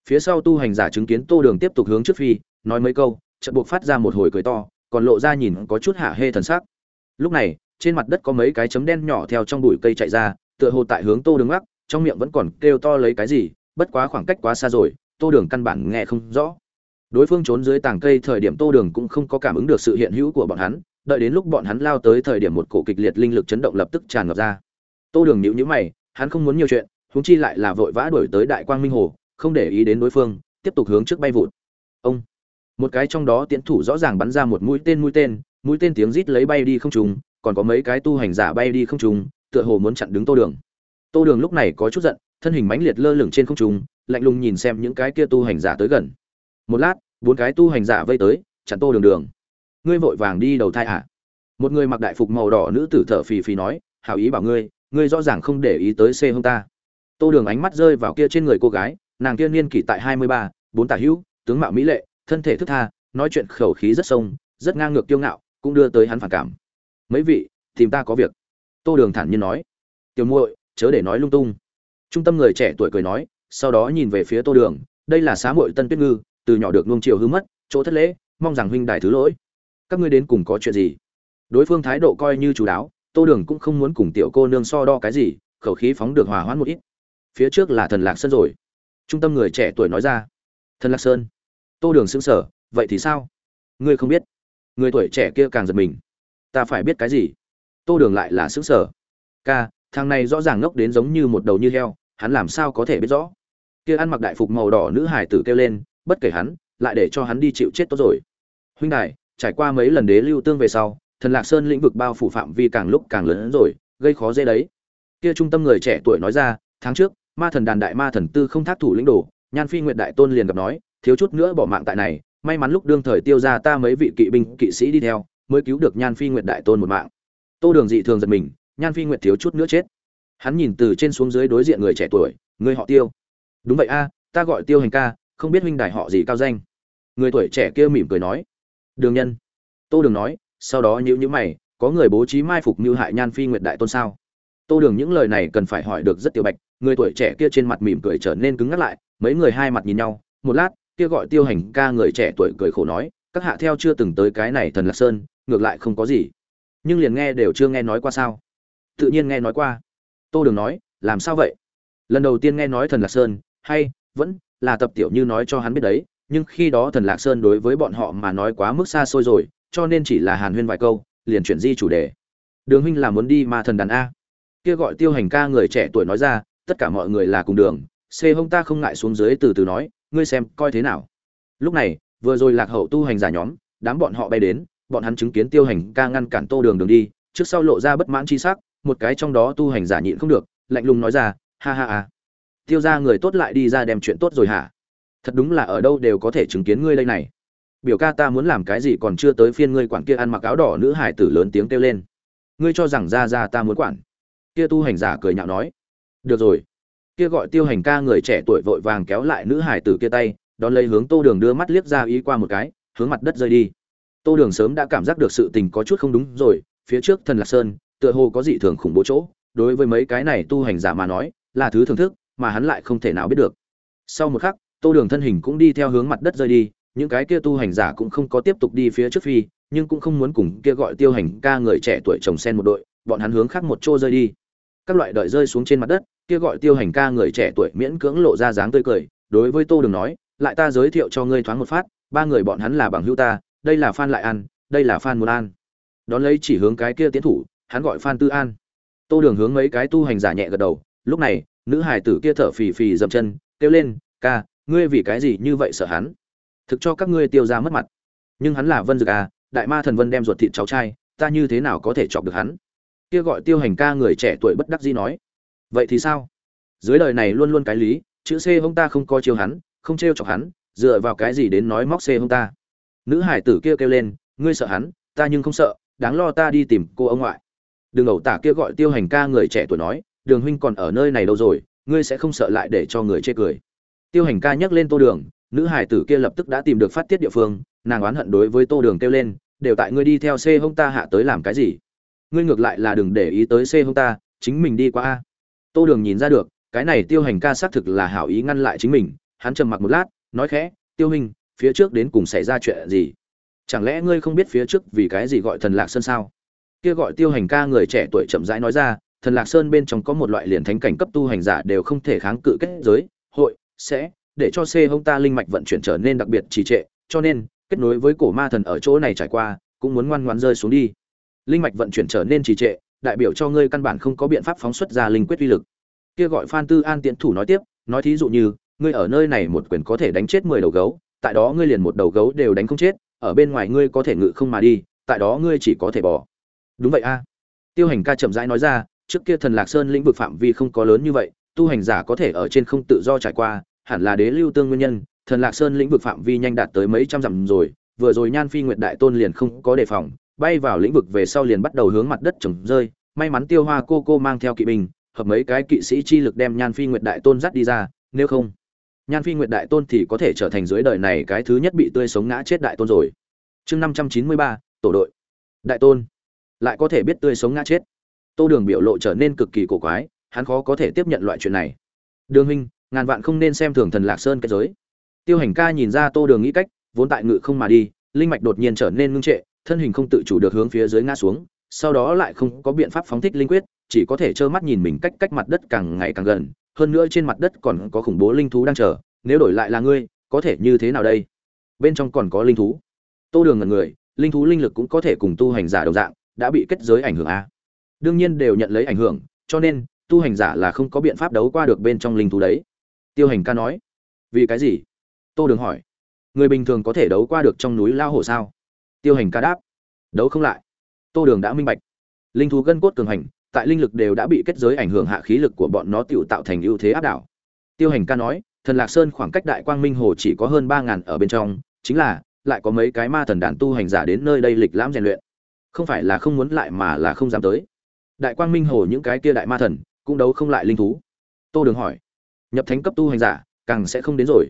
Phía sau tu hành giả chứng kiến tô đường tiếp tục hướng trước phi, nói mấy câu, chợt buộc phát ra một hồi cười to, còn lộ ra nhìn có chút hạ hê thần sắc. Lúc này, trên mặt đất có mấy cái chấm đen nhỏ theo trong bụi cây chạy ra tựa hồ tại hướng tô đường gác trong miệng vẫn còn kêu to lấy cái gì, bất quá khoảng cách quá xa rồi, tô đường căn bản nghe không rõ. Đối phương trốn dưới tàng cây thời điểm tô đường cũng không có cảm ứng được sự hiện hữu của bọn hắn, đợi đến lúc bọn hắn lao tới thời điểm một cổ kịch liệt linh lực chấn động lập tức tràn ngập ra. Tô đường nhíu nhíu mày, hắn không muốn nhiều chuyện, huống chi lại là vội vã đuổi tới đại quang minh hồ, không để ý đến đối phương, tiếp tục hướng trước bay vụt. Ông! Một cái trong đó tiến thủ rõ ràng bắn ra một mũi tên mũi tên mũi tên tiếng rít lấy bay đi không trùng còn có mấy cái tu hành giả bay đi không trùng tựa hồ muốn chặn đứng tô đường. Tô đường lúc này có chút giận, thân hình mãnh liệt lơ lửng trên không trung, lạnh lùng nhìn xem những cái kia tu hành giả tới gần. Một lát, bốn cái tu hành giả vây tới, chặn tô đường đường. Ngươi vội vàng đi đầu thai à? một người mặc đại phục màu đỏ nữ tử thở phì phì nói hào ý bảo ngươi ngươi rõ ràng không để ý tới xe hông ta. Tô đường ánh mắt rơi vào kia trên người cô gái, nàng kia niên kỷ tại hai mươi ba, bốn tả hữu, tướng mạo mỹ lệ, thân thể thức tha, nói chuyện khẩu khí rất sông, rất ngang ngược kiêu ngạo, cũng đưa tới hắn phản cảm. Mấy vị, tìm ta có việc tô đường thản nhiên nói, tiểu muội, chớ để nói lung tung. Trung tâm người trẻ tuổi cười nói, sau đó nhìn về phía tô đường, đây là xá muội tân tuyết ngư, từ nhỏ được nuông chiều hư mất, chỗ thất lễ, mong rằng huynh đài thứ lỗi. Các ngươi đến cùng có chuyện gì? Đối phương thái độ coi như chú đáo, tô đường cũng không muốn cùng tiểu cô nương so đo cái gì, khẩu khí phóng được hòa hoãn một ít. Phía trước là thần lạc sơn rồi. Trung tâm người trẻ tuổi nói ra, thần lạc sơn? Tô đường xứng sở vậy thì sao? Ngươi không biết. Người tuổi trẻ kia càng giật mình. Ta phải biết cái gì? Tô đường lại là xứng sở ca, thằng này rõ ràng ngốc đến giống như một đầu như heo, hắn làm sao có thể biết rõ? Kia ăn mặc đại phục màu đỏ nữ hải tử kêu lên, bất kể hắn, lại để cho hắn đi chịu chết tốt rồi. Huynh đại trải qua mấy lần đế lưu tương về sau, thần lạc sơn lĩnh vực bao phủ phạm vi càng lúc càng lớn hơn rồi, gây khó dễ đấy. Kia trung tâm người trẻ tuổi nói ra, tháng trước, ma thần đàn đại ma thần tư không thác thủ lĩnh đồ, nhan phi nguyện đại tôn liền gặp nói, thiếu chút nữa bỏ mạng tại này, may mắn lúc đương thời tiêu ra ta mấy vị kỵ binh, kỵ sĩ đi theo, mới cứu được nhan phi nguyện đại tôn một mạng tô đường dị thường giật mình, nhan phi Nguyệt thiếu chút nữa chết. Hắn nhìn từ trên xuống dưới đối diện người trẻ tuổi, người họ tiêu. Đúng vậy a, ta gọi tiêu hành ca, không biết huynh đài họ gì cao danh. Người tuổi trẻ kia mỉm cười nói. Đường nhân. Tô đường nói, sau đó nhữ nhữ mày, có người bố trí mai phục mưu hại nhan phi nguyệt đại tôn sao? Tô đường những lời này cần phải hỏi được rất tiểu bạch, người tuổi trẻ kia trên mặt mỉm cười trở nên cứng ngắt lại, mấy người hai mặt nhìn nhau, một lát, kia gọi tiêu hành ca người trẻ tuổi cười khổ nói, các hạ theo chưa từng tới cái này thần lạc sơn, ngược lại không có gì nhưng liền nghe đều chưa nghe nói qua sao? Tự nhiên nghe nói qua. Tô đường nói, làm sao vậy? Lần đầu tiên nghe nói thần lạc sơn, hay, vẫn là tập tiểu như nói cho hắn biết đấy, nhưng khi đó thần lạc sơn đối với bọn họ mà nói quá mức xa xôi rồi, cho nên chỉ là hàn huyên vài câu, liền chuyển di chủ đề. Đường huynh là muốn đi mà thần đàn a. Kia gọi tiêu hành ca người trẻ tuổi nói ra, tất cả mọi người là cùng đường, c hông ta không ngại xuống dưới từ từ nói, ngươi xem coi thế nào. Lúc này, vừa rồi lạc hậu tu hành giả nhóm, đám bọn họ bay đến bọn hắn chứng kiến tiêu hành ca ngăn cản tô đường đường đi, trước sau lộ ra bất mãn chi sắc, một cái trong đó tu hành giả nhịn không được, lạnh lùng nói ra, ha ha ha, tiêu ra người tốt lại đi ra đem chuyện tốt rồi hả? Thật đúng là ở đâu đều có thể chứng kiến ngươi đây này. Biểu ca ta muốn làm cái gì còn chưa tới phiên ngươi quản kia ăn mặc áo đỏ nữ hải tử lớn tiếng kêu lên. Ngươi cho rằng ra ra ta muốn quản? Kia tu hành giả cười nhạo nói. Được rồi. Kia gọi tiêu hành ca người trẻ tuổi vội vàng kéo lại nữ hải tử kia tay, đón lấy hướng tô đường đưa mắt liếc ra ý qua một cái, hướng mặt đất rơi đi tô đường sớm đã cảm giác được sự tình có chút không đúng rồi, phía trước thần lạc sơn, tựa hồ có dị thường khủng bố chỗ, đối với mấy cái này tu hành giả mà nói, là thứ thưởng thức, mà hắn lại không thể nào biết được. Sau một khắc, tô đường thân hình cũng đi theo hướng mặt đất rơi đi, những cái kia tu hành giả cũng không có tiếp tục đi phía trước phi, nhưng cũng không muốn cùng kia gọi tiêu hành ca người trẻ tuổi chồng sen một đội, bọn hắn hướng khác một chỗ rơi đi. Các loại đợi rơi xuống trên mặt đất, kia gọi tiêu hành ca người trẻ tuổi miễn cưỡng lộ ra dáng tươi cười, đối với tô đường nói, lại ta giới thiệu cho ngươi thoáng một phát, ba người bọn hắn là bằng hữu ta đây là phan lại an, đây là phan muốn an. Đón lấy chỉ hướng cái kia tiến thủ, hắn gọi phan tư an. Tô đường hướng mấy cái tu hành giả nhẹ gật đầu, lúc này, nữ hải tử kia thở phì phì dậm chân, kêu lên, ca, ngươi vì cái gì như vậy sợ hắn? Thực cho các ngươi tiêu ra mất mặt. Nhưng hắn là vân dực à đại ma thần vân đem ruột thịt cháu trai, ta như thế nào có thể chọc được hắn? Kia gọi tiêu hành ca người trẻ tuổi bất đắc dĩ nói. Vậy thì sao? Dưới đời này luôn luôn cái lý, chữ c hông ta không coi chiêu hắn, không trêu chọc hắn, dựa vào cái gì đến nói móc c hông ta? Nữ hải tử kia kêu lên, ngươi sợ hắn, ta nhưng không sợ, đáng lo ta đi tìm cô ông ngoại. Đường ẩu tả kia gọi tiêu hành ca người trẻ tuổi nói, đường huynh còn ở nơi này đâu rồi, ngươi sẽ không sợ lại để cho người chê cười. Tiêu hành ca nhắc lên tô đường, nữ hải tử kia lập tức đã tìm được phát tiết địa phương, nàng oán hận đối với tô đường kêu lên, đều tại ngươi đi theo c hông ta hạ tới làm cái gì? Ngươi ngược lại là đừng để ý tới c hông ta, chính mình đi qua a. Tô đường nhìn ra được, cái này tiêu hành ca xác thực là hảo ý ngăn lại chính mình, hắn trầm mặc một lát, nói khẽ, tiêu hình phía trước đến cùng xảy ra chuyện gì? Chẳng lẽ ngươi không biết phía trước vì cái gì gọi thần lạc sơn sao? Kia gọi tiêu hành ca người trẻ tuổi chậm rãi nói ra, thần lạc sơn bên trong có một loại liền thánh cảnh cấp tu hành giả đều không thể kháng cự kết giới, hội, sẽ, để cho c hông ta linh mạch vận chuyển trở nên đặc biệt trì trệ, cho nên, kết nối với cổ ma thần ở chỗ này trải qua, cũng muốn ngoan ngoan rơi xuống đi. Linh mạch vận chuyển trở nên trì trệ, đại biểu cho ngươi căn bản không có biện pháp phóng xuất ra linh quyết uy lực. Kia gọi phan tư an tiện thủ nói tiếp, nói thí dụ như, ngươi ở nơi này một quyền có thể đánh chết mười đầu gấu tại đó ngươi liền một đầu gấu đều đánh không chết, ở bên ngoài ngươi có thể ngự không mà đi, tại đó ngươi chỉ có thể bỏ. Đúng vậy a. Tiêu hành ca chậm rãi nói ra, trước kia thần lạc sơn lĩnh vực phạm vi không có lớn như vậy, tu hành giả có thể ở trên không tự do trải qua, hẳn là đế lưu tương nguyên nhân, thần lạc sơn lĩnh vực phạm vi nhanh đạt tới mấy trăm dặm rồi, vừa rồi nhan phi nguyệt đại tôn liền không có đề phòng, bay vào lĩnh vực về sau liền bắt đầu hướng mặt đất trồng rơi, may mắn tiêu hoa cô cô mang theo kỵ binh, hợp mấy cái kỵ sĩ chi lực đem nhan phi nguyệt đại tôn dắt đi ra, nếu không nhan phi nguyệt đại tôn thì có thể trở thành dưới đời này cái thứ nhất bị tươi sống ngã chết đại tôn rồi. Chương năm trăm chín mươi ba, tổ đội. Đại tôn, lại có thể biết tươi sống ngã chết. Tô đường biểu lộ trở nên cực kỳ cổ quái, hắn khó có thể tiếp nhận loại chuyện này. Đường huynh, ngàn vạn không nên xem thường thần lạc sơn cái giới. Tiêu hành ca nhìn ra tô đường nghĩ cách, vốn tại ngự không mà đi, linh mạch đột nhiên trở nên ngưng trệ, thân hình không tự chủ được hướng phía dưới ngã xuống sau đó lại không có biện pháp phóng thích linh quyết, chỉ có thể trơ mắt nhìn mình cách cách mặt đất càng ngày càng gần, hơn nữa trên mặt đất còn có khủng bố linh thú đang chờ, nếu đổi lại là ngươi, có thể như thế nào đây? Bên trong còn có linh thú. Tô đường ngần người, linh thú linh lực cũng có thể cùng tu hành giả đồng dạng, đã bị kết giới ảnh hưởng a đương nhiên đều nhận lấy ảnh hưởng, cho nên, tu hành giả là không có biện pháp đấu qua được bên trong linh thú đấy. Tiêu hành ca nói. Vì cái gì? Tô đường hỏi. Người bình thường có thể đấu qua được trong núi lao hổ sao? Tiêu hành ca đáp. Đấu không lại tô đường đã minh bạch. Linh thú gân cốt cường hành, tại linh lực đều đã bị kết giới ảnh hưởng hạ khí lực của bọn nó tự tạo thành ưu thế áp đảo. Tiêu hành ca nói, thần lạc sơn khoảng cách đại quang minh hồ chỉ có hơn ba ngàn ở bên trong, chính là lại có mấy cái ma thần đàn tu hành giả đến nơi đây lịch lãm rèn luyện. Không phải là không muốn lại mà là không dám tới. Đại quang minh hồ những cái kia đại ma thần cũng đấu không lại linh thú. Tô đường hỏi, nhập thánh cấp tu hành giả, càng sẽ không đến rồi.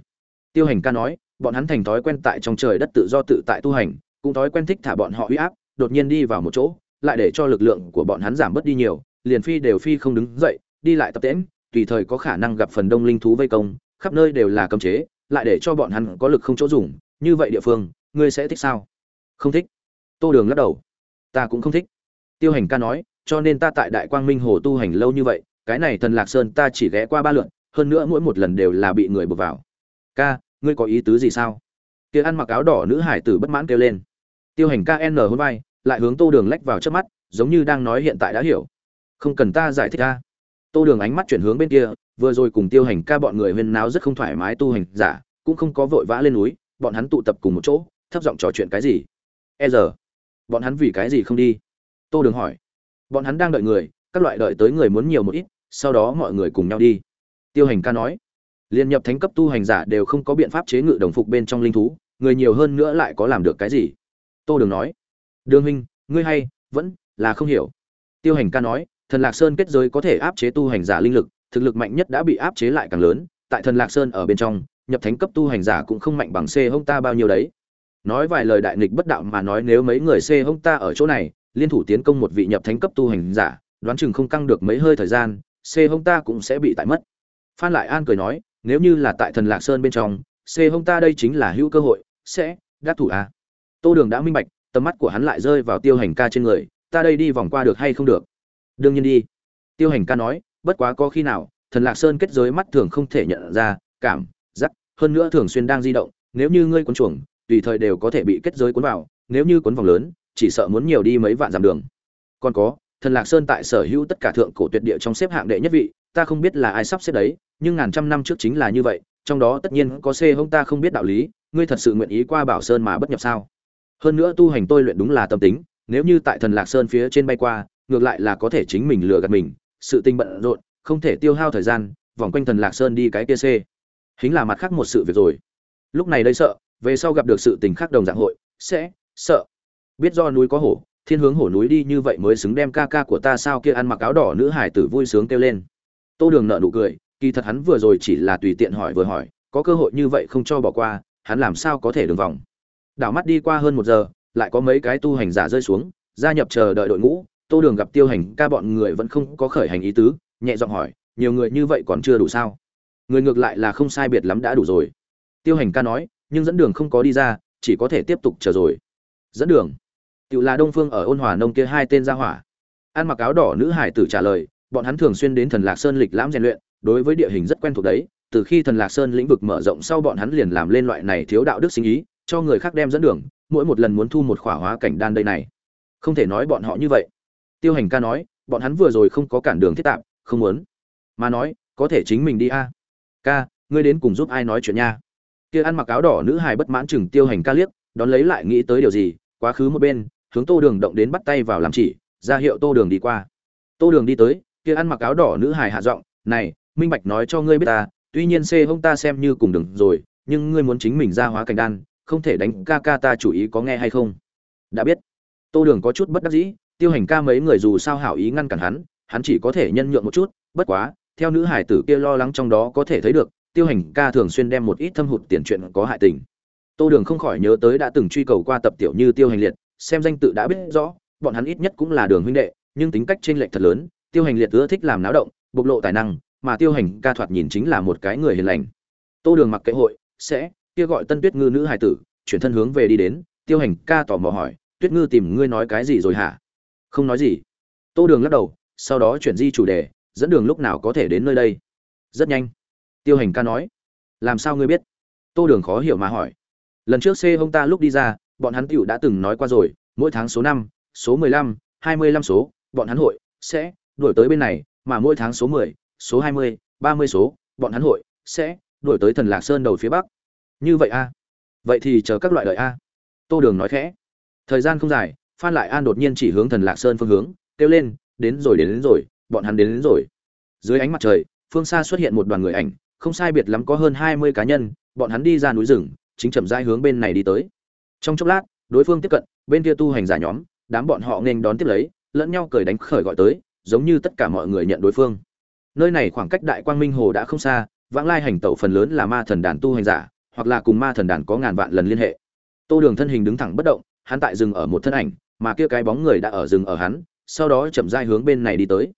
Tiêu hành ca nói, bọn hắn thành thói quen tại trong trời đất tự do tự tại tu hành, cũng thói quen thích thả bọn họ huy áp đột nhiên đi vào một chỗ lại để cho lực lượng của bọn hắn giảm bớt đi nhiều liền phi đều phi không đứng dậy đi lại tập tễnh, tùy thời có khả năng gặp phần đông linh thú vây công khắp nơi đều là cấm chế lại để cho bọn hắn có lực không chỗ dùng như vậy địa phương ngươi sẽ thích sao? Không thích. Tô đường lắc đầu. Ta cũng không thích. Tiêu hành ca nói cho nên ta tại đại quang minh hồ tu hành lâu như vậy cái này thần lạc sơn ta chỉ ghé qua ba lượn hơn nữa mỗi một lần đều là bị người buộc vào. Ca ngươi có ý tứ gì sao? Kia ăn mặc áo đỏ nữ hải tử bất mãn kêu lên tiêu hành ca n hôn vai, lại hướng tô đường lách vào trước mắt, giống như đang nói hiện tại đã hiểu. Không cần ta giải thích ta. Tô đường ánh mắt chuyển hướng bên kia, vừa rồi cùng tiêu hành ca bọn người huyên náo rất không thoải mái tu hành giả, cũng không có vội vã lên núi, bọn hắn tụ tập cùng một chỗ, thấp giọng trò chuyện cái gì? E giờ, bọn hắn vì cái gì không đi? Tô đường hỏi. Bọn hắn đang đợi người, các loại đợi tới người muốn nhiều một ít, sau đó mọi người cùng nhau đi. Tiêu hành ca nói. Liên nhập thánh cấp tu hành giả đều không có biện pháp chế ngự đồng phục bên trong linh thú, người nhiều hơn nữa lại có làm được cái gì? Tô đường nói. Đường huynh, ngươi hay, vẫn là không hiểu. Tiêu hành ca nói, thần lạc sơn kết giới có thể áp chế tu hành giả linh lực, thực lực mạnh nhất đã bị áp chế lại càng lớn, tại thần lạc sơn ở bên trong, nhập thánh cấp tu hành giả cũng không mạnh bằng c hông ta bao nhiêu đấy. Nói vài lời đại nghịch bất đạo mà nói nếu mấy người c hông ta ở chỗ này, liên thủ tiến công một vị nhập thánh cấp tu hành giả, đoán chừng không căng được mấy hơi thời gian, c hông ta cũng sẽ bị tại mất. Phan lại an cười nói, nếu như là tại thần lạc sơn bên trong, c hông ta đây chính là hữu cơ hội, sẽ đắc thủ à tô đường đã minh bạch, tầm mắt của hắn lại rơi vào tiêu hành ca trên người, ta đây đi vòng qua được hay không được? Đương nhiên đi. Tiêu hành ca nói, bất quá có khi nào, thần lạc sơn kết giới mắt thường không thể nhận ra, cảm, giác, hơn nữa thường xuyên đang di động, nếu như ngươi cuốn chuồng, tùy thời đều có thể bị kết giới cuốn vào, nếu như cuốn vòng lớn, chỉ sợ muốn nhiều đi mấy vạn dặm đường. Còn có, thần lạc sơn tại sở hữu tất cả thượng cổ tuyệt địa trong xếp hạng đệ nhất vị, ta không biết là ai sắp xếp đấy, nhưng ngàn trăm năm trước chính là như vậy, trong đó tất nhiên có c hông ta không biết đạo lý, ngươi thật sự nguyện ý qua bảo sơn mà bất nhập sao? Hơn nữa tu hành tôi luyện đúng là tâm tính, nếu như tại thần lạc sơn phía trên bay qua, ngược lại là có thể chính mình lừa gạt mình, sự tình bận rộn, không thể tiêu hao thời gian, vòng quanh thần lạc sơn đi cái kia c. Hính là mặt khác một sự việc rồi. Lúc này đây sợ, về sau gặp được sự tình khác đồng dạng hội, sẽ, sợ. Biết do núi có hổ, thiên hướng hổ núi đi như vậy mới xứng đem ca ca của ta sao kia ăn mặc áo đỏ nữ hải tử vui sướng kêu lên. Tô đường nợ nụ cười, kỳ thật hắn vừa rồi chỉ là tùy tiện hỏi vừa hỏi, có cơ hội như vậy không cho bỏ qua, hắn làm sao có thể đường vòng đảo mắt đi qua hơn một giờ, lại có mấy cái tu hành giả rơi xuống, gia nhập chờ đợi đội ngũ. Tô đường gặp tiêu hành ca bọn người vẫn không có khởi hành ý tứ, nhẹ giọng hỏi, nhiều người như vậy còn chưa đủ sao? Người ngược lại là không sai biệt lắm đã đủ rồi. Tiêu hành ca nói, nhưng dẫn đường không có đi ra, chỉ có thể tiếp tục chờ rồi. Dẫn đường? Tự là đông phương ở ôn hòa nông kia hai tên gia hỏa. Ăn mặc áo đỏ nữ hải tử trả lời, bọn hắn thường xuyên đến thần lạc sơn lịch lãm rèn luyện, đối với địa hình rất quen thuộc đấy. Từ khi thần lạc sơn lĩnh vực mở rộng sau bọn hắn liền làm lên loại này thiếu đạo đức sinh ý cho người khác đem dẫn đường, mỗi một lần muốn thu một khỏa hóa cảnh đan đây này. Không thể nói bọn họ như vậy. Tiêu hành ca nói, bọn hắn vừa rồi không có cản đường thiết tạm không muốn. Mà nói, có thể chính mình đi a. Ca, ngươi đến cùng giúp ai nói chuyện nha? Kia ăn mặc áo đỏ nữ hài bất mãn chừng tiêu hành ca liếc, đón lấy lại nghĩ tới điều gì, quá khứ một bên, hướng tô đường động đến bắt tay vào làm chỉ, ra hiệu tô đường đi qua. Tô đường đi tới, kia ăn mặc áo đỏ nữ hài hạ giọng, này, minh bạch nói cho ngươi biết ta, tuy nhiên c hông ta xem như cùng đừng rồi, nhưng ngươi muốn chính mình ra hóa cảnh đan không thể đánh ca ca ta chủ ý có nghe hay không? Đã biết. Tô đường có chút bất đắc dĩ, tiêu hành ca mấy người dù sao hảo ý ngăn cản hắn hắn chỉ có thể nhân nhượng một chút, bất quá, theo nữ hải tử kia lo lắng trong đó có thể thấy được, tiêu hành ca thường xuyên đem một ít thâm hụt tiền chuyện có hại tình. Tô đường không khỏi nhớ tới đã từng truy cầu qua tập tiểu như tiêu hành liệt, xem danh tự đã biết rõ, bọn hắn ít nhất cũng là đường huynh đệ, nhưng tính cách trên lệch thật lớn, tiêu hành liệt ưa thích làm náo động, bộc lộ tài năng, mà tiêu hành ca thoạt nhìn chính là một cái người hiền lành. Tô đường mặc kệ hội, sẽ kia gọi tân tuyết ngư nữ hải tử, chuyển thân hướng về đi đến, tiêu hành ca tò mò hỏi, tuyết ngư tìm ngươi nói cái gì rồi hả? Không nói gì. Tô đường lắc đầu, sau đó chuyển di chủ đề, dẫn đường lúc nào có thể đến nơi đây? Rất nhanh. Tiêu hành ca nói, làm sao ngươi biết? Tô đường khó hiểu mà hỏi, lần trước xê hông ta lúc đi ra, bọn hắn tựu đã từng nói qua rồi, mỗi tháng số năm, số mười lăm, hai mươi lăm số, bọn hắn hội sẽ đổi tới bên này, mà mỗi tháng số mười, số hai mươi, ba mươi số, bọn hắn hội sẽ đổi tới thần lạc sơn đầu phía bắc như vậy a. Vậy thì chờ các loại đợi a. Tô đường nói khẽ. Thời gian không dài phan lại an đột nhiên chỉ hướng thần lạc sơn phương hướng kêu lên đến rồi đến, đến rồi bọn hắn đến, đến rồi. Dưới ánh mặt trời phương xa xuất hiện một đoàn người ảnh không sai biệt lắm có hơn hai mươi cá nhân bọn hắn đi ra núi rừng chính chậm rãi hướng bên này đi tới. Trong chốc lát đối phương tiếp cận bên kia tu hành giả nhóm đám bọn họ nên đón tiếp lấy lẫn nhau cười đánh khởi gọi tới giống như tất cả mọi người nhận đối phương. Nơi này khoảng cách đại quang minh hồ đã không xa vãng lai hành tẩu phần lớn là ma thần đàn tu hành giả hoặc là cùng ma thần đàn có ngàn vạn lần liên hệ. Tô đường thân hình đứng thẳng bất động, hắn tại rừng ở một thân ảnh, mà kia cái bóng người đã ở rừng ở hắn, sau đó chậm rãi hướng bên này đi tới.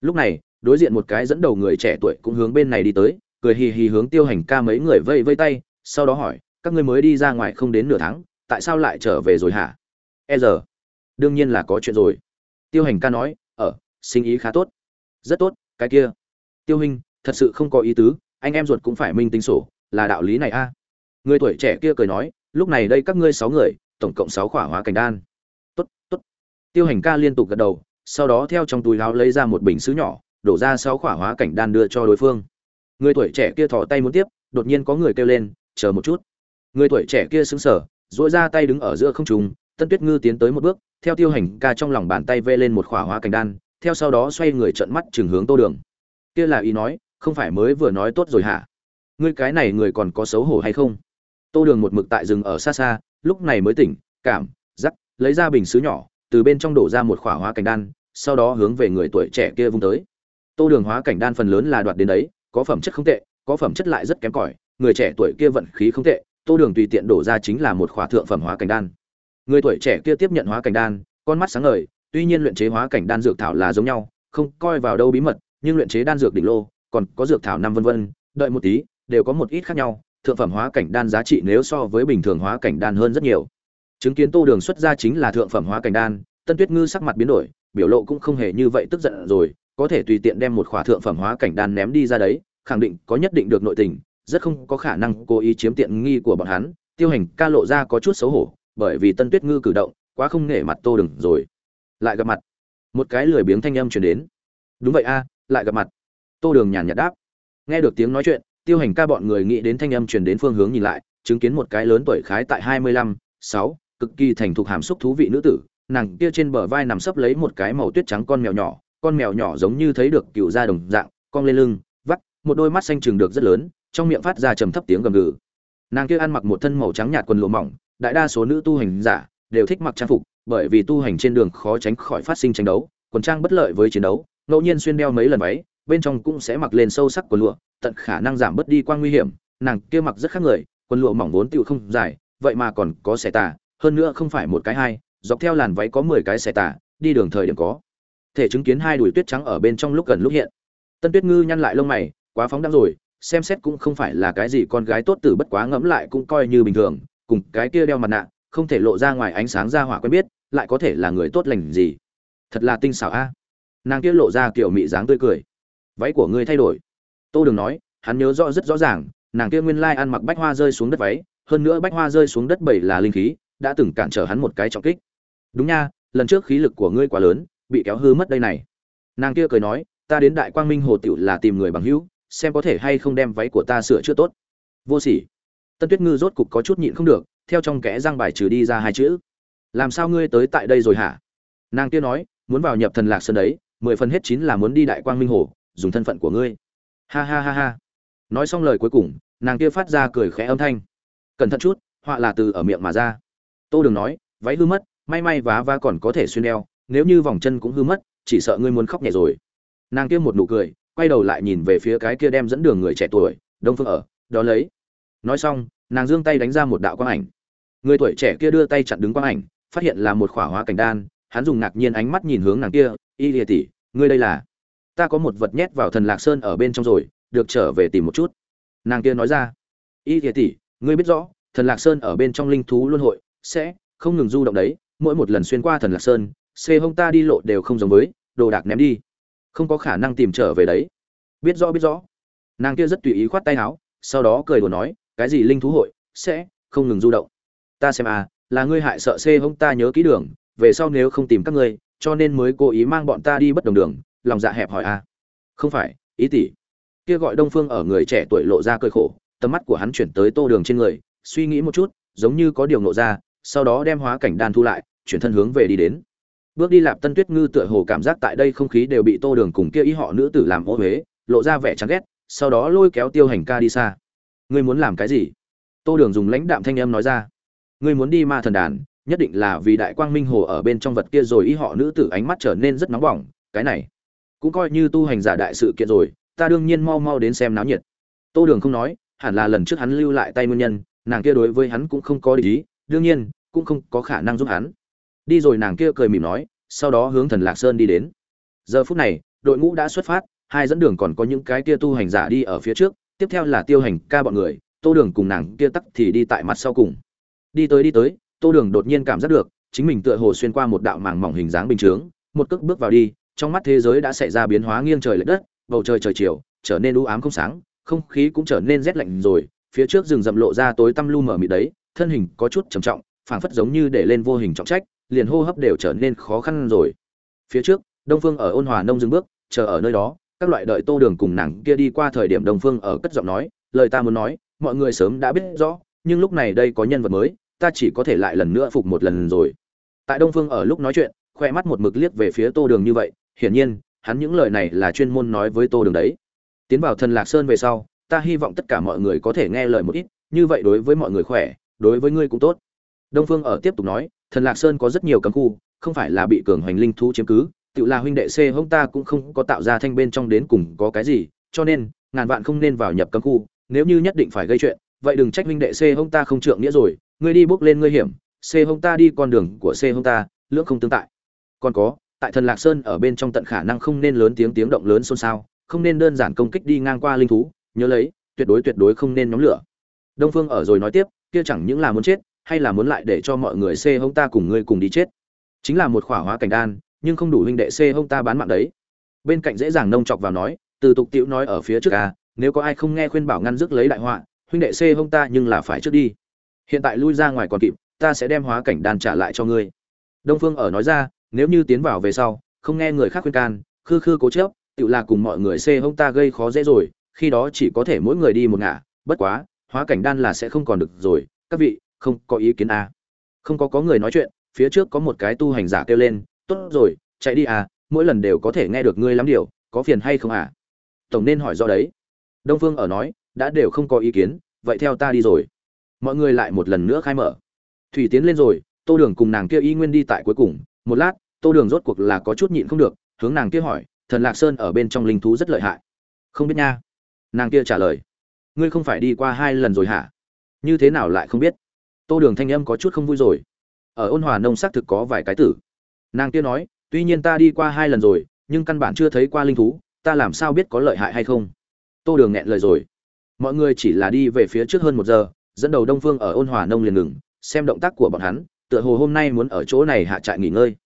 Lúc này, đối diện một cái dẫn đầu người trẻ tuổi cũng hướng bên này đi tới, cười hì hì hướng tiêu hành ca mấy người vây vây tay, sau đó hỏi, các ngươi mới đi ra ngoài không đến nửa tháng, tại sao lại trở về rồi hả? E giờ. Đương nhiên là có chuyện rồi. Tiêu hành ca nói ở sinh ý khá tốt. Rất tốt, cái kia. Tiêu hình thật sự không có ý tứ, anh em ruột cũng phải minh tính sổ, là đạo lý này a người tuổi trẻ kia cười nói, lúc này đây các ngươi sáu người, tổng cộng sáu khỏa hóa cảnh đan. Tốt tốt. Tiêu hành ca liên tục gật đầu, sau đó theo trong túi láo lấy ra một bình sứ nhỏ, đổ ra sáu khỏa hóa cảnh đan đưa cho đối phương. Người tuổi trẻ kia thò tay muốn tiếp, đột nhiên có người kêu lên, chờ một chút. Người tuổi trẻ kia sững sờ dỗi ra tay đứng ở giữa không trung, tân tuyết ngư tiến tới một bước, theo tiêu hành ca trong lòng bàn tay vê lên một khỏa hóa cảnh đan, theo sau đó xoay người trợn mắt chừng hướng tô đường. Kia là ý nói, không phải mới vừa nói tốt rồi hả? Ngươi cái này người còn có xấu hổ hay không? Tô đường một mực tại rừng ở xa xa, lúc này mới tỉnh, cảm giắc lấy ra bình xứ nhỏ, từ bên trong đổ ra một khỏa hóa cảnh đan, sau đó hướng về người tuổi trẻ kia vung tới. Tô đường hóa cảnh đan phần lớn là đoạt đến đấy, có phẩm chất không tệ, có phẩm chất lại rất kém cỏi, người trẻ tuổi kia vận khí không tệ, tô đường tùy tiện đổ ra chính là một khỏa thượng phẩm hóa cảnh đan. Người tuổi trẻ kia tiếp nhận hóa cảnh đan, con mắt sáng ngời, tuy nhiên luyện chế hóa cảnh đan dược thảo là giống nhau, không coi vào đâu bí mật, nhưng luyện chế đan dược đỉnh lô, còn có dược thảo năm vân vân, đợi một tí, đều có một ít khác nhau thượng phẩm hóa cảnh đan giá trị nếu so với bình thường hóa cảnh đan hơn rất nhiều. Chứng kiến tô đường xuất ra chính là thượng phẩm hóa cảnh đan, tân tuyết ngư sắc mặt biến đổi, biểu lộ cũng không hề như vậy tức giận rồi, có thể tùy tiện đem một khỏa thượng phẩm hóa cảnh đan ném đi ra đấy, khẳng định có nhất định được nội tình, rất không có khả năng cố ý chiếm tiện nghi của bọn hắn, tiêu hành ca lộ ra có chút xấu hổ, bởi vì tân tuyết ngư cử động, quá không nể mặt tô đường rồi. Lại gặp mặt. Một cái lười biếng thanh âm truyền đến. Đúng vậy a, lại gặp mặt. Tô đường nhàn nhạt đáp. Nghe được tiếng nói chuyện tiêu hành ca bọn người nghĩ đến thanh âm truyền đến phương hướng nhìn lại, chứng kiến một cái lớn tuổi khái tại hai mươi lăm, sáu, cực kỳ thành thục hàm xúc thú vị nữ tử, nàng kia trên bờ vai nằm sấp lấy một cái màu tuyết trắng con mèo nhỏ, con mèo nhỏ giống như thấy được cựu da đồng dạng, cong lên lưng, vắt, một đôi mắt xanh chừng được rất lớn, trong miệng phát ra trầm thấp tiếng gầm gừ. Nàng kia ăn mặc một thân màu trắng nhạt quần lụa mỏng, đại đa số nữ tu hành giả đều thích mặc trang phục, bởi vì tu hành trên đường khó tránh khỏi phát sinh tranh đấu, quần trang bất lợi với chiến đấu, ngẫu nhiên xuyên đeo mấy lần váy bên trong cũng sẽ mặc lên sâu sắc của lụa, tận khả năng giảm bớt đi quang nguy hiểm. Nàng kia mặc rất khác người, quần lụa mỏng vốn tựu không dài, vậy mà còn có xẻ tà, hơn nữa không phải một cái hai, dọc theo làn váy có mười cái xẻ tà, đi đường thời điểm có. Thể chứng kiến hai đùi tuyết trắng ở bên trong lúc gần lúc hiện. Tân tuyết ngư nhăn lại lông mày, quá phóng đãng rồi, xem xét cũng không phải là cái gì con gái tốt tử bất quá ngẫm lại cũng coi như bình thường, cùng cái kia đeo mặt nạ, không thể lộ ra ngoài ánh sáng ra hỏa quen biết, lại có thể là người tốt lành gì. Thật là tinh xảo a. Nàng kia lộ ra kiểu mị dáng tươi cười váy của ngươi thay đổi. Tô đường nói, hắn nhớ rõ rất rõ ràng, nàng kia nguyên lai ăn mặc bách hoa rơi xuống đất váy, hơn nữa bách hoa rơi xuống đất bảy là linh khí, đã từng cản trở hắn một cái trọng kích. Đúng nha, lần trước khí lực của ngươi quá lớn, bị kéo hư mất đây này. Nàng kia cười nói, ta đến đại quang minh hồ tựu là tìm người bằng hữu, xem có thể hay không đem váy của ta sửa chữa tốt. Vô sỉ. Tân tuyết ngư rốt cục có chút nhịn không được, theo trong kẽ răng bài trừ đi ra hai chữ. Làm sao ngươi tới tại đây rồi hả? Nàng kia nói, muốn vào nhập thần lạc sơn đấy, mười phần hết chín là muốn đi đại quang minh hồ dùng thân phận của ngươi. Ha ha ha ha. Nói xong lời cuối cùng, nàng kia phát ra cười khẽ âm thanh. Cẩn thận chút, họa là từ ở miệng mà ra. Tô đường nói, váy hư mất, may may vá va còn có thể xuyên đeo nếu như vòng chân cũng hư mất, chỉ sợ ngươi muốn khóc nhẹ rồi. Nàng kia một nụ cười, quay đầu lại nhìn về phía cái kia đem dẫn đường người trẻ tuổi, đông phương ở, đó lấy. Nói xong, nàng giương tay đánh ra một đạo quang ảnh. Người tuổi trẻ kia đưa tay chặn đứng quang ảnh, phát hiện là một khỏa hóa cảnh đan, hắn dùng ngạc nhiên ánh mắt nhìn hướng nàng kia, y lìa tỷ, ngươi đây là ta có một vật nhét vào thần lạc sơn ở bên trong rồi, được trở về tìm một chút. Nàng kia nói ra. Y thiệt tỷ, ngươi biết rõ, thần lạc sơn ở bên trong linh thú luân hội, sẽ không ngừng du động đấy, mỗi một lần xuyên qua thần lạc sơn, xê hông ta đi lộ đều không giống với, đồ đạc ném đi. Không có khả năng tìm trở về đấy. Biết rõ biết rõ. Nàng kia rất tùy ý khoát tay áo, sau đó cười đùa nói, cái gì linh thú hội, sẽ không ngừng du động. Ta xem à là ngươi hại sợ xê hông ta nhớ kỹ đường, về sau nếu không tìm các ngươi, cho nên mới cố ý mang bọn ta đi bất đồng đường lòng dạ hẹp hỏi à. Không phải, ý tỷ kia gọi đông phương ở người trẻ tuổi lộ ra cơi khổ, tầm mắt của hắn chuyển tới tô đường trên người, suy nghĩ một chút, giống như có điều nộ ra, sau đó đem hóa cảnh đan thu lại, chuyển thân hướng về đi đến. Bước đi lạp tân tuyết ngư tựa hồ cảm giác tại đây không khí đều bị tô đường cùng kia ý họ nữ tử làm ô huế lộ ra vẻ chán ghét, sau đó lôi kéo tiêu hành ca đi xa. Ngươi muốn làm cái gì? Tô đường dùng lãnh đạm thanh âm nói ra. Ngươi muốn đi ma thần đàn, nhất định là vì đại quang minh hồ ở bên trong vật kia rồi ý họ nữ tử ánh mắt trở nên rất nóng bỏng, cái này cũng coi như tu hành giả đại sự kiện rồi, ta đương nhiên mau mau đến xem náo nhiệt. Tô đường không nói, hẳn là lần trước hắn lưu lại tay nguyên nhân, nàng kia đối với hắn cũng không có ý, đương nhiên, cũng không có khả năng giúp hắn. Đi rồi nàng kia cười mỉm nói, sau đó hướng thần lạc sơn đi đến. Giờ phút này, đội ngũ đã xuất phát, hai dẫn đường còn có những cái kia tu hành giả đi ở phía trước, tiếp theo là tiêu hành ca bọn người, tô đường cùng nàng kia tắc thì đi tại mặt sau cùng. Đi tới đi tới, tô đường đột nhiên cảm giác được, chính mình tựa hồ xuyên qua một đạo màng mỏng hình dáng bình chướng, một cước bước vào đi trong mắt thế giới đã xảy ra biến hóa nghiêng trời lệch đất, bầu trời trời chiều trở nên u ám không sáng, không khí cũng trở nên rét lạnh rồi, phía trước rừng rậm lộ ra tối tăm lu mờ mịt đấy, thân hình có chút trầm trọng, phảng phất giống như để lên vô hình trọng trách, liền hô hấp đều trở nên khó khăn rồi. Phía trước, đông phương ở ôn hòa nông dừng bước, chờ ở nơi đó, các loại đợi tô đường cùng nàng kia đi qua thời điểm đông phương ở cất giọng nói, lời ta muốn nói, mọi người sớm đã biết rõ, nhưng lúc này đây có nhân vật mới, ta chỉ có thể lại lần nữa phục một lần rồi. Tại đông phương ở lúc nói chuyện khoe mắt một mực liếc về phía tô đường như vậy, hiển nhiên, hắn những lời này là chuyên môn nói với tô đường đấy. Tiến vào thần lạc sơn về sau, ta hy vọng tất cả mọi người có thể nghe lời một ít, như vậy đối với mọi người khỏe, đối với ngươi cũng tốt. Đông phương ở tiếp tục nói, thần lạc sơn có rất nhiều cấm khu, không phải là bị cường hoành linh thú chiếm cứ, tự là huynh đệ c hông ta cũng không có tạo ra thanh bên trong đến cùng có cái gì, cho nên, ngàn vạn không nên vào nhập cấm khu, nếu như nhất định phải gây chuyện, vậy đừng trách huynh đệ c hông ta không trượng nghĩa rồi, ngươi đi bước lên ngươi hiểm, c hông ta đi con đường của c hông ta, lưỡng không tương tại còn có, tại thần lạc sơn ở bên trong tận khả năng không nên lớn tiếng tiếng động lớn xôn xao, không nên đơn giản công kích đi ngang qua linh thú, nhớ lấy, tuyệt đối tuyệt đối không nên nhóm lửa. Đông phương ở rồi nói tiếp, kia chẳng những là muốn chết, hay là muốn lại để cho mọi người xê hông ta cùng ngươi cùng đi chết. Chính là một khỏa hóa cảnh đan, nhưng không đủ huynh đệ xê hông ta bán mạng đấy. Bên cạnh dễ dàng nông chọc vào nói, từ tục tiễu nói ở phía trước à nếu có ai không nghe khuyên bảo ngăn dứt lấy đại họa, huynh đệ xê hông ta nhưng là phải trước đi. Hiện tại lui ra ngoài còn kịp, ta sẽ đem hóa cảnh đan trả lại cho ngươi. Đông phương ở nói ra nếu như tiến vào về sau, không nghe người khác khuyên can, khư khư cố chớp tự là cùng mọi người xê hông ta gây khó dễ rồi, khi đó chỉ có thể mỗi người đi một ngả, bất quá, hóa cảnh đan là sẽ không còn được rồi, các vị, không có ý kiến à. không có có người nói chuyện, phía trước có một cái tu hành giả kêu lên, tốt rồi, chạy đi à mỗi lần đều có thể nghe được ngươi lắm điều, có phiền hay không à? Tổng nên hỏi do đấy. Đông phương ở nói, đã đều không có ý kiến, vậy theo ta đi rồi. Mọi người lại một lần nữa khai mở. Thủy tiến lên rồi, tô đường cùng nàng kia y nguyên đi tại cuối cùng một lát, tô đường rốt cuộc là có chút nhịn không được, hướng nàng kia hỏi, thần lạc sơn ở bên trong linh thú rất lợi hại. Không biết nha. Nàng kia trả lời, ngươi không phải đi qua hai lần rồi hả? Như thế nào lại không biết? Tô đường thanh âm có chút không vui rồi. Ở ôn hòa nông xác thực có vài cái tử. Nàng kia nói, tuy nhiên ta đi qua hai lần rồi, nhưng căn bản chưa thấy qua linh thú, ta làm sao biết có lợi hại hay không? Tô đường nghẹn lời rồi. Mọi người chỉ là đi về phía trước hơn một giờ, dẫn đầu đông phương ở ôn hòa nông liền ngừng, xem động tác của bọn hắn tựa hồ hôm nay muốn ở chỗ này hạ trại nghỉ ngơi.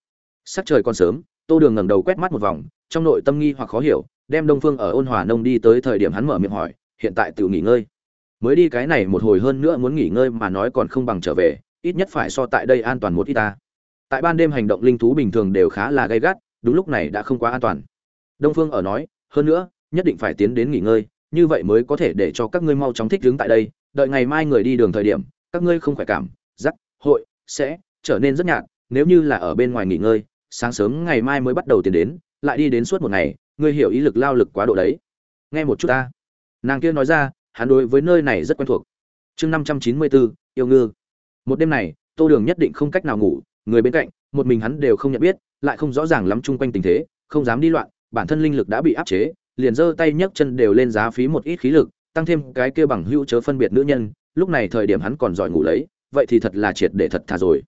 Sắc trời còn sớm, tô đường ngẩng đầu quét mắt một vòng, trong nội tâm nghi hoặc khó hiểu, đem đông phương ở ôn hòa nông đi tới thời điểm hắn mở miệng hỏi, hiện tại tự nghỉ ngơi? Mới đi cái này một hồi hơn nữa muốn nghỉ ngơi mà nói còn không bằng trở về, ít nhất phải so tại đây an toàn một ít ta. Tại ban đêm hành động linh thú bình thường đều khá là gay gắt, đúng lúc này đã không quá an toàn. Đông phương ở nói, hơn nữa, nhất định phải tiến đến nghỉ ngơi, như vậy mới có thể để cho các ngươi mau chóng thích ứng tại đây, đợi ngày mai người đi đường thời điểm, các ngươi không phải cảm giác hội sẽ trở nên rất nhạt, nếu như là ở bên ngoài nghỉ ngơi, sáng sớm ngày mai mới bắt đầu tiến đến, lại đi đến suốt một ngày, ngươi hiểu ý lực lao lực quá độ đấy. Nghe một chút ta. Nàng kia nói ra, hắn đối với nơi này rất quen thuộc. Chương năm trăm chín mươi bốn yêu ngư. Một đêm này, tô đường nhất định không cách nào ngủ, người bên cạnh, một mình hắn đều không nhận biết, lại không rõ ràng lắm chung quanh tình thế, không dám đi loạn, bản thân linh lực đã bị áp chế, liền giơ tay nhấc chân đều lên giá phí một ít khí lực, tăng thêm cái kia bằng hữu chớ phân biệt nữ nhân, lúc này thời điểm hắn còn giỏi ngủ lấy vậy thì thật là triệt để thật thà rồi.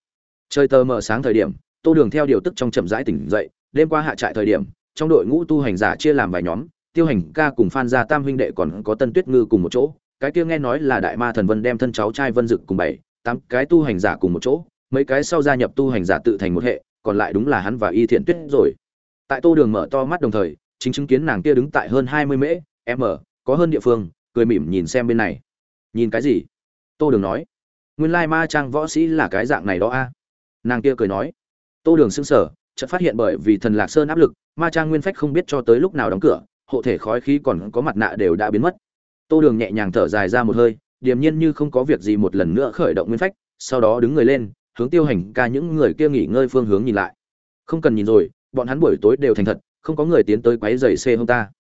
Trời tờ mờ sáng thời điểm, tô đường theo điều tức trong chậm rãi tỉnh dậy, đêm qua hạ trại thời điểm, trong đội ngũ tu hành giả chia làm vài nhóm, tiêu hành ca cùng phan gia tam huynh đệ còn có tân tuyết ngư cùng một chỗ, cái kia nghe nói là đại ma thần vân đem thân cháu trai vân dực cùng bảy, tám cái tu hành giả cùng một chỗ, mấy cái sau gia nhập tu hành giả tự thành một hệ, còn lại đúng là hắn và y thiện tuyết rồi. Tại tô đường mở to mắt đồng thời, chính chứng kiến nàng kia đứng tại hơn hai mươi mễ m có hơn địa phương, cười mỉm nhìn xem bên này. Nhìn cái gì? Tô đường nói nguyên lai ma trang võ sĩ là cái dạng này đó a. Nàng kia cười nói. Tô đường xưng sở chợt phát hiện bởi vì thần lạc sơn áp lực, ma trang nguyên phách không biết cho tới lúc nào đóng cửa, hộ thể khói khí còn có mặt nạ đều đã biến mất. Tô đường nhẹ nhàng thở dài ra một hơi, điềm nhiên như không có việc gì một lần nữa khởi động nguyên phách, sau đó đứng người lên, hướng tiêu hành ca những người kia nghỉ ngơi phương hướng nhìn lại. Không cần nhìn rồi, bọn hắn buổi tối đều thành thật, không có người tiến tới quấy giày xê hông ta.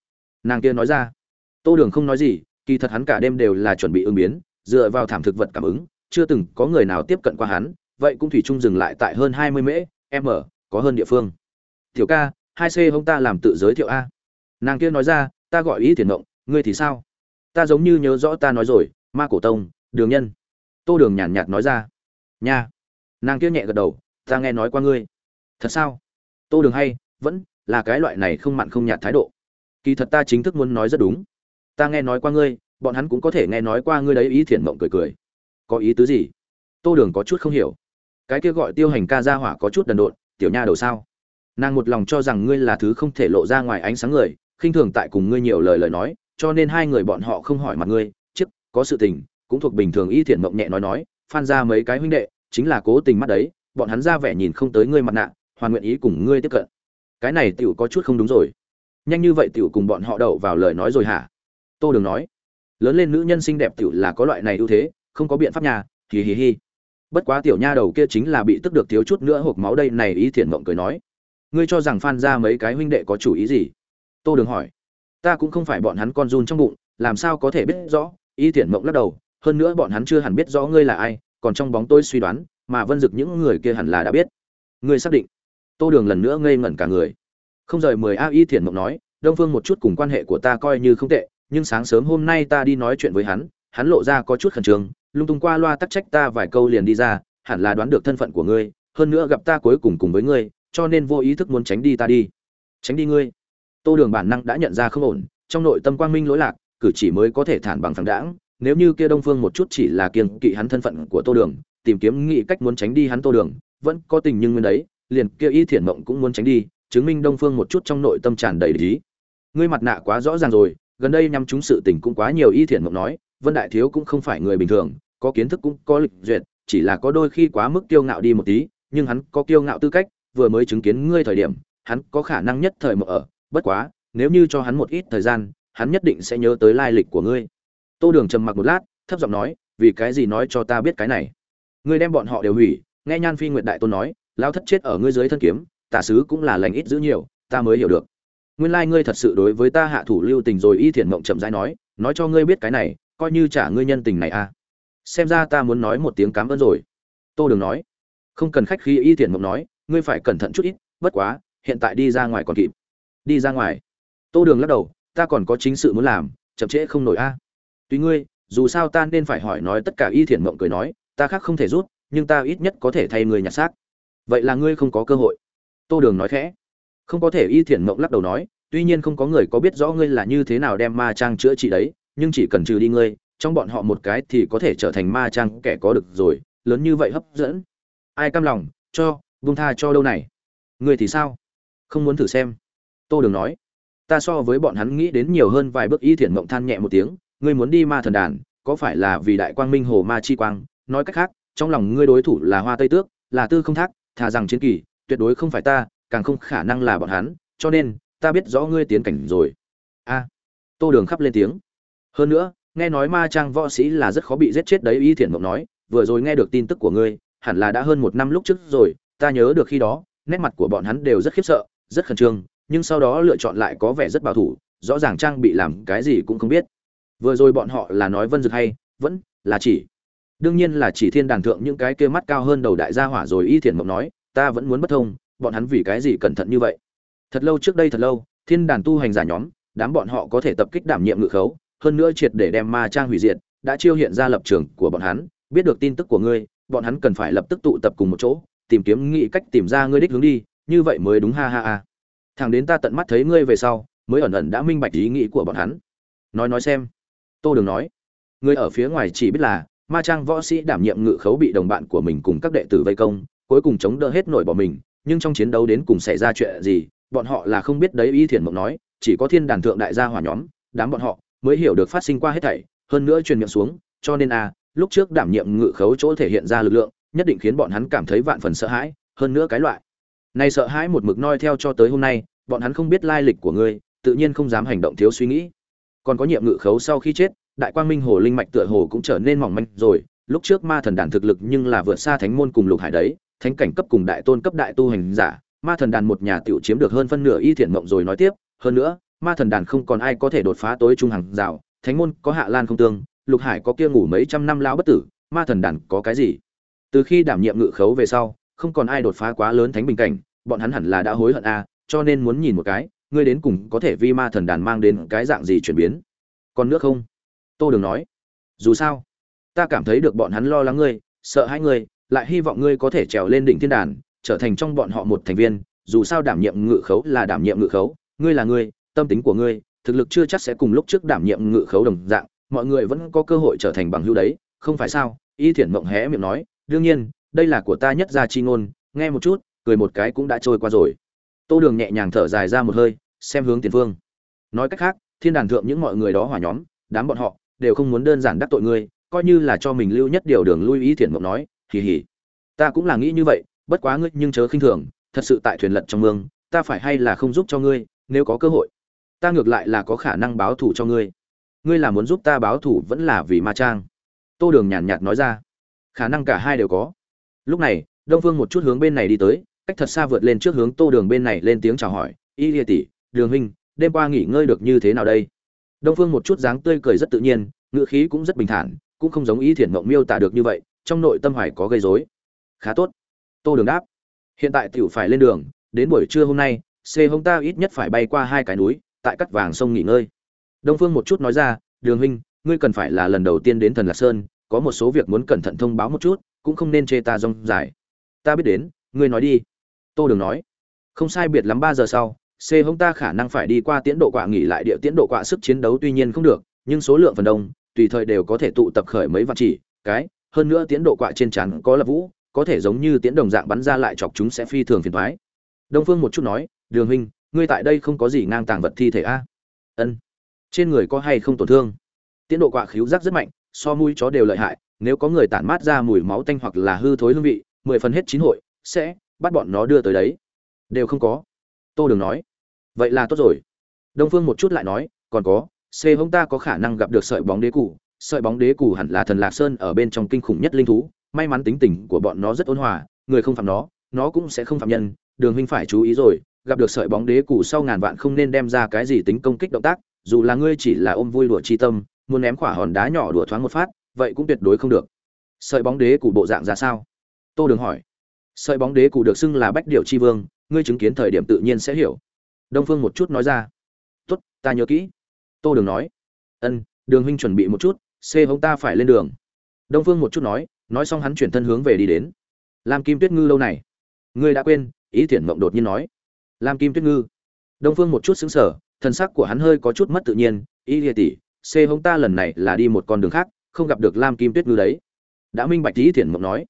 Nàng kia nói ra. Tô đường không nói gì, kỳ thật hắn cả đêm đều là chuẩn bị ứng biến, dựa vào thảm thực vật cảm ứng chưa từng có người nào tiếp cận qua hắn, vậy cũng thủy chung dừng lại tại hơn hai mươi mễ m có hơn địa phương. Tiểu ca, hai c hông ta làm tự giới thiệu a. Nàng kia nói ra, ta gọi ý tiền mộng ngươi thì sao? Ta giống như nhớ rõ ta nói rồi, ma cổ tông, đường nhân. Tô đường nhàn nhạt nói ra. Nha. Nàng kia nhẹ gật đầu, ta nghe nói qua ngươi. Thật sao? Tô đường hay, vẫn là cái loại này không mặn không nhạt thái độ. Kỳ thật ta chính thức muốn nói rất đúng. Ta nghe nói qua ngươi, bọn hắn cũng có thể nghe nói qua ngươi đấy, ý thiện mộng cười cười có ý tứ gì? Tô đường có chút không hiểu. Cái kia gọi tiêu hành ca ra hỏa có chút đần độn, tiểu nha đầu sao? Nàng một lòng cho rằng ngươi là thứ không thể lộ ra ngoài ánh sáng người, khinh thường tại cùng ngươi nhiều lời lời nói, cho nên hai người bọn họ không hỏi mặt ngươi. Chức có sự tình, cũng thuộc bình thường y thiện mộng nhẹ nói nói, phan ra mấy cái huynh đệ, chính là cố tình mắt đấy, bọn hắn ra vẻ nhìn không tới ngươi mặt nạ, hoàn nguyện ý cùng ngươi tiếp cận. Cái này tiểu có chút không đúng rồi. Nhanh như vậy tiểu cùng bọn họ đậu vào lời nói rồi hả? Tô đường nói, lớn lên nữ nhân xinh đẹp tiểu là có loại này ưu thế không có biện pháp nhà, hì hì hì. Bất quá tiểu nha đầu kia chính là bị tức được thiếu chút nữa hộp máu đây này ý thiện mộng cười nói. Ngươi cho rằng phan ra mấy cái huynh đệ có chủ ý gì? Tô đường hỏi. Ta cũng không phải bọn hắn con run trong bụng, làm sao có thể biết rõ? Ý thiện mộng lắc đầu, hơn nữa bọn hắn chưa hẳn biết rõ ngươi là ai, còn trong bóng tôi suy đoán, mà vân dực những người kia hẳn là đã biết. Ngươi xác định. Tô đường lần nữa ngây ngẩn cả người. Không rời mười a y thiện mộng nói, đông phương một chút cùng quan hệ của ta coi như không tệ, nhưng sáng sớm hôm nay ta đi nói chuyện với hắn hắn lộ ra có chút khẩn trương lung tung qua loa tắc trách ta vài câu liền đi ra, hẳn là đoán được thân phận của ngươi, hơn nữa gặp ta cuối cùng cùng với ngươi, cho nên vô ý thức muốn tránh đi ta đi. Tránh đi ngươi. Tô đường bản năng đã nhận ra không ổn, trong nội tâm quang minh lỗi lạc, cử chỉ mới có thể thản bằng phẳng đãng, nếu như kia đông phương một chút chỉ là kiêng kỵ hắn thân phận của tô đường, tìm kiếm nghị cách muốn tránh đi hắn tô đường, vẫn có tình nhưng nguyên đấy, liền kia y thiển mộng cũng muốn tránh đi, chứng minh đông phương một chút trong nội tâm tràn đầy lý ngươi mặt nạ quá rõ ràng rồi, gần đây nhằm chúng sự tình cũng quá nhiều y thiển mộng nói, vân đại thiếu cũng không phải người bình thường có kiến thức cũng có lịch duyệt, chỉ là có đôi khi quá mức kiêu ngạo đi một tí, nhưng hắn có kiêu ngạo tư cách, vừa mới chứng kiến ngươi thời điểm, hắn có khả năng nhất thời mở ở. Bất quá, nếu như cho hắn một ít thời gian, hắn nhất định sẽ nhớ tới lai lịch của ngươi. Tô đường trầm mặc một lát, thấp giọng nói, vì cái gì nói cho ta biết cái này? Ngươi đem bọn họ đều hủy. Nghe nhan phi nguyện đại tôn nói lao thất chết ở ngươi dưới thân kiếm, tả sứ cũng là lành ít giữ nhiều, ta mới hiểu được. Nguyên lai ngươi thật sự đối với ta hạ thủ lưu tình rồi y thiện mộng chậm rãi nói nói cho ngươi biết cái này, coi như trả ngươi nhân tình này à xem ra ta muốn nói một tiếng cảm ơn rồi. Tô đường nói. Không cần khách khí, y thiện mộng nói, ngươi phải cẩn thận chút ít, bất quá, hiện tại đi ra ngoài còn kịp. Đi ra ngoài. Tô đường lắc đầu, ta còn có chính sự muốn làm, chậm trễ không nổi a. À. tùy ngươi, dù sao ta nên phải hỏi nói tất cả y thiện mộng cười nói, ta khác không thể rút, nhưng ta ít nhất có thể thay người nhặt xác. Vậy là ngươi không có cơ hội. Tô đường nói khẽ. Không có thể, y thiện mộng lắc đầu nói, tuy nhiên không có người có biết rõ ngươi là như thế nào đem ma trang chữa trị đấy, nhưng chỉ cần trừ đi ngươi trong bọn họ một cái thì có thể trở thành ma trang kẻ có được rồi, lớn như vậy hấp dẫn. Ai cam lòng, cho vung tha cho đâu này? Ngươi thì sao? Không muốn thử xem. Tô đường nói. Ta so với bọn hắn nghĩ đến nhiều hơn vài bước y thiện mộng than nhẹ một tiếng. Ngươi muốn đi ma thần đàn, có phải là vì đại quang minh hồ ma chi quang? Nói cách khác, trong lòng ngươi đối thủ là hoa tây tước, là tư không thác, thà rằng chiến kỳ, tuyệt đối không phải ta, càng không khả năng là bọn hắn. Cho nên, ta biết rõ ngươi tiến cảnh rồi. A. Tô đường khắp lên tiếng. Hơn nữa nghe nói ma trang võ sĩ là rất khó bị giết chết đấy, y thiện mộng nói, vừa rồi nghe được tin tức của ngươi, hẳn là đã hơn một năm lúc trước rồi, ta nhớ được khi đó, nét mặt của bọn hắn đều rất khiếp sợ, rất khẩn trương, nhưng sau đó lựa chọn lại có vẻ rất bảo thủ, rõ ràng trang bị làm cái gì cũng không biết. Vừa rồi bọn họ là nói vân dực hay, vẫn là chỉ. Đương nhiên là chỉ thiên đàn thượng những cái kia mắt cao hơn đầu đại gia hỏa rồi, y thiện mộng nói, ta vẫn muốn bất thông, bọn hắn vì cái gì cẩn thận như vậy? Thật lâu trước đây thật lâu, thiên đàn tu hành giả nhóm, đám bọn họ có thể tập kích đảm nhiệm ngự khấu hơn nữa triệt để đem ma trang hủy diệt, đã chiêu hiện ra lập trường của bọn hắn, biết được tin tức của ngươi, bọn hắn cần phải lập tức tụ tập cùng một chỗ, tìm kiếm nghĩ cách tìm ra ngươi đích hướng đi, như vậy mới đúng ha ha ha. Thằng đến ta tận mắt thấy ngươi về sau, mới ẩn ẩn đã minh bạch ý nghĩ của bọn hắn. Nói nói xem. Tô đường nói. Ngươi ở phía ngoài chỉ biết là, ma trang võ sĩ đảm nhiệm ngự khấu bị đồng bạn của mình cùng các đệ tử vây công, cuối cùng chống đỡ hết nổi bỏ mình, nhưng trong chiến đấu đến cùng xảy ra chuyện gì, bọn họ là không biết đấy, y thiền mộng nói, chỉ có thiên đàn thượng đại gia hỏa nhóm, đám bọn họ mới hiểu được phát sinh qua hết thảy, hơn nữa truyền miệng xuống, cho nên a, lúc trước đảm nhiệm ngự khấu chỗ thể hiện ra lực lượng, nhất định khiến bọn hắn cảm thấy vạn phần sợ hãi, hơn nữa cái loại. Này sợ hãi một mực noi theo cho tới hôm nay, bọn hắn không biết lai lịch của ngươi, tự nhiên không dám hành động thiếu suy nghĩ. Còn có nhiệm ngự khấu sau khi chết, đại quang minh hồ linh mạch tựa hồ cũng trở nên mỏng manh rồi, lúc trước ma thần đàn thực lực nhưng là vượt xa thánh môn cùng lục hải đấy, thánh cảnh cấp cùng đại tôn cấp đại tu hành giả, ma thần đàn một nhà tiểu chiếm được hơn phân nửa y thiện mộng rồi nói tiếp, hơn nữa ma thần đàn không còn ai có thể đột phá tối trung hàng rào, thánh môn có hạ lan không tương, lục hải có kia ngủ mấy trăm năm lao bất tử, ma thần đàn có cái gì? Từ khi đảm nhiệm ngự khấu về sau, không còn ai đột phá quá lớn thánh bình cảnh, bọn hắn hẳn là đã hối hận a cho nên muốn nhìn một cái, ngươi đến cùng có thể vi ma thần đàn mang đến cái dạng gì chuyển biến? Còn nước không? Tô đường nói. Dù sao, ta cảm thấy được bọn hắn lo lắng ngươi, sợ hãi ngươi, lại hy vọng ngươi có thể trèo lên đỉnh thiên đàn, trở thành trong bọn họ một thành viên, dù sao đảm nhiệm ngự khấu là đảm nhiệm ngự khấu, ngươi là ngươi tâm tính của ngươi, thực lực chưa chắc sẽ cùng lúc trước đảm nhiệm ngự khấu đồng dạng, mọi người vẫn có cơ hội trở thành bằng hữu đấy, không phải sao? Y thiển mộng hé miệng nói, đương nhiên, đây là của ta nhất ra chi ngôn, nghe một chút, cười một cái cũng đã trôi qua rồi. Tô đường nhẹ nhàng thở dài ra một hơi, xem hướng tiền phương. Nói cách khác, thiên đàn thượng những mọi người đó hỏa nhóm, đám bọn họ, đều không muốn đơn giản đắc tội ngươi, coi như là cho mình lưu nhất điều đường lui ý thiện mộng nói, hì hì. Ta cũng là nghĩ như vậy, bất quá ngươi nhưng chớ khinh thường, thật sự tại thuyền lật trong mương, ta phải hay là không giúp cho ngươi, nếu có cơ hội ta ngược lại là có khả năng báo thù cho ngươi. Ngươi là muốn giúp ta báo thù vẫn là vì ma trang? Tô đường nhàn nhạt nói ra. Khả năng cả hai đều có. Lúc này, đông phương một chút hướng bên này đi tới, cách thật xa vượt lên trước hướng tô đường bên này lên tiếng chào hỏi. Y lia tỷ, đường huynh, đêm qua nghỉ ngơi được như thế nào đây? Đông phương một chút dáng tươi cười rất tự nhiên, ngữ khí cũng rất bình thản, cũng không giống ý thiện mộng miêu tả được như vậy, trong nội tâm hoài có gây rối. Khá tốt. Tô đường đáp. Hiện tại tiểu phải lên đường, đến buổi trưa hôm nay xe hông ta ít nhất phải bay qua hai cái núi tại cắt vàng sông nghỉ ngơi. Đông phương một chút nói ra, đường huynh, ngươi cần phải là lần đầu tiên đến thần lạc sơn, có một số việc muốn cẩn thận thông báo một chút, cũng không nên chê ta rong dài. Ta biết đến, ngươi nói đi. Tô đường nói. Không sai biệt lắm ba giờ sau, c hông ta khả năng phải đi qua tiến độ quạ nghỉ lại địa tiến độ quạ sức chiến đấu tuy nhiên không được, nhưng số lượng phần đông, tùy thời đều có thể tụ tập khởi mấy vạn chỉ, cái, hơn nữa tiến độ quạ trên chắn có lập vũ, có thể giống như tiến đồng dạng bắn ra lại chọc chúng sẽ phi thường phiền thoái. Đông phương một chút nói, đường huynh ngươi tại đây không có gì ngang tàng vật thi thể a? Ân. Trên người có hay không tổn thương? Tiến độ quạ khíu rác rất mạnh, so mũi chó đều lợi hại, nếu có người tản mát ra mùi máu tanh hoặc là hư thối hương vị, mười phần hết chín hội sẽ bắt bọn nó đưa tới đấy. Đều không có. Tô đường nói. Vậy là tốt rồi. Đông phương một chút lại nói, còn có, c hông ta có khả năng gặp được sợi bóng đế cụ sợi bóng đế cụ hẳn là thần lạc sơn ở bên trong kinh khủng nhất linh thú. May mắn tính tình của bọn nó rất ôn hòa, người không phạm nó nó cũng sẽ không phạm nhân. Đường huynh phải chú ý rồi gặp được sợi bóng đế cụ sau ngàn vạn không nên đem ra cái gì tính công kích động tác, dù là ngươi chỉ là ôm vui đùa chi tâm, muốn ném quả hòn đá nhỏ đùa thoáng một phát, vậy cũng tuyệt đối không được. Sợi bóng đế cụ bộ dạng ra sao? Tô đường hỏi. Sợi bóng đế cụ được xưng là bách điểu chi vương, ngươi chứng kiến thời điểm tự nhiên sẽ hiểu. Đông phương một chút nói ra. Tốt, ta nhớ kỹ. Tô đường nói. Ân, đường huynh chuẩn bị một chút xe hông ta phải lên đường. Đông phương một chút nói nói xong hắn chuyển thân hướng về đi đến. Làm kim tuyết ngư lâu này. Ngươi đã quên, ý thiển mộng đột nhiên nói lam kim tuyết ngư. Đông phương một chút xứng sở thân sắc của hắn hơi có chút mất tự nhiên, y lìa tỷ, c hông ta lần này là đi một con đường khác, không gặp được lam kim tuyết ngư đấy. Đã minh bạch ý thiển mộng nói.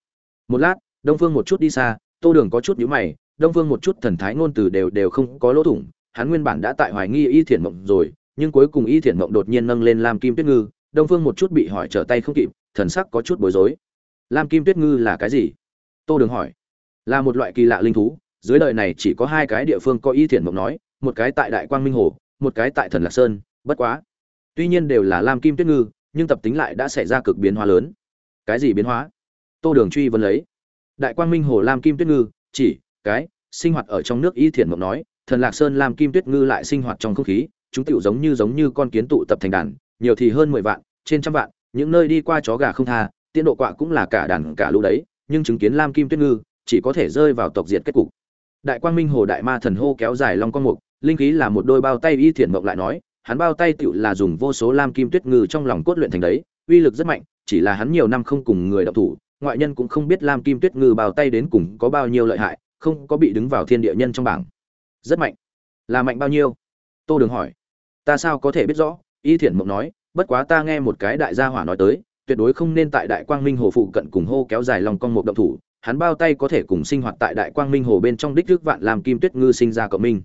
Một lát, đông phương một chút đi xa, tô đường có chút nhíu mày, đông phương một chút thần thái ngôn từ đều đều không có lỗ thủng, hắn nguyên bản đã tại hoài nghi y Thiển mộng rồi, nhưng cuối cùng y Thiển mộng đột nhiên nâng lên lam kim tuyết ngư, đông phương một chút bị hỏi trở tay không kịp, thần sắc có chút bối rối. Lam kim tuyết ngư là cái gì? Tô đường hỏi. Là một loại kỳ lạ linh thú dưới đời này chỉ có hai cái địa phương có y thiện mộng nói, một cái tại đại quang minh hồ, một cái tại thần lạc sơn, bất quá. Tuy nhiên đều là lam kim tuyết ngư, nhưng tập tính lại đã xảy ra cực biến hóa lớn. Cái gì biến hóa? Tô đường truy vấn lấy. Đại quang minh hồ lam kim tuyết ngư, chỉ, cái, sinh hoạt ở trong nước y thiện mộng nói, thần lạc sơn lam kim tuyết ngư lại sinh hoạt trong không khí, chúng tựu giống như giống như con kiến tụ tập thành đàn, nhiều thì hơn mười vạn, trên trăm vạn, những nơi đi qua chó gà không tha tiến độ quạ cũng là cả đàn cả lũ đấy, nhưng chứng kiến lam kim tuyết ngư, chỉ có thể rơi vào tộc diệt kết cục đại quang minh hồ đại ma thần hô kéo dài long con mục, linh khí là một đôi bao tay y thiện mộng lại nói, hắn bao tay tựu là dùng vô số lam kim tuyết ngư trong lòng cốt luyện thành đấy, uy lực rất mạnh, chỉ là hắn nhiều năm không cùng người đọc thủ, ngoại nhân cũng không biết lam kim tuyết ngư bao tay đến cùng có bao nhiêu lợi hại, không có bị đứng vào thiên địa nhân trong bảng. Rất mạnh. Là mạnh bao nhiêu? Tô đường hỏi. Ta sao có thể biết rõ? Y thiện mộng nói, bất quá ta nghe một cái đại gia hỏa nói tới, tuyệt đối không nên tại đại quang minh hồ phụ cận cùng hô kéo dài lòng con một động thủ hắn bao tay có thể cùng sinh hoạt tại đại quang minh hồ bên trong đích trước vạn làm kim tuyết ngư sinh ra cộng minh.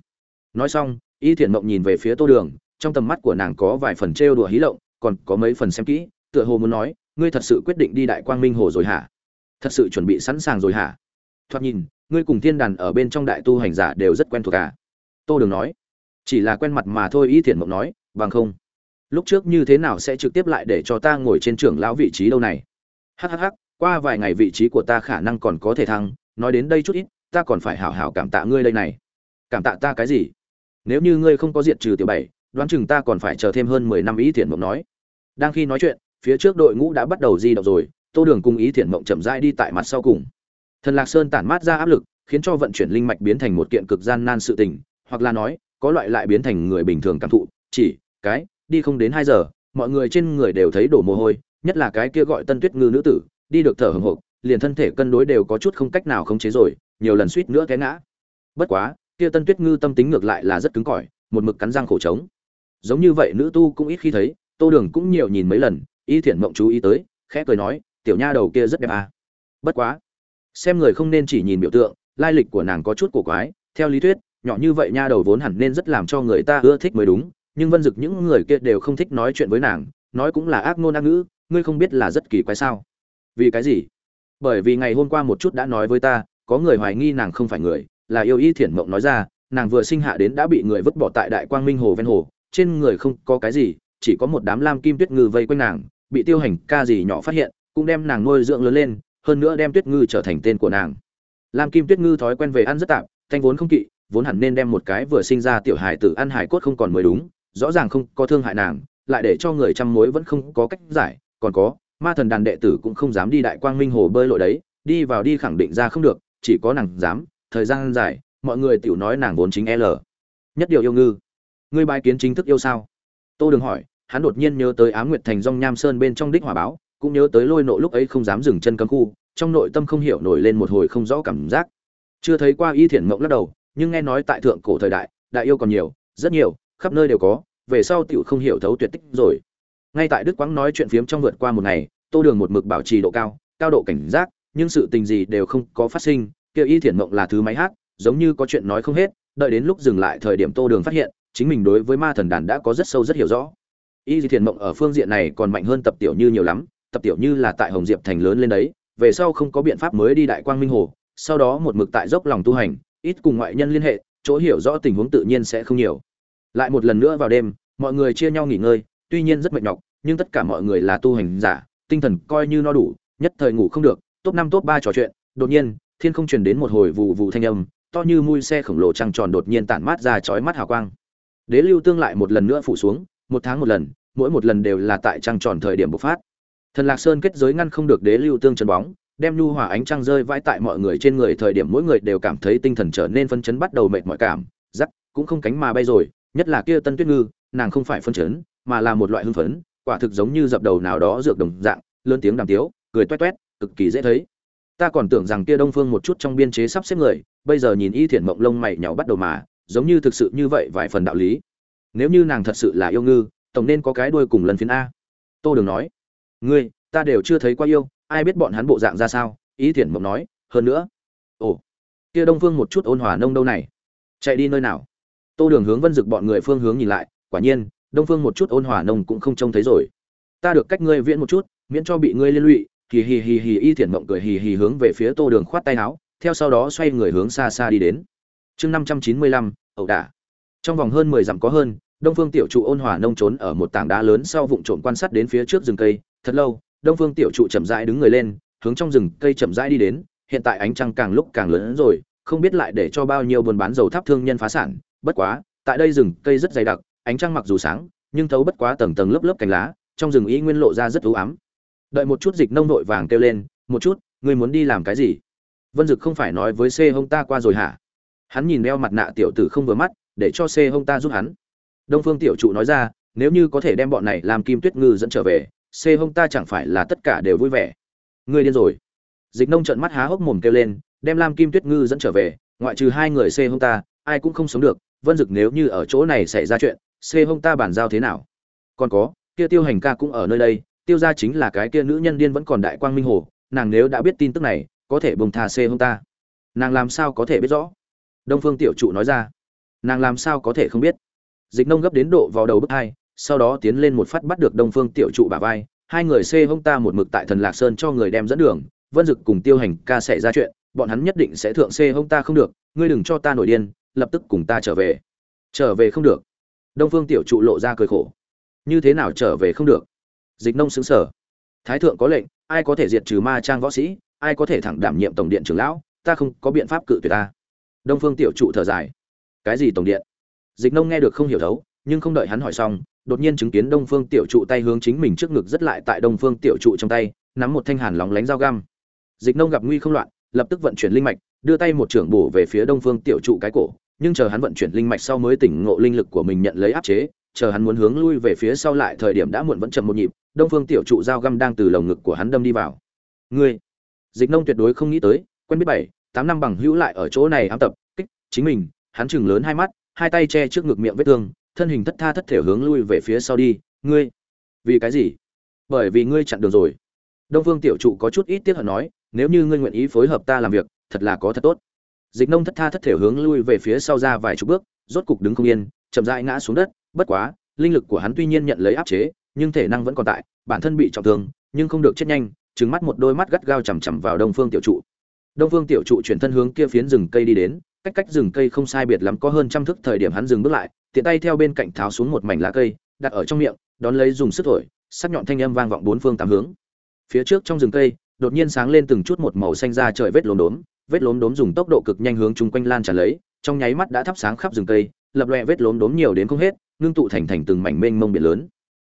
Nói xong, y thiện mộng nhìn về phía tô đường, trong tầm mắt của nàng có vài phần trêu đùa hí lộng, còn có mấy phần xem kỹ, tựa hồ muốn nói, ngươi thật sự quyết định đi đại quang minh hồ rồi hả? Thật sự chuẩn bị sẵn sàng rồi hả? Thoạt nhìn, ngươi cùng thiên đàn ở bên trong đại tu hành giả đều rất quen thuộc cả tô đường nói. Chỉ là quen mặt mà thôi, y thiện mộng nói, bằng không, lúc trước như thế nào sẽ trực tiếp lại để cho ta ngồi trên trưởng lão vị trí đâu này? Hhh qua vài ngày vị trí của ta khả năng còn có thể thăng, nói đến đây chút ít, ta còn phải hảo hảo cảm tạ ngươi đây này. Cảm tạ ta cái gì? Nếu như ngươi không có diện trừ tiểu bảy, đoán chừng ta còn phải chờ thêm hơn mười năm ý thiện mộng nói. Đang khi nói chuyện, phía trước đội ngũ đã bắt đầu di động rồi, tô đường cùng ý thiện mộng chậm rãi đi tại mặt sau cùng. Thần lạc sơn tản mát ra áp lực, khiến cho vận chuyển linh mạch biến thành một kiện cực gian nan sự tình, hoặc là nói, có loại lại biến thành người bình thường cảm thụ, chỉ, cái, đi không đến hai giờ, mọi người trên người đều thấy đổ mồ hôi, nhất là cái kia gọi tân tuyết ngư nữ tử đi được thở hổn hộc, liền thân thể cân đối đều có chút không cách nào khống chế rồi, nhiều lần suýt nữa té ngã bất quá, kia tân tuyết ngư tâm tính ngược lại là rất cứng cỏi, một mực cắn răng khổ chống. giống như vậy nữ tu cũng ít khi thấy, tô đường cũng nhiều nhìn mấy lần, y thiện mộng chú ý tới, khẽ cười nói, tiểu nha đầu kia rất đẹp à. bất quá, xem người không nên chỉ nhìn biểu tượng, lai lịch của nàng có chút cổ quái, theo lý thuyết, nhỏ như vậy nha đầu vốn hẳn nên rất làm cho người ta ưa thích mới đúng, nhưng vân dực những người kia đều không thích nói chuyện với nàng, nói cũng là ác ngôn ác ngữ, ngươi không biết là rất kỳ quái sao vì cái gì? Bởi vì ngày hôm qua một chút đã nói với ta, có người hoài nghi nàng không phải người, là yêu y thiển mộng nói ra, nàng vừa sinh hạ đến đã bị người vứt bỏ tại đại quang minh hồ ven hồ, trên người không có cái gì, chỉ có một đám lam kim tuyết ngư vây quanh nàng, bị tiêu hành ca gì nhỏ phát hiện, cũng đem nàng nuôi dưỡng lớn lên, hơn nữa đem tuyết ngư trở thành tên của nàng. Lam kim tuyết ngư thói quen về ăn rất tạm thanh vốn không kỵ, vốn hẳn nên đem một cái vừa sinh ra tiểu hài tử ăn hài cốt không còn mới đúng, rõ ràng không có thương hại nàng, lại để cho người chăm mối vẫn không có cách giải, còn có ma thần đàn đệ tử cũng không dám đi đại quang minh hồ bơi lội đấy, đi vào đi khẳng định ra không được, chỉ có nàng dám, thời gian dài, mọi người tiểu nói nàng vốn chính l. Nhất điều yêu ngư. Ngươi bài kiến chính thức yêu sao? Tô đừng hỏi, hắn đột nhiên nhớ tới á nguyệt thành dong nham sơn bên trong đích hỏa báo, cũng nhớ tới lôi nộ lúc ấy không dám dừng chân cấm khu, trong nội tâm không hiểu nổi lên một hồi không rõ cảm giác. Chưa thấy qua y thiển mộng lắc đầu, nhưng nghe nói tại thượng cổ thời đại đại yêu còn nhiều, rất nhiều, khắp nơi đều có, về sau tiểu không hiểu thấu tuyệt tích rồi ngay tại đức quang nói chuyện phiếm trong vượt qua một ngày, tô đường một mực bảo trì độ cao cao độ cảnh giác, nhưng sự tình gì đều không có phát sinh, kêu y thiển mộng là thứ máy hát, giống như có chuyện nói không hết, đợi đến lúc dừng lại thời điểm tô đường phát hiện, chính mình đối với ma thần đàn đã có rất sâu rất hiểu rõ. Y thiền mộng ở phương diện này còn mạnh hơn tập tiểu như nhiều lắm, tập tiểu như là tại hồng diệp thành lớn lên đấy, về sau không có biện pháp mới đi đại quang minh hồ, sau đó một mực tại dốc lòng tu hành, ít cùng ngoại nhân liên hệ, chỗ hiểu rõ tình huống tự nhiên sẽ không nhiều. Lại một lần nữa vào đêm, mọi người chia nhau nghỉ ngơi tuy nhiên rất mệt nhọc, nhưng tất cả mọi người là tu hành giả, tinh thần coi như no đủ, nhất thời ngủ không được, top năm, top ba trò chuyện, đột nhiên, thiên không truyền đến một hồi vụ vụ thanh âm, to như mui xe khổng lồ trăng tròn đột nhiên tản mát ra chói mắt hào quang. Đế lưu tương lại một lần nữa phủ xuống, một tháng một lần, mỗi một lần đều là tại trăng tròn thời điểm bộc phát. Thần lạc sơn kết giới ngăn không được đế lưu tương chấn bóng, đem nhu hòa ánh trăng rơi vãi tại mọi người trên người thời điểm mỗi người đều cảm thấy tinh thần trở nên phân chấn bắt đầu mệt mỏi cảm giắc cũng không cánh mà bay rồi, nhất là kia tân tuyết ngư, nàng không phải phân chấn mà là một loại hưng phấn, quả thực giống như dập đầu nào đó dược đồng dạng, lớn tiếng đàm tiếu, cười toét toét, cực kỳ dễ thấy. Ta còn tưởng rằng kia đông phương một chút trong biên chế sắp xếp người, bây giờ nhìn y thiện mộng lông mày nhỏ bắt đầu mà, giống như thực sự như vậy vài phần đạo lý. Nếu như nàng thật sự là yêu ngư, tổng nên có cái đuôi cùng lần phiến a. Tô đường nói, ngươi, ta đều chưa thấy qua yêu, ai biết bọn hắn bộ dạng ra sao? Ý thiện mộng nói, hơn nữa. Ồ, kia đông phương một chút ôn hòa nông đâu này? Chạy đi nơi nào? Tô đường hướng vân dực bọn người phương hướng nhìn lại, quả nhiên đông phương một chút ôn hòa nông cũng không trông thấy rồi. Ta được cách ngươi viễn một chút, miễn cho bị ngươi liên lụy, hì hì hì hì y thiện mộng cười hì hì hướng về phía tô đường khoát tay áo, theo sau đó xoay người hướng xa xa đi đến. Chương năm trăm chín mươi lăm, ẩu đả. Trong vòng hơn mười dặm có hơn, đông phương tiểu trụ ôn hòa nông trốn ở một tảng đá lớn sau vụn trộm quan sát đến phía trước rừng cây. Thật lâu, đông phương tiểu trụ chậm rãi đứng người lên, hướng trong rừng cây chậm rãi đi đến. Hiện tại ánh trăng càng lúc càng lớn hơn rồi, không biết lại để cho bao nhiêu buôn bán dầu tháp thương nhân phá sản. Bất quá, tại đây rừng cây rất dày đặc ánh trăng mặc dù sáng, nhưng thấu bất quá tầng tầng lớp lớp cành lá, trong rừng ý nguyên lộ ra rất u ám. Đợi một chút dịch nông nội vàng kêu lên, một chút, ngươi muốn đi làm cái gì? Vân dực không phải nói với c hông ta qua rồi hả? Hắn nhìn đeo mặt nạ tiểu tử không vừa mắt, để cho c hông ta giúp hắn. Đông phương tiểu trụ nói ra, nếu như có thể đem bọn này làm kim tuyết ngư dẫn trở về, c hông ta chẳng phải là tất cả đều vui vẻ. Ngươi điên rồi. Dịch nông trợn mắt há hốc mồm kêu lên, đem lam kim tuyết ngư dẫn trở về, ngoại trừ hai người c hông ta, ai cũng không sống được. Vân dực nếu như ở chỗ này xảy ra chuyện xê hông ta bàn giao thế nào? Còn có, kia tiêu hành ca cũng ở nơi đây, tiêu ra chính là cái kia nữ nhân điên vẫn còn đại quang minh hồ, nàng nếu đã biết tin tức này, có thể bông tha xê hông ta. Nàng làm sao có thể biết rõ? Đông phương tiểu trụ nói ra. Nàng làm sao có thể không biết? Dịch nông gấp đến độ vào đầu bước hai, sau đó tiến lên một phát bắt được đông phương tiểu trụ bả vai. Hai người xê hông ta một mực tại thần lạc sơn cho người đem dẫn đường, vân dực cùng tiêu hành ca xảy ra chuyện, bọn hắn nhất định sẽ thượng xê hông ta không được, ngươi đừng cho ta nổi điên, lập tức cùng ta trở về. Trở về không được đông phương tiểu trụ lộ ra cười khổ. Như thế nào trở về không được? Dịch nông xứng sở thái thượng có lệnh, ai có thể diệt trừ ma trang võ sĩ, ai có thể thẳng đảm nhiệm tổng điện trưởng lão, ta không có biện pháp cự tuyệt ta. Đông phương tiểu trụ thở dài. Cái gì tổng điện? Dịch nông nghe được không hiểu thấu, nhưng không đợi hắn hỏi xong, đột nhiên chứng kiến đông phương tiểu trụ tay hướng chính mình trước ngực rất lại tại đông phương tiểu trụ trong tay, nắm một thanh hàn lóng lánh dao găm. Dịch nông gặp nguy không loạn, lập tức vận chuyển linh mạch, đưa tay một trưởng bổ về phía đông phương tiểu trụ cái cổ nhưng chờ hắn vận chuyển linh mạch sau mới tỉnh ngộ linh lực của mình nhận lấy áp chế, chờ hắn muốn hướng lui về phía sau lại, thời điểm đã muộn vẫn chậm một nhịp, đông phương tiểu trụ dao găm đang từ lồng ngực của hắn đâm đi vào. Ngươi! Dịch nông tuyệt đối không nghĩ tới, quen biết bảy, tám năm bằng hữu lại ở chỗ này ám tập, kích, chính mình, hắn chừng lớn hai mắt, hai tay che trước ngực miệng vết thương, thân hình thất tha thất thể hướng lui về phía sau đi. Ngươi! Vì cái gì? Bởi vì ngươi chặn đường rồi. Đông phương tiểu trụ có chút ít tiếc hận nói, nếu như ngươi nguyện ý phối hợp ta làm việc, thật là có thật tốt dịch nông thất tha thất thể hướng lui về phía sau ra vài chục bước, rốt cục đứng không yên, chậm rãi ngã xuống đất. Bất quá, linh lực của hắn tuy nhiên nhận lấy áp chế, nhưng thể năng vẫn còn tại, bản thân bị trọng thương, nhưng không được chết nhanh, trừng mắt một đôi mắt gắt gao chằm chằm vào đông phương tiểu trụ. Đông phương tiểu trụ chuyển thân hướng kia phiến rừng cây đi đến, cách cách rừng cây không sai biệt lắm có hơn trăm thước thời điểm hắn dừng bước lại, tiện tay theo bên cạnh tháo xuống một mảnh lá cây, đặt ở trong miệng, đón lấy dùng sức thổi, sắc nhọn thanh âm vang vọng bốn phương tám hướng. Phía trước trong rừng cây, đột nhiên sáng lên từng chút một màu xanh ra trời vết lốm đốm vết lốm đốm dùng tốc độ cực nhanh hướng chung quanh lan tràn lấy, trong nháy mắt đã thắp sáng khắp rừng cây, lập loè vết lốm đốm nhiều đến không hết, ngưng tụ thành thành từng mảnh mênh mông biển lớn.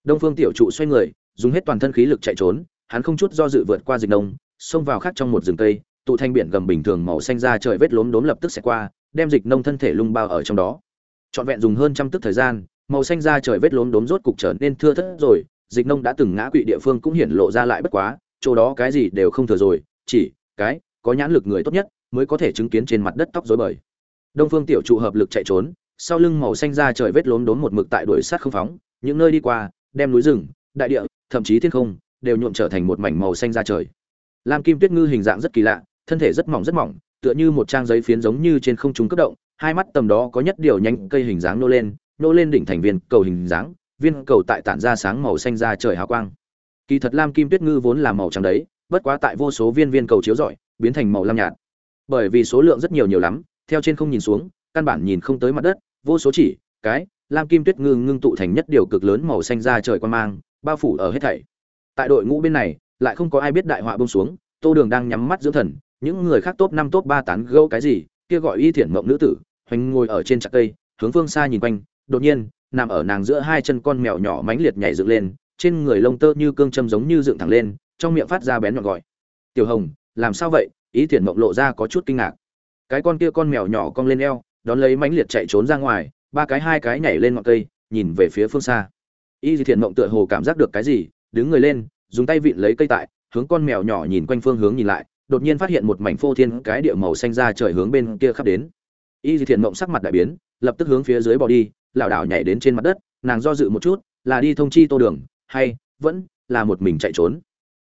Đông phương tiểu trụ xoay người, dùng hết toàn thân khí lực chạy trốn, hắn không chút do dự vượt qua dịch đông, xông vào khác trong một rừng cây, tụ thành biển gầm bình thường màu xanh ra trời vết lốm đốm lập tức sẽ qua, đem dịch nông thân thể lung bao ở trong đó. Trọn vẹn dùng hơn trăm tức thời gian, màu xanh ra trời vết lốm đốm rốt cục trở nên thưa thớt rồi, dịch nông đã từng ngã quỵ địa phương cũng hiển lộ ra lại bất quá, chỗ đó cái gì đều không thừa rồi, chỉ cái có nhãn lực người tốt nhất mới có thể chứng kiến trên mặt đất tóc rối bời. Đông phương tiểu trụ hợp lực chạy trốn, sau lưng màu xanh ra trời vết lốm đốm một mực tại đuổi sát không phóng, những nơi đi qua, đem núi rừng, đại địa, thậm chí thiên không, đều nhuộm trở thành một mảnh màu xanh ra trời. Lam kim tuyết ngư hình dạng rất kỳ lạ, thân thể rất mỏng rất mỏng, tựa như một trang giấy phiến giống như trên không trung cấp động, hai mắt tầm đó có nhất điều nhanh cây hình dáng nô lên nô lên đỉnh thành viên cầu hình dáng, viên cầu tại tản ra sáng màu xanh ra trời hào quang. Kỳ thật lam kim tuyết ngư vốn là màu trắng đấy, bất quá tại vô số viên viên cầu chiếu rọi biến thành màu lam nhạt. Bởi vì số lượng rất nhiều nhiều lắm, theo trên không nhìn xuống, căn bản nhìn không tới mặt đất, vô số chỉ, cái, lam kim tuyết ngư ngưng tụ thành nhất điều cực lớn màu xanh ra trời quan mang, bao phủ ở hết thảy. Tại đội ngũ bên này, lại không có ai biết đại họa bông xuống, tô đường đang nhắm mắt dưỡng thần, những người khác top năm, top ba tán gẫu cái gì, kia gọi y thiển mộng nữ tử, hoành ngồi ở trên chặt cây, hướng phương xa nhìn quanh, đột nhiên, nằm ở nàng giữa hai chân con mèo nhỏ mánh liệt nhảy dựng lên, trên người lông tơ như cương châm giống như dựng thẳng lên, trong miệng phát ra bén nhọn gọi. Tiểu hồng làm sao vậy? Ý Thiện mộng lộ ra có chút kinh ngạc. Cái con kia con mèo nhỏ cong lên eo, đón lấy mánh liệt chạy trốn ra ngoài, ba cái hai cái nhảy lên ngọn cây, nhìn về phía phương xa. Y Thiện mộng tựa hồ cảm giác được cái gì, đứng người lên, dùng tay vịn lấy cây tại, hướng con mèo nhỏ nhìn quanh phương hướng nhìn lại, đột nhiên phát hiện một mảnh phô thiên cái địa màu xanh ra trời hướng bên kia khắp đến. Y thiện mộng sắc mặt đại biến, lập tức hướng phía dưới bỏ đi, lảo đảo nhảy đến trên mặt đất, nàng do dự một chút, là đi thông chi tô đường, hay vẫn là một mình chạy trốn.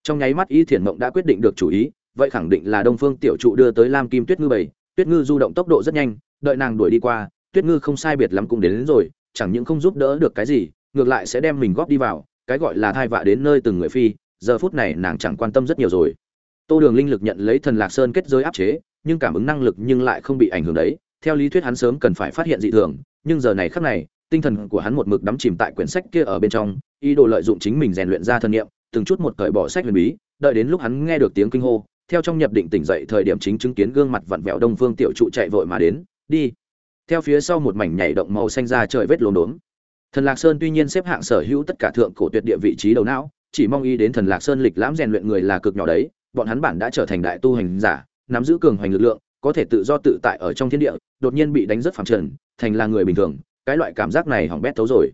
Trong nháy mắt y thiện mộng đã quyết định được chủ ý vậy khẳng định là đông phương tiểu trụ đưa tới lam kim tuyết ngư bảy. Tuyết ngư du động tốc độ rất nhanh đợi nàng đuổi đi qua tuyết ngư không sai biệt lắm cũng đến, đến rồi chẳng những không giúp đỡ được cái gì ngược lại sẽ đem mình góp đi vào cái gọi là thai vạ đến nơi từng người phi giờ phút này nàng chẳng quan tâm rất nhiều rồi. Tô đường linh lực nhận lấy thần lạc sơn kết giới áp chế nhưng cảm ứng năng lực nhưng lại không bị ảnh hưởng đấy. Theo lý thuyết hắn sớm cần phải phát hiện dị thường nhưng giờ này khắc này tinh thần của hắn một mực đắm chìm tại quyển sách kia ở bên trong ý đồ lợi dụng chính mình rèn luyện ra thân nhiệm từng chút một cởi bỏ sách huyền bí đợi đến lúc hắn nghe được tiếng kinh hô theo trong nhập định tỉnh dậy thời điểm chính chứng kiến gương mặt vặn vẹo đông phương tiểu trụ chạy vội mà đến. Đi. Theo phía sau một mảnh nhảy động màu xanh ra trời vết lốm đốm. Thần lạc sơn tuy nhiên xếp hạng sở hữu tất cả thượng cổ tuyệt địa vị trí đầu não, chỉ mong ý đến thần lạc sơn lịch lãm rèn luyện người là cực nhỏ đấy, bọn hắn bản đã trở thành đại tu hành giả, nắm giữ cường hoành lực lượng, có thể tự do tự tại ở trong thiên địa, đột nhiên bị đánh rất phẳng trần, thành là người bình thường, cái loại cảm giác này hỏng bét thấu rồi.